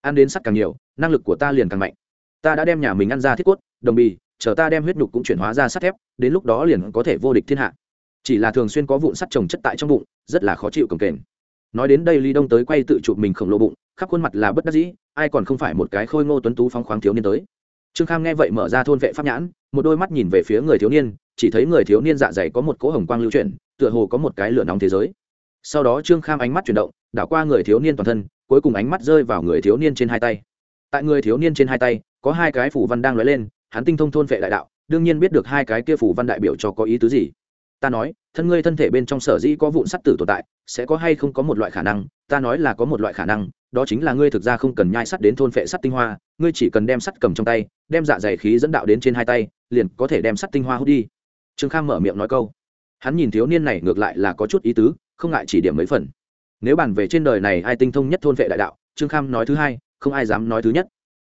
Ăn đến sắt càng nhiều, năng lực của ta liền càng mạnh. Ta đã đem nhà mình ăn ra thiết cốt, đồng bì, chờ ta đem huyết nhục cũng chuyển hóa ra sắt thép, đến lúc đó liền có thể vô địch thiên hạ chỉ là thường xuyên có vụn sắt trồng chất tại trong bụng, rất là khó chịu cồng kềnh. Nói đến đây ly đông tới quay tự chụp mình khổng lồ bụng, khắp khuôn mặt là bất đắc dĩ, ai còn không phải một cái khôi ngô tuấn tú phóng khoáng thiếu niên tới. Trương kham nghe vậy mở ra thôn vệ pháp nhãn, một đôi mắt nhìn về phía người thiếu niên, chỉ thấy người thiếu niên dạ dày có một cỗ hồng quang lưu chuyển, tựa hồ có một cái lửa nóng thế giới. Sau đó trương kham ánh mắt chuyển động, đảo qua người thiếu niên toàn thân, cuối cùng ánh mắt rơi vào người thiếu niên trên hai tay. Tại người thiếu niên trên hai tay, có hai cái phủ văn đang lóe lên, hắn tinh thông thôn vệ đại đạo, đương nhiên biết được hai cái kia phủ văn đại biểu cho có ý tứ gì ta nói, thân ngươi thân thể bên trong sở dĩ có vụn sắt tử tồn tại, sẽ có hay không có một loại khả năng? Ta nói là có một loại khả năng, đó chính là ngươi thực ra không cần nhai sắt đến thôn phệ sắt tinh hoa, ngươi chỉ cần đem sắt cầm trong tay, đem dạ dày khí dẫn đạo đến trên hai tay, liền có thể đem sắt tinh hoa hút đi. Trương kham mở miệng nói câu. Hắn nhìn thiếu niên này ngược lại là có chút ý tứ, không ngại chỉ điểm mấy phần. Nếu bàn về trên đời này ai tinh thông nhất thôn vệ đại đạo, trương kham nói thứ hai, không ai dám nói thứ nhất.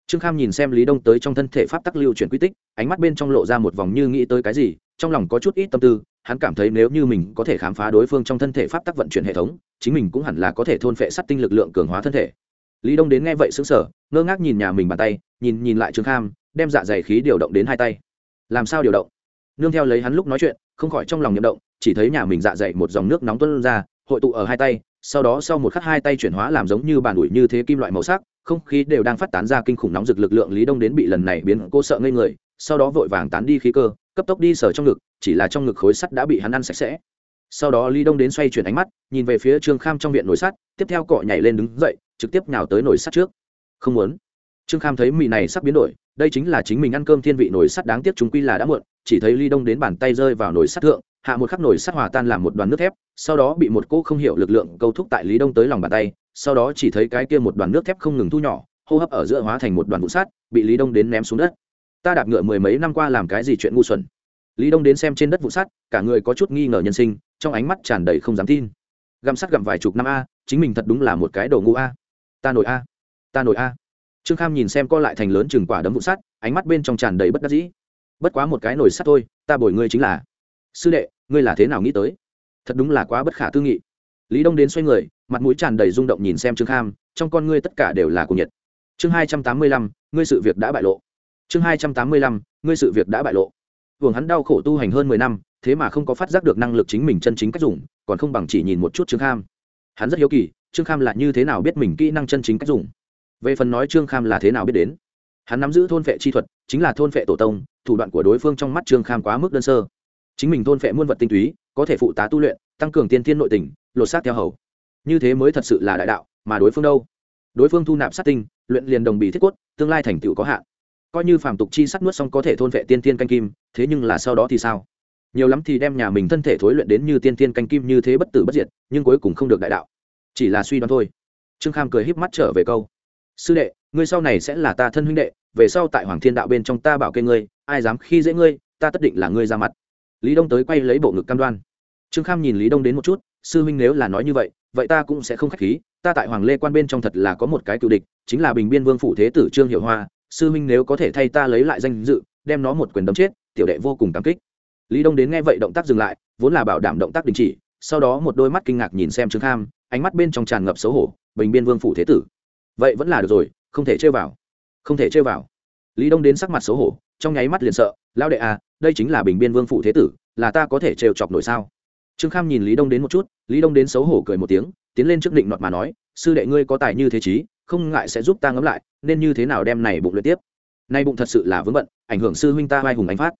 Trương kham nhìn xem lý đông tới trong thân thể pháp tắc lưu chuyển quy tích, ánh mắt bên trong lộ ra một vòng như nghĩ tới cái gì, trong lòng có chút ít tâm tư hắn cảm thấy nếu như mình có thể khám phá đối phương trong thân thể pháp tắc vận chuyển hệ thống, chính mình cũng hẳn là có thể thôn phệ sắt tinh lực lượng cường hóa thân thể. Lý đông đến nghe vậy xứng sở ngơ ngác nhìn nhà mình bàn tay, nhìn nhìn lại trương kham, đem dạ dày khí điều động đến hai tay. Làm sao điều động? Nương theo lấy hắn lúc nói chuyện, không khỏi trong lòng nhậm động, chỉ thấy nhà mình dạ dày một dòng nước nóng tuân ra, hội tụ ở hai tay, sau đó sau một khắc hai tay chuyển hóa làm giống như bàn ủi như thế kim loại màu sắc, không khí đều đang phát tán ra kinh khủng nóng rực lực lượng lý đông đến bị lần này biến cô sợ ngây người, sau đó vội vàng tán đi khí cơ cấp tốc đi sở trong ngực, chỉ là trong ngực khối sắt đã bị hắn ăn sạch sẽ. Sau đó lý đông đến xoay chuyển ánh mắt, nhìn về phía trương kham trong viện nồi sắt, tiếp theo cọ nhảy lên đứng dậy, trực tiếp nhào tới nồi sắt trước. Không muốn. Trương kham thấy mì này sắp biến đổi, đây chính là chính mình ăn cơm thiên vị nồi sắt đáng tiếc chúng quy là đã muộn, chỉ thấy ly đông đến bàn tay rơi vào nồi sắt thượng, hạ một khắc nồi sắt hòa tan làm một đoàn nước thép, sau đó bị một cô không hiểu lực lượng câu thúc tại lý đông tới lòng bàn tay, sau đó chỉ thấy cái kia một đoàn nước thép không ngừng thu nhỏ, hô hấp ở giữa hóa thành một đoàn vụ sắt, bị lý đông đến ném xuống đất ta đạp ngựa mười mấy năm qua làm cái gì chuyện ngu xuẩn? Lý đông đến xem trên đất vụ sắt, cả người có chút nghi ngờ nhân sinh, trong ánh mắt tràn đầy không dám tin. Găm sắt gặm vài chục năm a, chính mình thật đúng là một cái đồ ngu a. Ta nổi a. Ta nổi a. Trương kham nhìn xem co lại thành lớn chừng quả đấm vụ sắt, ánh mắt bên trong tràn đầy bất đắc dĩ. Bất quá một cái nổi sắt thôi, ta bồi ngươi chính là. Sư đệ, ngươi là thế nào nghĩ tới? Thật đúng là quá bất khả tư nghị. Lý đông đến xoay người, mặt mũi tràn đầy rung động nhìn xem trương kham, trong con ngươi tất cả đều là cuồng nhiệt. Chương hai trăm tám mươi lăm, ngươi sự việc đã bại lộ chương hai trăm tám mươi lăm, ngươi sự việc đã bại lộ. Hưởng hắn đau khổ tu hành hơn mười năm, thế mà không có phát giác được năng lực chính mình chân chính cách dùng, còn không bằng chỉ nhìn một chút trương kham. Hắn rất hiếu kỳ, trương kham là như thế nào biết mình kỹ năng chân chính cách dùng? Về phần nói trương kham là thế nào biết đến? Hắn nắm giữ thôn vệ chi thuật, chính là thôn vệ tổ tông, thủ đoạn của đối phương trong mắt trương kham quá mức đơn sơ. Chính mình thôn vệ muôn vật tinh túy, có thể phụ tá tu luyện, tăng cường tiên thiên nội tình, lột xác theo hầu. Như thế mới thật sự là đại đạo, mà đối phương đâu? Đối phương thu nạp sát tinh, luyện liền đồng bì thiết quất tương lai thành tựu có hạn coi như phàm tục chi sắt nuốt xong có thể thôn vệ tiên tiên canh kim, thế nhưng là sau đó thì sao? Nhiều lắm thì đem nhà mình thân thể thối luyện đến như tiên tiên canh kim như thế bất tử bất diệt, nhưng cuối cùng không được đại đạo. Chỉ là suy đoán thôi. Trương kham cười híp mắt trở về câu. Sư đệ, ngươi sau này sẽ là ta thân huynh đệ, về sau tại hoàng thiên đạo bên trong ta bảo kê ngươi, ai dám khi dễ ngươi, ta tất định là ngươi ra mặt. Lý đông tới quay lấy bộ ngực cam đoan. Trương kham nhìn lý đông đến một chút, sư huynh nếu là nói như vậy vậy ta cũng sẽ không k h á c h khí, ta tại hoàng lê quan bên trong thật là có một cái cựu địch, chính là bình biên vương phủ thế tử trương hiệu hoa sư huynh nếu có thể thay ta lấy lại danh dự, đem nó một quyền đấm chết, tiểu đệ vô cùng cảm kích. Lý đông đến nghe vậy động tác dừng lại, vốn là bảo đảm động tác đình chỉ, sau đó một đôi mắt kinh ngạc nhìn xem trương kham, ánh mắt bên trong tràn ngập xấu hổ, bình biên vương phủ thế tử. Vậy vẫn là được rồi, không thể chơi vào. Không thể chơi vào. Lý đông đến sắc mặt xấu hổ, trong nháy mắt liền sợ lao đệ à đây chính là bình biên vương phủ thế tử, là ta có thể trêu chọc nổi sao? Trương kham nhìn lý đông đến một chút, lý đông đến xấu hổ cười một tiếng, tiến lên trước định nọt mà nói, sư đệ ngươi có tài như thế chí không ngại sẽ giúp ta ngẫm lại, nên như thế nào đem này bụng luyện tiếp? Nay bụng thật sự là vướng bận, ảnh hưởng sư huynh ta vai hùng ánh phát.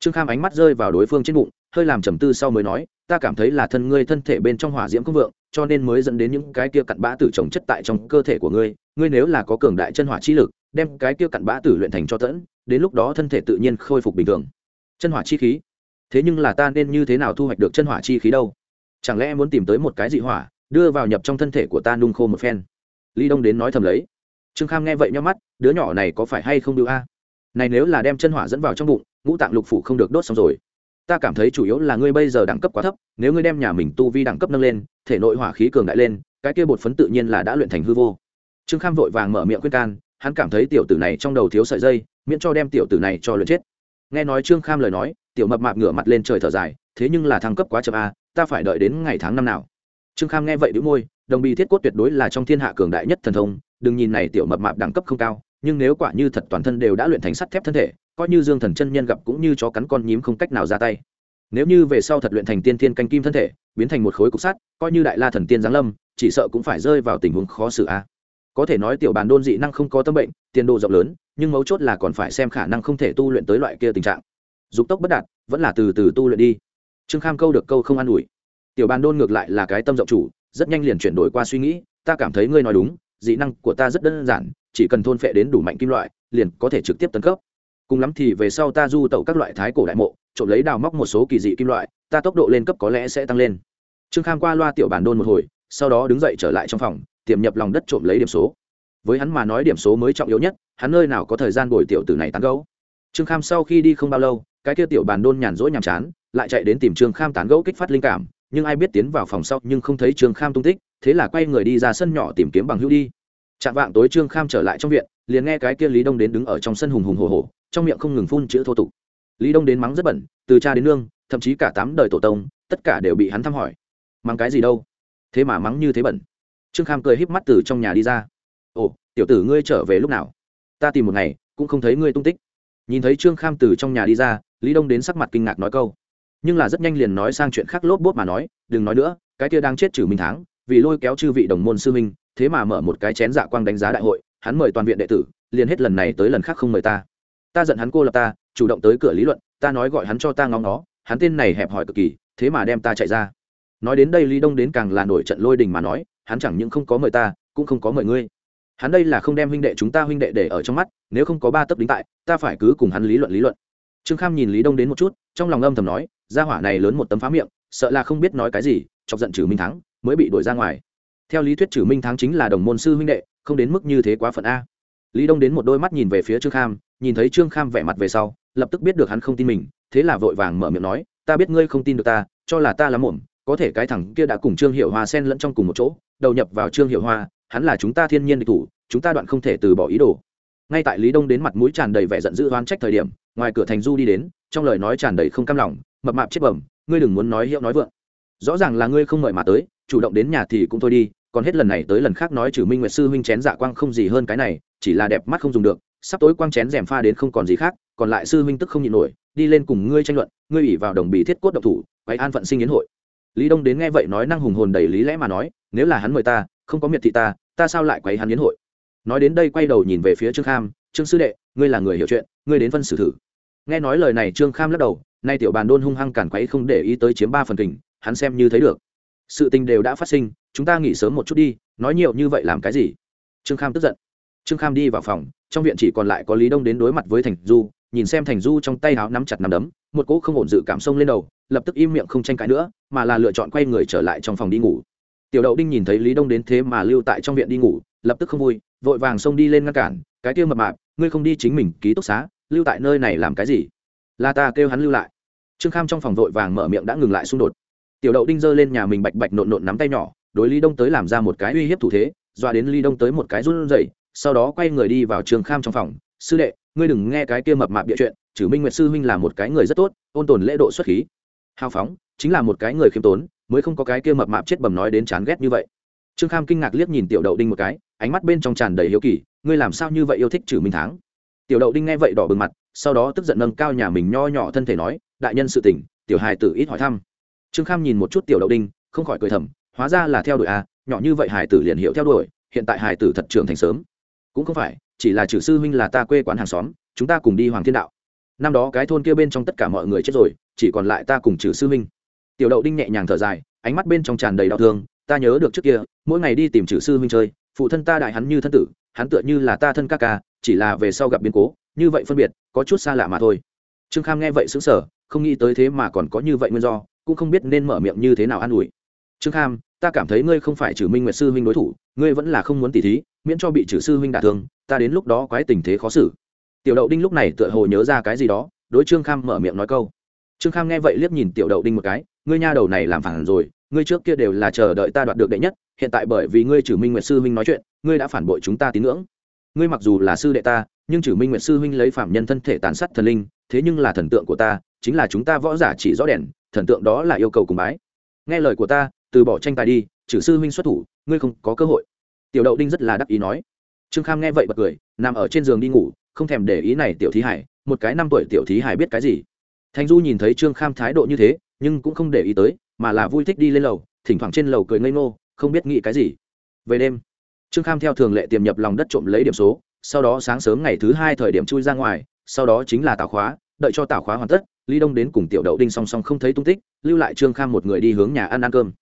Trương kham ánh mắt rơi vào đối phương trên bụng, hơi làm trầm tư sau mới nói, ta cảm thấy là thân ngươi thân thể bên trong hỏa diễm công vượng, cho nên mới dẫn đến những cái kia cặn bã tử trồng chất tại trong cơ thể của ngươi. Ngươi nếu là có cường đại chân hỏa chi lực, đem cái kia cặn bã tử luyện thành cho tẫn, đến lúc đó thân thể tự nhiên khôi phục bình thường. Chân hỏa chi khí? Thế nhưng là ta nên như thế nào thu hoạch được chân hỏa chi khí đâu? Chẳng lẽ muốn tìm tới một cái dị hỏa, đưa vào nhập trong thân thể của ta nung khô một phen? Ly đông đến nói thầm lấy. Trương kham nghe vậy nhau mắt, đứa nhỏ này có phải hay không đưa a? Này nếu là đem chân hỏa dẫn vào trong bụng, ngũ tạng lục phủ không được đốt xong rồi. Ta cảm thấy chủ yếu là ngươi bây giờ đẳng cấp quá thấp, nếu ngươi đem nhà mình tu vi đẳng cấp nâng lên, thể nội hỏa khí cường đại lên, cái kia bột phấn tự nhiên là đã luyện thành hư vô. Trương kham vội vàng mở miệng khuyên can, hắn cảm thấy tiểu tử này trong đầu thiếu sợi dây, miễn cho đem tiểu tử này cho luyện chết. Nghe nói trương kham lời nói, tiểu mập mạp ngửa mặt lên trời thở dài, thế nhưng là thăng cấp quá chậm a, ta phải đợi đến ngày tháng năm nào trương kham nghe vậy đĩu môi, đồng bì thiết cốt tuyệt đối là trong thiên hạ cường đại nhất thần thông, đừng nhìn này tiểu mập mạp đẳng cấp không cao, nhưng nếu quả như thật toàn thân đều đã luyện thành sắt thép thân thể, coi như dương thần chân nhân gặp cũng như chó cắn con nhím không cách nào ra tay. Nếu như về sau thật luyện thành tiên thiên canh kim thân thể, biến thành một khối cục sắt, coi như đại la thần tiên giáng lâm, chỉ sợ cũng phải rơi vào tình huống khó xử a. Có thể nói tiểu bàn đôn dị năng không có tâm bệnh, tiền đồ rộng lớn, nhưng mấu chốt là còn phải xem khả năng không thể tu luyện tới loại kia tình trạng. Dục tốc bất đạt, vẫn là từ từ tu luyện đi. Trương kham câu được câu không an ủi tiểu bàn đôn ngược lại là cái tâm rộng chủ, rất nhanh liền chuyển đổi qua suy nghĩ, ta cảm thấy ngươi nói đúng, dị năng của ta rất đơn giản, chỉ cần thôn phệ đến đủ mạnh kim loại, liền có thể trực tiếp tấn cấp. Cùng lắm thì về sau ta du tẩu các loại thái cổ đại mộ, trộm lấy đào móc một số kỳ dị kim loại, ta tốc độ lên cấp có lẽ sẽ tăng lên. Trương kham qua loa tiểu bản đôn một hồi, sau đó đứng dậy trở lại trong phòng, tiềm nhập lòng đất trộm lấy điểm số. Với hắn mà nói điểm số mới trọng yếu nhất, hắn nơi nào có thời gian bồi tiểu tử này tán gấu trương kham sau khi đi không bao lâu, cái kia tiểu bàn đôn nhàn rỗi nhàm chán, lại chạy đến tìm trương kham tán gẫu kích phát linh cảm nhưng ai biết tiến vào phòng sau nhưng không thấy trương kham tung tích, thế là quay người đi ra sân nhỏ tìm kiếm bằng hữu đi. Chạm vạng tối trương kham trở lại trong viện, liền nghe cái kia lý đông đến đứng ở trong sân hùng hùng hồ hồ trong miệng không ngừng phun chữ thô tục. Lý đông đến mắng rất bẩn, từ cha đến nương, thậm chí cả tám đời tổ tông, tất cả đều bị hắn thăm hỏi. Mắng cái gì đâu? Thế mà mắng như thế bẩn. Trương kham cười híp mắt từ trong nhà đi ra. Ồ, tiểu tử ngươi trở về lúc nào? Ta tìm một ngày, cũng không thấy ngươi tung tích. Nhìn thấy trương kham từ trong nhà đi ra, lý đông đến sắc mặt kinh ngạc nói câu nhưng là rất nhanh liền nói sang chuyện khác lốp bốt mà nói, đừng nói nữa, cái kia đang chết trừ minh tháng vì lôi kéo chư vị đồng môn sư minh thế mà mở một cái chén dạ quang đánh giá đại hội, hắn mời toàn viện đệ tử, liền hết lần này tới lần khác không mời ta. Ta giận hắn cô lập ta, chủ động tới cửa lý luận, ta nói gọi hắn cho ta ngóng nó, hắn tên này hẹp hòi cực kỳ, thế mà đem ta chạy ra. Nói đến đây lý đông đến càng là nổi trận lôi đình mà nói, hắn chẳng những không có mời ta, cũng không có mời ngươi. Hắn đây là không đem huynh đệ chúng ta huynh đệ để ở trong mắt, nếu không có ba tấc đính tại, ta phải cứ cùng hắn lý luận lý luận. Trương kham nhìn lý đông đến một chút, trong lòng âm thầm nói gia hỏa này lớn một tấm phá miệng, sợ là không biết nói cái gì, chọc giận trừ minh thắng, mới bị đuổi ra ngoài. Theo lý thuyết trừ minh thắng chính là đồng môn sư huynh đệ, không đến mức như thế quá phận a. Lý đông đến một đôi mắt nhìn về phía trương kham, nhìn thấy trương kham vẻ mặt về sau, lập tức biết được hắn không tin mình, thế là vội vàng mở miệng nói, ta biết ngươi không tin được ta, cho là ta lắm ổn có thể cái thằng kia đã cùng trương hiệu hoa xen lẫn trong cùng một chỗ, đầu nhập vào trương hiệu hoa, hắn là chúng ta thiên nhiên địch thủ, chúng ta đoạn không thể từ bỏ ý đồ. Ngay tại lý đông đến mặt mũi tràn đầy vẻ giận dữ oan trách thời điểm, ngoài cửa thành du đi đến, trong lời nói tràn đầy không cam lòng mập mạp chết bẩm, ngươi đừng muốn nói hiệu nói vượng. Rõ ràng là ngươi không mời mà tới, chủ động đến nhà thì cũng thôi đi, còn hết lần này tới lần khác nói trừ minh nguyệt sư huynh chén dạ quang không gì hơn cái này, chỉ là đẹp mắt không dùng được, sắp tối quang chén rèm pha đến không còn gì khác, còn lại sư huynh tức không nhịn nổi, đi lên cùng ngươi tranh luận, ngươi ủy vào đồng bì thiết cốt độc thủ quay an phận sinh yến hội. Lý đông đến nghe vậy nói năng hùng hồn đầy lý lẽ mà nói, nếu là hắn mời ta, không có miệt thị ta ta sao lại quấy hắn yến hội? Nói đến đây quay đầu nhìn về phía trương kham, trương sư đệ, ngươi là người hiểu chuyện, ngươi đến phân xử thử. Nghe nói lời này, trương kham lắc đầu nay tiểu bàn đôn hung hăng cản quấy không để ý tới chiếm ba phần kình, hắn xem như thấy được. Sự tình đều đã phát sinh, chúng ta nghỉ sớm một chút đi, nói nhiều như vậy làm cái gì? Trương kham tức giận. Trương kham đi vào phòng, trong viện chỉ còn lại có lý đông đến đối mặt với thành du, nhìn xem thành du trong tay áo nắm chặt nắm đấm, một cỗ không ổn dự cảm xông lên đầu, lập tức im miệng không tranh cãi nữa, mà là lựa chọn quay người trở lại trong phòng đi ngủ. Tiểu đậu đinh nhìn thấy lý đông đến thế mà lưu tại trong viện đi ngủ, lập tức không vui, vội vàng xông đi lên ngăn cản, cái kia mập mạp, ngươi không đi chính mình ký túc xá, lưu tại nơi này làm cái gì? Là ta kêu hắn lưu lại. Trương kham trong phòng vội vàng mở miệng đã ngừng lại xung đột. Tiểu đậu đinh giơ lên nhà mình bạch bạch nộn nộn nắm tay nhỏ, đối lý đông tới làm ra một cái uy hiếp thủ thế, dọa đến lý đông tới một cái run rẩy, sau đó quay người đi vào trường kham trong phòng. Sư đệ, ngươi đừng nghe cái kia mập mạp địa chuyện Chử minh nguyệt sư huynh là một cái người rất tốt, ôn tồn lễ độ xuất khí. Hào phóng, chính là một cái người khiêm tốn, mới không có cái kia mập mạp chết bầm nói đến chán ghét như vậy. Trương kham kinh ngạc liếc nhìn tiểu đậu đinh một cái, ánh mắt bên trong tràn đầy hiếu kỳ, ngươi làm sao như vậy yêu thích trừ minh tháng tiểu đậu đinh nghe vậy đỏ bừng mặt sau đó tức giận nâng cao nhà mình nho nhỏ thân thể nói, đại nhân sự tỉnh tiểu hài tử ít hỏi thăm. Trương kham nhìn một chút tiểu đậu đinh, không khỏi cười thầm, hóa ra là theo đuổi à nhỏ như vậy hài tử liền hiệu theo đuổi, hiện tại hài tử thật trưởng thành sớm. Cũng không phải, chỉ là chử sư huynh là ta quê quán hàng xóm, chúng ta cùng đi hoàng thiên đạo. Năm đó cái thôn kia bên trong tất cả mọi người chết rồi, chỉ còn lại ta cùng chử sư huynh. Tiểu đậu đinh nhẹ nhàng thở dài, ánh mắt bên trong tràn đầy đau thương, ta nhớ được trước kia, mỗi ngày đi tìm chử sư huynh chơi, phụ thân ta đại hắn như thân tử, hắn tựa như là ta thân ca ca, chỉ là về sau gặp biến cố như vậy phân biệt, có chút xa lạ mà thôi. Trương kham nghe vậy xứng sở không nghĩ tới thế mà còn có như vậy nguyên do, cũng không biết nên mở miệng như thế nào an ủi. Trương kham, ta cảm thấy ngươi không phải trừ minh nguyệt sư huynh đối thủ, ngươi vẫn là không muốn tỉ thí, miễn cho bị trừ sư huynh đả thương, ta đến lúc đó quái tình thế khó xử. Tiểu đậu đinh lúc này tựa hồ nhớ ra cái gì đó, đối trương kham mở miệng nói câu. Trương kham nghe vậy liếc nhìn tiểu đậu đinh một cái, ngươi nha đầu này làm phản rồi, ngươi trước kia đều là chờ đợi ta đoạt được đệ nhất, hiện tại bởi vì ngươi trừ minh nguyệt sư huynh nói chuyện, ngươi đã phản bội chúng ta tín ngưỡng. Ngươi mặc dù là sư đệ ta nhưng trừ minh nguyệt sư huynh lấy phạm nhân thân thể tàn sát thần linh, thế nhưng là thần tượng của ta, chính là chúng ta võ giả chỉ rõ đèn, thần tượng đó là yêu cầu cùng bái. Nghe lời của ta, từ bỏ tranh tài đi, trừ sư huynh xuất thủ, ngươi không có cơ hội. Tiểu đậu đinh rất là đắc ý nói. Trương kham nghe vậy bật cười, nằm ở trên giường đi ngủ, không thèm để ý này tiểu thí hải, một cái năm tuổi tiểu thí hải biết cái gì. Thành du nhìn thấy trương kham thái độ như thế, nhưng cũng không để ý tới, mà là vui thích đi lên lầu, thỉnh thoảng trên lầu cười ngây ngô, không biết nghĩ cái gì. Về đêm, trương kham theo thường lệ tiềm nhập lòng đất trộm lấy điểm số sau đó sáng sớm ngày thứ hai thời điểm chui ra ngoài, sau đó chính là tảo khóa, đợi cho tảo khóa hoàn tất ly đông đến cùng tiểu đậu đinh song song không thấy tung tích, lưu lại trương kham một người đi hướng nhà ăn ăn cơm.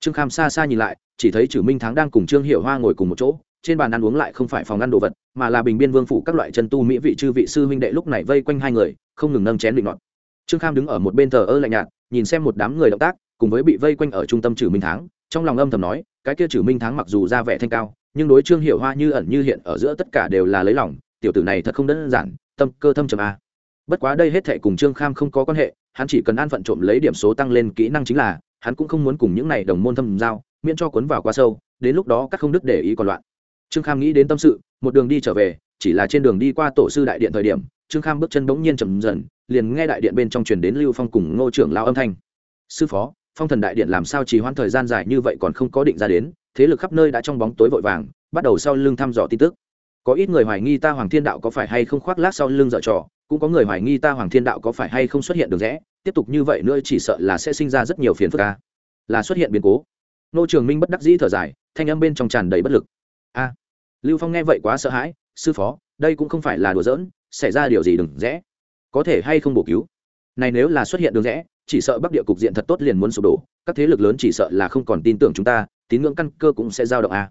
Trương kham xa xa nhìn lại, chỉ thấy chử minh thắng đang cùng trương hiệu hoa ngồi cùng một chỗ, trên bàn ăn uống lại không phải phòng ăn đồ vật, mà là bình biên vương phủ các loại chân tu mỹ vị chư vị sư huynh đệ lúc này vây quanh hai người, không ngừng nâng chén định ngọt trương kham đứng ở một bên thờ ơ lạnh nhạt, nhìn xem một đám người động tác, cùng với bị vây quanh ở trung tâm chử minh thắng, trong lòng âm thầm nói, cái kia chử minh thắng mặc dù ra vẻ thanh cao nhưng đối trương hiệu hoa như ẩn như hiện ở giữa tất cả đều là lấy lòng, tiểu tử này thật không đơn giản, tâm cơ thâm trầm a. Bất quá đây hết thệ cùng trương kham không có quan hệ, hắn chỉ cần an phận trộm lấy điểm số tăng lên kỹ năng chính là, hắn cũng không muốn cùng những này đồng môn thâm giao, miễn cho cuốn vào quá sâu, đến lúc đó các không đức để ý còn loạn. Trương kham nghĩ đến tâm sự, một đường đi trở về, chỉ là trên đường đi qua tổ sư đại điện thời điểm, trương kham bước chân bỗng nhiên chầm dần, liền nghe đại điện bên trong truyền đến lưu phong cùng ngô trưởng lao âm thanh. Sư phó phong thần đại điện làm sao chỉ hoãn thời gian dài như vậy còn không có định ra đến, thế lực khắp nơi đã trong bóng tối vội vàng, bắt đầu sau lưng thăm dò tin tức. Có ít người hoài nghi ta hoàng thiên đạo có phải hay không khoác lác sau lưng dở trò, cũng có người hoài nghi ta hoàng thiên đạo có phải hay không xuất hiện được rẽ, tiếp tục như vậy nữa chỉ sợ là sẽ sinh ra rất nhiều phiền phức ca là xuất hiện biến cố. Nô trường minh bất đắc dĩ thở dài, thanh âm bên trong tràn đầy bất lực. A. Lưu phong nghe vậy quá sợ hãi, sư phó, đây cũng không phải là đùa giỡn, xảy ra điều gì đừng rẽ. Có thể hay không bổ cứu? Này nếu là xuất hiện đường rẽ chỉ sợ bắc địa cục diện thật tốt liền muốn sụp đổ, các thế lực lớn chỉ sợ là không còn tin tưởng chúng ta, tín ngưỡng căn cơ cũng sẽ dao động a à.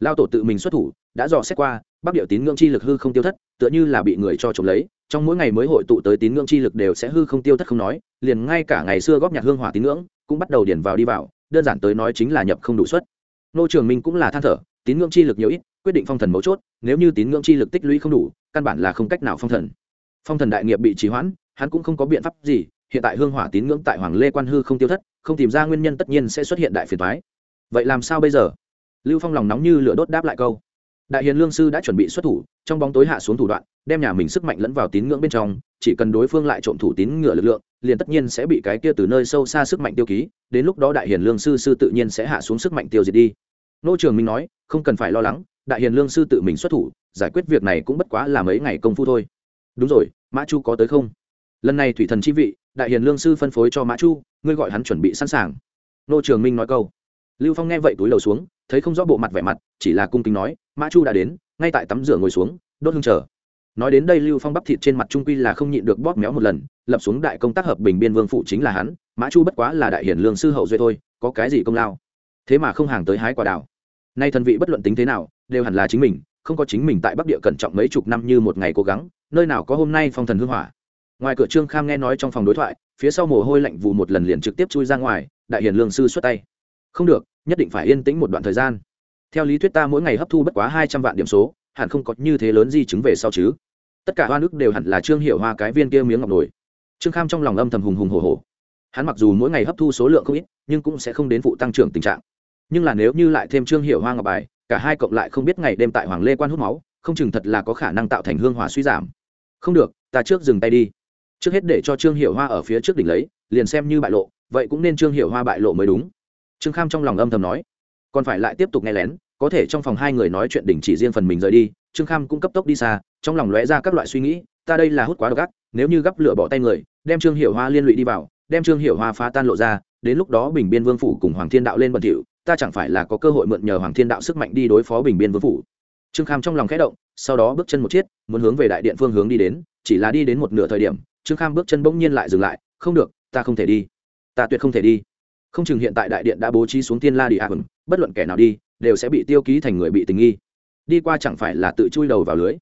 lao tổ tự mình xuất thủ, đã dò xét qua, bắc địa tín ngưỡng chi lực hư không tiêu thất, tựa như là bị người cho trộm lấy, trong mỗi ngày mới hội tụ tới tín ngưỡng chi lực đều sẽ hư không tiêu thất không nói, liền ngay cả ngày xưa góp nhặt hương hỏa tín ngưỡng, cũng bắt đầu điển vào đi vào, đơn giản tới nói chính là nhập không đủ suất nô trường minh cũng là than thở, tín ngưỡng chi lực nhiều ít, quyết định phong thần mấu chốt, nếu như tín ngưỡng chi lực tích lũy không đủ, căn bản là không cách nào phong thần phong thần đại nghiệp bị trì hoãn, hắn cũng không có biện pháp gì hiện tại hương hỏa tín ngưỡng tại hoàng lê quan hư không tiêu thất, không tìm ra nguyên nhân tất nhiên sẽ xuất hiện đại phiền thoái vậy làm sao bây giờ? Lưu phong lòng nóng như lửa đốt đáp lại câu. Đại hiền lương sư đã chuẩn bị xuất thủ, trong bóng tối hạ xuống thủ đoạn, đem nhà mình sức mạnh lẫn vào tín ngưỡng bên trong, chỉ cần đối phương lại trộm thủ tín ngựa lực lượng, liền tất nhiên sẽ bị cái kia từ nơi sâu xa sức mạnh tiêu ký, đến lúc đó đại hiền lương sư sư tự nhiên sẽ hạ xuống sức mạnh tiêu diệt đi. Nô trường minh nói, không cần phải lo lắng, đại hiền lương sư tự mình xuất thủ, giải quyết việc này cũng bất quá là mấy ngày công phu thôi. Đúng rồi, mã chu có tới không? Lần này thủy thần chi vị đại hiền lương sư phân phối cho mã chu, ngươi gọi hắn chuẩn bị sẵn sàng. Nô trường minh nói câu. Lưu phong nghe vậy túi lầu xuống, thấy không rõ bộ mặt vẻ mặt, chỉ là cung kính nói, mã chu đã đến, ngay tại tắm rửa ngồi xuống, đốt hương chờ. Nói đến đây lưu phong bắp thịt trên mặt trung quy là không nhịn được bóp méo một lần, lập xuống đại công tác hợp bình biên vương phụ chính là hắn, mã chu bất quá là đại hiển lương sư hậu duệ thôi, có cái gì công lao? Thế mà không hàng tới hái quả đào. Nay thần vị bất luận tính thế nào, đều hẳn là chính mình, không có chính mình tại bắc địa cẩn trọng mấy chục năm như một ngày cố gắng, nơi nào có hôm nay phong thần hương hỏa ngoài cửa trương kham nghe nói trong phòng đối thoại, phía sau mồ hôi lạnh vù một lần liền trực tiếp chui ra ngoài, đại hiền lương sư xuất tay. Không được, nhất định phải yên tĩnh một đoạn thời gian. Theo lý thuyết ta mỗi ngày hấp thu bất quá hai trăm vạn điểm số, hẳn không có như thế lớn di chứng về sau chứ. Tất cả hoa nước đều hẳn là trương hiệu hoa cái viên kia miếng ngọc nổi. Trương kham trong lòng âm thầm hùng hùng hồ hồ hắn mặc dù mỗi ngày hấp thu số lượng không ít, nhưng cũng sẽ không đến phụ tăng trưởng tình trạng. Nhưng là nếu như lại thêm trương hiệu hoa ngọc bài, cả hai cộng lại không biết ngày đêm tại hoàng lê quan hút máu, không chừng thật là có khả năng tạo thành hương hỏa suy giảm. Không được, ta trước dừng tay đi trước hết để cho trương hiệu hoa ở phía trước đỉnh lấy, liền xem như bại lộ, vậy cũng nên trương hiệu hoa bại lộ mới đúng. Trương kham trong lòng âm thầm nói. Còn phải lại tiếp tục nghe lén, có thể trong phòng hai người nói chuyện đỉnh chỉ riêng phần mình rời đi, trương kham cũng cấp tốc đi xa, trong lòng lóe ra các loại suy nghĩ, ta đây là hút quá độc ác, nếu như gắp lửa bỏ tay người, đem trương hiệu hoa liên lụy đi vào, đem trương hiệu hoa phá tan lộ ra, đến lúc đó bình biên vương phủ cùng hoàng thiên đạo lên bẩn thỉu, ta chẳng phải là có cơ hội mượn nhờ hoàng thiên đạo sức mạnh đi đối phó bình biên vương phủ. Trương kham trong lòng khẽ động, sau đó bước chân một chiếc, muốn hướng về đại điện phương hướng đi đến, chỉ là đi đến một nửa thời điểm trương kham bước chân bỗng nhiên lại dừng lại, không được, ta không thể đi. Ta tuyệt không thể đi. Không chừng hiện tại đại điện đã bố trí xuống tiên la đi a bất luận kẻ nào đi, đều sẽ bị tiêu ký thành người bị tình nghi. Đi qua chẳng phải là tự chui đầu vào lưới?